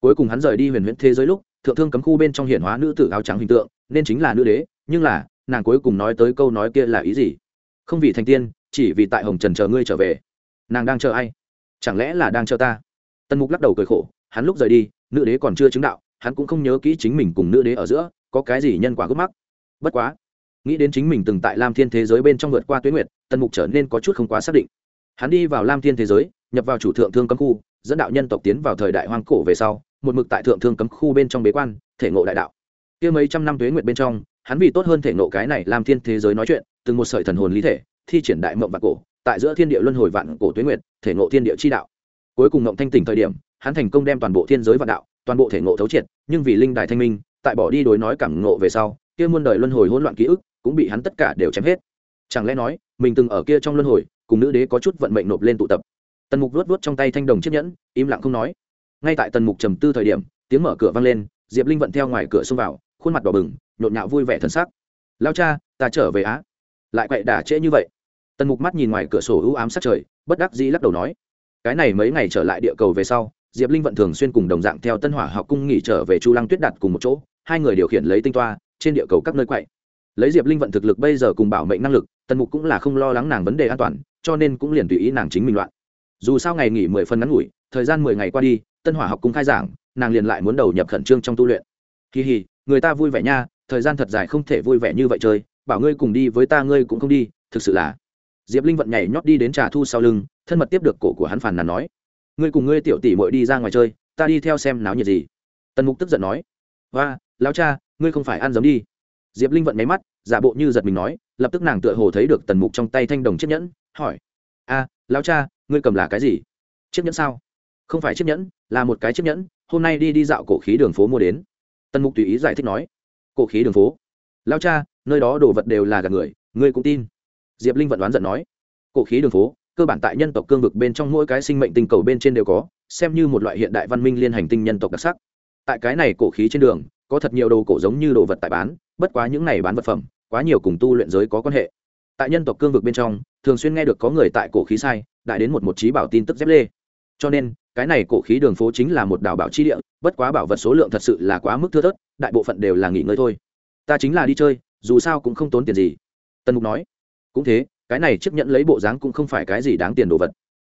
Cuối cùng hắn rời đi huyền huyễn thế giới lúc, thượng thương cấm khu bên trong hiện hóa nữ tử áo trắng hình tượng, nên chính là nữ đế, nhưng là, nàng cuối cùng nói tới câu nói kia là ý gì? Không vì thành tiên, chỉ vì tại hồng trần chờ ngươi trở về. Nàng đang chờ ai? Chẳng lẽ là đang chờ ta? Tần mục lắc đầu cười khổ, hắn lúc rời đi, nữ đế còn chưa chứng đạo, hắn cũng không nhớ kỹ chính mình cùng nữ đế ở giữa, có cái gì nhân quả gốc mắc. Bất quá, nghĩ đến chính mình từng tại lam thiên thế giới bên trong vượt qua tuyến nguyệt, tần mục trở nên có chút không quá xác định. Hắn đi vào lam thiên thế giới, nhập vào chủ thượng thương cấm khu, dẫn đạo nhân tộc tiến vào thời đại hoang cổ về sau, một mực tại thượng thương cấm khu bên trong bế quan, thể ngộ đại đạo. Kia mấy trăm năm tuế nguyệt bên trong, hắn vì tốt hơn thể ngộ cái này Lam thiên thế giới nói chuyện, từng một sợi thần hồn lý thể, thi triển đại mộng vạn cổ tại giữa thiên địa luân hồi vạn cổ tuế nguyệt, thể ngộ thiên địa chi đạo. Cuối cùng ngộng thanh tỉnh thời điểm, hắn thành công đem toàn bộ thiên giới vạn đạo, toàn bộ thể ngộ thấu triệt, nhưng vì linh đài thanh minh, tại bỏ đi đối nói cảm ngộ về sau, kia muôn đời luân hồi hỗn loạn ký ức cũng bị hắn tất cả đều chém hết. Chẳng lẽ nói, mình từng ở kia trong luân hồi, cùng nữ đế có chút vận mệnh nộp lên tụ tập. Tần mục luốt luốt trong tay thanh đồng chiếc nhẫn, im lặng không nói. Ngay tại tần mục trầm tư thời điểm, tiếng mở cửa vang lên, diệp linh vận theo ngoài cửa xông vào, khuôn mặt đỏ bừng, nhộn nhạo vui vẻ thân sắc. Lao cha, ta trở về á. Lại quậy đả trễ như vậy tần mục mắt nhìn ngoài cửa sổ ưu ám sát trời, bất đắc dĩ lắc đầu nói, cái này mấy ngày trở lại địa cầu về sau, diệp linh vận thường xuyên cùng đồng dạng theo tân hỏa học cung nghỉ trở về chu lăng tuyết đặt cùng một chỗ, hai người điều khiển lấy tinh toa, trên địa cầu các nơi quậy. Lấy diệp linh vận thực lực bây giờ cùng bảo mệnh năng lực, tần mục cũng là không lo lắng nàng vấn đề an toàn, cho nên cũng liền tùy ý nàng chính mình loạn. Dù sao ngày nghỉ mười phần ngắn ngủi, thời gian mười ngày qua đi, tân hỏa học cung khai giảng, nàng liền lại muốn đầu nhập khẩn trương trong tu luyện. Kỳ hì, người ta vui vẻ nha, thời gian thật dài không thể vui vẻ như vậy chơi, bảo ngươi cùng đi với ta ngươi cũng không đi, thực sự là diệp linh vận nhảy nhót đi đến trà thu sau lưng, thân mật tiếp được cổ của hắn phàn nàn nói, ngươi cùng ngươi tiểu tỷ mội đi ra ngoài chơi, ta đi theo xem náo nhiệt gì. Tần mục tức giận nói và lão cha, ngươi không phải ăn giấm đi. Diệp linh vận máy mắt, giả bộ như giật mình nói, lập tức nàng tựa hồ thấy được tần mục trong tay thanh đồng chiếc nhẫn, hỏi, a, lão cha, ngươi cầm là cái gì? Chiếc nhẫn sao? Không phải chiếc nhẫn, là một cái chiếc nhẫn, hôm nay đi đi dạo cổ khí đường phố mua đến. Tần mục tùy ý giải thích nói, cổ khí đường phố? Lao cha, nơi đó đồ vật đều là gạt người, ngươi cũng tin diệp linh vận đoán giận nói, cổ khí đường phố, cơ bản tại nhân tộc cương vực bên trong mỗi cái sinh mệnh tinh cầu bên trên đều có, xem như một loại hiện đại văn minh liên hành tinh nhân tộc đặc sắc. Tại cái này cổ khí trên đường, có thật nhiều đồ cổ giống như đồ vật tại bán, bất quá những này bán vật phẩm, quá nhiều cùng tu luyện giới có quan hệ. Tại nhân tộc cương vực bên trong, thường xuyên nghe được có người tại cổ khí sai, đại đến một một trí bảo tin tức dép lê. Cho nên, cái này cổ khí đường phố chính là một đảo bảo chi địa, bất quá bảo vật số lượng thật sự là quá mức thưa thớt, đại bộ phận đều là nghỉ ngơi thôi. Ta chính là đi chơi, dù sao cũng không tốn tiền gì. Tần mục nói cũng thế, cái này chấp nhận lấy bộ dáng cũng không phải cái gì đáng tiền đồ vật.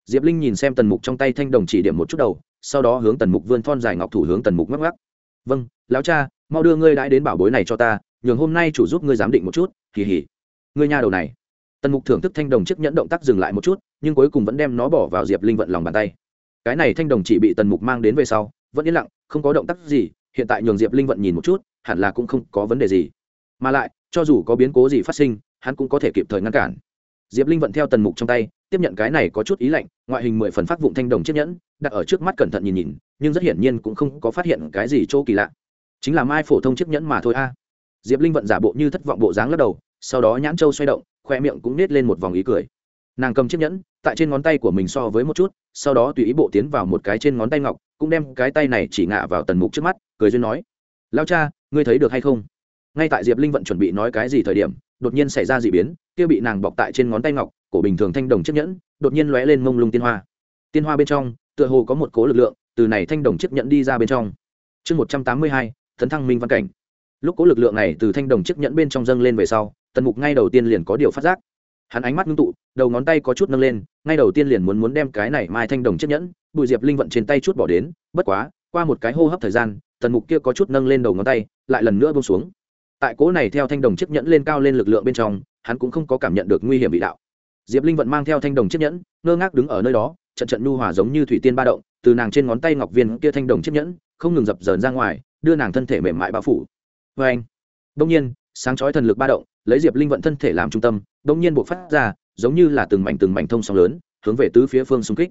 Diệp linh nhìn xem tần mục trong tay thanh đồng chỉ điểm một chút đầu, sau đó hướng tần mục vươn thon dài ngọc thủ hướng tần mục ngắc ngắc. Vâng lão cha, mau đưa ngươi đãi đến bảo bối này cho ta, nhường hôm nay chủ giúp ngươi giám định một chút kỳ hỉ ngươi nhà đầu này. Tần mục thưởng thức thanh đồng chiếc nhẫn động tác dừng lại một chút, nhưng cuối cùng vẫn đem nó bỏ vào diệp linh vận lòng bàn tay. Cái này thanh đồng chỉ bị tần mục mang đến về sau, vẫn yên lặng, không có động tác gì, hiện tại nhường diệp linh vận nhìn một chút, hẳn là cũng không có vấn đề gì. Mà lại, cho dù có biến cố gì phát sinh hắn cũng có thể kịp thời ngăn cản. Diệp linh vận theo tần mục trong tay, tiếp nhận cái này có chút ý lạnh, ngoại hình mười phần phát vụng thanh đồng chiếc nhẫn, đặt ở trước mắt cẩn thận nhìn nhìn, nhưng rất hiển nhiên cũng không có phát hiện cái gì chỗ kỳ lạ. Chính là mai phổ thông chiếc nhẫn mà thôi a. Diệp linh vận giả bộ như thất vọng bộ dáng lắc đầu, sau đó nhãn châu xoay động, khoe miệng cũng nết lên một vòng ý cười. Nàng cầm chiếc nhẫn, tại trên ngón tay của mình so với một chút, sau đó tùy ý bộ tiến vào một cái trên ngón tay ngọc, cũng đem cái tay này chỉ ngạ vào tần mục trước mắt, cười duyên nói. Lao cha, ngươi thấy được hay không? Ngay tại diệp linh vận chuẩn bị nói cái gì thời điểm đột nhiên xảy ra dị biến, kia bị nàng bọc tại trên ngón tay ngọc, cổ bình thường thanh đồng chiếc nhẫn, đột nhiên lóe lên mông lung tiên hoa. Tiên hoa bên trong, tựa hồ có một cố lực lượng, từ này thanh đồng chiếc nhẫn đi ra bên trong. Chương một trăm tám mươi hai thấn thăng minh văn cảnh. Lúc cố lực lượng này từ thanh đồng chiếc nhẫn bên trong dâng lên về sau, tần mục ngay đầu tiên liền có điều phát giác. Hắn ánh mắt ngưng tụ, đầu ngón tay có chút nâng lên, ngay đầu tiên liền muốn muốn đem cái này mai thanh đồng chiếc nhẫn, bùi diệp linh vận trên tay chút bỏ đến, bất quá, qua một cái hô hấp thời gian, tần mục kia có chút nâng lên đầu ngón tay, lại lần nữa bông xuống tại cố này theo thanh đồng chiếc nhẫn lên cao lên lực lượng bên trong, hắn cũng không có cảm nhận được nguy hiểm bị đạo. Diệp linh vận mang theo thanh đồng chiếc nhẫn, ngơ ngác đứng ở nơi đó, trận trận nhu hòa giống như thủy tiên ba động, từ nàng trên ngón tay ngọc viên kia thanh đồng chiếc nhẫn, không ngừng dập dờn ra ngoài, đưa nàng thân thể mềm mại bao phủ. Vê anh đông nhiên, sáng chói thần lực ba động, lấy diệp linh vận thân thể làm trung tâm đông nhiên buộc phát ra, giống như là từng mảnh từng mảnh thông sóng lớn, hướng về tứ phía phương xung kích.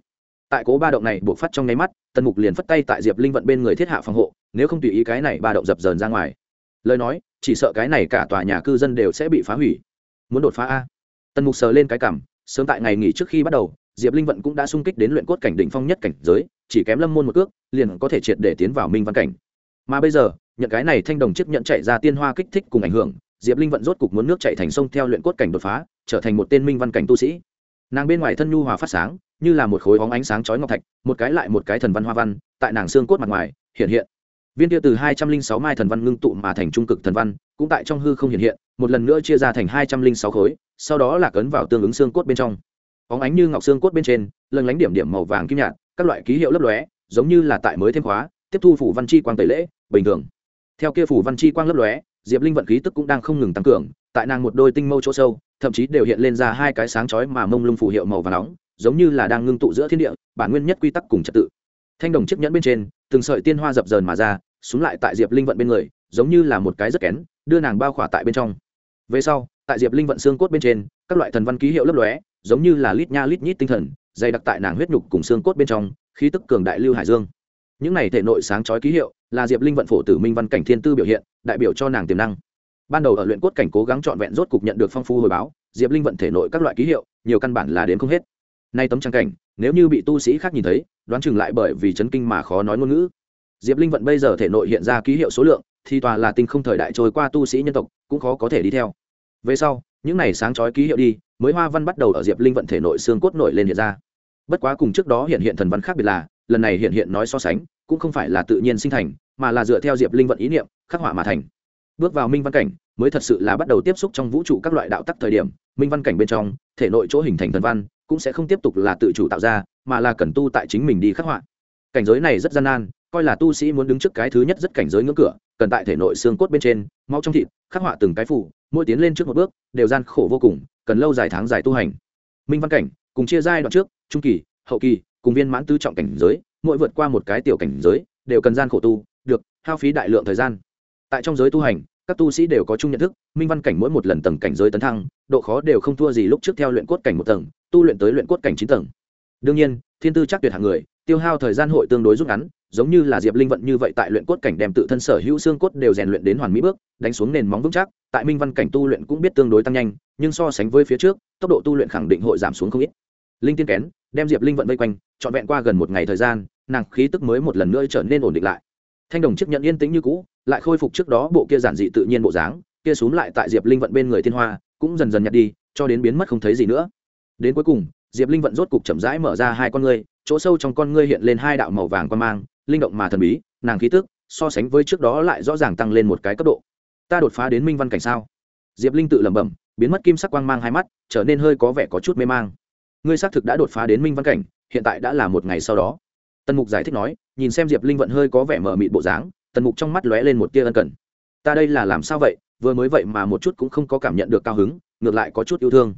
Tại cố ba động này buộc phát trong nháy mắt, tần mục liền phất tay tại diệp linh vận bên người thiết hạ phòng hộ, nếu không tùy ý cái này ba động dập dờn ra ngoài. Lời nói chỉ sợ cái này cả tòa nhà cư dân đều sẽ bị phá hủy. Muốn đột phá a? Tần mục sờ lên cái cảm, sớm tại ngày nghỉ trước khi bắt đầu, diệp linh vận cũng đã sung kích đến luyện cốt cảnh đỉnh phong nhất cảnh giới, chỉ kém lâm môn một cước, liền có thể triệt để tiến vào minh văn cảnh. Mà bây giờ, nhận cái này thanh đồng chiếc nhận chạy ra tiên hoa kích thích cùng ảnh hưởng, diệp linh vận rốt cục muốn nước chạy thành sông theo luyện cốt cảnh đột phá, trở thành một tên minh văn cảnh tu sĩ. Nàng bên ngoài thân nhu hòa phát sáng, như là một khối hóng ánh sáng chói ngọc thạch, một cái lại một cái thần văn hoa văn, tại nàng xương cốt mặt ngoài, hiện hiện viên kia từ hai trăm linh sáu mai thần văn ngưng tụ mà thành trung cực thần văn, cũng tại trong hư không hiện hiện, một lần nữa chia ra thành hai trăm linh sáu khối, sau đó là cấn vào tương ứng xương cốt bên trong. Óng ánh như ngọc xương cốt bên trên lần lánh điểm điểm màu vàng kim nhạt, các loại ký hiệu lấp lóe, giống như là tại mới thêm khóa, tiếp thu phủ văn chi quang tẩy lễ, bình thường. Theo kia phủ văn chi quang lấp lóe, diệp linh vận khí tức cũng đang không ngừng tăng cường, tại nàng một đôi tinh mâu chỗ sâu, thậm chí đều hiện lên ra hai cái sáng chói mà mông lung phù hiệu màu và nóng, giống như là đang ngưng tụ giữa thiên địa, bản nguyên nhất quy tắc cùng trật tự. Thanh đồng chiếc nhẫn bên trên, từng sợi tiên hoa dập dờn mà ra xuống lại tại diệp linh vận bên người, giống như là một cái rất kén, đưa nàng bao khỏa tại bên trong. Về sau, tại diệp linh vận xương cốt bên trên, các loại thần văn ký hiệu lấp lóe, giống như là lít nha lít nhít tinh thần, dày đặc tại nàng huyết nhục cùng xương cốt bên trong, khí tức cường đại lưu hải dương. Những này thể nội sáng chói ký hiệu là diệp linh vận phổ tử minh văn cảnh thiên tư biểu hiện, đại biểu cho nàng tiềm năng. Ban đầu ở luyện cốt cảnh cố gắng trọn vẹn rốt cục nhận được phong phú hồi báo, diệp linh vận thể nội các loại ký hiệu, nhiều căn bản là đến không hết. Nay tấm trang cảnh, nếu như bị tu sĩ khác nhìn thấy, đoán chừng lại bởi vì chấn kinh mà khó nói ngôn ngữ diệp linh vận bây giờ thể nội hiện ra ký hiệu số lượng, thì tòa là tinh không thời đại trôi qua tu sĩ nhân tộc, cũng khó có thể đi theo. Về sau, những này sáng chói ký hiệu đi, mới hoa văn bắt đầu ở diệp linh vận thể nội xương cốt nổi lên hiện ra. Bất quá cùng trước đó hiện hiện thần văn khác biệt là, lần này hiện hiện nói so sánh, cũng không phải là tự nhiên sinh thành, mà là dựa theo diệp linh vận ý niệm, khắc họa mà thành. Bước vào minh văn cảnh, mới thật sự là bắt đầu tiếp xúc trong vũ trụ các loại đạo tắc thời điểm, minh văn cảnh bên trong, thể nội chỗ hình thành thần văn, cũng sẽ không tiếp tục là tự chủ tạo ra, mà là cần tu tại chính mình đi khắc họa. Cảnh giới này rất gian nan coi là tu sĩ muốn đứng trước cái thứ nhất rất cảnh giới ngưỡng cửa, cần tại thể nội xương cốt bên trên mau trong thịt, khắc họa từng cái phủ, mỗi tiến lên trước một bước, đều gian khổ vô cùng, cần lâu dài tháng dài tu hành. Minh văn cảnh, cùng chia giai đoạn trước, trung kỳ, hậu kỳ, cùng viên mãn tứ trọng cảnh giới, mỗi vượt qua một cái tiểu cảnh giới, đều cần gian khổ tu, được, hao phí đại lượng thời gian. Tại trong giới tu hành, các tu sĩ đều có chung nhận thức, minh văn cảnh mỗi một lần tầng cảnh giới tấn thăng, độ khó đều không thua gì lúc trước theo luyện cốt cảnh một tầng, tu luyện tới luyện cốt cảnh chín tầng. Đương nhiên, thiên tư chắc tuyệt hạng người, tiêu hao thời gian hội tương đối rút ngắn giống như là diệp linh vận như vậy tại luyện cốt cảnh đem tự thân sở hữu xương cốt đều rèn luyện đến hoàn mỹ bước, đánh xuống nền móng vững chắc, tại minh văn cảnh tu luyện cũng biết tương đối tăng nhanh, nhưng so sánh với phía trước, tốc độ tu luyện khẳng định hội giảm xuống không ít. Linh tiên kén đem diệp linh vận vây quanh, trọn vẹn qua gần một ngày thời gian, nàng khí tức mới một lần nữa trở nên ổn định lại. Thanh đồng chấp nhận yên tĩnh như cũ, lại khôi phục trước đó bộ kia giản dị tự nhiên bộ dáng, kia xúm lại tại diệp linh vận bên người thiên hoa, cũng dần dần nhặt đi, cho đến biến mất không thấy gì nữa. Đến cuối cùng, diệp linh vận rốt cục chậm rãi mở ra hai con ngươi, chỗ sâu trong con ngươi hiện lên hai đạo màu vàng quan mang linh động mà thần bí, nàng khí tức, so sánh với trước đó lại rõ ràng tăng lên một cái cấp độ. Ta đột phá đến minh văn cảnh sao? Diệp linh tự lẩm bẩm, biến mất kim sắc quang mang hai mắt, trở nên hơi có vẻ có chút mê mang. Ngươi xác thực đã đột phá đến minh văn cảnh, hiện tại đã là một ngày sau đó. Tần mục giải thích nói, nhìn xem diệp linh vận hơi có vẻ mờ mịt bộ dáng, tần mục trong mắt lóe lên một tia ân cần. Ta đây là làm sao vậy? Vừa mới vậy mà một chút cũng không có cảm nhận được cao hứng, ngược lại có chút yêu thương.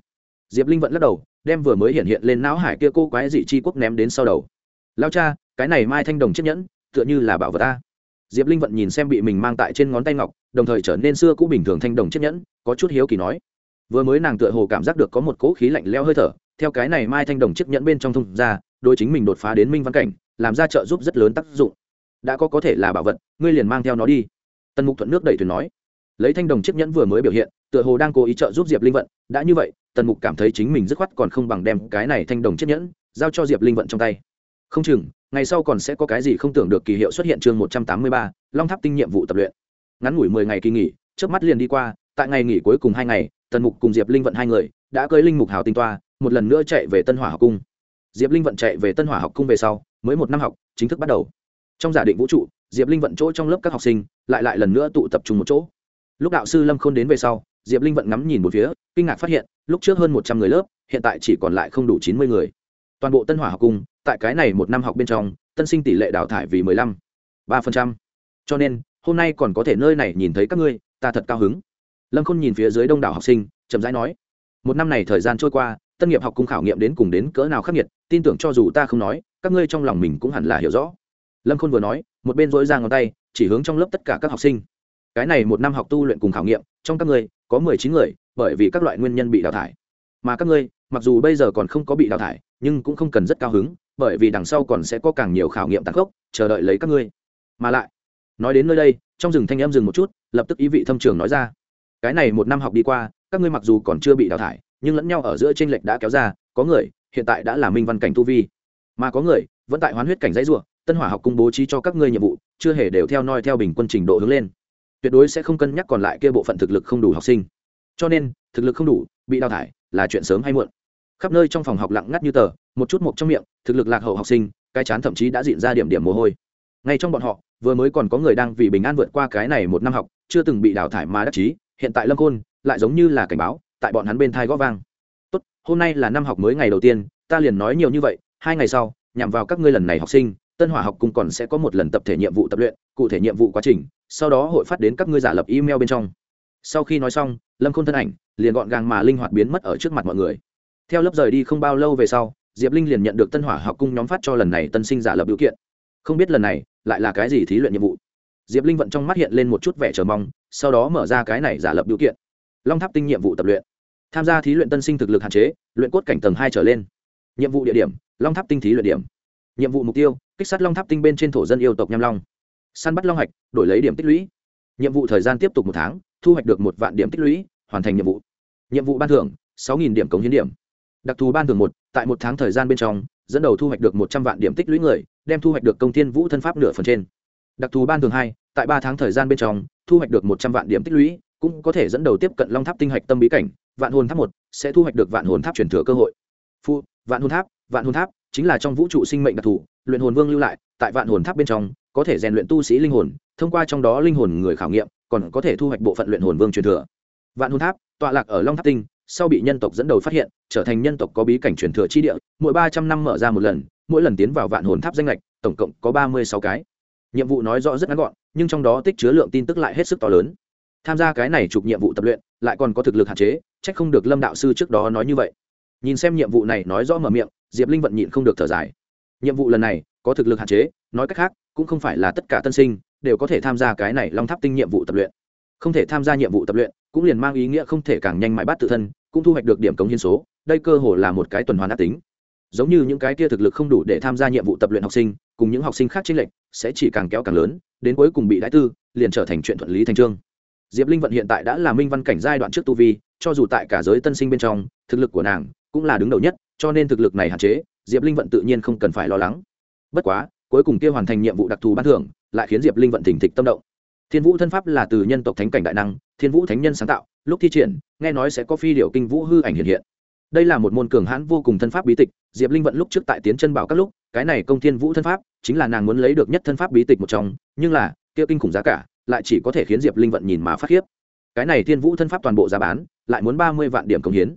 Diệp linh vận lắc đầu, đem vừa mới hiện hiện lên não hải kia cô quái dị chi quốc ném đến sau đầu. Lao cha cái này mai thanh đồng chiếc nhẫn, tựa như là bảo vật ta. Diệp linh vận nhìn xem bị mình mang tại trên ngón tay ngọc, đồng thời trở nên xưa cũ bình thường thanh đồng chiếc nhẫn, có chút hiếu kỳ nói. Vừa mới nàng tựa hồ cảm giác được có một cỗ khí lạnh leo hơi thở, theo cái này mai thanh đồng chiếc nhẫn bên trong thông ra đôi chính mình đột phá đến minh văn cảnh, làm ra trợ giúp rất lớn tác dụng. Đã có có thể là bảo vật, ngươi liền mang theo nó đi. Tần mục thuận nước đẩy thuyền nói. Lấy thanh đồng chiếc nhẫn vừa mới biểu hiện, tựa hồ đang cố ý trợ giúp diệp linh vận, đã như vậy tần mục cảm thấy chính mình dứt khoát còn không bằng đem cái này thanh đồng chiếc nhẫn, giao cho diệp linh vận trong tay không chừng, ngày sau còn sẽ có cái gì không tưởng được kỳ hiệu xuất hiện chương một trăm tám mươi ba, long tháp tinh nhiệm vụ tập luyện. Ngắn ngủi mười ngày kỳ nghỉ trước mắt liền đi qua, tại ngày nghỉ cuối cùng hai ngày, tần mục cùng diệp linh vận hai người đã cưới linh mục hào tinh toa, một lần nữa chạy về tân hỏa học cung. Diệp linh vận chạy về tân hỏa học cung về sau, mới một năm học, chính thức bắt đầu. Trong giả định vũ trụ, diệp linh vận chỗ trong lớp các học sinh lại lại lần nữa tụ tập trung một chỗ. Lúc đạo sư lâm k h ô n đến về sau, diệp linh vận ngắm nhìn một phía, kinh ngạc phát hiện, lúc trước hơn một trăm người lớp, hiện tại chỉ còn lại không đủ chín mươi người toàn bộ tân hỏa học cung, tại cái này một năm học bên trong, tân sinh tỷ lệ đào thải vì mười lăm, ba phần trăm. Cho nên, hôm nay còn có thể nơi này nhìn thấy các ngươi, ta thật cao hứng. Lâm khôn nhìn phía dưới đông đảo học sinh, chậm rãi nói, một năm này thời gian trôi qua, tân nghiệp học cung khảo nghiệm đến cùng đến cỡ nào khắc nghiệt, tin tưởng cho dù ta không nói, các ngươi trong lòng mình cũng hẳn là hiểu rõ. Lâm khôn vừa nói, một bên dối ra ngón tay, chỉ hướng trong lớp tất cả các học sinh. Cái này một năm học tu luyện cùng khảo nghiệm, trong các ngươi, có mười chín người, bởi vì các loại nguyên nhân bị đào thải. Mà các ngươi, mặc dù bây giờ còn không có bị đào thải nhưng cũng không cần rất cao hứng, bởi vì đằng sau còn sẽ có càng nhiều khảo nghiệm tàn khốc, chờ đợi lấy các ngươi. Mà lại, nói đến nơi đây, trong rừng thanh em dừng một chút, lập tức ý vị thâm trường nói ra. Cái này một năm học đi qua, các ngươi mặc dù còn chưa bị đào thải, nhưng lẫn nhau ở giữa tranh lệch đã kéo ra, có người, hiện tại đã là minh văn cảnh tu vi. Mà có người, vẫn tại hoán huyết cảnh dãy ruộng tân hỏa học cung bố trí cho các ngươi nhiệm vụ, chưa hề đều theo noi theo bình quân trình độ hướng lên. Tuyệt đối sẽ không cân nhắc còn lại kia bộ phận thực lực không đủ học sinh. Cho nên, thực lực không đủ, bị đào thải là chuyện sớm hay muộn khắp nơi trong phòng học lặng ngắt như tờ, một chút mộc trong miệng, thực lực lạc hậu học sinh, cái chán thậm chí đã diện ra điểm điểm mồ hôi. Ngay trong bọn họ, vừa mới còn có người đang vì bình an vượt qua cái này một năm học, chưa từng bị đào thải mà đắc chí, hiện tại lâm khôn lại giống như là cảnh báo, tại bọn hắn bên thai gõ vang. Tốt, hôm nay là năm học mới ngày đầu tiên, ta liền nói nhiều như vậy, hai ngày sau, nhằm vào các ngươi lần này học sinh, tân hỏa học cùng còn sẽ có một lần tập thể nhiệm vụ tập luyện, cụ thể nhiệm vụ quá trình, sau đó hội phát đến các ngươi giả lập email bên trong. Sau khi nói xong, lâm k h ô n thân ảnh liền gọn gàng mà linh hoạt biến mất ở trước mặt mọi người theo lớp rời đi không bao lâu về sau, diệp linh liền nhận được tân hỏa học cung nhóm phát cho lần này tân sinh giả lập biểu kiện. Không biết lần này, lại là cái gì thí luyện nhiệm vụ? Diệp linh vận trong mắt hiện lên một chút vẻ chờ mong, sau đó mở ra cái này giả lập biểu kiện. Long tháp tinh nhiệm vụ tập luyện. Tham gia thí luyện tân sinh thực lực hạn chế, luyện cốt cảnh tầng hai trở lên. Nhiệm vụ địa điểm, long tháp tinh thí luyện điểm. Nhiệm vụ mục tiêu, kích sát long tháp tinh bên trên thổ dân yêu tộc nham long. Săn bắt long hạch, đổi lấy điểm tích lũy. Nhiệm vụ thời gian tiếp tục một tháng, thu hoạch được một vạn điểm tích lũy, hoàn thành nhiệm vụ. Nhiệm vụ ban thưởng, sáu điểm cống hiến điểm đặc thù ban thường một, tại một tháng thời gian bên trong, dẫn đầu thu hoạch được một trăm vạn điểm tích lũy người, đem thu hoạch được công thiên vũ thân pháp nửa phần trên. Đặc thù ban thường hai, tại ba tháng thời gian bên trong, thu hoạch được một trăm vạn điểm tích lũy, cũng có thể dẫn đầu tiếp cận long tháp tinh hạch tâm bí cảnh, vạn hồn tháp một sẽ thu hoạch được vạn hồn tháp truyền thừa cơ hội. Phụ vạn hồn tháp, vạn hồn tháp chính là trong vũ trụ sinh mệnh đặc thù, luyện hồn vương lưu lại, tại vạn hồn tháp bên trong, có thể rèn luyện tu sĩ linh hồn, thông qua trong đó linh hồn người khảo nghiệm, còn có thể thu hoạch bộ phận luyện hồn vương truyền thừa. Vạn hồn tháp, tọa lạc ở long tháp tinh sau bị nhân tộc dẫn đầu phát hiện, trở thành nhân tộc có bí cảnh truyền thừa chi địa, mỗi ba trăm năm mở ra một lần, mỗi lần tiến vào vạn hồn tháp danh lệch, tổng cộng có ba mươi sáu cái. Nhiệm vụ nói rõ rất ngắn gọn, nhưng trong đó tích chứa lượng tin tức lại hết sức to lớn. Tham gia cái này chụp nhiệm vụ tập luyện, lại còn có thực lực hạn chế c h ắ c không được lâm đạo sư trước đó nói như vậy. Nhìn xem nhiệm vụ này nói rõ mở miệng, diệp linh vận nhịn không được thở dài. Nhiệm vụ lần này, có thực lực hạn chế, nói cách khác, cũng không phải là tất cả tân sinh, đều có thể tham gia cái này long tháp tinh nhiệm vụ tập luyện không thể tham gia nhiệm vụ tập luyện, cũng liền mang ý nghĩa không thể càng nhanh mãi bắt tự thân, cũng thu hoạch được điểm cống hiến số, đây cơ hồ là một cái tuần hoàn ác tính. Giống như những cái kia thực lực không đủ để tham gia nhiệm vụ tập luyện học sinh, cùng những học sinh khác chênh lệch, sẽ chỉ càng kéo càng lớn, đến cuối cùng bị đại tư, liền trở thành chuyện thuận lý thành trương. Diệp linh vận hiện tại đã là minh văn cảnh giai đoạn trước tu vi, cho dù tại cả giới tân sinh bên trong, thực lực của nàng cũng là đứng đầu nhất, cho nên thực lực này hạn chế, diệp linh vận tự nhiên không cần phải lo lắng. Bất quá, cuối cùng kia hoàn thành nhiệm vụ đặc thù ban thưởng, lại khiến diệp linh vận thỉnh thịch tâm động thiên vũ thân pháp là từ nhân tộc thánh cảnh đại năng, thiên vũ thánh nhân sáng tạo, lúc thi triển, nghe nói sẽ có phi điệu kinh vũ hư ảnh hiện hiện. Đây là một môn cường hãn vô cùng thân pháp bí tịch, diệp linh vận lúc trước tại tiến chân bảo các lúc, cái này công thiên vũ thân pháp, chính là nàng muốn lấy được nhất thân pháp bí tịch một trong, nhưng là, kia kinh khủng giá cả, lại chỉ có thể khiến diệp linh vận nhìn mà phát khiếp. Cái này thiên vũ thân pháp toàn bộ giá bán, lại muốn ba mươi vạn điểm cống hiến.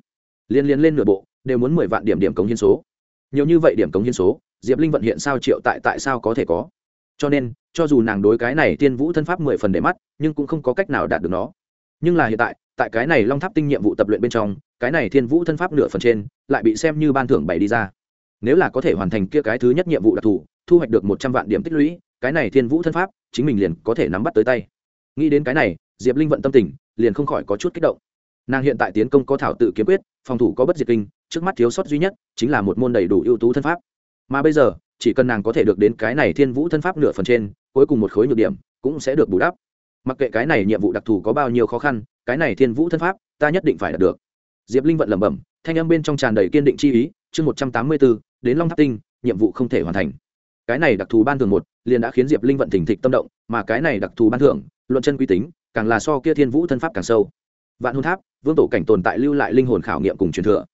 Liên liên lên nửa bộ, đều muốn mười vạn điểm điểm cống hiến số. Nhiều như vậy điểm cống hiến số, diệp linh vận hiện sao triệu tại tại sao có thể có? Cho nên, cho dù nàng đối cái này tiên vũ thân pháp mười phần để mắt, nhưng cũng không có cách nào đạt được nó. Nhưng là hiện tại tại cái này long tháp tinh nhiệm vụ tập luyện bên trong, cái này thiên vũ thân pháp nửa phần trên, lại bị xem như ban thưởng bày đi ra. Nếu là có thể hoàn thành kia cái thứ nhất nhiệm vụ đặc thù, thu hoạch được một trăm vạn điểm tích lũy, cái này thiên vũ thân pháp, chính mình liền có thể nắm bắt tới tay. Nghĩ đến cái này, diệp linh vận tâm tình, liền không khỏi có chút kích động. Nàng hiện tại tiến công có thảo tự kiếm quyết, phòng thủ có bất diệt kinh, trước mắt thiếu sót duy nhất, chính là một môn đầy đủ ưu tú thân pháp. Mà bây giờ chỉ cần nàng có thể được đến cái này thiên vũ thân pháp nửa phần trên, cuối cùng một khối nhược điểm cũng sẽ được bù đắp. Mặc kệ cái này nhiệm vụ đặc thù có bao nhiêu khó khăn, cái này thiên vũ thân pháp, ta nhất định phải đạt được. Diệp linh vận lẩm bẩm, thanh âm bên trong tràn đầy kiên định chi ý, chương một trăm tám mươi bốn, đến long tháp tinh, nhiệm vụ không thể hoàn thành. Cái này đặc thù ban thường một, liền đã khiến diệp linh vận thỉnh thịch tâm động, mà cái này đặc thù ban thưởng, luận chân quy tính, càng là so kia thiên vũ thân pháp càng sâu. Vạn hồn tháp, vương tổ cảnh tồn tại lưu lại linh hồn khảo nghiệm cùng truyền thừa.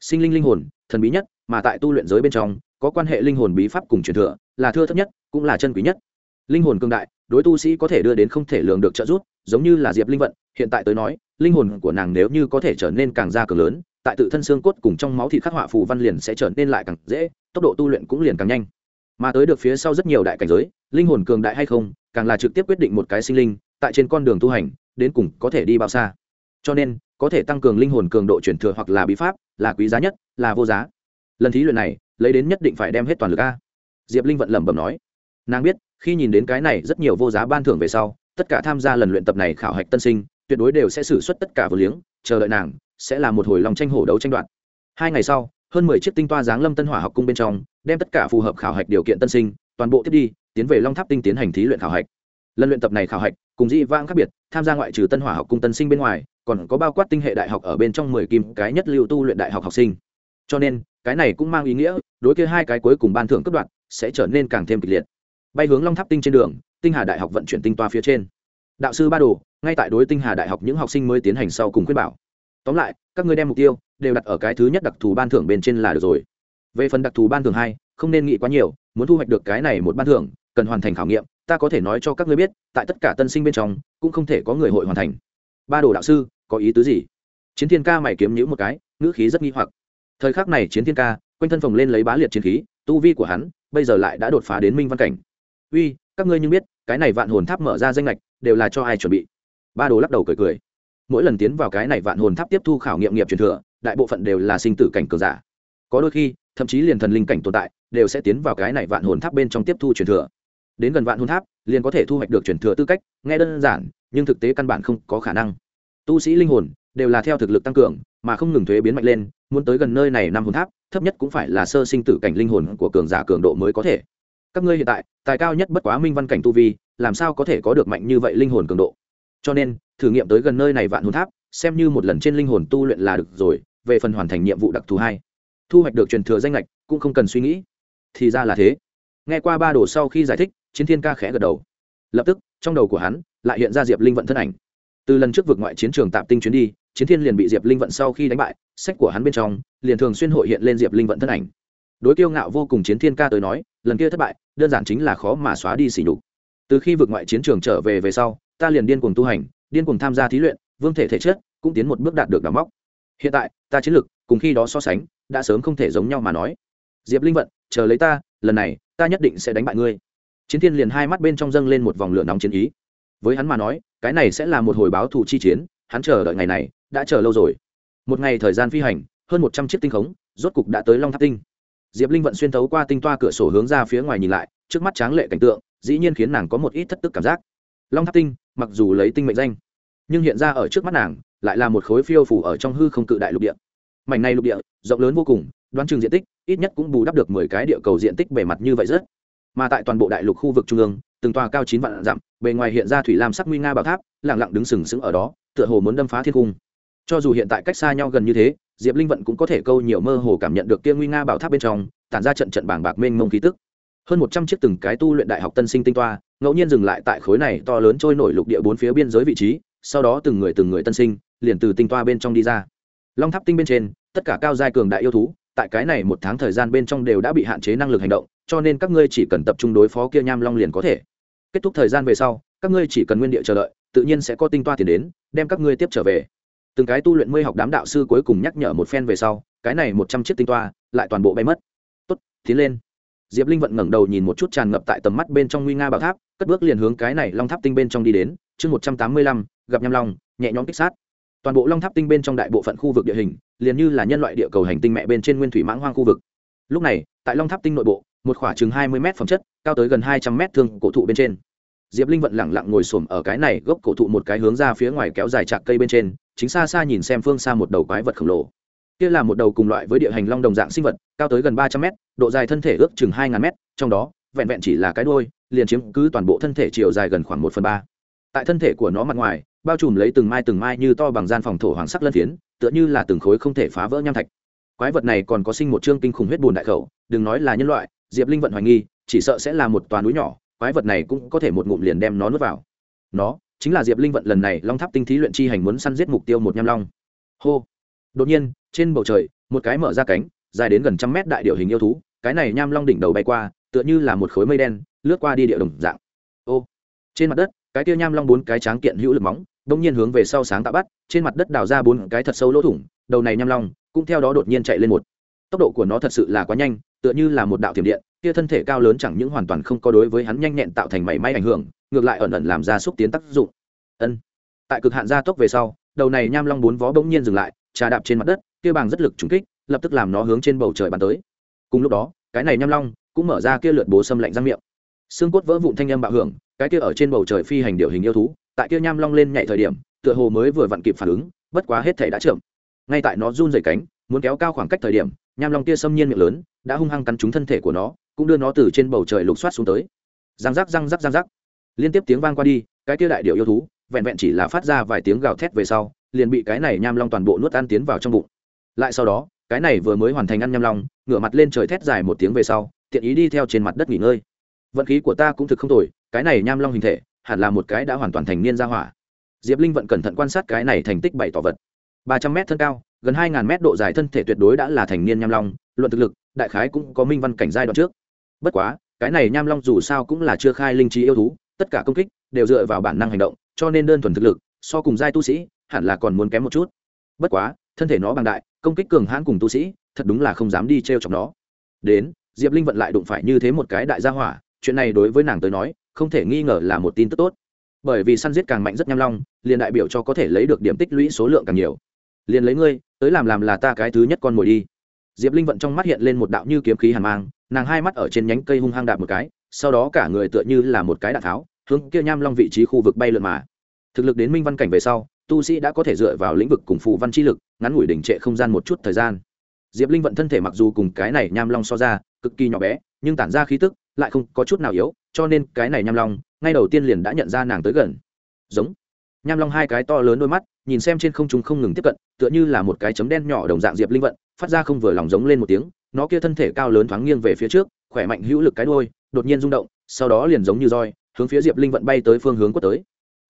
Sinh linh linh hồn, thần bí nhất mà tại tu luyện giới bên trong, có quan hệ linh hồn bí pháp cùng truyền thừa, là thưa thấp nhất, cũng là chân quý nhất. Linh hồn cương đại, đối tu sĩ có thể đưa đến không thể lường được trợ giúp, giống như là diệp linh vận, hiện tại tới nói, linh hồn của nàng nếu như có thể trở nên càng ra cường lớn, tại tự thân xương cốt cùng trong máu thịt khắc họa phù văn liền sẽ trở nên lại càng dễ, tốc độ tu luyện cũng liền càng nhanh. Mà tới được phía sau rất nhiều đại cảnh giới, linh hồn cường đại hay không, càng là trực tiếp quyết định một cái sinh linh, tại trên con đường tu hành, đến cùng có thể đi bao xa. Cho nên, có thể tăng cường linh hồn cường độ chuyển thừa hoặc là bí pháp, là quý giá nhất, là vô giá lần thí luyện này, lấy đến nhất định phải đem hết toàn lực a. Diệp linh vận lẩm bẩm nói. Nàng biết, khi nhìn đến cái này rất nhiều vô giá ban thưởng về sau, tất cả tham gia lần luyện tập này khảo hạch tân sinh, tuyệt đối đều sẽ xử suất tất cả vừa liếng, chờ đợi nàng sẽ là một hồi lòng tranh hổ đấu tranh đoạt. Hai ngày sau, hơn mười chiếc tinh toa giáng lâm tân hỏa học cung bên trong, đem tất cả phù hợp khảo hạch điều kiện tân sinh, toàn bộ tiếp đi, tiến về long tháp tinh tiến hành thí luyện khảo hạch. Lần luyện tập này khảo hạch, cùng dĩ vãng khác biệt, tham gia ngoại trừ tân hỏa học cung tân sinh bên ngoài, còn có bao quát tinh hệ đại học ở bên trong mười kim cái nhất lưu tu luyện đại học học sinh. Cho nên cái này cũng mang ý nghĩa, đối kia hai cái cuối cùng ban thưởng cấp đoạn sẽ trở nên càng thêm kịch liệt. Bay hướng long tháp tinh trên đường, tinh hà đại học vận chuyển tinh toa phía trên. Đạo sư ba đồ, ngay tại đối tinh hà đại học những học sinh mới tiến hành sau cùng khuyên bảo. Tóm lại, các ngươi đem mục tiêu đều đặt ở cái thứ nhất đặc thù ban thưởng bên trên là được rồi. Về phần đặc thù ban thưởng hai, không nên nghĩ quá nhiều, muốn thu hoạch được cái này một ban thưởng, cần hoàn thành khảo nghiệm, ta có thể nói cho các ngươi biết, tại tất cả tân sinh bên trong, cũng không thể có người hội hoàn thành. Ba đồ đạo sư, có ý tứ gì? Chiến thiên ca mày kiếm nhữ một cái, ngữ khí rất nghi hoặc thời khắc này chiến thiên ca, quanh thân phòng lên lấy bá liệt chiến khí, tu vi của hắn, bây giờ lại đã đột phá đến minh văn cảnh. Uy, các ngươi nhưng biết, cái này vạn hồn tháp mở ra danh lệch đều là cho ai chuẩn bị? Ba đồ lắc đầu cười cười. Mỗi lần tiến vào cái này vạn hồn tháp tiếp thu khảo nghiệm nghiệp truyền thừa, đại bộ phận đều là sinh tử cảnh cường giả. Có đôi khi, thậm chí liền thần linh cảnh tồn tại, đều sẽ tiến vào cái này vạn hồn tháp bên trong tiếp thu truyền thừa. Đến gần vạn hồn tháp, liền có thể thu hoạch được truyền thừa tư cách, nghe đơn giản, nhưng thực tế căn bản không có khả năng. Tu sĩ linh hồn, đều là theo thực lực tăng cường, mà không ngừng thuế biến mạnh lên muốn tới gần nơi này năm hồn tháp, thấp nhất cũng phải là sơ sinh tử cảnh linh hồn của cường giả cường độ mới có thể. Các ngươi hiện tại, tài cao nhất bất quá minh văn cảnh tu vi, làm sao có thể có được mạnh như vậy linh hồn cường độ? Cho nên, thử nghiệm tới gần nơi này vạn hồn tháp, xem như một lần trên linh hồn tu luyện là được rồi, về phần hoàn thành nhiệm vụ đặc thù hai. Thu hoạch được truyền thừa danh lệch cũng không cần suy nghĩ. Thì ra là thế. Nghe qua ba đồ sau khi giải thích, chiến thiên ca khẽ gật đầu. Lập tức, trong đầu của hắn, lại hiện ra diệp linh vận thân ảnh. Từ lần trước vượt ngoại chiến trường tạm tinh chuyến đi chiến thiên liền bị diệp linh vận sau khi đánh bại, sách của hắn bên trong liền thường xuyên hội hiện lên diệp linh vận thân ảnh. Đối kiêu ngạo vô cùng chiến thiên ca tới nói, lần kia thất bại, đơn giản chính là khó mà xóa đi xỉ nhục. Từ khi vượt ngoại chiến trường trở về về sau, ta liền điên cuồng tu hành, điên cuồng tham gia thí luyện, vương thể thể chất cũng tiến một bước đạt được đóng móc. Hiện tại, ta chiến lực, cùng khi đó so sánh, đã sớm không thể giống nhau mà nói. Diệp linh vận, chờ lấy ta, lần này, ta nhất định sẽ đánh bại ngươi. Chiến thiên liền hai mắt bên trong dâng lên một vòng lửa nóng chiến ý. Với hắn mà nói, cái này sẽ là một hồi báo thù chi chiến hắn chờ đợi ngày này, đã chờ lâu rồi. Một ngày thời gian phi hành, hơn một trăm chiếc tinh khống, rốt cục đã tới long tháp tinh. Diệp linh vận xuyên thấu qua tinh toa cửa sổ hướng ra phía ngoài nhìn lại, trước mắt tráng lệ cảnh tượng, dĩ nhiên khiến nàng có một ít thất tức cảm giác. Long tháp tinh, mặc dù lấy tinh mệnh danh, nhưng hiện ra ở trước mắt nàng, lại là một khối phiêu phủ ở trong hư không cự đại lục địa. Mảnh này lục địa, rộng lớn vô cùng, đoán chừng diện tích, ít nhất cũng bù đắp được mười cái địa cầu diện tích bề mặt như vậy rất. Mà tại toàn bộ đại lục khu vực trung ương, từng tòa cao chín vạn dặm, bề ngoài hiện ra thủy lam sắc nguy nga bảo tháp lẳng lặng đứng sừng sững ở đó tựa hồ muốn đâm phá thiên cung. Cho dù hiện tại cách xa nhau gần như thế, diệp linh vận cũng có thể câu nhiều mơ hồ cảm nhận được kia nguy nga bảo tháp bên trong, tản ra trận trận bảng bạc mênh mông khí tức. Hơn một trăm chiếc từng cái tu luyện đại học tân sinh tinh toa, ngẫu nhiên dừng lại tại khối này to lớn trôi nổi lục địa bốn phía biên giới vị trí, sau đó từng người từng người tân sinh, liền từ tinh toa bên trong đi ra. Long tháp tinh bên trên, tất cả cao giai cường đại yêu thú, tại cái này một tháng thời gian bên trong đều đã bị hạn chế năng lực hành động, cho nên các ngươi chỉ cần tập trung đối phó kia nham long liền có thể. Kết thúc thời gian về sau, các ngươi chỉ cần nguyên địa chờ đợi tự nhiên sẽ có tinh toa tiền đến, đem các ngươi tiếp trở về. Từng cái tu luyện mười học đám đạo sư cuối cùng nhắc nhở một phen về sau, cái này một trăm chiếc tinh toa lại toàn bộ bay mất. Tốt, tiến lên. Diệp linh vận ngẩng đầu nhìn một chút tràn ngập tại tầm mắt bên trong nguy nga bảo tháp, cất bước liền hướng cái này long tháp tinh bên trong đi đến, chương một trăm tám mươi lăm, gặp nham long, nhẹ nhõm kích sát. Toàn bộ long tháp tinh bên trong đại bộ phận khu vực địa hình, liền như là nhân loại địa cầu hành tinh mẹ bên trên nguyên thủy mãng hoang khu vực. Lúc này, tại long tháp tinh nội bộ, một khoảng chừng hai mươi m phẩm chất, cao tới gần hai trăm m thương cổ thụ bên trên diệp linh vận lẳng lặng ngồi xổm ở cái này gốc cổ thụ một cái hướng ra phía ngoài kéo dài chạc cây bên trên, chính xa xa nhìn xem phương xa một đầu quái vật khổng lồ. Kia là một đầu cùng loại với địa hành long đồng dạng sinh vật, cao tới gần ba trăm mét, độ dài thân thể ước chừng hai ngàn mét, trong đó, vẹn vẹn chỉ là cái đôi liền chiếm cứ toàn bộ thân thể chiều dài gần khoảng một phần ba. Tại thân thể của nó mặt ngoài, bao trùm lấy từng mai từng mai như to bằng gian phòng thổ hoàng sắc lân phiến, tựa như là từng khối không thể phá vỡ nham thạch. Quái vật này còn có sinh một chương kinh khủng huyết bùn đại khẩu, đừng nói là nhân loại, diệp linh vận hoài nghi, chỉ sợ sẽ là một toàn núi nhỏ quái vật này cũng có thể một ngụm liền đem nó nuốt vào. Nó chính là diệp linh vận lần này long tháp tinh thí luyện chi hành muốn săn giết mục tiêu một nham long. Hô. Đột nhiên, trên bầu trời, một cái mở ra cánh, dài đến gần trăm mét đại điệu hình yêu thú, cái này nham long đỉnh đầu bay qua, tựa như là một khối mây đen, lướt qua đi địa đồng dạng. Ô. Trên mặt đất, cái kia nham long bốn cái tráng kiện hữu lực móng, đông nhiên hướng về sau sáng tạo bắt, trên mặt đất đào ra bốn cái thật sâu lỗ thủng, đầu này nham long cũng theo đó đột nhiên chạy lên một tốc độ của nó thật sự là quá nhanh, tựa như là một đạo thiểm điện, kia thân thể cao lớn chẳng những hoàn toàn không có đối với hắn nhanh nhẹn tạo thành mảy may ảnh hưởng, ngược lại ẩn ẩn làm ra xúc tiến tác dụng. Ân. Tại cực hạn gia tốc về sau, đầu này nham long bốn vó bỗng nhiên dừng lại, trà đạp trên mặt đất, kia bằng rất lực trúng kích, lập tức làm nó hướng trên bầu trời bắn tới. Cùng lúc đó, cái này nham long cũng mở ra kia lượt bố xâm lạnh răng miệng. Xương cốt vỡ vụn thanh âm bạo hưởng, cái kia ở trên bầu trời phi hành điệu hình yêu thú, tại kia nham long lên nhảy thời điểm, tựa hồ mới vừa vặn kịp phản ứng, bất quá hết thể đã chậm. Ngay tại nó run rẩy cánh, muốn kéo cao khoảng cách thời điểm nham long kia xâm nhiên miệng lớn, đã hung hăng cắn trúng thân thể của nó, cũng đưa nó từ trên bầu trời lục soát xuống tới. Răng rắc răng rắc răng rắc. Liên tiếp tiếng vang qua đi, cái kia đại điệu yêu thú, vẹn vẹn chỉ là phát ra vài tiếng gào thét về sau, liền bị cái này nham long toàn bộ nuốt ăn tiến vào trong bụng. Lại sau đó, cái này vừa mới hoàn thành ăn nham long, ngửa mặt lên trời thét dài một tiếng về sau, tiện ý đi theo trên mặt đất nghỉ ngơi. Vận khí của ta cũng thực không tồi, cái này nham long hình thể, hẳn là một cái đã hoàn toàn thành niên ra hỏa. Diệp linh vận cẩn thận quan sát cái này thành tích bảy tỏ vật ba trăm m thân cao, gần hai ngàn m độ dài thân thể tuyệt đối đã là thành niên nham long, luận thực lực, đại khái cũng có minh văn cảnh giai đoạn trước. Bất quá, cái này nham long dù sao cũng là chưa khai linh trí yêu thú, tất cả công kích đều dựa vào bản năng hành động, cho nên đơn thuần thực lực, so cùng giai tu sĩ, hẳn là còn muốn kém một chút. Bất quá, thân thể nó bằng đại, công kích cường hãn cùng tu sĩ, thật đúng là không dám đi t r e o chọc nó. Đến, diệp linh vận lại đụng phải như thế một cái đại gia hỏa, chuyện này đối với nàng tới nói, không thể nghi ngờ là một tin tức tốt. Bởi vì săn giết càng mạnh rất nham long, liền đại biểu cho có thể lấy được điểm tích lũy số lượng càng nhiều liền lấy ngươi, tới làm làm là ta cái thứ nhất con mồi đi. Diệp linh vận trong mắt hiện lên một đạo như kiếm khí hàn mang, nàng hai mắt ở trên nhánh cây hung hăng đạp một cái, sau đó cả người tựa như là một cái đạn tháo, hướng kia nham long vị trí khu vực bay lượn mà. Thực lực đến minh văn cảnh về sau, tu sĩ đã có thể dựa vào lĩnh vực cùng phù văn chi lực, ngắn ngủi đỉnh trệ không gian một chút thời gian. Diệp linh vận thân thể mặc dù cùng cái này nham long so ra, cực kỳ nhỏ bé, nhưng tản ra khí tức lại không có chút nào yếu, cho nên cái này nham long, ngay đầu tiên liền đã nhận ra nàng tới gần. Giống. Nham long hai cái to lớn đôi mắt nhìn xem trên không trung không ngừng tiếp cận, tựa như là một cái chấm đen nhỏ đồng dạng diệp linh vận, phát ra không vừa lòng giống lên một tiếng, nó kia thân thể cao lớn thoáng nghiêng về phía trước, khỏe mạnh hữu lực cái đuôi, đột nhiên rung động, sau đó liền giống như roi, hướng phía diệp linh vận bay tới phương hướng quất tới.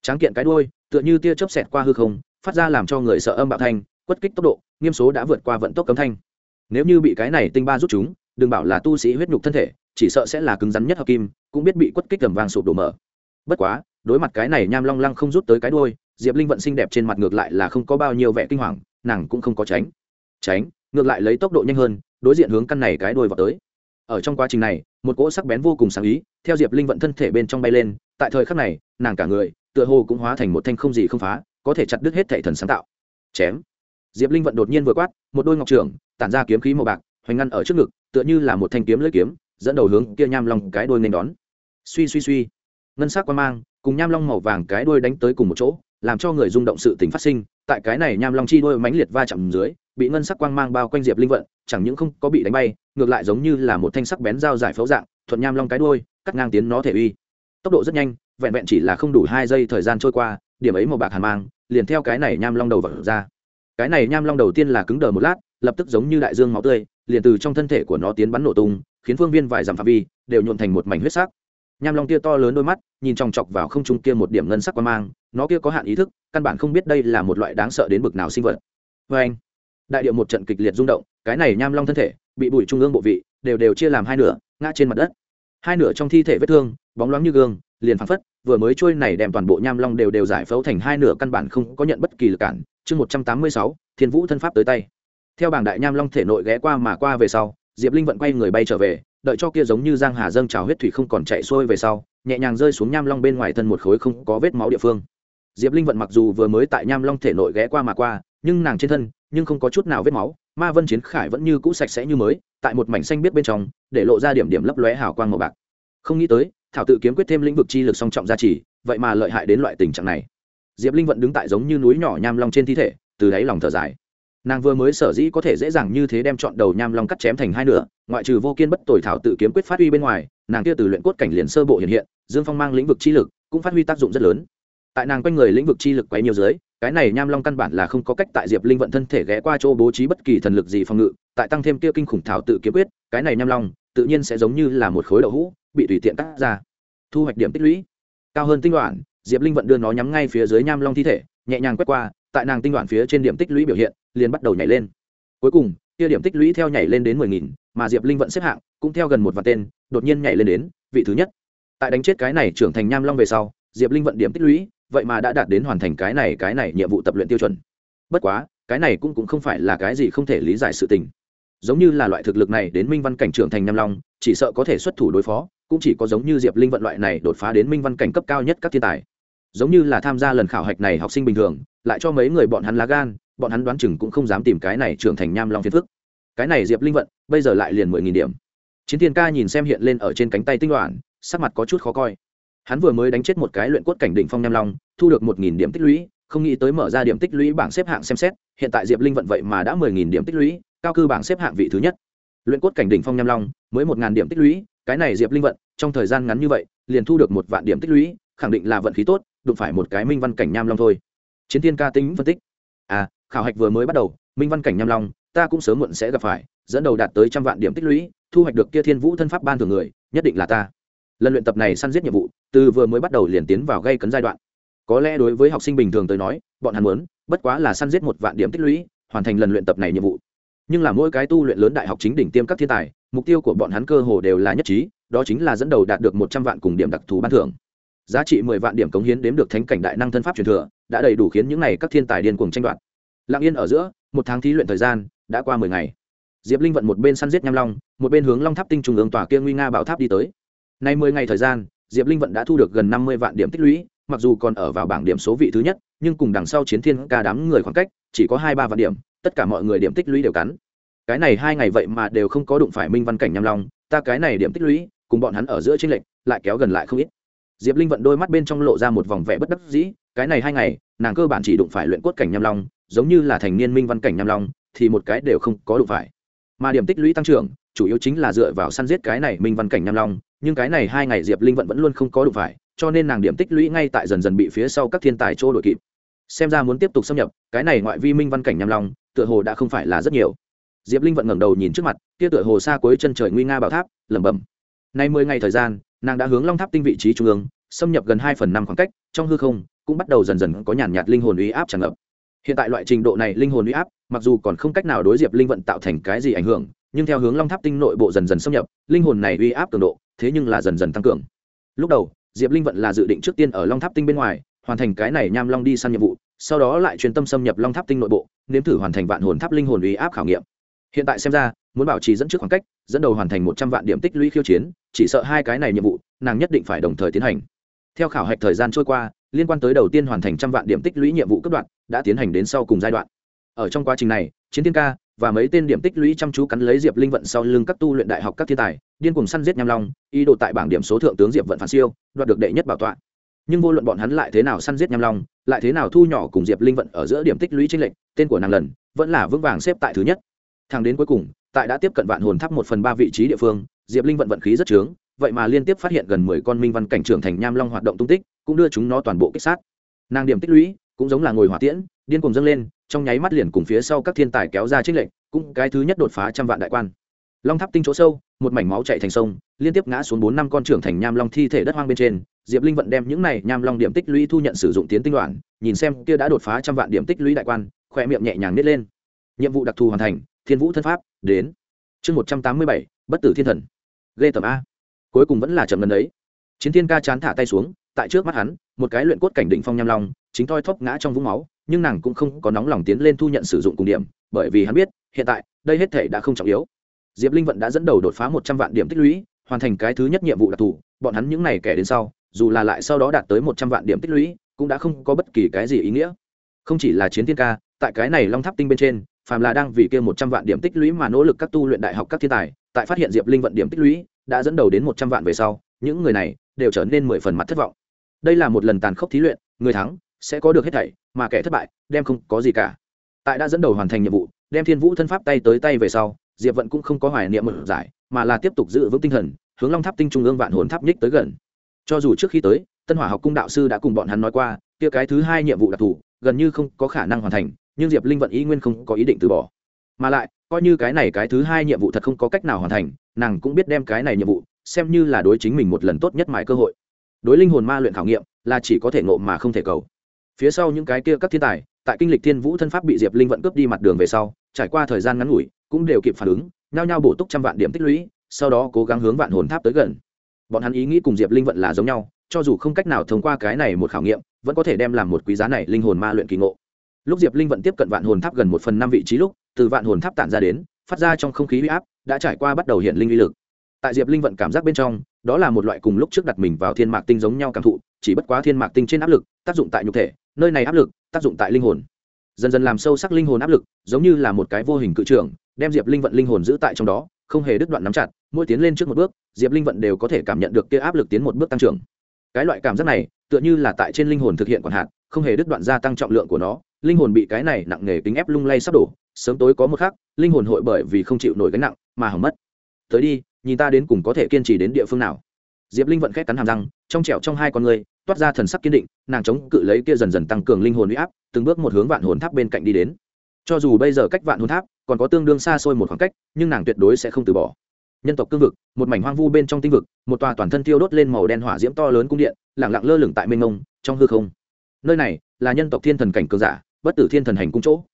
Tráng kiện cái đuôi, tựa như tia chớp xẹt qua hư không, phát ra làm cho người sợ âm bạo thanh, quất kích tốc độ, nghiêm số đã vượt qua vận tốc cấm thanh. Nếu như bị cái này tinh ba rút chúng, đừng bảo là tu sĩ huyết nhục thân thể, chỉ sợ sẽ là cứng rắn nhất hợp kim, cũng biết bị quất kích cầm vàng sụp đổ mở. Bất quá, đối mặt cái này nham long lăng không rút tới cái đuôi diệp linh vận xinh đẹp trên mặt ngược lại là không có bao nhiêu vẻ kinh hoàng, nàng cũng không có tránh. Tránh, ngược lại lấy tốc độ nhanh hơn, đối diện hướng căn này cái đuôi vào tới. Ở trong quá trình này, một cỗ sắc bén vô cùng sáng ý, theo diệp linh vận thân thể bên trong bay lên, tại thời khắc này, nàng cả người, tựa hồ cũng hóa thành một thanh không gì không phá, có thể chặt đứt hết thệ thần sáng tạo. Chém. Diệp linh vận đột nhiên vừa quát, một đôi ngọc trưởng, tản ra kiếm khí màu bạc, hoành ngăn ở trước ngực, tựa như là một thanh kiếm lưỡi kiếm, dẫn đầu hướng kia nham long cái đuôi nên đón. Suy suy suy. Ngân sắc quan mang, cùng nham long màu vàng cái đuôi đánh tới cùng một chỗ làm cho người rung động sự tình phát sinh, tại cái này nham long chi đôi mãnh liệt va chạm dưới, bị ngân sắc quang mang bao quanh diệp linh vận, chẳng những không có bị đánh bay, ngược lại giống như là một thanh sắc bén dao giải phẫu dạng, thuận nham long cái đuôi, cắt ngang tiến nó thể uy. Tốc độ rất nhanh, vẹn vẹn chỉ là không đủ hai giây thời gian trôi qua, điểm ấy màu bạc hàn mang, liền theo cái này nham long đầu vật ra. Cái này nham long đầu tiên là cứng đờ một lát, lập tức giống như đại dương máu tươi, liền từ trong thân thể của nó tiến bắn nổ tung, khiến phương viên vài dặm phạm vi đều nhuộn thành một mảnh huyết sắc. Nham long kia to lớn đôi mắt, nhìn chòng chọc vào không trung kia một điểm ngân sắc quan mang nó kia có hạn ý thức, căn bản không biết đây là một loại đáng sợ đến bực nào sinh vật. Vê anh, đại điệu một trận kịch liệt rung động, cái này nham long thân thể, bị bụi trung ương bộ vị, đều đều chia làm hai nửa, ngã trên mặt đất. Hai nửa trong thi thể vết thương, bóng loáng như gương, liền phăng phất, vừa mới trôi này đem toàn bộ nham long đều đều giải phẫu thành hai nửa căn bản không có nhận bất kỳ lực cản. Chương một trăm tám mươi sáu, thiên vũ thân pháp tới tay. Theo bảng đại nham long thể nội ghé qua mà qua về sau, diệp linh vận quay người bay trở về, đợi cho kia giống như giang hà dâng trào huyết thủy không còn chạy xuôi về sau, nhẹ nhàng rơi xuống nham long bên ngoài thân một khối không có vết máu địa phương diệp linh vận mặc dù vừa mới tại nham long thể nội ghé qua mà qua, nhưng nàng trên thân, nhưng không có chút nào vết máu. Ma vân chiến khải vẫn như cũ sạch sẽ như mới, tại một mảnh xanh biết bên trong, để lộ ra điểm điểm lấp lóe hào quang màu bạc. Không nghĩ tới, thảo tự kiếm quyết thêm lĩnh vực chi lực song trọng gia trì, vậy mà lợi hại đến loại tình trạng này. Diệp linh Vận đứng tại giống như núi nhỏ nham long trên thi thể, từ đáy lòng thở dài. Nàng vừa mới sở dĩ có thể dễ dàng như thế đem chọn đầu nham long cắt chém thành hai nửa, ngoại trừ vô kiên bất tồi thảo tự kiếm quyết phát huy bên ngoài, nàng kia từ luyện cốt cảnh liền sơ bộ hiện hiện, dương phong mang lĩnh vực chi lực, cũng phát huy tác dụng rất lớn tại nàng quanh người lĩnh vực chi lực quấy nhiều dưới, cái này nham long căn bản là không có cách tại diệp linh vận thân thể ghé qua chỗ bố trí bất kỳ thần lực gì phòng ngự, tại tăng thêm kia kinh khủng thảo tự kiếm quyết, cái này nham long, tự nhiên sẽ giống như là một khối đậu hũ, bị tùy tiện cắt ra. Thu hoạch điểm tích lũy. Cao hơn tinh đoạn, diệp linh vận đưa nó nhắm ngay phía dưới nham long thi thể, nhẹ nhàng quét qua, tại nàng tinh đoạn phía trên điểm tích lũy biểu hiện, liền bắt đầu nhảy lên. Cuối cùng, kia điểm tích lũy theo nhảy lên đến mười nghìn, mà diệp linh vận xếp hạng cũng theo gần một vạn tên, đột nhiên nhảy lên đến vị thứ nhất. Tại đánh chết cái này trưởng thành nham long về sau, diệp linh vận điểm tích lũy vậy mà đã đạt đến hoàn thành cái này cái này nhiệm vụ tập luyện tiêu chuẩn. Bất quá, cái này cũng cũng không phải là cái gì không thể lý giải sự tình. Giống như là loại thực lực này đến minh văn cảnh trưởng thành nam long, chỉ sợ có thể xuất thủ đối phó, cũng chỉ có giống như diệp linh vận loại này đột phá đến minh văn cảnh cấp cao nhất các thiên tài. Giống như là tham gia lần khảo hạch này học sinh bình thường, lại cho mấy người bọn hắn lá gan, bọn hắn đoán chừng cũng không dám tìm cái này trưởng thành nham long phiền phức. Cái này diệp linh vận, bây giờ lại liền mười nghìn điểm. Chiến thiên ca nhìn xem hiện lên ở trên cánh tay tinh đoạn sắc mặt có chút khó coi hắn vừa mới đánh chết một cái luyện cốt cảnh đỉnh phong nham long, thu được một nghìn điểm tích lũy, không nghĩ tới mở ra điểm tích lũy bảng xếp hạng xem xét, hiện tại diệp linh vận vậy mà đã mười nghìn điểm tích lũy, cao cư bảng xếp hạng vị thứ nhất. Luyện cốt cảnh đỉnh phong nham long, mới một ngàn điểm tích lũy, cái này diệp linh vận, trong thời gian ngắn như vậy, liền thu được một vạn điểm tích lũy, khẳng định là vận khí tốt, đụng phải một cái minh văn cảnh nham long thôi. Chiến thiên ca tính phân tích. À khảo hạch vừa mới bắt đầu, minh văn cảnh nham long, ta cũng sớm muộn sẽ gặp phải, dẫn đầu đạt tới trăm vạn điểm tích lũy, thu hoạch được kia thiên vũ thân pháp ban thường người, nhất định là ta lần luyện tập này săn giết nhiệm vụ, từ vừa mới bắt đầu liền tiến vào gây cấn giai đoạn. Có lẽ đối với học sinh bình thường tới nói, bọn hắn muốn, bất quá là săn giết một vạn điểm tích lũy, hoàn thành lần luyện tập này nhiệm vụ. Nhưng là mỗi cái tu luyện lớn đại học chính đỉnh tiêm các thiên tài, mục tiêu của bọn hắn cơ hồ đều là nhất trí, đó chính là dẫn đầu đạt được một trăm vạn cùng điểm đặc thù ban thưởng. Giá trị mười vạn điểm cống hiến đếm được thánh cảnh đại năng thân pháp truyền thừa, đã đầy đủ khiến những n à y các thiên tài điên cuồng tranh đoạt. Lặng yên ở giữa, một tháng thí luyện thời gian đã qua mười ngày. Diệp linh vận một bên săn giết nham long, một bên hướng long tháp tinh trùng ương tòa kia nguy nga bảo tháp đi tới nay mười ngày thời gian, diệp linh vận đã thu được gần năm mươi vạn điểm tích lũy, mặc dù còn ở vào bảng điểm số vị thứ nhất, nhưng cùng đằng sau chiến thiên ca đám người khoảng cách, chỉ có hai ba vạn điểm, tất cả mọi người điểm tích lũy đều cắn. Cái này hai ngày vậy mà đều không có đụng phải minh văn cảnh nham long, ta cái này điểm tích lũy, cùng bọn hắn ở giữa trên lệnh lại kéo gần lại không ít. Diệp linh vận đôi mắt bên trong lộ ra một vòng vẻ bất đắc dĩ, cái này hai ngày, nàng cơ bản chỉ đụng phải luyện cốt cảnh nham long, giống như là thành niên minh văn cảnh nham long, thì một cái đều không có đụng phải. Mà điểm tích lũy tăng trưởng, chủ yếu chính là dựa vào săn giết cái này minh văn cảnh nham long nhưng cái này hai ngày diệp linh vận vẫn luôn không có đủ phải, cho nên nàng điểm tích lũy ngay tại dần dần bị phía sau các thiên tài chỗ đội kịp. Xem ra muốn tiếp tục xâm nhập, cái này ngoại vi minh văn cảnh nham long tựa hồ đã không phải là rất nhiều. Diệp linh vận ngẩng đầu nhìn trước mặt, kia tựa hồ xa cuối chân trời nguy nga bảo tháp, lẩm bẩm. Nay mười ngày thời gian, nàng đã hướng long tháp tinh vị trí trung ương, xâm nhập gần hai phần năm khoảng cách, trong hư không, cũng bắt đầu dần dần có nhàn nhạt linh hồn uy áp tràn ngập. Hiện tại loại trình độ này linh hồn uy áp, mặc dù còn không cách nào đối diệp linh vận tạo thành cái gì ảnh hưởng, nhưng theo hướng long tháp tinh nội bộ dần dần xâm nhập, linh hồn này uy áp cường độ thế nhưng là dần dần tăng cường. Lúc đầu, diệp linh vận là dự định trước tiên ở long tháp tinh bên ngoài, hoàn thành cái này nham long đi săn nhiệm vụ, sau đó lại truyền tâm xâm nhập long tháp tinh nội bộ, nếm thử hoàn thành vạn hồn tháp linh hồn uy áp khảo nghiệm. Hiện tại xem ra, muốn bảo trì dẫn trước khoảng cách, dẫn đầu hoàn thành một trăm vạn điểm tích lũy khiêu chiến, chỉ sợ hai cái này nhiệm vụ, nàng nhất định phải đồng thời tiến hành. Theo khảo hạch thời gian trôi qua, liên quan tới đầu tiên hoàn thành trăm vạn điểm tích lũy nhiệm vụ cấp đoạn, đã tiến hành đến sau cùng giai đoạn. Ở trong quá trình này, chiến thiên ca và mấy tên điểm tích lũy chăm chú cắn lấy diệp linh vận sau lưng các tu luyện đại học các thiên tài, điên cùng săn giết nham long, ý đồ tại bảng điểm số thượng tướng diệp vận phản siêu, đoạt được đệ nhất bảo tọa. Nhưng vô luận bọn hắn lại thế nào săn giết nham long, lại thế nào thu nhỏ cùng diệp linh vận ở giữa điểm tích lũy tranh lệch, tên của nàng lần vẫn là vững vàng xếp tại thứ nhất. Thang đến cuối cùng, tại đã tiếp cận vạn hồn tháp một phần ba vị trí địa phương, diệp linh vận vận khí rất trướng, vậy mà liên tiếp phát hiện gần mười con minh văn cảnh trưởng thành nham long hoạt động tung tích, cũng đưa chúng nó toàn bộ kích sát. Nàng điểm tích lũy cũng giống là ngồi hỏa tiễn, điên cùng dâng lên, trong nháy mắt liền cùng phía sau các thiên tài kéo ra trích lệnh cũng cái thứ nhất đột phá trăm vạn đại quan. Long tháp tinh chỗ sâu, một mảnh máu chạy thành sông, liên tiếp ngã xuống bốn năm con trưởng thành nham long thi thể đất hoang bên trên. Diệp linh vận đem những này nham long điểm tích lũy thu nhận sử dụng tiến tinh đoạn, nhìn xem kia đã đột phá trăm vạn điểm tích lũy đại quan khoe miệng nhẹ nhàng nít lên. Nhiệm vụ đặc thù hoàn thành, thiên vũ thân pháp, đến. Chương một trăm tám mươi bảy, bất tử thiên thần. Ghê tầm a. Cuối cùng vẫn là chậm lần đấy. Chiến thiên ca chán thả tay xuống, tại trước mắt hắn, một cái luyện cốt cảnh đỉnh phong nham long chính thoi thóp ngã trong vũng máu, nhưng nàng cũng không có nóng lòng tiến lên thu nhận sử dụng cùng điểm, bởi vì hắn biết, hiện tại, đây hết thể đã không trọng yếu. Diệp linh vận đã dẫn đầu đột phá một trăm vạn điểm tích lũy, hoàn thành cái thứ nhất nhiệm vụ đặc thù, bọn hắn những n à y kẻ đến sau, dù là lại sau đó đạt tới một trăm vạn điểm tích lũy, cũng đã không có bất kỳ cái gì ý nghĩa. Không chỉ là chiến thiên ca, tại cái này long tháp tinh bên trên, phàm là đang vì kia một trăm vạn điểm tích lũy mà nỗ lực các tu luyện đại học các thiên tài, tại phát hiện diệp linh vận điểm tích lũy, đã dẫn đầu đến một trăm vạn về sau, những người này đều trở nên mười phần mặt thất vọng. Đây là một lần tàn khốc thí luyện, người thắng sẽ có được hết thảy, mà kẻ thất bại, đem không có gì cả. Tại đã dẫn đầu hoàn thành nhiệm vụ, đem thiên vũ thân pháp tay tới tay về sau, diệp vận cũng không có hoài niệm một giải, mà là tiếp tục giữ vững tinh thần, hướng long tháp tinh trung ương vạn hồn tháp nhích tới gần. Cho dù trước khi tới, tân hỏa học cung đạo sư đã cùng bọn hắn nói qua, kia cái thứ hai nhiệm vụ đặc thù, gần như không có khả năng hoàn thành, nhưng diệp linh vận ý nguyên không có ý định từ bỏ. Mà lại, coi như cái này cái thứ hai nhiệm vụ thật không có cách nào hoàn thành, nàng cũng biết đem cái này nhiệm vụ, xem như là đối chính mình một lần tốt nhất mãi cơ hội. Đối linh hồn ma luyện khảo nghiệm, là chỉ có thể ngộ mà không thể cầu phía sau những cái kia các thiên tài, tại kinh lịch thiên vũ thân pháp bị diệp linh vận cướp đi mặt đường về sau, trải qua thời gian ngắn ngủi, cũng đều kịp phản ứng, nhao nhao bổ túc trăm vạn điểm tích lũy, sau đó cố gắng hướng vạn hồn tháp tới gần. Bọn hắn ý nghĩ cùng diệp linh vận là giống nhau, cho dù không cách nào thông qua cái này một khảo nghiệm, vẫn có thể đem làm một quý giá này linh hồn ma luyện kỳ ngộ. Lúc diệp linh vận tiếp cận vạn hồn tháp gần một phần năm vị trí lúc, từ vạn hồn tháp tản ra đến, phát ra trong không khí huy áp, đã trải qua bắt đầu hiện linh uy lực. Tại diệp linh vận cảm giác bên trong, đó là một loại cùng lúc trước đặt mình vào thiên mạc tinh giống nhau cảm thụ, chỉ bất quá thiên mạc tinh trên áp lực, tác dụng tại nhục thể nơi này áp lực, tác dụng tại linh hồn. Dần dần làm sâu sắc linh hồn áp lực, giống như là một cái vô hình cự trưởng, đem diệp linh vận linh hồn giữ tại trong đó, không hề đứt đoạn nắm chặt, mỗi tiến lên trước một bước, diệp linh vận đều có thể cảm nhận được kia áp lực tiến một bước tăng trưởng. Cái loại cảm giác này, tựa như là tại trên linh hồn thực hiện quản hạn không hề đứt đoạn gia tăng trọng lượng của nó, linh hồn bị cái này nặng nề tính ép lung lay sắp đổ, sớm tối có một khắc, linh hồn hội bởi vì không chịu nổi gánh nặng mà hỏng mất. Tới đi, nhìn ta đến cùng có thể kiên trì đến địa phương nào? Diệp linh vận khét cắn hàm răng, trong trẻo trong hai con người toát ra thần sắc kiên định, nàng chống cự lấy kia dần dần tăng cường linh hồn huy áp, từng bước một hướng vạn hồn tháp bên cạnh đi đến. Cho dù bây giờ cách vạn hồn tháp còn có tương đương xa xôi một khoảng cách, nhưng nàng tuyệt đối sẽ không từ bỏ. Nhân tộc cương vực, một mảnh hoang vu bên trong tinh vực, một tòa toàn thân tiêu đốt lên màu đen hỏa diễm to lớn cung điện lẳng lặng lơ lửng tại mênh ngông trong hư không. Nơi này là nhân tộc thiên thần cảnh cường giả, bất tử thiên thần hành cung chỗ.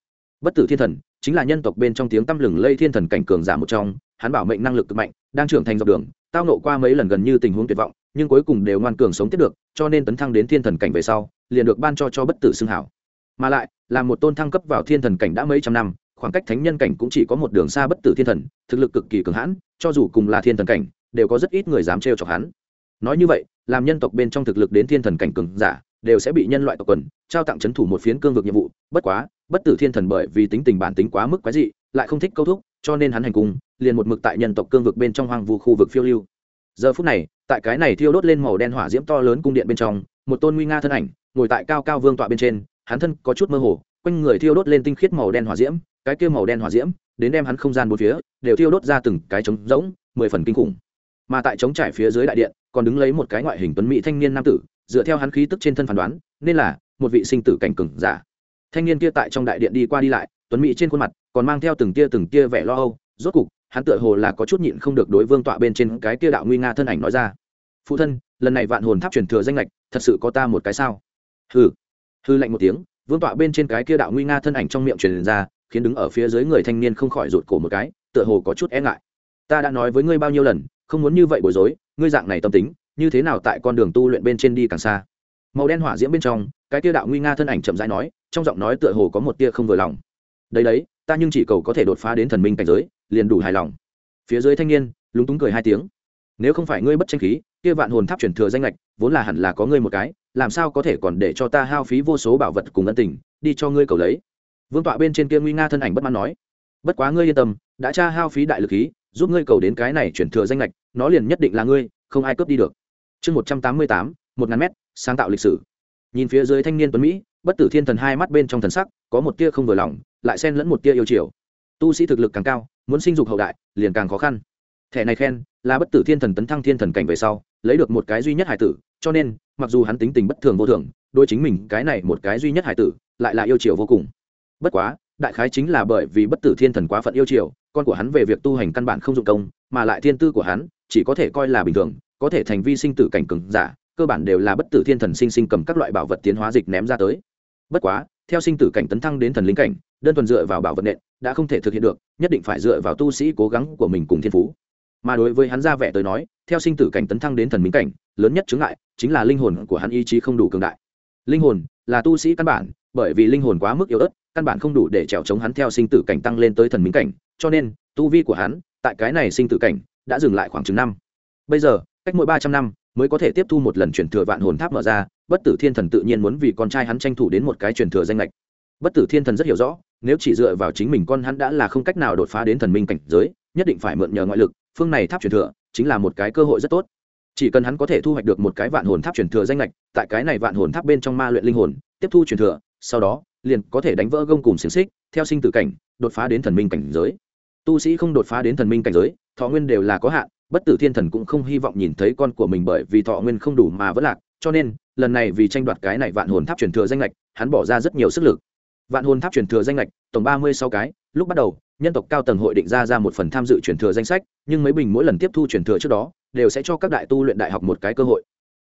Bất tử thiên thần chính là nhân tộc bên trong tiếng tăm lừng lây thiên thần cảnh cường giả một trong, hắn bảo mệnh năng lực cực mạnh, đang trưởng thành dọc đường, tao nộ qua mấy lần gần như tình huống tuyệt vọng nhưng cuối cùng đều ngoan cường sống tiếp được, cho nên tấn thăng đến thiên thần cảnh về sau, liền được ban cho cho bất tử xưng hảo. Mà lại, là một tôn thăng cấp vào thiên thần cảnh đã mấy trăm năm, khoảng cách thánh nhân cảnh cũng chỉ có một đường xa bất tử thiên thần, thực lực cực kỳ cường hãn, cho dù cùng là thiên thần cảnh, đều có rất ít người dám trêu chọc hắn. Nói như vậy, làm nhân tộc bên trong thực lực đến thiên thần cảnh cường giả, đều sẽ bị nhân loại tộc quần, trao tặng chấn thủ một phiến cương vực nhiệm vụ, bất quá, bất tử thiên thần bởi vì tính tình bản tính quá mức quái dị, lại không thích câu thúc, cho nên hắn hành cung, liền một mực tại nhân tộc cương vực bên trong hoang vu khu vực phiêu lưu giờ phút này, tại cái này thiêu đốt lên màu đen hỏa diễm to lớn cung điện bên trong, một tôn nguy nga thân ảnh, ngồi tại cao cao vương tọa bên trên, hắn thân có chút mơ hồ, quanh người thiêu đốt lên tinh khiết màu đen hỏa diễm, cái kia màu đen hỏa diễm, đến đem hắn không gian bốn phía, đều thiêu đốt ra từng cái trống rỗng, mười phần kinh khủng. Mà tại trống trải phía dưới đại điện, còn đứng lấy một cái ngoại hình tuấn mỹ thanh niên nam tử, dựa theo hắn khí tức trên thân phán đoán, nên là một vị sinh tử cảnh cừng giả. Thanh niên kia tại trong đại điện đi qua đi lại, tuấn mỹ trên khuôn mặt, còn mang theo từng tia từng tia vẻ lo âu, rốt cục hắn tựa hồ là có chút nhịn không được đối vương tọa bên trên cái kia đạo nguy nga thân ảnh nói ra. Phụ thân, lần này vạn hồn tháp truyền thừa danh lệch thật sự có ta một cái sao? Hừ. Hư lạnh một tiếng, vương tọa bên trên cái kia đạo nguy nga thân ảnh trong miệng truyền ra, khiến đứng ở phía dưới người thanh niên không khỏi rụt cổ một cái, tựa hồ có chút e ngại. Ta đã nói với ngươi bao nhiêu lần, không muốn như vậy bối rối, ngươi dạng này tâm tính, như thế nào tại con đường tu luyện bên trên đi càng xa? Màu đen hỏa diễm bên trong, cái tia đạo nguy nga thân ảnh chậm rãi nói, trong giọng nói tựa hồ có một tia không vừa lòng. Đấy đấy, ta nhưng chỉ cầu có thể đột phá đến thần minh cảnh giới liền đủ hài lòng. Phía dưới thanh niên, lúng túng cười hai tiếng. Nếu không phải ngươi bất tranh khí, kia vạn hồn tháp chuyển thừa danh lệch, vốn là hẳn là có ngươi một cái, làm sao có thể còn để cho ta hao phí vô số bảo vật cùng ân tình, đi cho ngươi cầu lấy? Vương tọa bên trên kia nguy nga thân ảnh bất mãn nói. Bất quá ngươi yên tâm, đã tra hao phí đại lực khí, giúp ngươi cầu đến cái này chuyển thừa danh lệch, nó liền nhất định là ngươi, không ai cướp đi được. Chương một trăm tám mươi tám, một ngàn mét, sáng tạo lịch sử. Nhìn phía dưới thanh niên tuấn mỹ, bất tử thiên thần hai mắt bên trong thần sắc, có một tia không vừa lòng, lại xen lẫn một tia yêu chiều tu sĩ thực lực càng cao, muốn sinh dục hậu đại, liền càng khó khăn. Thẻ này khen, là bất tử thiên thần tấn thăng thiên thần cảnh về sau, lấy được một cái duy nhất hải tử, cho nên, mặc dù hắn tính tình bất thường vô thường đôi chính mình cái này một cái duy nhất hải tử, lại là yêu chiều vô cùng. Bất quá, đại khái chính là bởi vì bất tử thiên thần quá phận yêu chiều, con của hắn về việc tu hành căn bản không dụng công, mà lại thiên tư của hắn, chỉ có thể coi là bình thường, có thể thành vi sinh tử cảnh cường giả, cơ bản đều là bất tử thiên thần sinh sinh cầm các loại bảo vật tiến hóa dịch ném ra tới. Bất quá, theo sinh tử cảnh tấn thăng đến thần linh cảnh đơn thuần dựa vào bảo vật nện, đã không thể thực hiện được, nhất định phải dựa vào tu sĩ cố gắng của mình cùng thiên phú. Mà đối với hắn ra vẻ tới nói, theo sinh tử cảnh tấn thăng đến thần minh cảnh, lớn nhất chứng ngại chính là linh hồn của hắn ý chí không đủ cường đại. Linh hồn là tu sĩ căn bản, bởi vì linh hồn quá mức yếu ớt, căn bản không đủ để trèo chống hắn theo sinh tử cảnh tăng lên tới thần minh cảnh, cho nên, tu vi của hắn tại cái này sinh tử cảnh đã dừng lại khoảng chừng năm. Bây giờ, cách mỗi ba trăm năm mới có thể tiếp thu một lần truyền thừa vạn hồn tháp mở ra, bất tử thiên thần tự nhiên muốn vì con trai hắn tranh thủ đến một cái truyền thừa danh lệch bất tử thiên thần rất hiểu rõ, nếu chỉ dựa vào chính mình con hắn đã là không cách nào đột phá đến thần minh cảnh giới, nhất định phải mượn nhờ ngoại lực, phương này tháp truyền thừa, chính là một cái cơ hội rất tốt. Chỉ cần hắn có thể thu hoạch được một cái vạn hồn tháp truyền thừa danh lệch, tại cái này vạn hồn tháp bên trong ma luyện linh hồn, tiếp thu truyền thừa, sau đó, liền có thể đánh vỡ gông cùng xiềng xích, theo sinh tử cảnh, đột phá đến thần minh cảnh giới. Tu sĩ không đột phá đến thần minh cảnh giới, thọ nguyên đều là có hạn, bất tử thiên thần cũng không hy vọng nhìn thấy con của mình bởi vì thọ nguyên không đủ mà vẫn lạc, cho nên, lần này vì tranh đoạt cái này vạn hồn tháp truyền thừa danh lệch, hắn bỏ ra rất nhiều sức lực vạn hồn tháp truyền thừa danh lệch tổng ba mươi sáu cái. Lúc bắt đầu, nhân tộc cao tầng hội định ra ra một phần tham dự truyền thừa danh sách, nhưng mấy bình mỗi lần tiếp thu truyền thừa trước đó, đều sẽ cho các đại tu luyện đại học một cái cơ hội.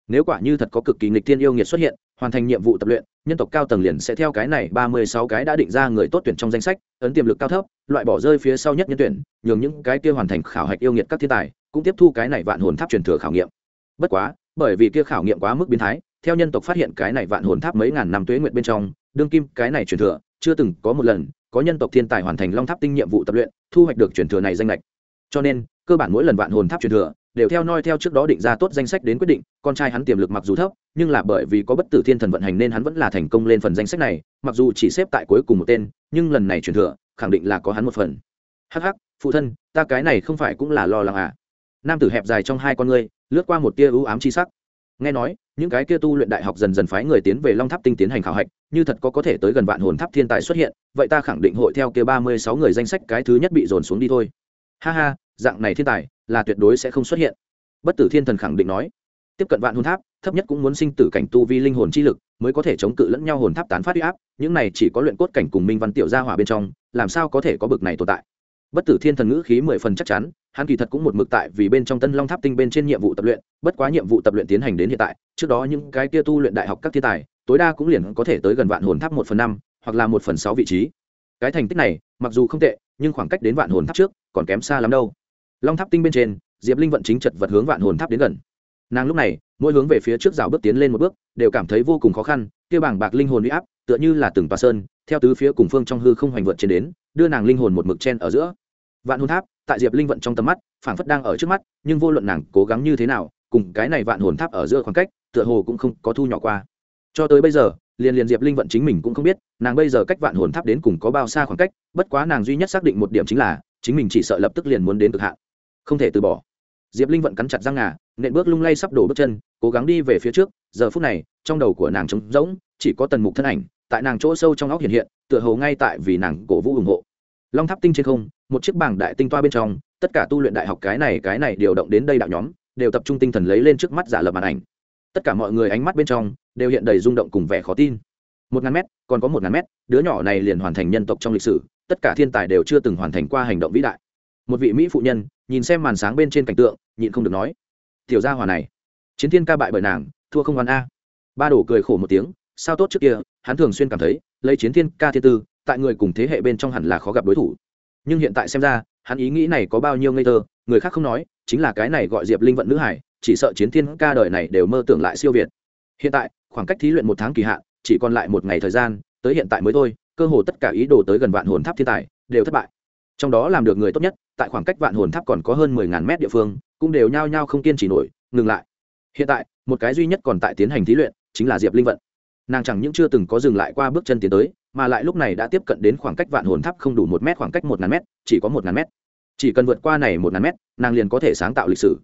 Nếu quả như thật có cực kỳ nghịch thiên yêu nghiệt xuất hiện, hoàn thành nhiệm vụ tập luyện, nhân tộc cao tầng liền sẽ theo cái này ba mươi sáu cái đã định ra người tốt tuyển trong danh sách, ấn tiềm lực cao thấp, loại bỏ rơi phía sau nhất nhân tuyển, nhường những cái kia hoàn thành khảo hạch yêu nghiệt các thiên tài, cũng tiếp thu cái này vạn hồn tháp truyền thừa khảo nghiệm. Bất quá, bởi vì kia khảo nghiệm quá mức biến thái theo nhân tộc phát hiện cái này vạn hồn tháp mấy ngàn năm tuế nguyện bên trong, đương kim, cái này truyền thừa, chưa từng có một lần có nhân tộc thiên tài hoàn thành long tháp tinh nhiệm vụ tập luyện, thu hoạch được truyền thừa này danh lệch cho nên, cơ bản mỗi lần vạn hồn tháp truyền thừa đều theo noi theo trước đó định ra tốt danh sách đến quyết định, con trai hắn tiềm lực mặc dù thấp, nhưng là bởi vì có bất tử thiên thần vận hành nên hắn vẫn là thành công lên phần danh sách này, mặc dù chỉ xếp tại cuối cùng một tên, nhưng lần này truyền thừa, khẳng định là có hắn một phần. Hắc hắc, phụ thân, ta cái này không phải cũng là lo lắng à? Nam tử hẹp dài trong hai con ngươi, lướt qua một tia ưu ám chi sắc nghe nói, những cái kia tu luyện đại học dần dần phái người tiến về long tháp tinh tiến hành khảo hạch, như thật có có thể tới gần vạn hồn tháp thiên tài xuất hiện, vậy ta khẳng định hội theo kia ba mươi sáu người danh sách cái thứ nhất bị dồn xuống đi thôi. Ha ha, dạng này thiên tài, là tuyệt đối sẽ không xuất hiện. Bất tử thiên thần khẳng định nói. Tiếp cận vạn hồn tháp, thấp nhất cũng muốn sinh tử cảnh tu vi linh hồn chi lực, mới có thể chống cự lẫn nhau hồn tháp tán phát huy áp, những này chỉ có luyện cốt cảnh cùng minh văn tiểu gia hỏa bên trong, làm sao có thể có bực này tồn tại? Bất tử thiên thần ngữ khí mười phần chắc chắn hắn kỳ thật cũng một mực tại vì bên trong tân long tháp tinh bên trên nhiệm vụ tập luyện, bất quá nhiệm vụ tập luyện tiến hành đến hiện tại, trước đó những cái kia tu luyện đại học các thiên tài, tối đa cũng liền có thể tới gần vạn hồn tháp một phần năm, hoặc là một phần sáu vị trí. Cái thành tích này, mặc dù không tệ, nhưng khoảng cách đến vạn hồn tháp trước, còn kém xa lắm đâu. Long tháp tinh bên trên, diệp linh vận chính chật vật hướng vạn hồn tháp đến gần. Nàng lúc này, mỗi hướng về phía trước rào bước tiến lên một bước, đều cảm thấy vô cùng khó khăn, kia bảng bạc linh hồn huy áp, tựa như là từng tòa sơn, theo tứ phía cùng phương trong hư không hoành vượt trên đến, đưa nàng linh hồn một mực chen ở giữa. Vạn hồn tháp tại diệp linh vận trong tầm mắt, phảng phất đang ở trước mắt, nhưng vô luận nàng cố gắng như thế nào, cùng cái này vạn hồn tháp ở giữa khoảng cách, tựa hồ cũng không có thu nhỏ qua. Cho tới bây giờ, liền liền diệp linh vận chính mình cũng không biết, nàng bây giờ cách vạn hồn tháp đến cùng có bao xa khoảng cách, bất quá nàng duy nhất xác định một điểm chính là, chính mình chỉ sợ lập tức liền muốn đến cực hạn. Không thể từ bỏ. Diệp linh vận cắn chặt răng ngà, nện bước lung lay sắp đổ bước chân, cố gắng đi về phía trước, giờ phút này, trong đầu của nàng trống rỗng, chỉ có tần mục thân ảnh, tại nàng chỗ sâu trong óc hiện hiện, tựa hồ ngay tại vì nàng cổ vũ ủng hộ. Long tháp tinh trên không một chiếc bảng đại tinh toa bên trong, tất cả tu luyện đại học cái này cái này điều động đến đây đạo nhóm, đều tập trung tinh thần lấy lên trước mắt giả lập màn ảnh. Tất cả mọi người ánh mắt bên trong, đều hiện đầy rung động cùng vẻ khó tin. Một ngàn mét, còn có một ngàn mét, đứa nhỏ này liền hoàn thành nhân tộc trong lịch sử, tất cả thiên tài đều chưa từng hoàn thành qua hành động vĩ đại. Một vị mỹ phụ nhân, nhìn xem màn sáng bên trên cảnh tượng, nhịn không được nói, tiểu gia hòa này, chiến thiên ca bại bởi nàng, thua không hoàn a. Ba đổ cười khổ một tiếng, sao tốt trước kia, hắn thường xuyên cảm thấy, lấy chiến thiên ca thiên tư, tại người cùng thế hệ bên trong hẳn là khó gặp đối thủ nhưng hiện tại xem ra, hắn ý nghĩ này có bao nhiêu ngây thơ, người khác không nói, chính là cái này gọi diệp linh vận nữ hải, chỉ sợ chiến thiên ca đời này đều mơ tưởng lại siêu việt. Hiện tại, khoảng cách thí luyện một tháng kỳ hạn, chỉ còn lại một ngày thời gian, tới hiện tại mới thôi, cơ hồ tất cả ý đồ tới gần vạn hồn tháp thiên tài, đều thất bại. Trong đó làm được người tốt nhất, tại khoảng cách vạn hồn tháp còn có hơn mười ngàn mét địa phương, cũng đều nhao nhao không kiên trì nổi, ngừng lại. Hiện tại, một cái duy nhất còn tại tiến hành thí luyện, chính là diệp linh vận nàng chẳng những chưa từng có dừng lại qua bước chân tiến tới, mà lại lúc này đã tiếp cận đến khoảng cách vạn hồn tháp không đủ một mét, khoảng cách một ngàn mét, chỉ có một ngàn mét. Chỉ cần vượt qua này một ngàn mét, nàng liền có thể sáng tạo lịch sử.